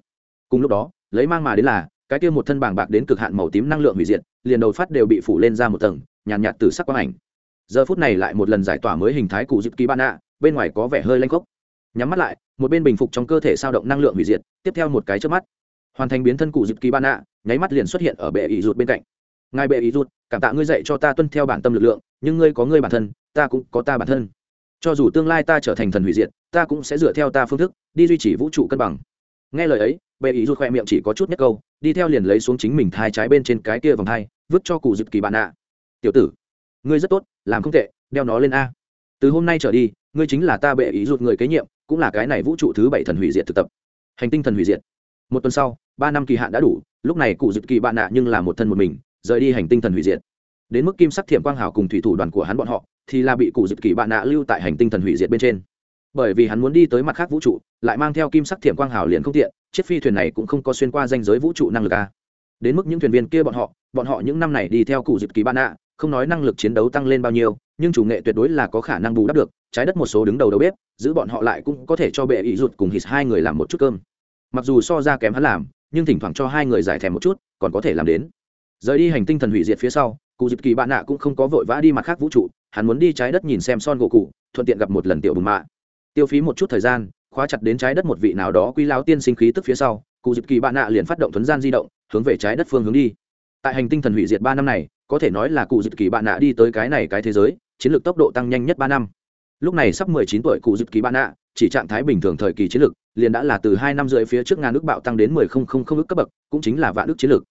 Speaker 1: Cùng lúc đó, lấy mang mà đến là cái kia một thân bàng bạc đến cực hạn màu tím năng lượng hủy diệt liền đầu phát đều bị phủ lên ra một tầng nhàn nhạt, nhạt từ sắc quang ảnh. Giờ phút này lại một lần giải tỏa mới hình thái cụ dịp kỳ ban nạ bên ngoài có vẻ hơi lanh khốc. Nhắm mắt lại một bên bình phục trong cơ thể sao động năng lượng hủy diệt tiếp theo một cái trước mắt hoàn thành biến thân cụ dịp kỳ ban nạ nháy mắt liền xuất hiện ở bệ ý rụt bên cạnh. Ngài bệ ý rụt cảm tạ ngươi dạy cho ta tuân theo bản tâm lực lượng nhưng ngươi có ngươi bản thân ta cũng có ta bản thân. Cho dù tương lai ta trở thành thần hủy diệt ta cũng sẽ dựa theo ta phương thức đi duy trì vũ trụ cân bằng. Nghe lời ấy bệ ý rụt khoe miệng chỉ có chút nhất câu đi theo liền lấy xuống chính mình thai trái bên trên cái kia vòng thai, vứt cho cụ dịp kỳ bạn ạ. Tiểu tử, ngươi rất tốt, làm không tệ, đeo nó lên a. Từ hôm nay trở đi, ngươi chính là ta bệ ý rụt người kế nhiệm, cũng là cái này vũ trụ thứ bảy thần hủy diệt thực tập. Hành tinh thần hủy diệt. Một tuần sau, ba năm kỳ hạn đã đủ, lúc này cụ dịp kỳ bạn nạ nhưng là một thân một mình, rời đi hành tinh thần hủy diệt. Đến mức kim sắc thiểm quang hảo cùng thủy thủ đoàn của hắn bọn họ, thì là bị cụ dịp kỳ bạn nạ lưu tại hành tinh thần hủy diệt bên trên bởi vì hắn muốn đi tới mặt khác vũ trụ, lại mang theo kim sắc thiểm quang hào liền không tiện, chiếc phi thuyền này cũng không có xuyên qua danh giới vũ trụ năng lực a. Đến mức những thuyền viên kia bọn họ bọn họ những năm này đi theo cụ dịp kỳ ban ạ, không nói năng lực chiến đấu tăng lên bao nhiêu, nhưng chủ nghệ tuyệt đối là có khả năng bù đắp được, trái đất một số đứng đầu đầu bếp, giữ bọn họ lại cũng có thể cho bệ ý rụt cùng hít hai người làm một chút cơm. Mặc dù so ra kém hắn làm, nhưng thỉnh thoảng cho hai người giải thèm một chút, còn có thể làm đến. Rời đi hành tinh thần hủy diệt phía sau, cụ dịp kỳ bạn nạ cũng không có vội vã đi mặt khác vũ trụ, hắn muốn đi trái đất nhìn xem son gỗ cụ thuận tiện gặp một lần tiểu bùn mạ tiêu phí một chút thời gian, khóa chặt đến trái đất một vị nào đó quy lao tiên sinh khí tức phía sau, cụ dịp kỳ bạn nạ liền phát động thuấn gian di động, hướng về trái đất phương hướng đi. Tại hành tinh thần hủy diệt ba năm này, có thể nói là cụ dịp kỳ bạn nạ đi tới cái này cái thế giới, chiến lược tốc độ tăng nhanh nhất ba năm. Lúc này sắp mười chín tuổi cụ dịp kỳ bạn nạ, chỉ trạng thái bình thường thời kỳ chiến lược, liền đã là từ hai năm rưỡi phía trước ngàn nước bạo tăng đến mười không không không ước cấp bậc, cũng chính là vạn ước chiến lược.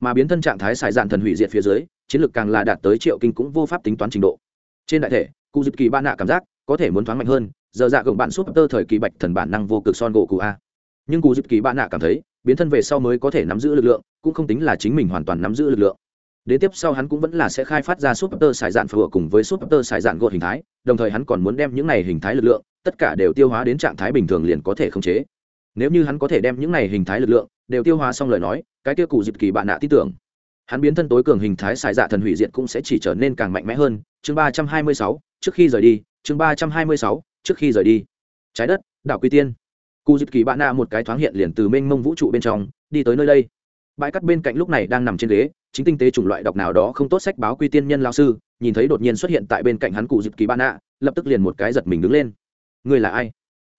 Speaker 1: Mà biến thân trạng thái xài dạn thần hủy diệt phía dưới, chiến lược càng là đạt tới triệu kinh cũng vô pháp tính toán trình độ. Trên đại thể, cụ dịp kỳ bạn nạ cảm giác có thể muốn thoáng mạnh hơn giờ dạ gồng bạn súp tơ thời kỳ bạch thần bản năng vô cực son gỗ cụ a. Nhưng cụ dịp kỳ bạn nạ cảm thấy, biến thân về sau mới có thể nắm giữ lực lượng, cũng không tính là chính mình hoàn toàn nắm giữ lực lượng. Đến tiếp sau hắn cũng vẫn là sẽ khai phát ra súp tơ xài dạn phù cùng với súp tơ xài dạn gột hình thái, đồng thời hắn còn muốn đem những này hình thái lực lượng, tất cả đều tiêu hóa đến trạng thái bình thường liền có thể khống chế. Nếu như hắn có thể đem những này hình thái lực lượng, đều tiêu hóa xong lời nói, cái kia cụ dịp kỳ bạn nạ tin tưởng. Hắn biến thân tối cường hình thái xài dạ thần hủy diệt cũng sẽ chỉ trở nên càng mạnh mẽ hơn. Chương ba trăm hai mươi sáu, trước khi rời đi, chương ba trăm hai mươi sáu trước khi rời đi. Trái đất đảo quy tiên. Cụ dịp kỳ bạn nạ một cái thoáng hiện liền từ mênh mông vũ trụ bên trong đi tới nơi đây. Bãi cắt bên cạnh lúc này đang nằm trên ghế chính tinh tế chủng loại đọc nào đó không tốt sách báo quy tiên nhân lao sư nhìn thấy đột nhiên xuất hiện tại bên cạnh hắn cụ dịp kỳ ban nạ, lập tức liền một cái giật mình đứng lên. Người là ai?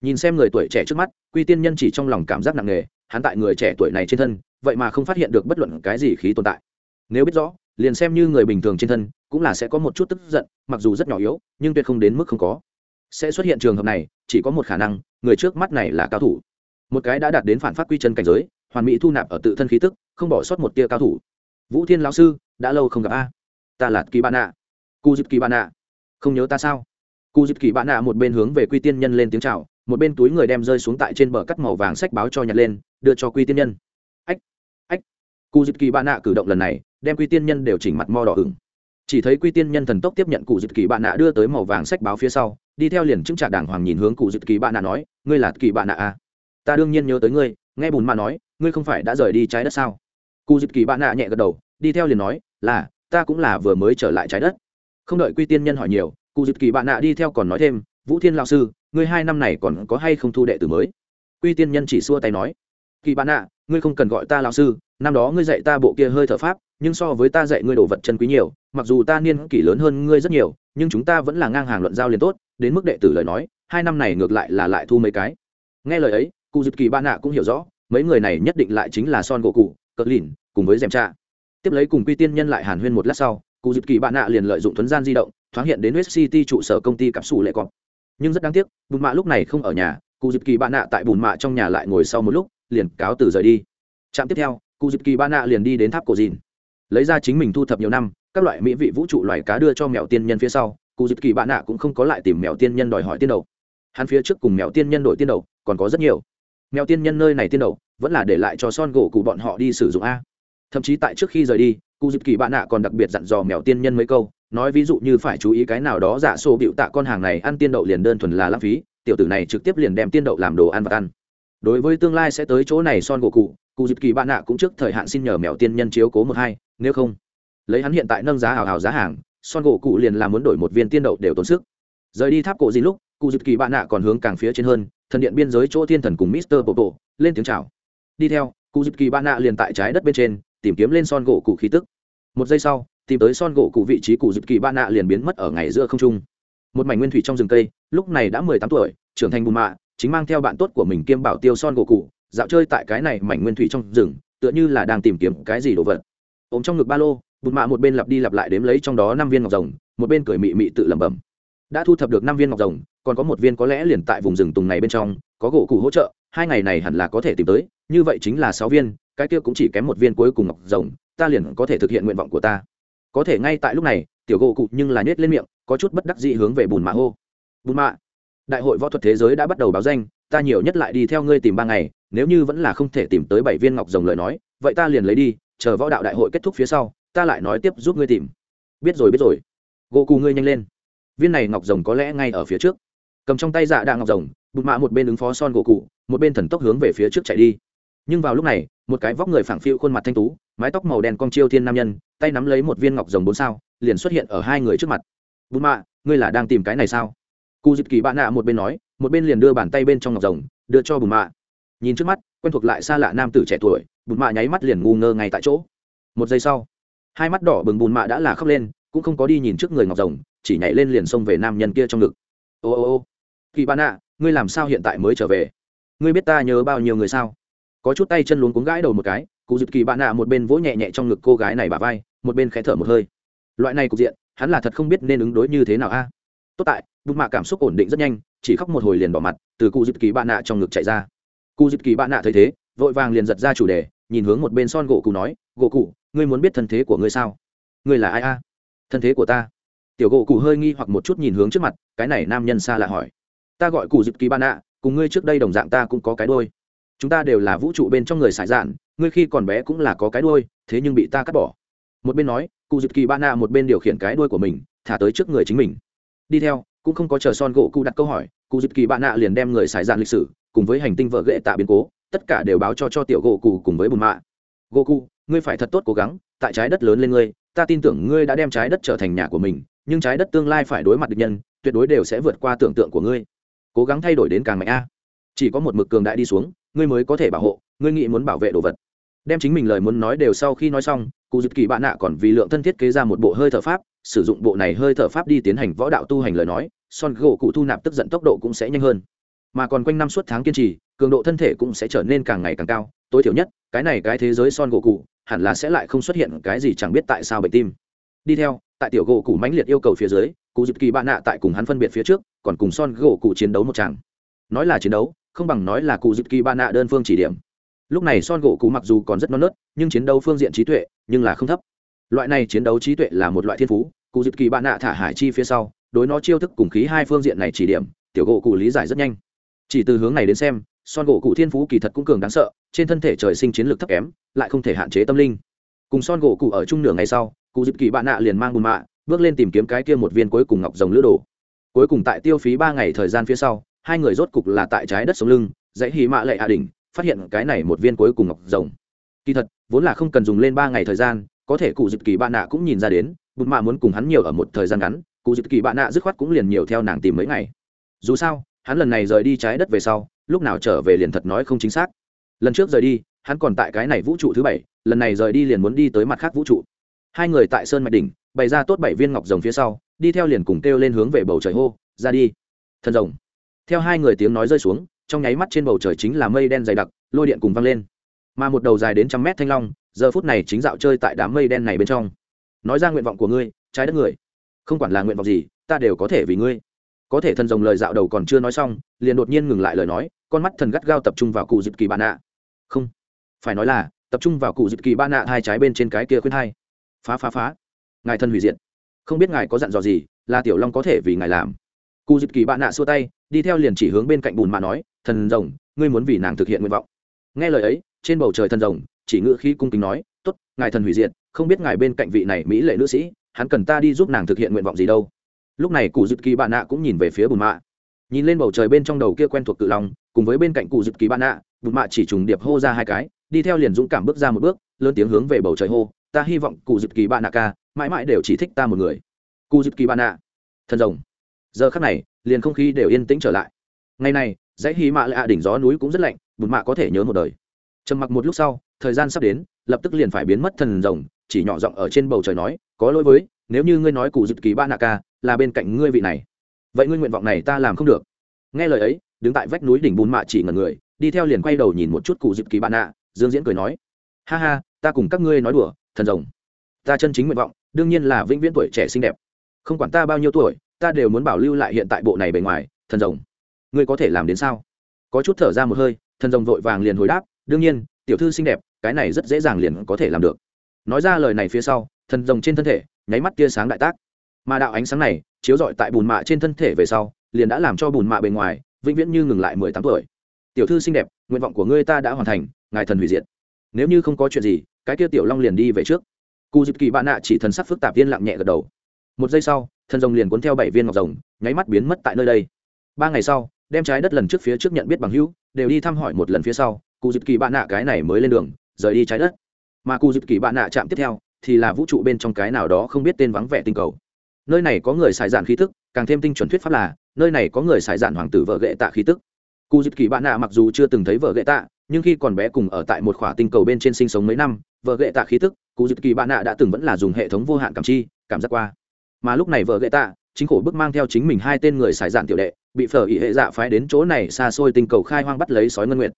Speaker 1: Nhìn xem người tuổi trẻ trước mắt quy tiên nhân chỉ trong lòng cảm giác nặng nề hắn tại người trẻ tuổi này trên thân vậy mà không phát hiện được bất luận cái gì khí tồn tại. Nếu biết rõ liền xem như người bình thường trên thân cũng là sẽ có một chút tức giận mặc dù rất nhỏ yếu nhưng tuyệt không đến mức không có sẽ xuất hiện trường hợp này, chỉ có một khả năng, người trước mắt này là cao thủ. Một cái đã đạt đến phản phát quy chân cảnh giới, hoàn mỹ thu nạp ở tự thân khí tức, không bỏ sót một tia cao thủ. Vũ thiên lão sư, đã lâu không gặp a. Ta là kỳ bạn ạ cu dịp kỳ bạn ạ không nhớ ta sao? Cu dịp kỳ bạn ạ một bên hướng về quy tiên nhân lên tiếng chào, một bên túi người đem rơi xuống tại trên bờ cắt màu vàng sách báo cho nhặt lên, đưa cho quy tiên nhân. Ách ách. Cu dịp kỳ bạn ạ cử động lần này, đem quy tiên nhân đều chỉnh mặt mo đỏ ửng. Chỉ thấy quy tiên nhân thần tốc tiếp nhận cụ dịp kỳ bạn nạ đưa tới màu vàng sách báo phía sau đi theo liền chứng trả đàng hoàng nhìn hướng cụ dịp kỳ bạn nạ nói, ngươi là kỳ bạn nạ à? ta đương nhiên nhớ tới ngươi. Nghe bùn mà nói, ngươi không phải đã rời đi trái đất sao? Cụ dịp kỳ bạn nạ nhẹ gật đầu, đi theo liền nói, là, ta cũng là vừa mới trở lại trái đất. Không đợi quy tiên nhân hỏi nhiều, cụ dịp kỳ bạn nạ đi theo còn nói thêm, vũ thiên lao sư, ngươi hai năm này còn có hay không thu đệ tử mới? Quy tiên nhân chỉ xua tay nói, kỳ bạn nạ, ngươi không cần gọi ta lao sư, năm đó ngươi dạy ta bộ kia hơi thở pháp, nhưng so với ta dạy ngươi đồ vật chân quý nhiều, mặc dù ta niên kỷ lớn hơn ngươi rất nhiều, nhưng chúng ta vẫn là ngang hàng luận giao liền tốt đến mức đệ tử lời nói, hai năm này ngược lại là lại thu mấy cái. Nghe lời ấy cụ dịp kỳ ba nạ cũng hiểu rõ, mấy người này nhất định lại chính là son gỗ cụ cỡ lìn cùng với dèm cha. Tiếp lấy cùng quy tiên nhân lại hàn huyên một lát sau cụ dịp kỳ ba nạ liền lợi dụng thuấn gian di động, thoáng hiện đến west city trụ sở công ty cặp xù lệ cọp. Nhưng rất đáng tiếc, bùn mạ lúc này không ở nhà cụ dịp kỳ ba nạ tại bùn mạ trong nhà lại ngồi sau một lúc, liền cáo từ rời đi. Trạm tiếp theo cụ dịp kỳ ba nạ liền đi đến tháp cổ dìn. Lấy ra chính mình thu thập nhiều năm, các loại mỹ vị vũ trụ loài cá đưa cho mẹo tiên nhân phía sau cụ dịp kỳ bạn nạ cũng không có lại tìm mèo tiên nhân đòi hỏi tiên đậu hắn phía trước cùng mèo tiên nhân đổi tiên đậu còn có rất nhiều. Mèo tiên nhân nơi này tiên đậu vẫn là để lại cho son gỗ cụ bọn họ đi sử dụng a. Thậm chí tại trước khi rời đi, cụ dịp kỳ bạn nạ còn đặc biệt dặn dò mèo tiên nhân mấy câu, nói ví dụ như phải chú ý cái nào đó giả sổ bịu tạ con hàng này ăn tiên đậu liền đơn thuần là lãng phí, tiểu tử này trực tiếp liền đem tiên đậu làm đồ ăn và ăn. Đối với tương lai sẽ tới chỗ này son gỗ cụ cụ dịp kỳ bạn nạ cũng trước thời hạn xin nhờ mèo tiên nhân chiếu cố một hai, nếu không, lấy hắn hiện tại nâng giá hào hào giá hàng son gỗ cụ liền làm muốn đổi một viên tiên đậu đều tốn sức. Rời đi tháp cổ gì lúc, cụ dịp kỳ bạn nạ còn hướng càng phía trên hơn, thần điện biên giới chỗ thiên thần cùng mister bộ bộ lên tiếng chào. Đi theo, cụ dịp kỳ bạn nạ liền tại trái đất bên trên, tìm kiếm lên son gỗ cụ khí tức. Một giây sau, tìm tới son gỗ cụ vị trí cụ dịp kỳ bạn nạ liền biến mất ở ngày giữa không trung. Một mảnh nguyên thủy trong rừng cây, lúc này đã mười tám tuổi, trưởng thành bùn mạ, chính mang theo bạn tốt của mình kiêm bảo tiêu son gỗ cụ, dạo chơi tại cái này mảnh nguyên thủy trong rừng, tựa như là đang tìm kiếm cái gì đồ vật. Ôm trong ngực ba lô bụt mạ một bên lặp đi lặp lại đếm lấy trong đó năm viên ngọc rồng, một bên cười mị mị tự lẩm bẩm. Đã thu thập được năm viên ngọc rồng, còn có một viên có lẽ liền tại vùng rừng tùng này bên trong, có gỗ cụ hỗ trợ, hai ngày này hẳn là có thể tìm tới, như vậy chính là sáu viên, cái kia cũng chỉ kém một viên cuối cùng ngọc rồng, ta liền có thể thực hiện nguyện vọng của ta. Có thể ngay tại lúc này, tiểu gỗ cụ nhưng là nhét lên miệng, có chút bất đắc dị hướng về bùn mạ hô. Bùn mạ, đại hội võ thuật thế giới đã bắt đầu báo danh, ta nhiều nhất lại đi theo ngươi tìm ba ngày, nếu như vẫn là không thể tìm tới bảy viên ngọc rồng lời nói, vậy ta liền lấy đi, chờ võ đạo đại hội kết thúc phía sau ta lại nói tiếp giúp ngươi tìm. Biết rồi biết rồi. Gỗ cù ngươi nhanh lên. Viên này ngọc rồng có lẽ ngay ở phía trước. Cầm trong tay dạ đạ ngọc rồng, bụt mạ một bên ứng phó son gỗ cụ một bên thần tốc hướng về phía trước chạy đi. Nhưng vào lúc này, một cái vóc người phảng phiu khuôn mặt thanh tú, mái tóc màu đen cong chiêu thiên nam nhân, tay nắm lấy một viên ngọc rồng bốn sao, liền xuất hiện ở hai người trước mặt. Bụt mạ, ngươi là đang tìm cái này sao? Cụ dịp kỳ bạn nạ một bên nói, một bên liền đưa bàn tay bên trong ngọc rồng, đưa cho bụt mạ. Nhìn trước mắt, quen thuộc lại xa lạ nam tử trẻ tuổi, bụt mạ nháy mắt liền ngu ngơ ngay tại chỗ. Một giây sau hai mắt đỏ bừng bùn mạ đã là khóc lên, cũng không có đi nhìn trước người ngọc rồng, chỉ nhảy lên liền xông về nam nhân kia trong ngực. Ô ô ô, kỳ bạn nạ ngươi làm sao hiện tại mới trở về? Ngươi biết ta nhớ bao nhiêu người sao? Có chút tay chân luống cuống gãi đầu một cái cụ dịp kỳ bạn nạ một bên vỗ nhẹ nhẹ trong ngực cô gái này bà vai, một bên khẽ thở một hơi. Loại này cục diện, hắn là thật không biết nên ứng đối như thế nào a. Tốt tại, bùn mạ cảm xúc ổn định rất nhanh, chỉ khóc một hồi liền bỏ mặt, từ cụ dịp kỳ bạn nạ trong ngực chạy ra. Cụ dịp kỳ bạn nạ thấy thế, vội vàng liền giật ra chủ đề, nhìn hướng một bên son gỗ cụ nói, gỗ cụ ngươi muốn biết thân thế của ngươi sao? Ngươi là ai a? Thân thế của ta. Tiểu gỗ cụ hơi nghi hoặc một chút nhìn hướng trước mặt, cái này nam nhân xa lạ hỏi. Ta gọi cụ dịp kỳ ban ạ, cùng ngươi trước đây đồng dạng ta cũng có cái đôi chúng ta đều là vũ trụ bên trong người sải dạn, ngươi khi còn bé cũng là có cái đôi thế nhưng bị ta cắt bỏ. Một bên nói cụ dịp kỳ ban ạ một bên điều khiển cái đôi của mình, thả tới trước người chính mình. Đi theo, cũng không có chờ son gỗ cụ đặt câu hỏi cụ dịp kỳ bạn nạ liền đem người xài dạn lịch sử, cùng với hành tinh vợ ghệ tạ biến cố, tất cả đều báo cho cho tiểu gỗ cụ cùng với bùn mạ. Gỗ cụ ngươi phải thật tốt cố gắng, tại trái đất lớn lên ngươi, ta tin tưởng ngươi đã đem trái đất trở thành nhà của mình, nhưng trái đất tương lai phải đối mặt địch nhân, tuyệt đối đều sẽ vượt qua tưởng tượng của ngươi. Cố gắng thay đổi đến càng mạnh a. Chỉ có một mực cường đại đi xuống, ngươi mới có thể bảo hộ, ngươi nghĩ muốn bảo vệ đồ vật. Đem chính mình lời muốn nói đều sau khi nói xong, cụ dịp kỳ bạn nạ còn vì lượng thân thiết kế ra một bộ hơi thở pháp, sử dụng bộ này hơi thở pháp đi tiến hành võ đạo tu hành lời nói, son gỗ cụ thu nạp tức giận tốc độ cũng sẽ nhanh hơn. Mà còn quanh năm suốt tháng kiên trì, cường độ thân thể cũng sẽ trở nên càng ngày càng cao, tối thiểu nhất, cái này cái thế giới son gỗ cụ hẳn là sẽ lại không xuất hiện cái gì chẳng biết tại sao bệnh tim. Đi theo, tại tiểu gỗ cụ mãnh liệt yêu cầu phía dưới, cụ dịp kỳ bạn nạ tại cùng hắn phân biệt phía trước, còn cùng son gỗ cụ chiến đấu một tràng nói là chiến đấu, không bằng nói là cụ dịp kỳ bạn nạ đơn phương chỉ điểm. Lúc này son gỗ cụ mặc dù còn rất non nớt, nhưng chiến đấu phương diện trí tuệ, nhưng là không thấp. Loại này chiến đấu trí tuệ là một loại thiên phú, cụ dịp kỳ bạn nạ thả hải chi phía sau, đối nó chiêu thức cùng khí hai phương diện này chỉ điểm, tiểu gỗ cụ lý giải rất nhanh. Chỉ từ hướng này đến xem son gỗ cụ thiên phú kỳ thật cũng cường đáng sợ, trên thân thể trời sinh chiến lược thấp kém, lại không thể hạn chế tâm linh. Cùng son gỗ cụ ở chung nửa ngày sau, cụ dịp kỳ bạn nạ liền mang bùn mạ, bước lên tìm kiếm cái kia một viên cuối cùng ngọc rồng lữ đồ. Cuối cùng tại tiêu phí ba ngày thời gian phía sau, hai người rốt cục là tại trái đất sống lưng, dãy hì mạ lệ hạ đỉnh, phát hiện cái này một viên cuối cùng ngọc rồng. Kỳ thật, vốn là không cần dùng lên ba ngày thời gian, có thể cụ dịp kỳ bạn nạ cũng nhìn ra đến, bùn mạ muốn cùng hắn nhiều ở một thời gian ngắn, cụ dịp kỳ bạn nạ dứt khoát cũng liền nhiều theo nàng tìm mấy ngày. Dù sao, hắn lần này rời đi trái đất về sau lúc nào trở về liền thật nói không chính xác. Lần trước rời đi, hắn còn tại cái này vũ trụ thứ bảy, lần này rời đi liền muốn đi tới mặt khác vũ trụ. Hai người tại sơn mạch đỉnh, bày ra tốt bảy viên ngọc rồng phía sau, đi theo liền cùng kêu lên hướng về bầu trời hô, ra đi. Thần rồng. Theo hai người tiếng nói rơi xuống, trong nháy mắt trên bầu trời chính là mây đen dày đặc, lôi điện cùng văng lên. Mà một đầu dài đến trăm mét thanh long, giờ phút này chính dạo chơi tại đám mây đen này bên trong. Nói ra nguyện vọng của ngươi, trái đất người. Không quản là nguyện vọng gì, ta đều có thể vì ngươi có thể thần rồng lời dạo đầu còn chưa nói xong, liền đột nhiên ngừng lại lời nói, con mắt thần gắt gao tập trung vào cụ dịp kỳ bạn nạ. Không, phải nói là, tập trung vào cụ dịp kỳ bạn nạ hai trái bên trên cái kia khuyên hai. Phá phá phá. Ngài thân hủy diệt. Không biết ngài có dặn dò gì, là tiểu long có thể vì ngài làm. Cụ dịp kỳ bạn nạ xua tay, đi theo liền chỉ hướng bên cạnh bùn mà nói, thần rồng, ngươi muốn vì nàng thực hiện nguyện vọng. Nghe lời ấy, trên bầu trời thần rồng, chỉ ngự khí cung kính nói t t ngài thần hủy diệt, không biết ngài bên cạnh vị này mỹ lệ nữ sĩ, hắn cần ta đi giúp nàng thực hiện nguyện vọng gì đâu lúc này cụ dịp kỳ bạn nạ cũng nhìn về phía bùn mạ. Nhìn lên bầu trời bên trong đầu kia quen thuộc cự long, cùng với bên cạnh cụ dịp kỳ bạn nạ, bùn mạ chỉ trùng điệp hô ra hai cái, đi theo liền dũng cảm bước ra một bước, lớn tiếng hướng về bầu trời hô, ta hy vọng cụ dịp kỳ bạn nạ ca, mãi mãi đều chỉ thích ta một người. Cụ dịp kỳ bạn nạ, thần rồng. Giờ khắc này, liền không khí đều yên tĩnh trở lại. Ngày này, dãy hy mạ lạ đỉnh gió núi cũng rất lạnh, bùn mạ có thể nhớ một đời. Trầm mặc một lúc sau, thời gian sắp đến, lập tức liền phải biến mất thần rồng, chỉ nhỏ giọng ở trên bầu trời nói có lỗi với, nếu như ngươi nói cụ dự kỳ ba nạ ca là bên cạnh ngươi vị này, vậy ngươi nguyện vọng này ta làm không được. Nghe lời ấy, đứng tại vách núi đỉnh bùn mạ chỉ ngần người, đi theo liền quay đầu nhìn một chút cụ dự kỳ ba nạ, dương diễn cười nói, ha ha, ta cùng các ngươi nói đùa, thần rồng. Ta chân chính nguyện vọng, đương nhiên là vĩnh viễn tuổi trẻ xinh đẹp. Không quản ta bao nhiêu tuổi, ta đều muốn bảo lưu lại hiện tại bộ này bề ngoài, thần rồng. Ngươi có thể làm đến sao? Có chút thở ra một hơi, thần rồng vội vàng liền hồi đáp, đương nhiên, tiểu thư xinh đẹp, cái này rất dễ dàng liền có thể làm được. Nói ra lời này phía sau thần rồng trên thân thể, nháy mắt tia sáng đại tác. Mà đạo ánh sáng này, chiếu rọi tại bùn mạ trên thân thể về sau, liền đã làm cho bùn mạ bề ngoài, vĩnh viễn như ngừng lại mười tám tuổi. Tiểu thư xinh đẹp, nguyện vọng của ngươi ta đã hoàn thành, ngài thần hủy diệt. Nếu như không có chuyện gì, cái kia tiểu long liền đi về trước. Cụ dịp kỳ bạn nạ chỉ thần sắc phức tạp viên lặng nhẹ gật đầu. Một giây sau, thần rồng liền cuốn theo bảy viên ngọc rồng, nháy mắt biến mất tại nơi đây. Ba ngày sau, đem trái đất lần trước phía trước nhận biết bằng hữu, đều đi thăm hỏi một lần phía sau cụ dịp kỳ bạn nạ cái này mới lên đường, rời đi trái đất. Mà cụ dịp kỳ bạn nạ chạm tiếp theo thì là vũ trụ bên trong cái nào đó không biết tên vắng vẻ tinh cầu. Nơi này có người xài giản khí tức, càng thêm tinh chuẩn thuyết pháp là, nơi này có người xài giản hoàng tử vợ ghệ tạ khí tức. Cụ dịp kỳ bạn nạ mặc dù chưa từng thấy vợ ghệ tạ, nhưng khi còn bé cùng ở tại một khỏa tinh cầu bên trên sinh sống mấy năm, vợ ghệ tạ khí tức cụ dịp kỳ bạn nạ đã từng vẫn là dùng hệ thống vô hạn cảm chi, cảm giác qua. Mà lúc này vợ ghệ tạ, chính khổ bức mang theo chính mình hai tên người xài giản tiểu đệ, bị phở ỉ hệ dạ phái đến chỗ này xa xôi tinh cầu khai hoang bắt lấy sói ngân nguyệt.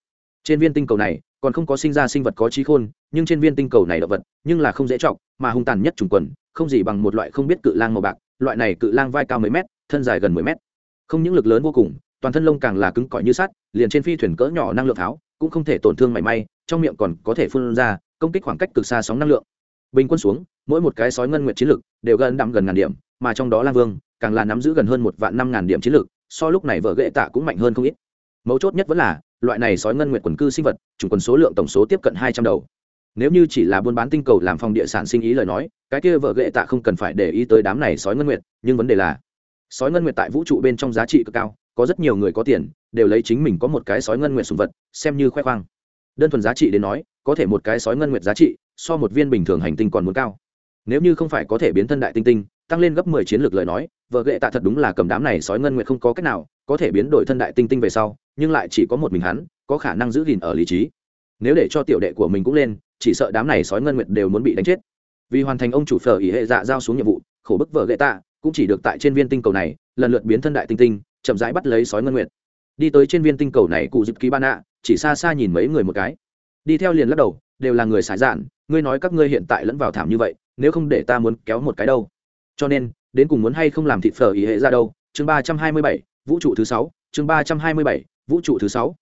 Speaker 1: Trên viên tinh cầu này còn không có sinh ra sinh vật có trí khôn, nhưng trên viên tinh cầu này là vật, nhưng là không dễ chọc mà hung tàn nhất trùng quần, không gì bằng một loại không biết cự lang màu bạc, loại này cự lang vai cao mấy mét, thân dài gần mười mét. Không những lực lớn vô cùng, toàn thân lông càng là cứng cỏi như sắt, liền trên phi thuyền cỡ nhỏ năng lượng tháo, cũng không thể tổn thương mảy may, trong miệng còn có thể phun ra, công kích khoảng cách cực xa sóng năng lượng. Bình quân xuống, mỗi một cái sói ngân nguyện chiến lực đều gần đắm gần ngàn điểm, mà trong đó lang vương càng là nắm giữ gần hơn một vạn năm ngàn điểm chiến lực, so lúc này vợ ghệ tạ cũng mạnh hơn không ít. Mấu chốt nhất vẫn là loại này sói ngân nguyện quần cư sinh vật, chủng quần số lượng tổng số tiếp cận hai trăm đầu. Nếu như chỉ là buôn bán tinh cầu làm phòng địa sản sinh ý lời nói, cái kia vợ ghệ tạ không cần phải để ý tới đám này sói ngân nguyệt, nhưng vấn đề là, sói ngân nguyệt tại vũ trụ bên trong giá trị cực cao, có rất nhiều người có tiền, đều lấy chính mình có một cái sói ngân nguyệt sùng vật, xem như khoe khoang. Đơn thuần giá trị đến nói, có thể một cái sói ngân nguyệt giá trị, so một viên bình thường hành tinh còn muốn cao. Nếu như không phải có thể biến thân đại tinh tinh, tăng lên gấp mười chiến lược lời nói, vợ ghệ tạ thật đúng là cầm đám này sói ngân nguyệt không có cách nào có thể biến đổi thân đại tinh tinh về sau, nhưng lại chỉ có một mình hắn, có khả năng giữ gìn ở lý trí. Nếu để cho tiểu đệ của mình cũng lên, chỉ sợ đám này sói ngân nguyệt đều muốn bị đánh chết. Vì hoàn thành ông chủ phở ý hệ dạ giao xuống nhiệm vụ, khổ bức vợ gậy tạ, cũng chỉ được tại trên viên tinh cầu này, lần lượt biến thân đại tinh tinh, chậm rãi bắt lấy sói ngân nguyệt. Đi tới trên viên tinh cầu này cụ dịp ký ban ạ chỉ xa xa nhìn mấy người một cái. Đi theo liền lắc đầu, đều là người xài dạn, ngươi nói các ngươi hiện tại lẫn vào thảm như vậy, nếu không để ta muốn kéo một cái đâu. Cho nên, đến cùng muốn hay không làm thịt phở ý hệ ra đâu, chương ba trăm hai mươi bảy vũ trụ thứ sáu, chương ba trăm hai mươi bảy, vũ trụ thứ sáu.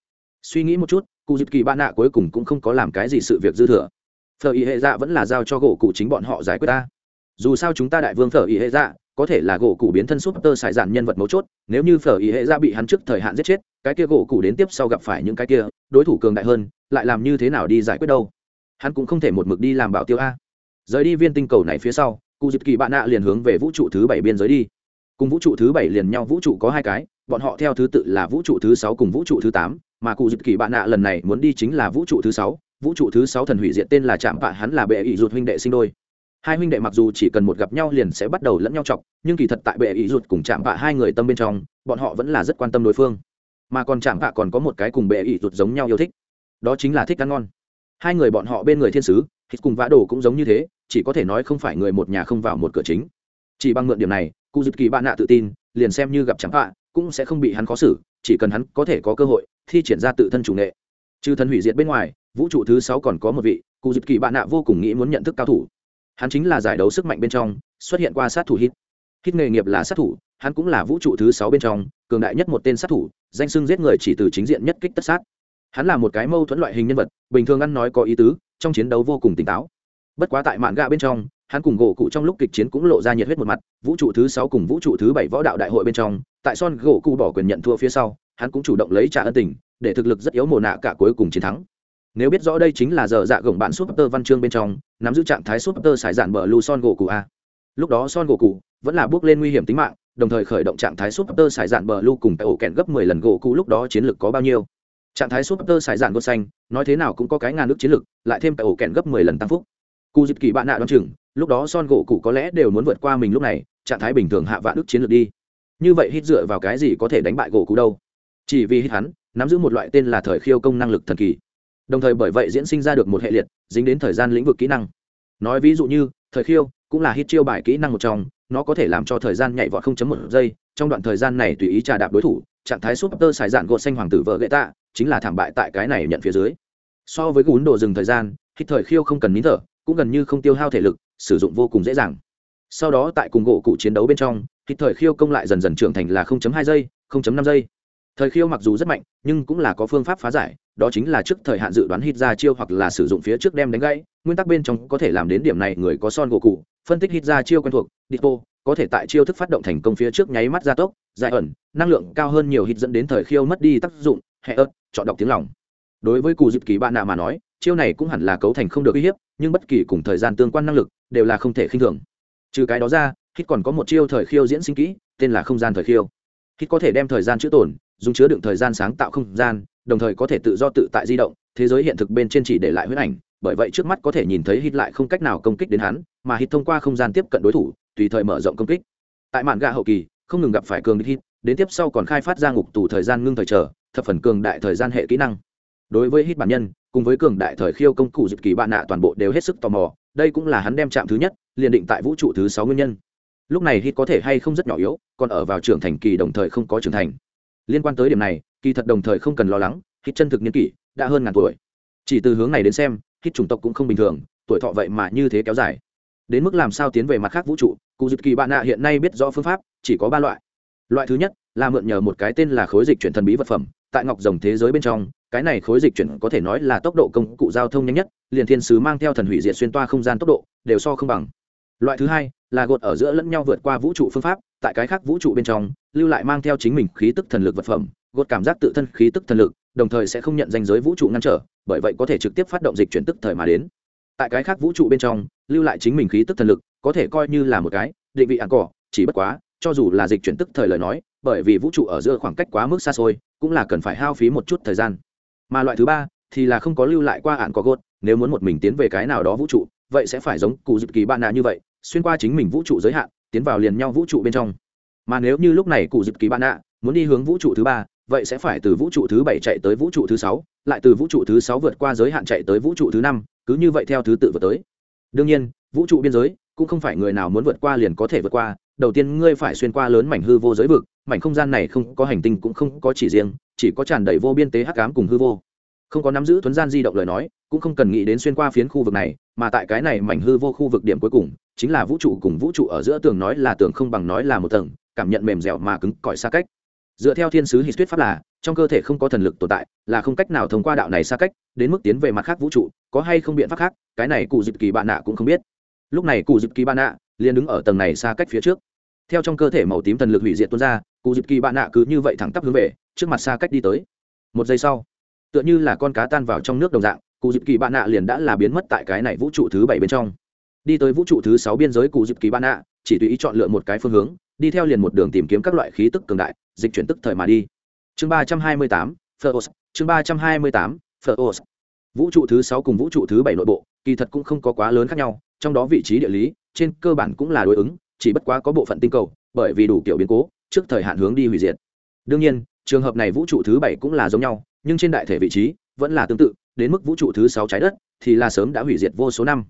Speaker 1: Suy nghĩ một chút, cụ dịp kỳ bạn nạ cuối cùng cũng không có làm cái gì sự việc dư thừa. Phở ý hệ dạ vẫn là giao cho gỗ cụ chính bọn họ giải quyết ta. Dù sao chúng ta đại vương phở ý hệ dạ có thể là gỗ cụ biến thân súp tơ xài giản nhân vật mấu chốt, nếu như phở ý hệ dạ bị hắn trước thời hạn giết chết, cái kia gỗ cụ đến tiếp sau gặp phải những cái kia, đối thủ cường đại hơn, lại làm như thế nào đi giải quyết đâu? Hắn cũng không thể một mực đi làm bảo tiêu a. Rời đi viên tinh cầu này phía sau, cụ dịp kỳ bạn nạ liền hướng về vũ trụ thứ bảy biên giới đi cùng vũ trụ thứ bảy liền nhau, vũ trụ có hai cái, bọn họ theo thứ tự là vũ trụ thứ sáu cùng vũ trụ thứ tám, mà cụ dịp kỳ bạn nạ lần này muốn đi chính là vũ trụ thứ sáu, vũ trụ thứ sáu thần hủy diệt tên là trạm bạ, hắn là bệ ỷ rụt huynh đệ sinh đôi. Hai huynh đệ mặc dù chỉ cần một gặp nhau liền sẽ bắt đầu lẫn nhau chọc, nhưng kỳ thật tại bệ ỷ rụt cùng trạm bạ hai người tâm bên trong, bọn họ vẫn là rất quan tâm đối phương. Mà còn trạm bạ còn có một cái cùng bệ ỷ rụt giống nhau yêu thích, đó chính là thích ăn ngon. Hai người bọn họ bên người thiên sứ hít cùng vã đồ cũng giống như thế, chỉ có thể nói không phải người một nhà không vào một cửa chính. Chỉ bằng mượn điểm này cụ dịp kỳ bạn nạ tự tin, liền xem như gặp chẳng hạ cũng sẽ không bị hắn khó xử, chỉ cần hắn có thể có cơ hội, thi triển ra tự thân chủ nghệ. Trừ thân hủy diệt bên ngoài, vũ trụ thứ sáu còn có một vị, cụ dịp kỳ bạn nạ vô cùng nghĩ muốn nhận thức cao thủ. Hắn chính là giải đấu sức mạnh bên trong, xuất hiện qua sát thủ hít hít nghề nghiệp là sát thủ, hắn cũng là vũ trụ thứ sáu bên trong, cường đại nhất một tên sát thủ, danh sưng giết người chỉ từ chính diện nhất kích tất sát. Hắn là một cái mâu thuẫn loại hình nhân vật, bình thường ăn nói có ý tứ, trong chiến đấu vô cùng tỉnh táo. Bất quá tại mạn gạ bên trong hắn cùng gỗ cụ trong lúc kịch chiến cũng lộ ra nhiệt huyết một mặt, vũ trụ thứ sáu cùng vũ trụ thứ bảy võ đạo đại hội bên trong, tại son gỗ cụ bỏ quyền nhận thua phía sau, hắn cũng chủ động lấy trả ân tình, để thực lực rất yếu mồ nạ cả cuối cùng chiến thắng. Nếu biết rõ đây chính là giờ dạ gồng bạn súp tơ văn chương bên trong, nắm giữ trạng thái súp tơ sải dạn bờ lu son gỗ cụ a. Lúc đó son gỗ cụ vẫn là bước lên nguy hiểm tính mạng, đồng thời khởi động trạng thái súp tơ sải dạn bờ lu cùng tại ổ kẹn gấp mười lần gỗ cụ lúc đó chiến lược có bao nhiêu. Trạng thái súp tơ sải dạn gỗ xanh, nói thế nào cũng có cái ngàn nước chiến lược lại thêm tại ổ kẹn gấp mười lần tăng phúc. Cụ dịp kỳ bạn nạ đoán chừng lúc đó son gỗ cụ có lẽ đều muốn vượt qua mình lúc này, trạng thái bình thường hạ vạn ức chiến lược đi. Như vậy hít dựa vào cái gì có thể đánh bại gỗ cụ đâu? Chỉ vì hít hắn, nắm giữ một loại tên là thời khiêu công năng lực thần kỳ. Đồng thời bởi vậy diễn sinh ra được một hệ liệt, dính đến thời gian lĩnh vực kỹ năng. Nói ví dụ như, thời khiêu cũng là hít chiêu bài kỹ năng một trong, nó có thể làm cho thời gian nhảy vọt không chấm một giây, trong đoạn thời gian này tùy ý trà đạp đối thủ, trạng thái súp tơ xài dạn gột xanh hoàng tử vợ gậy tạ chính là thảm bại tại cái này nhận phía dưới. So với gún đồ dừng thời gian, hít thời khiêu không cần nín thở, cũng gần như không tiêu hao thể lực sử dụng vô cùng dễ dàng. Sau đó tại cùng gỗ cụ chiến đấu bên trong, thì thời khiêu công lại dần dần trưởng thành là 0.2 giây 0.5 giây. Thời khiêu mặc dù rất mạnh, nhưng cũng là có phương pháp phá giải, đó chính là trước thời hạn dự đoán hít ra chiêu hoặc là sử dụng phía trước đem đánh gãy, nguyên tắc bên trong có thể làm đến điểm này người có son gỗ cụ, phân tích hít ra chiêu quen thuộc dipo có thể tại chiêu thức phát động thành công phía trước nháy mắt gia tốc, giải ẩn, năng lượng cao hơn nhiều hít dẫn đến thời khiêu mất đi tác dụng hệ ớt, chọn đọc tiếng lòng. Đối với cụ dịp kỳ bạn nạ mà nói, chiêu này cũng hẳn là cấu thành không được uy hiếp, nhưng bất kỳ cùng thời gian tương quan năng lực đều là không thể khinh thường. Trừ cái đó ra, hít còn có một chiêu thời khiêu diễn sinh kỹ, tên là không gian thời khiêu. Hít có thể đem thời gian chữ tổn, dùng chứa đựng thời gian sáng tạo không gian, đồng thời có thể tự do tự tại di động, thế giới hiện thực bên trên chỉ để lại huyết ảnh, bởi vậy trước mắt có thể nhìn thấy hít lại không cách nào công kích đến hắn, mà hít thông qua không gian tiếp cận đối thủ, tùy thời mở rộng công kích. Tại mạn gà hậu kỳ, không ngừng gặp phải cường địch hít, đến tiếp sau còn khai phát ra ngục tù thời gian ngưng thời chờ, thập phần cường đại thời gian hệ kỹ năng. Đối với hít bản nhân, cùng với cường đại thời khiêu công cụ dịp kỳ bạn nạ toàn bộ đều hết sức tò mò đây cũng là hắn đem chạm thứ nhất, liền định tại vũ trụ thứ sáu nguyên nhân. Lúc này hít có thể hay không rất nhỏ yếu, còn ở vào trưởng thành kỳ đồng thời không có trưởng thành. Liên quan tới điểm này, kỳ thật đồng thời không cần lo lắng hít chân thực niên kỷ, đã hơn ngàn tuổi. Chỉ từ hướng này đến xem hít chủng tộc cũng không bình thường, tuổi thọ vậy mà như thế kéo dài. Đến mức làm sao tiến về mặt khác vũ trụ cụ dịp kỳ bạn nạ hiện nay biết rõ phương pháp, chỉ có ba loại. Loại thứ nhất là mượn nhờ một cái tên là khối dịch chuyển thần bí vật phẩm tại ngọc rồng thế giới bên trong, cái này khối dịch chuyển có thể nói là tốc độ công cụ giao thông nhanh nhất, liền thiên sứ mang theo thần hủy diệt xuyên toa không gian tốc độ, đều so không bằng. Loại thứ hai, là gột ở giữa lẫn nhau vượt qua vũ trụ phương pháp, tại cái khác vũ trụ bên trong, lưu lại mang theo chính mình khí tức thần lực vật phẩm, gột cảm giác tự thân khí tức thần lực, đồng thời sẽ không nhận danh giới vũ trụ ngăn trở, bởi vậy có thể trực tiếp phát động dịch chuyển tức thời mà đến. Tại cái khác vũ trụ bên trong, lưu lại chính mình khí tức thần lực, có thể coi như là một cái, định vị ăn cỏ, chỉ bất quá, cho dù là dịch chuyển tức thời lời nói bởi vì vũ trụ ở giữa khoảng cách quá mức xa xôi, cũng là cần phải hao phí một chút thời gian. Mà loại thứ ba thì là không có lưu lại qua ạn có gốt, nếu muốn một mình tiến về cái nào đó vũ trụ, vậy sẽ phải giống cụ dự kỳ bạn nạ như vậy, xuyên qua chính mình vũ trụ giới hạn, tiến vào liền nhau vũ trụ bên trong. Mà nếu như lúc này cụ dự kỳ bạn nạ muốn đi hướng vũ trụ thứ ba, vậy sẽ phải từ vũ trụ thứ bảy chạy tới vũ trụ thứ sáu, lại từ vũ trụ thứ sáu vượt qua giới hạn chạy tới vũ trụ thứ năm, cứ như vậy theo thứ tự vượt tới. Đương nhiên, vũ trụ biên giới cũng không phải người nào muốn vượt qua liền có thể vượt qua đầu tiên ngươi phải xuyên qua lớn mảnh hư vô giới vực, mảnh không gian này không có hành tinh cũng không có chỉ riêng, chỉ có tràn đầy vô biên tế hắc ám cùng hư vô. Không có nắm giữ thuấn gian di động lời nói, cũng không cần nghĩ đến xuyên qua phiến khu vực này, mà tại cái này mảnh hư vô khu vực điểm cuối cùng, chính là vũ trụ cùng vũ trụ ở giữa tường nói là tường không bằng nói là một tầng, cảm nhận mềm dẻo mà cứng cỏi xa cách. Dựa theo thiên sứ hít thuyết pháp là, trong cơ thể không có thần lực tồn tại, là không cách nào thông qua đạo này xa cách, đến mức tiến về mặt khác vũ trụ, có hay không biện pháp khác, cái này cụ dịp kỳ bạn nạ cũng không biết. Lúc này cụ dịp kỳ bạn nạ liền đứng ở tầng này xa cách phía trước. Theo trong cơ thể màu tím thần lực hủy diệt tuôn ra, cụ dịp kỳ bạn nạ cứ như vậy thẳng tắp hướng về trước mặt xa cách đi tới. Một giây sau, tựa như là con cá tan vào trong nước đồng dạng, cụ dịp kỳ bạn nạ liền đã là biến mất tại cái này vũ trụ thứ bảy bên trong. Đi tới vũ trụ thứ sáu biên giới, cụ dịp kỳ bạn nạ chỉ tùy ý chọn lựa một cái phương hướng, đi theo liền một đường tìm kiếm các loại khí tức cường đại, dịch chuyển tức thời mà đi. Chương ba trăm hai mươi tám phơ chương ba trăm hai mươi tám phơ vũ trụ thứ sáu cùng vũ trụ thứ bảy nội bộ, kỳ thật cũng không có quá lớn khác nhau trong đó vị trí địa lý, trên cơ bản cũng là đối ứng, chỉ bất quá có bộ phận tinh cầu, bởi vì đủ kiểu biến cố, trước thời hạn hướng đi hủy diệt. Đương nhiên, trường hợp này vũ trụ thứ bảy cũng là giống nhau, nhưng trên đại thể vị trí vẫn là tương tự, đến mức vũ trụ thứ sáu trái đất thì là sớm đã hủy diệt vô số năm.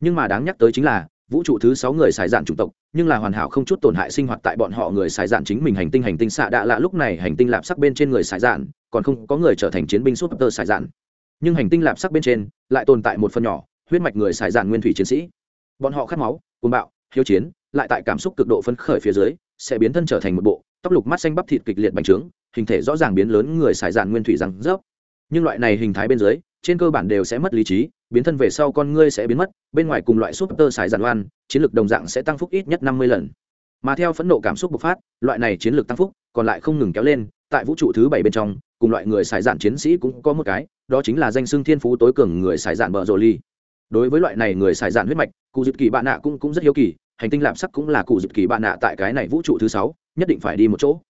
Speaker 1: Nhưng mà đáng nhắc tới chính là, vũ trụ thứ sáu người xài dạn chủng tộc, nhưng là hoàn hảo không chút tổn hại sinh hoạt tại bọn họ người xài dạn chính mình hành tinh hành tinh xạ đạ lạ lúc này hành tinh lạp sắc bên trên người xài dạn, còn không có người trở thành chiến binh súp tơ xài dạn nhưng hành tinh lạp sắc bên trên lại tồn tại một phần nhỏ huyết mạch người xài giản nguyên thủy chiến sĩ. Bọn họ khát máu côn bạo, hiếu chiến, lại tại cảm xúc cực độ phấn khởi phía dưới, sẽ biến thân trở thành một bộ, tóc lục mắt xanh bắp thịt kịch liệt bành trướng, hình thể rõ ràng biến lớn người xài giản nguyên thủy răng rớp. Nhưng loại này hình thái bên dưới, trên cơ bản đều sẽ mất lý trí, biến thân về sau con ngươi sẽ biến mất, bên ngoài cùng loại súp tơ xài giản oan, chiến lược đồng dạng sẽ tăng phúc ít nhất năm mươi lần. Mà theo phẫn nộ cảm xúc bộc phát, loại này chiến lược tăng phúc còn lại không ngừng kéo lên, tại vũ trụ thứ bảy bên trong, cùng loại người xài giản chiến sĩ cũng có một cái, đó chính là danh xưng thiên phú tối cường người xài giản bờ rồ ly đối với loại này người xài dạn huyết mạch, cụ dịp kỳ bạn nạ cũng cũng rất hiếu kỳ, hành tinh lạp sắc cũng là cụ dịp kỳ bạn nạ tại cái này vũ trụ thứ sáu, nhất định phải đi một chỗ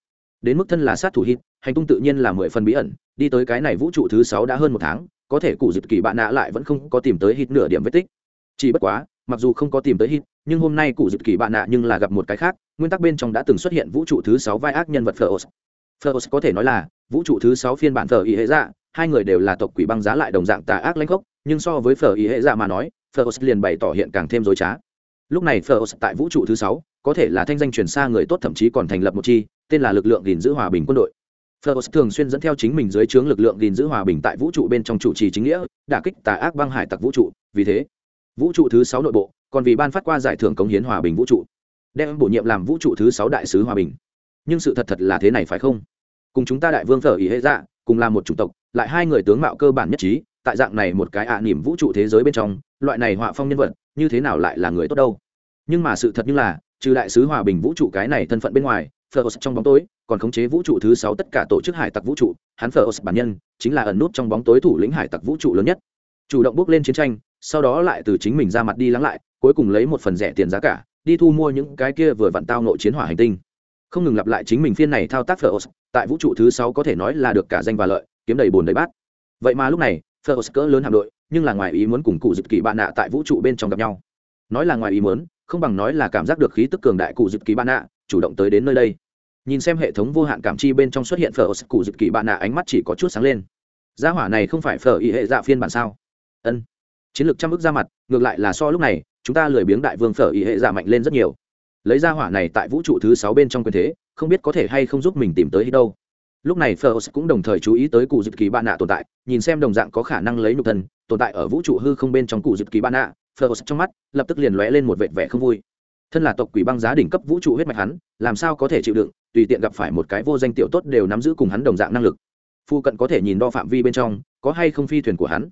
Speaker 1: đến mức thân là sát thủ hít hành tung tự nhiên là mười phần bí ẩn, đi tới cái này vũ trụ thứ sáu đã hơn một tháng, có thể cụ dịp kỳ bạn nạ lại vẫn không có tìm tới hít nửa điểm vết tích chỉ bất quá, mặc dù không có tìm tới hít nhưng hôm nay cụ dịp kỳ bạn nạ nhưng là gặp một cái khác, nguyên tắc bên trong đã từng xuất hiện vũ trụ thứ sáu vai ác nhân vật Phlos. Phlos có thể nói là, vũ trụ thứ sáu phiên bản thờ ý hệ dạ hai người đều là tộc quỷ băng giá lại đồng dạng tà ác lãnh khốc nhưng so với phở ý hệ dạ mà nói Phở Os liền bày tỏ hiện càng thêm dối trá lúc này Phở Os tại vũ trụ thứ sáu có thể là thanh danh truyền xa người tốt thậm chí còn thành lập một chi tên là lực lượng gìn giữ hòa bình quân đội Phở Os thường xuyên dẫn theo chính mình dưới trướng lực lượng gìn giữ hòa bình tại vũ trụ bên trong chủ trì chính nghĩa, đả kích tà ác băng hải tặc vũ trụ, vì thế, vũ trụ thứ sáu nội bộ, còn vì ban phát qua giải thưởng cống hiến hòa bình vũ trụ, đem bổ nhiệm làm vũ trụ thứ sáu đại sứ hòa bình. Nhưng sự thật thật là thế này phải không? Cùng chúng ta đại vương Phở ý hệ dạ, cùng là một chủng tộc, lại hai người tướng mạo cơ bản nhất trí, tại dạng này một cái ạ niềm vũ trụ thế giới bên trong, loại này họa phong nhân vật, như thế nào lại là người tốt đâu? Nhưng mà sự thật như là, trừ đại sứ hòa bình vũ trụ cái này thân phận bên ngoài, Phlos trong bóng tối, còn khống chế vũ trụ thứ sáu tất cả tổ chức hải tặc vũ trụ, hắn Phlos bản nhân chính là ẩn nút trong bóng tối thủ lĩnh hải tặc vũ trụ lớn nhất. Chủ động bước lên chiến tranh, sau đó lại từ chính mình ra mặt đi lắng lại, cuối cùng lấy một phần rẻ tiền giá cả, đi thu mua những cái kia vừa vặn tao nội chiến hỏa hành tinh. Không ngừng lặp lại chính mình phiên này thao tác Phlos, tại vũ trụ thứ sáu có thể nói là được cả danh và lợi, kiếm đầy bồn đầy bát. Vậy mà lúc này, Phlos cỡ lớn hạm đội, nhưng là ngoài ý muốn cùng cụ dịp kỳ bạn nạ tại vũ trụ bên trong gặp nhau. Nói là ngoài ý muốn, không bằng nói là cảm giác được khí tức cường đại cụ dịp kỳ bạn nạ, chủ động tới đến nơi đây. Nhìn xem hệ thống vô hạn cảm chi bên trong xuất hiện phở cụ dịp kỳ bạn nạ ánh mắt chỉ có chút sáng lên. Gia hỏa này không phải phở y hệ dạ phiên bản sao? Ân. Chiến lược trăm ức ra mặt ngược lại là so lúc này chúng ta lười biếng đại vương phở y hệ dạ mạnh lên rất nhiều. Lấy gia hỏa này tại vũ trụ thứ sáu bên trong quyền thế không biết có thể hay không giúp mình tìm tới đâu lúc này phở cũng đồng thời chú ý tới cụ dịp kỳ bạn nạ tồn tại, nhìn xem đồng dạng có khả năng lấy nhục thân, tồn tại ở vũ trụ hư không bên trong cụ dịp kỳ bạn nạ, phở trong mắt lập tức liền lóe lên một vệt vẻ không vui. Thân là tộc quỷ băng giá đỉnh cấp vũ trụ huyết mạch hắn, làm sao có thể chịu đựng, tùy tiện gặp phải một cái vô danh tiểu tốt đều nắm giữ cùng hắn đồng dạng năng lực. Phu cận có thể nhìn đo phạm vi bên trong, có hay không phi thuyền của hắn?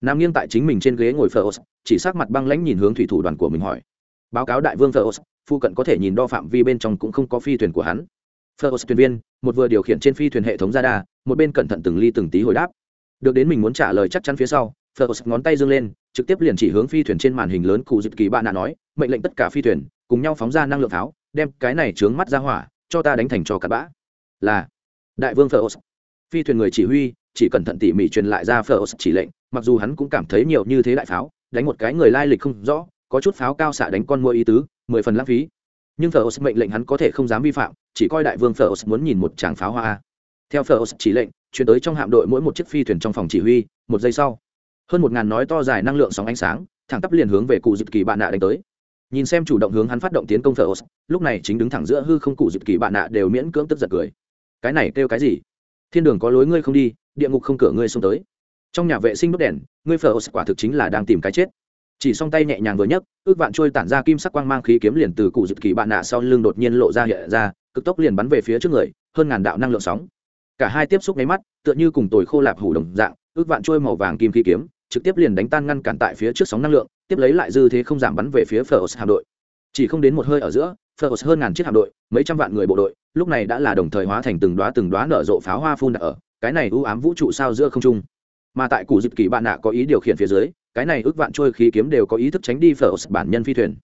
Speaker 1: Nam nghiêng tại chính mình trên ghế ngồi phờ chỉ sát mặt băng lãnh nhìn hướng thủy thủ đoàn của mình hỏi. Báo cáo đại vương phờ phu cận có thể nhìn đo phạm vi bên trong cũng không có phi thuyền của hắn phờ thuyền viên, một vừa điều khiển trên phi thuyền hệ thống radar, một bên cẩn thận từng ly từng tí hồi đáp. Được đến mình muốn trả lời chắc chắn phía sau phờ ngón tay dương lên, trực tiếp liền chỉ hướng phi thuyền trên màn hình lớn cụ dịch kỳ bạn nạ nói, mệnh lệnh tất cả phi thuyền, cùng nhau phóng ra năng lượng pháo, đem cái này trướng mắt ra hỏa, cho ta đánh thành cho cặn bã. Là, đại vương phở phi thuyền người chỉ huy, chỉ cẩn thận tỉ mỉ truyền lại ra phở chỉ lệnh, mặc dù hắn cũng cảm thấy nhiều như thế đại pháo, đánh một cái người lai lịch không rõ, có chút pháo cao xạ đánh con mua ý tứ, mười phần lãng phí. Nhưng phở mệnh lệnh hắn có thể không dám vi phạm chỉ coi đại vương phở muốn nhìn một tràng pháo hoa. Theo phở chỉ lệnh, chuyển tới trong hạm đội mỗi một chiếc phi thuyền trong phòng chỉ huy, một giây sau, hơn một ngàn nói to dài năng lượng sóng ánh sáng, thẳng tắp liền hướng về cụ dịp kỳ bạn nạ đánh tới. Nhìn xem chủ động hướng hắn phát động tiến công thờ lúc này chính đứng thẳng giữa hư không cụ dịp kỳ bạn nạ đều miễn cưỡng tức giật cười. Cái này kêu cái gì? Thiên đường có lối ngươi không đi, địa ngục không cửa ngươi xông tới. Trong nhà vệ sinh đốt đèn, ngươi phở quả thực chính là đang tìm cái chết. Chỉ song tay nhẹ nhàng vừa nhấc, ước vạn trôi tản ra kim sắc quang mang khí kiếm liền từ cụ dịp kỳ bạn nạ sau lưng đột nhiên lộ ra hiện ra cực tốc liền bắn về phía trước người, hơn ngàn đạo năng lượng sóng. Cả hai tiếp xúc nháy mắt, tựa như cùng tồi khô lạp hủ đồng dạng, ước vạn trôi màu vàng kim khí kiếm, trực tiếp liền đánh tan ngăn cản tại phía trước sóng năng lượng, tiếp lấy lại dư thế không giảm bắn về phía phở hạm đội. Chỉ không đến một hơi ở giữa phở hơn ngàn chiếc hạm đội, mấy trăm vạn người bộ đội, lúc này đã là đồng thời hóa thành từng đoá từng đoá nở rộ pháo hoa phun ở, cái này u ám vũ trụ sao giữa không trung. Mà tại cụ dịp kỳ bạn nạ có ý điều khiển phía dưới, cái này ước vạn trôi khí kiếm đều có ý thức tránh đi phở bản nhân phi thuyền.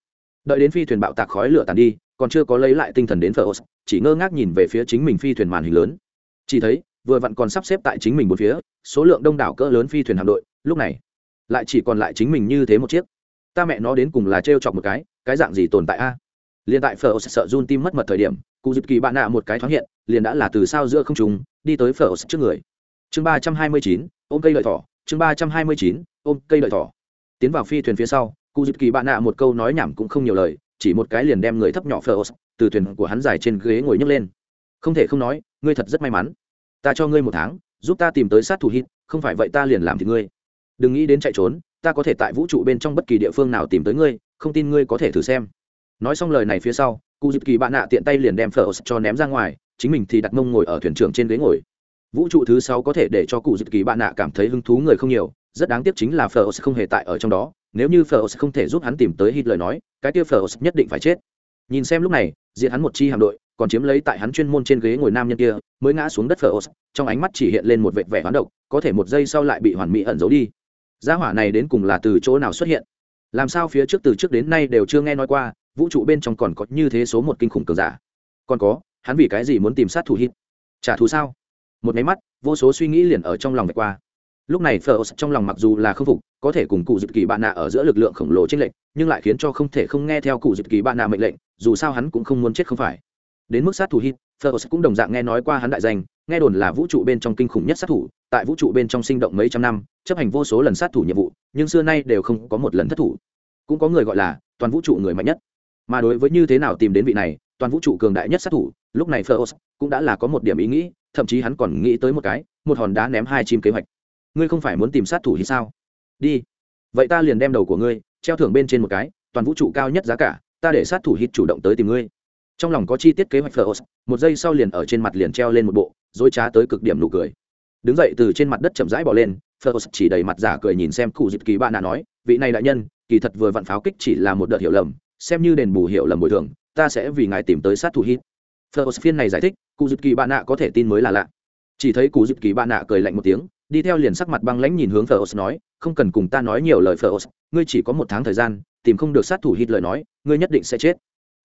Speaker 1: Đợi đến phi thuyền bạo tạc khói lửa tàn đi còn chưa có lấy lại tinh thần đến phở chỉ ngơ ngác nhìn về phía chính mình phi thuyền màn hình lớn. Chỉ thấy, vừa vặn còn sắp xếp tại chính mình một phía, số lượng đông đảo cỡ lớn phi thuyền hạm đội, lúc này, lại chỉ còn lại chính mình như thế một chiếc. Ta mẹ nó đến cùng là trêu chọc một cái cái dạng gì tồn tại a? Liền tại phở sợ run tim mất mật thời điểm, cụ dịp kỳ bạn nạ một cái thoáng hiện, liền đã là từ sao giữa không trung, đi tới phở trước người. Chương ba trăm hai mươi chín, ôm cây lợi thỏ. Chương ba trăm hai mươi chín, ôm cây lợi thỏ. Tiến vào phi thuyền phía sau, cụ dịp kỳ bạn nạ một câu nói nhảm cũng không nhiều lời chỉ một cái liền đem người thấp nhỏ phở từ thuyền của hắn dài trên ghế ngồi nhấc lên. Không thể không nói, ngươi thật rất may mắn. Ta cho ngươi một tháng, giúp ta tìm tới sát thủ hít không phải vậy ta liền làm thì ngươi. Đừng nghĩ đến chạy trốn, ta có thể tại vũ trụ bên trong bất kỳ địa phương nào tìm tới ngươi, không tin ngươi có thể thử xem. Nói xong lời này phía sau cụ dịp kỳ bạn nạ tiện tay liền đem phở cho ném ra ngoài, chính mình thì đặt mông ngồi ở thuyền trưởng trên ghế ngồi. Vũ trụ thứ sáu có thể để cho cụ dịp kỳ bạn nạ cảm thấy hứng thú người không nhiều, rất đáng tiếc chính là phở không hề tại ở trong đó, nếu như phở không thể giúp hắn tìm tới hít lời nói cái kia phở nhất định phải chết. Nhìn xem lúc này, diện hắn một chi hạm đội, còn chiếm lấy tại hắn chuyên môn trên ghế ngồi nam nhân kia, mới ngã xuống đất phở trong ánh mắt chỉ hiện lên một vệt vẻ hoán độc, có thể một giây sau lại bị hoàn mỹ ẩn giấu đi. Gia hỏa này đến cùng là từ chỗ nào xuất hiện? Làm sao phía trước từ trước đến nay đều chưa nghe nói qua, vũ trụ bên trong còn có như thế số một kinh khủng cường giả? Còn có, hắn vì cái gì muốn tìm sát thủ hít trả thù sao? Một máy mắt, vô số suy nghĩ liền ở trong lòng vạch qua lúc này phở trong lòng mặc dù là k phục, có thể cùng cụ dịp kỳ bạn nạ ở giữa lực lượng khổng lồ t r ê n lệch, nhưng lại khiến cho không thể không nghe theo cụ dịp kỳ bạn nạ mệnh lệnh, dù sao hắn cũng không muốn chết không phải. Đến mức sát thủ hit, phở cũng đồng dạng nghe nói qua hắn đại danh, nghe đồn là vũ trụ bên trong kinh khủng nhất sát thủ, tại vũ trụ bên trong sinh động mấy trăm năm, chấp hành vô số lần sát thủ nhiệm vụ, nhưng xưa nay đều không có một lần thất thủ. Cũng có người gọi là toàn vũ trụ người mạnh nhất. Mà đối với như thế nào tìm đến vị này, toàn vũ trụ cường đại nhất sát thủ, lúc này phở cũng đã là có một điểm ý nghĩ, thậm chí hắn còn nghĩ tới một cái, một hòn đá ném hai chim kế hoạch ngươi không phải muốn tìm sát thủ thì sao? Đi. Vậy ta liền đem đầu của ngươi, treo thưởng bên trên một cái, toàn vũ trụ cao nhất giá cả, ta để sát thủ hít chủ động tới tìm ngươi. Trong lòng có chi tiết kế hoạch phở một giây sau liền ở trên mặt liền treo lên một bộ, dối trá tới cực điểm nụ cười. Đứng dậy từ trên mặt đất chậm rãi bỏ lên, phở chỉ đầy mặt giả cười nhìn xem cụ dịp kỳ bạn nạ nói, vị này đại nhân, kỳ thật vừa vặn pháo kích chỉ là một đợt hiểu lầm, xem như đền bù hiểu lầm bồi thường, ta sẽ vì ngài tìm tới sát thủ hít phở phiên này giải thích, cụ dịp kỳ bạn nạ có thể tin mới là lạ. Chỉ thấy cụ dịp kỳ bạn nạ cười lạnh một tiếng đi theo liền sắc mặt băng lãnh nhìn hướng phờ nói không cần cùng ta nói nhiều lời phờ ngươi chỉ có một tháng thời gian tìm không được sát thủ hít lời nói ngươi nhất định sẽ chết.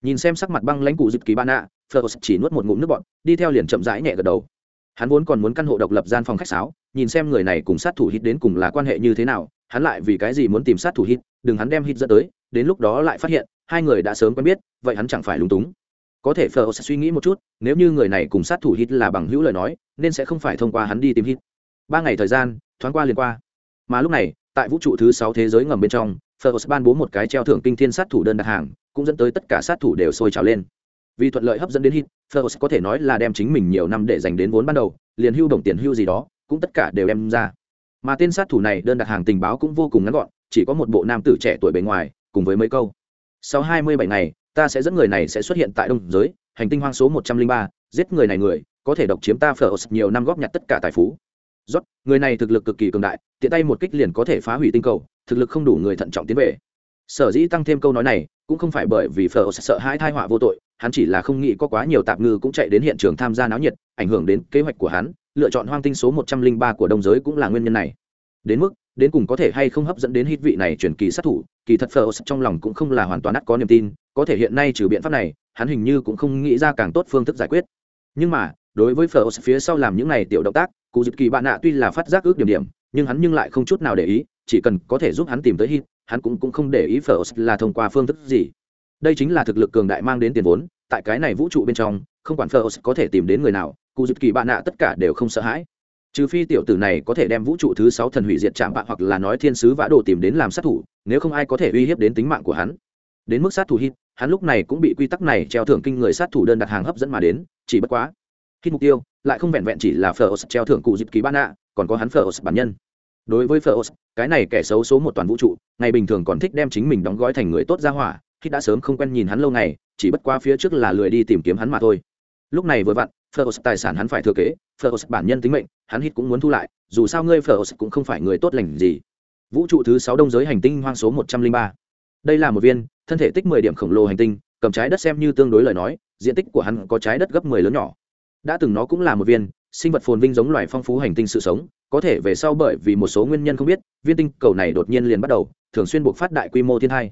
Speaker 1: Nhìn xem sắc mặt băng lãnh cụ dịp kỳ bana, nạ chỉ nuốt một ngụm nước bọt, đi theo liền chậm rãi nhẹ gật đầu. Hắn vốn còn muốn căn hộ độc lập gian phòng khách sáo nhìn xem người này cùng sát thủ hít đến cùng là quan hệ như thế nào hắn lại vì cái gì muốn tìm sát thủ hít đừng hắn đem hít dẫn tới đến lúc đó lại phát hiện hai người đã sớm quen biết vậy hắn chẳng phải lúng túng. Có thể phờ sẽ suy nghĩ một chút nếu như người này cùng sát thủ hít là bằng hữu lời nói nên sẽ không phải thông qua hắn đi tìm hít ba ngày thời gian, thoáng qua liền qua. Mà lúc này, tại vũ trụ thứ sáu thế giới ngầm bên trong phờ ban bố một cái treo thưởng kinh thiên sát thủ đơn đặt hàng, cũng dẫn tới tất cả sát thủ đều sôi trào lên. Vì thuận lợi hấp dẫn đến hit Fergus có thể nói là đem chính mình nhiều năm để dành đến vốn ban đầu, liền hưu đồng tiền hưu gì đó, cũng tất cả đều đem ra. Mà tên sát thủ này đơn đặt hàng tình báo cũng vô cùng ngắn gọn, chỉ có một bộ nam tử trẻ tuổi bề ngoài, cùng với mấy câu. Sau hai mươi bảy ngày, ta sẽ dẫn người này sẽ xuất hiện tại đông giới, hành tinh hoang số một trăm linh ba, giết người này người, có thể độc chiếm ta phở nhiều năm góp nhặt tất cả tài phú rót người này thực lực cực kỳ cường đại, tiện tay một kích liền có thể phá hủy tinh cầu, thực lực không đủ người thận trọng tiến về. Sở dĩ tăng thêm câu nói này, cũng không phải bởi vì phở sợ hãi thai họa vô tội, hắn chỉ là không nghĩ có quá nhiều tạp ngư cũng chạy đến hiện trường tham gia náo nhiệt, ảnh hưởng đến kế hoạch của hắn, lựa chọn hoang tinh số một trăm linh ba của đông giới cũng là nguyên nhân này. Đến mức, đến cùng có thể hay không hấp dẫn đến hít vị này chuyển kỳ sát thủ, kỳ thật phở trong lòng cũng không là hoàn toàn ắt có niềm tin, có thể hiện nay trừ biện pháp này, hắn hình như cũng không nghĩ ra càng tốt phương thức giải quyết. Nhưng mà, đối với phở phía sau làm những này tiểu động tác cụ dịp kỳ bạn nạ tuy là phát giác ước điểm điểm, nhưng hắn nhưng lại không chút nào để ý, chỉ cần có thể giúp hắn tìm tới hít hắn cũng cũng không để ý phở là thông qua phương thức gì. Đây chính là thực lực cường đại mang đến tiền vốn, tại cái này vũ trụ bên trong, không quản phở có thể tìm đến người nào, cụ dịp kỳ bạn nạ tất cả đều không sợ hãi. Trừ phi tiểu tử này có thể đem vũ trụ thứ sáu thần hủy diệt chạm bạ hoặc là nói thiên sứ vã đồ tìm đến làm sát thủ, nếu không ai có thể uy hiếp đến tính mạng của hắn. Đến mức sát thủ hít hắn lúc này cũng bị quy tắc này treo thưởng kinh người sát thủ đơn đặt hàng hấp dẫn mà đến, chỉ bất quá. Khi mục tiêu lại không vẹn vẹn chỉ là Phlos treo thưởng cụ dịp ký ban ạ, còn có hắn Phlos bản nhân đối với Phlos, cái này kẻ xấu số một toàn vũ trụ ngày bình thường còn thích đem chính mình đóng gói thành người tốt ra hỏa khi đã sớm không quen nhìn hắn lâu ngày chỉ bất qua phía trước là lười đi tìm kiếm hắn mà thôi lúc này vừa vặn Phlos tài sản hắn phải thừa kế, Phlos bản nhân tính mệnh, hắn hít cũng muốn thu lại, dù sao ngươi Phlos cũng không phải người tốt lành gì. Vũ trụ thứ sáu đông giới hành tinh hoang số một trăm linh ba. Đây là một viên thân thể tích mười điểm khổng lồ hành tinh, cầm trái đất xem như tương đối lời nói, diện tích của hắn có trái đất gấp mười lớn nhỏ. Đã từng nó cũng là một viên sinh vật phồn vinh giống loài phong phú hành tinh sự sống, có thể về sau bởi vì một số nguyên nhân không biết, viên tinh cầu này đột nhiên liền bắt đầu thường xuyên buộc phát đại quy mô thiên hai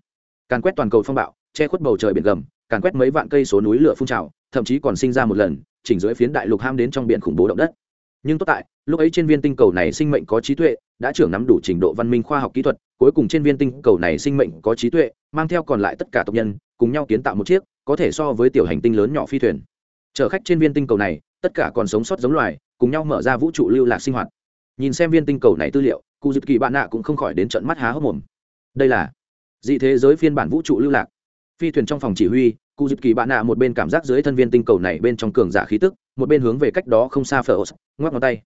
Speaker 1: Càn quét toàn cầu phong bạo, che khuất bầu trời biển gầm, càn quét mấy vạn cây số núi lửa phun trào, thậm chí còn sinh ra một lần chỉnh dưới phiến đại lục ham đến trong biển khủng bố động đất. Nhưng tốt tại lúc ấy trên viên tinh cầu này sinh mệnh có trí tuệ đã trưởng nắm đủ trình độ văn minh khoa học kỹ thuật cuối cùng trên viên tinh cầu này sinh mệnh có trí tuệ mang theo còn lại tất cả tộc nhân cùng nhau kiến tạo một chiếc có thể so với tiểu hành tinh lớn nhỏ phi thuyền chở khách trên viên tinh cầu này, tất cả còn sống sót giống loài, cùng nhau mở ra vũ trụ lưu lạc sinh hoạt. Nhìn xem viên tinh cầu này tư liệu, cụ dịp kỳ bạn nạ cũng không khỏi đến trận mắt há hốc mồm. Đây là dị thế giới phiên bản vũ trụ lưu lạc. Phi thuyền trong phòng chỉ huy, cụ dịp kỳ bạn nạ một bên cảm giác dưới thân viên tinh cầu này bên trong cường giả khí tức, một bên hướng về cách đó không xa phở ngoắc ngón tay.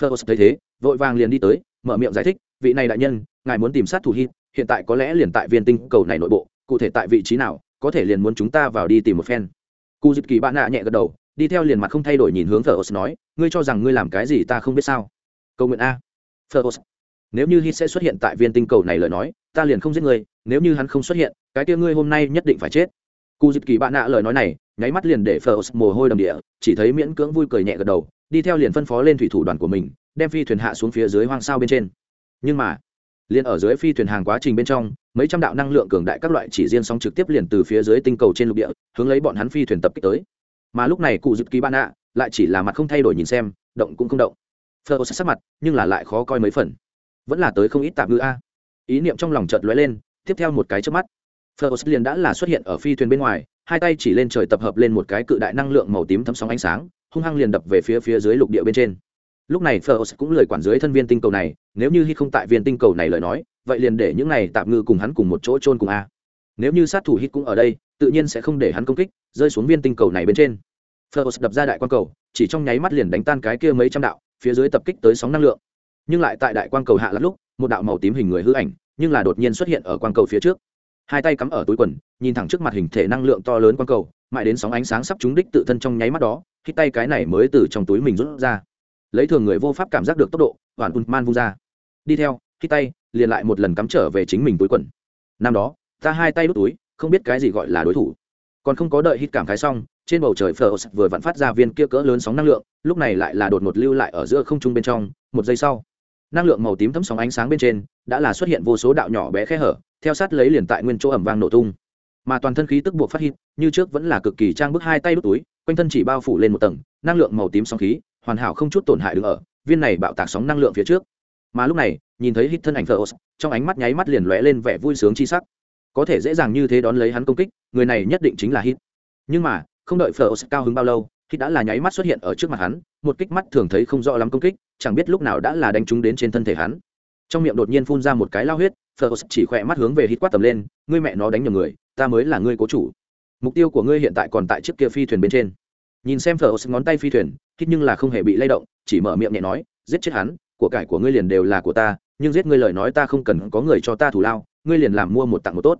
Speaker 1: Phở thấy thế, vội vàng liền đi tới, mở miệng giải thích, vị này đại nhân, ngài muốn tìm sát thủ hít hiện tại có lẽ liền tại viên tinh cầu này nội bộ, cụ thể tại vị trí nào, có thể liền muốn chúng ta vào đi tìm một phen cụ dịp kỳ bạn nạ nhẹ gật đầu, đi theo liền mặt không thay đổi nhìn hướng phở nói, ngươi cho rằng ngươi làm cái gì ta không biết sao? Câu nguyện a. Phở nếu như hít sẽ xuất hiện tại viên tinh cầu này lời nói, ta liền không giết ngươi, nếu như hắn không xuất hiện, cái kia ngươi hôm nay nhất định phải chết. Cụ dịp kỳ bạn nạ lời nói này, nháy mắt liền để phờ mồ hôi đầm địa, chỉ thấy miễn cưỡng vui cười nhẹ gật đầu, đi theo liền phân phó lên thủy thủ đoàn của mình, đem phi thuyền hạ xuống phía dưới hoang sao bên trên. Nhưng mà liền ở dưới phi thuyền hàng quá trình bên trong mấy trăm đạo năng lượng cường đại các loại chỉ riêng sóng trực tiếp liền từ phía dưới tinh cầu trên lục địa hướng lấy bọn hắn phi thuyền tập kích tới. Mà lúc này cụ dực kỳ Ban ạ, lại chỉ là mặt không thay đổi nhìn xem động cũng không động. Phờ sắc mặt nhưng là lại khó coi mấy phần. Vẫn là tới không ít tạp ngữ a. Ý niệm trong lòng chợt lóe lên tiếp theo một cái trước mắt Phlos liền đã là xuất hiện ở phi thuyền bên ngoài, hai tay chỉ lên trời tập hợp lên một cái cự đại năng lượng màu tím thấm sóng ánh sáng, hung hăng liền đập về phía phía dưới lục địa bên trên. Lúc này Phlos cũng lời quản dưới thân viên tinh cầu này, nếu như hy không tại viên tinh cầu này lời nói, vậy liền để những này tạm ngư cùng hắn cùng một chỗ chôn cùng a. Nếu như sát thủ hít cũng ở đây, tự nhiên sẽ không để hắn công kích, rơi xuống viên tinh cầu này bên trên. Phlos đập ra đại quang cầu, chỉ trong nháy mắt liền đánh tan cái kia mấy trăm đạo, phía dưới tập kích tới sóng năng lượng. Nhưng lại tại đại quang cầu hạ lát lúc, một đạo màu tím hình người hư ảnh, nhưng là đột nhiên xuất hiện ở quang cầu phía trước hai tay cắm ở túi quần nhìn thẳng trước mặt hình thể năng lượng to lớn quang cầu mãi đến sóng ánh sáng sắp trúng đích tự thân trong nháy mắt đó khi tay cái này mới từ trong túi mình rút ra lấy thường người vô pháp cảm giác được tốc độ, hoàn un man vung ra. Đi theo, khi tay, liền lại một lần cắm trở về chính mình túi quần. Năm đó, ta hai tay đút túi, không biết cái gì gọi là đối thủ. Còn không có đợi hít cảm khái xong, trên bầu trời phờ vừa vặn phát ra viên kia cỡ lớn sóng năng lượng, lúc này lại là đột ngột lưu lại ở giữa không trung bên trong, một giây sau, năng lượng màu tím thấm sóng ánh sáng bên trên, đã là xuất hiện vô số đạo nhỏ bé khe hở, theo sát lấy liền tại nguyên chỗ ẩm vang nổ tung. Mà toàn thân khí tức buộc phát hít, như trước vẫn là cực kỳ trang bức hai tay đút túi, quanh thân chỉ bao phủ lên một tầng, năng lượng màu tím sóng khí hoàn hảo không chút tổn hại đứng ở viên này bạo tạc sóng năng lượng phía trước mà lúc này nhìn thấy hít thân ảnh thờ trong ánh mắt nháy mắt liền lóe lên vẻ vui sướng chi sắc có thể dễ dàng như thế đón lấy hắn công kích người này nhất định chính là hít nhưng mà không đợi phở cao hứng bao lâu hít đã là nháy mắt xuất hiện ở trước mặt hắn một kích mắt thường thấy không rõ lắm công kích chẳng biết lúc nào đã là đánh trúng đến trên thân thể hắn trong miệng đột nhiên phun ra một cái lao huyết Phlos chỉ khỏe mắt hướng về hít quát tầm lên, ngươi mẹ nó đánh nhầm người, ta mới là ngươi cố chủ. Mục tiêu của ngươi hiện tại còn tại chiếc kia phi thuyền bên trên. Nhìn xem phở ngón tay phi thuyền, thích nhưng là không hề bị lay động, chỉ mở miệng nhẹ nói, giết chết hắn, của cải của ngươi liền đều là của ta, nhưng giết ngươi lời nói ta không cần có người cho ta thủ lao, ngươi liền làm mua một tặng một tốt.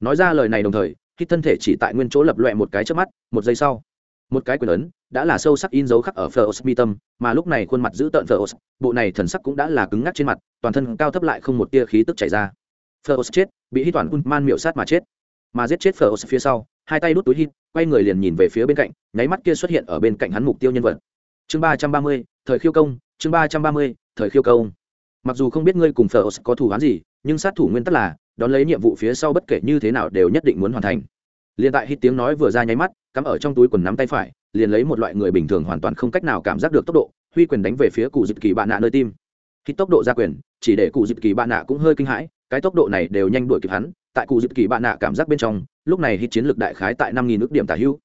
Speaker 1: Nói ra lời này đồng thời, khi thân thể chỉ tại nguyên chỗ lập loè một cái chớp mắt, một giây sau, một cái quyền ấn đã là sâu sắc in dấu khắc ở Phlos mi tâm, mà lúc này khuôn mặt giữ tợn Phlos, bộ này thần sắc cũng đã là cứng ngắc trên mặt, toàn thân cao thấp lại không một tia khí tức chảy ra. Phlos chết, bị hít toàn Unman miểu sát mà chết. Mà giết chết Phlos phía sau, hai tay đút túi hít, quay người liền nhìn về phía bên cạnh, nháy mắt kia xuất hiện ở bên cạnh hắn mục tiêu nhân vật. Chương ba trăm ba mươi, thời khiêu công, chương ba trăm ba mươi, thời khiêu công. Mặc dù không biết ngươi cùng Phlos có thủ án gì, nhưng sát thủ nguyên tắc là, đón lấy nhiệm vụ phía sau bất kể như thế nào đều nhất định muốn hoàn thành. liền tại hít tiếng nói vừa ra nháy mắt, cắm ở trong túi quần nắm tay phải, liền lấy một loại người bình thường hoàn toàn không cách nào cảm giác được tốc độ, huy quyền đánh về phía cụ dịch kỳ bạn nạ nơi tim. khi tốc độ ra quyền, chỉ để cụ dịch kỳ bạn nạ cũng hơi kinh hãi, cái tốc độ này đều nhanh đuổi kịp hắn tại cụ dịp kỳ bạn nạ cảm giác bên trong, lúc này hít chiến lược đại khái tại năm nghìn ước điểm tả hữu.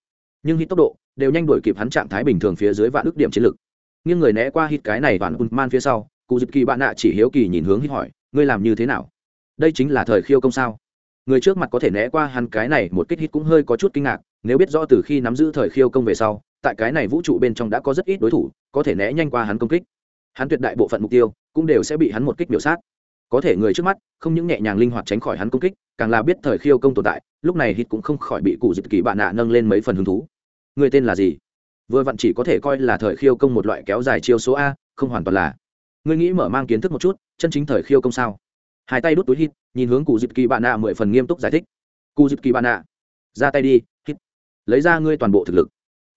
Speaker 1: Nhưng hít tốc độ đều nhanh đuổi kịp hắn trạng thái bình thường phía dưới vạn ước điểm chiến lược. Nhưng người né qua hít cái này toàn un man phía sau, cụ dịp kỳ bạn nạ chỉ hiếu kỳ nhìn hướng hít hỏi, ngươi làm như thế nào? Đây chính là thời khiêu công sao? Người trước mặt có thể né qua hắn cái này một kích hít cũng hơi có chút kinh ngạc, nếu biết rõ từ khi nắm giữ thời khiêu công về sau, tại cái này vũ trụ bên trong đã có rất ít đối thủ, có thể né nhanh qua hắn công kích. Hắn tuyệt đại bộ phận mục tiêu cũng đều sẽ bị hắn một kích biểu sát có thể người trước mắt, không những nhẹ nhàng linh hoạt tránh khỏi hắn công kích, càng là biết thời khiêu công tồn tại, lúc này hít cũng không khỏi bị cụ dịp kỳ bạn nạ nâng lên mấy phần hứng thú. Người tên là gì? Vừa vặn chỉ có thể coi là thời khiêu công một loại kéo dài chiêu số a, không hoàn toàn là. Ngươi nghĩ mở mang kiến thức một chút, chân chính thời khiêu công sao? Hai tay đút túi hít, nhìn hướng cụ dịp kỳ bạn nạ mười phần nghiêm túc giải thích. Cụ dịp kỳ bạn nạ, ra tay đi, hít. Lấy ra ngươi toàn bộ thực lực.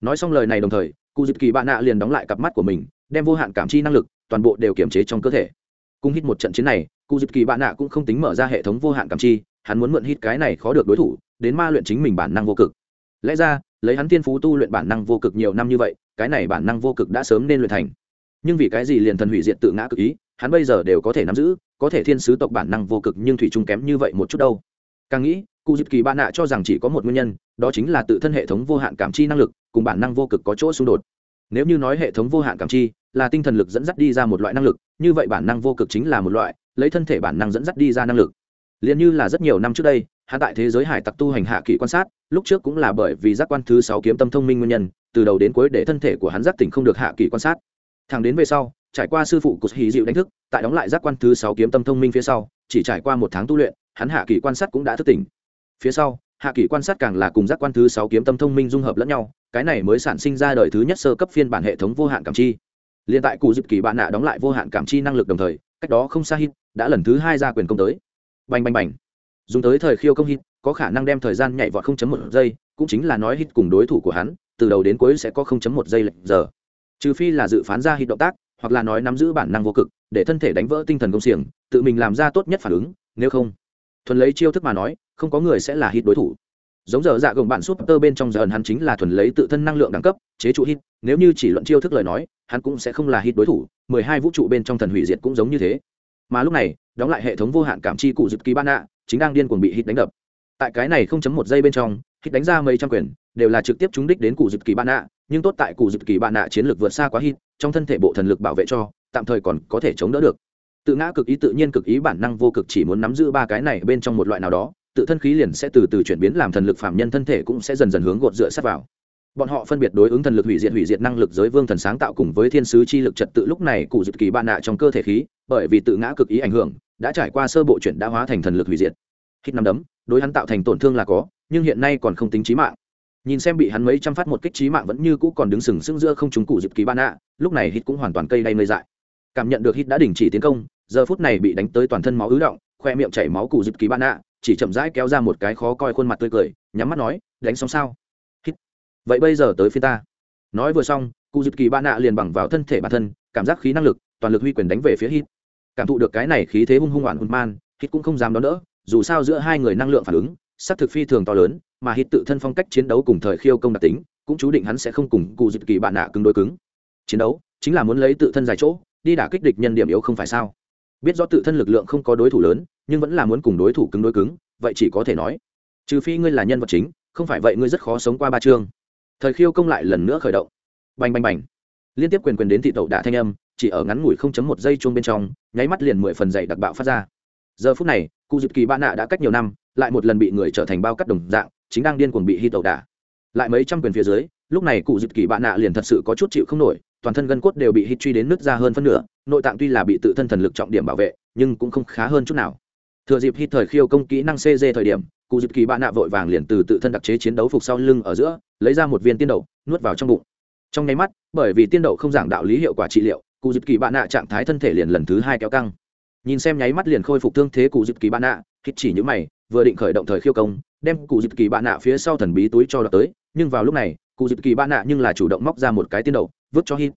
Speaker 1: Nói xong lời này đồng thời, cụ dịp kỳ bạn nạ liền đóng lại cặp mắt của mình, đem vô hạn cảm chi năng lực toàn bộ đều kiểm chế trong cơ thể. Cung hít một trận chiến này cụ dịp kỳ bạn nạ cũng không tính mở ra hệ thống vô hạn cảm chi, hắn muốn mượn hít cái này khó được đối thủ, đến ma luyện chính mình bản năng vô cực. Lẽ ra, lấy hắn tiên phú tu luyện bản năng vô cực nhiều năm như vậy, cái này bản năng vô cực đã sớm nên luyện thành. Nhưng vì cái gì liền thần hủy diện tự ngã cực ý, hắn bây giờ đều có thể nắm giữ, có thể thiên sứ tộc bản năng vô cực nhưng thủy trung kém như vậy một chút đâu. Càng nghĩ, cụ dịp kỳ bạn nạ cho rằng chỉ có một nguyên nhân, đó chính là tự thân hệ thống vô hạn cảm chi năng lực cùng bản năng vô cực có chỗ xung đột. Nếu như nói hệ thống vô hạn cảm chi là tinh thần lực dẫn dắt đi ra một loại năng lực, như vậy bản năng vô cực chính là một loại lấy thân thể bản năng dẫn dắt đi ra năng lực. Liền như là rất nhiều năm trước đây hạ tại thế giới hải tặc tu hành hạ kỷ quan sát, lúc trước cũng là bởi vì giác quan thứ sáu kiếm tâm thông minh nguyên nhân, từ đầu đến cuối để thân thể của hắn giác tỉnh không được hạ kỷ quan sát. Thằng đến về sau, trải qua sư phụ cụt hì dịu đánh thức, tại đóng lại giác quan thứ sáu kiếm tâm thông minh phía sau, chỉ trải qua một tháng tu luyện, hắn hạ kỳ quan sát cũng đã thức tỉnh. Phía sau, hạ kỳ quan sát càng là cùng giác quan thứ sáu kiếm tâm thông minh dung hợp lẫn nhau, cái này mới sản sinh ra đời thứ nhất sơ cấp phiên bản hệ thống vô hạn cảm chi. Liền tại cụ dịp kỳ bạn nạ đóng lại vô hạn cảm chi năng lực đồng thời, cách đó không xa hít đã lần thứ hai ra quyền công tới. Bành bành bành. Dùng tới thời khiêu công hít có khả năng đem thời gian nhảy vọt 0.1 giây, cũng chính là nói hít cùng đối thủ của hắn, từ đầu đến cuối sẽ có 0.1 giây lệch giờ. Trừ phi là dự phán ra hít động tác, hoặc là nói nắm giữ bản năng vô cực, để thân thể đánh vỡ tinh thần công xiềng, tự mình làm ra tốt nhất phản ứng, nếu không. Thuần lấy chiêu thức mà nói, không có người sẽ là hít đối thủ. Giống giờ dạ gồng bạn súp tơ bên trong giờ hắn chính là thuần lấy tự thân năng lượng đẳng cấp, chế trụ hít nếu như chỉ luận chiêu thức lời nói, hắn cũng sẽ không là hít đối thủ, mười hai vũ trụ bên trong thần hủy diệt cũng giống như thế mà lúc này, đóng lại hệ thống vô hạn cảm chi cụ dịp kỳ ban nạ chính đang điên cuồng bị hít đánh đập. Tại cái này không chấm một giây bên trong hít đánh ra mấy trăm quyền, đều là trực tiếp trúng đích đến cụ dịp kỳ ban nạ nhưng tốt tại cụ dịp kỳ ban nạ chiến lược vượt xa quá hít trong thân thể bộ thần lực bảo vệ cho, tạm thời còn có thể chống đỡ được. Tự ngã cực ý tự nhiên cực ý bản năng vô cực chỉ muốn nắm giữ ba cái này bên trong một loại nào đó, tự thân khí liền sẽ từ từ chuyển biến làm thần lực phạm nhân thân thể cũng sẽ dần dần hướng gột dựa sát vào bọn họ phân biệt đối ứng thần lực hủy diệt hủy diệt năng lực giới vương thần sáng tạo cùng với thiên sứ chi lực trật tự lúc này cụ dịp kỳ bạn nạ trong cơ thể khí, bởi vì tự ngã cực ý ảnh hưởng, đã trải qua sơ bộ chuyển đã hóa thành thần lực hủy diệt. Hít năm đấm, đối hắn tạo thành tổn thương là có, nhưng hiện nay còn không tính trí mạng. Nhìn xem bị hắn mấy trăm phát một kích trí mạng vẫn như cũ còn đứng sừng sững giữa không chúng cụ dịp kỳ bạn nạ, lúc này hít cũng hoàn toàn cây đay nơi dại. Cảm nhận được hít đã đình chỉ tiến công, giờ phút này bị đánh tới toàn thân máu ứ động, khoe miệng chảy máu cụ dịp kỳ bạn nạ, chỉ chậm rãi kéo ra một cái khó coi khuôn mặt tươi cười, nhắm mắt nói, đánh xong sao? Vậy bây giờ tới phía ta. Nói vừa xong, cụ dịp kỳ ba nạ liền bằng vào thân thể bản thân, cảm giác khí năng lực, toàn lực huy quyền đánh về phía hít. Cảm thụ được cái này khí thế hung hung oản hung man, hít cũng không dám đón đỡ, dù sao giữa hai người năng lượng phản ứng sắc thực phi thường to lớn, mà hít tự thân phong cách chiến đấu cùng thời khiêu công đặc tính, cũng chú định hắn sẽ không cùng cụ dịp kỳ bạn nạ cứng đối cứng. Chiến đấu chính là muốn lấy tự thân dài chỗ, đi đả kích địch nhân điểm yếu không phải sao? Biết rõ tự thân lực lượng không có đối thủ lớn, nhưng vẫn là muốn cùng đối thủ cứng đối cứng, vậy chỉ có thể nói, trừ phi ngươi là nhân vật chính, không phải vậy ngươi rất khó sống qua ba chương thời khiêu công lại lần nữa khởi động. Bành bành bành. Liên tiếp quyền quyền đến thị tẩu đả thanh âm, chỉ ở ngắn ngủi không chấm một giây chuông bên trong, nháy mắt liền mười phần dày đặc bạo phát ra. Giờ phút này, cụ dịp kỳ ba nạ đã cách nhiều năm, lại một lần bị người trở thành bao cắt đồng dạng, chính đang điên cuồng bị hy tẩu đả. Lại mấy trăm quyền phía dưới, lúc này cụ dịp kỳ bạn nạ liền thật sự có chút chịu không nổi, toàn thân gân cốt đều bị hít truy đến nứt ra hơn phân nửa, nội tạng tuy là bị tự thân thần lực trọng điểm bảo vệ, nhưng cũng không khá hơn chút nào. Thừa dịp hít thời khiêu công kỹ năng cg thời điểm cụ dịp kỳ bạn nạ vội vàng liền từ tự thân đặc chế chiến đấu phục sau lưng ở giữa, lấy ra một viên tiên đậu, nuốt vào trong bụng. Trong nháy mắt, bởi vì tiên đậu không giảng đạo lý hiệu quả trị liệu, cụ dịp kỳ bạn nạ trạng thái thân thể liền lần thứ hai kéo căng. Nhìn xem nháy mắt liền khôi phục thương thế cụ dịp kỳ bạn nạ hít chỉ những mày, vừa định khởi động thời khiêu công, đem cụ dịp kỳ bạn nạ phía sau thần bí túi cho đợt tới, nhưng vào lúc này, cụ dịp kỳ bạn nạ nhưng là chủ động móc ra một cái tiên đậu, vứt cho hít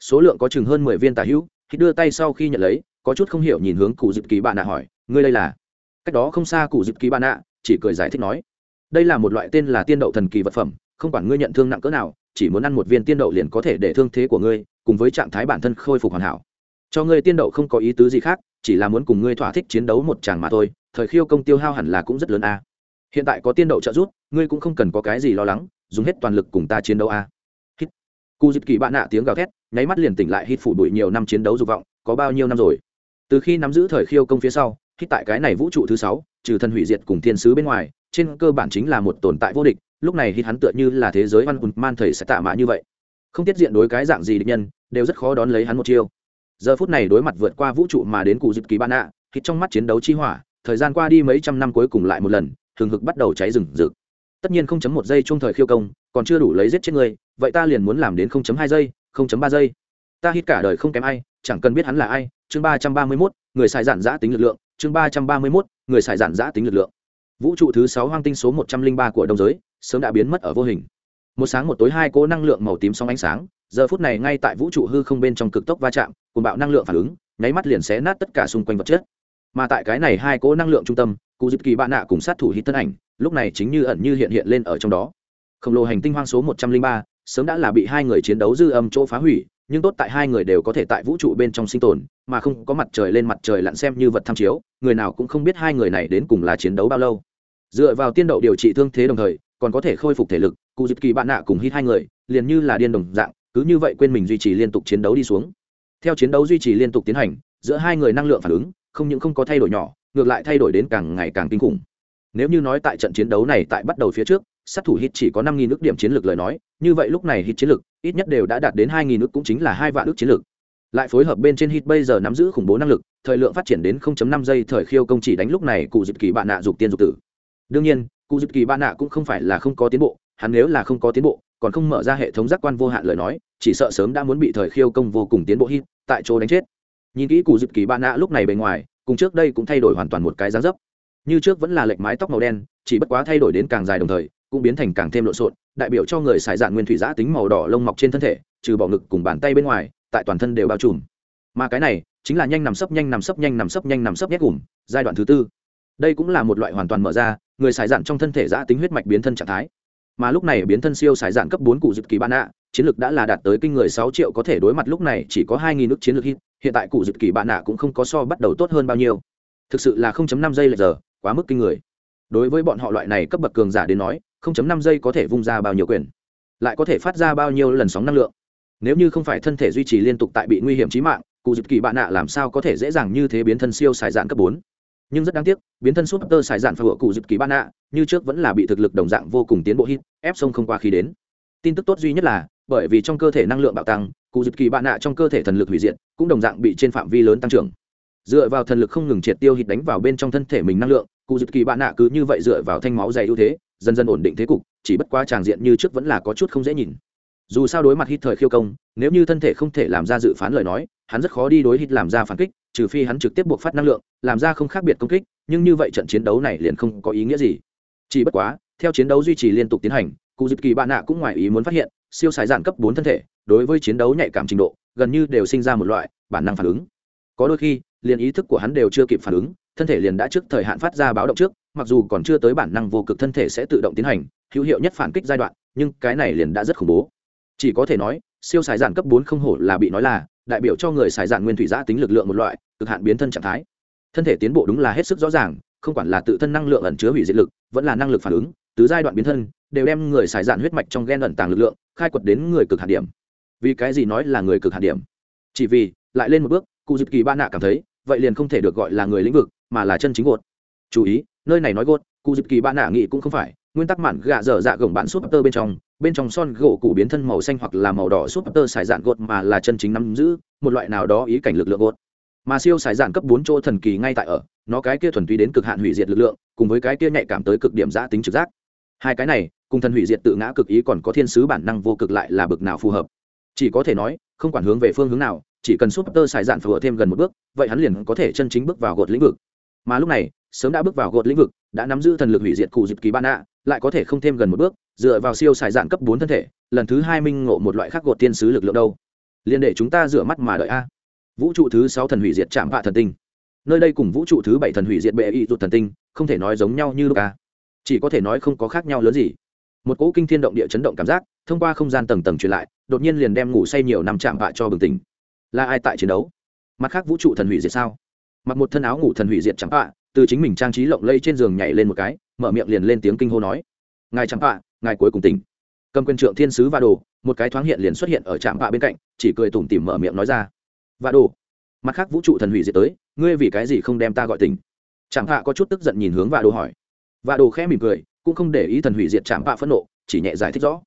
Speaker 1: số lượng có chừng hơn mười viên tả hữu hít đưa tay sau khi nhận lấy, có chút không hiểu nhìn hướng cụ dịp kỳ bạn nạ hỏi, ngươi đây là? Cách đó không xa cụ dịp kỳ bạn nạ chỉ cười giải thích nói, đây là một loại tên là tiên đậu thần kỳ vật phẩm, không quản ngươi nhận thương nặng cỡ nào, chỉ muốn ăn một viên tiên đậu liền có thể để thương thế của ngươi cùng với trạng thái bản thân khôi phục hoàn hảo. Cho ngươi tiên đậu không có ý tứ gì khác, chỉ là muốn cùng ngươi thỏa thích chiến đấu một chàng mà thôi, thời khiêu công tiêu hao hẳn là cũng rất lớn a. Hiện tại có tiên đậu trợ giúp, ngươi cũng không cần có cái gì lo lắng, dùng hết toàn lực cùng ta chiến đấu a. Hít. Cụ dịp kỳ bạn nạ tiếng gào thét, nháy mắt liền tỉnh lại, hít phủ đuổi nhiều năm chiến đấu dục vọng, có bao nhiêu năm rồi? Từ khi nắm giữ thời khiêu công phía sau khi tại cái này vũ trụ thứ sáu, trừ thần hủy diệt cùng thiên sứ bên ngoài, trên cơ bản chính là một tồn tại vô địch, lúc này hít hắn tựa như là thế giới văn hùn man thầy sẽ tạ mã như vậy. Không tiết diện đối cái dạng gì địch nhân, đều rất khó đón lấy hắn một chiêu. Giờ phút này đối mặt vượt qua vũ trụ mà đến cụ dịp kỳ ban ạ hít trong mắt chiến đấu chi hỏa, thời gian qua đi mấy trăm năm cuối cùng lại một lần thường hực bắt đầu cháy rừng rực. Tất nhiên không chấm một giây chung thời khiêu công, còn chưa đủ lấy giết chết người, vậy ta liền muốn làm đến không chấm hai giây, không chấm ba giây. Ta hít cả đời không kém ai, chẳng cần biết hắn là ai. Chương ba trăm ba mươi mốt, người xài giản giã tính lực lượng chương ba trăm ba mươi mốt, người xài giản giã tính lực lượng. Vũ trụ thứ sáu hoang tinh số một trăm linh ba của đông giới, sớm đã biến mất ở vô hình. Một sáng một tối hai cố năng lượng màu tím sóng ánh sáng, giờ phút này ngay tại vũ trụ hư không bên trong cực tốc va chạm cùng bạo năng lượng phản ứng, nháy mắt liền xé nát tất cả xung quanh vật chất. Mà tại cái này hai cố năng lượng trung tâm, cụ dịp kỳ bạn nạ cùng sát thủ hít thân ảnh, lúc này chính như ẩn như hiện hiện lên ở trong đó. Khổng lồ hành tinh hoang số một trăm linh ba, sớm đã là bị hai người chiến đấu dư âm chỗ phá hủy nhưng tốt tại hai người đều có thể tại vũ trụ bên trong sinh tồn, mà không có mặt trời lên mặt trời lặn xem như vật tham chiếu, người nào cũng không biết hai người này đến cùng là chiến đấu bao lâu. Dựa vào tiên đậu điều trị thương thế đồng thời, còn có thể khôi phục thể lực, cụ dịp kỳ bạn nạ cùng hít hai người, liền như là điên đồng dạng, cứ như vậy quên mình duy trì liên tục chiến đấu đi xuống. Theo chiến đấu duy trì liên tục tiến hành, giữa hai người năng lượng phản ứng, không những không có thay đổi nhỏ, ngược lại thay đổi đến càng ngày càng kinh khủng. Nếu như nói tại trận chiến đấu này tại bắt đầu phía trước, sát thủ hít chỉ có năm nghìn ước điểm chiến lược lời nói, như vậy lúc này hít chiến lược ít nhất đều đã đạt đến hai nghìn ước cũng chính là hai vạn ước chiến lược. Lại phối hợp bên trên hit bây giờ nắm giữ khủng bố năng lực, thời lượng phát triển đến 0.5 giây, thời khiêu công chỉ đánh lúc này cụ dịp kỳ bạn nạ dục tiên dục tử. Đương nhiên, cụ dịp kỳ bạn nạ cũng không phải là không có tiến bộ, hắn nếu là không có tiến bộ, còn không mở ra hệ thống giác quan vô hạn lời nói, chỉ sợ sớm đã muốn bị thời khiêu công vô cùng tiến bộ hit tại chỗ đánh chết. Nhìn kỹ cụ dịp kỳ bạn nạ lúc này bề ngoài, cùng trước đây cũng thay đổi hoàn toàn một cái dáng dấp. Như trước vẫn là lệch mái tóc màu đen, chỉ bất quá thay đổi đến càng dài đồng thời cũng biến thành càng thêm lộn xộn, đại biểu cho người xài dạn nguyên thủy giã tính màu đỏ lông mọc trên thân thể, trừ bỏ ngực cùng bàn tay bên ngoài, tại toàn thân đều bao trùm. Mà cái này chính là nhanh nằm sấp, nhanh nằm sấp, nhanh nằm sấp, nhanh nằm sấp nhét gùm, giai đoạn thứ tư. Đây cũng là một loại hoàn toàn mở ra, người xài dạn trong thân thể giã tính huyết mạch biến thân trạng thái. Mà lúc này biến thân siêu xài dạn cấp bốn cụ dịp kỳ bạn ạ, chiến lược đã là đạt tới kinh người sáu triệu có thể đối mặt lúc này chỉ có hai nghìn nước chiến lược hit, hiện tại cụ dịp kỳ bạn ạ cũng không có so bắt đầu tốt hơn bao nhiêu. Thực sự là 0.5 giây lệch giờ, quá mức kinh người. Đối với bọn họ loại này cấp bậc cường giả đến nói 0.5 giây có thể vung ra bao nhiêu quyền, lại có thể phát ra bao nhiêu lần sóng năng lượng. Nếu như không phải thân thể duy trì liên tục tại bị nguy hiểm chí mạng, cụ dịp kỳ bạn nạ làm sao có thể dễ dàng như thế biến thân siêu xài dạn cấp bốn. Nhưng rất đáng tiếc, biến thân súp tơ xài dạn phá hựa cụ dịp kỳ bạn nạ, như trước vẫn là bị thực lực đồng dạng vô cùng tiến bộ hit, ép sông không qua khi đến. Tin tức tốt duy nhất là, bởi vì trong cơ thể năng lượng bạo tăng, cụ dịp kỳ bạn nạ trong cơ thể thần lực hủy diệt, cũng đồng dạng bị trên phạm vi lớn tăng trưởng. Dựa vào thần lực không ngừng triệt tiêu hít đánh vào bên trong thân thể mình năng lượng, cụ dịp kỳ bạn nạ cứ như vậy dựa vào thanh máu dày ưu thế dần dần ổn định thế cục, chỉ bất quá tràng diện như trước vẫn là có chút không dễ nhìn. Dù sao đối mặt hít thời khiêu công, nếu như thân thể không thể làm ra dự phán lời nói, hắn rất khó đi đối hít làm ra phản kích, trừ phi hắn trực tiếp buộc phát năng lượng, làm ra không khác biệt công kích, nhưng như vậy trận chiến đấu này liền không có ý nghĩa gì. Chỉ bất quá, theo chiến đấu duy trì liên tục tiến hành, cụ dịp kỳ bạn nạ cũng ngoài ý muốn phát hiện, siêu sài dạn cấp bốn thân thể, đối với chiến đấu nhạy cảm trình độ, gần như đều sinh ra một loại bản năng phản ứng. Có đôi khi, liền ý thức của hắn đều chưa kịp phản ứng thân thể liền đã trước thời hạn phát ra báo động trước, mặc dù còn chưa tới bản năng vô cực thân thể sẽ tự động tiến hành, hữu hiệu nhất phản kích giai đoạn, nhưng cái này liền đã rất khủng bố. Chỉ có thể nói, siêu xài giản cấp bốn không hổ là bị nói là, đại biểu cho người xài giản nguyên thủy giã tính lực lượng một loại, cực hạn biến thân trạng thái. Thân thể tiến bộ đúng là hết sức rõ ràng, không quản là tự thân năng lượng ẩn chứa hủy diệt lực, vẫn là năng lực phản ứng, từ giai đoạn biến thân, đều đem người xài dạn huyết mạch trong gen ẩn tàng lực lượng, khai quật đến người cực hạn điểm. Vì cái gì nói là người cực hạn điểm? Chỉ vì, lại lên một bước cụ dịp kỳ ba nạ cảm thấy, vậy liền không thể được gọi là người lĩnh vực mà là chân chính gột. Chú ý, nơi này nói gột, cụ dịp kỳ bạn nạ nghĩ cũng không phải. Nguyên tắc mạn gạ dở dạ gồng bản súp tơ bên trong bên trong son gỗ cụ biến thân màu xanh hoặc là màu đỏ súp tơ xài dạn gột mà là chân chính nắm giữ, một loại nào đó ý cảnh lực lượng gột. Mà siêu xài dạn cấp bốn chỗ thần kỳ ngay tại ở, nó cái kia thuần túy đến cực hạn hủy diệt lực lượng, cùng với cái kia nhạy cảm tới cực điểm giã tính trực giác. Hai cái này, cùng thần hủy diệt tự ngã cực ý còn có thiên sứ bản năng vô cực lại là bực nào phù hợp. Chỉ có thể nói, không quản hướng về phương hướng nào, chỉ cần súp tơ xài dạn phù hợp thêm gần một bước, vậy hắn liền có thể chân chính bước vào gột lĩnh vực mà lúc này, sớm đã bước vào gột lĩnh vực, đã nắm giữ thần lực hủy diệt cụ dịp kỳ ban ạ lại có thể không thêm gần một bước, dựa vào siêu xài dạng cấp bốn thân thể, lần thứ hai minh ngộ một loại khác gột tiên sứ lực lượng đâu. Liền để chúng ta rửa mắt mà đợi a. Vũ trụ thứ sáu thần hủy diệt chạm vạ thần tinh. Nơi đây cùng vũ trụ thứ bảy thần hủy diệt bệ y rụt thần tinh, không thể nói giống nhau như lúc a. Chỉ có thể nói không có khác nhau lớn gì. Một cỗ kinh thiên động địa chấn động cảm giác, thông qua không gian tầng tầng truyền lại, đột nhiên liền đem ngủ say nhiều năm chạm vạ cho bừng tỉnh. Là ai tại chiến đấu? Mặt khác vũ trụ thần hủy diệt sao? Mặc một thân áo ngủ thần hủy diệt chẳng ạ, từ chính mình trang trí lộng lây trên giường nhảy lên một cái mở miệng liền lên tiếng kinh hô nói. Ngài chẳng ạ, ngài cuối cùng tỉnh. Cầm quyền trượng thiên sứ và đồ một cái thoáng hiện liền xuất hiện ở trạm vạ bên cạnh chỉ cười tủm tỉm mở miệng nói ra. Và đồ mặt khác vũ trụ thần hủy diệt tới ngươi vì cái gì không đem ta gọi tỉnh? Trạm ạ có chút tức giận nhìn hướng và đồ hỏi. Và đồ khẽ mỉm cười cũng không để ý thần hủy diệt trạm vạ phẫn nộ chỉ nhẹ giải thích rõ.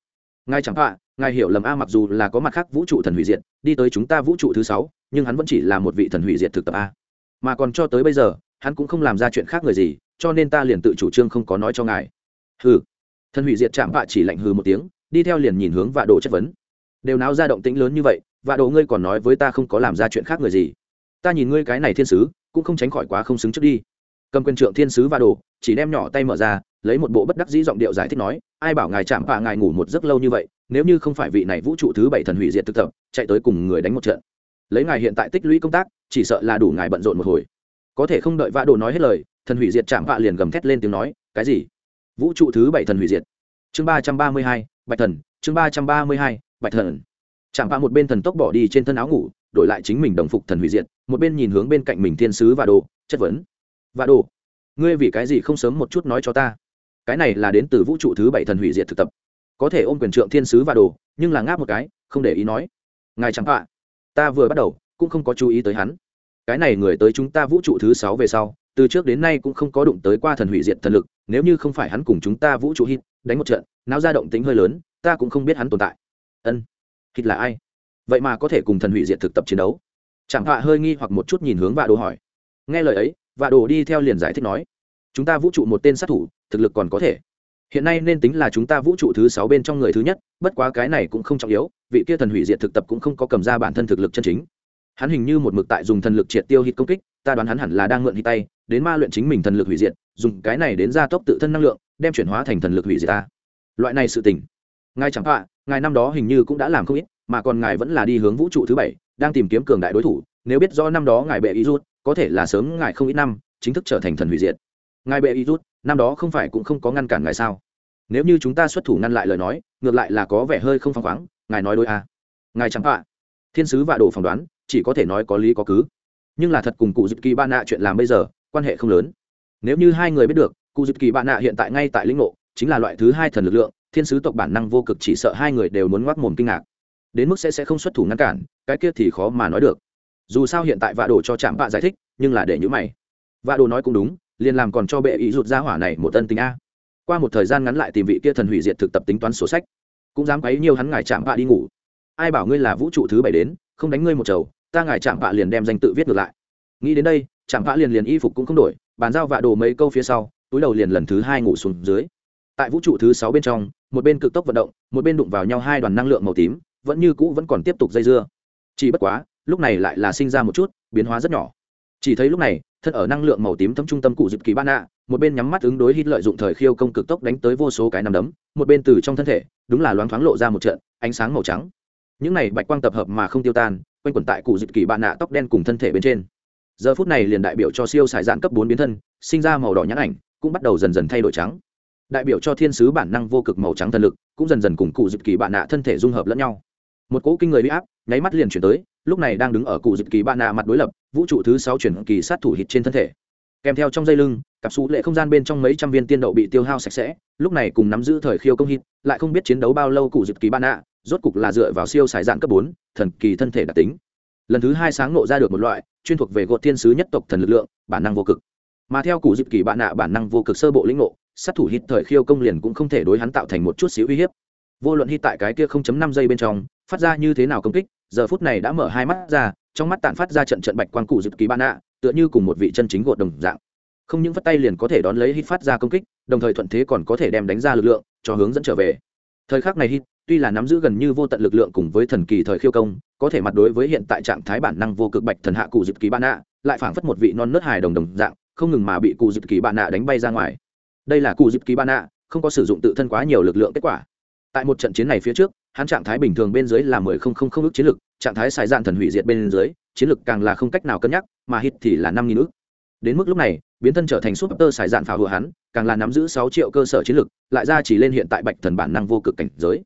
Speaker 1: Ngài trạm ạ, ngài hiểu lầm a mặc dù là có mặt khác vũ trụ thần hủy diệt đi tới chúng ta vũ trụ thứ sáu nhưng hắn vẫn chỉ là một vị thần hủy diệt thực tập a mà còn cho tới bây giờ, hắn cũng không làm ra chuyện khác người gì, cho nên ta liền tự chủ trương không có nói cho ngài. Hừ. Thần hủy diệt chạm vạ chỉ lạnh hừ một tiếng, đi theo liền nhìn hướng vạ đồ chất vấn. Đều náo ra động tĩnh lớn như vậy, vạ đồ ngươi còn nói với ta không có làm ra chuyện khác người gì. Ta nhìn ngươi cái này thiên sứ, cũng không tránh khỏi quá không xứng trước đi. Cầm quyền trượng thiên sứ vạ đồ, chỉ đem nhỏ tay mở ra, lấy một bộ bất đắc dĩ giọng điệu giải thích nói, ai bảo ngài chạm vạ ngài ngủ một giấc lâu như vậy, nếu như không phải vị này vũ trụ thứ bảy thần hủy diệt thực tập, chạy tới cùng người đánh một trận lấy ngài hiện tại tích lũy công tác, chỉ sợ là đủ ngài bận rộn một hồi. Có thể không đợi vã đồ nói hết lời, thần hủy diệt chạm vạ liền gầm thét lên tiếng nói, cái gì? Vũ trụ thứ bảy thần hủy diệt. Chương ba trăm ba mươi hai, bạch thần. Chương ba trăm ba mươi hai, bạch thần. Chạm vạ một bên thần tốc bỏ đi trên thân áo ngủ, đổi lại chính mình đồng phục thần hủy diệt, một bên nhìn hướng bên cạnh mình thiên sứ và đồ, chất vấn. Và đồ, ngươi vì cái gì không sớm một chút nói cho ta? Cái này là đến từ vũ trụ thứ bảy thần hủy diệt thực tập. Có thể ôm quyền trượng thiên sứ và đồ, nhưng là ngáp một cái, không để ý nói. Ngài chẳng hạn ta vừa bắt đầu, cũng không có chú ý tới hắn. Cái này người tới chúng ta vũ trụ thứ sáu về sau, từ trước đến nay cũng không có đụng tới qua thần hủy diệt thần lực, nếu như không phải hắn cùng chúng ta vũ trụ hít, đánh một trận náo ra động tính hơi lớn, ta cũng không biết hắn tồn tại. Ân, hít là ai? Vậy mà có thể cùng thần hủy diệt thực tập chiến đấu. Chẳng hạ hơi nghi hoặc một chút nhìn hướng vạ đồ hỏi. Nghe lời ấy, vạ đồ đi theo liền giải thích nói, chúng ta vũ trụ một tên sát thủ, thực lực còn có thể hiện nay nên tính là chúng ta vũ trụ thứ sáu bên trong người thứ nhất, bất quá cái này cũng không trọng yếu, vị kia thần hủy diệt thực tập cũng không có cầm ra bản thân thực lực chân chính. Hắn hình như một mực tại dùng thần lực triệt tiêu hít công kích, ta đoán hắn hẳn là đang mượn hít tay, đến ma luyện chính mình thần lực hủy diệt, dùng cái này đến gia tốc tự thân năng lượng, đem chuyển hóa thành thần lực hủy diệt ta. Loại này sự tình. Ngài chẳng hạ ngài năm đó hình như cũng đã làm không ít, mà còn ngài vẫn là đi hướng vũ trụ thứ bảy, đang tìm kiếm cường đại đối thủ, nếu biết do năm đó ngài bệ y rút, có thể là sớm ngài không ít năm, chính thức trở thành thần hủy diệt. Ngài bệ y rút năm đó không phải cũng không có ngăn cản ngài sao? Nếu như chúng ta xuất thủ ngăn lại lời nói, ngược lại là có vẻ hơi không phăng khoáng, ngài nói đôi a à. ngài chẳng hạ thiên sứ vạ đồ phỏng đoán, chỉ có thể nói có lý có cứ. Nhưng là thật cùng cụ dịp kỳ ba nạ chuyện làm bây giờ, quan hệ không lớn. Nếu như hai người biết được, cụ dịp kỳ ba nạ hiện tại ngay tại lĩnh ngộ, chính là loại thứ hai thần lực lượng, thiên sứ tộc bản năng vô cực chỉ sợ hai người đều muốn ngoác mồm kinh ngạc. Đến mức sẽ sẽ không xuất thủ ngăn cản, cái kia thì khó mà nói được. Dù sao hiện tại vạ đồ cho chạm vạ giải thích, nhưng là để nhữ mày. Vạ đồ nói cũng đúng liền làm còn cho bệ ý rụt ra hỏa này một tân tình a. Qua một thời gian ngắn lại tìm vị kia thần hủy diệt thực tập tính toán sổ sách. Cũng dám quấy nhiều hắn ngài chạm vạ đi ngủ. Ai bảo ngươi là vũ trụ thứ bảy đến, không đánh ngươi một chầu, ta ngài chạm vạ liền đem danh tự viết ngược lại. Nghĩ đến đây, chạm vạ liền liền y phục cũng không đổi, bàn giao vạ đồ mấy câu phía sau, túi đầu liền lần thứ hai ngủ xuống dưới. Tại vũ trụ thứ sáu bên trong, một bên cực tốc vận động, một bên đụng vào nhau hai đoàn năng lượng màu tím, vẫn như cũ vẫn còn tiếp tục dây dưa. Chỉ bất quá, lúc này lại là sinh ra một chút, biến hóa rất nhỏ chỉ thấy lúc này thân ở năng lượng màu tím thấm trung tâm cụ dịp kỳ ban nạ, một bên nhắm mắt ứng đối hít lợi dụng thời khiêu công cực tốc đánh tới vô số cái nằm đấm, một bên từ trong thân thể, đúng là loáng thoáng lộ ra một trận ánh sáng màu trắng. Những này bạch quang tập hợp mà không tiêu tan, quanh quẩn tại cụ dịp kỳ bạn nạ tóc đen cùng thân thể bên trên. Giờ phút này liền đại biểu cho siêu xài dạn cấp bốn biến thân, sinh ra màu đỏ nhãn ảnh, cũng bắt đầu dần dần thay đổi trắng. Đại biểu cho thiên sứ bản năng vô cực màu trắng thần lực, cũng dần dần cùng cụ dịp kỳ bạn nạ thân thể dung hợp lẫn nhau. Một cỗ kinh người bị áp, nháy mắt liền chuyển tới lúc này đang đứng ở cụ dịp kỳ bạn nạ mặt đối lập, vũ trụ thứ sáu chuyển kỳ sát thủ hít trên thân thể. Kèm theo trong dây lưng, cặp xú lệ không gian bên trong mấy trăm viên tiên đậu bị tiêu hao sạch sẽ, lúc này cùng nắm giữ thời khiêu công hít, lại không biết chiến đấu bao lâu cụ dịp kỳ bạn nạ, rốt cục là dựa vào siêu xài dạng cấp bốn, thần kỳ thân thể đặc tính. Lần thứ hai sáng nộ ra được một loại, chuyên thuộc về gột thiên sứ nhất tộc thần lực lượng, bản năng vô cực. Mà theo cụ dịp kỳ bạn nạ bản năng vô cực sơ bộ lĩnh ngộ, sát thủ hít thời khiêu công liền cũng không thể đối hắn tạo thành một chút xíu uy hiếp. Vô luận hít tại cái kia không chấm năm giây bên trong, phát ra như thế nào công kích giờ phút này đã mở hai mắt ra, trong mắt tản phát ra trận trận bạch quan cụ dịp kỳ ban nạ tựa như cùng một vị chân chính gột đồng dạng. Không những vắt tay liền có thể đón lấy hít phát ra công kích, đồng thời thuận thế còn có thể đem đánh ra lực lượng, cho hướng dẫn trở về. Thời khắc này hít tuy là nắm giữ gần như vô tận lực lượng cùng với thần kỳ thời khiêu công, có thể mặt đối với hiện tại trạng thái bản năng vô cực bạch thần hạ cụ dịp kỳ ban nạ lại phảng phất một vị non nớt hài đồng đồng dạng, không ngừng mà bị cụ dịp kỳ bạn nạ đánh bay ra ngoài. Đây là cụ dịp kỳ bạn nạ không có sử dụng tự thân quá nhiều lực lượng kết quả. Tại một trận chiến này phía trước hắn trạng thái bình thường bên dưới là mười không không không ước chiến lực, trạng thái xài dạn thần hủy diệt bên dưới, chiến lực càng là không cách nào cân nhắc, mà hít thì là năm nghìn ước. Đến mức lúc này, biến thân trở thành súp tơ xài dạn phá hựa hắn, càng là nắm giữ sáu triệu cơ sở chiến lực, lại ra chỉ lên hiện tại bạch thần bản năng vô cực cảnh giới.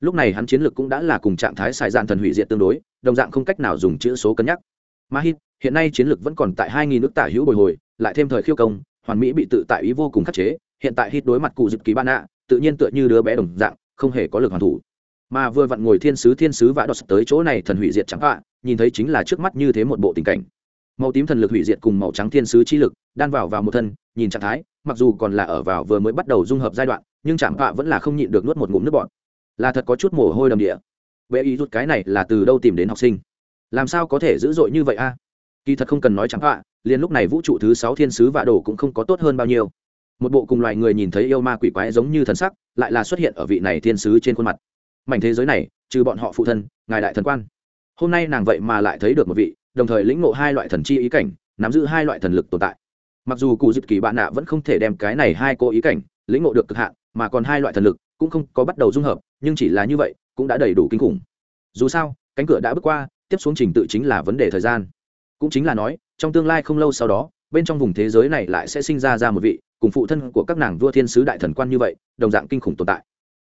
Speaker 1: Lúc này hắn chiến lực cũng đã là cùng trạng thái xài dạn thần hủy diệt tương đối, đồng dạng không cách nào dùng chữ số cân nhắc. Mà hít hiện nay chiến lực vẫn còn tại hai nghìn nước tả hữu bồi hồi, lại thêm thời khiêu công, hoàn mỹ bị tự tại ý vô cùng khắc chế, hiện tại hít đối mặt cụ dịp kỳ ban ạ, tự nhiên tựa như đứa bé đồng dạng, không hề có lực hoàn thủ mà vừa vặn ngồi thiên sứ thiên sứ vã đọt tới chỗ này thần hủy diệt chẳng hạ nhìn thấy chính là trước mắt như thế một bộ tình cảnh. Màu tím thần lực hủy diệt cùng màu trắng thiên sứ chi lực, đan vào vào một thân, nhìn trạng thái, mặc dù còn là ở vào vừa mới bắt đầu dung hợp giai đoạn, nhưng chẳng hạ vẫn là không nhịn được nuốt một ngụm nước bọt. Là thật có chút mồ hôi đầm địa. Vệ ý rút cái này là từ đâu tìm đến học sinh? Làm sao có thể dữ dội như vậy a? Kỳ thật không cần nói chẳng hạ liền lúc này vũ trụ thứ sáu thiên sứ vạ đồ cũng không có tốt hơn bao nhiêu. Một bộ cùng loài người nhìn thấy yêu ma quỷ quái giống như thần sắc, lại là xuất hiện ở vị này thiên sứ trên khuôn mặt mảnh thế giới này, trừ bọn họ phụ thân, ngài đại thần quan. Hôm nay nàng vậy mà lại thấy được một vị, đồng thời lĩnh ngộ hai loại thần chi ý cảnh, nắm giữ hai loại thần lực tồn tại. Mặc dù cụ dịp kỳ bạn nạ vẫn không thể đem cái này hai cô ý cảnh lĩnh ngộ được cực hạn, mà còn hai loại thần lực cũng không có bắt đầu dung hợp, nhưng chỉ là như vậy, cũng đã đầy đủ kinh khủng. Dù sao, cánh cửa đã bước qua, tiếp xuống trình tự chính là vấn đề thời gian. Cũng chính là nói, trong tương lai không lâu sau đó, bên trong vùng thế giới này lại sẽ sinh ra ra một vị, cùng phụ thân của các nàng vua thiên sứ đại thần quan như vậy, đồng dạng kinh khủng tồn tại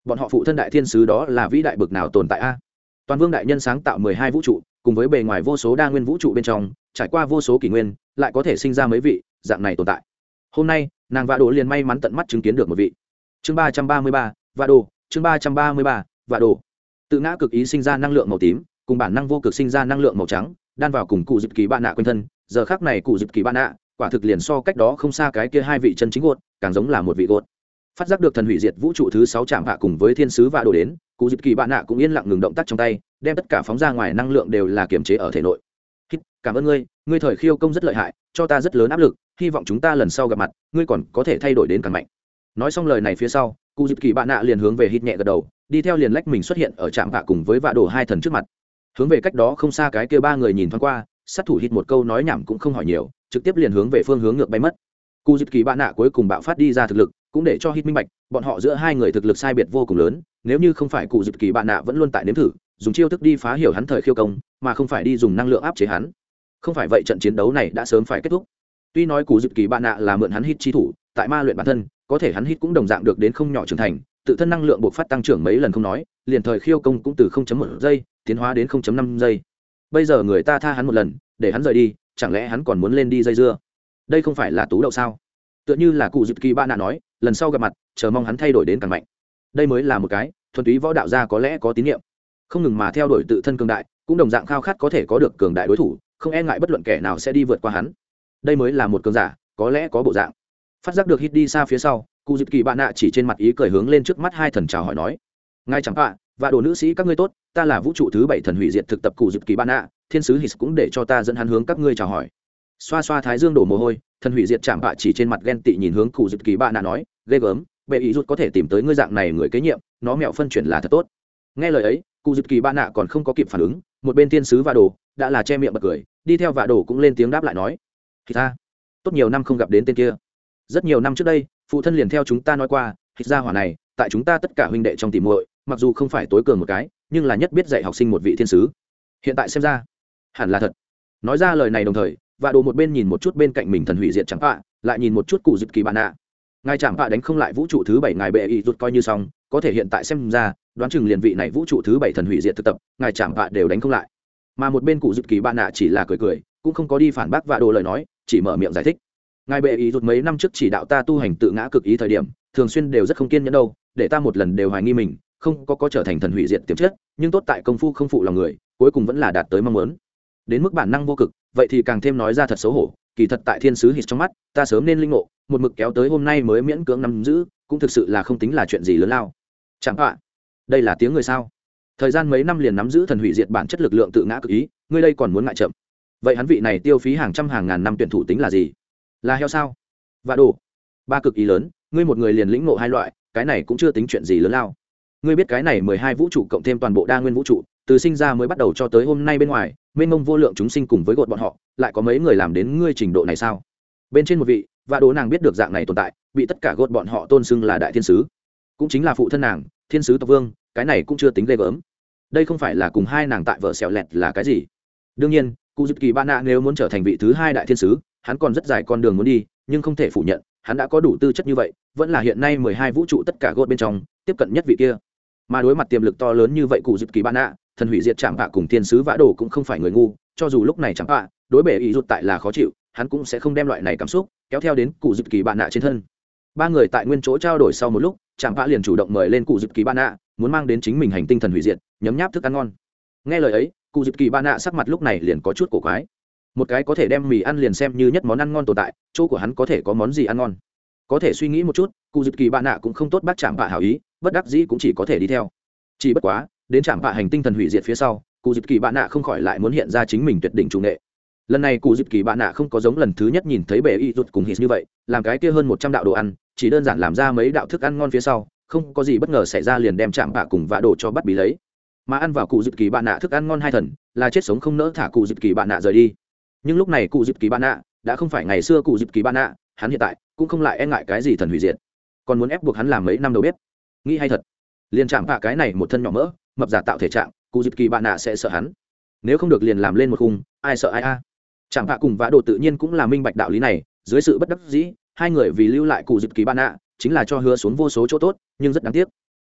Speaker 1: bọn họ phụ thân đại thiên sứ đó là vĩ đại bực nào tồn tại a? Toàn vương đại nhân sáng tạo mười hai vũ trụ, cùng với bề ngoài vô số đa nguyên vũ trụ bên trong, trải qua vô số kỷ nguyên, lại có thể sinh ra mấy vị dạng này tồn tại. Hôm nay, nàng vạ đồ liền may mắn tận mắt chứng kiến được một vị. Chương ba trăm ba mươi ba, vạ đồ, chương ba trăm ba mươi ba, vạ đồ. Tự ngã cực ý sinh ra năng lượng màu tím, cùng bản năng vô cực sinh ra năng lượng màu trắng, đan vào cùng cụ dịp kỳ bạn nạ quanh thân, giờ khác này cụ dịp kỳ bạn nạ quả thực liền so cách đó không xa cái kia hai vị chân chính gột, càng giống là một vị gột phát giác được thần hủy diệt vũ trụ thứ sáu chạm hạ cùng với thiên sứ và đồ đến cụ dịp kỳ bạn nạ cũng yên lặng ngừng động tác trong tay, đem tất cả phóng ra ngoài năng lượng đều là kiềm chế ở thể nội. Cảm ơn ngươi ngươi thời khiêu công rất lợi hại, cho ta rất lớn áp lực, hy vọng chúng ta lần sau gặp mặt, ngươi còn có thể thay đổi đến càng mạnh. Nói xong lời này phía sau cụ dịp kỳ bạn nạ liền hướng về hít nhẹ gật đầu, đi theo liền lách mình xuất hiện ở trạm vạ cùng với vạ đồ hai thần trước mặt. Hướng về cách đó không xa cái kia ba người nhìn thoáng qua, sát thủ hít một câu nói nhảm cũng không hỏi nhiều, trực tiếp liền hướng về phương hướng ngược bay mất. Cụ dịp kỳ bạn nạ cuối cùng bạo phát đi ra thực lực cũng để cho hít minh bạch, bọn họ giữa hai người thực lực sai biệt vô cùng lớn, nếu như không phải cụ dịp kỳ bạn nạ vẫn luôn tại nếm thử, dùng chiêu thức đi phá hiểu hắn thời khiêu công, mà không phải đi dùng năng lượng áp chế hắn. Không phải vậy trận chiến đấu này đã sớm phải kết thúc. Tuy nói cụ dịp kỳ bạn nạ là mượn hắn hít chi thủ, tại ma luyện bản thân, có thể hắn hít cũng đồng dạng được đến không nhỏ trưởng thành, tự thân năng lượng buộc phát tăng trưởng mấy lần không nói, liền thời khiêu công cũng từ 0.1 giây, tiến hóa đến 0.5 giây. Bây giờ người ta tha hắn một lần, để hắn rời đi, chẳng lẽ hắn còn muốn lên đi dây dưa? Đây không phải là tú đậu sao? Tựa như là cụ dịp kỳ ba nạ nói, lần sau gặp mặt, chờ mong hắn thay đổi đến càng mạnh. Đây mới là một cái, thuần túy võ đạo gia có lẽ có tín nhiệm. Không ngừng mà theo đuổi tự thân cường đại, cũng đồng dạng khao khát có thể có được cường đại đối thủ, không e ngại bất luận kẻ nào sẽ đi vượt qua hắn. Đây mới là một cường giả, có lẽ có bộ dạng. Phát giác được hít đi xa phía sau, cụ dịp kỳ bạn nạ chỉ trên mặt ý cười hướng lên trước mắt hai thần chào hỏi nói ngay chẳng ạ và đồ nữ sĩ các ngươi tốt, ta là vũ trụ thứ bảy thần hủy diệt thực tập cụ dịp kỳ bạn nạ, thiên sứ hít cũng để cho ta dẫn hắn hướng các ngươi chào hỏi. Xoa xoa thái dương đổ mồ hôi thần hủy diệt chạm bạ chỉ trên mặt ghen tị nhìn hướng cụ dịp kỳ bạ nạ nói, ghê gớm, bệ ý rút có thể tìm tới ngươi dạng này người kế nhiệm, nó mẹo phân chuyển là thật tốt. Nghe lời ấy, cụ dịp kỳ bạ nạ còn không có kịp phản ứng, một bên thiên sứ và đồ đã là che miệng bật cười, đi theo và đồ cũng lên tiếng đáp lại nói, thì ta tốt nhiều năm không gặp đến tên kia. Rất nhiều năm trước đây, phụ thân liền theo chúng ta nói qua hít ra hỏa này, tại chúng ta tất cả huynh đệ trong tìm muội, mặc dù không phải tối cường một cái, nhưng là nhất biết dạy học sinh một vị thiên sứ. Hiện tại xem ra, hẳn là thật. Nói ra lời này đồng thời và đồ một bên nhìn một chút bên cạnh mình thần hủy diệt chẳng vạ lại nhìn một chút cụ dịp kỳ bạn ạ. ngài chẳng vạ đánh không lại vũ trụ thứ bảy, ngài bệ ý rút coi như xong, có thể hiện tại xem ra, đoán chừng liền vị này vũ trụ thứ bảy thần hủy diệt thực tập, ngài chẳng vạ đều đánh không lại. Mà một bên cụ dịp kỳ bạn ạ chỉ là cười cười, cũng không có đi phản bác và đồ lời nói, chỉ mở miệng giải thích. Ngài bệ ý rút mấy năm trước chỉ đạo ta tu hành tự ngã cực ý thời điểm, thường xuyên đều rất không kiên nhẫn đâu, để ta một lần đều hoài nghi mình, không có có trở thành thần hủy diệt tiềm chất, nhưng tốt tại công phu không phụ lòng người, cuối cùng vẫn là đạt tới mong muốn đến mức bản năng vô cực, vậy thì càng thêm nói ra thật xấu hổ, kỳ thật tại thiên sứ hít trong mắt, ta sớm nên linh ngộ, một mực kéo tới hôm nay mới miễn cưỡng nắm giữ, cũng thực sự là không tính là chuyện gì lớn lao. Chẳng hạn đây là tiếng người sao? Thời gian mấy năm liền nắm giữ thần hủy diệt bản chất lực lượng tự ngã cực ý, ngươi đây còn muốn ngại chậm. Vậy hắn vị này tiêu phí hàng trăm hàng ngàn năm tuyển thủ tính là gì? Là heo sao? Và đồ. Ba cực ý lớn, ngươi một người liền lĩnh ngộ hai loại, cái này cũng chưa tính chuyện gì lớn lao. Ngươi biết cái này mười hai vũ trụ cộng thêm toàn bộ đa nguyên vũ trụ từ sinh ra mới bắt đầu cho tới hôm nay bên ngoài, mênh mông vô lượng chúng sinh cùng với gột bọn họ, lại có mấy người làm đến ngươi trình độ này sao? Bên trên một vị, và đố nàng biết được dạng này tồn tại, bị tất cả gột bọn họ tôn xưng là đại thiên sứ. Cũng chính là phụ thân nàng, thiên sứ tộc vương, cái này cũng chưa tính ghê gớm. Đây không phải là cùng hai nàng tại vợ xẹo lẹt là cái gì? Đương nhiên, cụ dịp kỳ ba nạ nếu muốn trở thành vị thứ hai đại thiên sứ, hắn còn rất dài con đường muốn đi, nhưng không thể phủ nhận, hắn đã có đủ tư chất như vậy, vẫn là hiện nay mười hai vũ trụ tất cả gột bên trong, tiếp cận nhất vị kia. Mà đối mặt tiềm lực to lớn như vậy cụ dịp kỳ ba nạ thần hủy diệt chạm bạ cùng thiên sứ vã đồ cũng không phải người ngu, cho dù lúc này chạm bạ đối bể ý rụt tại là khó chịu, hắn cũng sẽ không đem loại này cảm xúc kéo theo đến cụ dịp kỳ bạn nạ trên thân. Ba người tại nguyên chỗ trao đổi sau một lúc chạm bạ liền chủ động mời lên cụ dịp kỳ bạn nạ, muốn mang đến chính mình hành tinh thần hủy diệt, nhấm nháp thức ăn ngon. Nghe lời ấy, cụ dịp kỳ bạn nạ sắc mặt lúc này liền có chút cổ quái. Một cái có thể đem mì ăn liền xem như nhất món ăn ngon tồn tại, chỗ của hắn có thể có món gì ăn ngon? Có thể suy nghĩ một chút, cụ dịp kỳ bạn nạ cũng không tốt bác chạm bạ hảo ý, bất đắc dĩ cũng chỉ có thể đi theo. Chỉ bất quá đến trạm bạ hành tinh thần hủy diệt phía sau, cụ dịp kỳ bạn nạ không khỏi lại muốn hiện ra chính mình tuyệt đỉnh chủ nghệ. Lần này cụ dịp kỳ bạn nạ không có giống lần thứ nhất nhìn thấy bể y rụt cùng hít như vậy, làm cái kia hơn một trăm đạo đồ ăn, chỉ đơn giản làm ra mấy đạo thức ăn ngon phía sau, không có gì bất ngờ xảy ra liền đem chạm bạ cùng vạ đồ cho bắt bí lấy. Mà ăn vào cụ dịp kỳ bạn nạ thức ăn ngon hai thần, là chết sống không nỡ thả cụ dịp kỳ bạn nạ rời đi. Nhưng lúc này cụ dịp kỳ bạn nạ đã không phải ngày xưa cụ dịp kỳ bạn nạ, hắn hiện tại cũng không lại e ngại cái gì thần hủy diệt. Còn muốn ép buộc hắn làm mấy năm đầu bếp. Nghĩ hay thật. Liền chạm bạ cái này một thân nhỏ mỡ mập giả tạo thể trạng, cụ dịp kỳ bạn nạ sẽ sợ hắn. Nếu không được liền làm lên một khung, ai sợ ai a? À. chạm cùng vã đồ tự nhiên cũng là minh bạch đạo lý này, dưới sự bất đắc dĩ, hai người vì lưu lại cụ dịp kỳ bạn nạ, chính là cho hứa xuống vô số chỗ tốt, nhưng rất đáng tiếc.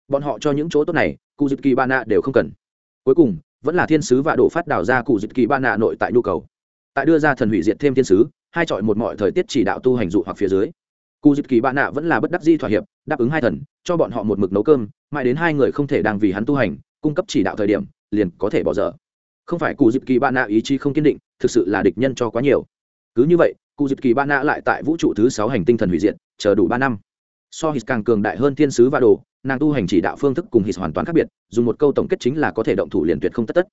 Speaker 1: Bọn họ cho những chỗ tốt này, cụ dịp kỳ bạn nạ đều không cần. Cuối cùng, vẫn là thiên sứ và đổ phát đào ra cụ dịp kỳ bạn nạ nội tại nhu cầu. Tại đưa ra thần hủy diệt thêm thiên sứ, hai chọi một mọi thời tiết chỉ đạo tu hành dụ hoặc phía dưới. Cụ dịp kỳ bạn nạ vẫn là bất đắc di thỏa hiệp, đáp ứng hai thần, cho bọn họ một mực nấu cơm, mãi đến hai người không thể đang vì hắn tu hành cung cấp chỉ đạo thời điểm, liền có thể bỏ dở. Không phải cụ dịp kỳ bạn nạ ý chí không kiên định, thực sự là địch nhân cho quá nhiều. Cứ như vậy cụ dịp kỳ bạn nạ lại tại vũ trụ thứ sáu hành tinh thần hủy diệt, chờ đủ ba năm. So hít càng cường đại hơn thiên sứ và đồ, nàng tu hành chỉ đạo phương thức cùng hít hoàn toàn khác biệt, dùng một câu tổng kết chính là có thể động thủ liền tuyệt không tất tất.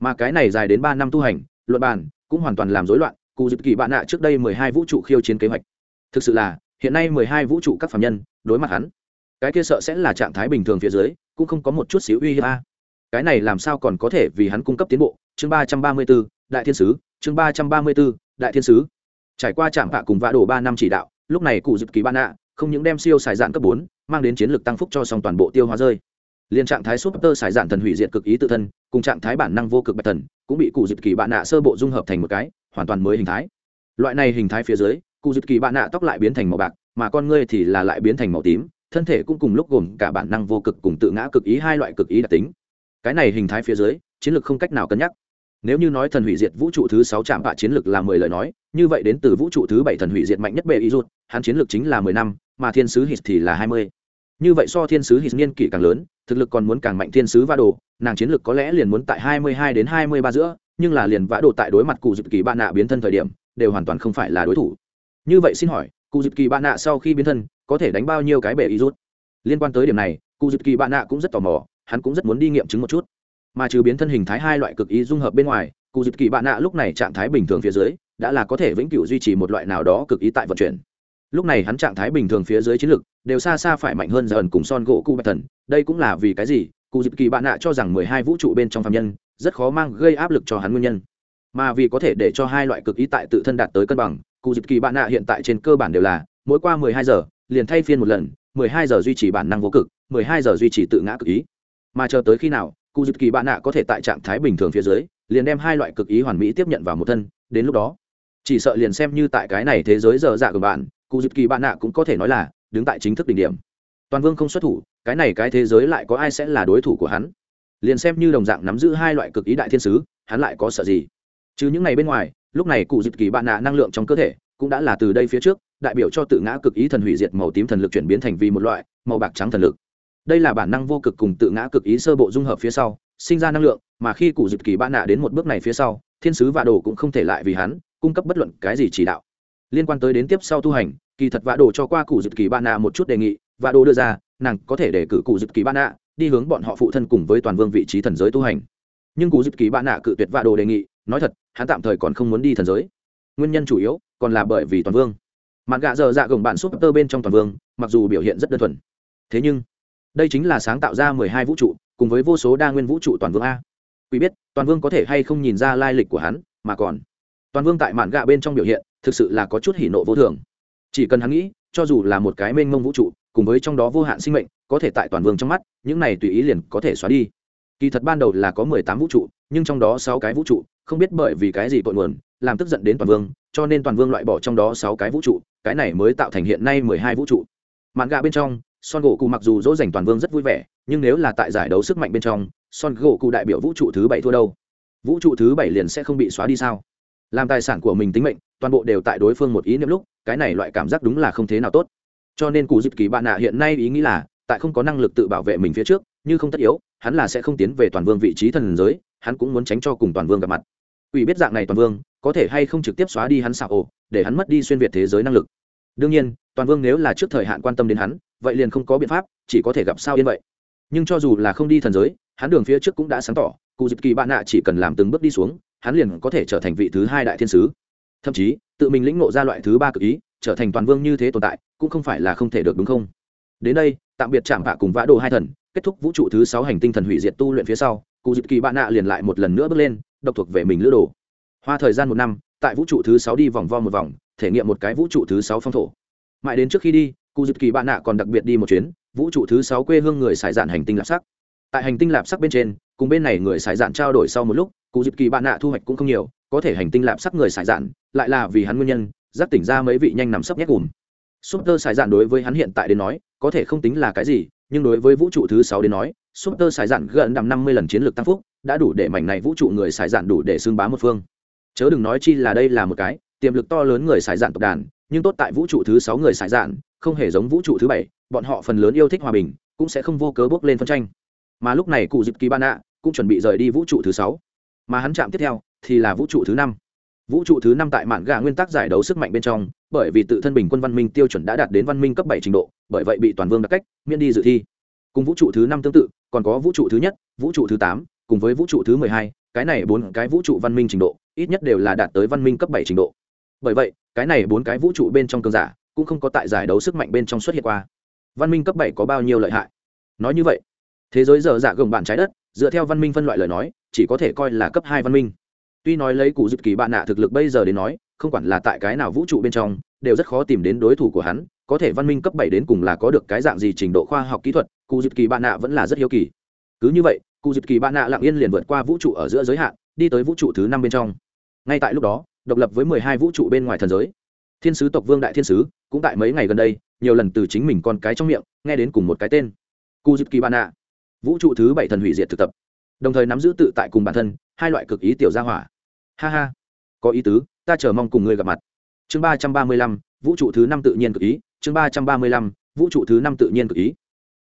Speaker 1: Mà cái này dài đến ba năm tu hành, luận bàn, cũng hoàn toàn làm rối loạn cụ dịp kỳ bạn nạ trước đây mười hai vũ trụ khiêu chiến kế hoạch. Thực sự là, hiện nay mười hai vũ trụ các phạm nhân, đối mặt hắn, cái kia sợ sẽ là trạng thái bình thường phía dưới, cũng không có một chút xíu uy hiếp a cái này làm sao còn có thể vì hắn cung cấp tiến bộ? Chương ba trăm ba mươi b ố đại thiên sứ, chương ba trăm ba mươi b ố đại thiên sứ. Trải qua trạm vạ cùng vã đổ ba năm chỉ đạo, lúc này cụ dịp kỳ ban nạ không những đem siêu xài dạn cấp bốn, mang đến chiến lược tăng phúc cho xong toàn bộ tiêu hóa rơi. Liên trạng thái súp tơ xài dạn thần hủy diệt cực ý tự thân, cùng trạng thái bản năng vô cực bạch thần, cũng bị cụ dịp kỳ bạn nạ sơ bộ dung hợp thành một cái, hoàn toàn mới hình thái. Loại này hình thái phía dưới, cụ dịp kỳ bạn nạ tóc lại biến thành màu bạc, mà con ngươi thì là lại biến thành màu tím, thân thể cũng cùng lúc gồm cả bản năng vô cực cùng tự ngã cực ý hai loại cực ý đặc tính cái này hình thái phía dưới, chiến lược không cách nào cân nhắc. Nếu như nói thần hủy diệt vũ trụ thứ sáu trạm bạ chiến lược là mười lời nói, như vậy đến từ vũ trụ thứ bảy thần hủy diệt mạnh nhất bệ y rút hắn chiến lược chính là mười năm, mà thiên sứ hít thì là hai mươi. Như vậy so thiên sứ hít niên kỷ càng lớn, thực lực còn muốn càng mạnh thiên sứ va đồ, nàng chiến lược có lẽ liền muốn tại hai mươi hai đến hai mươi ba giữa, nhưng là liền vã đồ tại đối mặt cụ dịp kỳ ba nạ biến thân thời điểm, đều hoàn toàn không phải là đối thủ. Như vậy xin hỏi, cụ dịp kỳ ba nạ sau khi biến thân, có thể đánh bao nhiêu cái bệ y rút liên quan tới điểm này, cụ dịp kỳ ba nạ cũng rất tò mò hắn cũng rất muốn đi nghiệm chứng một chút. Mà trừ biến thân hình thái hai loại cực ý dung hợp bên ngoài, cụ dịp kỳ bạn nạ lúc này trạng thái bình thường phía dưới, đã là có thể vĩnh cửu duy trì một loại nào đó cực ý tại vận chuyển. Lúc này hắn trạng thái bình thường phía dưới chiến lực đều xa xa phải mạnh hơn dần cùng son gỗ cụ bạch thần. Đây cũng là vì cái gì? Cụ dịp kỳ bạn nạ cho rằng mười hai vũ trụ bên trong phạm nhân rất khó mang gây áp lực cho hắn nguyên nhân. Mà vì có thể để cho hai loại cực ý tại tự thân đạt tới cân bằng, cụ dịp kỳ bạn nạ hiện tại trên cơ bản đều là, mỗi qua mười hai giờ, liền thay phiên một lần, mười hai giờ duy trì bản năng vô cực, mười hai giờ duy trì tự ngã cực ý mà chờ tới khi nào, cụ dịp kỳ bạn nạ có thể tại trạng thái bình thường phía dưới, liền đem hai loại cực ý hoàn mỹ tiếp nhận vào một thân, đến lúc đó, chỉ sợ liền xem như tại cái này thế giới dở dạ của bạn, cụ dịp kỳ bạn nạ cũng có thể nói là đứng tại chính thức đỉnh điểm. Toàn vương không xuất thủ, cái này cái thế giới lại có ai sẽ là đối thủ của hắn? Liền xem như đồng dạng nắm giữ hai loại cực ý đại thiên sứ, hắn lại có sợ gì? Chứ những ngày bên ngoài, lúc này cụ dịp kỳ bạn nạ năng lượng trong cơ thể cũng đã là từ đây phía trước, đại biểu cho tự ngã cực ý thần hủy diệt màu tím thần lực chuyển biến thành vì một loại màu bạc trắng thần lực đây là bản năng vô cực cùng tự ngã cực ý sơ bộ dung hợp phía sau, sinh ra năng lượng, mà khi cụ dịp kỳ bạn nạ đến một bước này phía sau, thiên sứ vạ đồ cũng không thể lại vì hắn cung cấp bất luận cái gì chỉ đạo. Liên quan tới đến tiếp sau tu hành, kỳ thật vạ đồ cho qua cụ dịp kỳ bạn nạ một chút đề nghị, vạ đồ đưa ra, nàng có thể để cử cụ dịp kỳ bạn nạ đi hướng bọn họ phụ thân cùng với toàn vương vị trí thần giới tu hành. Nhưng cụ dịp kỳ bạn nạ cự tuyệt vạ đồ đề nghị, nói thật, hắn tạm thời còn không muốn đi thần giới. Nguyên nhân chủ yếu còn là bởi vì toàn vương. Mặt gạ giờ dạ gồng bạn súp tơ bên trong toàn vương, mặc dù biểu hiện rất đơn thuần. Thế nhưng đây chính là sáng tạo ra mười hai vũ trụ, cùng với vô số đa nguyên vũ trụ toàn vương a. Quý biết, toàn vương có thể hay không nhìn ra lai lịch của hắn, mà còn, toàn vương tại mạn gạ bên trong biểu hiện, thực sự là có chút hỉ nộ vô thường. Chỉ cần hắn nghĩ, cho dù là một cái mênh mông vũ trụ, cùng với trong đó vô hạn sinh mệnh, có thể tại toàn vương trong mắt, những này tùy ý liền có thể xóa đi. Kỳ thật ban đầu là có mười tám vũ trụ, nhưng trong đó sáu cái vũ trụ, không biết bởi vì cái gì cội nguồn, làm tức giận đến toàn vương, cho nên toàn vương loại bỏ trong đó sáu cái vũ trụ, cái này mới tạo thành hiện nay mười hai vũ trụ. Mạn gạ bên trong son gỗ cụ mặc dù dỗ dành toàn vương rất vui vẻ, nhưng nếu là tại giải đấu sức mạnh bên trong, son gỗ cụ đại biểu vũ trụ thứ bảy thua đâu? Vũ trụ thứ bảy liền sẽ không bị xóa đi sao? Làm tài sản của mình tính mệnh, toàn bộ đều tại đối phương một ý niệm lúc, cái này loại cảm giác đúng là không thế nào tốt. Cho nên cụ dịp kỳ bạn nạ hiện nay ý nghĩ là, tại không có năng lực tự bảo vệ mình phía trước, như không tất yếu, hắn là sẽ không tiến về toàn vương vị trí thần giới, hắn cũng muốn tránh cho cùng toàn vương gặp mặt. Ủy biết dạng này toàn vương, có thể hay không trực tiếp xóa đi hắn xạo ổ, để hắn mất đi xuyên việt thế giới năng lực. Đương nhiên, toàn vương nếu là trước thời hạn quan tâm đến hắn vậy liền không có biện pháp, chỉ có thể gặp sao yên vậy. Nhưng cho dù là không đi thần giới, hắn đường phía trước cũng đã sáng tỏ, cụ dịp kỳ bạn nạ chỉ cần làm từng bước đi xuống, hắn liền có thể trở thành vị thứ hai đại thiên sứ. Thậm chí, tự mình lĩnh ngộ ra loại thứ ba cực ý, trở thành toàn vương như thế tồn tại, cũng không phải là không thể được, đúng không? Đến đây, tạm biệt chạm vạ cùng vã đồ hai thần, kết thúc vũ trụ thứ sáu hành tinh thần hủy diệt tu luyện phía sau, cụ dịp kỳ bạn nạ liền lại một lần nữa bước lên, độc thuộc về mình lữ đồ. Hoa thời gian một năm, tại vũ trụ thứ sáu đi vòng vo một vòng, thể nghiệm một cái vũ trụ thứ sáu phong thổ. Mãi đến trước khi đi cụ dịp kỳ bạn nạ còn đặc biệt đi một chuyến, vũ trụ thứ sáu quê hương người xài dạn hành tinh lạp sắc. Tại hành tinh lạp sắc bên trên, cùng bên này người xài dạn trao đổi sau một lúc, cụ dịp kỳ bạn nạ thu hoạch cũng không nhiều, có thể hành tinh lạp sắc người xài dạn, lại là vì hắn nguyên nhân giáp tỉnh ra mấy vị nhanh nằm sấp nhét gùm. Súp tơ xài dạn đối với hắn hiện tại đến nói, có thể không tính là cái gì, nhưng đối với vũ trụ thứ sáu đến nói súp tơ xài dạn gần đằm năm mươi lần chiến lược tăng phúc, đã đủ để mảnh này vũ trụ người xài dạn đủ để xưng bá một phương. Chớ đừng nói chi là đây là một cái, tiềm lực to lớn người xài dạn tộc đàn, nhưng tốt tại vũ trụ thứ sáu người xài dạn không hề giống vũ trụ thứ bảy, bọn họ phần lớn yêu thích hòa bình, cũng sẽ không vô cớ bước lên phân tranh. Mà lúc này cụ dịp kỳ ban ạ cũng chuẩn bị rời đi vũ trụ thứ sáu. Mà hắn chạm tiếp theo thì là vũ trụ thứ năm. Vũ trụ thứ năm tại mạn gà nguyên tắc giải đấu sức mạnh bên trong, bởi vì tự thân bình quân văn minh tiêu chuẩn đã đạt đến văn minh cấp bảy trình độ, bởi vậy bị toàn vương đặc cách, miễn đi dự thi. Cùng vũ trụ thứ năm tương tự, còn có vũ trụ thứ nhất, vũ trụ thứ tám, cùng với vũ trụ thứ mười hai, cái này bốn cái vũ trụ văn minh trình độ, ít nhất đều là đạt tới văn minh cấp bảy trình độ. Bởi vậy, cái này bốn cái vũ trụ bên trong cường giả cũng không có tại giải đấu sức mạnh bên trong xuất hiện qua. Văn minh cấp bảy có bao nhiêu lợi hại? Nói như vậy, thế giới giờ dạ gồng bạn trái đất, dựa theo văn minh phân loại lời nói, chỉ có thể coi là cấp hai văn minh. Tuy nói lấy cụ dịp kỳ bạn nạ thực lực bây giờ đến nói, không quản là tại cái nào vũ trụ bên trong, đều rất khó tìm đến đối thủ của hắn, có thể văn minh cấp bảy đến cùng là có được cái dạng gì trình độ khoa học kỹ thuật, cụ dịp kỳ bạn nạ vẫn là rất hiếu kỳ. Cứ như vậy, cụ dịp kỳ bạn nạ lặng yên liền vượt qua vũ trụ ở giữa giới hạn, đi tới vũ trụ thứ năm bên trong. Ngay tại lúc đó, độc lập với mười hai vũ trụ bên ngoài thần giới thiên sứ tộc vương đại thiên sứ, cũng tại mấy ngày gần đây, nhiều lần từ chính mình con cái trong miệng, nghe đến cùng một cái tên. Cu dịp kỳ Ban ạ. vũ trụ thứ bảy thần hủy diệt thực tập. Đồng thời nắm giữ tự tại cùng bản thân, hai loại cực ý tiểu gia hỏa. Ha ha. Có ý tứ, ta chờ mong cùng người gặp mặt. Chương ba trăm ba mươi lăm, vũ trụ thứ năm tự nhiên cực ý. Chương ba trăm ba mươi lăm, vũ trụ thứ năm tự nhiên cực ý.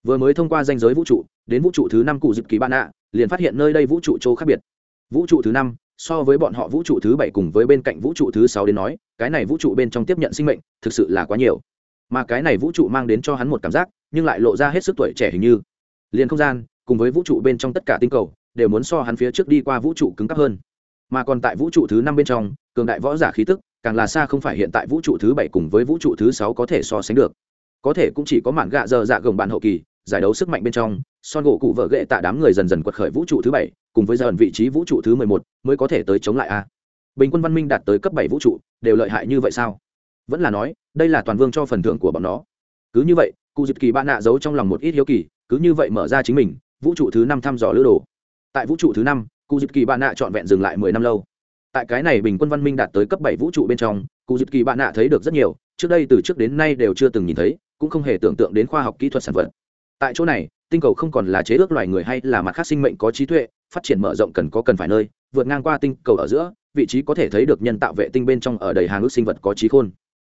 Speaker 1: Vừa mới thông qua danh giới vũ trụ, đến vũ trụ thứ năm cụ dịp kỳ ban ạ liền phát hiện nơi đây vũ trụ chỗ khác biệt. Vũ trụ thứ năm so với bọn họ vũ trụ thứ bảy cùng với bên cạnh vũ trụ thứ sáu đến nói, cái này vũ trụ bên trong tiếp nhận sinh mệnh thực sự là quá nhiều. Mà cái này vũ trụ mang đến cho hắn một cảm giác, nhưng lại lộ ra hết sức tuổi trẻ hình như. Liền không gian, cùng với vũ trụ bên trong tất cả tinh cầu, đều muốn so hắn phía trước đi qua vũ trụ cứng cấp hơn. Mà còn tại vũ trụ thứ năm bên trong, cường đại võ giả khí tức, càng là xa không phải hiện tại vũ trụ thứ bảy cùng với vũ trụ thứ sáu có thể so sánh được. Có thể cũng chỉ có mạn gạ dơ dạ gồng bạn hậu kỳ, giải đấu sức mạnh bên trong son gỗ cụ vợ ghệ tạ đám người dần dần quật khởi vũ trụ thứ bảy, cùng với dần vị trí vũ trụ thứ mười một, mới có thể tới chống lại a. Bình quân văn minh đạt tới cấp bảy vũ trụ, đều lợi hại như vậy sao? Vẫn là nói, đây là toàn vương cho phần thưởng của bọn nó. Cứ như vậy, cụ dịp kỳ bạn nạ giấu trong lòng một ít hiếu kỳ, cứ như vậy mở ra chính mình, vũ trụ thứ năm thăm dò lữ đồ. Tại vũ trụ thứ năm, cụ dịp kỳ bạn nạ trọn vẹn dừng lại mười năm lâu. Tại cái này bình quân văn minh đạt tới cấp bảy vũ trụ bên trong, cụ dịp kỳ bạn nạ thấy được rất nhiều, trước đây từ trước đến nay đều chưa từng nhìn thấy, cũng không hề tưởng tượng đến khoa học kỹ thuật sản vật. Tại chỗ này tinh cầu không còn là chế ước loài người hay là mặt khác sinh mệnh có trí tuệ, phát triển mở rộng cần có cần phải nơi, vượt ngang qua tinh cầu ở giữa, vị trí có thể thấy được nhân tạo vệ tinh bên trong ở đầy hàng ước sinh vật có trí khôn.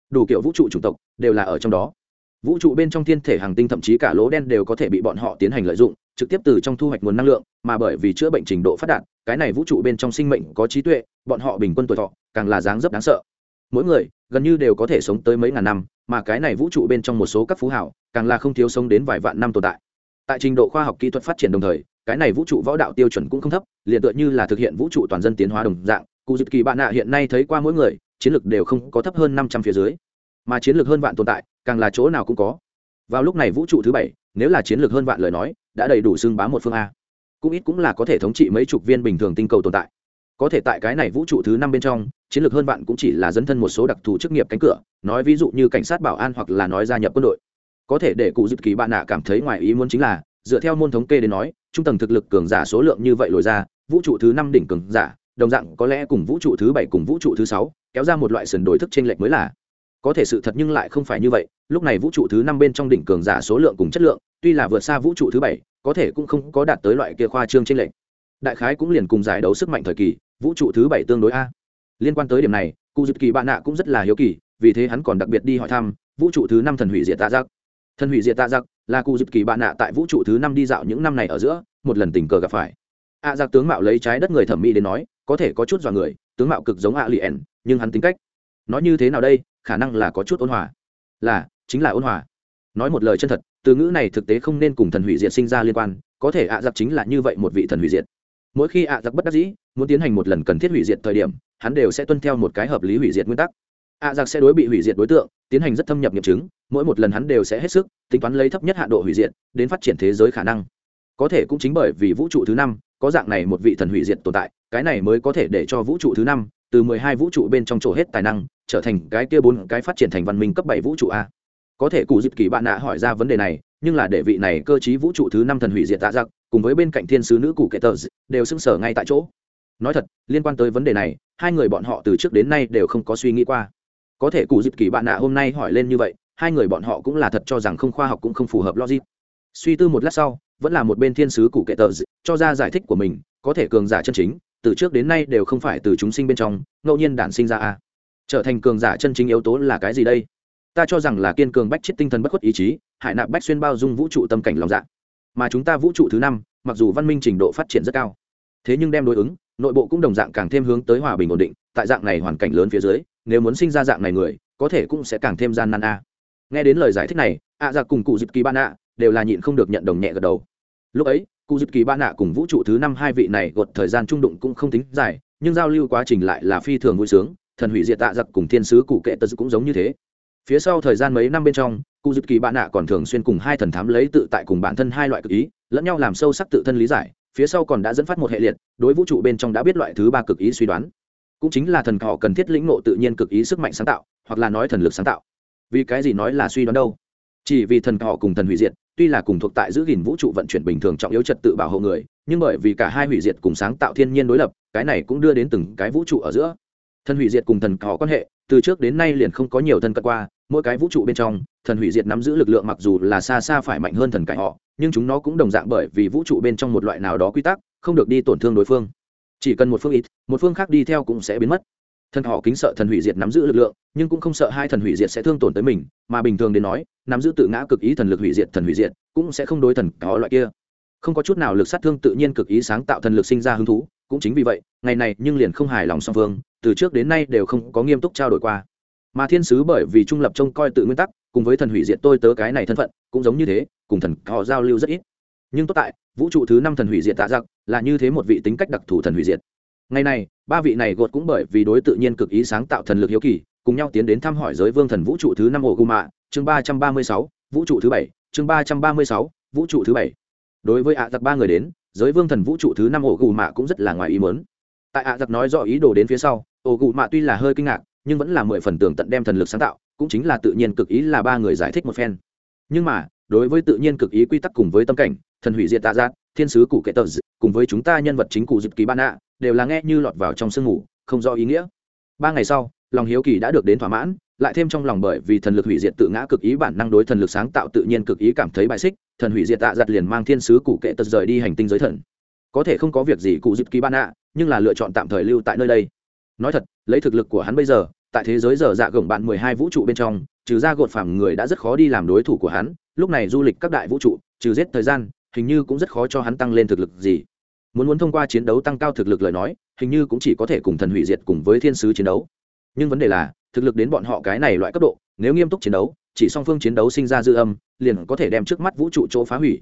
Speaker 1: Đủ kiểu vũ trụ chủng tộc đều là ở trong đó. Vũ trụ bên trong thiên thể hàng tinh thậm chí cả lỗ đen đều có thể bị bọn họ tiến hành lợi dụng, trực tiếp từ trong thu hoạch nguồn năng lượng, mà bởi vì chữa bệnh trình độ phát đạt, cái này vũ trụ bên trong sinh mệnh có trí tuệ, bọn họ bình quân tuổi thọ càng là dáng dấp đáng sợ. Mỗi người gần như đều có thể sống tới mấy ngàn năm, mà cái này vũ trụ bên trong một số các phú hảo càng là không thiếu sống đến vài vạn năm tồn tại tại trình độ khoa học kỹ thuật phát triển đồng thời, cái này vũ trụ võ đạo tiêu chuẩn cũng không thấp, liền tựa như là thực hiện vũ trụ toàn dân tiến hóa đồng dạng. Cụ dịp kỳ bạn nạ hiện nay thấy qua mỗi người, chiến lược đều không có thấp hơn năm trăm phía dưới, mà chiến lược hơn vạn tồn tại, càng là chỗ nào cũng có. Vào lúc này vũ trụ thứ bảy, nếu là chiến lược hơn vạn lời nói, đã đầy đủ xưng bá một phương a. Cũng ít cũng là có thể thống trị mấy chục viên bình thường tinh cầu tồn tại. Có thể tại cái này vũ trụ thứ năm bên trong, chiến lược hơn vạn cũng chỉ là dấn thân một số đặc thù chức nghiệp cánh cửa, nói ví dụ như cảnh sát bảo an hoặc là nói gia nhập quân đội có thể để cụ dịp kỳ bạn nạ cảm thấy ngoài ý muốn chính là, dựa theo môn thống kê đến nói, trung tầng thực lực cường giả số lượng như vậy lồi ra, vũ trụ thứ năm đỉnh cường giả, đồng dạng có lẽ cùng vũ trụ thứ bảy cùng vũ trụ thứ sáu, kéo ra một loại sườn đổi thức t r ê n lệch mới là. Có thể sự thật nhưng lại không phải như vậy, lúc này vũ trụ thứ năm bên trong đỉnh cường giả số lượng cùng chất lượng, tuy là vượt xa vũ trụ thứ bảy, có thể cũng không có đạt tới loại kia khoa trương t r ê n lệch. Đại khái cũng liền cùng giải đấu sức mạnh thời kỳ, vũ trụ thứ bảy tương đối a. Liên quan tới điểm này, cụ dịp kỳ bạn nạ cũng rất là hiếu kỳ, vì thế hắn còn đặc biệt đi hỏi thăm, vũ trụ thứ năm thần hủy diệt tạ giác thần hủy diệt tạ giặc là cụ dịp kỳ bạn nạ tại vũ trụ thứ năm đi dạo những năm này ở giữa một lần tình cờ gặp phải. Ạ à, giặc tướng mạo lấy trái đất người thẩm mỹ đến nói có thể có chút dọa người tướng mạo cực giống ạ lì ẻn nhưng hắn tính cách. Nói như thế nào đây khả năng là có chút ôn hòa. Là chính là ôn hòa. Nói một lời chân thật từ ngữ này thực tế không nên cùng thần hủy diệt sinh ra liên quan có thể ạ giặc chính là như vậy một vị thần hủy diệt. Mỗi khi ạ giặc bất đắc dĩ muốn tiến hành một lần cần thiết hủy diệt thời điểm hắn đều sẽ tuân theo một cái hợp lý hủy diệt nguyên tắc ạ giặc sẽ đối bị hủy diệt đối tượng, tiến hành rất thâm nhập nghiệm chứng, mỗi một lần hắn đều sẽ hết sức, tính toán lấy thấp nhất hạ độ hủy diệt, đến phát triển thế giới khả năng. Có thể cũng chính bởi vì vũ trụ thứ năm, có dạng này một vị thần hủy diệt tồn tại, cái này mới có thể để cho vũ trụ thứ năm, từ mười hai vũ trụ bên trong chỗ hết tài năng, trở thành cái kia bốn cái phát triển thành văn minh cấp bảy vũ trụ a. Có thể cụ dịp kỳ bạn đã hỏi ra vấn đề này, nhưng là để vị này cơ chí vũ trụ thứ năm thần hủy diệt tạ giặc cùng với bên cạnh thiên sứ nữ cụ kệ tờ đều sưng sở ngay tại chỗ. Nói thật, liên quan tới vấn đề này, hai người bọn họ từ trước đến nay đều không có suy nghĩ qua có thể cụ dịp kỳ bạn nạ hôm nay hỏi lên như vậy, hai người bọn họ cũng là thật cho rằng không khoa học cũng không phù hợp logic. Suy tư một lát sau, vẫn là một bên thiên sứ cụ kệ tờ cho ra giải thích của mình, có thể cường giả chân chính, từ trước đến nay đều không phải từ chúng sinh bên trong, ngẫu nhiên đản sinh ra a. Trở thành cường giả chân chính yếu tố là cái gì đây? Ta cho rằng là kiên cường bách chết tinh thần bất khuất ý chí, hải nạp bách xuyên bao dung vũ trụ tâm cảnh lòng dạ. Mà chúng ta vũ trụ thứ năm, mặc dù văn minh trình độ phát triển rất cao, thế nhưng đem đối ứng, nội bộ cũng đồng dạng càng thêm hướng tới hòa bình ổn định, tại dạng này hoàn cảnh lớn phía dưới nếu muốn sinh ra dạng này người, có thể cũng sẽ càng thêm gian nan a. Nghe đến lời giải thích này, ạ à cùng cụ dịp kỳ ban ạ đều là nhịn không được nhận đồng nhẹ gật đầu. Lúc ấy, cụ dịp kỳ ban ạ cùng vũ trụ thứ năm hai vị này gột thời gian trung đụng cũng không tính dài, nhưng giao lưu quá trình lại là phi thường vui sướng, thần hủy diệt tạ giặc dạ cùng thiên sứ cụ kệ tật cũng giống như thế. Phía sau thời gian mấy năm bên trong, cụ dịp kỳ bạn ạ còn thường xuyên cùng hai thần thám lấy tự tại cùng bản thân hai loại cực ý, lẫn nhau làm sâu sắc tự thân lý giải, phía sau còn đã dẫn phát một hệ liệt, đối vũ trụ bên trong đã biết loại thứ ba cực ý suy đoán cũng chính là thần họ cần thiết lĩnh ngộ tự nhiên cực ý sức mạnh sáng tạo, hoặc là nói thần lực sáng tạo. Vì cái gì nói là suy đoán đâu? Chỉ vì thần họ cùng thần hủy diệt, tuy là cùng thuộc tại giữ gìn vũ trụ vận chuyển bình thường trọng yếu trật tự bảo hộ người, nhưng bởi vì cả hai hủy diệt cùng sáng tạo thiên nhiên đối lập, cái này cũng đưa đến từng cái vũ trụ ở giữa. Thần hủy diệt cùng thần họ quan hệ, từ trước đến nay liền không có nhiều thân cận qua, mỗi cái vũ trụ bên trong, thần hủy diệt nắm giữ lực lượng mặc dù là xa xa phải mạnh hơn thần cải họ, nhưng chúng nó cũng đồng dạng bởi vì vũ trụ bên trong một loại nào đó quy tắc, không được đi tổn thương đối phương chỉ cần một phương ít, một phương khác đi theo cũng sẽ biến mất. Thần họ kính sợ thần hủy diệt nắm giữ lực lượng, nhưng cũng không sợ hai thần hủy diệt sẽ thương tổn tới mình, mà bình thường đến nói, nắm giữ tự ngã cực ý thần lực hủy diệt, thần hủy diệt, cũng sẽ không đối thần có loại kia. Không có chút nào lực sát thương tự nhiên cực ý sáng tạo thần lực sinh ra hứng thú, cũng chính vì vậy, ngày này nhưng liền không hài lòng song phương, từ trước đến nay đều không có nghiêm túc trao đổi qua. Mà thiên sứ bởi vì trung lập trông coi tự nguyên tắc, cùng với thần hủy diệt tôi tớ cái này thân phận, cũng giống như thế, cùng thần họ giao lưu rất ít. Nhưng tốt tại vũ trụ thứ năm thần hủy diệt tạ giặc là như thế một vị tính cách đặc thù thần hủy diệt. Ngày này, ba vị này gột cũng bởi vì đối tự nhiên cực ý sáng tạo thần lực hiếu kỳ, cùng nhau tiến đến thăm hỏi giới vương thần vũ trụ thứ năm ổ gu mạ chương ba trăm ba mươi sáu, vũ trụ thứ bảy, chương ba trăm ba mươi sáu, vũ trụ thứ bảy. Đối với ạ giặc ba người đến, giới vương thần vũ trụ thứ năm ổ gu mạ cũng rất là ngoài ý mớn tại ạ giặc nói rõ ý đồ đến phía sau ổ gu mạ tuy là hơi kinh ngạc, nhưng vẫn là mười phần tường tận đem thần lực sáng tạo, cũng chính là tự nhiên cực ý là ba người giải thích một phen. Nhưng mà, đối với tự nhiên cực ý quy tắc cùng với tâm cảnh thần hủy diệt tạ giác, thiên sứ cụ kệ tờ cùng với chúng ta nhân vật chính cụ dịp kỳ ban ạ, đều là nghe như lọt vào trong sương ngủ không rõ ý nghĩa. Ba ngày sau, lòng hiếu kỳ đã được đến thỏa mãn, lại thêm trong lòng bởi vì thần lực hủy diệt tự ngã cực ý bản năng đối thần lực sáng tạo tự nhiên cực ý cảm thấy bại xích, thần hủy diệt tạ giặt liền mang thiên sứ cụ kệ tật rời đi hành tinh giới thần. Có thể không có việc gì cụ dịp kỳ ban ạ, nhưng là lựa chọn tạm thời lưu tại nơi đây. Nói thật, lấy thực lực của hắn bây giờ, tại thế giới giờ dạ gồng bạn mười hai vũ trụ bên trong, trừ ra gột phàm người đã rất khó đi làm đối thủ của hắn, lúc này du lịch các đại vũ trụ, trừ giết thời gian hình như cũng rất khó cho hắn tăng lên thực lực gì. Muốn muốn thông qua chiến đấu tăng cao thực lực lời nói, hình như cũng chỉ có thể cùng thần hủy diệt cùng với thiên sứ chiến đấu. Nhưng vấn đề là, thực lực đến bọn họ cái này loại cấp độ, nếu nghiêm túc chiến đấu, chỉ song phương chiến đấu sinh ra dư âm, liền có thể đem trước mắt vũ trụ chỗ phá hủy.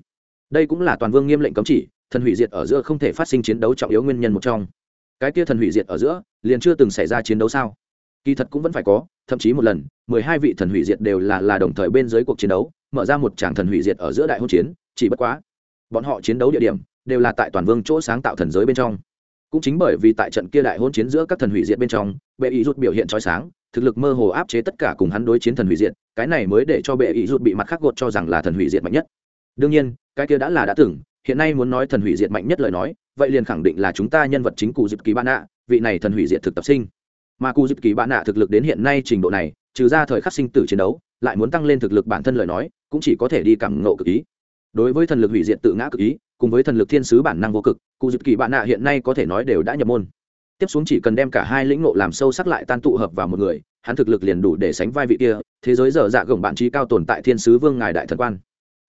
Speaker 1: Đây cũng là toàn vương nghiêm lệnh cấm chỉ, thần hủy diệt ở giữa không thể phát sinh chiến đấu trọng yếu nguyên nhân một trong. Cái kia thần hủy diệt ở giữa, liền chưa từng xảy ra chiến đấu sao? Kỳ thật cũng vẫn phải có, thậm chí một lần, mười hai vị thần hủy diệt đều là là đồng thời bên dưới cuộc chiến đấu, mở ra một tràng thần hủy diệt ở giữa đại hôn chiến, chỉ bất quá bọn họ chiến đấu địa điểm đều là tại toàn vương chỗ sáng tạo thần giới bên trong. Cũng chính bởi vì tại trận kia đại hôn chiến giữa các thần hủy diệt bên trong, bệ ý rút biểu hiện trói sáng, thực lực mơ hồ áp chế tất cả cùng hắn đối chiến thần hủy diệt, cái này mới để cho bệ ý rút bị mặt khắc gột cho rằng là thần hủy diệt mạnh nhất. Đương nhiên, cái kia đã là đã từng, hiện nay muốn nói thần hủy diệt mạnh nhất lời nói, vậy liền khẳng định là chúng ta nhân vật chính cụ dịp kỳ bạn ạ vị này thần hủy diệt thực tập sinh. Mà cụ dịp kỳ bạn ạ thực lực đến hiện nay trình độ này, trừ ra thời khắc sinh tử chiến đấu, lại muốn tăng lên thực lực bản thân lời nói, cũng chỉ có thể đi cảm ngộ cực ý đối với thần lực hủy diệt tự ngã cực ý, cùng với thần lực thiên sứ bản năng vô cực, cụ dịp kỳ bạn nạ hiện nay có thể nói đều đã nhập môn. Tiếp xuống chỉ cần đem cả hai lĩnh ngộ làm sâu sắc lại tan tụ hợp vào một người, hắn thực lực liền đủ để sánh vai vị kia, thế giới dở dạ gồng bạn trí cao tồn tại thiên sứ vương ngài đại thần quan.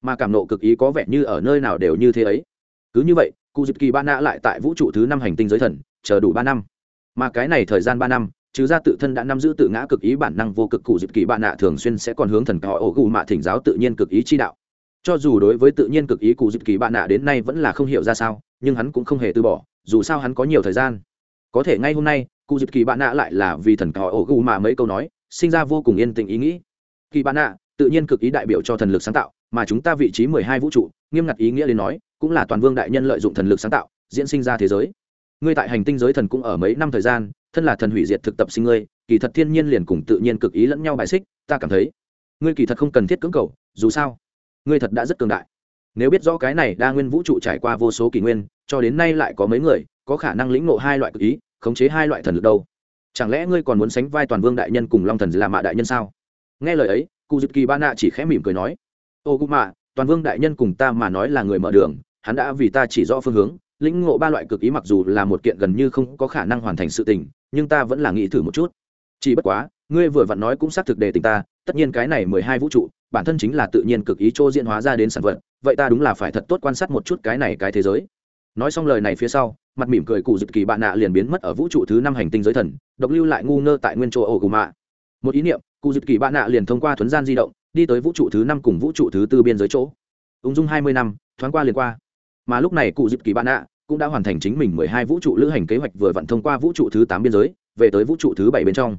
Speaker 1: Mà cảm nộ cực ý có vẻ như ở nơi nào đều như thế ấy. Cứ như vậy, cụ dịp kỳ ba nạ lại tại vũ trụ thứ năm hành tinh giới thần, chờ đủ ba năm. Mà cái này thời gian ba năm, trừ ra tự thân đã nắm giữ tự ngã cực ý bản năng vô cực, cụ dịp kỳ bạn nạ thường xuyên sẽ còn hướng thần họ ổ gù mạ thỉnh giáo tự nhiên cực ý chi đạo cho dù đối với tự nhiên cực ý cụ dịp kỳ bạn nạ đến nay vẫn là không hiểu ra sao, nhưng hắn cũng không hề từ bỏ, dù sao hắn có nhiều thời gian. Có thể ngay hôm nay, cụ dịp kỳ bạn nạ lại là vì thần cỏ ổ gù mà mấy câu nói, sinh ra vô cùng yên tĩnh ý nghĩ. Kỳ bạn nạ, tự nhiên cực ý đại biểu cho thần lực sáng tạo, mà chúng ta vị trí mười hai vũ trụ, nghiêm ngặt ý nghĩa đến nói, cũng là toàn vương đại nhân lợi dụng thần lực sáng tạo, diễn sinh ra thế giới. Ngươi tại hành tinh giới thần cũng ở mấy năm thời gian, thân là thần hủy diệt thực tập sinh ngươi, kỳ thật thiên nhiên liền cùng tự nhiên cực ý lẫn nhau bài xích, ta cảm thấy, ngươi kỳ thật không cần thiết cưỡng cầu, dù sao ngươi thật đã rất cường đại. Nếu biết rõ cái này đa nguyên vũ trụ trải qua vô số kỷ nguyên, cho đến nay lại có mấy người, có khả năng lĩnh ngộ hai loại cực ý, khống chế hai loại thần lực đâu? Chẳng lẽ ngươi còn muốn sánh vai toàn vương đại nhân cùng long thần là mạ đại nhân sao? Nghe lời ấy cụ dịp kỳ ba nạ chỉ khẽ mỉm cười nói ô cụ mạ toàn vương đại nhân cùng ta mà nói là người mở đường, hắn đã vì ta chỉ rõ phương hướng, lĩnh ngộ ba loại cực ý mặc dù là một kiện gần như không có khả năng hoàn thành sự tình, nhưng ta vẫn là nghĩ thử một chút. Chỉ bất quá, ngươi vừa vặn nói cũng xác thực đề tình ta, tất nhiên cái này mười hai vũ trụ bản thân chính là tự nhiên cực ý chỗ diễn hóa ra đến sản vật, vậy ta đúng là phải thật tốt quan sát một chút cái này cái thế giới. Nói xong lời này phía sau, mặt mỉm cười cụ dịp kỳ bạn nạ liền biến mất ở vũ trụ thứ năm hành tinh giới thần, độc lưu lại ngu ngơ tại nguyên chỗ ổ gù mạ một ý niệm, cụ dịp kỳ bạn nạ liền thông qua thuấn gian di động, đi tới vũ trụ thứ năm cùng vũ trụ thứ tư biên giới chỗ. Ung dung hai mươi năm, thoáng qua liền qua. Mà lúc này cụ dịp kỳ bạn nạ cũng đã hoàn thành chính mình mười hai vũ trụ lữ hành kế hoạch vừa vặn thông qua vũ trụ thứ tám biên giới, về tới vũ trụ thứ bảy bên trong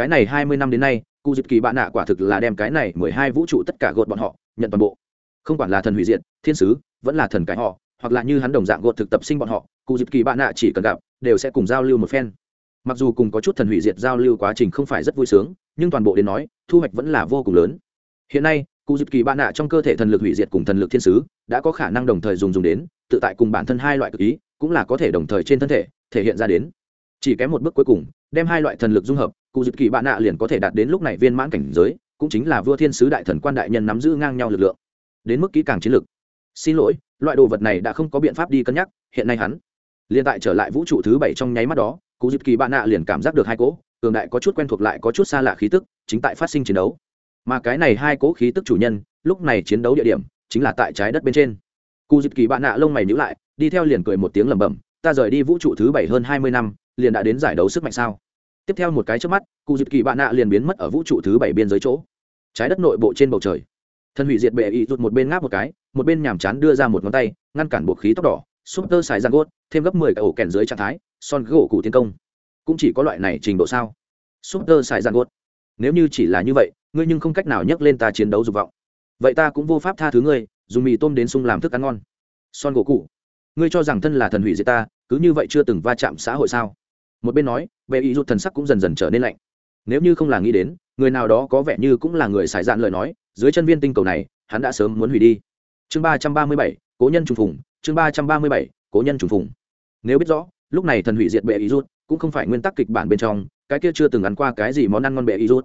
Speaker 1: cái này hai mươi năm đến nay, cụ dịp kỳ bạn nạ quả thực là đem cái này mười hai vũ trụ tất cả gột bọn họ, nhận toàn bộ. Không quản là thần hủy diệt, thiên sứ, vẫn là thần cái họ, hoặc là như hắn đồng dạng gột thực tập sinh bọn họ, cụ dịp kỳ bạn nạ chỉ cần gặp, đều sẽ cùng giao lưu một phen. Mặc dù cùng có chút thần hủy diệt giao lưu quá trình không phải rất vui sướng, nhưng toàn bộ đến nói, thu hoạch vẫn là vô cùng lớn. Hiện nay, cụ dịp kỳ bạn nạ trong cơ thể thần lực hủy diệt cùng thần lực thiên sứ, đã có khả năng đồng thời dùng dùng đến, tự tại cùng bản thân hai loại cực ý, cũng là có thể đồng thời trên thân thể thể hiện ra đến. Chỉ kém một bước cuối cùng, đem hai loại thần lực dung hợp cụ dịp kỳ bạn nạ liền có thể đạt đến lúc này viên mãn cảnh giới, cũng chính là vua thiên sứ đại thần quan đại nhân nắm giữ ngang nhau lực lượng. Đến mức kỹ càng chiến lực xin lỗi, loại đồ vật này đã không có biện pháp đi cân nhắc, hiện nay hắn liền tại trở lại vũ trụ thứ bảy trong nháy mắt đó, cụ dịp kỳ bạn nạ liền cảm giác được hai cỗ cường đại có chút quen thuộc lại có chút xa lạ khí tức chính tại phát sinh chiến đấu. Mà cái này hai cỗ khí tức chủ nhân, lúc này chiến đấu địa điểm chính là tại trái đất bên trên. Cụ dịp kỳ bạn nạ lông mày nhữ lại, đi theo liền cười một tiếng lẩm bẩm, ta rời đi vũ trụ thứ bảy hơn hai mươi năm, liền đã đến giải đấu sức mạnh sao? Tiếp theo một cái trước mắt, cụ dịp kỳ bạn nạ liền biến mất ở vũ trụ thứ bảy biên giới chỗ. Trái đất nội bộ trên bầu trời. Thân hủy diệt bệ ý rụt một bên ngáp một cái, một bên nhàm chán đưa ra một ngón tay, ngăn cản bột khí tóc đỏ súp tơ xài giang gốt thêm gấp mười cái ổ kèn dưới trạng thái, son gỗ cụ tiến công. Cũng chỉ có loại này trình độ sao? Súp tơ xài giang gốt nếu như chỉ là như vậy, ngươi nhưng không cách nào nhắc lên ta chiến đấu dục vọng. Vậy ta cũng vô pháp tha thứ ngươi, dùng mì tôm đến sung làm thức ăn ngon. Son gỗ cụ, ngươi cho rằng thân là thần hủy diệt ta, cứ như vậy chưa từng va chạm xã hội sao? Một bên nói bệ ý rút thần sắc cũng dần dần trở nên lạnh. Nếu như không là nghĩ đến, người nào đó có vẻ như cũng là người xài dạn lời nói, dưới chân viên tinh cầu này, hắn đã sớm muốn hủy đi. Chương ba trăm ba mươi bảy, cố nhân trùng phùng, chương ba trăm ba mươi bảy, cố nhân trùng phùng. Nếu biết rõ, lúc này thần hủy diệt bệ ý rút, cũng không phải nguyên tắc kịch bản bên trong, cái kia chưa từng ăn qua cái gì món ăn ngon bệ ý rút.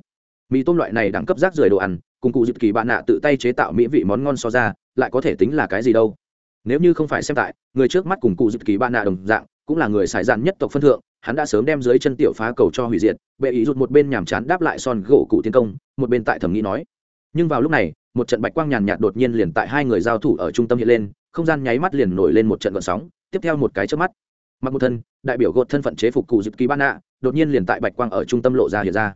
Speaker 1: Mì tôm loại này đẳng cấp rác rưởi đồ ăn, cùng cụ dịp kỳ bạn nạ tự tay chế tạo mỹ vị món ngon so ra, lại có thể tính là cái gì đâu. Nếu như không phải xem tại, người trước mắt cùng cụ dịp kỳ bạn nạ đồng dạng, cũng là người xài dạn nhất tộc phân thượng hắn đã sớm đem dưới chân tiểu phá cầu cho hủy diệt, bệ ý rụt một bên nhàm chán đáp lại son gỗ cụ tiến công, một bên tại thẩm nghĩ nói. Nhưng vào lúc này, một trận bạch quang nhàn nhạt đột nhiên liền tại hai người giao thủ ở trung tâm hiện lên, không gian nháy mắt liền nổi lên một trận gợn sóng, tiếp theo một cái trước mắt. Mặc một thân, đại biểu gột thân phận chế phục cụ dịp kỳ ban nạ, đột nhiên liền tại bạch quang ở trung tâm lộ ra hiện ra.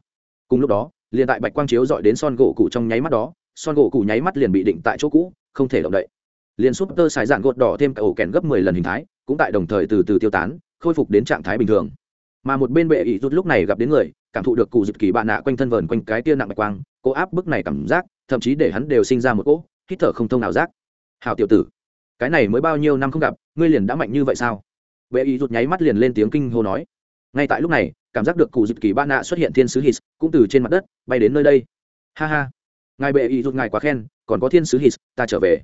Speaker 1: Cùng lúc đó, liền tại bạch quang chiếu dọi đến son gỗ cụ trong nháy mắt đó, son gỗ cụ nháy mắt liền bị định tại chỗ cũ, không thể động đậy. Liền súp tơ xài dạng gột đỏ thêm cả ổ kèn gấp mười lần hình thái, cũng tại đồng thời từ từ tiêu tán, khôi phục đến trạng thái bình thường mà một bên bệ ý rút lúc này gặp đến người, cảm thụ được cụ dịp kỳ bạn nạ quanh thân vờn quanh cái tia nặng bạch quang, cô áp bức này cảm giác, thậm chí để hắn đều sinh ra một cỗ hít thở không thông nào giác. Hào tiểu tử, cái này mới bao nhiêu năm không gặp, ngươi liền đã mạnh như vậy sao? Bệ ý rút nháy mắt liền lên tiếng kinh hô nói. Ngay tại lúc này, cảm giác được cụ dịp kỳ bạn nạ xuất hiện thiên sứ hít cũng từ trên mặt đất bay đến nơi đây. Ha ha, ngài bệ ý rút ngài quá khen, còn có thiên sứ hít ta trở về.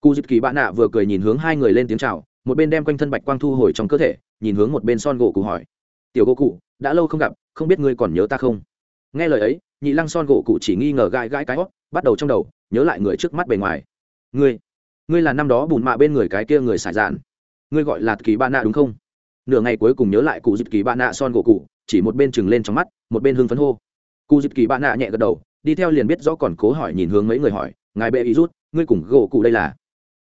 Speaker 1: Cụ dịp kỳ bạn nạ vừa cười nhìn hướng hai người lên tiếng chào, một bên đem quanh thân bạch quang thu hồi trong cơ thể, nhìn hướng một bên son gỗ cụ hỏi tiểu gỗ cụ, đã lâu không gặp, không biết ngươi còn nhớ ta không? Nghe lời ấy, nhị lăng son gỗ cụ chỉ nghi ngờ gãi gãi cái hót, bắt đầu trong đầu, nhớ lại người trước mắt bề ngoài. Ngươi ngươi là năm đó bùn mạ bên người cái kia người xài dạn. Ngươi gọi là kỳ ba nạ đúng không? Nửa ngày cuối cùng nhớ lại cụ dịp kỳ ba nạ son gỗ cụ, chỉ một bên chừng lên trong mắt, một bên hưng phấn hô. Cụ dịp kỳ ba nạ nhẹ gật đầu, đi theo liền biết rõ còn cố hỏi nhìn hướng mấy người hỏi, ngài bệ ý rút, ngươi cùng gỗ cụ đây là?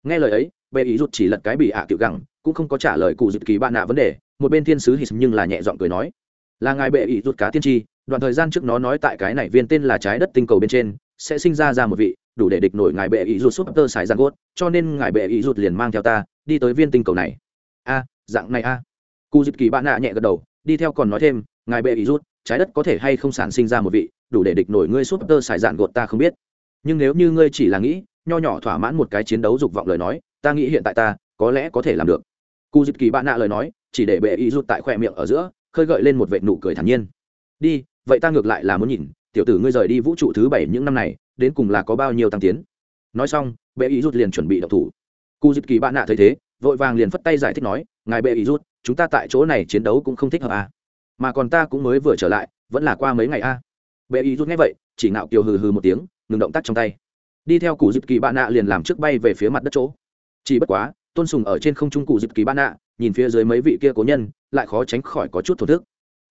Speaker 1: Nghe lời ấy, bệ ý rút chỉ lật cái bị ạ à gẳng, cũng không có trả lời cụ dịp kỳ bạn nạ vấn đề một bên thiên sứ hít nhưng là nhẹ giọng cười nói, là ngài bệ ý rút cá tiên tri, đoạn thời gian trước nó nói tại cái này viên tên là trái đất tinh cầu bên trên, sẽ sinh ra ra một vị, đủ để địch nổi ngài bệ ý rút súp tơ sải giang gốt, cho nên ngài bệ ý rút liền mang theo ta, đi tới viên tinh cầu này. A, dạng này a. Cụ dịp kỳ bạn nạ nhẹ gật đầu, đi theo còn nói thêm, ngài bệ ý rút trái đất có thể hay không sản sinh ra một vị, đủ để địch nổi ngươi súp tơ sải dạn gột ta không biết. Nhưng nếu như ngươi chỉ là nghĩ, nho nhỏ thỏa mãn một cái chiến đấu dục vọng lời nói, ta nghĩ hiện tại ta có lẽ có thể làm được. Cụ dịp kỳ bạn nạ lời nói chỉ để bệ Y rút tại khoe miệng ở giữa, khơi gợi lên một vệ nụ cười thản nhiên. Đi, vậy ta ngược lại là muốn nhìn, tiểu tử ngươi rời đi vũ trụ thứ bảy những năm này, đến cùng là có bao nhiêu tăng tiến. Nói xong, bệ Y rút liền chuẩn bị đậu thủ. Cụ dịp kỳ bạn nạ thấy thế, vội vàng liền phất tay giải thích nói, ngài bệ Y rút chúng ta tại chỗ này chiến đấu cũng không thích hợp à. mà còn ta cũng mới vừa trở lại, vẫn là qua mấy ngày a à. bệ Y rút nghe vậy, chỉ nạo kiều hừ hừ một tiếng, ngừng động tác trong tay. Đi theo cụ dịp kỳ bạn nạ liền làm trước bay về phía mặt đất chỗ. Chỉ bất quá, tôn sùng ở trên không trung cụ dịp kỳ bạn nạ nhìn phía dưới mấy vị kia cố nhân, lại khó tránh khỏi có chút thổ thức.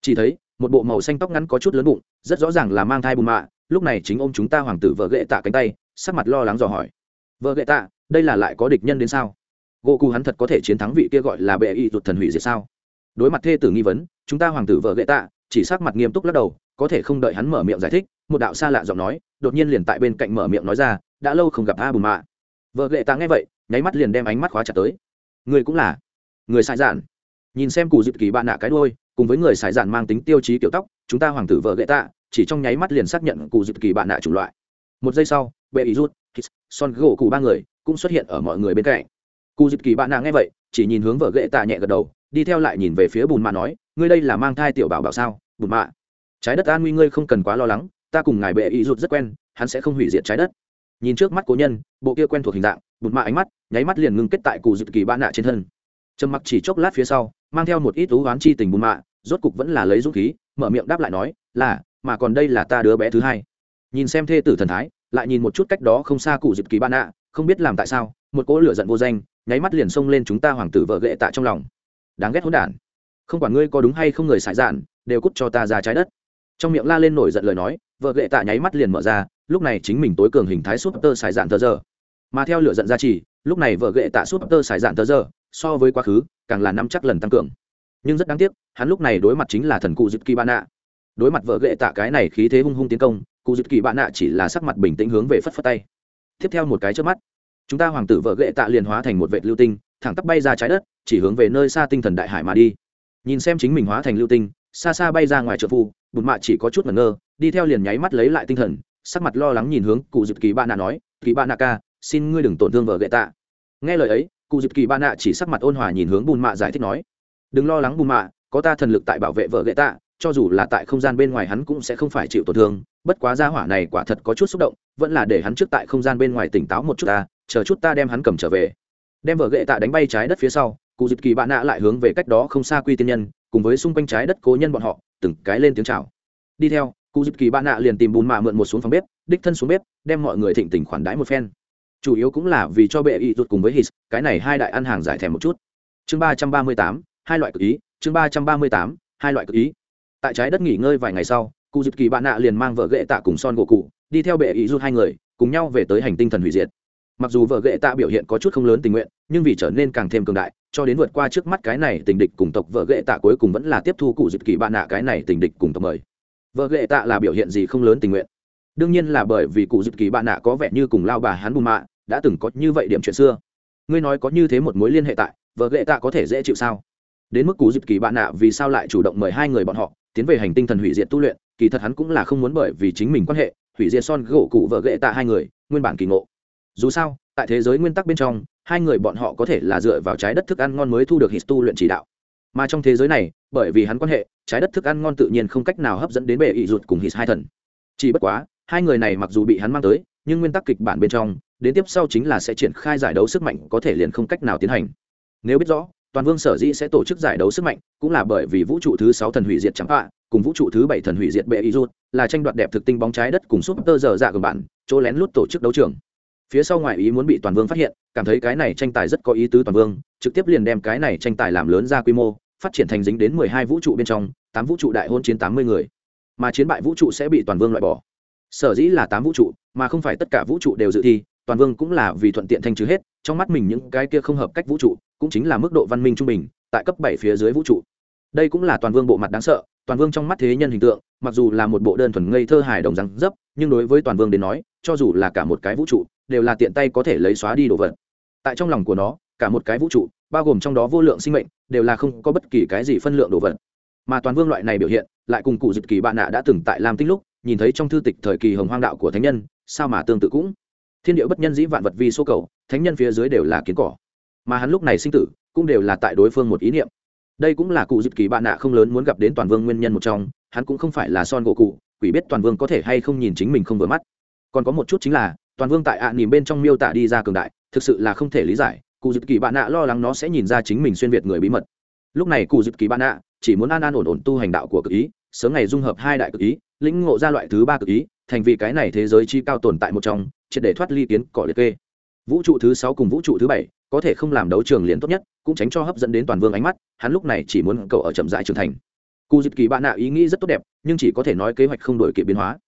Speaker 1: Chỉ thấy, một bộ màu xanh tóc ngắn có chút lớn bụng, rất rõ ràng là mang thai bùn mạ, lúc này chính ông chúng ta hoàng tử vợ ghệ tạ cánh tay, sắc mặt lo lắng dò hỏi. Vợ ghệ tạ, đây là lại có địch nhân đến sao? Gỗ cụ hắn thật có thể chiến thắng vị kia gọi là bệ y ruột thần hủy diệt sao? Đối mặt thê tử nghi vấn, chúng ta hoàng tử vợ ghệ tạ, chỉ sắc mặt nghiêm túc lắc đầu, có thể không đợi hắn mở miệng giải thích, một đạo xa lạ giọng nói, đột nhiên liền tại bên cạnh mở miệng nói ra, đã lâu không gặp a bùn mạ. Vợ ghệ tạ nghe vậy, nháy mắt liền đem ánh mắt khóa chặt tới. Người cũng là người sai dạn. Nhìn xem cụ dịp kỳ bạn nạ cái đôi cùng với người xài dạn mang tính tiêu chí kiểu tóc, chúng ta hoàng tử vợ gậy tạ, chỉ trong nháy mắt liền xác nhận cụ dịp kỳ bạn nạ chủng loại. Một giây sau, bệ ý rút son gỗ cụ ba người cũng xuất hiện ở mọi người bên cạnh. Cụ dịp kỳ bạn nạ nghe vậy, chỉ nhìn hướng vợ gậy tạ nhẹ gật đầu, đi theo lại nhìn về phía bùn mạ nói, ngươi đây là mang thai tiểu bảo bảo sao, bùn mạ? Trái đất an nguy ngươi không cần quá lo lắng, ta cùng ngài bệ ý rút rất quen, hắn sẽ không hủy diệt trái đất. Nhìn trước mắt cố nhân, bộ kia quen thuộc hình dạng, bùn mạ ánh mắt, nháy mắt liền ngưng kết tại cụ dịp kỳ bạn nạ trên thân trầm mặc chỉ chốc lát phía sau, mang theo một ít thú oán chi tình bùn mạ, rốt cục vẫn là lấy dũng khí, mở miệng đáp lại nói, là, mà còn đây là ta đứa bé thứ hai. Nhìn xem thê tử thần thái, lại nhìn một chút cách đó không xa cụ dịp kỳ ban ạ, không biết làm tại sao, một cỗ lửa giận vô danh, nháy mắt liền xông lên chúng ta hoàng tử vợ ghệ tạ trong lòng. Đáng ghét hỗn đản. Không quản ngươi có đúng hay không người xài dạn, đều cút cho ta ra trái đất. Trong miệng la lên nổi giận lời nói, vợ ghệ tạ nháy mắt liền mở ra, lúc này chính mình tối cường hình thái súp tơ xài dạn tờ giờ. Mà theo lửa giận ra chỉ, lúc này vợ ghệ tạ súp tơ xài dạn tờ giờ so với quá khứ, càng là năm chắc lần tăng cường. Nhưng rất đáng tiếc, hắn lúc này đối mặt chính là thần cụ dịp kỳ bạn nạ. Đối mặt vợ ghệ tạ cái này khí thế hung hung tiến công, cụ dịp kỳ bạn nạ chỉ là sắc mặt bình tĩnh hướng về phất phất tay. Tiếp theo một cái trước mắt, chúng ta hoàng tử vợ ghệ tạ liền hóa thành một vệ lưu tinh, thẳng tắp bay ra trái đất, chỉ hướng về nơi xa tinh thần đại hải mà đi. Nhìn xem chính mình hóa thành lưu tinh, xa xa bay ra ngoài trợ phu, bụt mạ chỉ có chút ngẩn ngơ, đi theo liền nháy mắt lấy lại tinh thần, sắc mặt lo lắng nhìn hướng cụ dịp kỳ bạn nạ nói, kỳ bạn nạ ca, xin ngươi đừng tổn thương vợ ghệ tạ. Nghe lời ấy cụ dịp kỳ Ba nạ chỉ sắc mặt ôn hòa nhìn hướng bùn mạ giải thích nói, đừng lo lắng bùn mạ, có ta thần lực tại bảo vệ vợ gậy tạ, cho dù là tại không gian bên ngoài hắn cũng sẽ không phải chịu tổn thương. Bất quá gia hỏa này quả thật có chút xúc động, vẫn là để hắn trước tại không gian bên ngoài tỉnh táo một chút ta, chờ chút ta đem hắn cầm trở về. Đem vợ gậy tạ đánh bay trái đất phía sau, cụ dịp kỳ bạn nạ lại hướng về cách đó không xa quy tiên nhân, cùng với xung quanh trái đất cố nhân bọn họ, từng cái lên tiếng chào. Đi theo, cụ dịp kỳ bạn nạ liền tìm bùn mạ mượn một xuống phòng bếp, đích thân xuống bếp, đem mọi người thịnh tình khoản đái một phen chủ yếu cũng là vì cho bệ y rút cùng với hít cái này hai đại ăn hàng giải thèm một chút. Chương ba trăm ba mươi tám, hai loại cực ý, chương ba trăm ba mươi tám, hai loại cực ý. Tại trái đất nghỉ ngơi vài ngày sau, cụ dịp kỳ bạn nạ liền mang vợ ghệ tạ cùng son gỗ cụ, đi theo bệ ý rút hai người, cùng nhau về tới hành tinh thần hủy diệt. Mặc dù vợ ghệ tạ biểu hiện có chút không lớn tình nguyện, nhưng vì trở nên càng thêm cường đại, cho đến vượt qua trước mắt cái này tình địch cùng tộc vợ ghệ tạ cuối cùng vẫn là tiếp thu cụ dịp kỳ bạn nạ cái này tình địch cùng tộc mời. Vợ ghệ tạ là biểu hiện gì không lớn tình nguyện đương nhiên là bởi vì cụ dịp kỳ bạn nạ có vẻ như cùng lao bà hắn bù mạ đã từng có như vậy điểm chuyện xưa. Ngươi nói có như thế một mối liên hệ tại, vợ ghệ tạ có thể dễ chịu sao? Đến mức cụ dịp kỳ bạn nạ vì sao lại chủ động mời hai người bọn họ, tiến về hành tinh thần hủy diệt tu luyện, kỳ thật hắn cũng là không muốn bởi vì chính mình quan hệ, hủy diệt son gỗ cụ vợ ghệ tạ hai người, nguyên bản kỳ ngộ. Dù sao, tại thế giới nguyên tắc bên trong, hai người bọn họ có thể là dựa vào trái đất thức ăn ngon mới thu được hít tu luyện chỉ đạo. Mà trong thế giới này, bởi vì hắn quan hệ, trái đất thức ăn ngon tự nhiên không cách nào hấp dẫn đến bệ ị ruột cùng hít hai thần. Chỉ bất quá hai người này mặc dù bị hắn mang tới, nhưng nguyên tắc kịch bản bên trong, đến tiếp sau chính là sẽ triển khai giải đấu sức mạnh có thể liền không cách nào tiến hành. Nếu biết rõ, toàn vương sở dĩ sẽ tổ chức giải đấu sức mạnh cũng là bởi vì vũ trụ thứ sáu thần hủy diệt chẳng hạn, cùng vũ trụ thứ bảy thần hủy diệt bệ y rút là tranh đoạt đẹp thực tinh bóng trái đất cùng súp tơ giờ dạ gần bạn, chỗ lén lút tổ chức đấu trường. Phía sau ngoại ý muốn bị toàn vương phát hiện, cảm thấy cái này tranh tài rất có ý tứ toàn vương, trực tiếp liền đem cái này tranh tài làm lớn ra quy mô, phát triển thành dính đến mười hai vũ trụ bên trong, tám vũ trụ đại hôn chiến tám mươi người. Mà chiến bại vũ trụ sẽ bị toàn vương loại bỏ sở dĩ là tám vũ trụ, mà không phải tất cả vũ trụ đều dự thi, toàn vương cũng là vì thuận tiện thanh trừ hết, trong mắt mình những cái kia không hợp cách vũ trụ, cũng chính là mức độ văn minh trung bình, tại cấp bảy phía dưới vũ trụ. Đây cũng là toàn vương bộ mặt đáng sợ, toàn vương trong mắt thế nhân hình tượng, mặc dù là một bộ đơn thuần ngây thơ hài đồng răng dấp, nhưng đối với toàn vương đến nói, cho dù là cả một cái vũ trụ, đều là tiện tay có thể lấy xóa đi đồ vật. Tại trong lòng của nó, cả một cái vũ trụ, bao gồm trong đó vô lượng sinh mệnh, đều là không có bất kỳ cái gì phân lượng đồ vật. Mà toàn vương loại này biểu hiện, lại cùng cụ dịch kỳ bạn nạ đã từng tại lam tinh lúc nhìn thấy trong thư tịch thời kỳ hồng hoang đạo của thánh nhân, sao mà tương tự cũng? Thiên địa bất nhân dĩ vạn vật vi số cầu, thánh nhân phía dưới đều là kiến cỏ. Mà hắn lúc này sinh tử, cũng đều là tại đối phương một ý niệm. Đây cũng là cụ dịp kỳ bạn nạ không lớn muốn gặp đến toàn vương nguyên nhân một trong, hắn cũng không phải là son gỗ cụ, quỷ biết toàn vương có thể hay không nhìn chính mình không vừa mắt. Còn có một chút chính là, toàn vương tại ạ à nỉm bên trong miêu tả đi ra cường đại, thực sự là không thể lý giải, cụ dịp kỳ bạn nạ lo lắng nó sẽ nhìn ra chính mình xuyên việt người bí mật. Lúc này cụ dịp kỳ bạn nạ chỉ muốn an an ổn ổn tu hành đạo của cực ý sớm ngày dung hợp hai đại cực ý, lĩnh ngộ ra loại thứ ba cực ý, thành vì cái này thế giới chi cao tồn tại một trong, triệt để thoát ly kiến cỏ liệt kê. Vũ trụ thứ sáu cùng vũ trụ thứ bảy, có thể không làm đấu trường liền tốt nhất, cũng tránh cho hấp dẫn đến toàn vương ánh mắt, hắn lúc này chỉ muốn cậu ở chậm dại trưởng thành. Cụ dịch kỳ bạn nạ ý nghĩ rất tốt đẹp, nhưng chỉ có thể nói kế hoạch không đổi kịp biến hóa.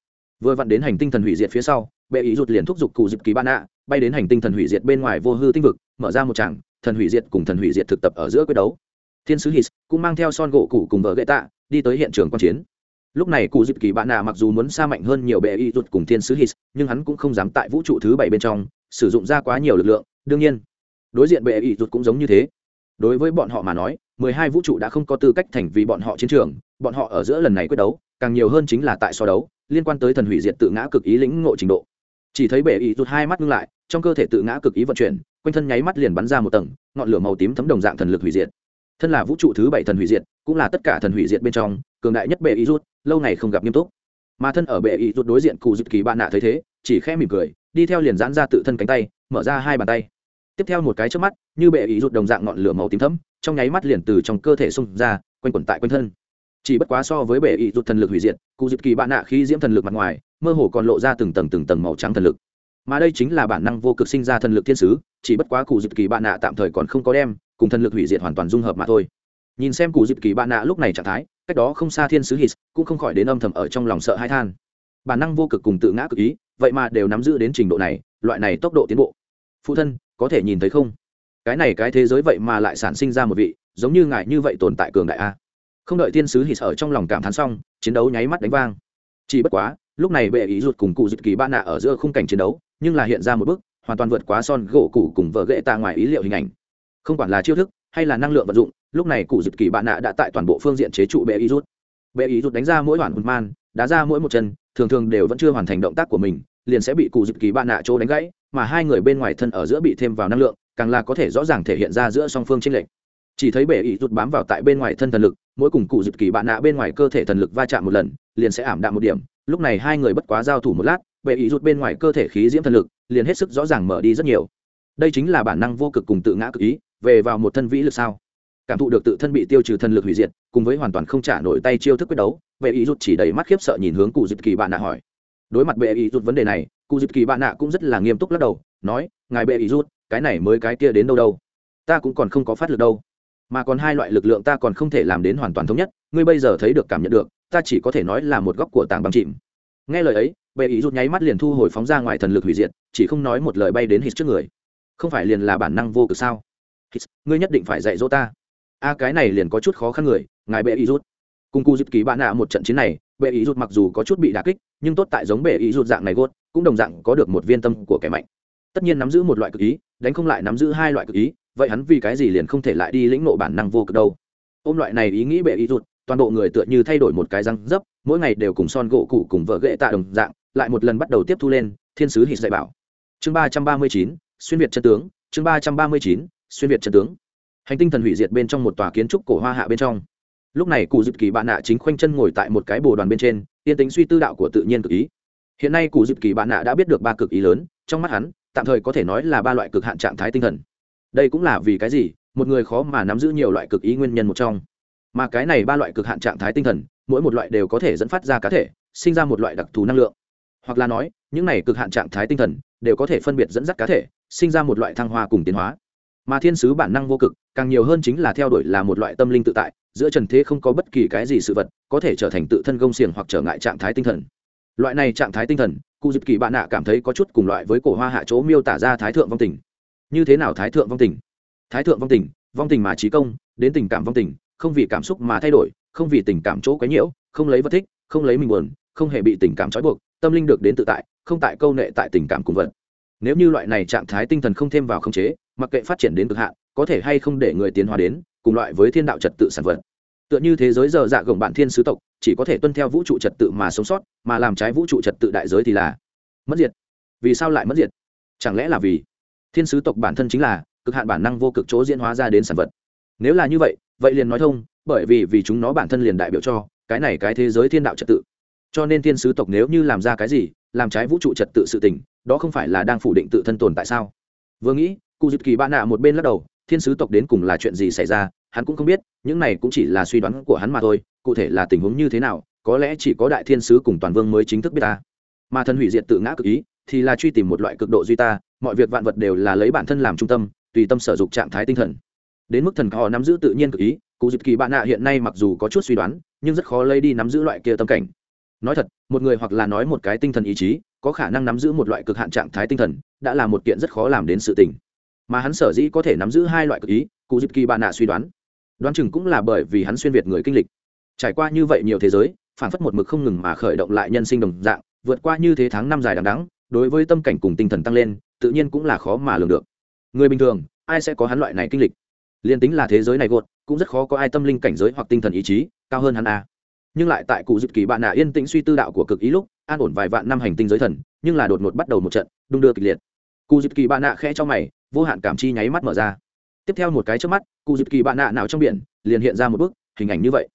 Speaker 1: Vừa vặn đến hành tinh thần hủy diệt phía sau, bệ ý rụt liền thúc giục cụ dịch kỳ bạn nạ, bay đến hành tinh thần hủy diệt bên ngoài vô hư tinh vực, mở ra một tràng, thần hủy diệt cùng thần hủy diệt thực tập ở giữa quyết đấu. Thiên sứ hít cũng mang theo son gỗ cụ cùng vợ gậy tạ đi tới hiện trường quan chiến. Lúc này cụ dịp kỳ bạn nạ mặc dù muốn xa mạnh hơn nhiều bệ y rụt cùng thiên sứ hít nhưng hắn cũng không dám tại vũ trụ thứ bảy bên trong, sử dụng ra quá nhiều lực lượng. Đương nhiên, đối diện bệ y rụt cũng giống như thế. Đối với bọn họ mà nói, mười hai vũ trụ đã không có tư cách thành vì bọn họ chiến trường. Bọn họ ở giữa lần này quyết đấu, càng nhiều hơn chính là tại so đấu, liên quan tới thần hủy diệt tự ngã cực ý lĩnh ngộ trình độ. Chỉ thấy bệ y rụt hai mắt ngưng lại, trong cơ thể tự ngã cực ý vận chuyển, quanh thân nháy mắt liền bắn ra một tầng, ngọn lửa màu tím thấm đồng dạng thần lực hủy diệt thân là vũ trụ thứ bảy thần hủy diệt, cũng là tất cả thần hủy diệt bên trong, cường đại nhất bệ y rút, lâu ngày không gặp nghiêm túc. Mà thân ở bệ y rút đối diện cụ dực kỳ bạn nạ thấy thế, chỉ khẽ mỉm cười, đi theo liền giãn ra tự thân cánh tay, mở ra hai bàn tay. Tiếp theo một cái trước mắt, như bệ y rút đồng dạng ngọn lửa màu tím thấm trong nháy mắt liền từ trong cơ thể xông ra, quanh quẩn tại quanh thân. Chỉ bất quá so với bệ y rút thần lực hủy diệt, cụ dực kỳ bạn nạ khi diễm thần lực mặt ngoài, mơ hồ còn lộ ra từng tầng từng tầng màu trắng thần lực. Mà đây chính là bản năng vô cực sinh ra thần lực thiên sứ, chỉ bất quá cụ dịp kỳ bạn nạ tạm thời còn không có đem cùng thần lực hủy diệt hoàn toàn dung hợp mà thôi. Nhìn xem cụ dịp kỳ bạn nạ lúc này trạng thái, cách đó không xa thiên sứ hít cũng không khỏi đến âm thầm ở trong lòng sợ hãi than. Bản năng vô cực cùng tự ngã cực ý, vậy mà đều nắm giữ đến trình độ này, loại này tốc độ tiến bộ. Phụ thân, có thể nhìn thấy không? Cái này cái thế giới vậy mà lại sản sinh ra một vị, giống như ngài như vậy tồn tại cường đại a. Không đợi thiên sứ hít ở trong lòng cảm thán xong, chiến đấu nháy mắt đánh vang. Chỉ bất quá, lúc này bệ ý ruột cùng cụ dịp kỳ bạn nạ ở giữa khung cảnh chiến đấu, nhưng là hiện ra một bước, hoàn toàn vượt quá son gỗ cụ cùng vợ ghệ tạ ngoài ý liệu hình ảnh không quản là chiêu thức hay là năng lượng vận dụng, lúc này cụ dịp kỳ bạn nạ đã tại toàn bộ phương diện chế trụ bệ ý rút. Bệ ý rút đánh ra mỗi hoàn hụt man, đá ra mỗi một chân, thường thường đều vẫn chưa hoàn thành động tác của mình, liền sẽ bị cụ dịp kỳ bạn nạ chỗ đánh gãy, mà hai người bên ngoài thân ở giữa bị thêm vào năng lượng, càng là có thể rõ ràng thể hiện ra giữa song phương tranh lệch. Chỉ thấy bệ ý rút bám vào tại bên ngoài thân thần lực, mỗi cùng cụ dịp kỳ bạn nạ bên ngoài cơ thể thần lực va chạm một lần, liền sẽ ảm đạm một điểm. Lúc này hai người bất quá giao thủ một lát, bệ ý rút bên ngoài cơ thể khí diễm thần lực liền hết sức rõ ràng mở đi rất nhiều. Đây chính là bản năng vô cực cùng tự ngã cực ý về vào một thân vĩ lực sao? Cảm thụ được tự thân bị tiêu trừ thần lực hủy diệt, cùng với hoàn toàn không trả nổi tay chiêu thức quyết đấu bệ ý rút chỉ đầy mắt khiếp sợ nhìn hướng cụ dịp kỳ bạn nạ hỏi. Đối mặt bệ ý rút vấn đề này, cụ dịp kỳ bạn nạ cũng rất là nghiêm túc lắc đầu, nói, ngài bệ ý rút cái này mới cái kia đến đâu đâu? Ta cũng còn không có phát lực đâu. Mà còn hai loại lực lượng ta còn không thể làm đến hoàn toàn thống nhất, ngươi bây giờ thấy được cảm nhận được, ta chỉ có thể nói là một góc của tảng băng chìm. Nghe lời ấy bệ ý rút nháy mắt liền thu hồi phóng ra ngoài thần lực hủy diệt, chỉ không nói một lời bay đến hít trước người. Không phải liền là bản năng vô cực sao? Hít, ngươi nhất định phải dạy dỗ ta. A, cái này liền có chút khó khăn người, ngài bệ ý rút. Cùng cu dịp kỳ bạn nạ một trận chiến này, bệ ý rút mặc dù có chút bị đà kích, nhưng tốt tại giống bệ ý rút dạng này gốt, cũng đồng dạng có được một viên tâm của kẻ mạnh. Tất nhiên nắm giữ một loại cực ý, đánh không lại nắm giữ hai loại cực ý, vậy hắn vì cái gì liền không thể lại đi lĩnh nộ bản năng vô cực đâu? Ôm loại này ý nghĩ bệ ý rút, toàn bộ người tựa như thay đổi một cái răng dấp, mỗi ngày đều cùng son gỗ cụ cùng vợ ghệ tạ đồng dạng, lại một lần bắt đầu tiếp thu lên, thiên sứ hít dạy bảo. Chương ba trăm ba mươi chín, xuyên việt chân tướng, chương ba trăm ba mươi chín xuyên việt trận tướng. Hành tinh thần hủy diệt bên trong một tòa kiến trúc cổ hoa hạ bên trong. Lúc này cụ dịp kỳ bạn nạ chính khoanh chân ngồi tại một cái bồ đoàn bên trên tiên tính suy tư đạo của tự nhiên cực ý. Hiện nay cụ dịp kỳ bạn nạ đã biết được ba cực ý lớn, trong mắt hắn, tạm thời có thể nói là ba loại cực hạn trạng thái tinh thần. Đây cũng là vì cái gì? Một người khó mà nắm giữ nhiều loại cực ý nguyên nhân một trong. Mà cái này ba loại cực hạn trạng thái tinh thần, mỗi một loại đều có thể dẫn phát ra cá thể, sinh ra một loại đặc thù năng lượng. Hoặc là nói, những này cực hạn trạng thái tinh thần đều có thể phân biệt dẫn dắt cá thể, sinh ra một loại thăng hoa cùng tiến hóa mà thiên sứ bản năng vô cực, càng nhiều hơn chính là theo đuổi là một loại tâm linh tự tại, giữa trần thế không có bất kỳ cái gì sự vật có thể trở thành tự thân gông xiềng hoặc trở ngại trạng thái tinh thần. Loại này trạng thái tinh thần, cụ dịp kỳ bạn nạ cảm thấy có chút cùng loại với cổ hoa hạ chỗ miêu tả ra thái thượng vong tình. Như thế nào thái thượng vong tình? Thái thượng vong tình vong tình mà trí công, đến tình cảm vong tình, không vì cảm xúc mà thay đổi, không vì tình cảm chỗ quấy nhiễu, không lấy vật thích, không lấy mình buồn, không hề bị tình cảm trói buộc, tâm linh được đến tự tại, không tại câu nệ tại tình cảm cùng vật. Nếu như loại này trạng thái tinh thần không thêm vào khống chế mặc kệ phát triển đến cực hạn, có thể hay không để người tiến hóa đến, cùng loại với thiên đạo trật tự sản vật. Tựa như thế giới giờ dạ gồng bản thiên sứ tộc, chỉ có thể tuân theo vũ trụ trật tự mà sống sót, mà làm trái vũ trụ trật tự đại giới thì là mất diệt. Vì sao lại mất diệt? Chẳng lẽ là vì thiên sứ tộc bản thân chính là cực hạn bản năng vô cực chỗ diễn hóa ra đến sản vật? Nếu là như vậy vậy liền nói thông, bởi vì vì chúng nó bản thân liền đại biểu cho cái này cái thế giới thiên đạo trật tự. Cho nên thiên sứ tộc nếu như làm ra cái gì, làm trái vũ trụ trật tự sự tình, đó không phải là đang phủ định tự thân tồn tại sao? Vừa nghĩ cụ dịp kỳ bạn nạ một bên lắc đầu, thiên sứ tộc đến cùng là chuyện gì xảy ra, hắn cũng không biết, những này cũng chỉ là suy đoán của hắn mà thôi, cụ thể là tình huống như thế nào, có lẽ chỉ có đại thiên sứ cùng toàn vương mới chính thức biết ta. Mà thần hủy diệt tự ngã cực ý, thì là truy tìm một loại cực độ duy ta, mọi việc vạn vật đều là lấy bản thân làm trung tâm, tùy tâm sở dục trạng thái tinh thần. Đến mức thần họ nắm giữ tự nhiên cực ý, cụ dịp kỳ bạn nạ hiện nay mặc dù có chút suy đoán, nhưng rất khó lấy đi nắm giữ loại kia tâm cảnh. Nói thật, một người hoặc là nói một cái tinh thần ý chí, có khả năng nắm giữ một loại cực hạn trạng thái tinh thần, đã là một kiện rất khó làm đến sự tình mà hắn sở dĩ có thể nắm giữ hai loại cực ý, cụ dịp kỳ bạn nạ suy đoán. Đoán chừng cũng là bởi vì hắn xuyên việt người kinh lịch. Trải qua như vậy nhiều thế giới, phản phất một mực không ngừng mà khởi động lại nhân sinh đồng dạng, vượt qua như thế tháng năm dài đằng đắng đối với tâm cảnh cùng tinh thần tăng lên, tự nhiên cũng là khó mà lường được. Người bình thường, ai sẽ có hắn loại này kinh lịch? Liên tính là thế giới này gột, cũng rất khó có ai tâm linh cảnh giới hoặc tinh thần ý chí cao hơn hắn a. Nhưng lại tại cụ dịp kỳ bạn nạ yên tĩnh suy tư đạo của cực ý lúc, an ổn vài vạn năm hành tinh giới thần, nhưng là đột ngột bắt đầu một trận, đung đưa kịch liệt. Cụ dịp kỳ bạn nạ khẽ cho mày vô hạn cảm chi nháy mắt mở ra. Tiếp theo một cái trước mắt, cụ dịp kỳ bạn nạ nào trong biển, liền hiện ra một bức hình ảnh như vậy.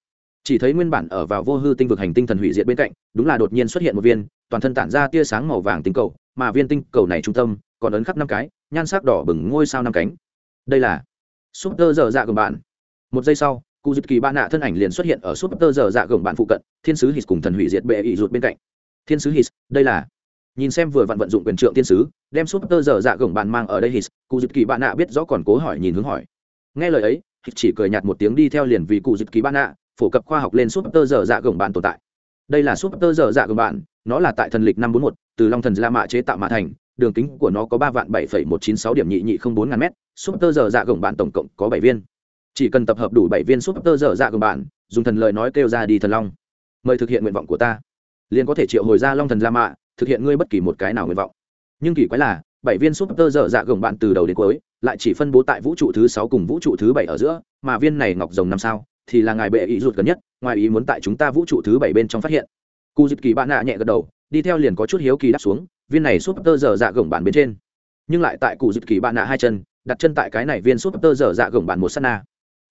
Speaker 1: Chỉ thấy nguyên bản ở vào vô hư tinh vực hành tinh thần hủy diệt bên cạnh, đúng là đột nhiên xuất hiện một viên, toàn thân tản ra tia sáng màu vàng tinh cầu, mà viên tinh cầu này trung tâm còn ấn khắp năm cái, nhan sắc đỏ bừng ngôi sao năm cánh. Đây là súp tơ dở dạ gồng bạn. Một giây sau, cụ dịp kỳ ba nạ thân ảnh liền xuất hiện ở súp tơ dở dạ gồng bạn phụ cận, thiên sứ hít cùng thần hủy diệt bệ ỵ rụt bên cạnh. Thiên sứ hít đây là nhìn xem vừa vặn vận dụng quyền trượng tiên sứ, đem súp tơ dở dạ gồng bạn mang ở đây, hít, cụ dịp kỳ bạn nạ biết rõ còn cố hỏi nhìn hướng hỏi. Nghe lời ấy, hít chỉ cười nhạt một tiếng đi theo liền vì cụ dịp kỳ bạn nạ phổ cập khoa học lên súp tơ dở dạ gồng bạn tồn tại. Đây là súp tơ dở dạ gồng bạn, nó là tại thần lịch năm bốn một, từ long thần la mạ chế tạo mã thành, đường kính của nó có ba vạn bảy phẩy một chín sáu điểm nhị nhị không bốn ngàn mét súp tơ dở dạ gồng bạn tổng cộng có bảy viên. Chỉ cần tập hợp đủ bảy viên súp tơ dở dạ gồng bạn, dùng thần lời nói kêu ra đi thần long. Mời thực hiện nguyện vọng của ta. Liền có thể triệu hồi ra long thần la mạ thực hiện ngươi bất kỳ một cái nào nguyện vọng. Nhưng kỳ quái là, bảy viên súp tơ dở dạ gồng bạn từ đầu đến cuối, lại chỉ phân bố tại vũ trụ thứ sáu cùng vũ trụ thứ bảy ở giữa, mà viên này ngọc rồng năm sao, thì là ngài bệ ý ruột gần nhất, ngoài ý muốn tại chúng ta vũ trụ thứ bảy bên trong phát hiện. Cụ dịp kỳ bạn nạ nhẹ gật đầu, đi theo liền có chút hiếu kỳ đáp xuống, viên này súp tơ dở dạ gồng bạn bên trên. Nhưng lại tại cụ dịp kỳ bạn nạ hai chân, đặt chân tại cái này viên súp tơ dở dạ gồng bạn một s á t na.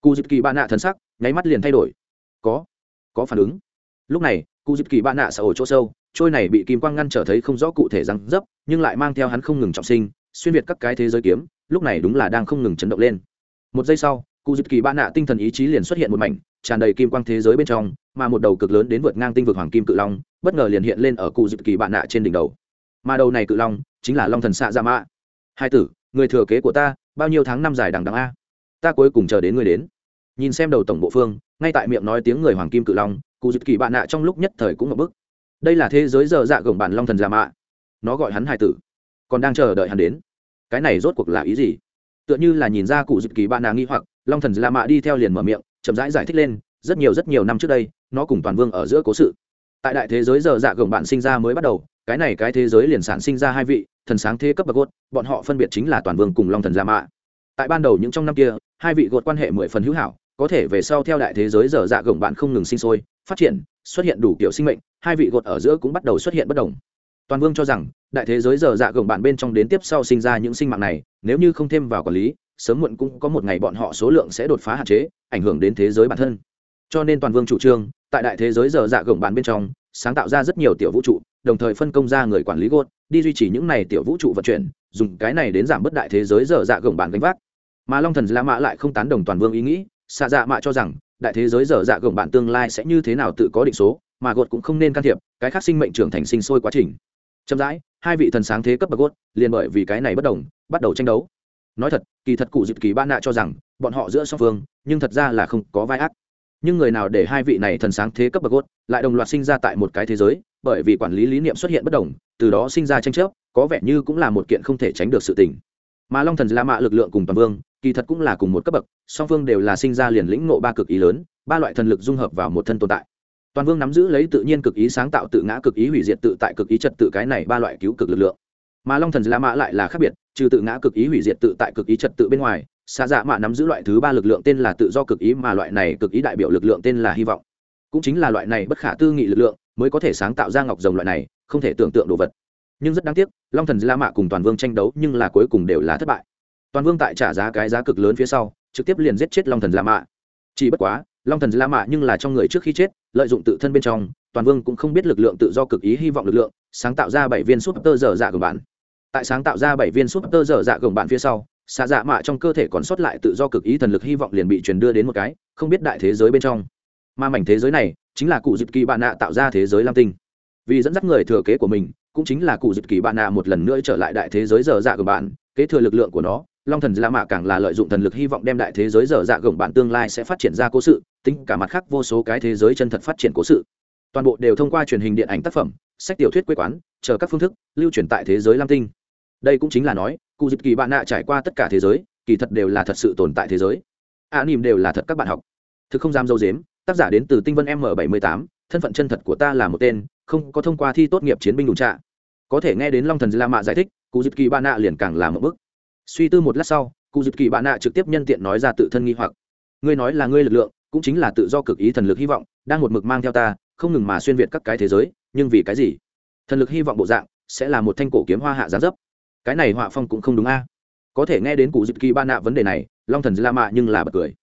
Speaker 1: Cụ dịp kỳ bạn nạ thân sắc, nháy mắt liền thay đổi. Có có phản ứng. Lúc này cụ dịp kỳ bạn nạ sợ ổ chỗ sâu trôi này bị kim quang ngăn trở thấy không rõ cụ thể răng dấp, nhưng lại mang theo hắn không ngừng trọng sinh, xuyên việt các cái thế giới kiếm, lúc này đúng là đang không ngừng chấn động lên. Một giây sau cụ dịp kỳ ba nạ tinh thần ý chí liền xuất hiện một mảnh, tràn đầy kim quang thế giới bên trong, mà một đầu cực lớn đến vượt ngang tinh vực hoàng kim cự long, bất ngờ liền hiện lên ở cụ dịp kỳ bạn nạ trên đỉnh đầu. Mà đầu này cự long chính là long thần xạ dạ gia mã. Hai tử, người thừa kế của ta, bao nhiêu tháng năm dài đằng đằng a? Ta cuối cùng chờ đến người đến. Nhìn xem đầu tổng bộ phương, ngay tại miệng nói tiếng người hoàng kim cự long cụ dịp kỳ bạn nạ trong lúc nhất thời cũng ngập bức đây là thế giới giờ dạ gồng bản long thần giả mạ. Nó gọi hắn hai tử. Còn đang chờ đợi hắn đến. Cái này rốt cuộc là ý gì? Tựa như là nhìn ra cụ dự kỳ bạn nàng nghi hoặc long thần giả mạ đi theo liền mở miệng chậm rãi giải, giải thích lên rất nhiều rất nhiều năm trước đây nó cùng toàn vương ở giữa cố sự. Tại đại thế giới giờ dạ gồng bạn sinh ra mới bắt đầu cái này cái thế giới liền sản sinh ra hai vị thần sáng thế cấp bậc gốt bọn họ phân biệt chính là toàn vương cùng long thần giả mạ. Tại ban đầu những trong năm kia hai vị gột quan hệ mười phần hữu hảo có thể về sau theo đại thế giới dở dạ gồng bạn không ngừng sinh sôi, phát triển, xuất hiện đủ kiểu sinh mệnh, hai vị gột ở giữa cũng bắt đầu xuất hiện bất đồng. Toàn vương cho rằng, đại thế giới dở dạ gồng bạn bên trong đến tiếp sau sinh ra những sinh mạng này, nếu như không thêm vào quản lý, sớm muộn cũng có một ngày bọn họ số lượng sẽ đột phá hạn chế, ảnh hưởng đến thế giới bản thân. Cho nên toàn vương chủ trương, tại đại thế giới dở dạ gồng bạn bên trong, sáng tạo ra rất nhiều tiểu vũ trụ, đồng thời phân công ra người quản lý gột, đi duy trì những này tiểu vũ trụ vận chuyển, dùng cái này đến giảm bớt đại thế giới dở dạ gồng bạn gánh vác. Mà long thần la mã lại không tán đồng toàn vương ý nghĩ xạ dạ mạ cho rằng đại thế giới dở dạ gồng bạn tương lai sẽ như thế nào tự có định số mà gột cũng không nên can thiệp cái khác sinh mệnh trưởng thành sinh sôi quá trình. Chậm rãi hai vị thần sáng thế cấp bậc gột, liền bởi vì cái này bất đồng bắt đầu tranh đấu. Nói thật kỳ thật cụ dịp kỳ ban nạ cho rằng bọn họ giữa song phương nhưng thật ra là không có vai ác. Nhưng người nào để hai vị này thần sáng thế cấp bậc gột lại đồng loạt sinh ra tại một cái thế giới bởi vì quản lý lý niệm xuất hiện bất đồng từ đó sinh ra tranh chấp có vẻ như cũng là một kiện không thể tránh được sự tình. Mà long thần la mạ lực lượng cùng toàn vương kỳ thật cũng là cùng một cấp bậc, song phương đều là sinh ra liền lĩnh ngộ ba cực ý lớn, ba loại thần lực dung hợp vào một thân tồn tại. Toàn vương nắm giữ lấy tự nhiên cực ý sáng tạo tự ngã cực ý hủy diệt tự tại cực ý trật tự cái này ba loại cứu cực lực lượng. Mà long thần la mã lại là khác biệt, trừ tự ngã cực ý hủy diệt tự tại cực ý trật tự bên ngoài xa dạ mạ nắm giữ loại thứ ba lực lượng tên là tự do cực ý, mà loại này cực ý đại biểu lực lượng tên là hy vọng. Cũng chính là loại này bất khả tư nghị lực lượng mới có thể sáng tạo ra ngọc rồng loại này, không thể tưởng tượng đồ vật. Nhưng rất đáng tiếc, long thần dạ la mạ cùng toàn vương tranh đấu nhưng là cuối cùng đều là thất bại toàn vương tại trả giá cái giá cực lớn phía sau, trực tiếp liền giết chết long thần la mạ. Chỉ bất quá, long thần la mạ nhưng là trong người trước khi chết, lợi dụng tự thân bên trong, toàn vương cũng không biết lực lượng tự do cực ý hy vọng lực lượng, sáng tạo ra bảy viên súp tơ dở dạ gồng bạn. Tại sáng tạo ra bảy viên súp tơ dở dạ gồng bạn phía sau, xạ dạ mạ trong cơ thể còn sót lại tự do cực ý thần lực hy vọng liền bị truyền đưa đến một cái, không biết đại thế giới bên trong. Mà mảnh thế giới này, chính là cụ dịp kỳ bạn nạ tạo ra thế giới lam tinh. Vì dẫn dắt người thừa kế của mình, cũng chính là cụ dịp kỳ bạn nạ một lần nữa trở lại đại thế giới dở dạ gồng bạn, kế thừa lực lượng của nó long thần la mạ càng là lợi dụng thần lực hy vọng đem đại thế giới dở dạ gồng bạn tương lai sẽ phát triển ra cố sự, tính cả mặt khác vô số cái thế giới chân thật phát triển cố sự. Toàn bộ đều thông qua truyền hình điện ảnh tác phẩm, sách tiểu thuyết quê quán, chờ các phương thức lưu truyền tại thế giới lam tinh. Đây cũng chính là nói, cụ dịp kỳ bạn nạ trải qua tất cả thế giới, kỳ thật đều là thật sự tồn tại thế giới. A nỉm đều là thật các bạn học. Thực không dám dâu dếm, tác giả đến từ tinh vân m bảy mươi tám, thân phận chân thật của ta là một tên, không có thông qua thi tốt nghiệp chiến binh đụng trạ. Có thể nghe đến long thần la mạ giải thích, cụ dịp kỳ bạn nạ liền càng là một bức suy tư một lát sau, cụ dịp kỳ bạn nạ trực tiếp nhân tiện nói ra tự thân nghi hoặc. Ngươi nói là ngươi lực lượng, cũng chính là tự do cực ý thần lực hy vọng, đang một mực mang theo ta, không ngừng mà xuyên việt các cái thế giới, nhưng vì cái gì? Thần lực hy vọng bộ dạng, sẽ là một thanh cổ kiếm hoa hạ giá dấp. Cái này họa phong cũng không đúng a. Có thể nghe đến cụ dịp kỳ ba nạ vấn đề này, long thần la mạ nhưng là bật cười.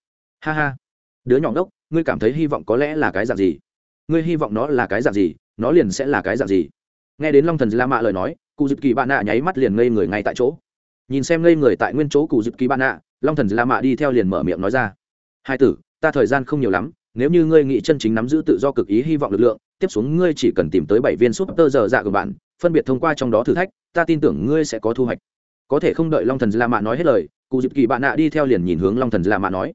Speaker 1: Ha ha. Đứa nhỏ ngốc, ngươi cảm thấy hy vọng có lẽ là cái dạng gì? Ngươi hy vọng nó là cái dạng gì? Nó liền sẽ là cái dạng gì? Nghe đến long thần la mạ lời nói, cụ dịp kỳ ba nạ nháy mắt liền ngây người ngay tại chỗ nhìn xem ngây người tại nguyên chỗ cụ dịp kỳ bạn ạ, long thần la mạ đi theo liền mở miệng nói ra. Hai tử ta thời gian không nhiều lắm nếu như ngươi nghĩ chân chính nắm giữ tự do cực ý hy vọng lực lượng tiếp xuống ngươi chỉ cần tìm tới bảy viên súp tơ giờ dạ của bạn phân biệt thông qua trong đó thử thách ta tin tưởng ngươi sẽ có thu hoạch. Có thể không đợi long thần la mạ nói hết lời cụ dịp kỳ bạn ạ đi theo liền nhìn hướng long thần la mạ nói.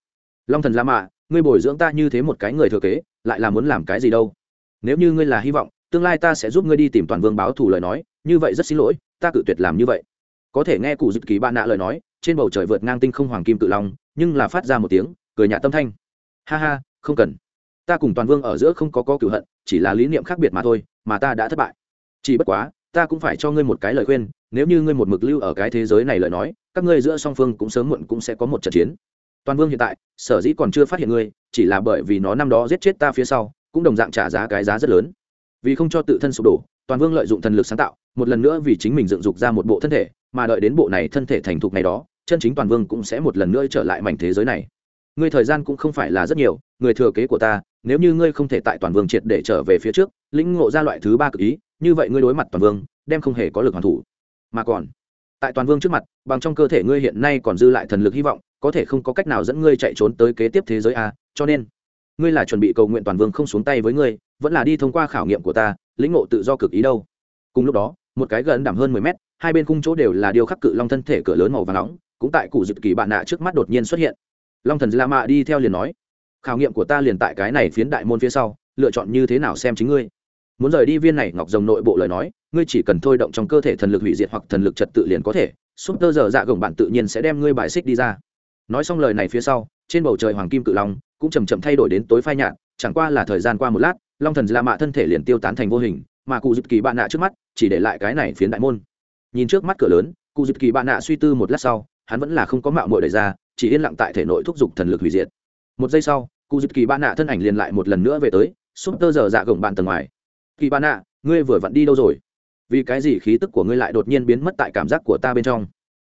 Speaker 1: Long thần la mạ ngươi bồi dưỡng ta như thế một cái người thừa kế lại là muốn làm cái gì đâu? Nếu như ngươi là hy vọng tương lai ta sẽ giúp ngươi đi tìm toàn vương báo thù lời nói như vậy rất xin lỗi ta cự tuyệt làm như vậy có thể nghe cụ dịp kỳ bạn nạ lời nói, trên bầu trời vượt ngang tinh không hoàng kim tự long, nhưng là phát ra một tiếng, cười nhạt tâm thanh. Ha ha, không cần. Ta cùng toàn vương ở giữa không có có cửu hận, chỉ là lý niệm khác biệt mà thôi, mà ta đã thất bại. Chỉ bất quá, ta cũng phải cho ngươi một cái lời khuyên, nếu như ngươi một mực lưu ở cái thế giới này lời nói, các ngươi giữa song phương cũng sớm muộn cũng sẽ có một trận chiến. Toàn vương hiện tại, sở dĩ còn chưa phát hiện ngươi, chỉ là bởi vì nó năm đó giết chết ta phía sau, cũng đồng dạng trả giá cái giá rất lớn vì không cho tự thân sụp đổ, toàn vương lợi dụng thần lực sáng tạo, một lần nữa vì chính mình dựng dục ra một bộ thân thể, mà đợi đến bộ này thân thể thành thục này đó, chân chính toàn vương cũng sẽ một lần nữa trở lại mảnh thế giới này. Ngươi thời gian cũng không phải là rất nhiều, người thừa kế của ta, nếu như ngươi không thể tại toàn vương triệt để trở về phía trước, lĩnh ngộ ra loại thứ ba cực ý, như vậy ngươi đối mặt toàn vương, đem không hề có lực hoàn thủ. Mà còn, tại toàn vương trước mặt, bằng trong cơ thể ngươi hiện nay còn dư lại thần lực hy vọng, có thể không có cách nào dẫn ngươi chạy trốn tới kế tiếp thế giới a, cho nên ngươi là chuẩn bị cầu nguyện toàn vương không xuống tay với ngươi, vẫn là đi thông qua khảo nghiệm của ta, lĩnh ngộ tự do cực ý đâu. Cùng lúc đó, một cái gần đảm hơn mười mét, hai bên khung chỗ đều là điêu khắc cự long thân thể cửa lớn màu và nóng, cũng tại cụ dực kỳ bạn nạ trước mắt đột nhiên xuất hiện. Long thần la mạ đi theo liền nói, khảo nghiệm của ta liền tại cái này phiến đại môn phía sau, lựa chọn như thế nào xem chính ngươi. Muốn rời đi viên này, ngọc rồng nội bộ lời nói, ngươi chỉ cần thôi động trong cơ thể thần lực hủy diệt hoặc thần lực trật tự liền có thể, súp tơ giờ dạ gồng bạn tự nhiên sẽ đem ngươi bài xích đi ra. Nói xong lời này phía sau trên bầu trời hoàng kim cự long cũng chầm chậm thay đổi đến tối phai nhạt, chẳng qua là thời gian qua một lát, long thần la mạ thân thể liền tiêu tán thành vô hình, mà cụ dịp kỳ bạn nạ trước mắt chỉ để lại cái này phiến đại môn. Nhìn trước mắt cửa lớn, cụ dịp kỳ bạn nạ suy tư một lát sau, hắn vẫn là không có mạo mội đẩy ra, chỉ yên lặng tại thể nội thúc giục thần lực hủy diệt. Một giây sau, cụ dịp kỳ bạn nạ thân ảnh liền lại một lần nữa về tới, súp tơ giờ dạ gồng bạn tầng ngoài. Kỳ bạn nạ, ngươi vừa vặn đi đâu rồi? Vì cái gì khí tức của ngươi lại đột nhiên biến mất tại cảm giác của ta bên trong?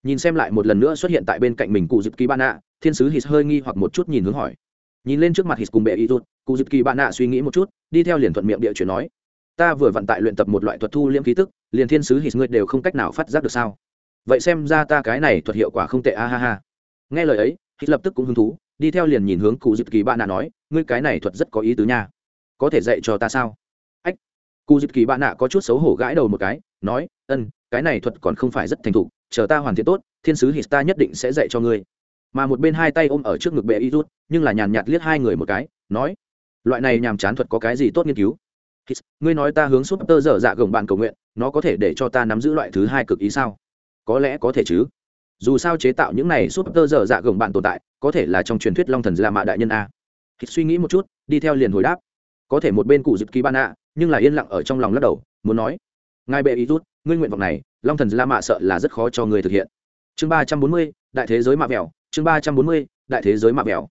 Speaker 1: Nhìn xem lại một lần nữa xuất hiện tại bên cạnh mình cụ dịp kỳ bạn nạ thiên sứ hít hơi nghi hoặc một chút nhìn hướng hỏi. Nhìn lên trước mặt hít cùng bệ y rút cụ dịp kỳ bạn nạ suy nghĩ một chút, đi theo liền thuận miệng địa chuyển nói. Ta vừa vận tại luyện tập một loại thuật thu liễm khí tức, liền thiên sứ hít ngươi đều không cách nào phát giác được sao? Vậy xem ra ta cái này thuật hiệu quả không tệ, a ha ha. Nghe lời ấy, hít lập tức cũng hứng thú, đi theo liền nhìn hướng cụ dịp kỳ bạn nạ nói, ngươi cái này thuật rất có ý tứ nha. Có thể dạy cho ta sao? Ách. Cụ dịp kỳ bạn nạ có chút xấu hổ gãi đầu một cái, nói, ân, cái này thuật còn không phải rất thành thục, chờ ta hoàn thiện tốt, thiên sứ hít ta nhất định sẽ dạy cho ngươi mà một bên hai tay ôm ở trước ngực bệ y rút, nhưng là nhàn nhạt liếc hai người một cái, nói, loại này nhàm chán thuật có cái gì tốt nghiên cứu? Ngươi nói ta hướng súp tơ dở dạ gồng bạn cầu nguyện, nó có thể để cho ta nắm giữ loại thứ hai cực ý sao? Có lẽ có thể chứ. Dù sao chế tạo những này súp tơ dở dạ gồng bạn tồn tại, có thể là trong truyền thuyết long thần la mạ đại nhân a. Suy nghĩ một chút, đi theo liền hồi đáp. Có thể một bên cụ dịp ký ban a nhưng là yên lặng ở trong lòng lắc đầu, muốn nói, ngài bệ ý rút, ngươi nguyện vọng này, long thần la mạ sợ là rất khó cho người thực hiện. Chương ba trăm bốn mươi, đại thế giới mạ mèo chương ba trăm bốn mươi, đại thế giới mạ vẹo.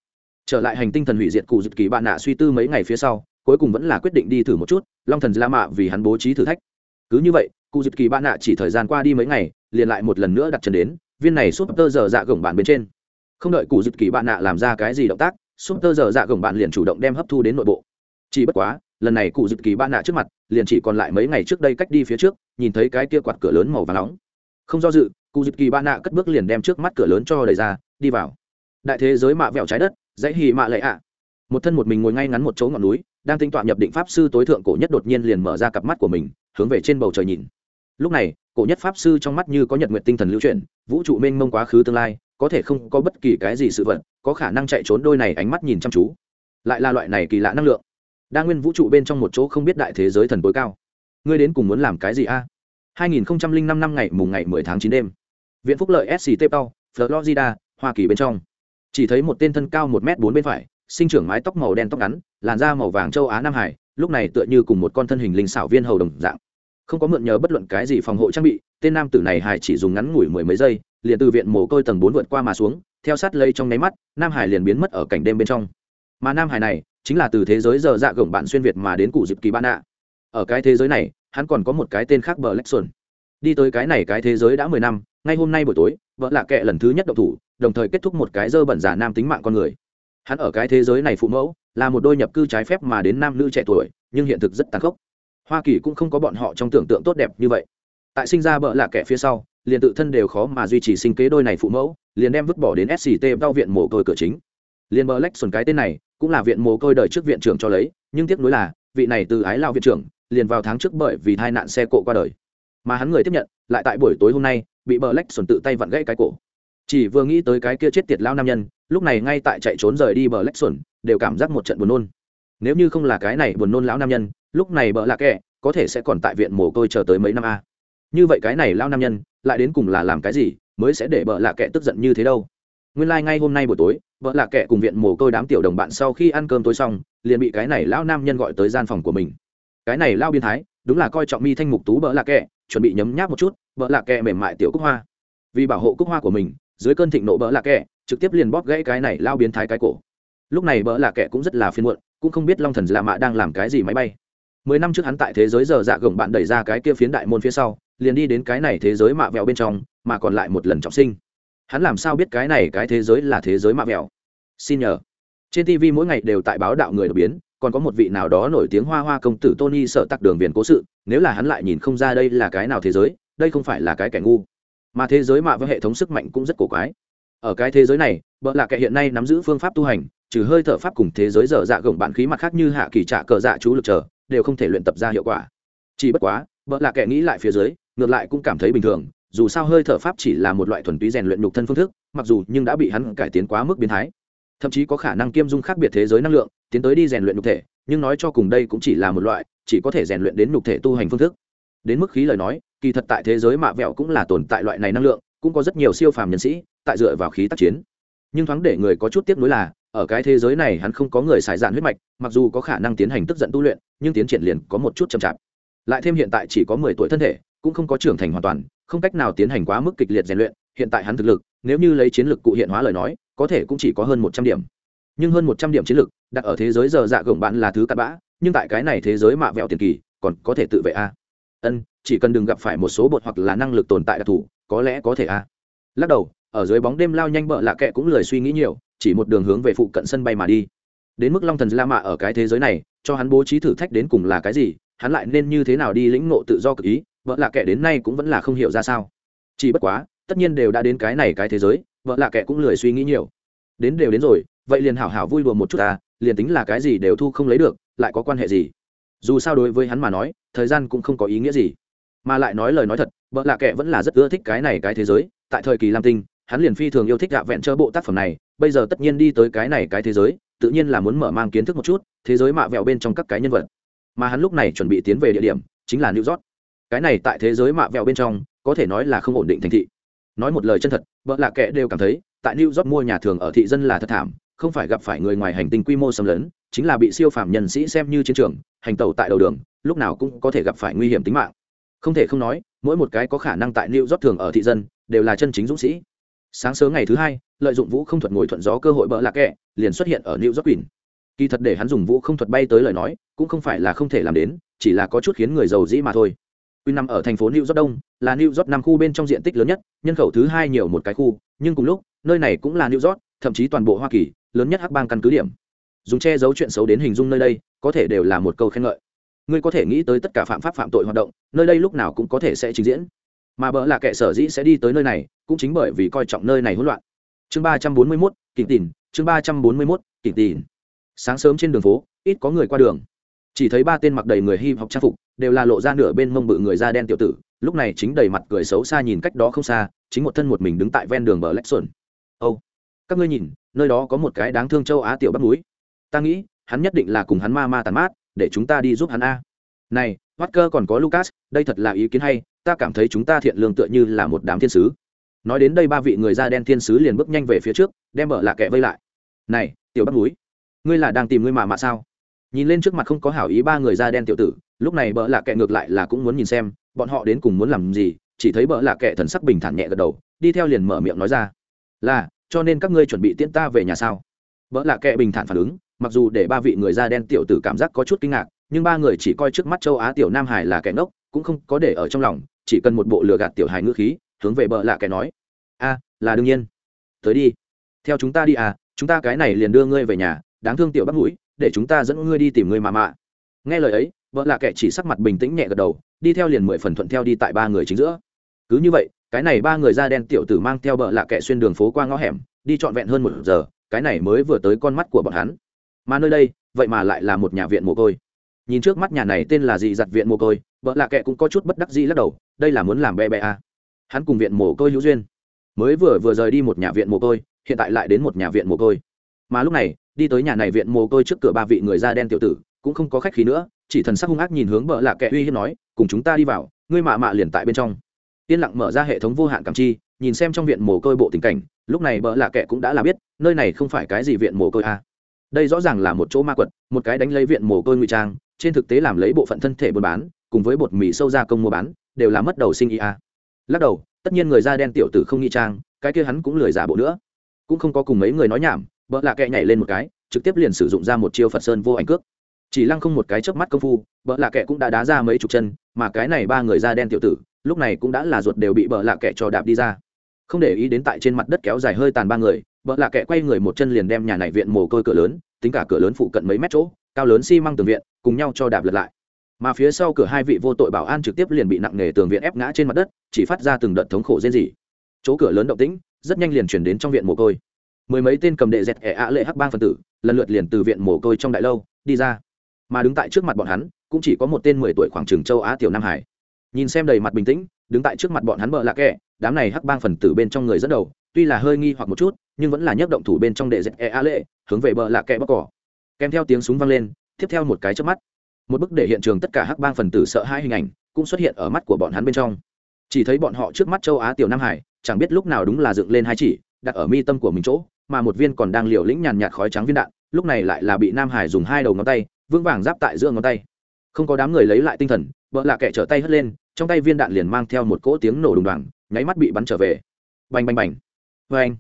Speaker 1: Trở lại hành tinh thần hủy diệt cụ dịp kỳ bạn nạ suy tư mấy ngày phía sau, cuối cùng vẫn là quyết định đi thử một chút, long thần la mạ vì hắn bố trí thử thách. Cứ như vậy cụ dịp kỳ bạn nạ chỉ thời gian qua đi mấy ngày, liền lại một lần nữa đặt chân đến, viên này súp tơ giờ dạ gồng bạn bên trên. Không đợi cụ dịp kỳ bạn nạ làm ra cái gì động tác, súp tơ giờ dạ gồng bạn liền chủ động đem hấp thu đến nội bộ. Chỉ bất quá, lần này cụ dịp kỳ bạn nạ trước mặt, liền chỉ còn lại mấy ngày trước đây cách đi phía trước, nhìn thấy cái kia quạt cửa lớn màu và nóng. Không do dự cụ dịp kỳ bạn nạ cất bước liền đem trước mắt cửa lớn cho đẩy ra đi vào. Đại thế giới mạ vẹo trái đất, dãy hì mạ lệ ạ. Một thân một mình ngồi ngay ngắn một chỗ ngọn núi, đang tinh tọa nhập định pháp sư tối thượng cổ nhất đột nhiên liền mở ra cặp mắt của mình, hướng về trên bầu trời nhìn. Lúc này, cổ nhất pháp sư trong mắt như có nhật nguyện tinh thần lưu chuyển, vũ trụ mênh mông quá khứ tương lai, có thể không có bất kỳ cái gì sự vật, có khả năng chạy trốn đôi này ánh mắt nhìn chăm chú. Lại là loại này kỳ lạ năng lượng. Đa nguyên vũ trụ bên trong một chỗ không biết đại thế giới thần tối cao. Ngươi đến cùng muốn làm cái gì a? À? 2005 năm ngày mùng ngày 10 tháng 9 đêm. Viện phúc lợi sct pau florida hoa kỳ bên trong. Chỉ thấy một tên thân cao một m bốn bên phải, sinh trưởng mái tóc màu đen tóc ngắn, làn da màu vàng châu á nam hải, lúc này tựa như cùng một con thân hình linh xảo viên hầu đồng dạng. Không có mượn nhờ bất luận cái gì phòng hộ trang bị, tên nam tử này hải chỉ dùng ngắn ngủi mười mấy giây, liền từ viện mồ côi tầng bốn vượt qua mà xuống, theo sát lây trong nháy mắt, nam hải liền biến mất ở cảnh đêm bên trong. Mà nam hải này, chính là từ thế giới giờ dạ gồng bạn xuyên việt mà đến cụ dịp kỳ ban ạ. Ở cái thế giới này, hắn còn có một cái tên khác bờ lách đi tới cái này cái thế giới đã mười năm ngay hôm nay buổi tối, vợ lạ kệ lần thứ nhất động thủ, đồng thời kết thúc một cái dơ bẩn giả nam tính mạng con người. Hắn ở cái thế giới này phụ mẫu, là một đôi nhập cư trái phép mà đến nam nữ trẻ tuổi, nhưng hiện thực rất tàn khốc. Hoa kỳ cũng không có bọn họ trong tưởng tượng tốt đẹp như vậy. Tại sinh ra bợ lạ kẻ phía sau, liền tự thân đều khó mà duy trì sinh kế đôi này phụ mẫu, liền đem vứt bỏ đến sct đau viện mồ côi cửa chính. Liền bờ lách xuân cái tên này, cũng là viện mồ côi đời trước viện trưởng cho lấy, nhưng tiếc nuối là, vị này từ ái lao viện trưởng, liền vào tháng trước bởi vì tai nạn xe cộ qua đời. Mà hắn người tiếp nhận lại tại buổi tối hôm nay, bị bờ lách xuân tự tay vặn gãy cái cổ. Chỉ vừa nghĩ tới cái kia chết tiệt lao nam nhân, lúc này ngay tại chạy trốn rời đi bờ lách xuân đều cảm giác một trận buồn nôn. Nếu như không là cái này buồn nôn lão nam nhân, lúc này bờ lạ kẹ có thể sẽ còn tại viện mồ côi chờ tới mấy năm a. Như vậy cái này lao nam nhân, lại đến cùng là làm cái gì, mới sẽ để bờ lạ kẹ tức giận như thế đâu? Nguyên lai、like、ngay hôm nay buổi tối, Bờ lạ kẹ cùng viện mồ côi đám tiểu đồng bạn sau khi ăn cơm tối xong, liền bị cái này lao nam nhân gọi tới gian phòng của mình. Cái này lao biên thái, đúng là coi trọng mi thanh mục tú bỡ lạ kẹ chuẩn bị nhấm nháp một chút, bỡ lạ kẹ mềm mại tiểu cúc hoa. Vì bảo hộ cúc hoa của mình, dưới cơn thịnh nộ bỡ lạ kẹ, trực tiếp liền bóp gãy cái này lao biến thái cái cổ. Lúc này bỡ lạ kẹ cũng rất là phiên muộn, cũng không biết long thần lạ mạ đang làm cái gì máy bay. Mười năm trước hắn tại thế giới giờ dạ gồng bạn đẩy ra cái kia phiến đại môn phía sau, liền đi đến cái này thế giới mạ vẹo bên trong, mà còn lại một lần trọng sinh. Hắn làm sao biết cái này cái thế giới là thế giới mạ vẹo? Xin nhờ. Trên tv mỗi ngày đều tại báo đạo người đột biến còn có một vị nào đó nổi tiếng hoa hoa công tử tony sợ tặc đường viền cố sự, nếu là hắn lại nhìn không ra đây là cái nào thế giới, đây không phải là cái kẻ ngu. Mà thế giới mạ với hệ thống sức mạnh cũng rất cổ quái. Ở cái thế giới này, bợ lạ kệ hiện nay nắm giữ phương pháp tu hành, trừ hơi thở pháp cùng thế giới dở dạ gồng bạn khí mặt khác như hạ kỳ trạ cờ dạ chú lực trở đều không thể luyện tập ra hiệu quả. Chỉ bất quá, bợ lạ kệ nghĩ lại phía dưới, ngược lại cũng cảm thấy bình thường, dù sao hơi thở pháp chỉ là một loại thuần túy rèn luyện nhục thân phương thức, mặc dù nhưng đã bị hắn cải tiến quá mức biến thái thậm chí có khả năng kiêm dung khác biệt thế giới năng lượng, tiến tới đi rèn luyện nhục thể, nhưng nói cho cùng đây cũng chỉ là một loại, chỉ có thể rèn luyện đến nhục thể tu hành phương thức. Đến mức khí lời nói, kỳ thật tại thế giới mạ vẹo cũng là tồn tại loại này năng lượng, cũng có rất nhiều siêu phàm nhân sĩ, tại dựa vào khí tác chiến. Nhưng thoáng để người có chút tiếc nuối là, ở cái thế giới này hắn không có người xài dạn huyết mạch, mặc dù có khả năng tiến hành tức giận tu luyện, nhưng tiến triển liền có một chút chậm chạp. Lại thêm hiện tại chỉ có mười tuổi thân thể, cũng không có trưởng thành hoàn toàn, không cách nào tiến hành quá mức kịch liệt rèn luyện, hiện tại hắn thực lực, nếu như lấy chiến lược cụ hiện hóa lời nói có thể cũng chỉ có hơn một trăm điểm. Nhưng hơn một trăm điểm chiến lược đặt ở thế giới giờ dạ gồng bạn là thứ cặn bã, nhưng tại cái này thế giới mạ vẹo tiền kỳ, còn có thể tự vệ a. Ân, chỉ cần đừng gặp phải một số bột hoặc là năng lực tồn tại đặc thù, có lẽ có thể a. Lắc đầu, ở dưới bóng đêm lao nhanh bợ lạ kệ cũng lười suy nghĩ nhiều, chỉ một đường hướng về phụ cận sân bay mà đi. Đến mức long thần la mạ ở cái thế giới này, cho hắn bố trí thử thách đến cùng là cái gì, hắn lại nên như thế nào đi lĩnh ngộ tự do cực ý, bợ lạ kệ đến nay cũng vẫn là không hiểu ra sao. Chỉ bất quá, tất nhiên đều đã đến cái này cái thế giới vợ lạ kệ cũng lười suy nghĩ nhiều. Đến đều đến rồi, vậy liền hảo hảo vui đùa một chút ta liền tính là cái gì đều thu không lấy được, lại có quan hệ gì? Dù sao đối với hắn mà nói, thời gian cũng không có ý nghĩa gì. Mà lại nói lời nói thật vợ lạ kệ vẫn là rất ưa thích cái này cái thế giới, tại thời kỳ lam tinh, hắn liền phi thường yêu thích gạ vẹn chơ bộ tác phẩm này, bây giờ tất nhiên đi tới cái này cái thế giới, tự nhiên là muốn mở mang kiến thức một chút, thế giới mạ vẹo bên trong các cái nhân vật. Mà hắn lúc này chuẩn bị tiến về địa điểm, chính là new york. Cái này tại thế giới mạ vẹo bên trong, có thể nói là không ổn định thành thị nói một lời chân thật, vợ lạ kệ đều cảm thấy, tại new york mua nhà thường ở thị dân là thật thảm, không phải gặp phải người ngoài hành tinh quy mô xâm lấn, chính là bị siêu phàm nhân sĩ xem như chiến trường, hành tàu tại đầu đường, lúc nào cũng có thể gặp phải nguy hiểm tính mạng. Không thể không nói, mỗi một cái có khả năng tại new york thường ở thị dân, đều là chân chính dũng sĩ. Sáng sớm ngày thứ hai, lợi dụng vũ không thuật ngồi thuận gió cơ hội bỡ lạc kẹ liền xuất hiện ở new york quỳnh kỳ thật để hắn dùng vũ không thuật bay tới lời nói, cũng không phải là không thể làm đến, chỉ là có chút khiến người giàu dĩ mà thôi. Quy nằm ở thành phố New York Đông, là New York năm khu bên trong diện tích lớn nhất, nhân khẩu thứ hai nhiều một cái khu, nhưng cùng lúc, nơi này cũng là New York, thậm chí toàn bộ Hoa Kỳ, lớn nhất hắc bang căn cứ điểm. Dùng che giấu chuyện xấu đến hình dung nơi đây, có thể đều là một câu khen ngợi. Ngươi có thể nghĩ tới tất cả phạm pháp phạm tội hoạt động, nơi đây lúc nào cũng có thể sẽ trình diễn. Mà bỡ là kẻ sở dĩ sẽ đi tới nơi này, cũng chính bởi vì coi trọng nơi này hỗn loạn. Chương ba trăm bốn mươi 341, Kình tỉnh. chương ba trăm bốn mươi 341, Kình tỉnh. Sáng sớm trên đường phố, ít có người qua đường chỉ thấy ba tên mặc đầy người hy học trang phục đều là lộ ra nửa bên mông bự người da đen tiểu tử lúc này chính đầy mặt cười xấu xa nhìn cách đó không xa chính một thân một mình đứng tại ven đường bờ lách xuân âu các ngươi nhìn nơi đó có một cái đáng thương châu á tiểu bắt núi ta nghĩ hắn nhất định là cùng hắn ma ma tàn mát để chúng ta đi giúp hắn a này Walker còn có Lucas, đây thật là ý kiến hay, ta cảm thấy chúng ta thiện lương tựa như là một đám thiên sứ. Nói đến đây ba vị người da đen thiên sứ liền bước nhanh về phía trước, đem bờ lạ kệ vây lại. "Này, tiểu bắt núi, ngươi là đang tìm ngươi mà mà sao?" Nhìn lên trước mặt không có hảo ý ba người da đen tiểu tử, lúc này bỡ lạ kệ ngược lại là cũng muốn nhìn xem, bọn họ đến cùng muốn làm gì, chỉ thấy bỡ lạ kệ thần sắc bình thản nhẹ gật đầu, đi theo liền mở miệng nói ra. Là, cho nên các ngươi chuẩn bị tiễn ta về nhà sao? Bỡ lạ kệ bình thản phản ứng, mặc dù để ba vị người da đen tiểu tử cảm giác có chút kinh ngạc, nhưng ba người chỉ coi trước mắt châu á tiểu nam hải là kẻ ngốc, cũng không có để ở trong lòng, chỉ cần một bộ lừa gạt tiểu hài ngữ khí, hướng về bỡ lạ kệ nói, a, là đương nhiên. Tới đi. Theo chúng ta đi à chúng ta cái này liền đưa ngươi về nhà, đáng thương tiểu bắt mũi để chúng ta dẫn ngươi đi tìm ngươi mà mạ nghe lời ấy, vợ lạ kệ chỉ sắc mặt bình tĩnh nhẹ gật đầu, đi theo liền mười phần thuận theo đi tại ba người chính giữa. Cứ như vậy, cái này ba người da đen tiểu tử mang theo vợ lạ kệ xuyên đường phố qua ngõ hẻm, đi trọn vẹn hơn một giờ, cái này mới vừa tới con mắt của bọn hắn. Mà nơi đây, vậy mà lại là một nhà viện mồ côi. Nhìn trước mắt nhà này tên là gì giặt viện mồ côi, vợ lạ kệ cũng có chút bất đắc dĩ lắc đầu, đây là muốn làm be be à. hắn cùng viện mồ côi hữu duyên. Mới vừa vừa rời đi một nhà viện mồ côi, hiện tại lại đến một nhà viện mồ côi mà lúc này, đi tới nhà này viện mồ côi trước cửa ba vị người da đen tiểu tử, cũng không có khách khí nữa, chỉ thần sắc hung ác nhìn hướng bợ lạ kệ uy hiếp nói, cùng chúng ta đi vào, ngươi mạ mạ liền tại bên trong. Yên lặng mở ra hệ thống vô hạn cảm chi, nhìn xem trong viện mồ côi bộ tình cảnh, lúc này bợ lạ kệ cũng đã là biết, nơi này không phải cái gì viện mồ côi a đây rõ ràng là một chỗ ma quật, một cái đánh lấy viện mồ côi ngụy trang, trên thực tế làm lấy bộ phận thân thể buôn bán, cùng với bột mì sâu ra công mua bán, đều là mất đầu sinh ý a lắc đầu, tất nhiên người da đen tiểu tử không ngụy trang, cái kia hắn cũng lười giả bộ nữa. Cũng không có cùng mấy người nói nhảm bợ lạ kệ nhảy lên một cái, trực tiếp liền sử dụng ra một chiêu phật sơn vô ảnh cước. Chỉ lăng không một cái chớp mắt công phu, bợ lạ kệ cũng đã đá ra mấy chục chân, mà cái này ba người da đen tiểu tử, lúc này cũng đã là ruột đều bị bợ lạ kệ cho đạp đi ra. Không để ý đến tại trên mặt đất kéo dài hơi tàn ba người, bợ lạ kệ quay người một chân liền đem nhà này viện mồ côi cửa lớn, tính cả cửa lớn phụ cận mấy mét chỗ, cao lớn xi măng tường viện, cùng nhau cho đạp lật lại. Mà phía sau cửa hai vị vô tội bảo an trực tiếp liền bị nặng nề tường viện ép ngã trên mặt đất, chỉ phát ra từng đợt thống khổ rên rỉ. Chỗ cửa lớn động tĩnh, rất nhanh liền chuyển đến trong viện mồ côi mười mấy tên cầm đệ dẹt ẻ ạ lệ hắc bang phần tử, lần lượt liền từ viện mồ côi trong đại lâu, đi ra. Mà đứng tại trước mặt bọn hắn, cũng chỉ có một tên mười tuổi khoảng trường châu á tiểu nam hải. Nhìn xem đầy mặt bình tĩnh, đứng tại trước mặt bọn hắn bợ lạ kẹ, đám này hắc bang phần tử bên trong người dẫn đầu, tuy là hơi nghi hoặc một chút, nhưng vẫn là nhấc động thủ bên trong đệ dẹt ẻ ạ lệ, hướng về bợ lạ kẹ bóc cỏ. Kèm theo tiếng súng vang lên, tiếp theo một cái trước mắt, một bức để hiện trường tất cả hắc bang phần tử sợ hai hình ảnh cũng xuất hiện ở mắt của bọn hắn bên trong. Chỉ thấy bọn họ trước mắt châu á tiểu nam hải, chẳng biết lúc nào đúng là dựng lên hai chỉ, đặt ở mi tâm của mình chỗ mà một viên còn đang liều lĩnh nhàn nhạt khói trắng viên đạn, lúc này lại là bị nam hải dùng hai đầu ngón tay, vững vàng giáp tại giữa ngón tay. Không có đám người lấy lại tinh thần, vợ lạ kẻ trở tay hất lên, trong tay viên đạn liền mang theo một cỗ tiếng nổ đùng đoàng, nháy mắt bị bắn trở về. Bành bành bành. Vê anh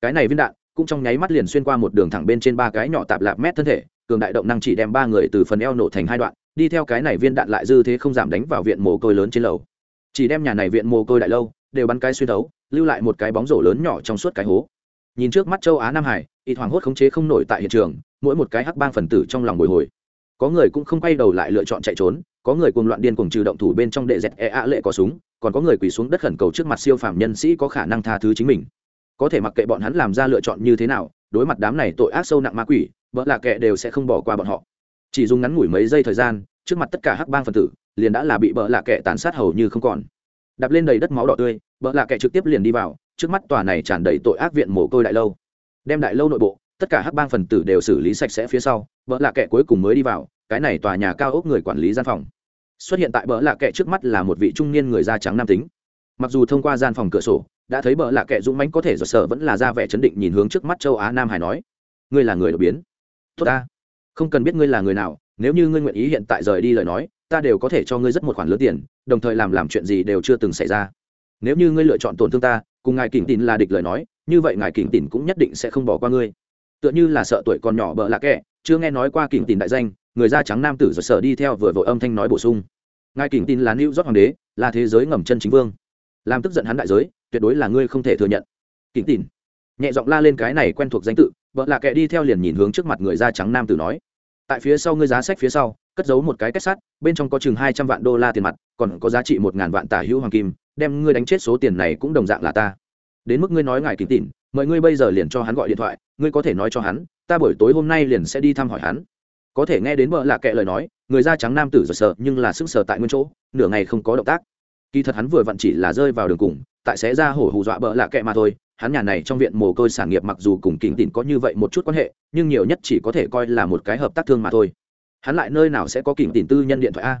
Speaker 1: cái này viên đạn cũng trong nháy mắt liền xuyên qua một đường thẳng bên trên ba cái nhỏ tạp lạp mét thân thể, cường đại động năng chỉ đem ba người từ phần eo nổ thành hai đoạn, đi theo cái này viên đạn lại dư thế không giảm đánh vào viện mồ côi lớn trên lầu. Chỉ đem nhà này viện mồ côi đại lâu đều bắn cái xuyên thấu, lưu lại một cái bóng rổ lớn nhỏ trong suốt cái hố nhìn trước mắt châu á nam hải ít hoàng hốt khống chế không nổi tại hiện trường, mỗi một cái hắc bang phần tử trong lòng bồi hồi. Có người cũng không quay đầu lại lựa chọn chạy trốn, có người cuồng loạn điên cuồng trừ động thủ bên trong đệ dẹt e a lệ có súng, còn có người quỳ xuống đất khẩn cầu trước mặt siêu phàm nhân sĩ có khả năng tha thứ chính mình. Có thể mặc kệ bọn hắn làm ra lựa chọn như thế nào, đối mặt đám này tội ác sâu nặng ma quỷ, vợ là kệ đều sẽ không bỏ qua bọn họ. Chỉ dùng ngắn ngủi mấy giây thời gian, trước mặt tất cả hắc bang phần tử, liền đã là bị vợ là kệ tàn sát hầu như không còn. Đạp lên đầy đất máu đỏ tươi, vợ là kệ trực tiếp liền đi vào trước mắt tòa này tràn đầy tội ác viện mồ côi đại lâu. Đem đại lâu nội bộ, tất cả hắc bang phần tử đều xử lý sạch sẽ phía sau vợ lạ kệ cuối cùng mới đi vào, cái này tòa nhà cao ốc người quản lý gian phòng. Xuất hiện tại bờ lạ kệ trước mắt là một vị trung niên người da trắng nam tính. Mặc dù thông qua gian phòng cửa sổ, đã thấy bờ lạ kệ dũng mãnh có thể giật sợ vẫn là ra vẻ chấn định nhìn hướng trước mắt châu á nam hải nói, ngươi là người đột biến. Tốt ta, không cần biết ngươi là người nào, nếu như ngươi nguyện ý hiện tại rời đi lời nói, ta đều có thể cho ngươi rất một khoản lớn tiền, đồng thời làm làm chuyện gì đều chưa từng xảy ra. Nếu như ngươi lựa chọn tổn thương ta cùng ngài kỉnh tin là địch lời nói, như vậy ngài kỉnh tin cũng nhất định sẽ không bỏ qua ngươi. Tựa như là sợ tuổi còn nhỏ bợ lạ kệ chưa nghe nói qua kỉnh tin đại danh, người da trắng nam tử rồi sợ đi theo vừa vội âm thanh nói bổ sung. Ngài kỉnh tin là nữ rót hoàng đế, là thế giới ngầm chân chính vương. Làm tức giận hắn đại giới, tuyệt đối là ngươi không thể thừa nhận. Kỉnh tin nhẹ giọng la lên cái này quen thuộc danh tự vợ lạ kệ đi theo liền nhìn hướng trước mặt người da trắng nam tử nói. Tại phía sau ngươi giá sách phía sau, cất giấu một cái kết sắt, bên trong có chừng hai trăm vạn đô la tiền mặt, còn có giá trị một ngàn vạn tả hữu hoàng kim đem ngươi đánh chết số tiền này cũng đồng dạng là ta. Đến mức ngươi nói ngài kính tỉn mời ngươi bây giờ liền cho hắn gọi điện thoại, ngươi có thể nói cho hắn, ta buổi tối hôm nay liền sẽ đi thăm hỏi hắn. Có thể nghe đến vợ lạ kệ lời nói, người da trắng nam tử giật sợ nhưng là sức sờ tại nguyên chỗ, nửa ngày không có động tác. Kỳ thật hắn vừa vặn chỉ là rơi vào đường cùng, tại sẽ ra hổ hù dọa bợ lạ kệ mà thôi, hắn nhà này trong viện mồ côi sản nghiệp mặc dù cùng kính tỉn có như vậy một chút quan hệ, nhưng nhiều nhất chỉ có thể coi là một cái hợp tác thương mà thôi. Hắn lại nơi nào sẽ có kính tỉn tư nhân điện thoại a?